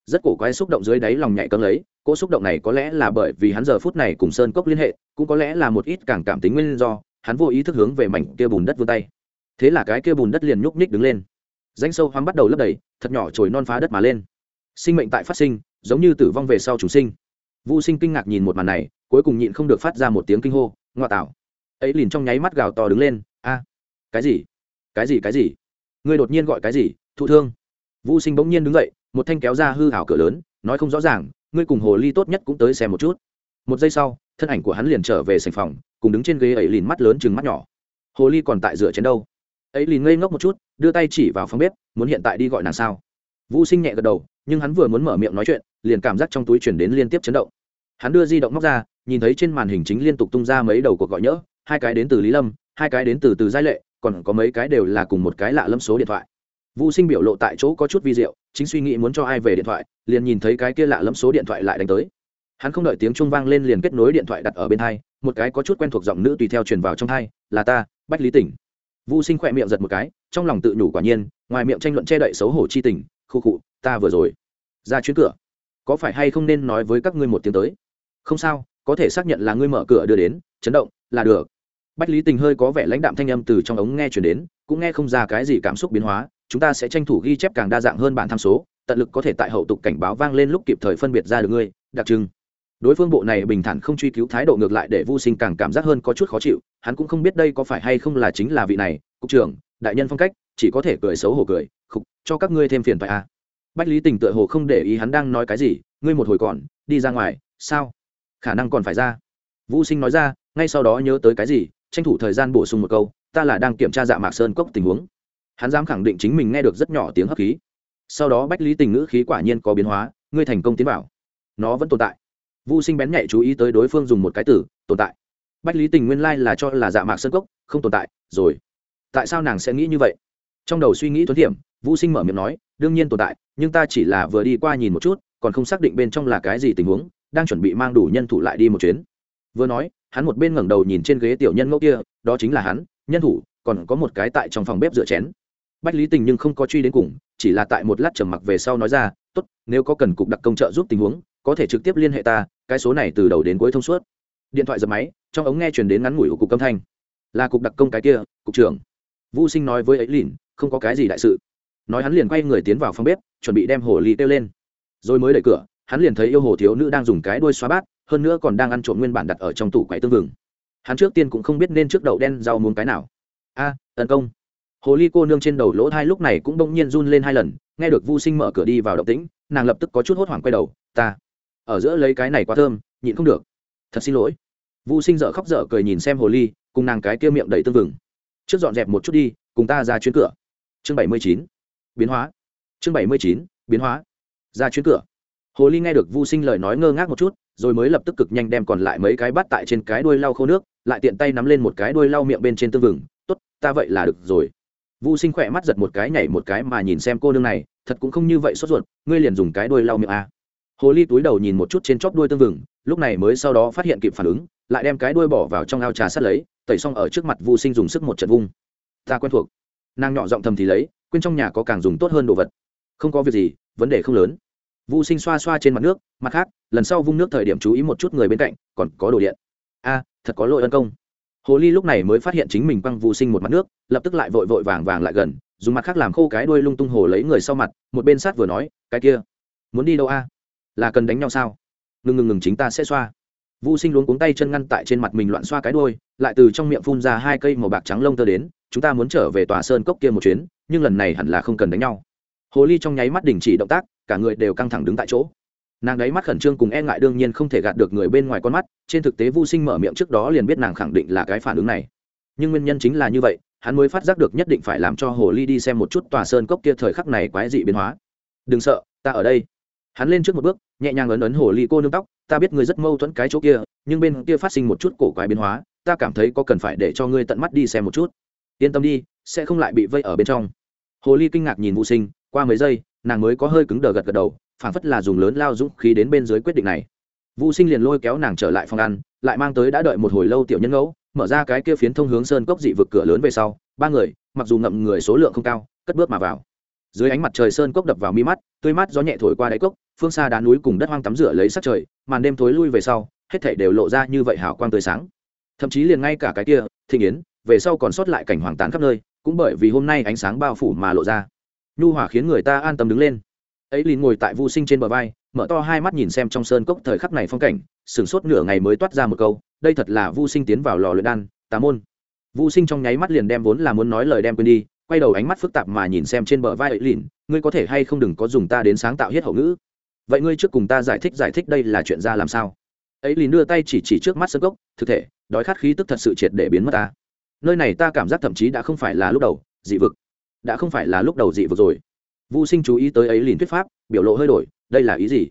rất cổ quái xúc động dưới đáy lòng nhạy cấm lấy cỗ xúc động này có lẽ là bởi vì hắn giờ phút này cùng sơn cốc liên hệ, cũng có lẽ là một ít càng cảm tính nguyên do, hắn vô ý thức hướng về mảnh kia bùn đất vươn tay. Thế là cái kia bùn đất liền nhúc nhích đứng lên. Danh sâu hoang bắt đầu lấp đầy, thật nhỏ trồi non phá đất mà lên. Sinh mệnh tại phát sinh, giống như tử vong về sau chúng sinh. Vô sinh kinh ngạc nhìn một màn này, cuối cùng nhịn không được phát ra một tiếng kinh hô, ngoa tạo. Ấy liền trong nháy mắt gào to đứng lên, a, cái gì? Cái gì cái gì? Ngươi đột nhiên gọi cái gì? Thụ thương. Vô sinh bỗng nhiên đứng dậy, một thanh kéo ra hư hảo cửa lớn, nói không rõ ràng ngươi cùng hồ ly tốt nhất cũng tới xem một chút. Một giây sau, thân ảnh của hắn liền trở về sành phòng, cùng đứng trên ghế ấy liền mắt lớn chừng mắt nhỏ. Hồ ly còn tại rửa chén đâu? Ấy liền ngây ngốc một chút, đưa tay chỉ vào phòng bếp, muốn hiện tại đi gọi nàng sao? Vũ sinh nhẹ gật đầu, nhưng hắn vừa muốn mở miệng nói chuyện, liền cảm giác trong túi chuyển đến liên tiếp chấn động. Hắn đưa di động móc ra, nhìn thấy trên màn hình chính liên tục tung ra mấy đầu cuộc gọi nhỡ, hai cái đến từ lý lâm, hai cái đến từ từ giai lệ, còn có mấy cái đều là cùng một cái lạ lâm số điện thoại vũ sinh biểu lộ tại chỗ có chút vi diệu, chính suy nghĩ muốn cho ai về điện thoại, liền nhìn thấy cái kia lạ lẫm số điện thoại lại đánh tới. Hắn không đợi tiếng trung vang lên liền kết nối điện thoại đặt ở bên hai, một cái có chút quen thuộc giọng nữ tùy theo truyền vào trong hai, là ta, bách lý tỉnh. Vũ sinh khỏe miệng giật một cái, trong lòng tự nhủ quả nhiên, ngoài miệng tranh luận che đậy xấu hổ chi tình, khu khụ ta vừa rồi, ra chuyến cửa. Có phải hay không nên nói với các ngươi một tiếng tới? Không sao, có thể xác nhận là ngươi mở cửa đưa đến, chấn động, là được. Bách lý tình hơi có vẻ lãnh đạm thanh âm từ trong ống nghe chuyển đến, cũng nghe không ra cái gì cảm xúc biến hóa chúng ta sẽ tranh thủ ghi chép càng đa dạng hơn bản tham số, tận lực có thể tại hậu tục cảnh báo vang lên lúc kịp thời phân biệt ra được ngươi, đặc trưng. Đối phương bộ này bình thản không truy cứu thái độ ngược lại để vô sinh càng cảm giác hơn có chút khó chịu, hắn cũng không biết đây có phải hay không là chính là vị này, cục trưởng, đại nhân phong cách, chỉ có thể cười xấu hổ cười, khục, cho các ngươi thêm phiền phải à. bách lý tình tựa hồ không để ý hắn đang nói cái gì, ngươi một hồi còn, đi ra ngoài, sao? Khả năng còn phải ra. Vũ sinh nói ra, ngay sau đó nhớ tới cái gì, tranh thủ thời gian bổ sung một câu, ta là đang kiểm tra dạ mạc sơn cốc tình huống hắn dám khẳng định chính mình nghe được rất nhỏ tiếng hấp khí. Sau đó bách lý tình ngữ khí quả nhiên có biến hóa, ngươi thành công tiến vào. nó vẫn tồn tại. Vô sinh bén nhạy chú ý tới đối phương dùng một cái từ, tồn tại. Bách lý tình nguyên lai là cho là dạ mạc sơn cốc, không tồn tại, rồi. Tại sao nàng sẽ nghĩ như vậy? Trong đầu suy nghĩ thuấn hiểm vũ sinh mở miệng nói, đương nhiên tồn tại, nhưng ta chỉ là vừa đi qua nhìn một chút, còn không xác định bên trong là cái gì tình huống, đang chuẩn bị mang đủ nhân thủ lại đi một chuyến. Vừa nói, hắn một bên ngẩng đầu nhìn trên ghế tiểu nhân ngẫu kia, đó chính là hắn, nhân thủ, còn có một cái tại trong phòng bếp rửa chén bách lý tình nhưng không có truy đến cùng, chỉ là tại một lát trầm mặc về sau nói ra, tốt, nếu có cần cục đặc công trợ giúp tình huống, có thể trực tiếp liên hệ ta, cái số này từ đầu đến cuối thông suốt. Điện thoại dập máy, trong ống nghe truyền đến ngắn ngủi của cục âm thanh. Là cục đặc công cái kia, cục trưởng. Vũ sinh nói với ấy lìn không có cái gì đại sự. Nói hắn liền quay người tiến vào phòng bếp, chuẩn bị đem hồ ly kêu lên. Rồi mới đẩy cửa, hắn liền thấy yêu hồ thiếu nữ đang dùng cái đuôi xóa bát, hơn nữa còn đang ăn trộm nguyên bản đặt ở trong tủ quậy tương vừng. Hắn trước tiên cũng không biết nên trước đậu đen rau muốn cái nào. A, tấn công hồ ly cô nương trên đầu lỗ thai lúc này cũng bỗng nhiên run lên hai lần, nghe được vô sinh mở cửa đi vào động tĩnh, nàng lập tức có chút hốt hoảng quay đầu, ta, ở giữa lấy cái này quá thơm, nhịn không được. Thật xin lỗi. Vô sinh dợ khóc dở cười nhìn xem hồ ly, cùng nàng cái kia miệng đầy tương vừng. Trước dọn dẹp một chút đi, cùng ta ra chuyến cửa. Chương bảy mươi chín. Biến hóa. Chương bảy mươi chín, biến hóa. Ra chuyến cửa. Hồ ly nghe được vô sinh lời nói ngơ ngác một chút, rồi mới lập tức cực nhanh đem còn lại mấy cái bắt tại trên cái đuôi lau khô nước, lại tiện tay nắm lên một cái đuôi lau miệng bên trên tương vừng. Tốt, ta vậy là được rồi. Vu Sinh khỏe mắt giật một cái nhảy một cái mà nhìn xem cô nương này, thật cũng không như vậy sốt ruột, ngươi liền dùng cái đuôi lau miệng a. À. Hồ ly túi đầu nhìn một chút trên chóp đuôi tương vừng, lúc này mới sau đó phát hiện kịp phản ứng, lại đem cái đuôi bỏ vào trong ao trà sát lấy, tẩy xong ở trước mặt Vu Sinh dùng sức một trận vung. Ta quen thuộc. Nàng nhỏ giọng thầm thì lấy, quên trong nhà có càng dùng tốt hơn đồ vật. Không có việc gì, vấn đề không lớn. Vu Sinh xoa xoa trên mặt nước, mặt khác, lần sau vung nước thời điểm chú ý một chút người bên cạnh, còn có đồ điện. A, thật có lỗi ân công hồ ly lúc này mới phát hiện chính mình quăng vụ sinh một mặt nước lập tức lại vội vội vàng vàng lại gần dùng mặt khác làm khô cái đuôi lung tung hồ lấy người sau mặt một bên sát vừa nói cái kia muốn đi đâu a? Là cần đánh nhau sao? Ngừng ngừng ngừng chính ta sẽ xoa. Vu Sinh luống cuống tay chân ngăn tại trên mặt mình loạn xoa cái đuôi, lại từ trong miệng phun ra hai cây màu bạc trắng lông tơ đến, chúng ta muốn trở về tòa sơn cốc kia một chuyến, nhưng lần này hẳn là không cần đánh nhau. Hồ ly trong nháy mắt đình chỉ động tác, cả người đều căng thẳng đứng tại chỗ nàng đấy mắt khẩn trương cùng e ngại đương nhiên không thể gạt được người bên ngoài con mắt, trên thực tế vô sinh mở miệng trước đó liền biết nàng khẳng định là cái phản ứng này. Nhưng nguyên nhân chính là như vậy, hắn mới phát giác được nhất định phải làm cho hồ ly đi xem một chút tòa sơn cốc kia thời khắc này quái dị biến hóa. Đừng sợ, ta ở đây. Hắn lên trước một bước, nhẹ nhàng ấn ấn hồ ly cô nương tóc, ta biết ngươi rất mâu thuẫn cái chỗ kia, nhưng bên kia phát sinh một chút cổ quái biến hóa, ta cảm thấy có cần phải để cho ngươi tận mắt đi xem một chút. Yên tâm đi, sẽ không lại bị vây ở bên trong. Hồ ly kinh ngạc nhìn vũ sinh, qua mấy giây, nàng mới có hơi cứng đờ gật gật đầu phản phất là dùng lớn lao dũng khí đến bên dưới quyết định này. Vũ sinh liền lôi kéo nàng trở lại phòng ăn, lại mang tới đã đợi một hồi lâu tiểu nhân ngẫu, mở ra cái kia phiến thông hướng sơn cốc dị vực cửa lớn về sau, ba người, mặc dù ngậm người số lượng không cao, cất bước mà vào. Dưới ánh mặt trời sơn cốc đập vào mi mắt, tươi mát gió nhẹ thổi qua đáy cốc, phương xa đá núi cùng đất hoang tắm rửa lấy sắc trời, màn đêm thối lui về sau, hết thảy đều lộ ra như vậy hào quang tươi sáng. Thậm chí liền ngay cả cái kia, thịnh yến, về sau còn sót lại cảnh hoàng tàn khắp nơi, cũng bởi vì hôm nay ánh sáng bao phủ mà lộ ra. Nhu hòa khiến người ta an tâm đứng lên ấy lìn ngồi tại vô sinh trên bờ vai, mở to hai mắt nhìn xem trong sơn cốc thời khắc này phong cảnh, sửng sốt nửa ngày mới toát ra một câu, đây thật là vô sinh tiến vào lò luyện đan, tà môn. Vô sinh trong nháy mắt liền đem vốn là muốn nói lời đem quên đi, quay đầu ánh mắt phức tạp mà nhìn xem trên bờ vai ấy lìn, ngươi có thể hay không đừng có dùng ta đến sáng tạo hết hậu ngữ. Vậy ngươi trước cùng ta giải thích giải thích đây là chuyện ra làm sao? Ấy lìn đưa tay chỉ chỉ trước mắt sơn cốc, thực thể, đói khát khí tức thật sự triệt để biến mất ta. Nơi này ta cảm giác thậm chí đã không phải là lúc đầu, dị vực. Đã không phải là lúc đầu dị vực rồi. Vu Sinh chú ý tới ấy liền thuyết pháp, biểu lộ hơi đổi, đây là ý gì?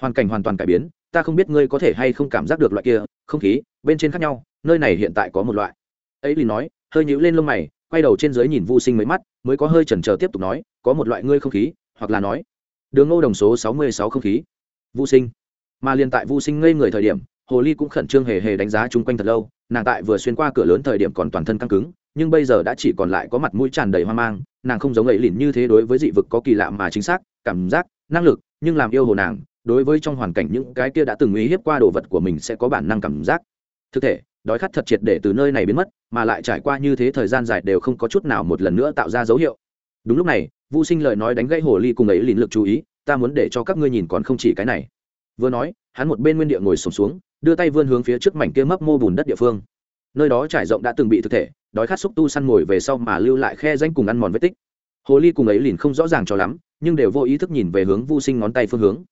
Hoàn cảnh hoàn toàn cải biến, ta không biết ngươi có thể hay không cảm giác được loại kia không khí bên trên khác nhau, nơi này hiện tại có một loại. Ấy liền nói, hơi nhíu lên lông mày, quay đầu trên dưới nhìn Vu Sinh mấy mắt, mới có hơi chần chờ tiếp tục nói, có một loại ngươi không khí, hoặc là nói, đường ngô đồng số sáu mươi sáu không khí. Vu Sinh. Mà liên tại Vu Sinh ngây người thời điểm, Hồ Ly cũng khẩn trương hề hề đánh giá chung quanh thật lâu, nàng tại vừa xuyên qua cửa lớn thời điểm còn toàn thân căng cứng, nhưng bây giờ đã chỉ còn lại có mặt mũi tràn đầy hoang mang nàng không giống ấy lìn như thế đối với dị vực có kỳ lạ mà chính xác cảm giác năng lực nhưng làm yêu hồ nàng đối với trong hoàn cảnh những cái kia đã từng uy hiếp qua đồ vật của mình sẽ có bản năng cảm giác. Thực thể đói khát thật triệt để từ nơi này biến mất mà lại trải qua như thế thời gian dài đều không có chút nào một lần nữa tạo ra dấu hiệu. Đúng lúc này vô sinh lời nói đánh gãy hồ ly cùng ấy lìn lực chú ý ta muốn để cho các ngươi nhìn còn không chỉ cái này. Vừa nói hắn một bên nguyên địa ngồi sùng xuống, xuống đưa tay vươn hướng phía trước mảnh kia mấp mô bùn đất địa phương. Nơi đó trải rộng đã từng bị thực thể đói khát xúc tu săn mồi về sau mà lưu lại khe danh cùng ăn mòn vết tích. Hồ ly cùng ấy liền không rõ ràng cho lắm, nhưng đều vô ý thức nhìn về hướng vô sinh ngón tay phương hướng.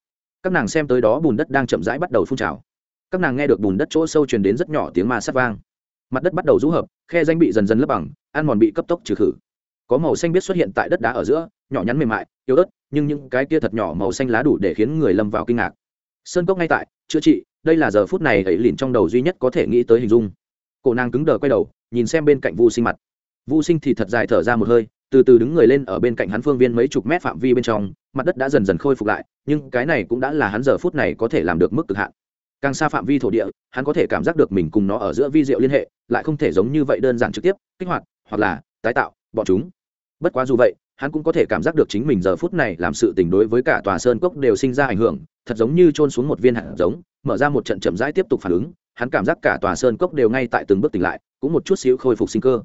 Các nàng xem tới đó bùn đất đang chậm rãi bắt đầu phun trào. Các nàng nghe được bùn đất chỗ sâu truyền đến rất nhỏ tiếng ma sắt vang. Mặt đất bắt đầu rũ hợp, khe danh bị dần dần lấp bằng, ăn mòn bị cấp tốc trừ khử. Có màu xanh biết xuất hiện tại đất đá ở giữa, nhỏ nhắn mềm mại, yếu ớt, nhưng những cái kia thật nhỏ màu xanh lá đủ để khiến người lâm vào kinh ngạc. Sơn cốc ngay tại, chữa trị, đây là giờ phút này ấy lìn trong đầu duy nhất có thể nghĩ tới hình dung cổ nàng cứng đờ quay đầu, nhìn xem bên cạnh vu sinh mặt. Vu sinh thì thật dài thở ra một hơi, từ từ đứng người lên ở bên cạnh hắn phương viên mấy chục mét phạm vi bên trong, mặt đất đã dần dần khôi phục lại, nhưng cái này cũng đã là hắn giờ phút này có thể làm được mức cực hạn. Càng xa phạm vi thổ địa, hắn có thể cảm giác được mình cùng nó ở giữa vi diệu liên hệ, lại không thể giống như vậy đơn giản trực tiếp, kích hoạt, hoặc là tái tạo, bọn chúng. Bất quá dù vậy, hắn cũng có thể cảm giác được chính mình giờ phút này làm sự tình đối với cả tòa sơn cốc đều sinh ra ảnh hưởng, thật giống như trôn xuống một viên hạt giống, mở ra một trận chậm rãi tiếp tục phản ứng hắn cảm giác cả tòa sơn cốc đều ngay tại từng bước tỉnh lại, cũng một chút xíu khôi phục sinh cơ.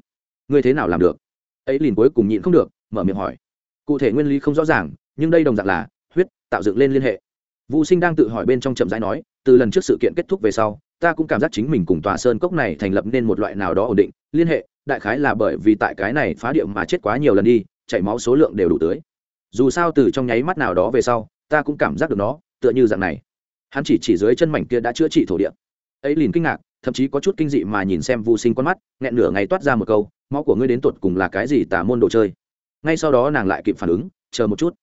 Ngươi thế nào làm được? Ấy liền cuối cùng nhịn không được, mở miệng hỏi. Cụ thể nguyên lý không rõ ràng, nhưng đây đồng dạng là huyết, tạo dựng lên liên hệ. Vũ sinh đang tự hỏi bên trong chậm rãi nói, từ lần trước sự kiện kết thúc về sau, ta cũng cảm giác chính mình cùng tòa sơn cốc này thành lập nên một loại nào đó ổn định, liên hệ, đại khái là bởi vì tại cái này phá điệu mà chết quá nhiều lần đi, chảy máu số lượng đều đủ tới. Dù sao từ trong nháy mắt nào đó về sau, ta cũng cảm giác được nó, tựa như dạng này. Hắn chỉ chỉ dưới chân mảnh kia đã chữa trị thổ địa ấy liền kinh ngạc, thậm chí có chút kinh dị mà nhìn xem vô sinh con mắt, nghẹn nửa ngày toát ra một câu, máu của ngươi đến tột cùng là cái gì tả môn đồ chơi? Ngay sau đó nàng lại kịp phản ứng, chờ một chút.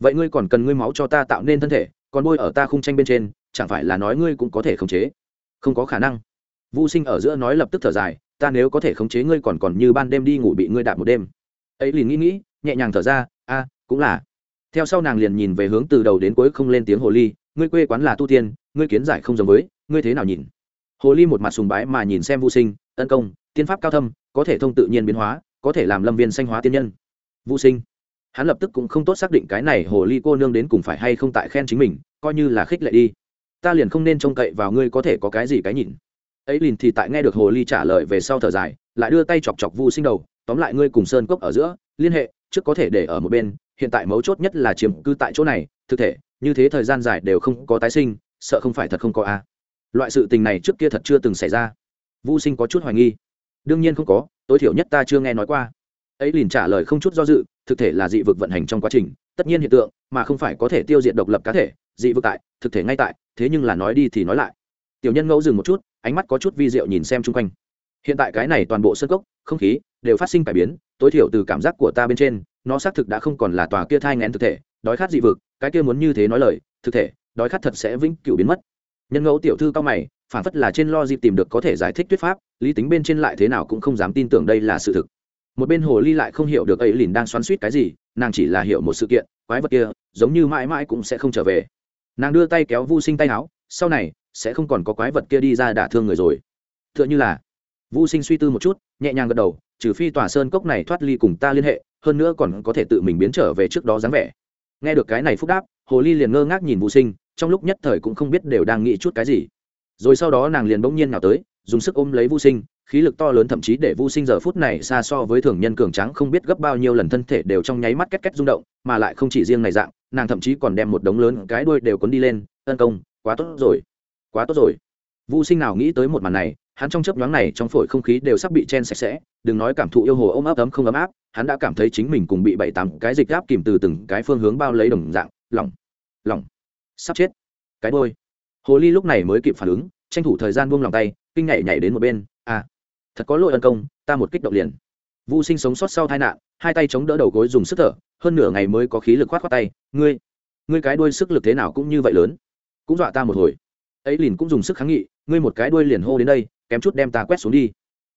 Vậy ngươi còn cần ngươi máu cho ta tạo nên thân thể, còn bôi ở ta khung tranh bên trên, chẳng phải là nói ngươi cũng có thể khống chế? Không có khả năng. Vô sinh ở giữa nói lập tức thở dài, ta nếu có thể khống chế ngươi còn còn như ban đêm đi ngủ bị ngươi đạp một đêm. Ấy liền nghĩ nghĩ, nhẹ nhàng thở ra, a, cũng là. Theo sau nàng liền nhìn về hướng từ đầu đến cuối không lên tiếng hồ ly, ngươi quê quán là tu tiên, ngươi kiến giải không giống với, ngươi thế nào nhìn? Hồ ly một mặt sùng bái mà nhìn xem vô sinh, tấn công, tiên pháp cao thâm, có thể thông tự nhiên biến hóa, có thể làm lâm viên sanh hóa tiên nhân. Vô sinh, hắn lập tức cũng không tốt xác định cái này hồ ly cô nương đến cùng phải hay không tại khen chính mình, coi như là khích lệ đi. Ta liền không nên trông cậy vào ngươi có thể có cái gì cái nhìn. Ấy liền thì tại nghe được hồ ly trả lời về sau thở dài, lại đưa tay chọc chọc vu sinh đầu, tóm lại ngươi cùng sơn cốc ở giữa, liên hệ, trước có thể để ở một bên, hiện tại mấu chốt nhất là chiếm cư tại chỗ này, thực thể, như thế thời gian dài đều không có tái sinh, sợ không phải thật không có a loại sự tình này trước kia thật chưa từng xảy ra. Vu sinh có chút hoài nghi. Đương nhiên không có, tối thiểu nhất ta chưa nghe nói qua. Ấy liền trả lời không chút do dự, thực thể là dị vực vận hành trong quá trình, tất nhiên hiện tượng, mà không phải có thể tiêu diệt độc lập cá thể, dị vực tại, thực thể ngay tại, thế nhưng là nói đi thì nói lại. Tiểu nhân ngẫu dừng một chút, ánh mắt có chút vi diệu nhìn xem chung quanh. Hiện tại cái này toàn bộ sân cốc, không khí, đều phát sinh cải biến, tối thiểu từ cảm giác của ta bên trên, nó xác thực đã không còn là tòa kia thai ngén thực thể, đói khát dị vực, cái kia muốn như thế nói lời, thực thể, đói khát thật sẽ vĩnh cửu biến mất nhân ngẫu tiểu thư cao mày, phản phất là trên lo dịp tìm được có thể giải thích thuyết pháp, lý tính bên trên lại thế nào cũng không dám tin tưởng đây là sự thực. Một bên hồ ly lại không hiểu được ấy lìn đang xoắn suýt cái gì, nàng chỉ là hiểu một sự kiện, quái vật kia, giống như mãi mãi cũng sẽ không trở về. Nàng đưa tay kéo vu sinh tay áo, sau này, sẽ không còn có quái vật kia đi ra đả thương người rồi. T h ư ợ n h ư là, vu sinh suy tư một chút, nhẹ nhàng gật đầu, trừ phi tòa sơn cốc này thoát ly cùng ta liên hệ, hơn nữa còn có thể tự mình biến trở về trước đó dáng vẻ. Nghe được cái này phúc đáp, hồ ly liền ngơ ngác nhìn vu sinh trong lúc nhất thời cũng không biết đều đang nghĩ chút cái gì. Rồi sau đó nàng liền bỗng nhiên nào tới, dùng sức ôm lấy vu sinh, khí lực to lớn thậm chí để vu sinh giờ phút này xa so với thường nhân cường tráng không biết gấp bao nhiêu lần thân thể đều trong nháy mắt két két rung động, mà lại không chỉ riêng này dạng, nàng thậm chí còn đem một đống lớn cái đuôi đều cuốn đi lên, tấn công, quá tốt rồi, quá tốt rồi. Vu sinh nào nghĩ tới một màn này, hắn trong chớp nhoáng này trong phổi không khí đều sắp bị chen sạch sẽ, đừng nói cảm thụ yêu hồ ôm ấp ấm không ấm áp, hắn đã cảm thấy chính mình cùng bị bảy tám cái dịch áp kìm từ từng cái phương hướng bao lấy đồng dạng lỏng lỏng sắp chết. Cái đôi hồ ly lúc này mới kịp phản ứng, tranh thủ thời gian buông lòng tay, kinh nhảy nhảy đến một bên à thật có lỗi ân công, ta một kích động liền. Vu sinh sống sót sau tai nạn, hai tay chống đỡ đầu gối dùng sức thở, hơn nửa ngày mới có khí lực khoát khoát tay, ngươi ngươi cái đuôi sức lực thế nào cũng như vậy lớn, cũng dọa ta một hồi. Ấy liền cũng dùng sức kháng nghị, ngươi một cái đuôi liền hô đến đây, kém chút đem ta quét xuống đi.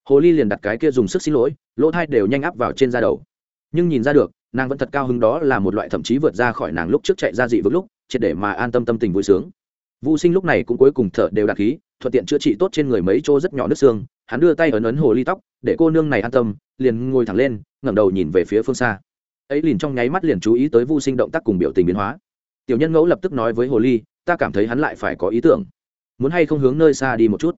Hồ ly liền đặt cái kia dùng sức xin lỗi, lỗ thai đều nhanh áp vào trên da đầu. Nhưng nhìn ra được, nàng vẫn thật cao hứng đó là một loại thậm chí vượt ra khỏi nàng lúc trước chạy ra dị vững lúc triệt để mà an tâm tâm tình vui sướng. Vũ sinh lúc này cũng cuối cùng thở đều đặt khí, thuận tiện chữa trị tốt trên người mấy chỗ rất nhỏ nước xương, hắn đưa tay ấn ấn hồ ly tóc, để cô nương này an tâm, liền ngồi thẳng lên, ngẩng đầu nhìn về phía phương xa. Ấy liền trong nháy mắt liền chú ý tới vu sinh động tác cùng biểu tình biến hóa. Tiểu nhân ngẫu lập tức nói với hồ ly, ta cảm thấy hắn lại phải có ý tưởng. Muốn hay không hướng nơi xa đi một chút?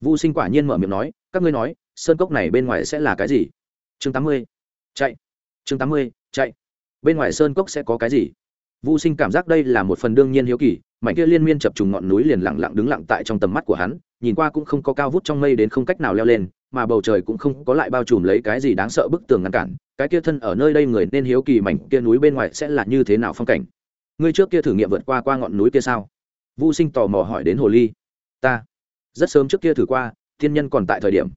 Vu sinh quả nhiên mở miệng nói, các ngươi nói, sơn cốc này bên ngoài sẽ là cái gì? Chương tám mươi, chạy. Chương tám mươi, chạy. Bên ngoài sơn cốc sẽ có cái gì? Vu sinh cảm giác đây là một phần đương nhiên hiếu kỳ, mảnh kia liên miên chập trùng ngọn núi liền lặng lặng đứng lặng tại trong tầm mắt của hắn, nhìn qua cũng không có cao vút trong mây đến không cách nào leo lên, mà bầu trời cũng không có lại bao trùm lấy cái gì đáng sợ bức tường ngăn cản, cái kia thân ở nơi đây người nên hiếu kỳ mảnh kia núi bên ngoài sẽ là như thế nào phong cảnh. Ngươi trước kia thử nghiệm vượt qua qua ngọn núi kia sao? Vu sinh tò mò hỏi đến hồ ly. Ta. Rất sớm trước kia thử qua, thiên nhân còn tại thời điểm.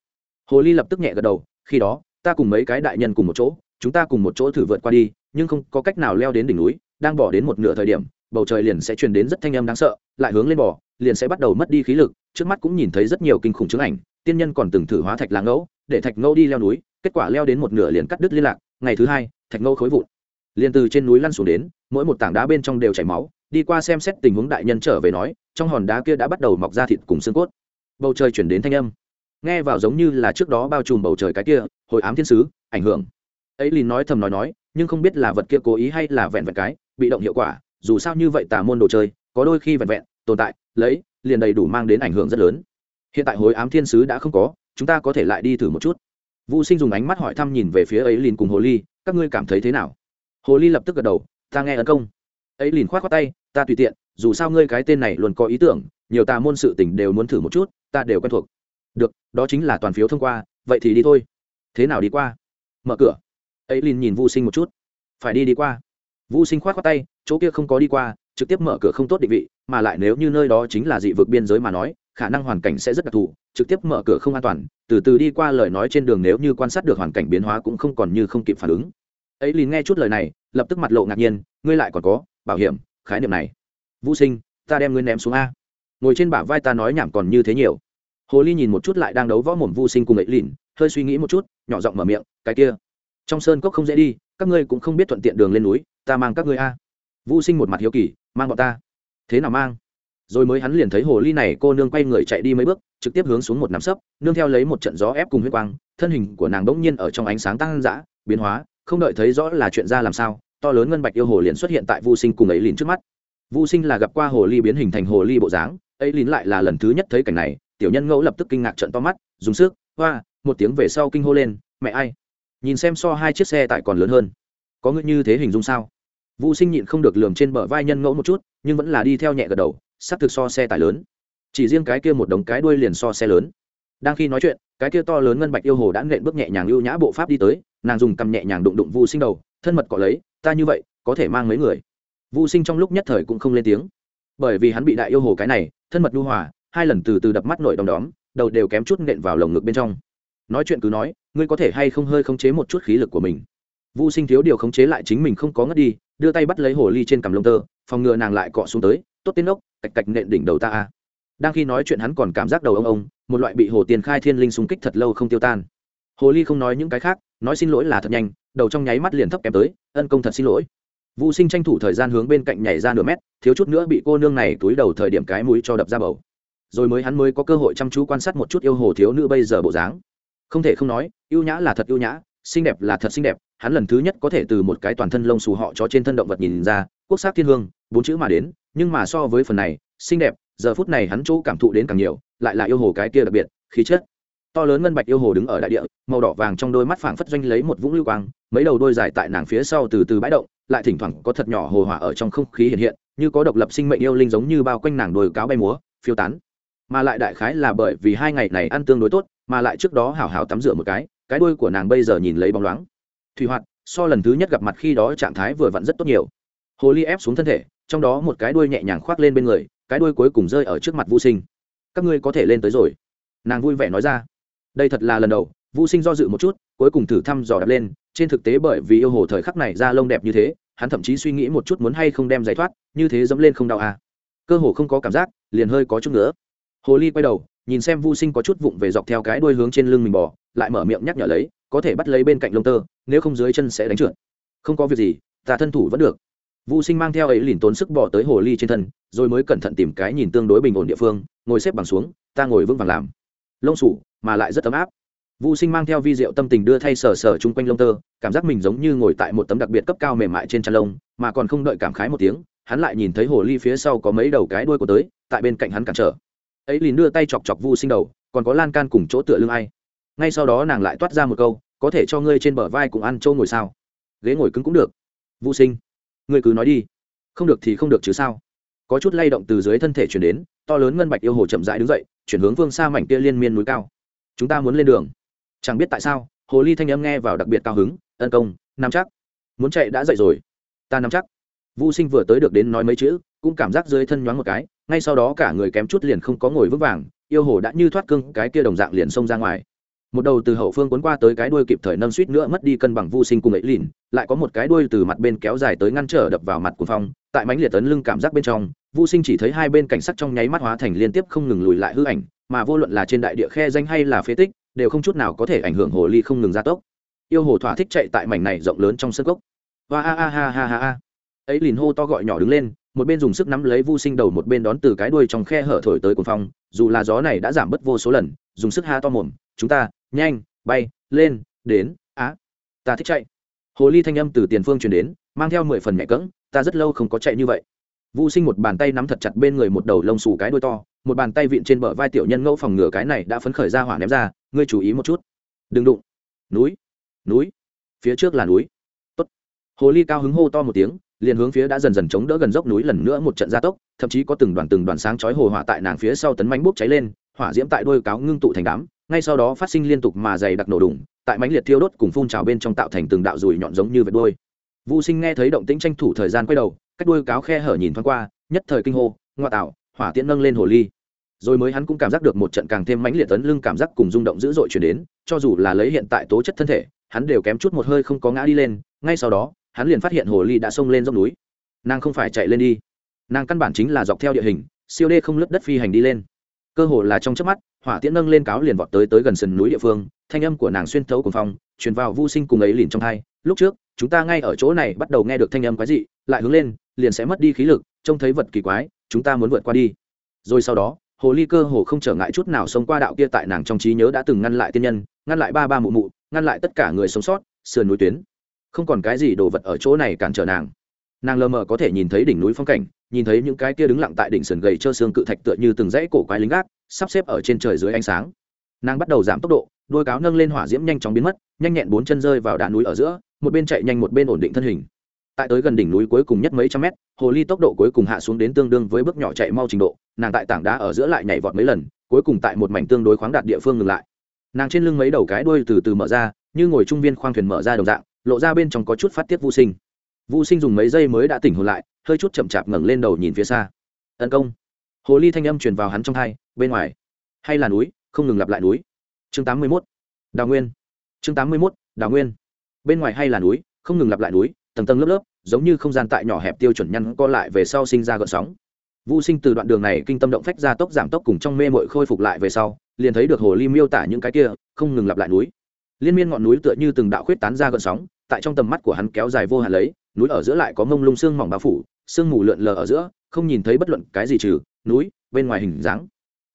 Hồ ly lập tức nhẹ gật đầu, khi đó, ta cùng mấy cái đại nhân cùng một chỗ, chúng ta cùng một chỗ thử vượt qua đi, nhưng không có cách nào leo đến đỉnh núi đang bỏ đến một nửa thời điểm, bầu trời liền sẽ truyền đến rất thanh âm đáng sợ, lại hướng lên bỏ liền sẽ bắt đầu mất đi khí lực, trước mắt cũng nhìn thấy rất nhiều kinh khủng chứng ảnh, tiên nhân còn từng thử hóa thạch lá ngẫu, để thạch ngẫu đi leo núi, kết quả leo đến một nửa liền cắt đứt liên lạc, ngày thứ hai, thạch ngẫu khối vụn. Liền từ trên núi lăn xuống đến, mỗi một tảng đá bên trong đều chảy máu, đi qua xem xét tình huống đại nhân trở về nói, trong hòn đá kia đã bắt đầu mọc ra thịt cùng xương cốt. Bầu trời chuyển đến thanh âm. Nghe vào giống như là trước đó bao trùm bầu trời cái kia, hồi ám thiên sứ, ảnh hưởng. Ấy lìn nói thầm nói nói, nhưng không biết là vật kia cố ý hay là vẹn vẹn cái bị động hiệu quả, dù sao như vậy tà môn đồ chơi, có đôi khi vẹn vẹn, tồn tại, lấy, liền đầy đủ mang đến ảnh hưởng rất lớn. Hiện tại hối ám thiên sứ đã không có, chúng ta có thể lại đi thử một chút. Vũ sinh dùng ánh mắt hỏi thăm nhìn về phía ấy liền cùng hồ ly, các ngươi cảm thấy thế nào? Hồ ly lập tức gật đầu, ta nghe ấn công. Ấy lìn khoát khoát tay, ta tùy tiện, dù sao ngươi cái tên này luôn có ý tưởng, nhiều tà môn sự tình đều muốn thử một chút, ta đều quen thuộc. Được, đó chính là toàn phiếu thông qua, vậy thì đi thôi. Thế nào đi qua? Mở cửa. Ấy liền nhìn vô sinh một chút. Phải đi đi qua vũ sinh khoát khoát tay, chỗ kia không có đi qua, trực tiếp mở cửa không tốt định vị, mà lại nếu như nơi đó chính là dị vực biên giới mà nói, khả năng hoàn cảnh sẽ rất đặc thù, trực tiếp mở cửa không an toàn, từ từ đi qua lời nói trên đường nếu như quan sát được hoàn cảnh biến hóa cũng không còn như không kịp phản ứng. Ấy lìn nghe chút lời này, lập tức mặt lộ ngạc nhiên, ngươi lại còn có, bảo hiểm, khái niệm này. Vũ sinh, ta đem ngươi ném xuống a. Ngồi trên bả vai ta nói nhảm còn như thế nhiều. Hồ ly nhìn một chút lại đang đấu võ mồm vu sinh cùng ấy lìn hơi suy nghĩ một chút, nhỏ giọng mở miệng, cái kia, trong sơn cốc không dễ đi, các ngươi cũng không biết thuận tiện đường lên núi ta mang các ngươi a. Vu sinh một mặt hiếu kỳ, mang bọn ta. Thế nào mang? Rồi mới hắn liền thấy hồ ly này cô nương quay người chạy đi mấy bước, trực tiếp hướng xuống một nắm sấp, nương theo lấy một trận gió ép cùng huyết quang, thân hình của nàng bỗng nhiên ở trong ánh sáng tăng dã, biến hóa, không đợi thấy rõ là chuyện ra làm sao, to lớn ngân bạch yêu hồ liền xuất hiện tại vu sinh cùng ấy lìn trước mắt. Vu sinh là gặp qua hồ ly biến hình thành hồ ly bộ dáng, ấy lìn lại là lần thứ nhất thấy cảnh này, tiểu nhân ngẫu lập tức kinh ngạc trận to mắt, dùng sức, hoa, một tiếng về sau kinh hô lên, mẹ ai? Nhìn xem so hai chiếc xe tại còn lớn hơn. Có ngươi như thế hình dung sao? Vũ sinh nhịn không được lường trên bờ vai nhân ngẫu một chút, nhưng vẫn là đi theo nhẹ gật đầu, sắp thực so xe tải lớn. Chỉ riêng cái kia một đống cái đuôi liền so xe lớn. Đang khi nói chuyện, cái kia to lớn ngân bạch yêu hồ đã nện bước nhẹ nhàng ưu nhã bộ pháp đi tới, nàng dùng cầm nhẹ nhàng đụng đụng vu sinh đầu, thân mật cọ lấy, ta như vậy, có thể mang mấy người? Vu sinh trong lúc nhất thời cũng không lên tiếng. Bởi vì hắn bị đại yêu hồ cái này, thân mật lưu hòa, hai lần từ từ đập mắt nổi đom đóm, đầu đều kém chút nện vào lồng ngực bên trong. Nói chuyện cứ nói, ngươi có thể hay không hơi khống chế một chút khí lực của mình? Vu sinh thiếu điều khống chế lại chính mình không có ngất đi, đưa tay bắt lấy hồ ly trên cằm lông tơ, phòng ngừa nàng lại cọ xuống tới, tốt tên ốc cạch cạch nện đỉnh đầu ta a. Đang khi nói chuyện hắn còn cảm giác đầu ông ông, một loại bị hồ tiền khai thiên linh xung kích thật lâu không tiêu tan. Hồ ly không nói những cái khác, nói xin lỗi là thật nhanh, đầu trong nháy mắt liền thấp kém tới, ân công thật xin lỗi. Vũ sinh tranh thủ thời gian hướng bên cạnh nhảy ra nửa mét, thiếu chút nữa bị cô nương này túi đầu thời điểm cái mũi cho đập ra bầu. Rồi mới hắn mới có cơ hội chăm chú quan sát một chút yêu hồ thiếu nữ bây giờ bộ dáng. Không thể không nói, yêu nhã là thật yêu nhã, xinh đẹp là thật xinh đẹp hắn lần thứ nhất có thể từ một cái toàn thân lông xù họ cho trên thân động vật nhìn ra, quốc sắc thiên hương, bốn chữ mà đến, nhưng mà so với phần này, xinh đẹp, giờ phút này hắn chỗ cảm thụ đến càng nhiều, lại là yêu hồ cái kia đặc biệt, khí chất. To lớn ngân bạch yêu hồ đứng ở đại địa, màu đỏ vàng trong đôi mắt phảng phất doanh lấy một vũng lưu quang, mấy đầu đôi dài tại nàng phía sau từ từ bãi động, lại thỉnh thoảng có thật nhỏ hồ hỏa ở trong không khí hiện hiện, như có độc lập sinh mệnh yêu linh giống như bao quanh nàng đồi cáo bay múa, phiêu tán. Mà lại đại khái là bởi vì hai ngày này ăn tương đối tốt, mà lại trước đó hảo hảo tắm rửa một cái cái đuôi của nàng bây giờ nhìn lấy bóng loáng thủy hoạt, so lần thứ nhất gặp mặt khi đó trạng thái vừa vặn rất tốt nhiều. Hồ ly ép xuống thân thể, trong đó một cái đuôi nhẹ nhàng khoác lên bên người, cái đuôi cuối cùng rơi ở trước mặt vô sinh. Các ngươi có thể lên tới rồi. Nàng vui vẻ nói ra. Đây thật là lần đầu vô sinh do dự một chút, cuối cùng thử thăm dò đập lên, trên thực tế bởi vì yêu hồ thời khắc này ra lông đẹp như thế, hắn thậm chí suy nghĩ một chút muốn hay không đem giải thoát, như thế dẫm lên không đau à. cơ hồ không có cảm giác, liền hơi có chút nữa hồ ly quay đầu nhìn xem vô sinh có chút vụng về dọc theo cái đuôi hướng trên lưng mình bỏ lại mở miệng nhắc nhở lấy có thể bắt lấy bên cạnh lông tơ nếu không dưới chân sẽ đánh trượt không có việc gì ta thân thủ vẫn được Vu Sinh mang theo ấy lìn tốn sức bỏ tới hồ ly trên thân, rồi mới cẩn thận tìm cái nhìn tương đối bình ổn địa phương, ngồi xếp bằng xuống, ta ngồi vững vàng làm. Lông sủ, mà lại rất ấm áp. Vu Sinh mang theo vi diệu tâm tình đưa thay sờ sờ chung quanh lông tơ, cảm giác mình giống như ngồi tại một tấm đặc biệt cấp cao mềm mại trên chăn lông, mà còn không đợi cảm khái một tiếng, hắn lại nhìn thấy hồ ly phía sau có mấy đầu cái đuôi của tới, tại bên cạnh hắn cản trở. Ấy liền đưa tay chọc chọc Vu Sinh đầu, còn có lan can cùng chỗ tựa lưng ai. Ngay sau đó nàng lại toát ra một câu, có thể cho ngươi trên bờ vai cùng ăn trâu ngồi sao? Ghế ngồi cứng cũng được. Vu Sinh, ngươi cứ nói đi. Không được thì không được chứ sao? Có chút lay động từ dưới thân thể chuyển đến to lớn ngân bạch yêu hồ chậm rãi đứng dậy chuyển hướng vương xa mảnh kia liên miên núi cao. Chúng ta muốn lên đường. Chẳng biết tại sao hồ ly thanh âm nghe vào đặc biệt cao hứng tấn công nắm chắc. Muốn chạy đã dậy rồi. Ta nắm chắc. Vũ sinh vừa tới được đến nói mấy chữ cũng cảm giác dưới thân nhoáng một cái ngay sau đó cả người kém chút liền không có ngồi vững vàng, yêu hồ đã như thoát cưng cái kia đồng dạng liền xông ra ngoài. Một đầu từ hậu phương cuốn qua tới cái đuôi kịp thời nâng suýt nữa mất đi cân bằng vô sinh cùng ấy lìn, lại có một cái đuôi từ mặt bên kéo dài tới ngăn trở đập vào mặt của phong, tại mánh liệt tấn lưng cảm giác bên trong, vô sinh chỉ thấy hai bên cảnh sắc trong nháy mắt hóa thành liên tiếp không ngừng lùi lại hư ảnh, mà vô luận là trên đại địa khe danh hay là phế tích, đều không chút nào có thể ảnh hưởng hồ ly không ngừng gia tốc. Yêu hồ thỏa thích chạy tại mảnh này rộng lớn trong sân cốc. Và a a ha ha ha ha. Ấy lìn hô to gọi nhỏ đứng lên một bên dùng sức nắm lấy vu sinh đầu một bên đón từ cái đuôi trong khe hở thổi tới cuồng phong, dù là gió này đã giảm bớt vô số lần, dùng sức ha to mồm, chúng ta, nhanh, bay, lên, đến, á, ta thích chạy. Hồ ly thanh âm từ tiền phương truyền đến, mang theo mười phần mẹ cỡng ta rất lâu không có chạy như vậy. Vu sinh một bàn tay nắm thật chặt bên người một đầu lông xù cái đuôi to, một bàn tay vịn trên bờ vai tiểu nhân ngẫu phòng ngừa cái này đã phấn khởi ra hỏa ném ra, ngươi chú ý một chút. Đừng đụng. Núi núi, phía trước là núi. Tốt. hồ ly cao hứng hô to một tiếng liền hướng phía đã dần dần chống đỡ gần dốc núi lần nữa một trận gia tốc thậm chí có từng đoàn từng đoàn sáng chói hồ hỏa tại nàng phía sau tấn mánh bốc cháy lên hỏa diễm tại đôi cáo ngưng tụ thành đám ngay sau đó phát sinh liên tục mà dày đặc nổ đùng tại mánh liệt thiêu đốt cùng phun trào bên trong tạo thành từng đạo dùi nhọn giống như vệt đôi Vu Sinh nghe thấy động tĩnh tranh thủ thời gian quay đầu, cách đuôi cáo khe hở nhìn thoáng qua, nhất thời kinh hô, ngoa tạo, hỏa tiễn nâng lên hồ ly. Rồi mới hắn cũng cảm giác được một trận càng thêm mãnh liệt tấn lưng cảm giác cùng rung động dữ dội truyền đến, cho dù là lấy hiện tại tố chất thân thể, hắn đều kém chút một hơi không có ngã đi lên, ngay sau đó, hắn liền phát hiện hồ ly đã xông lên dốc núi. Nàng không phải chạy lên đi, nàng căn bản chính là dọc theo địa hình, siêu đê không lướt đất phi hành đi lên. Cơ hồ là trong chớp mắt, hỏa tiễn nâng lên cáo liền vọt tới tới gần sườn núi địa phương, thanh âm của nàng xuyên thấu cùng phong, truyền vào Vu Sinh cùng ấy liền trong hai. Lúc trước, chúng ta ngay ở chỗ này bắt đầu nghe được thanh âm quái dị lại hướng lên liền sẽ mất đi khí lực trông thấy vật kỳ quái chúng ta muốn vượt qua đi rồi sau đó hồ ly cơ hồ không trở ngại chút nào sống qua đạo kia tại nàng trong trí nhớ đã từng ngăn lại tiên nhân ngăn lại ba ba mụ mụ ngăn lại tất cả người sống sót sườn núi tuyến không còn cái gì đồ vật ở chỗ này cản trở nàng. Nàng lờ mờ có thể nhìn thấy đỉnh núi phong cảnh, nhìn thấy những cái kia đứng lặng tại đỉnh sườn gầy trơ xương cự thạch tựa như từng dãy cổ quái lính gác, sắp xếp ở trên trời dưới ánh sáng. Nàng bắt đầu giảm tốc độ, đôi cáo nâng lên hỏa diễm nhanh chóng biến mất, nhanh nhẹn bốn chân rơi vào đá núi ở giữa, một bên chạy nhanh một bên ổn định thân hình. Tại tới gần đỉnh núi cuối cùng nhất mấy trăm mét, hồ ly tốc độ cuối cùng hạ xuống đến tương đương với bước nhỏ chạy mau trình độ, nàng tại tảng đá ở giữa lại nhảy vọt mấy lần, cuối cùng tại một mảnh tương đối khoáng đạt địa phương ngừng lại. Nàng trên lưng mấy đầu cái đuôi từ từ mở ra, như ngồi trung viên khoang thuyền mở ra đồng dạng lộ ra bên trong có chút phát tiết vô sinh. Vô sinh dùng mấy giây mới đã tỉnh hồn lại, hơi chút chậm chạp ngẩng lên đầu nhìn phía xa. Tấn công. Hồ ly thanh âm truyền vào hắn trong hai bên ngoài. Hay là núi, không ngừng lặp lại núi. Chương tám mươi 81. đào nguyên. Chương tám mươi 81. đào nguyên. Bên ngoài hay là núi, không ngừng lặp lại núi, tầng tầng lớp lớp, giống như không gian tại nhỏ hẹp tiêu chuẩn nhăn co lại về sau sinh ra gợn sóng. Vô sinh từ đoạn đường này kinh tâm động phách ra tốc giảm tốc cùng trong mê mội khôi phục lại về sau, liền thấy được hồ ly miêu tả những cái kia, không ngừng lặp lại núi liên miên ngọn núi tựa như từng đạo khuyết tán ra gợn sóng, tại trong tầm mắt của hắn kéo dài vô hạn lấy, núi ở giữa lại có mông lung sương mỏng bao phủ, sương mù lượn lờ ở giữa, không nhìn thấy bất luận cái gì trừ núi, bên ngoài hình dáng.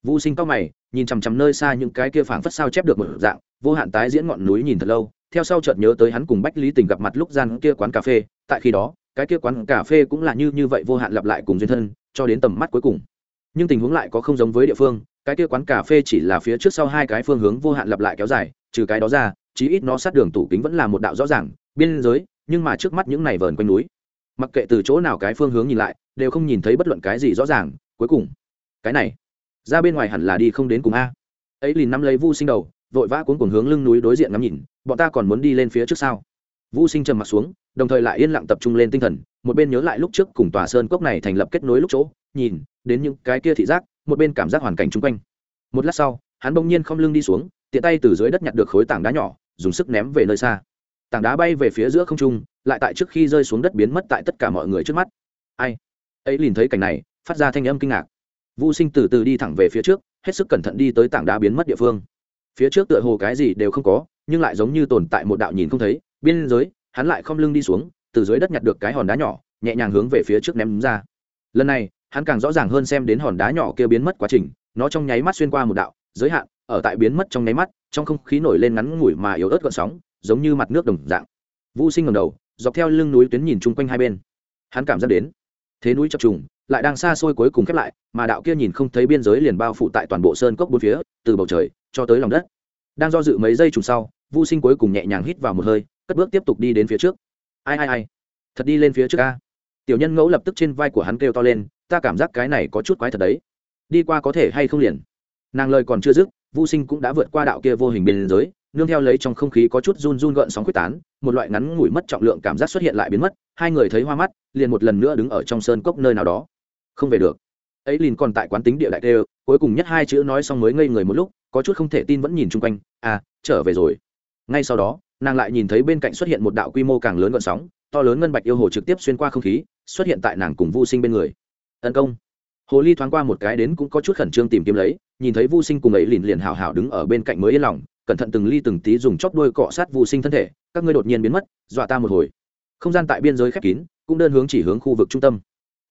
Vô sinh cao mày, nhìn chằm chằm nơi xa những cái kia phảng phất sao chép được một dạng, vô hạn tái diễn ngọn núi nhìn thật lâu, theo sau chợt nhớ tới hắn cùng bách lý tình gặp mặt lúc gian kia quán cà phê, tại khi đó, cái kia quán cà phê cũng là như như vậy vô hạn lặp lại cùng duyên thân, cho đến tầm mắt cuối cùng. Nhưng tình huống lại có không giống với địa phương, cái kia quán cà phê chỉ là phía trước sau hai cái phương hướng vô hạn lặp lại kéo dài trừ cái đó ra, chí ít nó sát đường tủ kính vẫn là một đạo rõ ràng, biên giới, nhưng mà trước mắt những này vờn quanh núi, mặc kệ từ chỗ nào cái phương hướng nhìn lại, đều không nhìn thấy bất luận cái gì rõ ràng, cuối cùng, cái này, ra bên ngoài hẳn là đi không đến cùng a. Ấy liền năm lấy vu sinh đầu, vội vã cuốn cùng hướng lưng núi đối diện ngắm nhìn, bọn ta còn muốn đi lên phía trước sau Vu sinh trầm mặt xuống, đồng thời lại yên lặng tập trung lên tinh thần, một bên nhớ lại lúc trước cùng tòa sơn cốc này thành lập kết nối lúc chỗ, nhìn, đến những cái kia thị giác, một bên cảm giác hoàn cảnh chung quanh. Một lát sau, hắn bỗng nhiên không lưng đi xuống tiện tay từ dưới đất nhặt được khối tảng đá nhỏ, dùng sức ném về nơi xa. Tảng đá bay về phía giữa không trung, lại tại trước khi rơi xuống đất biến mất tại tất cả mọi người trước mắt. Ai? Ấy liền thấy cảnh này, phát ra thanh âm kinh ngạc. Vô sinh từ từ đi thẳng về phía trước, hết sức cẩn thận đi tới tảng đá biến mất địa phương. Phía trước tựa hồ cái gì đều không có, nhưng lại giống như tồn tại một đạo nhìn không thấy. Biên giới, hắn lại không lưng đi xuống, từ dưới đất nhặt được cái hòn đá nhỏ, nhẹ nhàng hướng về phía trước ném ra. Lần này, hắn càng rõ ràng hơn xem đến hòn đá nhỏ kia biến mất quá trình, nó trong nháy mắt xuyên qua một đạo giới hạn, ở tại biến mất trong nháy mắt, trong không khí nổi lên ngắn ngủi mà yếu ớt gợn sóng, giống như mặt nước đồng dạng. Vũ sinh ngầm đầu, dọc theo lưng núi tuyến nhìn chung quanh hai bên. Hắn cảm giác đến, thế núi chập trùng, lại đang xa xôi cuối cùng khép lại, mà đạo kia nhìn không thấy biên giới liền bao phủ tại toàn bộ sơn cốc bốn phía, từ bầu trời cho tới lòng đất. Đang do dự mấy giây trùng sau vô sinh cuối cùng nhẹ nhàng hít vào một hơi, cất bước tiếp tục đi đến phía trước. Ai ai ai? Thật đi lên phía trước ca tiểu nhân ngẫu lập tức trên vai của hắn kêu to lên, ta cảm giác cái này có chút quái thật đấy. Đi qua có thể hay không liền? Nàng lời còn chưa dứt vô sinh cũng đã vượt qua đạo kia vô hình biên giới, nương theo lấy trong không khí có chút run run gợn sóng quyết tán, một loại ngắn ngủi mất trọng lượng cảm giác xuất hiện lại biến mất, hai người thấy hoa mắt, liền một lần nữa đứng ở trong sơn cốc nơi nào đó. Không về được. Ấy liền còn tại quán tính địa đại tê cuối cùng nhất hai chữ nói xong mới ngây người một lúc, có chút không thể tin vẫn nhìn chung quanh à trở về rồi. Ngay sau đó, nàng lại nhìn thấy bên cạnh xuất hiện một đạo quy mô càng lớn gợn sóng, to lớn ngân bạch yêu hồ trực tiếp xuyên qua không khí, xuất hiện tại nàng cùng vô sinh bên người. Tấn công hồ ly thoáng qua một cái đến cũng có chút khẩn trương tìm kiếm lấy, nhìn thấy vô sinh cùng ấy liền liền hào hào đứng ở bên cạnh mới yên lòng, cẩn thận từng ly từng tí dùng chóp đuôi cọ sát vô sinh thân thể, các ngươi đột nhiên biến mất, dọa ta một hồi. Không gian tại biên giới khép kín, cũng đơn hướng chỉ hướng khu vực trung tâm.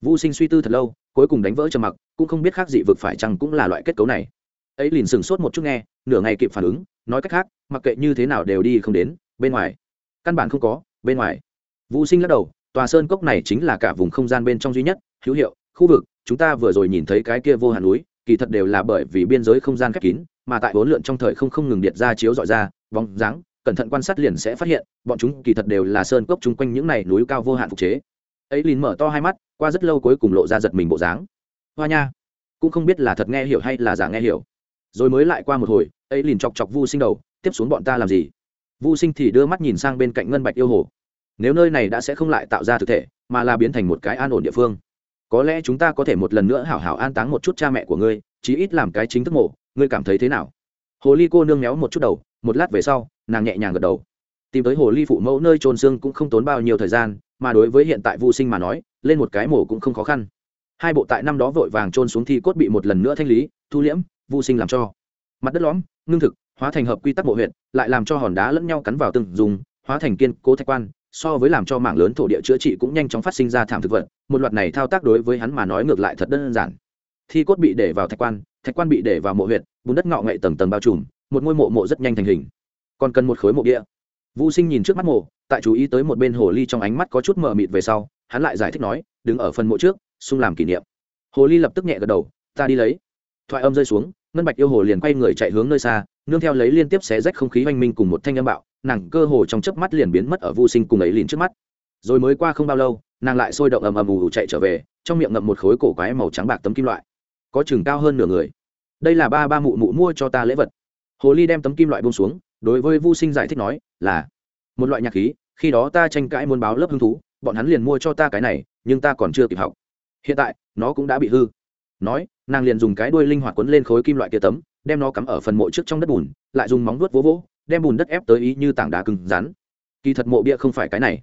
Vô sinh suy tư thật lâu, cuối cùng đánh vỡ trầm mặc, cũng không biết khác dị vực phải chăng cũng là loại kết cấu này. Ấy liền sừng sốt một chút nghe, nửa ngày kịp phản ứng, nói cách khác, mặc kệ như thế nào đều đi không đến, bên ngoài. Căn bản không có, bên ngoài. Vô sinh lắc đầu, tòa sơn cốc này chính là cả vùng không gian bên trong duy nhất, hữu hiệu, khu vực chúng ta vừa rồi nhìn thấy cái kia vô hạn núi, kỳ thật đều là bởi vì biên giới không gian khép kín, mà tại bốn lượn trong thời không không ngừng điện ra chiếu dọi ra, bóng dáng, cẩn thận quan sát liền sẽ phát hiện, bọn chúng kỳ thật đều là sơn cốc chung quanh những này núi cao vô hạn phục chế. Ấy lìn mở to hai mắt, qua rất lâu cuối cùng lộ ra giật mình bộ dáng. Hoa nha, cũng không biết là thật nghe hiểu hay là giả nghe hiểu. Rồi mới lại qua một hồi ấy lìn chọc chọc vu sinh đầu, tiếp xuống bọn ta làm gì? Vu sinh thì đưa mắt nhìn sang bên cạnh ngân bạch yêu hồ. Nếu nơi này đã sẽ không lại tạo ra thực thể, mà là biến thành một cái an ổn địa phương có lẽ chúng ta có thể một lần nữa hảo hảo an táng một chút cha mẹ của ngươi, chí ít làm cái chính thức mổ, ngươi cảm thấy thế nào? Hồ ly cô nương méo một chút đầu, một lát về sau, nàng nhẹ nhàng gật đầu. Tìm tới hồ ly phụ mẫu nơi trôn xương cũng không tốn bao nhiêu thời gian, mà đối với hiện tại vô sinh mà nói, lên một cái mổ cũng không khó khăn. Hai bộ tại năm đó vội vàng trôn xuống thi cốt bị một lần nữa thanh lý, thu liễm vô sinh làm cho. Mặt đất lõm, ngưng thực, hóa thành hợp quy tắc mộ huyện lại làm cho hòn đá lẫn nhau cắn vào từng dùng, hóa thành kiên cố thạch quan so với làm cho mảng lớn thổ địa chữa trị cũng nhanh chóng phát sinh ra thảm thực vật, một loạt này thao tác đối với hắn mà nói ngược lại thật đơn giản. Thi cốt bị để vào thạch quan thạch quan bị để vào mộ huyện bùn đất ngọ ngậy tầng tầng bao trùm, một ngôi mộ mộ rất nhanh thành hình. Còn cần một khối mộ địa. Vũ sinh nhìn trước mắt mộ, tại chú ý tới một bên hồ ly trong ánh mắt có chút mờ mịt về sau, hắn lại giải thích nói, đứng ở phần mộ trước xung làm kỷ niệm. Hồ ly lập tức nhẹ gật đầu, ta đi lấy. Thoại âm rơi xuống, ngân bạch yêu hồ liền quay người chạy hướng nơi xa, nương theo lấy liên tiếp xé rách không khí oanh minh cùng một thanh âm bạo nàng cơ hồ trong chớp mắt liền biến mất ở vô sinh cùng ấy liền trước mắt. Rồi mới qua không bao lâu, nàng lại sôi động ầm ầm ù ù chạy trở về, trong miệng ngậm một khối cổ quái màu trắng bạc tấm kim loại. Có chừng cao hơn nửa người. Đây là ba ba mụ mụ mua cho ta lễ vật. Hồ ly đem tấm kim loại bông xuống, đối với vô sinh giải thích nói, là một loại nhạc khí, khi đó ta tranh cãi muốn báo lớp hứng thú, bọn hắn liền mua cho ta cái này, nhưng ta còn chưa kịp học. Hiện tại, nó cũng đã bị hư. Nói, nàng liền dùng cái đuôi linh hoạt quấn lên khối kim loại kia tấm, đem nó cắm ở phần mộ trước trong đất bùn, lại dùng móng vuốt vỗ vỗ đem bùn đất ép tới ý như tảng đá cứng rắn. Kỳ thật mộ bia không phải cái này.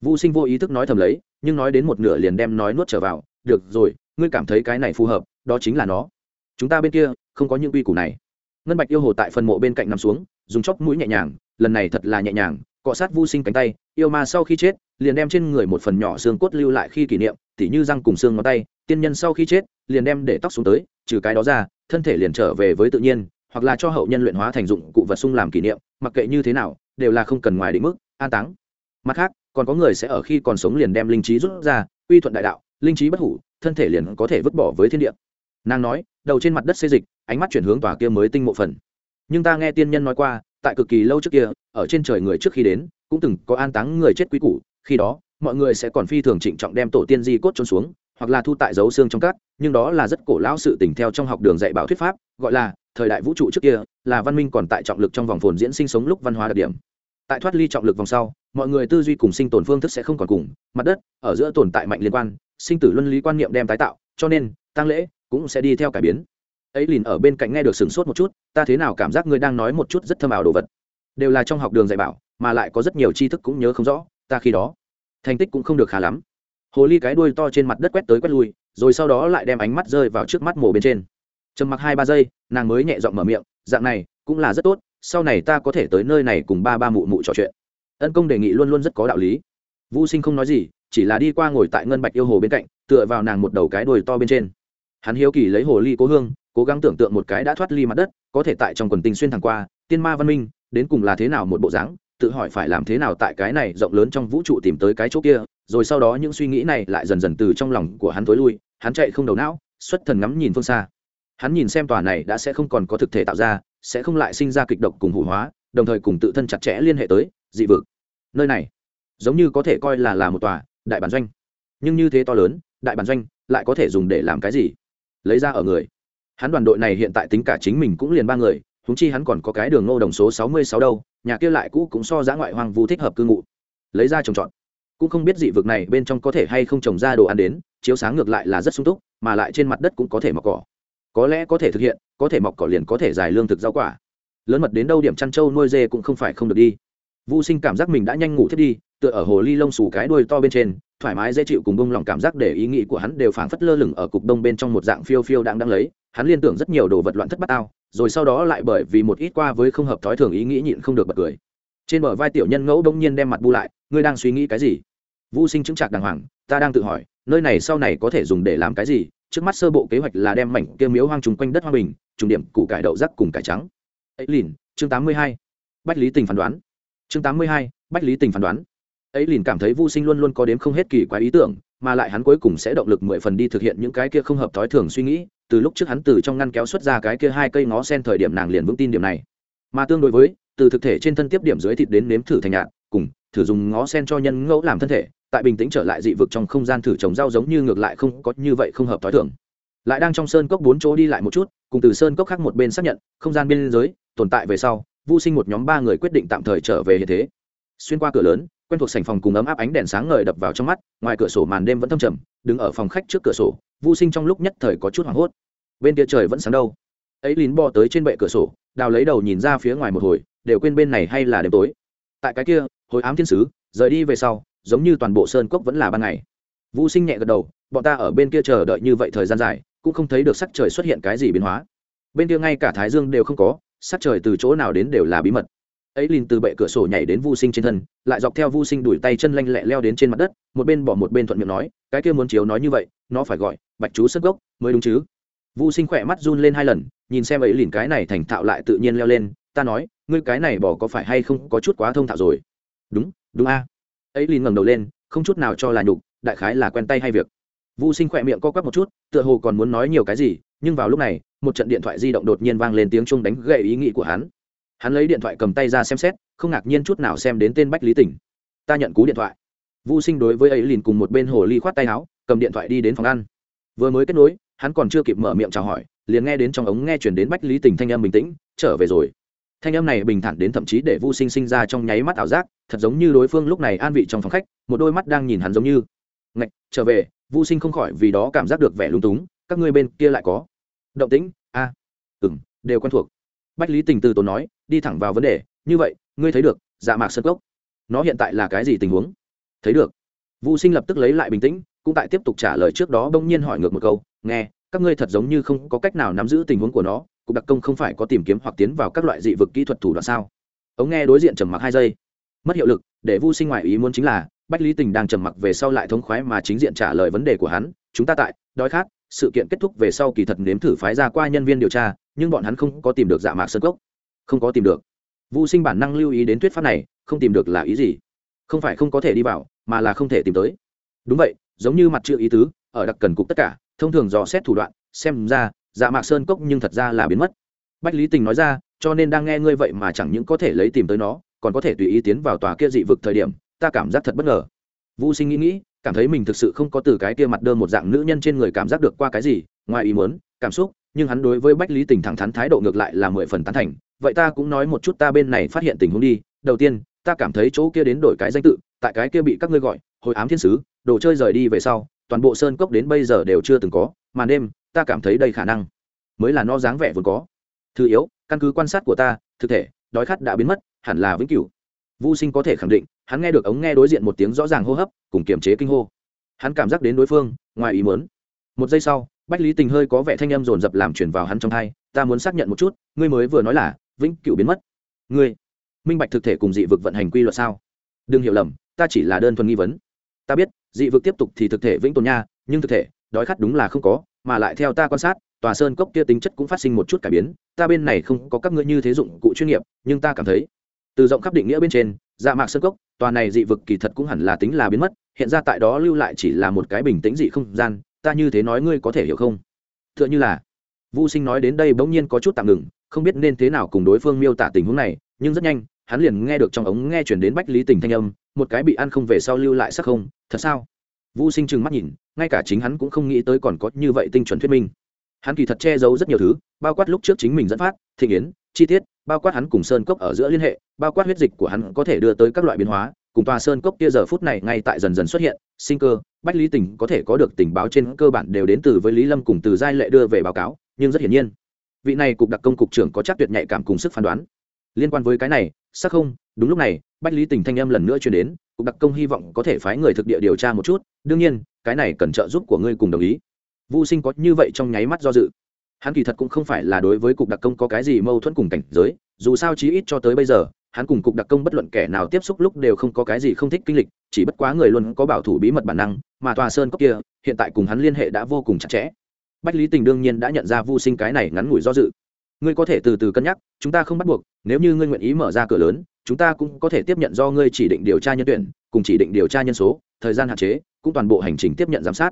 Vũ sinh vô ý thức nói thầm lấy, nhưng nói đến một nửa liền đem nói nuốt trở vào. Được rồi, ngươi cảm thấy cái này phù hợp, đó chính là nó. Chúng ta bên kia, không có những quy củ này. Ngân bạch yêu hồ tại phần mộ bên cạnh nằm xuống, dùng chóp mũi nhẹ nhàng, lần này thật là nhẹ nhàng, cọ sát vô sinh cánh tay, yêu ma sau khi chết, liền đem trên người một phần nhỏ xương cốt lưu lại khi kỷ niệm, tỉ như răng cùng xương ngón tay, tiên nhân sau khi chết, liền đem để tóc xuống tới, trừ cái đó ra, thân thể liền trở về với tự nhiên hoặc là cho hậu nhân luyện hóa thành dụng cụ vật sung làm kỷ niệm, mặc kệ như thế nào, đều là không cần ngoài định mức, an táng. Mặt khác, còn có người sẽ ở khi còn sống liền đem linh trí rút ra uy thuận đại đạo, linh trí bất hủ, thân thể liền có thể vứt bỏ với thiên địa. Nàng nói, đầu trên mặt đất xê dịch, ánh mắt chuyển hướng tòa kia mới tinh mộ phần. Nhưng ta nghe tiên nhân nói qua, tại cực kỳ lâu trước kia, ở trên trời người trước khi đến, cũng từng có an táng người chết quý củ, khi đó, mọi người sẽ còn phi thường trịnh trọng đem tổ tiên di cốt trôn xuống, hoặc là thu tại dấu xương trong cát, nhưng đó là rất cổ lão sự tình theo trong học đường dạy bảo thuyết pháp, gọi là thời đại vũ trụ trước kia, là văn minh còn tại trọng lực trong vòng phồn diễn sinh sống lúc văn hóa đặc điểm. Tại thoát ly trọng lực vòng sau, mọi người tư duy cùng sinh tồn phương thức sẽ không còn cùng. Mặt đất, ở giữa tồn tại mạnh liên quan, sinh tử luân lý quan niệm đem tái tạo, cho nên, tăng lễ cũng sẽ đi theo cải biến. Ấy lìn ở bên cạnh nghe được sửng sốt một chút, ta thế nào cảm giác ngươi đang nói một chút rất thâm ảo đồ vật. Đều là trong học đường dạy bảo, mà lại có rất nhiều tri thức cũng nhớ không rõ, ta khi đó, thành tích cũng không được khá lắm. Hồ ly cái đuôi to trên mặt đất quét tới quét lui, rồi sau đó lại đem ánh mắt rơi vào trước mắt mổ bên trên trầm mặc hai ba giây, nàng mới nhẹ giọng mở miệng, dạng này cũng là rất tốt, sau này ta có thể tới nơi này cùng ba ba mụ mụ trò chuyện. Ân công đề nghị luôn luôn rất có đạo lý. Vũ sinh không nói gì, chỉ là đi qua ngồi tại ngân bạch yêu hồ bên cạnh, tựa vào nàng một đầu cái đuôi to bên trên. Hắn hiếu kỳ lấy hồ ly cố hương, cố gắng tưởng tượng một cái đã thoát ly mặt đất, có thể tại trong quần tình xuyên thẳng qua, tiên ma văn minh, đến cùng là thế nào một bộ dáng, tự hỏi phải làm thế nào tại cái này rộng lớn trong vũ trụ tìm tới cái chỗ kia, rồi sau đó những suy nghĩ này lại dần dần từ trong lòng của hắn tối lui, hắn chạy không đầu não, xuất thần ngắm nhìn phương xa hắn nhìn xem tòa này đã sẽ không còn có thực thể tạo ra, sẽ không lại sinh ra kịch độc cùng hủ hóa, đồng thời cùng tự thân chặt chẽ liên hệ tới, dị vực. Nơi này, giống như có thể coi là là một tòa đại bản doanh. Nhưng như thế to lớn, đại bản doanh lại có thể dùng để làm cái gì? Lấy ra ở người. Hắn đoàn đội này hiện tại tính cả chính mình cũng liền ba người húng chi hắn còn có cái đường ngô đồng số sáu mươi sáu đâu, nhà kia lại cũ cũng so giá ngoại hoang vu thích hợp cư ngụ. Lấy ra trồng trọt. Cũng không biết dị vực này bên trong có thể hay không trồng ra đồ ăn đến, chiếu sáng ngược lại là rất sung túc, mà lại trên mặt đất cũng có thể mọc cỏ có lẽ có thể thực hiện, có thể mọc cỏ liền có thể dài lương thực rau quả. Lớn mật đến đâu điểm chăn trâu nuôi dê cũng không phải không được đi. Vô sinh cảm giác mình đã nhanh ngủ thiết đi, tựa ở hồ ly lông xù cái đuôi to bên trên, thoải mái dễ chịu cùng bông lòng cảm giác để ý nghĩ của hắn đều phảng phất lơ lửng ở cục đông bên trong một dạng phiêu phiêu đang đang lấy. Hắn liên tưởng rất nhiều đồ vật loạn thất bát ao rồi sau đó lại bởi vì một ít qua với không hợp thói thường ý nghĩ nhịn không được bật cười. Trên bờ vai tiểu nhân ngẫu đông nhiên đem mặt bu lại, ngươi đang suy nghĩ cái gì? Vô sinh chứng trạc đàng hoàng, ta đang tự hỏi, nơi này sau này có thể dùng để làm cái gì? Trước mắt sơ bộ kế hoạch là đem mảnh kia miếu hoang trùng quanh đất hoa bình, trùng điểm củ cải đậu rắc cùng cải trắng. Ấy lìn, chương tám mươi hai. Bách lý tình phán đoán. Chương tám mươi hai, bách lý tình phán đoán. Ấy lìn cảm thấy vô sinh luôn luôn có đếm không hết kỳ quái ý tưởng, mà lại hắn cuối cùng sẽ động lực mười phần đi thực hiện những cái kia không hợp thói thường suy nghĩ, từ lúc trước hắn từ trong ngăn kéo xuất ra cái kia hai cây ngó sen thời điểm nàng liền vững tin điểm này. Mà tương đối với, từ thực thể trên thân tiếp điểm dưới thịt đến nếm thử thành nhạn cùng thử dùng ngó sen cho nhân ngẫu làm thân thể tại bình tĩnh trở lại dị vực trong không gian thử trồng rau giống như ngược lại không có như vậy không hợp thói thường. Lại đang trong sơn cốc bốn chỗ đi lại một chút, cùng từ sơn cốc khác một bên xác nhận, không gian biên giới, tồn tại về sau vô sinh một nhóm ba người quyết định tạm thời trở về hiện thế. Xuyên qua cửa lớn, quen thuộc sành phòng cùng ấm áp ánh đèn sáng ngời đập vào trong mắt, ngoài cửa sổ màn đêm vẫn thâm trầm, đứng ở phòng khách trước cửa sổ vô sinh trong lúc nhất thời có chút hoảng hốt. Bên kia trời vẫn sáng đâu? Ấy lín bò tới trên bệ cửa sổ, đào lấy đầu nhìn ra phía ngoài một hồi, đều quên bên này hay là đêm tối. Tại cái kia, hồi ám thiên sứ, rời đi về sau giống như toàn bộ sơn cốc vẫn là ban ngày. Vũ sinh nhẹ gật đầu, bọn ta ở bên kia chờ đợi như vậy thời gian dài, cũng không thấy được sắc trời xuất hiện cái gì biến hóa. Bên kia ngay cả thái dương đều không có, sắc trời từ chỗ nào đến đều là bí mật. Ấy lìn từ bệ cửa sổ nhảy đến vu sinh trên thân, lại dọc theo vu sinh đuổi tay chân lanh lẹ leo đến trên mặt đất, một bên bỏ một bên thuận miệng nói, cái kia muốn chiếu nói như vậy, nó phải gọi bạch chú sơn gốc mới đúng chứ? Vu sinh khỏe mắt run lên hai lần, nhìn xem ấy lìn cái này thành thạo lại tự nhiên leo lên, ta nói, ngươi cái này bỏ có phải hay không có chút quá thông thạo rồi? Đúng đúng a ấy liền ngẩng đầu lên, không chút nào cho là nhục, đại khái là quen tay hay việc. Vu sinh khỏe miệng co quắp một chút, tựa hồ còn muốn nói nhiều cái gì, nhưng vào lúc này, một trận điện thoại di động đột nhiên vang lên tiếng chuông đánh gậy ý nghĩ của hắn. Hắn lấy điện thoại cầm tay ra xem xét, không ngạc nhiên chút nào xem đến tên bách lý tỉnh. Ta nhận cú điện thoại. Vu sinh đối với ấy liền cùng một bên hồ ly khoát tay áo, cầm điện thoại đi đến phòng ăn. Vừa mới kết nối, hắn còn chưa kịp mở miệng chào hỏi, liền nghe đến trong ống nghe chuyển đến bách lý Tỉnh thanh âm bình tĩnh, trở về rồi thanh âm này bình thản đến thậm chí để Vu sinh sinh ra trong nháy mắt ảo giác thật giống như đối phương lúc này an vị trong phòng khách một đôi mắt đang nhìn hắn giống như. Ngạch trở về Vu sinh không khỏi vì đó cảm giác được vẻ lung túng các ngươi bên kia lại có. Động tĩnh a. À, ừ m đều quen thuộc. Bách lý tình từ tốn nói đi thẳng vào vấn đề như vậy ngươi thấy được dạ mạc sơn cốc. Nó hiện tại là cái gì tình huống? Thấy được. Vũ sinh lập tức lấy lại bình tĩnh cũng tại tiếp tục trả lời trước đó bỗng nhiên hỏi ngược một câu nghe các ngươi thật giống như không có cách nào nắm giữ tình huống của nó cục đặc công không phải có tìm kiếm hoặc tiến vào các loại dị vực kỹ thuật thủ đoạn sao? Ống nghe đối diện trầm mặc hai giây. Mất hiệu lực, để vu sinh ngoại ý muốn chính là, bách lý tình đang trầm mặc về sau lại thống khoái mà chính diện trả lời vấn đề của hắn. Chúng ta tại, đói khát, sự kiện kết thúc về sau kỳ thật nếm thử phái ra qua nhân viên điều tra, nhưng bọn hắn không có tìm được dạ mạc sơn cốc. Không có tìm được. Vô sinh bản năng lưu ý đến thuyết pháp này, không tìm được là ý gì? Không phải không có thể đi vào, mà là không thể tìm tới. Đúng vậy, giống như mặt chữ ý tứ, ở đặc cần cục tất cả, thông thường dò xét thủ đoạn, xem ra dạ mạc sơn cốc nhưng thật ra là biến mất. Bách lý tình nói ra, cho nên đang nghe ngươi vậy mà chẳng những có thể lấy tìm tới nó, còn có thể tùy ý tiến vào tòa kia dị vực thời điểm, ta cảm giác thật bất ngờ. Vũ sinh nghĩ nghĩ, cảm thấy mình thực sự không có từ cái kia mặt đơn một dạng nữ nhân trên người cảm giác được qua cái gì, ngoài ý muốn, cảm xúc, nhưng hắn đối với bách lý tình thẳng thắn thái độ ngược lại là mười phần tán thành. Vậy ta cũng nói một chút ta bên này phát hiện tình huống đi. Đầu tiên, ta cảm thấy chỗ kia đến đổi cái danh tự, tại cái kia bị các ngươi gọi, hồi ám thiên sứ, đồ chơi rời đi về sau, toàn bộ sơn cốc đến bây giờ đều chưa từng có mà đêm, ta cảm thấy đây khả năng. Mới là nó dáng vẻ vốn có. Thứ yếu, căn cứ quan sát của ta, thực thể, đói khát đã biến mất, hẳn là vĩnh cửu. Vô sinh có thể khẳng định, hắn nghe được ống nghe đối diện một tiếng rõ ràng hô hấp, cùng kiềm chế kinh hô. Hắn cảm giác đến đối phương, ngoài ý muốn. Một giây sau, bách lý tình hơi có vẻ thanh âm dồn dập làm chuyển vào hắn trong thai, ta muốn xác nhận một chút, ngươi mới vừa nói là, vĩnh cửu biến mất. Ngươi, minh bạch thực thể cùng dị vực vận hành quy luật sao? Đừng hiểu lầm, ta chỉ là đơn thuần nghi vấn. Ta biết, dị vực tiếp tục thì thực thể vĩnh tồn nha, nhưng thực thể đói khát đúng là không có, mà lại theo ta quan sát, tòa sơn cốc kia tính chất cũng phát sinh một chút cải biến, ta bên này không có các ngươi như thế dụng cụ chuyên nghiệp, nhưng ta cảm thấy, từ rộng khắp định nghĩa bên trên dạ mạc sơn cốc, tòa này dị vực kỳ thật cũng hẳn là tính là biến mất, hiện ra tại đó lưu lại chỉ là một cái bình tĩnh dị không gian, ta như thế nói ngươi có thể hiểu không? T h ư ợ n h ư là vô sinh nói đến đây bỗng nhiên có chút tạm ngừng, không biết nên thế nào cùng đối phương miêu tả tình huống này, nhưng rất nhanh, hắn liền nghe được trong ống nghe chuyển đến bách lý tình thanh âm, một cái bị ăn không về sau lưu lại sắc không, thật sao? Vô sinh trừng mắt nhìn ngay cả chính hắn cũng không nghĩ tới còn có như vậy tinh chuẩn thuyết minh. Hắn kỳ thật che giấu rất nhiều thứ, bao quát lúc trước chính mình dẫn phát thị yến, chi tiết, bao quát hắn cùng sơn cốc ở giữa liên hệ, bao quát huyết dịch của hắn có thể đưa tới các loại biến hóa, cùng tòa sơn cốc kia giờ phút này ngay tại dần dần xuất hiện, sinh cơ, bách lý tình có thể có được tình báo trên cơ bản đều đến từ với lý lâm cùng từ giai lệ đưa về báo cáo, nhưng rất hiển nhiên, vị này cục đặc công cục trưởng có chắc tuyệt nhạy cảm cùng sức phán đoán liên quan với cái này sắc không? Đúng lúc này, bách lý tình thanh âm lần nữa chuyển đến, cục đặc công hy vọng có thể phái người thực địa điều tra một chút. Đương nhiên, cái này cần trợ giúp của ngươi cùng đồng ý. Vô sinh có như vậy trong nháy mắt do dự. Hắn kỳ thật cũng không phải là đối với cục đặc công có cái gì mâu thuẫn cùng cảnh giới, dù sao chí ít cho tới bây giờ, hắn cùng cục đặc công bất luận kẻ nào tiếp xúc lúc đều không có cái gì không thích kinh lịch, chỉ bất quá người luôn có bảo thủ bí mật bản năng, mà tòa sơn cốc kia, hiện tại cùng hắn liên hệ đã vô cùng chặt chẽ. Bách lý tình đương nhiên đã nhận ra vô sinh cái này ngắn ngủi do dự ngươi có thể từ từ cân nhắc, chúng ta không bắt buộc, nếu như ngươi nguyện ý mở ra cửa lớn, chúng ta cũng có thể tiếp nhận do ngươi chỉ định điều tra nhân tuyển, cùng chỉ định điều tra nhân số, thời gian hạn chế, cũng toàn bộ hành trình tiếp nhận giám sát.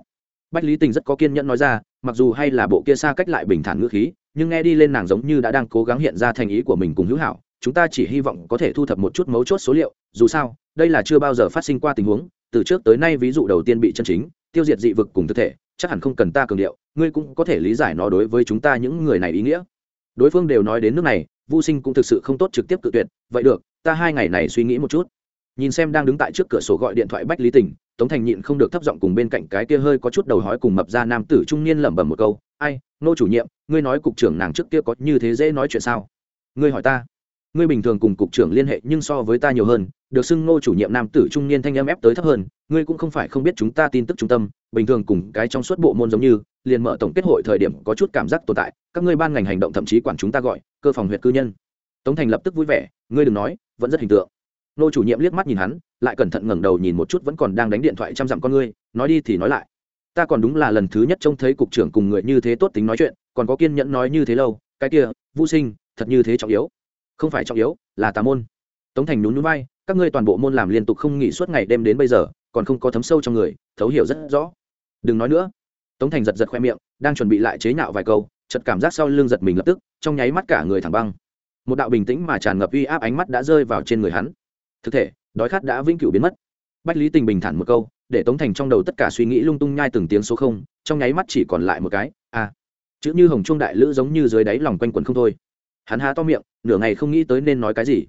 Bách lý tình rất có kiên nhẫn nói ra, mặc dù hay là bộ kia xa cách lại bình thản ngữ khí, nhưng nghe đi lên nàng giống như đã đang cố gắng hiện ra thành ý của mình cùng hữu hảo, chúng ta chỉ hy vọng có thể thu thập một chút mấu chốt số liệu, dù sao, đây là chưa bao giờ phát sinh qua tình huống, từ trước tới nay ví dụ đầu tiên bị chân chính, tiêu diệt dị vực cùng thực thể, chắc hẳn không cần ta cường điệu, ngươi cũng có thể lý giải nó đối với chúng ta những người này ý nghĩa đối phương đều nói đến nước này vô sinh cũng thực sự không tốt trực tiếp cự tuyệt, vậy được, ta hai ngày này suy nghĩ một chút. Nhìn xem đang đứng tại trước cửa sổ gọi điện thoại bách lý tình, tống thành nhịn không được thấp giọng cùng bên cạnh cái kia hơi có chút đầu hói cùng mập ra nam tử trung niên lẩm bẩm một câu, ai, nô chủ nhiệm, ngươi nói cục trưởng nàng trước kia có như thế dễ nói chuyện sao? Ngươi hỏi ta ngươi bình thường cùng cục trưởng liên hệ nhưng so với ta nhiều hơn, được xưng ngô chủ nhiệm nam tử trung niên thanh âm ép tới thấp hơn, ngươi cũng không phải không biết chúng ta tin tức trung tâm, bình thường cùng cái trong suốt bộ môn giống như, liền mở tổng kết hội thời điểm có chút cảm giác tồn tại, các ngươi ban ngành hành động thậm chí quản chúng ta gọi, cơ phòng huyện cư nhân. Tống thành lập tức vui vẻ, ngươi đừng nói, vẫn rất hình tượng. Nô chủ nhiệm liếc mắt nhìn hắn, lại cẩn thận ngẩng đầu nhìn một chút vẫn còn đang đánh điện thoại chăm dặm con ngươi, nói đi thì nói lại. Ta còn đúng là lần thứ nhất trông thấy cục trưởng cùng người như thế tốt tính nói chuyện, còn có kiên nhẫn nói như thế lâu, cái kia, vũ sinh, thật như thế trọng yếu không phải trọng yếu, là tà môn. Tống thành nhún nhún vai, các ngươi toàn bộ môn làm liên tục không nghỉ suốt ngày đêm đến bây giờ, còn không có thấm sâu trong người, thấu hiểu rất rõ. Đừng nói nữa. Tống thành giật giật khoe miệng, đang chuẩn bị lại chế nhạo vài câu chật cảm giác sau lưng giật mình lập tức, trong nháy mắt cả người thẳng băng. Một đạo bình tĩnh mà tràn ngập uy áp ánh mắt đã rơi vào trên người hắn. Thực thể, đói khát đã vĩnh cửu biến mất. Bách lý tình bình thản một câu, để tống thành trong đầu tất cả suy nghĩ lung tung nhai từng tiếng số không, trong nháy mắt chỉ còn lại một cái a à. chữ như hồng trung đại lữ giống như dưới đáy lòng quanh quần không thôi hắn há to miệng, nửa ngày không nghĩ tới nên nói cái gì.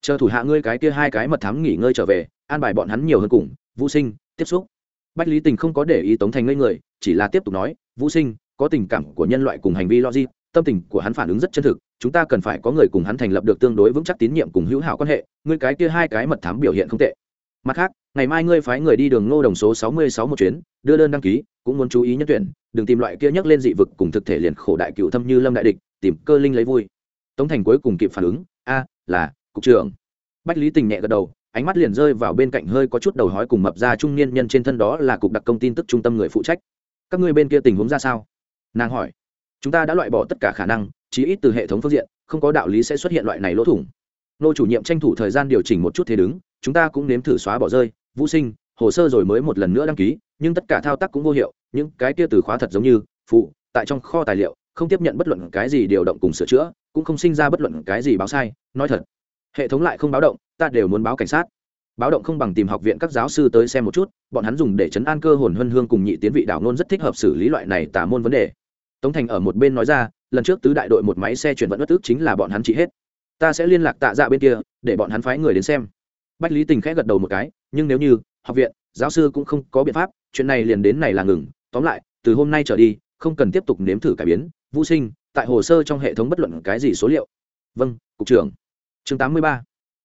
Chờ thủ hạ ngươi cái kia hai cái mật thám nghỉ ngơi trở về, an bài bọn hắn nhiều hơn cùng, vũ sinh, tiếp xúc. Bách lý tình không có để ý tống thành ngây người, chỉ là tiếp tục nói, vũ sinh, có tình cảm của nhân loại cùng hành vi logic, tâm tình của hắn phản ứng rất chân thực, chúng ta cần phải có người cùng hắn thành lập được tương đối vững chắc tín nhiệm cùng hữu hảo quan hệ, ngươi cái kia hai cái mật thám biểu hiện không tệ. Mặt khác, ngày mai ngươi phái người đi đường ngô đồng số sáu mươi sáu một chuyến, đưa đơn đăng ký, cũng muốn chú ý nhân tuyển, đừng tìm loại kia nhắc lên dị vực cùng thực thể liền khổ đại cựu thâm như lâm đại địch, tìm cơ linh lấy vui tống thành cuối cùng kịp phản ứng, a, là, cục trưởng. Bách lý tình nhẹ gật đầu, ánh mắt liền rơi vào bên cạnh hơi có chút đầu hói cùng mập ra trung niên nhân trên thân đó là cục đặc công tin tức trung tâm người phụ trách. Các ngươi bên kia tình huống ra sao? Nàng hỏi. Chúng ta đã loại bỏ tất cả khả năng, chí ít từ hệ thống phương diện, không có đạo lý sẽ xuất hiện loại này lỗ thủng. Nô chủ nhiệm tranh thủ thời gian điều chỉnh một chút thế đứng, chúng ta cũng nếm thử xóa bỏ rơi, vũ sinh, hồ sơ rồi mới một lần nữa đăng ký, nhưng tất cả thao tác cũng vô hiệu, những cái kia từ khóa thật giống như, phụ, tại trong kho tài liệu không tiếp nhận bất luận cái gì điều động cùng sửa chữa, cũng không sinh ra bất luận cái gì báo sai, nói thật, hệ thống lại không báo động, ta đều muốn báo cảnh sát. Báo động không bằng tìm học viện các giáo sư tới xem một chút, bọn hắn dùng để chấn an cơ hồn huân hương cùng nhị tiến vị đảo nôn rất thích hợp xử lý loại này tả môn vấn đề. Tống thành ở một bên nói ra, lần trước tứ đại đội một máy xe chuyển vận bất tức chính là bọn hắn trị hết. Ta sẽ liên lạc tạ dạ bên kia, để bọn hắn phái người đến xem. Bách lý tình khẽ gật đầu một cái, nhưng nếu như, học viện, giáo sư cũng không có biện pháp, chuyện này liền đến này là ngừng. Tóm lại, từ hôm nay trở đi, không cần tiếp tục nếm thử cải biến vũ sinh tại hồ sơ trong hệ thống bất luận cái gì số liệu vâng cục trưởng chương 83.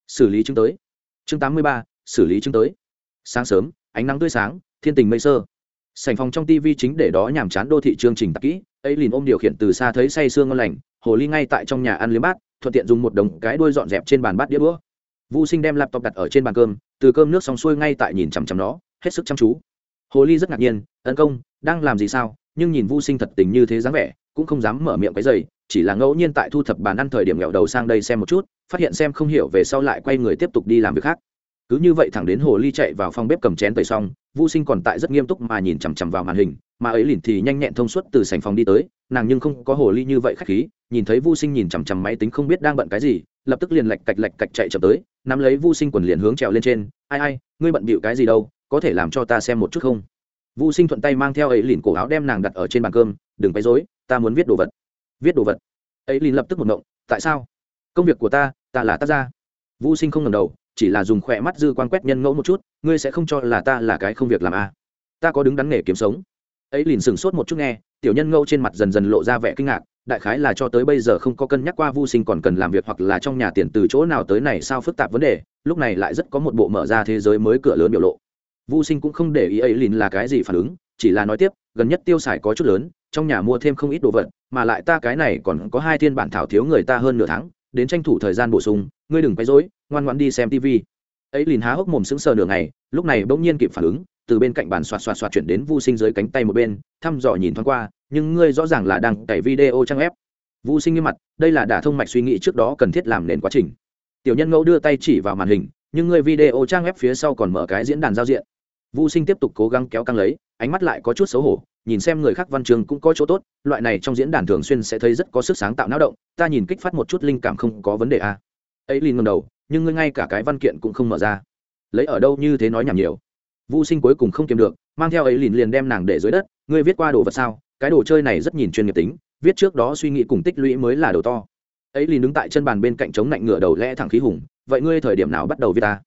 xử lý chứng tới chương 83. xử lý chứng tới sáng sớm ánh nắng tươi sáng thiên tình mây sơ sảnh phòng trong tv chính để đó nhàm chán đô thị chương trình tạp kỹ ấy liền ôm điều khiển từ xa thấy say sương ngon lành hồ ly ngay tại trong nhà ăn liếm bát thuận tiện dùng một đồng cái đuôi dọn dẹp trên bàn bát đĩa đũa Vu Sinh đem laptop đặt ở trên bàn cơm, từ cơm nước xong xuôi ngay tại nhìn chằm chằm nó, hết sức chăm chú. Hồ Ly rất ngạc nhiên, "Tấn công, đang làm gì sao?" Nhưng nhìn Vu Sinh thật tình như thế dáng vẻ, cũng không dám mở miệng cái giày, chỉ là ngẫu nhiên tại thu thập bàn ăn thời điểm nghẹo đầu sang đây xem một chút, phát hiện xem không hiểu về sau lại quay người tiếp tục đi làm việc khác. Cứ như vậy thẳng đến Hồ Ly chạy vào phòng bếp cầm chén tẩy xong, Vu Sinh còn tại rất nghiêm túc mà nhìn chằm chằm vào màn hình, mà ấy lìn thì nhanh nhẹn thông suốt từ sảnh phòng đi tới, nàng nhưng không có Hồ Ly như vậy khách khí, nhìn thấy Vu Sinh nhìn chằm chằm máy tính không biết đang bận cái gì, lập tức liền lạch cạch lạch cạch chạy chậm tới, nắm lấy Vu Sinh quần liền hướng trèo lên trên, "Ai ai, ngươi bận bịu cái gì đâu, có thể làm cho ta xem một chút không?" Vu Sinh thuận tay mang theo ấy lìn cổ áo đem nàng đặt ở trên bàn cơm, "Đừng quấy rối, ta muốn viết đồ vật." "Viết đồ vật?" Ấy lìn lập tức một ngộng, "Tại sao?" "Công việc của ta, ta là tác gia." Vu Sinh không ngẩng đầu, chỉ là dùng khỏe mắt dư quan quét nhân ngẫu một chút, "Ngươi sẽ không cho là ta là cái không việc làm à? Ta có đứng đắn nghề kiếm sống." Ấy lìn sửng sốt một chút nghe, tiểu nhân ngẫu trên mặt dần dần lộ ra vẻ kinh ngạc, đại khái là cho tới bây giờ không có cân nhắc qua vô sinh còn cần làm việc hoặc là trong nhà tiền từ chỗ nào tới này sao phức tạp vấn đề lúc này lại rất có một bộ mở ra thế giới mới cửa lớn biểu lộ vô sinh cũng không để ý ấy lìn là cái gì phản ứng, chỉ là nói tiếp, gần nhất tiêu xài có chút lớn, trong nhà mua thêm không ít đồ vật, mà lại ta cái này còn có hai thiên bản thảo thiếu người ta hơn nửa tháng, đến tranh thủ thời gian bổ sung, ngươi đừng quấy rối, ngoan ngoan đi xem tv ấy lìn há hốc mồm sững sờ nửa ngày, lúc này bỗng nhiên kịp phản ứng, từ bên cạnh bàn xoạt xoạt xoạt chuyển đến vu sinh dưới cánh tay một bên, thăm dò nhìn thoáng qua, nhưng ngươi rõ ràng là đang cày video trang ép vu sinh nghiêm mặt, đây là đả thông mạch suy nghĩ trước đó cần thiết làm nền quá trình. Tiểu nhân ngẫu đưa tay chỉ vào màn hình, nhưng ngươi video trang web phía sau còn mở cái diễn đàn giao diện vu sinh tiếp tục cố gắng kéo căng lấy ánh mắt lại có chút xấu hổ nhìn xem người khác văn trường cũng có chỗ tốt loại này trong diễn đàn thường xuyên sẽ thấy rất có sức sáng tạo não động ta nhìn kích phát một chút linh cảm không có vấn đề a à. ấy liền ngẩng đầu nhưng ngươi ngay cả cái văn kiện cũng không mở ra lấy ở đâu như thế nói nhảm nhiều Vu Sinh cuối cùng không kiềm được, mang theo ấy liền liền đem nàng để dưới đất, ngươi viết qua đồ vật sao? Cái đồ chơi này rất nhìn chuyên nghiệp tính, viết trước đó suy nghĩ cùng tích lũy mới là đầu to. Ấy liền đứng tại chân bàn bên cạnh chống lạnh ngửa đầu lẽ thẳng khí hùng, vậy ngươi thời điểm nào bắt đầu viết ta?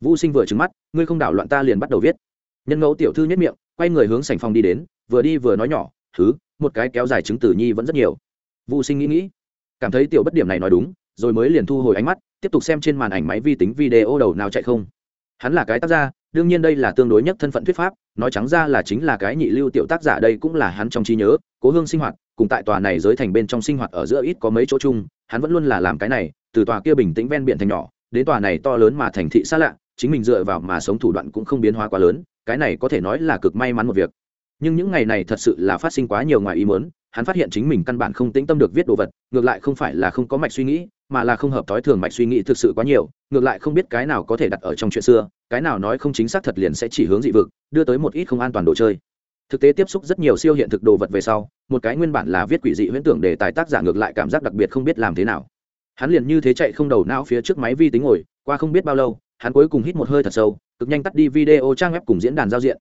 Vu Sinh vừa trừng mắt, ngươi không đảo loạn ta liền bắt đầu viết. Nhân ngẫu tiểu thư nhất miệng, quay người hướng sảnh phòng đi đến, vừa đi vừa nói nhỏ, thứ, một cái kéo dài chứng tử nhi vẫn rất nhiều. Vu Sinh nghĩ nghĩ, cảm thấy tiểu bất điểm này nói đúng, rồi mới liền thu hồi ánh mắt, tiếp tục xem trên màn ảnh máy vi tính video đầu nào chạy không. Hắn là cái tác gia, đương nhiên đây là tương đối nhất thân phận thuyết pháp nói trắng ra là chính là cái nhị lưu tiểu tác giả đây cũng là hắn trong trí nhớ cố hương sinh hoạt cùng tại tòa này giới thành bên trong sinh hoạt ở giữa ít có mấy chỗ chung hắn vẫn luôn là làm cái này từ tòa kia bình tĩnh ven biển thành nhỏ đến tòa này to lớn mà thành thị xa lạ chính mình dựa vào mà sống thủ đoạn cũng không biến hóa quá lớn cái này có thể nói là cực may mắn một việc. Nhưng những ngày này thật sự là phát sinh quá nhiều ngoài ý mớn hắn phát hiện chính mình căn bản không tĩnh tâm được viết đồ vật, ngược lại không phải là không có mạch suy nghĩ, mà là không hợp thói thường mạch suy nghĩ thực sự quá nhiều, ngược lại không biết cái nào có thể đặt ở trong chuyện xưa, cái nào nói không chính xác thật liền sẽ chỉ hướng dị vực, đưa tới một ít không an toàn đồ chơi. Thực tế tiếp xúc rất nhiều siêu hiện thực đồ vật về sau, một cái nguyên bản là viết quỷ dị huyễn tưởng để tài tác giả ngược lại cảm giác đặc biệt không biết làm thế nào. Hắn liền như thế chạy không đầu não phía trước máy vi tính ngồi, qua không biết bao lâu hắn cuối cùng hít một hơi thật sâu, cực nhanh tắt đi video trang web cùng diễn đàn giao diện.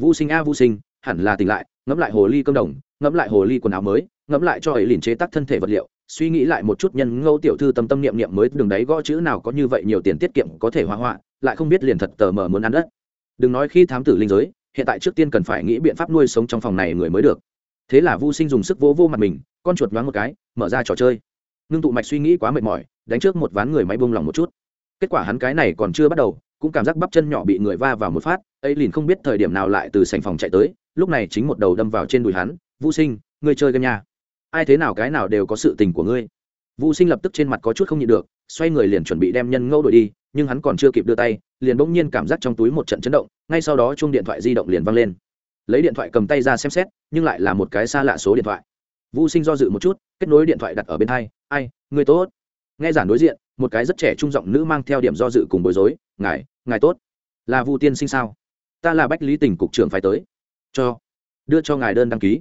Vô sinh a vô sinh, hẳn là tỉnh lại, ngẫm lại hồ ly cơm đồng, ngẫm lại hồ ly quần áo mới, ngẫm lại cho ấy liền chế tác thân thể vật liệu, suy nghĩ lại một chút nhân ngẫu tiểu thư tâm tâm niệm niệm mới đừng đấy gõ chữ nào có như vậy nhiều tiền tiết kiệm có thể hoa họa lại không biết liền thật tờ mờ muốn ăn đất. Đừng nói khi thám tử linh giới, hiện tại trước tiên cần phải nghĩ biện pháp nuôi sống trong phòng này người mới được. Thế là vu sinh dùng sức vô vô mặt mình, con chuột nhoáng một cái, mở ra trò chơi. Ngưng tụ mạch suy nghĩ quá mệt mỏi, đánh trước một ván người máy bông lòng một chút kết quả hắn cái này còn chưa bắt đầu, cũng cảm giác bắp chân nhỏ bị người va vào một phát, ấy liền không biết thời điểm nào lại từ sành phòng chạy tới, lúc này chính một đầu đâm vào trên đùi hắn, vũ sinh, ngươi chơi game nhà ai thế nào cái nào đều có sự tình của ngươi. Vũ sinh lập tức trên mặt có chút không nhịn được, xoay người liền chuẩn bị đem nhân ngẫu đổi đi, nhưng hắn còn chưa kịp đưa tay, liền bỗng nhiên cảm giác trong túi một trận chấn động, ngay sau đó chuông điện thoại di động liền văng lên. Lấy điện thoại cầm tay ra xem xét, nhưng lại là một cái xa lạ số điện thoại. Vũ sinh do dự một chút, kết nối điện thoại đặt ở bên hai, ai người tốt nghe giản đối diện, một cái rất trẻ trung giọng nữ mang theo điểm do dự cùng bối rối, ngài ngài tốt. Là vu tiên sinh sao? Ta là bách lý tỉnh cục trưởng phải tới. Cho, đưa cho ngài đơn đăng ký.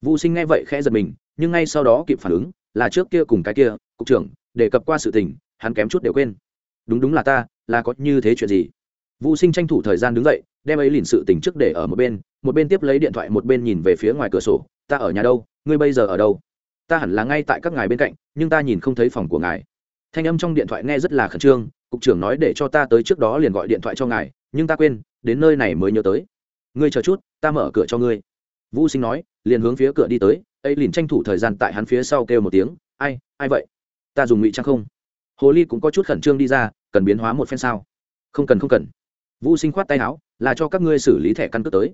Vu sinh nghe vậy khẽ giật mình, nhưng ngay sau đó kịp phản ứng, là trước kia cùng cái kia, cục trưởng, đề cập qua sự tình, hắn kém chút đều quên. Đúng đúng là ta, là có như thế chuyện gì? Vu sinh tranh thủ thời gian đứng dậy, đem ấy liền sự tình trước để ở một bên một bên tiếp lấy điện thoại, một bên nhìn về phía ngoài cửa sổ, ta ở nhà đâu? Ngươi bây giờ ở đâu? Ta hẳn là ngay tại các ngài bên cạnh, nhưng ta nhìn không thấy phòng của ngài thanh âm trong điện thoại nghe rất là khẩn trương, cục trưởng nói để cho ta tới trước đó liền gọi điện thoại cho ngài, nhưng ta quên, đến nơi này mới nhớ tới. Ngươi chờ chút, ta mở cửa cho ngươi. Vũ sinh nói, liền hướng phía cửa đi tới, ấy liền tranh thủ thời gian tại hắn phía sau kêu một tiếng, ai ai vậy? Ta dùng ngụy trang không? Hồ ly cũng có chút khẩn trương đi ra, cần biến hóa một phen sao? Không cần không cần. Vũ sinh khoát tay áo, là cho các ngươi xử lý thẻ căn cước tới.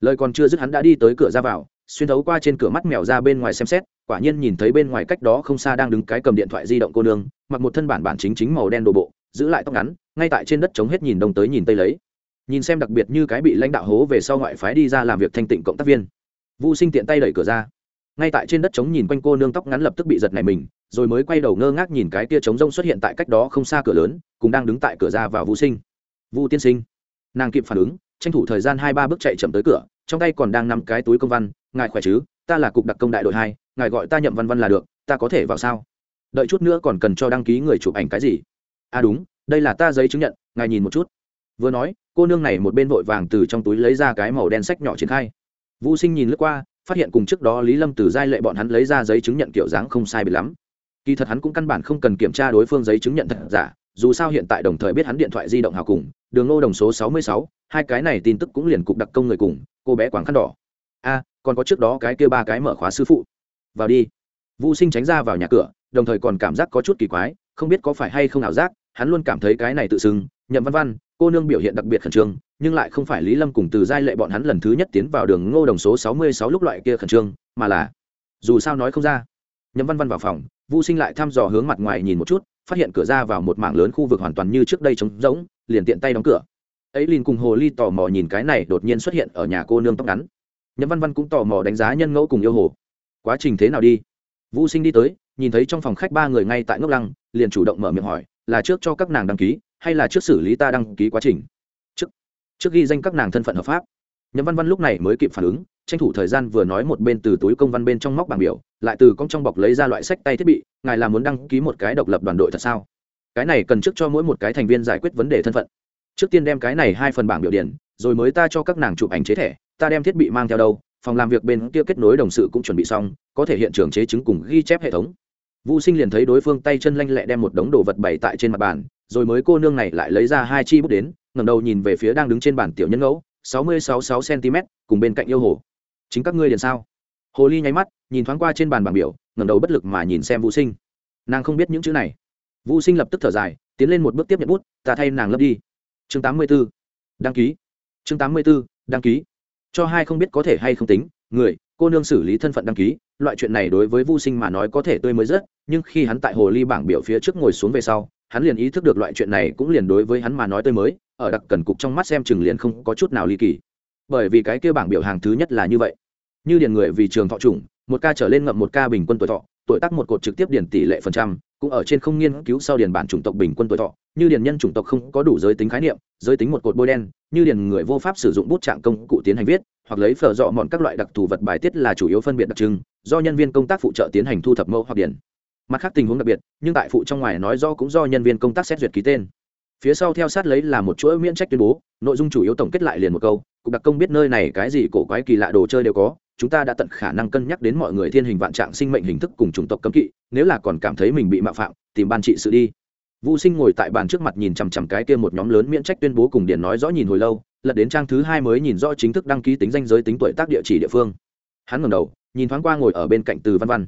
Lời còn chưa dứt hắn đã đi tới cửa ra vào xuyên thấu qua trên cửa mắt mèo ra bên ngoài xem xét, quả nhiên nhìn thấy bên ngoài cách đó không xa đang đứng cái cầm điện thoại di động cô nương, mặc một thân bản bản chính chính màu đen đồ bộ, giữ lại tóc ngắn, ngay tại trên đất chống hết nhìn đông tới nhìn tây lấy. Nhìn xem đặc biệt như cái bị lãnh đạo hố về sau ngoại phái đi ra làm việc thanh tịnh cộng tác viên. Vũ sinh tiện tay đẩy cửa ra. Ngay tại trên đất trống nhìn quanh cô nương tóc ngắn lập tức bị giật này mình, rồi mới quay đầu ngơ ngác nhìn cái tia trống rông xuất hiện tại cách đó không xa cửa lớn, cùng đang đứng tại cửa ra vào vũ sinh. Vũ tiên sinh. Nàng kịp phản ứng, tranh thủ thời gian hai ba bước chạy chậm tới cửa, trong tay còn đang nắm cái túi công văn ngài khỏe chứ? Ta là cục đặc công đại đội hai, ngài gọi ta nhậm văn văn là được, ta có thể vào sao? Đợi chút nữa còn cần cho đăng ký người chụp ảnh cái gì? À đúng, đây là ta giấy chứng nhận, ngài nhìn một chút. Vừa nói, cô nương này một bên vội vàng từ trong túi lấy ra cái màu đen sách nhỏ triển khai. Vũ sinh nhìn lướt qua, phát hiện cùng trước đó lý lâm từ giai lệ bọn hắn lấy ra giấy chứng nhận kiểu dáng không sai bị lắm. Kỳ thật hắn cũng căn bản không cần kiểm tra đối phương giấy chứng nhận thật giả, dù sao hiện tại đồng thời biết hắn điện thoại di động hào cùng, đường lô đồng số sáu mươi sáu, hai cái này tin tức cũng liền cục đặc công người cùng, cô bé quảng khăn đỏ a, còn có trước đó cái kia ba cái mở khóa sư phụ. Vào đi. Vũ sinh tránh ra vào nhà cửa, đồng thời còn cảm giác có chút kỳ quái, không biết có phải hay không ảo giác, hắn luôn cảm thấy cái này tự xưng, nhậm văn văn, cô nương biểu hiện đặc biệt khẩn trương, nhưng lại không phải lý lâm cùng từ giai lệ bọn hắn lần thứ nhất tiến vào đường ngô đồng số sáu mươi sáu lúc loại kia khẩn trương, mà là, dù sao nói không ra. Nhậm văn văn vào phòng vũ sinh lại thăm dò hướng mặt ngoài nhìn một chút, phát hiện cửa ra vào một mảng lớn khu vực hoàn toàn như trước đây trống rỗng, liền tiện tay đóng cửa. Ấy liền cùng hồ ly tò mò nhìn cái này đột nhiên xuất hiện ở nhà cô nương tóc ngắn nhậm văn văn cũng tò mò đánh giá nhân ngẫu cùng yêu hồ. Quá trình thế nào đi? Vũ sinh đi tới, nhìn thấy trong phòng khách ba người ngay tại ngốc lăng, liền chủ động mở miệng hỏi, là trước cho các nàng đăng ký, hay là trước xử lý ta đăng ký quá trình? Trước trước ghi danh các nàng thân phận hợp pháp. Nhậm văn văn lúc này mới kịp phản ứng, tranh thủ thời gian vừa nói một bên từ túi công văn bên trong móc bảng biểu, lại từ con trong bọc lấy ra loại sách tay thiết bị, ngài là muốn đăng ký một cái độc lập đoàn đội thật sao? Cái này cần trước cho mỗi một cái thành viên giải quyết vấn đề thân phận. Trước tiên đem cái này hai phần bảng biểu điển rồi mới ta cho các nàng chụp ảnh chế thẻ, ta đem thiết bị mang theo đâu, phòng làm việc bên kia kết nối đồng sự cũng chuẩn bị xong, có thể hiện trường chế chứng cùng ghi chép hệ thống. Vũ sinh liền thấy đối phương tay chân lanh lẹ đem một đống đồ vật bày tại trên mặt bàn, rồi mới cô nương này lại lấy ra hai chi bút đến, ngẩng đầu nhìn về phía đang đứng trên bàn tiểu nhân ngẫu, sáu mươi sáu sáu cm cùng bên cạnh yêu hồ. Chính các ngươi liền sao? Hồ ly nháy mắt, nhìn thoáng qua trên bàn bảng biểu, ngẩng đầu bất lực mà nhìn xem vũ sinh. Nàng không biết những chữ này. Vũ sinh lập tức thở dài, tiến lên một bước tiếp nhận bút, ta thay nàng lấp đi. Chương tám mươi b ố đăng ký chương tám mươi b ố đăng ký. Cho hai không biết có thể hay không tính, người, cô nương xử lý thân phận đăng ký, loại chuyện này đối với vô sinh mà nói có thể tươi mới rất, nhưng khi hắn tại hồ ly bảng biểu phía trước ngồi xuống về sau, hắn liền ý thức được loại chuyện này cũng liền đối với hắn mà nói tươi mới, ở đặc cần cục trong mắt xem chừng liền không có chút nào ly kỳ. Bởi vì cái kia bảng biểu hàng thứ nhất là như vậy. Như điền người vì trường thọ chủng, một ca trở lên ngậm một ca bình quân tuổi thọ, tuổi tác một cột trực tiếp điền tỷ lệ phần trăm cũng ở trên không nghiên cứu sau điền bản chủng tộc bình quân tuổi thọ, như điền nhân chủng tộc không có đủ giới tính khái niệm, giới tính một cột bôi đen, như điền người vô pháp sử dụng bút trạng công cụ tiến hành viết, hoặc lấy phở dọ mọn các loại đặc thù vật bài tiết là chủ yếu phân biệt đặc trưng, do nhân viên công tác phụ trợ tiến hành thu thập mẫu hoặc điển mặt khác tình huống đặc biệt, nhưng tại phụ trong ngoài nói do cũng do nhân viên công tác xét duyệt ký tên. Phía sau theo sát lấy là một chuỗi miễn trách tuyên bố, nội dung chủ yếu tổng kết lại liền một câu, cục đặc công biết nơi này cái gì cổ quái kỳ lạ đồ chơi đều có chúng ta đã tận khả năng cân nhắc đến mọi người thiên hình vạn trạng sinh mệnh hình thức cùng chủng tộc cấm kỵ, nếu là còn cảm thấy mình bị mạo phạm, tìm ban trị sự đi. Vũ sinh ngồi tại bàn trước mặt nhìn chằm chằm cái kia một nhóm lớn miễn trách tuyên bố cùng điền nói rõ nhìn hồi lâu, lật đến trang thứ hai mới nhìn rõ chính thức đăng ký tính danh giới tính tuổi tác địa chỉ địa phương. Hắn ngẩng đầu, nhìn thoáng qua ngồi ở bên cạnh từ văn văn.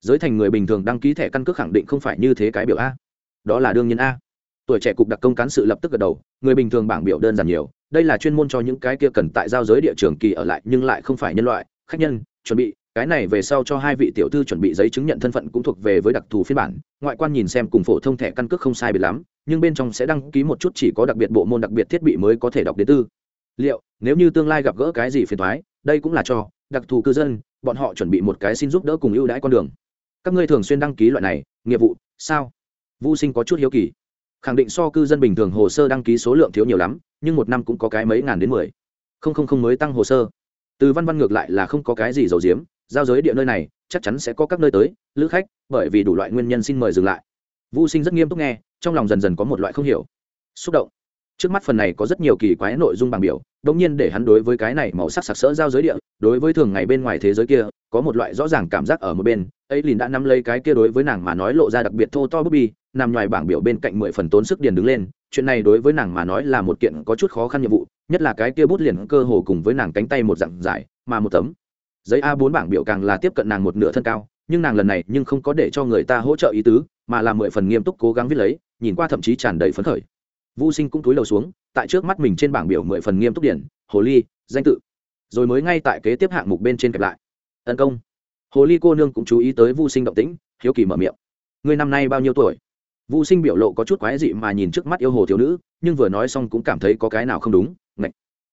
Giới thành người bình thường đăng ký thẻ căn cước khẳng định không phải như thế cái biểu a. Đó là đương nhiên a. Tuổi trẻ cục đặc công cán sự lập tức gật đầu, người bình thường bảng biểu đơn giản nhiều, đây là chuyên môn cho những cái kia cần tại giao giới địa trường kỳ ở lại nhưng lại không phải nhân loại khách nhân, chuẩn bị, cái này về sau cho hai vị tiểu thư chuẩn bị giấy chứng nhận thân phận cũng thuộc về với đặc thù phiên bản. Ngoại quan nhìn xem cùng phổ thông thẻ căn cước không sai biệt lắm, nhưng bên trong sẽ đăng ký một chút chỉ có đặc biệt bộ môn đặc biệt thiết bị mới có thể đọc đến tư. Liệu, nếu như tương lai gặp gỡ cái gì phiền thoái đây cũng là cho đặc thù cư dân, bọn họ chuẩn bị một cái xin giúp đỡ cùng ưu đãi con đường. Các ngươi thường xuyên đăng ký loại này, nghiệp vụ, sao? Vô sinh có chút hiếu kỳ. Khẳng định so cư dân bình thường hồ sơ đăng ký số lượng thiếu nhiều lắm, nhưng một năm cũng có cái mấy ngàn đến mười. Không không không mới tăng hồ sơ từ văn văn ngược lại là không có cái gì giấu giếm, giao giới địa nơi này, chắc chắn sẽ có các nơi tới, lữ khách, bởi vì đủ loại nguyên nhân xin mời dừng lại. Vô sinh rất nghiêm túc nghe, trong lòng dần dần có một loại không hiểu. Xúc động. Trước mắt phần này có rất nhiều kỳ quái nội dung bảng biểu, đống nhiên để hắn đối với cái này màu sắc sặc sỡ giao giới địa, đối với thường ngày bên ngoài thế giới kia, có một loại rõ ràng cảm giác ở một bên. Ấy lìn đã nắm lấy cái kia đối với nàng mà nói lộ ra đặc biệt thô to bút bi, nằm ngoài bảng biểu bên cạnh mười phần tốn sức điền đứng lên. Chuyện này đối với nàng mà nói là một kiện có chút khó khăn nhiệm vụ nhất là cái kia bút liền cơ hồ cùng với nàng cánh tay một dạng dài mà một tấm giấy a 4 bảng biểu càng là tiếp cận nàng một nửa thân cao nhưng nàng lần này nhưng không có để cho người ta hỗ trợ ý tứ mà là mười phần nghiêm túc cố gắng viết lấy nhìn qua thậm chí tràn đầy phấn khởi Vu Sinh cũng túi lầu xuống, tại trước mắt mình trên bảng biểu mười phần nghiêm túc điển, hồ ly, danh tự. Rồi mới ngay tại kế tiếp hạng mục bên trên kẹp lại. Ân công. Hồ ly cô nương cũng chú ý tới Vu Sinh động tĩnh, hiếu kỳ mở miệng. Ngươi năm nay bao nhiêu tuổi? Vu Sinh biểu lộ có chút quái dị mà nhìn trước mắt yêu hồ thiếu nữ, nhưng vừa nói xong cũng cảm thấy có cái nào không đúng.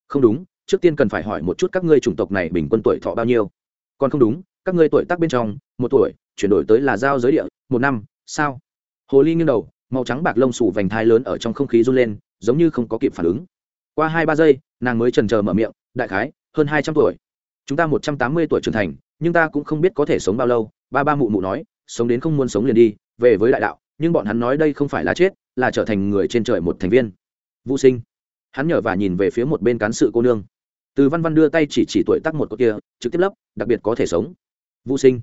Không đúng, trước tiên cần phải hỏi một chút các ngươi chủng tộc này bình quân tuổi thọ bao nhiêu. Còn không đúng, các ngươi tuổi tác bên trong, một tuổi, chuyển đổi tới là giao giới địa, một năm, sao? Hồ ly nghiêng đầu, màu trắng bạc lông sủ vành thai lớn ở trong không khí run lên giống như không có kịp phản ứng qua hai ba giây nàng mới trần trờ mở miệng đại khái hơn hai trăm tuổi chúng ta một trăm tám mươi tuổi trưởng thành nhưng ta cũng không biết có thể sống bao lâu ba ba mụ mụ nói sống đến không muốn sống liền đi về với đại đạo nhưng bọn hắn nói đây không phải là chết là trở thành người trên trời một thành viên vũ sinh hắn nhờ và nhìn về phía một bên cán sự cô nương. Từ văn văn đưa tay chỉ chỉ tuổi tắc một cột kia, trực tiếp lấp, đặc biệt có thể sống. Vô sinh,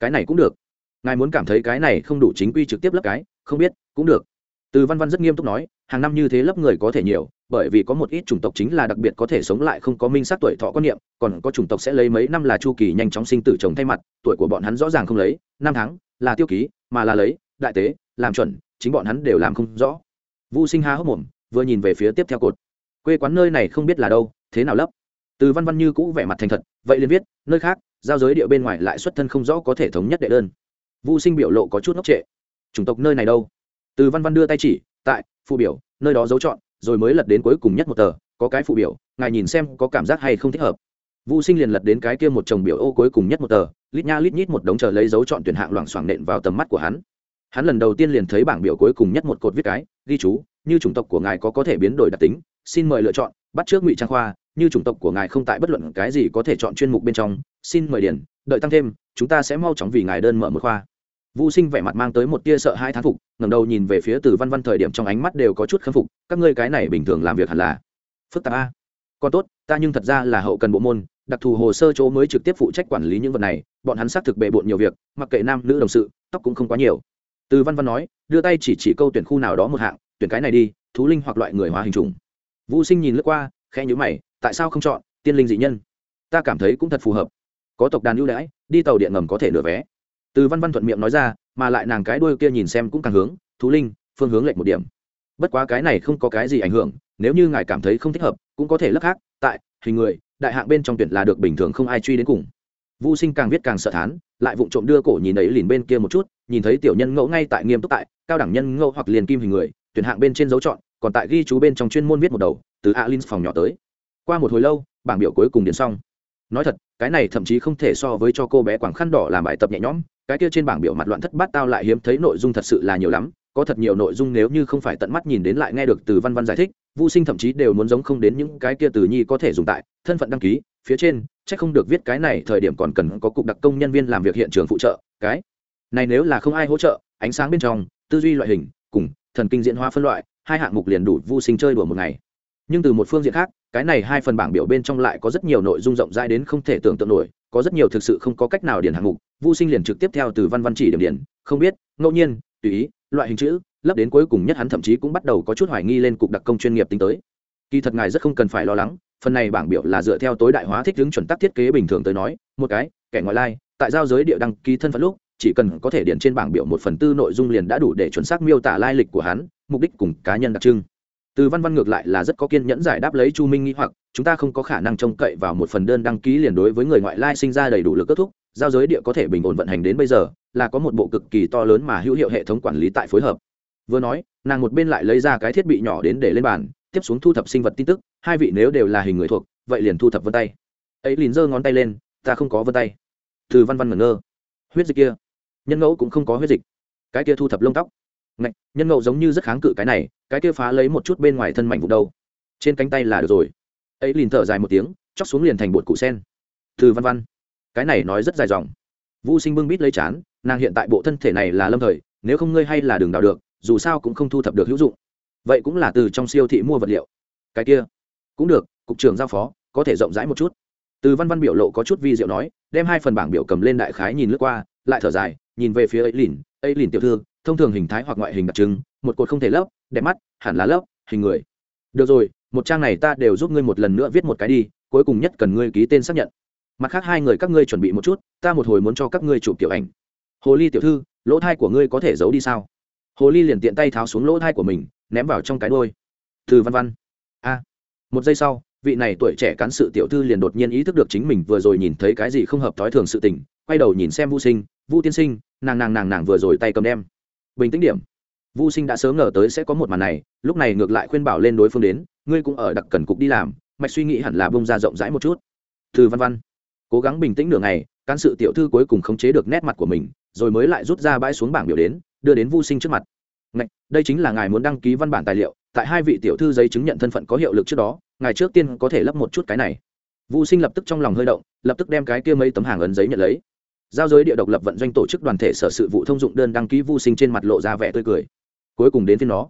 cái này cũng được. Ngài muốn cảm thấy cái này không đủ chính quy trực tiếp lấp cái, không biết, cũng được. Từ văn văn rất nghiêm túc nói, hàng năm như thế lấp người có thể nhiều, bởi vì có một ít chủng tộc chính là đặc biệt có thể sống lại không có minh sát tuổi thọ quan niệm, còn có chủng tộc sẽ lấy mấy năm là chu kỳ nhanh chóng sinh tử chồng thay mặt, tuổi của bọn hắn rõ ràng không lấy, năm tháng là tiêu ký, mà là lấy, đại tế, làm chuẩn, chính bọn hắn đều làm không rõ. Vu sinh há hốc mồm, vừa nhìn về phía tiếp theo cột quê quán nơi này không biết là đâu thế nào lấp? Từ văn văn như cũ vẻ mặt thành thật vậy liền viết nơi khác giao giới địa bên ngoài lại xuất thân không rõ có thể thống nhất đệ đơn. Vu sinh biểu lộ có chút ngốc trệ. Chủng tộc nơi này đâu? Từ văn văn đưa tay chỉ tại phụ biểu nơi đó dấu chọn rồi mới lật đến cuối cùng nhất một tờ có cái phụ biểu ngài nhìn xem có cảm giác hay không thích hợp. Vu Sinh liền lật đến cái kia một chồng biểu ô cuối cùng nhất một tờ, lít nha lít nhít một đống chờ lấy dấu chọn tuyển hạng loảng xoảng nện vào tầm mắt của hắn. Hắn lần đầu tiên liền thấy bảng biểu cuối cùng nhất một cột viết cái, ghi chú, như chủng tộc của ngài có có thể biến đổi đặc tính, xin mời lựa chọn, bắt trước ngụy trang khoa, như chủng tộc của ngài không tại bất luận cái gì có thể chọn chuyên mục bên trong, xin mời điền, đợi tăng thêm, chúng ta sẽ mau chóng vì ngài đơn mở một khoa. Vu Sinh vẻ mặt mang tới một tia sợ hai thán phục, ngầm đầu nhìn về phía Từ Văn Văn thời điểm trong ánh mắt đều có chút khâm phục, các ngươi cái này bình thường làm việc hẳn là phức tạp a. Còn tốt, ta nhưng thật ra là hậu cần bộ môn, đặc thù hồ sơ chỗ mới trực tiếp phụ trách quản lý những vật này, bọn hắn xác thực bề bộn nhiều việc, mặc kệ nam nữ đồng sự, tóc cũng không quá nhiều. Từ Văn Văn nói, đưa tay chỉ chỉ câu tuyển khu nào đó một hạng, tuyển cái này đi, thú linh hoặc loại người hóa hình trùng. Vu Sinh nhìn lướt qua, khẽ nhữ mày, tại sao không chọn tiên linh dị nhân? Ta cảm thấy cũng thật phù hợp. Có tộc đàn ưu đãi, đi tàu điện ngầm có thể nửa vé từ văn văn thuận miệng nói ra mà lại nàng cái đuôi kia nhìn xem cũng càng hướng thú linh phương hướng lệch một điểm bất quá cái này không có cái gì ảnh hưởng nếu như ngài cảm thấy không thích hợp cũng có thể lấp khác tại hình người đại hạng bên trong tuyển là được bình thường không ai truy đến cùng Vu Sinh càng viết càng sợ thán, lại vụng trộm đưa cổ nhìn ấy liền bên kia một chút, nhìn thấy tiểu nhân ngẫu ngay tại nghiêm túc tại, cao đẳng nhân ngẫu hoặc liền kim hình người, tuyển hạng bên trên dấu chọn, còn tại ghi chú bên trong chuyên môn viết một đầu, từ Alin phòng nhỏ tới. Qua một hồi lâu, bảng biểu cuối cùng điền xong. Nói thật, cái này thậm chí không thể so với cho cô bé quảng khăn đỏ làm bài tập nhẹ nhõm, cái kia trên bảng biểu mặt loạn thất bát tao lại hiếm thấy nội dung thật sự là nhiều lắm có thật nhiều nội dung nếu như không phải tận mắt nhìn đến lại nghe được từ văn văn giải thích vô sinh thậm chí đều muốn giống không đến những cái kia từ nhi có thể dùng tại thân phận đăng ký phía trên c h ắ c không được viết cái này thời điểm còn cần có cục đặc công nhân viên làm việc hiện trường phụ trợ cái này nếu là không ai hỗ trợ ánh sáng bên trong tư duy loại hình cùng thần kinh diễn hóa phân loại hai hạng mục liền đủ vô sinh chơi đùa một ngày nhưng từ một phương diện khác cái này hai phần bảng biểu bên trong lại có rất nhiều nội dung rộng rãi đến không thể tưởng tượng nổi có rất nhiều thực sự không có cách nào điền hạng mục Vu Sinh liền trực tiếp theo từ văn văn chỉ điểm điển, không biết, ngẫu nhiên, tùy ý, loại hình chữ, lấp đến cuối cùng nhất hắn thậm chí cũng bắt đầu có chút hoài nghi lên cục đặc công chuyên nghiệp tính tới. Kỳ thật ngài rất không cần phải lo lắng, phần này bảng biểu là dựa theo tối đại hóa thích ứng chuẩn tắc thiết kế bình thường tới nói, một cái, kẻ ngoại lai, tại giao giới địa đăng ký thân phận lúc, chỉ cần có thể điền trên bảng biểu một phần tư nội dung liền đã đủ để chuẩn xác miêu tả lai lịch của hắn, mục đích cùng cá nhân đặc trưng. Từ Văn Văn ngược lại là rất có kiên nhẫn giải đáp lấy Chu Minh Nghĩ hoặc, chúng ta không có khả năng trông cậy vào một phần đơn đăng ký liền đối với người ngoại lai sinh ra đầy đủ lực kết thúc, giao giới địa có thể bình ổn vận hành đến bây giờ là có một bộ cực kỳ to lớn mà hữu hiệu hệ thống quản lý tại phối hợp. Vừa nói nàng một bên lại lấy ra cái thiết bị nhỏ đến để lên bàn tiếp xuống thu thập sinh vật tin tức hai vị nếu đều là hình người thuộc vậy liền thu thập vân tay. Ấy liền giơ ngón tay lên ta không có vân tay. Từ văn văn ngẩn ngơ. Huyết dịch kia nhân ngẫu cũng không có huyết dịch. Cái kia thu thập lông tóc. Ngạch, nhân ngẫu giống như rất kháng cự cái này cái kia phá lấy một chút bên ngoài thân mảnh vụ đâu. Trên cánh tay là được rồi. Ấy liền thở dài một tiếng chóc xuống liền thành bột cụ sen. Từ văn văn. Cái này nói rất dài dòng. Vũ sinh bưng bít lấy chán nàng hiện tại bộ thân thể này là lâm thời nếu không ngươi hay là đường đào được dù sao cũng không thu thập được hữu dụng. Vậy cũng là từ trong siêu thị mua vật liệu. Cái kia. Cũng được cục trưởng giao phó có thể rộng rãi một chút. Từ văn văn biểu lộ có chút vi diệu nói đem hai phần bảng biểu cầm lên đại khái nhìn lướt qua lại thở dài nhìn về phía ấy lìn ấy lìn tiểu thư, thông thường hình thái hoặc ngoại hình đặc trưng, một cột không thể lấp, đẹp mắt, hẳn là lấp, hình người. Được rồi, một trang này ta đều giúp ngươi một lần nữa viết một cái đi, cuối cùng nhất cần ngươi ký tên xác nhận. Mặt khác hai người các ngươi chuẩn bị một chút, ta một hồi muốn cho các ngươi chụp kiểu ảnh. Hồ ly tiểu thư, lỗ thai của ngươi có thể giấu đi sao? Hồ ly liền tiện tay tháo xuống lỗ thai của mình, ném vào trong cái đôi thư văn văn. A. Một giây sau, vị này tuổi trẻ cán sự tiểu thư liền đột nhiên ý thức được chính mình vừa rồi nhìn thấy cái gì không hợp thói thường sự tình, quay đầu nhìn xem vô sinh, vu tiên sinh nàng nàng nàng nàng vừa rồi tay cầm đem. Bình tĩnh điểm. Vu sinh đã sớm ngờ tới sẽ có một màn này lúc này ngược lại khuyên bảo lên đối phương đến ngươi cũng ở đặc cần cục đi làm mạch suy nghĩ hẳn là bông ra rộng rãi một chút. Thư văn văn cố gắng bình tĩnh nửa ngày cán sự tiểu thư cuối cùng khống chế được nét mặt của mình rồi mới lại rút ra bãi xuống bảng biểu đến đưa đến vu sinh trước mặt. Ngạch, đây chính là ngài muốn đăng ký văn bản tài liệu tại hai vị tiểu thư giấy chứng nhận thân phận có hiệu lực trước đó ngài trước tiên có thể lấp một chút cái này. Vu sinh lập tức trong lòng hơi động lập tức đem cái kia mấy tấm hàng ấn giấy nhận lấy giao giới địa độc lập vận doanh tổ chức đoàn thể sở sự vụ thông dụng đơn đăng ký vu sinh trên mặt lộ ra vẻ tươi cười. Cuối cùng đến phiên nó.